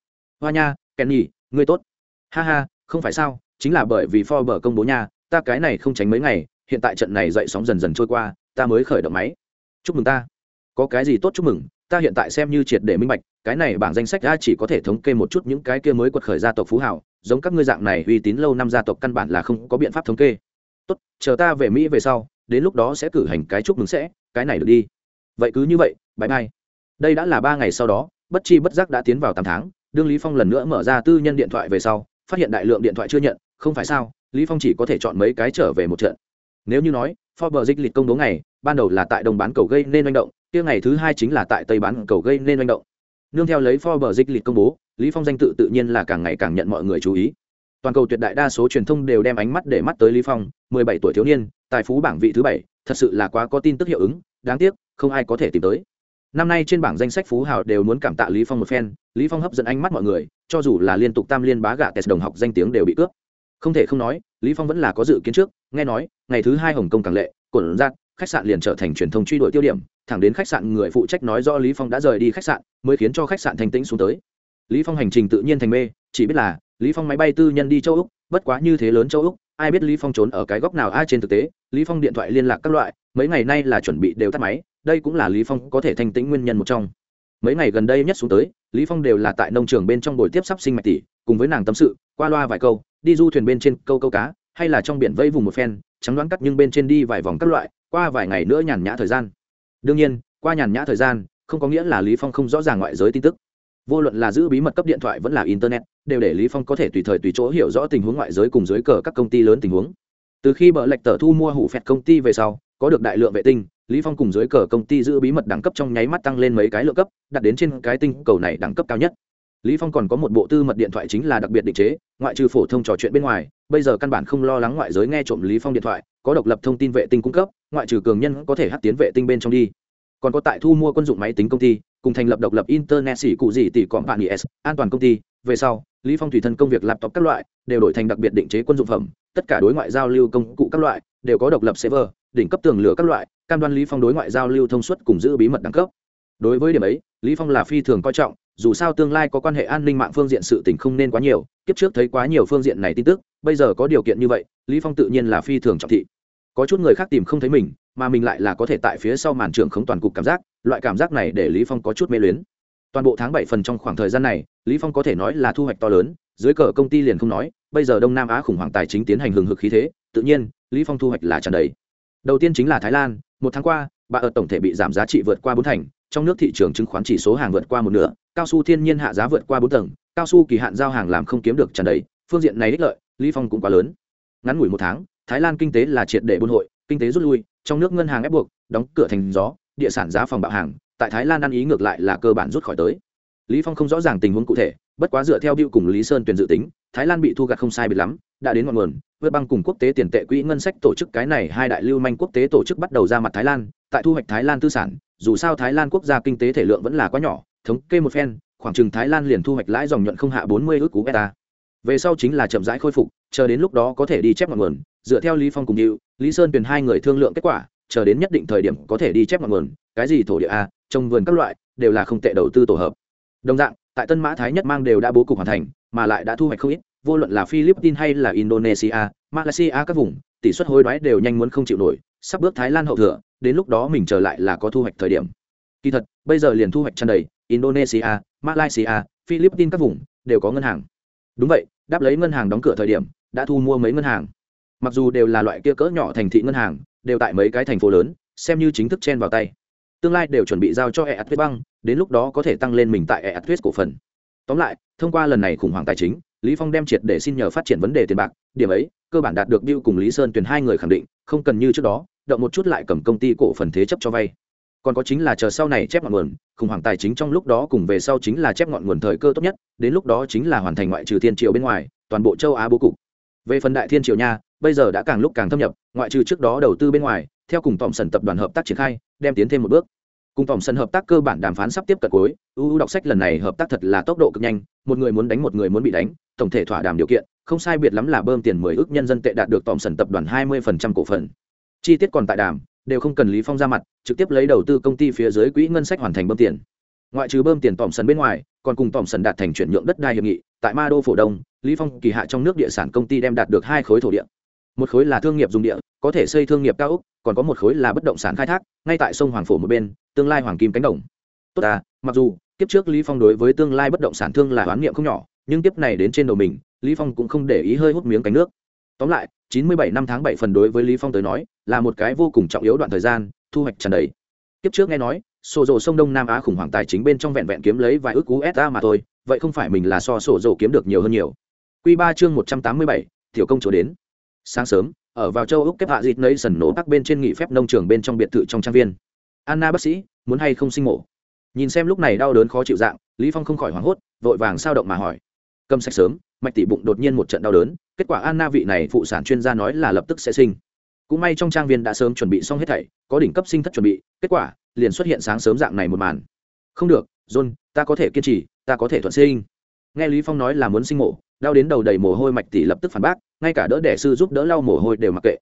[SPEAKER 1] Hoa nha kèn nhỉ ngươi tốt. Ha ha, không phải sao, chính là bởi vì Forbes bờ công bố nha, ta cái này không tránh mấy ngày, hiện tại trận này dậy sóng dần dần trôi qua, ta mới khởi động máy. Chúc mừng ta có cái gì tốt chúc mừng, ta hiện tại xem như triệt để minh bạch, cái này bảng danh sách ra chỉ có thể thống kê một chút những cái kia mới quật khởi gia tộc phú hảo giống các ngươi dạng này uy tín lâu năm gia tộc căn bản là không có biện pháp thống kê. Tốt, chờ ta về mỹ về sau, đến lúc đó sẽ cử hành cái chúc mừng sẽ, cái này được đi. Vậy cứ như vậy bãi mai đây đã là ba ngày sau đó, bất chi bất giác đã tiến vào tám tháng, đương lý phong lần nữa mở ra tư nhân điện thoại về sau, phát hiện đại lượng điện thoại chưa nhận, không phải sao, lý phong chỉ có thể chọn mấy cái trở về một trận. Nếu như nói, Forbes dịch lịch công bố ngày, ban đầu là tại đồng bán cầu gây nên manh động kia ngày thứ hai chính là tại tây bán cầu gây nên manh động. Nương theo lấy Forbes dịch lịch công bố, lý phong danh tự tự nhiên là càng ngày càng nhận mọi người chú ý. Toàn cầu tuyệt đại đa số truyền thông đều đem ánh mắt để mắt tới lý phong 17 tuổi thiếu niên, tài phú bảng vị thứ bảy, thật sự là quá có tin tức hiệu ứng, đáng tiếc, không ai có thể tìm tới. Năm nay trên bảng danh sách phú hào đều muốn cảm tạ lý phong một phen, lý phong hấp dẫn ánh mắt mọi người, cho dù là liên tục tam liên bá gạ tes đồng học danh tiếng đều bị cướp. Không thể không nói, lý phong vẫn là có dự kiến trước, nghe nói, ngày thứ hai hồng kông càng lệ, cổn giạt khách sạn liền trở thành truyền thông truy đuổi tiêu điểm, thẳng đến khách sạn người phụ trách nói do lý phong đã rời đi khách sạn, mới khiến cho khách sạn thành tĩnh xuống tới. Lý phong hành trình tự nhiên thành mê, chỉ biết là, lý phong máy bay tư nhân đi châu úc, bất quá như thế lớn châu úc, ai biết lý phong trốn ở cái góc nào, ai trên thực tế, lý phong điện thoại liên lạc các loại, mấy ngày nay là chuẩn bị đều tắt máy, đây cũng là lý phong có thể thanh tĩnh nguyên nhân một trong. Mấy ngày gần đây nhất xuống tới, lý phong đều là tại nông trường bên trong buổi tiếp sắp sinh mạch tỷ, cùng với nàng tâm sự, qua loa vài câu, đi du thuyền bên trên câu câu cá, hay là trong biển vây vùng một phen, trắng đoán cắt nhưng bên trên đi vài vòng các loại qua vài ngày nữa nhàn nhã thời gian. Đương nhiên, qua nhàn nhã thời gian, không có nghĩa là lý phong không rõ ràng ngoại giới tin tức. Vô luận là giữ bí mật cấp điện thoại vẫn là internet, đều để lý phong có thể tùy thời tùy chỗ hiểu rõ tình huống ngoại giới cùng dưới cờ các công ty lớn tình huống. Từ khi bờ lệch tờ thu mua hủ phẹt công ty về sau, có được đại lượng vệ tinh, lý phong cùng dưới cờ công ty giữ bí mật đẳng cấp trong nháy mắt tăng lên mấy cái lượng cấp, đạt đến trên cái tinh cầu này đẳng cấp cao nhất. Lý phong còn có một bộ tư mật điện thoại chính là đặc biệt định chế, ngoại trừ phổ thông trò chuyện bên ngoài, bây giờ căn bản không lo lắng ngoại giới nghe trộm lý phong điện thoại, có độc lập thông tin vệ tinh cung cấp ngoại trừ cường nhân có thể hắt tiến vệ tinh bên trong đi. Còn có tại thu mua quân dụng máy tính công ty, cùng thành lập độc lập internet xỉ cụ gì tỷ cọm bạn is an toàn công ty. Về sau, lý phong thủy thân công việc laptop các loại, đều đổi thành đặc biệt định chế quân dụng phẩm. Tất cả đối ngoại giao lưu công cụ các loại, đều có độc lập server, đỉnh cấp tường lửa các loại, cam đoan lý phong đối ngoại giao lưu thông suốt cùng giữ bí mật đẳng cấp. Đối với điểm ấy, lý phong là phi thường coi trọng, dù sao tương lai có quan hệ an ninh mạng phương diện sự tình không nên quá nhiều, kiếp trước thấy quá nhiều phương diện này tin tức, bây giờ có điều kiện như vậy, lý phong tự nhiên là phi thường trọng thị có chút người khác tìm không thấy mình, mà mình lại là có thể tại phía sau màn trường không toàn cục cảm giác, loại cảm giác này để lý phong có chút mê luyến. Toàn bộ tháng bảy phần trong khoảng thời gian này, lý phong có thể nói là thu hoạch to lớn, dưới cờ công ty liền không nói, bây giờ đông nam á khủng hoảng tài chính tiến hành hừng hực khí thế, tự nhiên, lý phong thu hoạch là tràn đầy. Đầu tiên chính là thái lan, một tháng qua, bà ở tổng thể bị giảm giá trị vượt qua bốn thành, trong nước thị trường chứng khoán chỉ số hàng vượt qua một nửa, cao su thiên nhiên hạ giá vượt qua bốn tầng, cao su kỳ hạn giao hàng làm không kiếm được tràn đầy, phương diện này ích lợi, lý phong cũng quá lớn. Ngắn ngủi một tháng thái lan kinh tế là triệt để buôn hội, kinh tế rút lui, trong nước ngân hàng ép buộc, đóng cửa thành gió, địa sản giá phòng bạo hàng, tại thái lan ăn ý ngược lại là cơ bản rút khỏi tới. Lý phong không rõ ràng tình huống cụ thể, bất quá dựa theo bill cùng lý sơn tuyển dự tính, thái lan bị thu gặt không sai biệt lắm, đã đến ngọn nguồn, vượt băng cùng quốc tế tiền tệ quỹ ngân sách tổ chức cái này hai đại lưu manh quốc tế tổ chức bắt đầu ra mặt thái lan, tại thu hoạch thái lan tư sản, dù sao thái lan quốc gia kinh tế thể lượng vẫn là quá nhỏ, thống kê một phen, khoảng chừng thái lan liền thu hoạch lãi dòng nhuận không hạ bốn mươi ước cú beta. Về sau chính là chậm rãi khôi phục chờ đến lúc đó có thể đi chép ngọn nguồn, dựa theo lý phong cùng hữu, lý sơn tuyển hai người thương lượng kết quả, chờ đến nhất định thời điểm có thể đi chép ngọn nguồn, cái gì thổ địa a, trồng vườn các loại, đều là không tệ đầu tư tổ hợp. Đồng dạng, tại tân mã thái nhất mang đều đã bố cục hoàn thành, mà lại đã thu hoạch không ít, vô luận là philippines hay là indonesia, malaysia, các vùng, tỷ suất hối đoái đều nhanh muốn không chịu nổi, sắp bước thái lan hậu thừa, đến lúc đó mình trở lại là có thu hoạch thời điểm. Kỳ thật, bây giờ liền thu hoạch tràn đầy, indonesia, malaysia, philippines các vùng, đều có ngân hàng. Đúng vậy, đáp lấy ngân hàng đóng cửa thời điểm đã thu mua mấy ngân hàng. Mặc dù đều là loại kia cỡ nhỏ thành thị ngân hàng, đều tại mấy cái thành phố lớn, xem như chính thức chen vào tay. Tương lai đều chuẩn bị giao cho e tuyết băng đến lúc đó có thể tăng lên mình tại e tuyết cổ phần. Tóm lại, thông qua lần này khủng hoảng tài chính, lý phong đem triệt để xin nhờ phát triển vấn đề tiền bạc, điểm ấy, cơ bản đạt được bill cùng lý sơn tuyển hai người khẳng định, không cần như trước đó, động một chút lại cầm công ty cổ phần thế chấp cho vay. Còn có chính là chờ sau này chép ngọn nguồn, khủng hoảng tài chính trong lúc đó cùng về sau chính là chép ngọn nguồn thời cơ tốt nhất, đến lúc đó chính là hoàn thành ngoại trừ thiên triều bên ngoài, toàn bộ châu á bố cục về phần đại thiên triều nha, bây giờ đã càng lúc càng thâm nhập, ngoại trừ trước đó đầu tư bên ngoài, theo cùng tổng sần tập đoàn hợp tác triển khai, đem tiến thêm một bước. Cùng tổng sân hợp tác cơ bản đàm phán sắp tiếp cận cuối uu đọc sách lần này hợp tác thật là tốc độ cực nhanh, một người muốn đánh một người muốn bị đánh, tổng thể thỏa đàm điều kiện, không sai biệt lắm là bơm tiền mười ước nhân dân tệ đạt được tổng sân tập đoàn hai mươi phần trăm cổ phần. Chi tiết còn tại đàm, đều không cần lý phong ra mặt, trực tiếp lấy đầu tư công ty phía dưới quỹ ngân sách hoàn thành bơm tiền. Ngoại trừ bơm tiền tổng sân bên ngoài, còn cùng tổng sân đạt thành chuyển nhượng đất đai hiệp nghị, tại ma đô phổ đông lý phong kỳ hạ trong nước địa sản công ty đem đạt được hai khối thổ địa. Một khối là thương nghiệp dùng địa, có thể xây thương nghiệp cao ốc, còn có một khối là bất động sản khai thác, ngay tại sông hoàng phổ một bên, tương lai hoàng kim cánh đồng. Tốt à mặc dù, kiếp trước lý phong đối với tương lai bất động sản thương là oán niệm không nhỏ, nhưng kiếp này đến trên đầu mình, lý phong cũng không để ý hơi hút miếng cánh nước. Tóm lại 97 năm tháng 7 phần đối với lý phong tới nói, là một cái vô cùng trọng yếu đoạn thời gian, thu hoạch tràn đầy. Kiếp trước nghe nói, sổ rồ sông đông nam á khủng hoảng tài chính bên trong vẹn vẹn kiếm lấy vài ước usa mà thôi, vậy không phải mình là so sổ rồ kiếm được nhiều hơn nhiều. Quy ba chương một trăm tám mươi bảy, tiểu công chúa đến. Sáng sớm, ở vào châu úc kép hạ dịt nấy sần nổ bắc bên trên nghỉ phép nông trường bên trong biệt thự trong trang viên. Anna bác sĩ, muốn hay không sinh mổ? Nhìn xem lúc này đau đớn khó chịu dạng, lý phong không khỏi hoảng hốt, vội vàng sao động mà hỏi. Cầm sạch sớm, mạch tỷ bụng đột nhiên một trận đau đớn, kết quả anna vị này phụ sản chuyên gia nói là lập tức sẽ sinh. Cũng may trong trang viên đã sớm chuẩn bị xong hết thảy, có đỉnh cấp sinh thất chuẩn bị, kết quả liền xuất hiện sáng sớm dạng này một màn. Không được, john, ta có thể kiên trì, ta có thể thuận sinh. Nghe lý phong nói là muốn sinh mổ đau đến đầu đầy mồ hôi mạch tỷ lập tức phản bác, ngay cả đỡ đẻ sư giúp đỡ lau mồ hôi đều mặc kệ.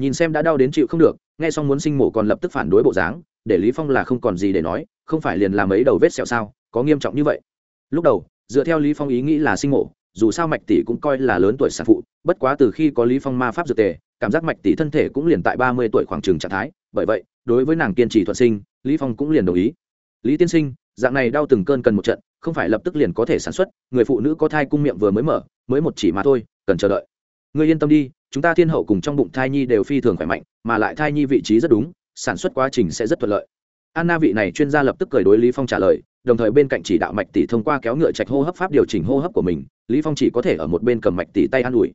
[SPEAKER 1] Nhìn xem đã đau đến chịu không được, nghe xong muốn sinh mổ còn lập tức phản đối bộ dáng, để lý phong là không còn gì để nói, không phải liền làm ấy đầu vết sẹo sao, có nghiêm trọng như vậy. Lúc đầu, dựa theo lý phong ý nghĩ là sinh mổ, dù sao mạch tỷ cũng coi là lớn tuổi sản phụ, bất quá từ khi có lý phong ma pháp dược tề, cảm giác mạch tỷ thân thể cũng liền tại ba mươi tuổi khoảng trường trạng thái, bởi vậy, đối với nàng kiên trì thuận sinh, lý phong cũng liền đồng ý. Lý tiên sinh, dạng này đau từng cơn cần một trận không phải lập tức liền có thể sản xuất, người phụ nữ có thai cung miệng vừa mới mở, mới một chỉ mà thôi, cần chờ đợi. Người yên tâm đi, chúng ta thiên hậu cùng trong bụng thai nhi đều phi thường khỏe mạnh, mà lại thai nhi vị trí rất đúng, sản xuất quá trình sẽ rất thuận lợi. Anna vị này chuyên gia lập tức cười đối lý phong trả lời, đồng thời bên cạnh chỉ đạo mạch tỷ thông qua kéo ngựa trạch hô hấp pháp điều chỉnh hô hấp của mình, lý phong chỉ có thể ở một bên cầm mạch tỷ tay an ủi.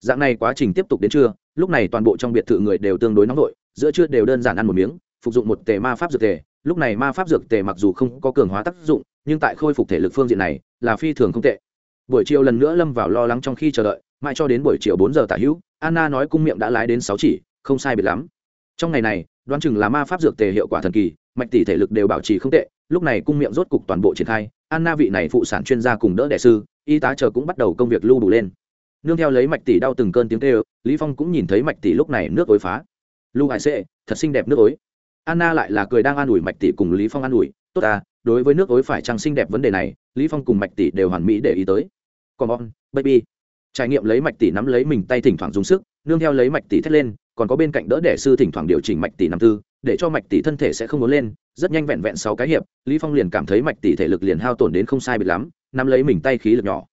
[SPEAKER 1] Dạng này quá trình tiếp tục đến trưa, lúc này toàn bộ trong biệt thự người đều tương đối nóng nổi giữa trưa đều đơn giản ăn một miếng, phục dụng một tề ma pháp dược tề. Lúc này ma pháp dược tề mặc dù không có cường hóa tác dụng nhưng tại khôi phục thể lực phương diện này là phi thường không tệ. Buổi chiều lần nữa lâm vào lo lắng trong khi chờ đợi, mãi cho đến buổi chiều bốn giờ tả hữu, anna nói cung miệng đã lái đến sáu chỉ, không sai biệt lắm. Trong ngày này, đoán chừng là ma pháp dược tề hiệu quả thần kỳ, mạch tỷ thể lực đều bảo trì không tệ, lúc này cung miệng rốt cục toàn bộ triển khai, anna vị này phụ sản chuyên gia cùng đỡ đẻ sư, y tá chờ cũng bắt đầu công việc lưu đủ lên. Nương theo lấy mạch tỷ đau từng cơn tiếng tê lý phong cũng nhìn thấy mạch tỷ lúc này nước ối phá. Lưu hải sệ, thật xinh đẹp nước ối. Anna lại là cười đang an ủi mạch tỷ cùng lý phong an ủi, tốt à đối với nước ối phải trang xinh đẹp vấn đề này, lý phong cùng mạch tỷ đều hoàn mỹ để ý tới. Còn on baby, trải nghiệm lấy mạch tỷ nắm lấy mình tay thỉnh thoảng dùng sức, nương theo lấy mạch tỷ thét lên, còn có bên cạnh đỡ đẻ sư thỉnh thoảng điều chỉnh mạch tỷ nằm tư, để cho mạch tỷ thân thể sẽ không muốn lên, rất nhanh vẹn vẹn sáu cái hiệp, lý phong liền cảm thấy mạch tỷ thể lực liền hao tổn đến không sai biệt lắm, nắm lấy mình tay khí lực nhỏ.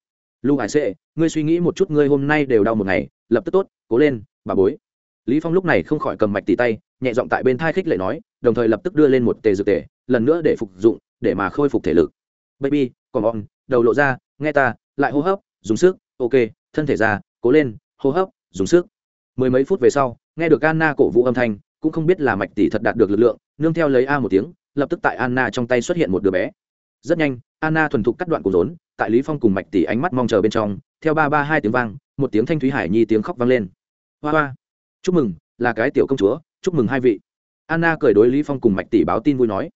[SPEAKER 1] Lu hải sệ, ngươi suy nghĩ một chút, ngươi hôm nay đều đau một ngày, lập tức tốt, cố lên, bà bối. Lý phong lúc này không khỏi cầm mạch tỷ tay, nhẹ giọng tại bên thai khích lệ nói, đồng thời lập tức đưa lên một tề dược tề, lần nữa để phục dụng để mà khôi phục thể lực. Baby còn on, đầu lộ ra, nghe ta, lại hô hấp, dùng sức, ok, thân thể ra, cố lên, hô hấp, dùng sức. Mười mấy phút về sau, nghe được anna cổ vũ âm thanh, cũng không biết là mạch tỷ thật đạt được lực lượng, nương theo lấy a một tiếng, lập tức tại anna trong tay xuất hiện một đứa bé. Rất nhanh, anna thuần thục cắt đoạn cổ rốn, tại lý phong cùng mạch tỷ ánh mắt mong chờ bên trong, theo ba ba hai tiếng vang, một tiếng thanh thúy hải nhi tiếng khóc vang lên. Hoa hoa, chúc mừng, là cái tiểu công chúa, chúc mừng hai vị. Anna cười đối lý phong cùng mạch tỷ báo tin vui nói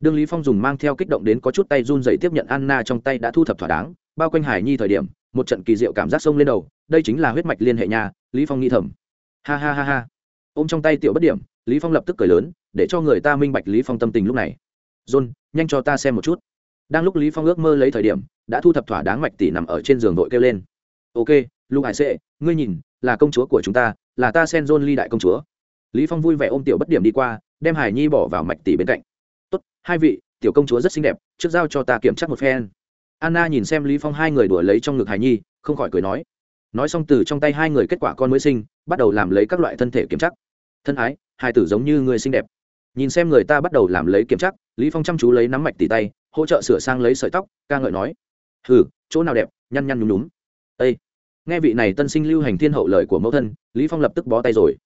[SPEAKER 1] đương lý phong dùng mang theo kích động đến có chút tay run rẩy tiếp nhận anna trong tay đã thu thập thỏa đáng, bao quanh hải nhi thời điểm, một trận kỳ diệu cảm giác sông lên đầu, đây chính là huyết mạch liên hệ nhà lý phong nghĩ thầm. Ha ha ha ha. Ôm trong tay tiểu bất điểm, lý phong lập tức cười lớn, để cho người ta minh bạch lý phong tâm tình lúc này. John, nhanh cho ta xem một chút. Đang lúc lý phong ước mơ lấy thời điểm, đã thu thập thỏa đáng mạch tỷ nằm ở trên giường đội kêu lên. Ok, lục hải sệ, ngươi nhìn, là công chúa của chúng ta, là ta sen john ly đại công chúa. Lý phong vui vẻ ôm tiểu bất điểm đi qua, đem hải nhi bỏ vào mạch tỷ bên cạnh hai vị, tiểu công chúa rất xinh đẹp, trước giao cho ta kiểm tra một phen. Anna nhìn xem lý phong hai người đùa lấy trong ngực hải nhi, không khỏi cười nói. Nói xong từ trong tay hai người kết quả con mới sinh, bắt đầu làm lấy các loại thân thể kiểm tra. Thân ái, hai tử giống như người xinh đẹp. Nhìn xem người ta bắt đầu làm lấy kiểm tra, lý phong chăm chú lấy nắm mạch tỉ tay, hỗ trợ sửa sang lấy sợi tóc, ca ngợi nói. Hừ, chỗ nào đẹp, nhăn nhăn nhúm nhúm. Ây nghe vị này tân sinh lưu hành thiên hậu lời của mẫu thân, lý phong lập tức bó tay rồi.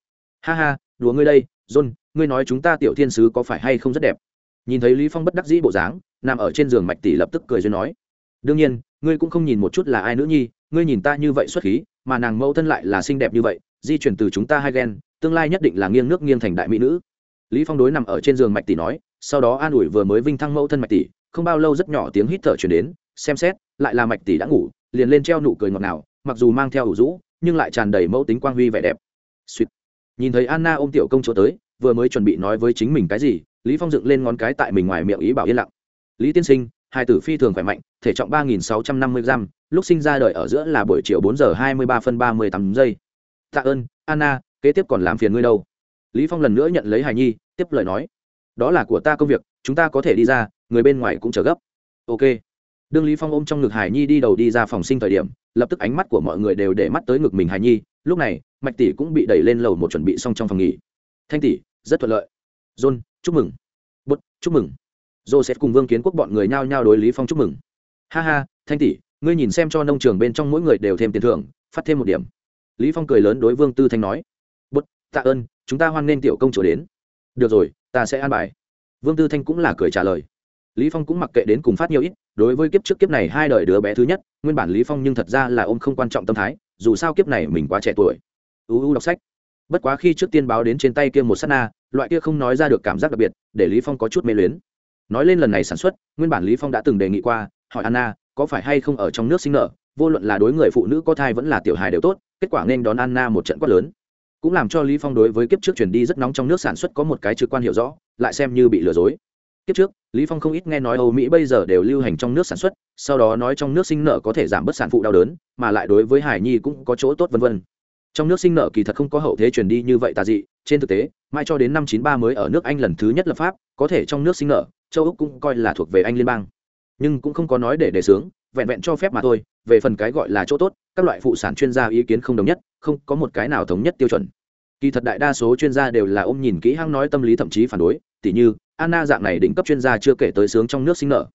[SPEAKER 1] Ha ha, đùa ngươi đây, john, ngươi nói chúng ta tiểu thiên sứ có phải hay không rất đẹp? Nhìn thấy lý phong bất đắc dĩ bộ dáng, nằm ở trên giường mạch tỷ lập tức cười duyên nói, đương nhiên, ngươi cũng không nhìn một chút là ai nữ nhi, ngươi nhìn ta như vậy xuất khí, mà nàng mẫu thân lại là xinh đẹp như vậy, di chuyển từ chúng ta hai ghen tương lai nhất định là nghiêng nước nghiêng thành đại mỹ nữ lý phong đối nằm ở trên giường mạch tỷ nói, sau đó an ủi vừa mới vinh thăng mẫu thân mạch tỷ, không bao lâu rất nhỏ tiếng hít thở truyền đến, xem xét, lại là mạch tỷ đã ngủ, liền lên treo nụ cười ngọt ngào, mặc dù mang theo ủ rũ, nhưng lại tràn đầy mẫu tính quang huy vẻ đẹp Sweet. nhìn thấy anna ôm tiểu công chúa tới, vừa mới chuẩn bị nói với chính mình cái gì lý phong dựng lên ngón cái tại mình ngoài miệng ý bảo yên lặng. Lý tiên sinh, hai tử phi thường khỏe mạnh, thể trọng ba nghìn sáu trăm năm mươi gram, lúc sinh ra đời ở giữa là buổi chiều bốn giờ hai mươi ba phân ba mươi tám giây. Tạ ơn, anna, kế tiếp còn làm phiền ngươi đâu. Lý phong lần nữa nhận lấy hài nhi, tiếp lời nói. Đó là của ta công việc, chúng ta có thể đi ra, người bên ngoài cũng chờ gấp. Ok. Đương lý phong ôm trong ngực hải nhi đi đầu đi ra phòng sinh thời điểm, lập tức ánh mắt của mọi người đều để mắt tới ngực mình hải nhi, lúc này, mạch tỷ cũng bị đẩy lên lầu một chuẩn bị xong trong phòng nghỉ. Thanh tỷ, rất thuận lợi. John chúc mừng. Bút, chúc mừng. Joseph cùng vương kiến quốc bọn người nhao nhao đối lý phong chúc mừng. Ha ha, thanh tỷ, ngươi nhìn xem cho nông trường bên trong mỗi người đều thêm tiền thưởng, phát thêm một điểm. Lý phong cười lớn đối vương tư thanh nói. Bút, tạ ơn, chúng ta hoan nên tiểu công chúa đến. Được rồi, ta sẽ an bài. Vương tư thanh cũng là cười trả lời. Lý phong cũng mặc kệ đến cùng phát nhiều ít, đối với kiếp trước kiếp này hai đời đứa bé thứ nhất, nguyên bản lý phong nhưng thật ra là ôm không quan trọng tâm thái, dù sao kiếp này mình quá trẻ tuổi. Uu đọc sách bất quá khi trước tiên báo đến trên tay kia một sát na, loại kia không nói ra được cảm giác đặc biệt, để lý phong có chút mê luyến. Nói lên lần này sản xuất, nguyên bản lý phong đã từng đề nghị qua, hỏi anna, có phải hay không ở trong nước sinh nở vô luận là đối người phụ nữ có thai vẫn là tiểu hài đều tốt, kết quả nên đón anna một trận quát lớn. Cũng làm cho lý phong đối với kiếp trước chuyển đi rất nóng trong nước sản xuất có một cái trực quan hiểu rõ, lại xem như bị lừa dối. Kiếp trước, lý phong không ít nghe nói âu mỹ bây giờ đều lưu hành trong nước sản xuất, sau đó nói trong nước sinh nở có thể giảm bớt sản phụ đau đớn, mà lại đối với hải nhi cũng có chỗ tốt vân vân trong nước sinh nở kỳ thật không có hậu thế truyền đi như vậy tà dị, trên thực tế mai cho đến năm 93 mới ở nước anh lần thứ nhất lập pháp, có thể trong nước sinh nở, châu úc cũng coi là thuộc về anh liên bang. Nhưng cũng không có nói để đề sướng vẹn vẹn cho phép mà thôi, về phần cái gọi là chỗ tốt, các loại phụ sản chuyên gia ý kiến không đồng nhất, không có một cái nào thống nhất tiêu chuẩn. Kỳ thật đại đa số chuyên gia đều là ôm nhìn kỹ hăng nói tâm lý thậm chí phản đối, tỉ như, anna dạng này đỉnh cấp chuyên gia chưa kể tới sướng trong nước sinh nở.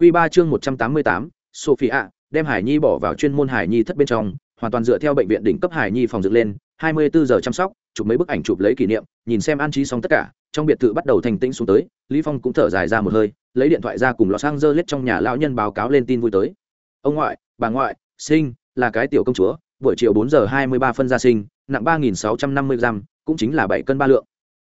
[SPEAKER 1] Q ba chương một trăm tám mươi tám sophie ạ đem hải nhi bỏ vào chuyên môn hải nhi thất bên trong hoàn toàn dựa theo bệnh viện đỉnh cấp hải nhi phòng dựng lên, hai mươi bốn giờ chăm sóc, chụp mấy bức ảnh chụp lấy kỷ niệm, nhìn xem an trí xong tất cả, trong biệt thự bắt đầu thành tĩnh xuống tới, lý phong cũng thở dài ra một hơi, lấy điện thoại ra cùng lọ sang dơ lết trong nhà lão nhân báo cáo lên tin vui tới. Ông ngoại, bà ngoại, sinh, là cái tiểu công chúa, buổi chiều bốn giờ hai mươi ba phân gia sinh, nặng ba nghìn sáu trăm năm mươi gram, cũng chính là bảy cân ba lượng.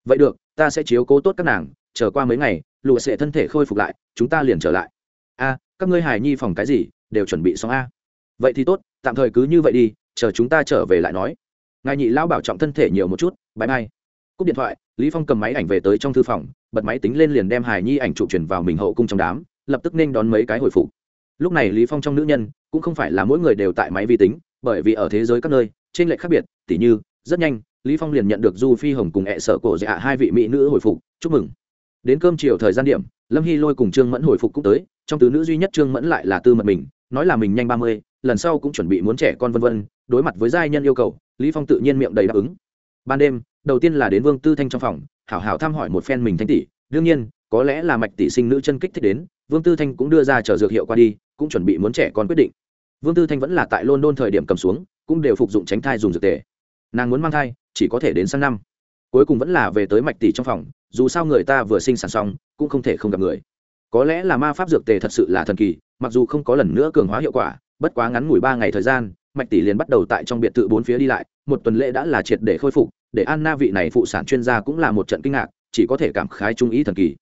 [SPEAKER 1] Vậy được, ta sẽ chiếu cố tốt các nàng, chờ qua mấy ngày lụa sẽ thân thể khôi phục lại, chúng ta liền trở lại. A, các ngươi hài nhi phòng cái gì, đều chuẩn bị xong a? Vậy thì tốt, tạm thời cứ như vậy đi, chờ chúng ta trở về lại nói. Ngài nhị lão bảo trọng thân thể nhiều một chút bãi mai. Cúp điện thoại, lý phong cầm máy ảnh về tới trong thư phòng, bật máy tính lên liền đem hải nhi ảnh chụp chuyển vào mình hậu cung trong đám, lập tức nên đón mấy cái hồi phục. Lúc này lý phong trong nữ nhân, cũng không phải là mỗi người đều tại máy vi tính, bởi vì ở thế giới các nơi trên lệch khác biệt, tỉ như, rất nhanh, lý phong liền nhận được du phi hồng cùng ẹ sợ cổ dạ hai vị mỹ nữ hồi phục, chúc mừng. Đến cơm chiều thời gian điểm, lâm hy lôi cùng trương mẫn hồi phục cũng tới, trong từ nữ duy nhất trương mẫn lại là tư mật mình, nói là mình nhanh ba mươi lần sau cũng chuẩn bị muốn trẻ con vân vân, đối mặt với giai nhân yêu cầu, lý phong tự nhiên miệng đầy đáp ứng. Ban đêm, đầu tiên là đến vương tư thanh trong phòng, hảo hảo thăm hỏi một phen mình thanh tỷ. Đương nhiên, có lẽ là mạch tỷ sinh nữ chân kích thích đến, vương tư thanh cũng đưa ra chờ dược hiệu qua đi, cũng chuẩn bị muốn trẻ con quyết định. Vương tư thanh vẫn là tại london thời điểm cầm xuống, cũng đều phục dụng tránh thai dùng dược tề. Nàng muốn mang thai, chỉ có thể đến sang năm. Cuối cùng vẫn là về tới mạch tỷ trong phòng, dù sao người ta vừa sinh sản xong, cũng không thể không gặp người. Có lẽ là ma pháp dược tề thật sự là thần kỳ, mặc dù không có lần nữa cường hóa hiệu quả bất quá ngắn ngủi ba ngày thời gian, mạch tỷ liền bắt đầu tại trong biệt thự bốn phía đi lại, một tuần lễ đã là triệt để khôi phục, để anna vị này phụ sản chuyên gia cũng là một trận kinh ngạc, chỉ có thể cảm khái trung ý thần kỳ.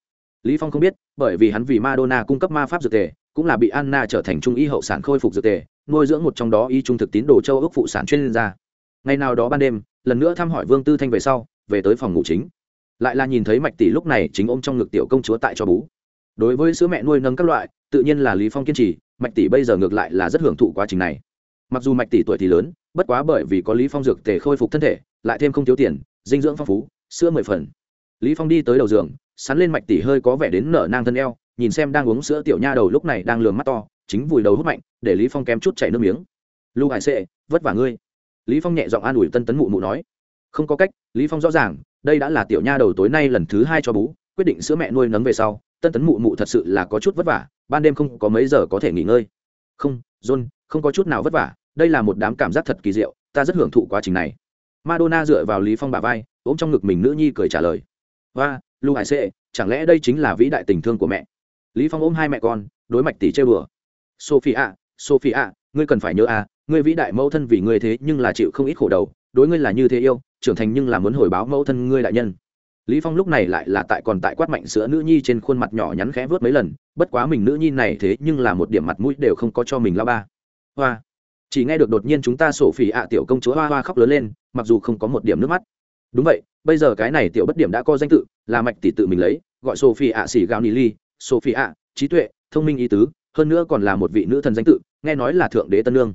[SPEAKER 1] Lý phong không biết, bởi vì hắn vì madonna cung cấp ma pháp dược tề, cũng là bị anna trở thành trung y hậu sản khôi phục dược tề, nuôi dưỡng một trong đó y trung thực tín đồ châu ước phụ sản chuyên gia. Ngày nào đó ban đêm, lần nữa thăm hỏi vương tư thanh về sau, về tới phòng ngủ chính. Lại là nhìn thấy mạch tỷ lúc này chính ôm trong ngực tiểu công chúa tại cho bú. Đối với sữa mẹ nuôi nâng các loại, tự nhiên là lý phong kiên trì mạch tỷ bây giờ ngược lại là rất hưởng thụ quá trình này. Mặc dù mạch tỷ tuổi thì lớn, bất quá bởi vì có lý phong dược tề khôi phục thân thể, lại thêm không thiếu tiền, dinh dưỡng phong phú, sữa mười phần. Lý phong đi tới đầu giường, sắn lên mạch tỷ hơi có vẻ đến nở nang thân eo, nhìn xem đang uống sữa tiểu nha đầu lúc này đang lườm mắt to, chính vùi đầu hút mạnh, để lý phong kém chút chảy nước miếng. Lưu hải sệ, vất vả ngươi. Lý phong nhẹ giọng an ủi tân tấn mụ mụ nói. Không có cách, lý phong rõ ràng, đây đã là tiểu nha đầu tối nay lần thứ hai cho bú, quyết định sữa mẹ nuôi nấng về sau tân tấn mụ mụ thật sự là có chút vất vả, ban đêm không có mấy giờ có thể nghỉ ngơi. Không, john, không có chút nào vất vả, đây là một đám cảm giác thật kỳ diệu, ta rất hưởng thụ quá trình này. Madonna dựa vào lý phong bả vai, ôm trong ngực mình nữ nhi cười trả lời. Và lưu hải sệ, chẳng lẽ đây chính là vĩ đại tình thương của mẹ? Lý phong ôm hai mẹ con, đối mạch tỷ chơi bừa sophie ạ sophie ạ ngươi cần phải nhớ à ngươi vĩ đại mẫu thân vì ngươi thế nhưng là chịu không ít khổ đầu, đối ngươi là như thế yêu, trưởng thành nhưng là muốn hồi báo mẫu thân ngươi đại nhân lý phong lúc này lại là tại còn tại quát mạnh sữa nữ nhi trên khuôn mặt nhỏ nhắn khẽ vớt mấy lần, bất quá mình nữ nhi này thế nhưng là một điểm mặt mũi đều không có cho mình lao ba. Hoa, chỉ nghe được đột nhiên chúng ta sổ phỉ ạ tiểu công chúa hoa hoa khóc lớn lên, mặc dù không có một điểm nước mắt. Đúng vậy, bây giờ cái này tiểu bất điểm đã có danh tự, là mạch tỷ tự mình lấy, gọi sophie ạ xỉ gao nili sophie ạ, trí tuệ, thông minh ý tứ, hơn nữa còn là một vị nữ thần danh tự, nghe nói là thượng đế tân lương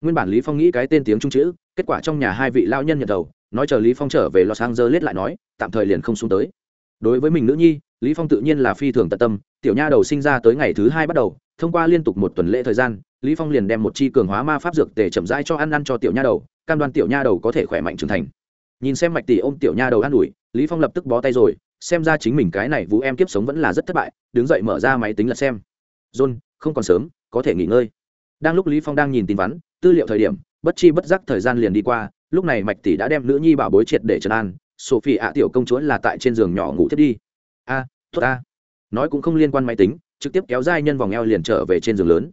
[SPEAKER 1] nguyên bản lý phong nghĩ cái tên tiếng trung chữ kết quả trong nhà hai vị lao nhân nhận đầu, nói chờ lý phong trở về los angeles lại nói, tạm thời liền không xuống tới. Đối với mình nữ nhi, lý phong tự nhiên là phi thường tận tâm, tiểu nha đầu sinh ra tới ngày thứ hai bắt đầu, thông qua liên tục một tuần lễ thời gian, lý phong liền đem một chi cường hóa ma pháp dược tề chậm rãi cho ăn ăn cho tiểu nha đầu, cam đoan tiểu nha đầu có thể khỏe mạnh trưởng thành. Nhìn xem mạch tỷ ôm tiểu nha đầu ăn ủi, lý phong lập tức bó tay rồi, xem ra chính mình cái này vũ em kiếp sống vẫn là rất thất bại, đứng dậy mở ra máy tính là xem. John, không còn sớm, có thể nghỉ ngơi. Đang lúc lý phong đang nhìn tin vắn, tư liệu thời điểm bất chi bất giác thời gian liền đi qua lúc này mạch tỷ đã đem nữ nhi bảo bối triệt để trấn an sophie ạ tiểu công chúa là tại trên giường nhỏ ngủ thiết đi. A à, tốt a nói cũng không liên quan máy tính trực tiếp kéo dai nhân vòng eo liền trở về trên giường lớn.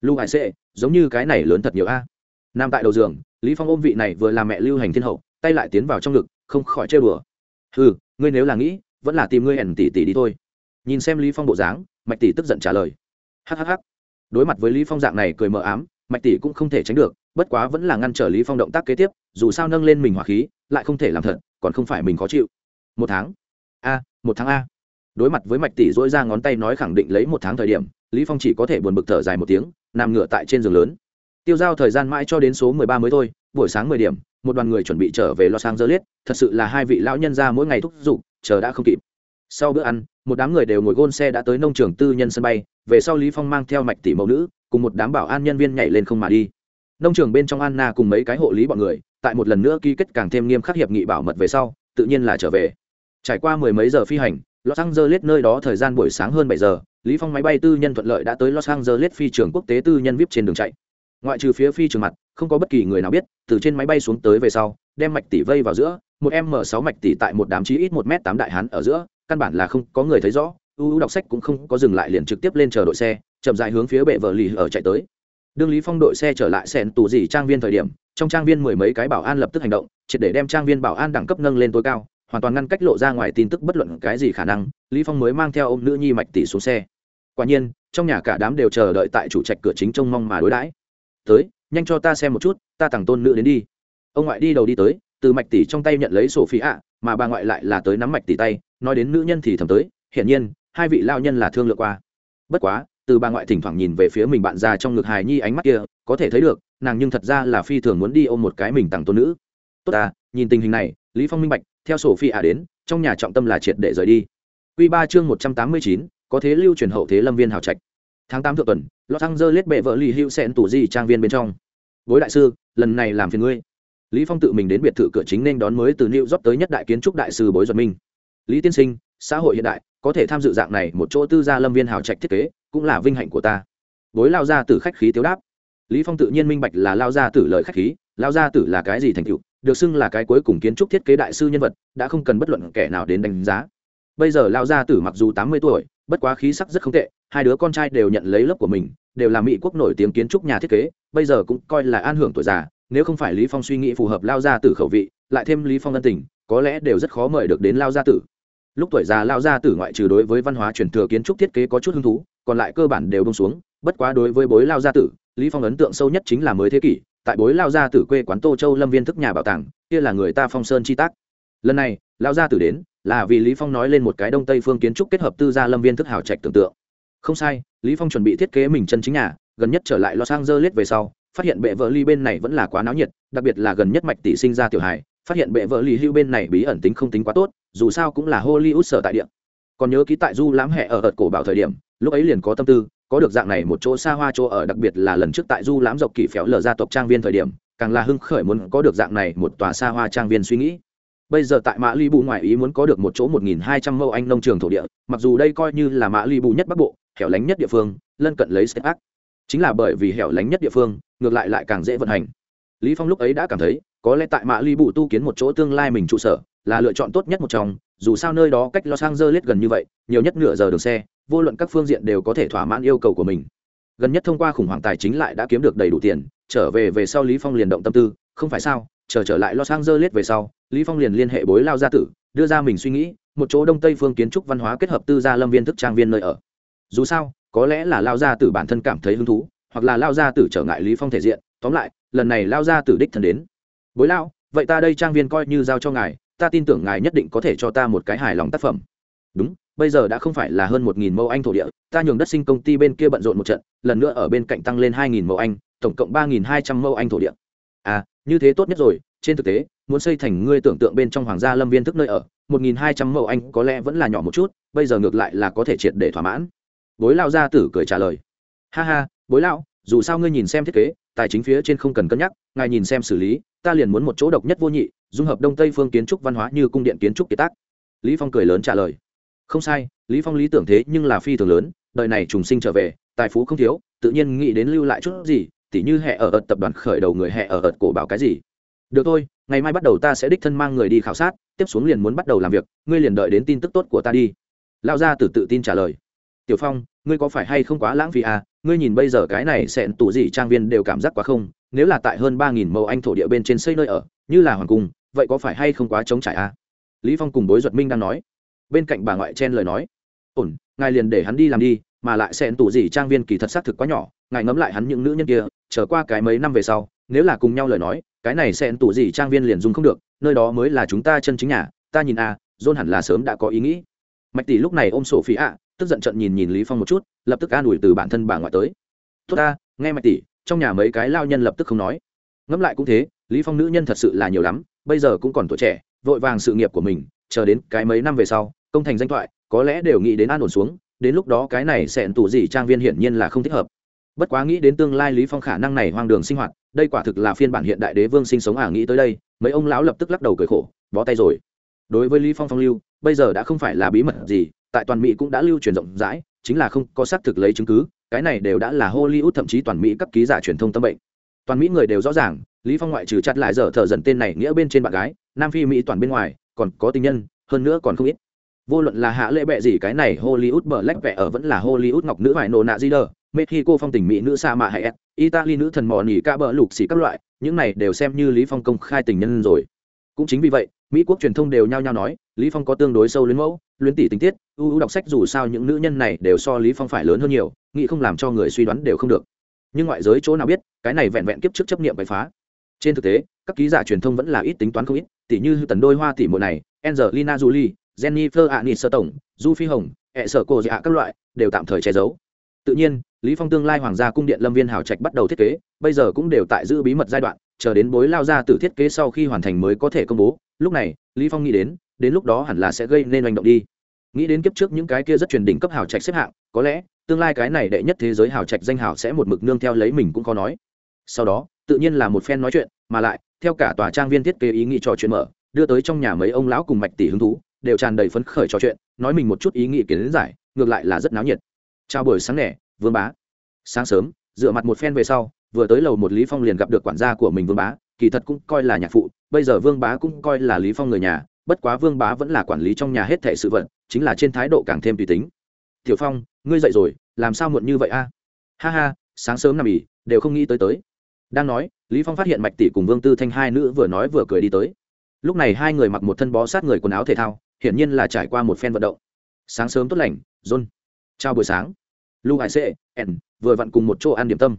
[SPEAKER 1] Lưu hải sệ giống như cái này lớn thật nhiều a. Nằm tại đầu giường lý phong ôm vị này vừa là mẹ lưu hành thiên hậu tay lại tiến vào trong ngực không khỏi chơi bừa ừ ngươi nếu là nghĩ vẫn là tìm ngươi ẩn tỷ tỷ đi thôi. Nhìn xem lý phong bộ dáng mạch tỷ tức giận trả lời. Hhh đối mặt với lý phong dạng này cười mờ ám mạch tỷ cũng không thể tránh được, bất quá vẫn là ngăn trở lý phong động tác kế tiếp, dù sao nâng lên mình hỏa khí, lại không thể làm thật, còn không phải mình khó chịu. Một tháng? A, một tháng a. Đối mặt với mạch tỷ dỗi ra ngón tay nói khẳng định lấy một tháng thời điểm, lý phong chỉ có thể buồn bực thở dài một tiếng, nằm ngửa tại trên giường lớn. Tiêu giao thời gian mãi cho đến số mười ba mới thôi, buổi sáng mười điểm, một đoàn người chuẩn bị trở về lo sang dơ liết thật sự là hai vị lão nhân ra mỗi ngày thúc giục, chờ đã không kịp sau bữa ăn, một đám người đều ngồi gôn xe đã tới nông trường tư nhân sân bay, về sau lý phong mang theo mạch tỷ mẫu nữ, cùng một đám bảo an nhân viên nhảy lên không mà đi. Nông trường bên trong anna cùng mấy cái hộ lý bọn người, tại một lần nữa ký kết càng thêm nghiêm khắc hiệp nghị bảo mật về sau, tự nhiên là trở về. Trải qua mười mấy giờ phi hành, los angeles nơi đó thời gian buổi sáng hơn bảy giờ, lý phong máy bay tư nhân thuận lợi đã tới los angeles phi trường quốc tế tư nhân vip trên đường chạy. Ngoại trừ phía phi trường mặt, không có bất kỳ người nào biết, từ trên máy bay xuống tới về sau, đem mạch tỷ vây vào giữa, một m sáu mạch tỷ tại một đám chí ít một m tám đại hán ở giữa căn bản là không có người thấy rõ ưu đọc sách cũng không có dừng lại liền trực tiếp lên chờ đội xe, chậm dài hướng phía bệ vợ lì ở chạy tới. Đương lý phong đội xe trở lại sẹn tù dì trang viên thời điểm, trong trang viên mười mấy cái bảo an lập tức hành động, triệt để đem trang viên bảo an đẳng cấp nâng lên tối cao, hoàn toàn ngăn cách lộ ra ngoài tin tức bất luận cái gì khả năng, lý phong mới mang theo ôm nữ nhi mạch tỷ xuống xe. Quả nhiên, trong nhà cả đám đều chờ đợi tại chủ trạch cửa chính trông mong mà đối đãi. Tới, nhanh cho ta xem một chút, ta tặng tôn nữ đến đi. Ông ngoại đi đầu đi tới, từ mạch tỷ trong tay nhận lấy sổ phí ạ mà bà ngoại lại là tới nắm mạch tỷ tay nói đến nữ nhân thì thầm tới, hiển nhiên, hai vị lao nhân là thương lượng qua. Bất quá, từ bà ngoại thỉnh thoảng nhìn về phía mình bạn già trong ngực hài nhi ánh mắt kia, có thể thấy được, nàng nhưng thật ra là phi thường muốn đi ôm một cái mình tặng tôn nữ. Tốt à nhìn tình hình này, lý phong minh bạch, theo sổ phi à đến, trong nhà trọng tâm là triệt để rời đi. Quy ba chương một trăm tám mươi chín, có thế lưu truyền hậu thế lâm viên hào trạch. Tháng tám thượng tuần lọt thăng dơ lết bệ vợ lì hữu xẹn tủ di trang viên bên trong. Bối đại sư, lần này làm phiền ngươi. Lý phong tự mình đến biệt thự cửa chính nên đón mới từ new york tới nhất đại kiến trúc đại sư bối duật minh lý tiên sinh, xã hội hiện đại, có thể tham dự dạng này một chỗ tư gia lâm viên hào trạch thiết kế, cũng là vinh hạnh của ta. Bối lao gia tử khách khí tiếu đáp. Lý phong tự nhiên minh bạch là lao gia tử lời khách khí, lao gia tử là cái gì thành tựu, được xưng là cái cuối cùng kiến trúc thiết kế đại sư nhân vật, đã không cần bất luận kẻ nào đến đánh giá. Bây giờ lao gia tử mặc dù tám mươi tuổi, bất quá khí sắc rất không tệ, hai đứa con trai đều nhận lấy lớp của mình, đều là mỹ quốc nổi tiếng kiến trúc nhà thiết kế, bây giờ cũng coi là an hưởng tuổi già, nếu không phải lý phong suy nghĩ phù hợp lao gia tử khẩu vị, lại thêm lý phong ân tình, có lẽ đều rất khó mời được đến lao gia tử lúc tuổi già lao gia tử ngoại trừ đối với văn hóa truyền thừa kiến trúc thiết kế có chút hứng thú, còn lại cơ bản đều bông xuống, bất quá đối với bối lao gia tử, lý phong ấn tượng sâu nhất chính là mới thế kỷ, tại bối lao gia tử quê quán tô châu lâm viên thức nhà bảo tàng, kia là người ta phong sơn chi tác. Lần này, lao gia tử đến, là vì lý phong nói lên một cái đông tây phương kiến trúc kết hợp tư gia lâm viên thức hào trạch tưởng tượng. Không sai, lý phong chuẩn bị thiết kế mình chân chính nhà, gần nhất trở lại lo sang dơ lết về sau, phát hiện bệ vợ ly bên này vẫn là quá náo nhiệt, đặc biệt là gần nhất mạch tỷ sinh ra tiểu hài, phát hiện bệ vợ ly hưu bên này bí ẩn tính không tính quá tốt dù sao cũng là hollywood sở tại địa. Còn nhớ ký tại du lãm hẹ ở ợt cổ bảo thời điểm, lúc ấy liền có tâm tư, có được dạng này một chỗ xa hoa chỗ ở, đặc biệt là lần trước tại du lãm dọc kỳ phéo lờ gia tộc trang viên thời điểm, càng là hưng khởi muốn có được dạng này một tòa xa hoa trang viên suy nghĩ. Bây giờ tại mã ly bù ngoại ý muốn có được một chỗ một nghìn hai trăm mẫu anh nông trường thổ địa, mặc dù đây coi như là mã ly bù nhất bắc bộ, hẻo lánh nhất địa phương, lân cận lấy step ác chính là bởi vì hẻo lánh nhất địa phương, ngược lại lại càng dễ vận hành. Lý phong lúc ấy đã cảm thấy, có lẽ tại mã ly bù tu kiến một chỗ tương lai mình trụ sở là lựa chọn tốt nhất một trong, dù sao nơi đó cách los angeles gần như vậy, nhiều nhất nửa giờ đường xe, vô luận các phương diện đều có thể thỏa mãn yêu cầu của mình. Gần nhất thông qua khủng hoảng tài chính lại đã kiếm được đầy đủ tiền, trở về về sau lý phong liền động tâm tư, không phải sao, chờ trở lại los angeles về sau, lý phong liền liên hệ bối lao gia tử, đưa ra mình suy nghĩ, một chỗ đông tây phương kiến trúc văn hóa kết hợp tư gia lâm viên thức trang viên nơi ở. Dù sao, có lẽ là lao gia tử bản thân cảm thấy hứng thú, hoặc là lao gia tử trở ngại lý phong thể diện, tóm lại, lần này lao gia tử đích thân đến. Bối lao, vậy ta đây trang viên coi như giao cho ngài ta tin tưởng ngài nhất định có thể cho ta một cái hài lòng tác phẩm. Đúng, bây giờ đã không phải là hơn một nghìn mẫu anh thổ địa, ta nhường đất sinh công ty bên kia bận rộn một trận, lần nữa ở bên cạnh tăng lên hai nghìn mẫu anh, tổng cộng ba nghìn hai trăm mẫu anh thổ địa. À như thế tốt nhất rồi, trên thực tế, muốn xây thành ngươi tưởng tượng bên trong hoàng gia lâm viên thức nơi ở, một nghìn hai trăm mẫu anh có lẽ vẫn là nhỏ một chút, bây giờ ngược lại là có thể triệt để thỏa mãn. Bối lao gia tử cười trả lời. Ha ha, bối lao, dù sao ngươi nhìn xem thiết kế, tài chính phía trên không cần cân nhắc, ngài nhìn xem xử lý, ta liền muốn một chỗ độc nhất vô nhị dung hợp đông tây phương kiến trúc văn hóa như cung điện kiến trúc kiệt tác. Lý phong cười lớn trả lời. Không sai, lý phong lý tưởng thế nhưng là phi thường lớn, đời này trùng sinh trở về, tài phú không thiếu, tự nhiên nghĩ đến lưu lại chút gì, tỉ như hệ ở ợt tập đoàn khởi đầu người hệ ở ợt cổ bảo cái gì. Được thôi, ngày mai bắt đầu ta sẽ đích thân mang người đi khảo sát, tiếp xuống liền muốn bắt đầu làm việc, ngươi liền đợi đến tin tức tốt của ta đi. Lao ra từ tự tin trả lời. Tiểu phong, ngươi có phải hay không quá lãng phí à? Ngươi nhìn bây giờ cái này sẽ tủ gì trang viên đều cảm giác quá không, nếu là tại hơn ba nghìn mẫu anh thổ địa bên trên xây nơi ở như là hoàng cung vậy có phải hay không quá chống trải à? Lý phong cùng bối duật minh đang nói. Bên cạnh bà ngoại chen lời nói. Ổn ngài liền để hắn đi làm đi mà lại xen tủ gì trang viên kỳ thật xác thực quá nhỏ ngài ngẫm lại hắn những nữ nhân kia trở qua cái mấy năm về sau nếu là cùng nhau lời nói cái này xen tủ gì trang viên liền dùng không được nơi đó mới là chúng ta chân chính nhà ta nhìn a à, john hẳn là sớm đã có ý nghĩ. Mạch tỷ lúc này ôm sổ phí ạ tức giận trận nhìn nhìn lý phong một chút lập tức an ủi từ bản thân bà ngoại tới. Tốt ta nghe mạch tỷ trong nhà mấy cái lao nhân lập tức không nói ngẫm lại cũng thế, lý phong nữ nhân thật sự là nhiều lắm, bây giờ cũng còn tuổi trẻ, vội vàng sự nghiệp của mình, chờ đến cái mấy năm về sau, công thành danh thoại, có lẽ đều nghĩ đến an ổn xuống, đến lúc đó cái này sẽ tủ gì trang viên hiển nhiên là không thích hợp. Bất quá nghĩ đến tương lai lý phong khả năng này hoang đường sinh hoạt, đây quả thực là phiên bản hiện đại đế vương sinh sống à nghĩ tới đây, mấy ông lão lập tức lắc đầu cười khổ, bó tay rồi. Đối với lý phong phong lưu, bây giờ đã không phải là bí mật gì, tại toàn mỹ cũng đã lưu truyền rộng rãi, chính là không có xác thực lấy chứng cứ, cái này đều đã là hollywood thậm chí toàn mỹ các ký giả truyền thông tâm bệnh toàn mỹ người đều rõ ràng, lý phong ngoại trừ chặt lại dở thở dần tên này nghĩa bên trên bạn gái, nam phi mỹ toàn bên ngoài, còn có tình nhân, hơn nữa còn không ít. Vô luận là hạ lễ bệ gì cái này, hollywood bờ lách vẽ ở vẫn là hollywood ngọc nữ vải nổ nạ di đờ, mexico phong tình mỹ nữ sa mạ hay italy nữ thần mò nỉ ca bờ lục xỉ các loại, những này đều xem như lý phong công khai tình nhân rồi. Cũng chính vì vậy, mỹ quốc truyền thông đều nhao nhao nói, lý phong có tương đối sâu luyến mẫu, luyến tỷ tình tiết ưu ưu đọc sách dù sao những nữ nhân này đều so lý phong phải lớn hơn nhiều, nghĩ không làm cho người suy đoán đều không được nhưng ngoại giới chỗ nào biết, cái này vẹn vẹn kiếp trước chấp nghiệm bậy phá. Trên thực tế, các ký giả truyền thông vẫn là ít tính toán không ít tỷ như tần đôi hoa tỷ muội này, Angelina Jolie, Jennifer Aniston tổng Du Phi Hồng hệ sở cô dạ các loại, đều tạm thời che giấu. Tự nhiên, lý phong tương lai hoàng gia cung điện lâm viên hào trạch bắt đầu thiết kế, bây giờ cũng đều tại giữ bí mật giai đoạn, chờ đến bối lao ra từ thiết kế sau khi hoàn thành mới có thể công bố. Lúc này, lý phong nghĩ đến đến lúc đó hẳn là sẽ gây nên hành động đi. Nghĩ đến kiếp trước những cái kia rất truyền đỉnh cấp hào trạch xếp hạng, có lẽ tương lai cái này đệ nhất thế giới hào trạch danh hào sẽ một mực nương theo lấy mình cũng có nói. Sau đó, tự nhiên là một phen nói chuyện, mà lại, theo cả tòa trang viên thiết kế ý nghĩ trò chuyện mở, đưa tới trong nhà mấy ông lão cùng mạch tỷ hứng thú, đều tràn đầy phấn khởi trò chuyện, nói mình một chút ý nghĩ kiến giải, ngược lại là rất náo nhiệt. Chào buổi sáng nẻ vương bá. Sáng sớm, dựa mặt một phen về sau, vừa tới lầu một lý phong liền gặp được quản gia của mình vương bá, kỳ thật cũng coi là nhạc phụ, bây giờ vương bá cũng coi là lý phong người nhà, bất quá vương bá vẫn là quản lý trong nhà hết thảy sự vận chính là trên thái độ càng thêm tùy tính tiểu phong ngươi dậy rồi làm sao muộn như vậy a? Ha ha sáng sớm nằm ỉ đều không nghĩ tới tới. Đang nói lý phong phát hiện mạch tỷ cùng vương tư thanh hai nữ vừa nói vừa cười đi tới. Lúc này hai người mặc một thân bó sát người quần áo thể thao hiển nhiên là trải qua một phen vận động. Sáng sớm tốt lành john. Chào buổi sáng. Lưu hải sệ ẩn vừa vặn cùng một chỗ ăn điểm tâm.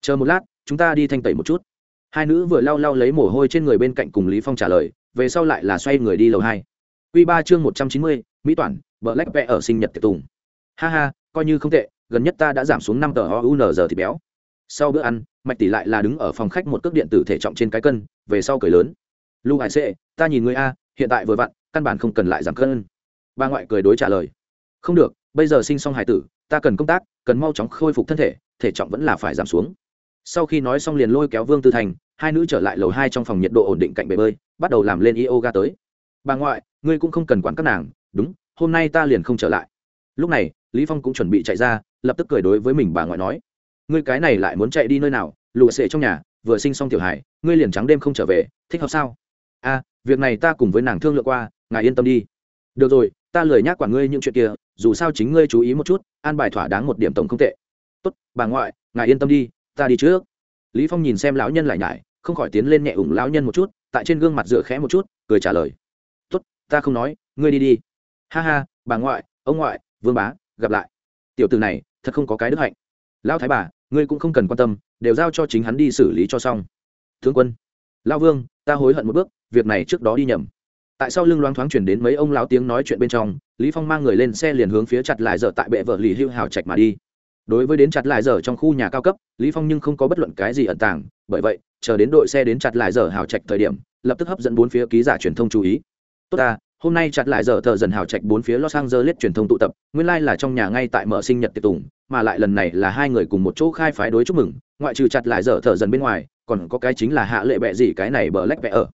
[SPEAKER 1] Chờ một lát chúng ta đi thanh tẩy một chút. Hai nữ vừa lau lau lấy mồ hôi trên người bên cạnh cùng lý phong trả lời về sau lại là xoay người đi lầu hai. Quy ba chương một trăm chín mươi, Mỹ Toản, Black lách vẽ ở sinh nhật tiệc tùng. Ha ha, coi như không tệ, gần nhất ta đã giảm xuống năm tờ OUN giờ thì béo. Sau bữa ăn, Mạch tỷ lại là đứng ở phòng khách một cước điện tử thể trọng trên cái cân, về sau cười lớn. Lu Hải Sệ, ta nhìn ngươi a, hiện tại vừa vặn, căn bản không cần lại giảm cân. Ba ngoại cười đối trả lời. Không được, bây giờ sinh xong hải tử, ta cần công tác, cần mau chóng khôi phục thân thể, thể trọng vẫn là phải giảm xuống sau khi nói xong liền lôi kéo vương tư thành hai nữ trở lại lầu hai trong phòng nhiệt độ ổn định cạnh bể bơi bắt đầu làm lên yoga tới bà ngoại ngươi cũng không cần quản các nàng đúng hôm nay ta liền không trở lại lúc này lý phong cũng chuẩn bị chạy ra, lập tức cười đối với mình bà ngoại nói, ngươi cái này lại muốn chạy đi nơi nào? Lùa sệ trong nhà, vừa sinh xong tiểu hải ngươi liền trắng đêm không trở về, thích hợp sao? A, việc này ta cùng với nàng thương lượng qua, ngài yên tâm đi. Được rồi, ta lười nhắc quản ngươi những chuyện kia, dù sao chính ngươi chú ý một chút, an bài thỏa đáng một điểm tổng không tệ. Tốt, bà ngoại, ngài yên tâm đi, ta đi trước. Lý phong nhìn xem lão nhân lại nhải, không khỏi tiến lên nhẹ ủng lão nhân một chút, tại trên gương mặt dựa khẽ một chút, cười trả lời, tốt, ta không nói, ngươi đi đi. Ha ha, bà ngoại, ông ngoại, vương bá gặp lại. Tiểu tử này, thật không có cái đức hạnh. Lão thái bà, ngươi cũng không cần quan tâm, đều giao cho chính hắn đi xử lý cho xong. Thương quân, lão vương, ta hối hận một bước, việc này trước đó đi nhầm. Tại sao lưng loáng thoáng chuyển đến mấy ông lão tiếng nói chuyện bên trong, lý phong mang người lên xe liền hướng phía chặt lại giờ tại bệ vợ lì hưu hào trạch mà đi. Đối với đến chặt lại giờ trong khu nhà cao cấp, lý phong nhưng không có bất luận cái gì ẩn tàng, bởi vậy, chờ đến đội xe đến chặt lại giờ hào trạch thời điểm, lập tức hấp dẫn bốn phía ký giả truyền thông chú ý. Tốt ta hôm nay chặt lại giờ thợ dần hào trạch bốn phía los angeles truyền thông tụ tập, nguyên lai là trong nhà ngay tại mở sinh nhật tiệc tùng, mà lại lần này là hai người cùng một chỗ khai phái đối chúc mừng, ngoại trừ chặt lại giờ thợ dần bên ngoài, còn có cái chính là hạ lệ bẹ gì cái này bờ lách vẽ ở.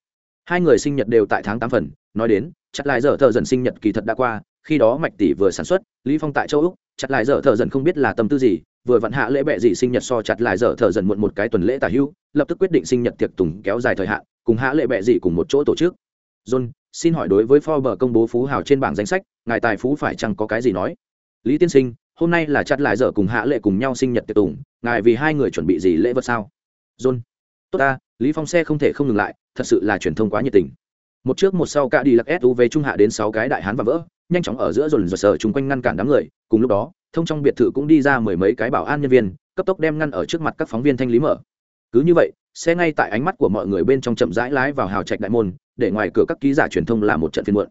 [SPEAKER 1] Hai người sinh nhật đều tại tháng tám phần, nói đến, chặt lại giờ thợ dần sinh nhật kỳ thật đã qua, khi đó mạch tỷ vừa sản xuất, lý phong tại châu úc, chặt lại giờ thợ dần không biết là tâm tư gì, vừa vặn hạ lễ bệ gì sinh nhật so chặt lại giờ thợ dần muộn một cái tuần lễ tả hữu, lập tức quyết định sinh nhật tiệc tùng kéo dài thời hạn, cùng hạ lễ bệ gì cùng một chỗ tổ chức john, xin hỏi đối với Forbes công bố phú hào trên bảng danh sách, ngài tài phú phải chăng có cái gì nói? Lý tiên sinh, hôm nay là chặt lại giờ cùng hạ lệ cùng nhau sinh nhật tiệc tùng, ngài vì hai người chuẩn bị gì lễ vật sao? John, tốt ta, lý phong xe không thể không ngừng lại, thật sự là truyền thông quá nhiệt tình. Một trước một sau cả đi lặc suv trung hạ đến sáu cái đại hán và vỡ, nhanh chóng ở giữa dồn dồn sờ chung quanh ngăn cản đám người, cùng lúc đó, thông trong biệt thự cũng đi ra mười mấy cái bảo an nhân viên, cấp tốc đem ngăn ở trước mặt các phóng viên thanh lý mở. Cứ như vậy, xe ngay tại ánh mắt của mọi người bên trong chậm rãi lái vào hào trạch đại môn để ngoài cửa các ký giả truyền thông là một trận phiên muộn.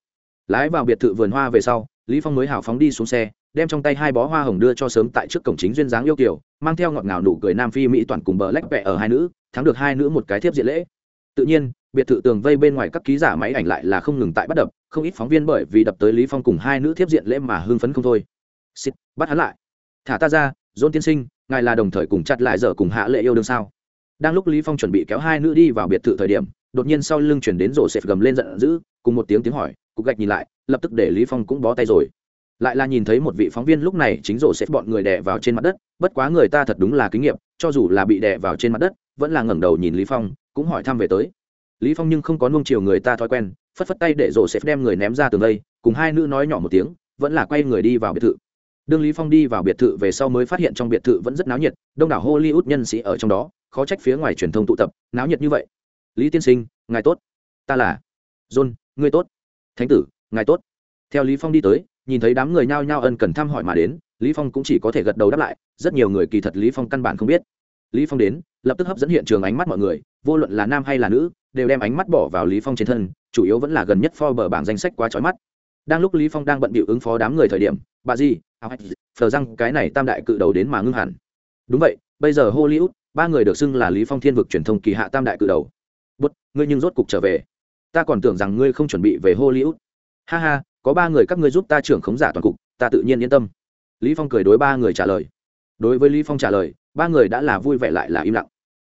[SPEAKER 1] Lái vào biệt thự vườn hoa về sau, lý phong mới hào phóng đi xuống xe, đem trong tay hai bó hoa hồng đưa cho sớm tại trước cổng chính duyên dáng yêu kiều, mang theo ngọt ngào nụ cười nam phi mỹ toàn cùng bờ lách vẹ ở hai nữ, thắng được hai nữ một cái thiếp diện lễ. Tự nhiên, biệt thự tường vây bên ngoài các ký giả máy ảnh lại là không ngừng tại bắt đập, không ít phóng viên bởi vì đập tới lý phong cùng hai nữ thiếp diện lễ mà hưng phấn không thôi. Xịt, bắt hắn lại. Thả ta ra, dôn tiên sinh, ngài là đồng thời cùng chặt lại giờ cùng hạ lệ yêu đương sao? Đang lúc lý phong chuẩn bị kéo hai nữ đi vào biệt thự thời điểm, đột nhiên sau lưng chuyển đến rổ sệt gầm lên giận dữ, cùng một tiếng tiếng hỏi, cục gạch nhìn lại, lập tức để lý phong cũng bó tay rồi. Lại là nhìn thấy một vị phóng viên lúc này chính rổ sệt bọn người đè vào trên mặt đất, bất quá người ta thật đúng là kinh nghiệm, cho dù là bị đè vào trên mặt đất, vẫn là ngẩng đầu nhìn lý phong, cũng hỏi thăm về tới. Lý phong nhưng không có nuông chiều người ta thói quen, phất phất tay để rổ sệt đem người ném ra tường đây, cùng hai nữ nói nhỏ một tiếng, vẫn là quay người đi vào biệt thự. Đương lý phong đi vào biệt thự về sau mới phát hiện trong biệt thự vẫn rất náo nhiệt, đông đảo hollywood nhân sĩ ở trong đó khó trách phía ngoài truyền thông tụ tập, náo nhiệt như vậy. Lý tiên sinh, ngài tốt. Ta là john, ngươi tốt. Thánh tử, ngài tốt. Theo lý phong đi tới, nhìn thấy đám người nhao nhao ân cần thăm hỏi mà đến, lý phong cũng chỉ có thể gật đầu đáp lại, rất nhiều người kỳ thật lý phong căn bản không biết. Lý phong đến, lập tức hấp dẫn hiện trường ánh mắt mọi người, vô luận là nam hay là nữ, đều đem ánh mắt bỏ vào lý phong trên thân, chủ yếu vẫn là gần nhất Forbes bờ bảng danh sách quá chói mắt. Đang lúc lý phong đang bận bịu ứng phó đám người thời điểm, bà gì phờ răng, cái này tam đại cự đầu đến mà ngưng hẳn. Đúng vậy, bây giờ hollywood ba người được xưng là lý phong thiên vực truyền thông kỳ hạ tam đại cự đầu. Bút, ngươi nhưng rốt cục trở về. Ta còn tưởng rằng ngươi không chuẩn bị về hollywood. Ha ha, có ba người các ngươi giúp ta trưởng khống giả toàn cục, ta tự nhiên yên tâm. Lý phong cười đối ba người trả lời. Đối với lý phong trả lời, ba người đã là vui vẻ lại là im lặng.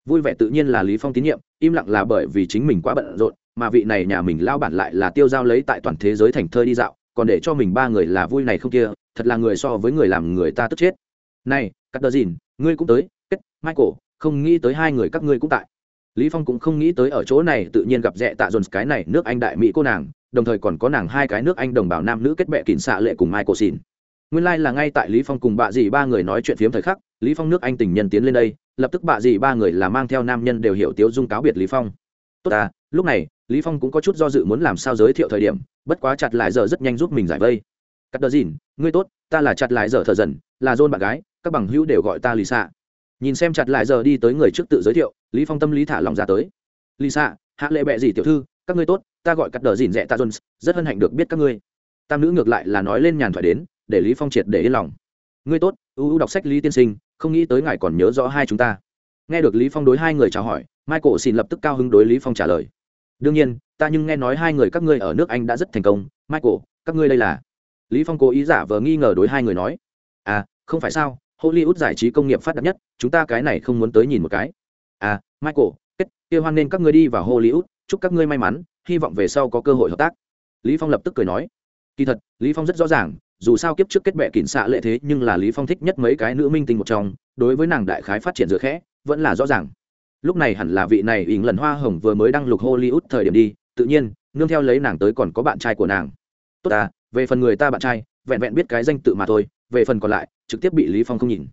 [SPEAKER 1] Vui vẻ tự nhiên là lý phong tín nhiệm, im lặng là bởi vì chính mình quá bận rộn, mà vị này nhà mình lao bản lại là tiêu giao lấy tại toàn thế giới thành thơi đi dạo, còn để cho mình ba người là vui này không kia, thật là người so với người làm người ta tức chết. Này, cắt đờ dìn, ngươi cũng tới, kết, michael không nghĩ tới hai người các ngươi cũng tại. Lý phong cũng không nghĩ tới ở chỗ này tự nhiên gặp rẻ tạ dồn cái này nước anh đại mỹ cô nàng, đồng thời còn có nàng hai cái nước anh đồng bào nam nữ kết bệ kín xạ lệ cùng michael xin nguyên lai like là ngay tại lý phong cùng bà dì ba người nói chuyện phiếm thời khắc, lý phong nước anh tình nhân tiến lên đây, lập tức bà dì ba người là mang theo nam nhân đều hiểu tiếu dung cáo biệt lý phong. Tốt à lúc này, lý phong cũng có chút do dự muốn làm sao giới thiệu thời điểm, bất quá chặt lại giờ rất nhanh giúp mình giải vây. Cắt đờ dìn, ngươi tốt, ta là chặt lại giờ thở dần, là john bạn gái, các bằng hữu đều gọi ta lì xạ nhìn xem chặt lại giờ đi tới người trước tự giới thiệu, lý phong tâm lý thả lòng ra tới. Lisa, hạ lệ bệ gì tiểu thư, các ngươi tốt, ta gọi cắt đờ dìn rẻ ta jones, rất hân hạnh được biết các ngươi. Tam nữ ngược lại là nói lên nhàn thoại đến, để lý phong triệt để yên lòng. Ngươi tốt ưu ưu đọc sách lý tiên sinh, không nghĩ tới ngài còn nhớ rõ hai chúng ta. Nghe được lý phong đối hai người chào hỏi, michael xin lập tức cao hứng đối lý phong trả lời. Đương nhiên, ta nhưng nghe nói hai người các ngươi ở nước anh đã rất thành công. Michael, các ngươi đây là? Lý phong cố ý giả vờ nghi ngờ đối hai người nói. À không phải sao? Hollywood giải trí công nghiệp phát đạt nhất, chúng ta cái này không muốn tới nhìn một cái. À michael, kết, kia hoan nên các ngươi đi vào hollywood, chúc các ngươi may mắn, hy vọng về sau có cơ hội hợp tác. Lý phong lập tức cười nói. Kỳ thật, lý phong rất rõ ràng, dù sao kiếp trước kết bệ kỉnh xạ lệ thế, nhưng là lý phong thích nhất mấy cái nữ minh tinh một trong, đối với nàng đại khái phát triển dựa khẽ, vẫn là rõ ràng. Lúc này hẳn là vị này ỉng lần hoa hồng vừa mới đăng lục hollywood thời điểm đi, tự nhiên, nương theo lấy nàng tới còn có bạn trai của nàng. Tốt à về phần người ta bạn trai, vẹn vẹn biết cái danh tự mà thôi, về phần còn lại trực tiếp bị lý phong không nhìn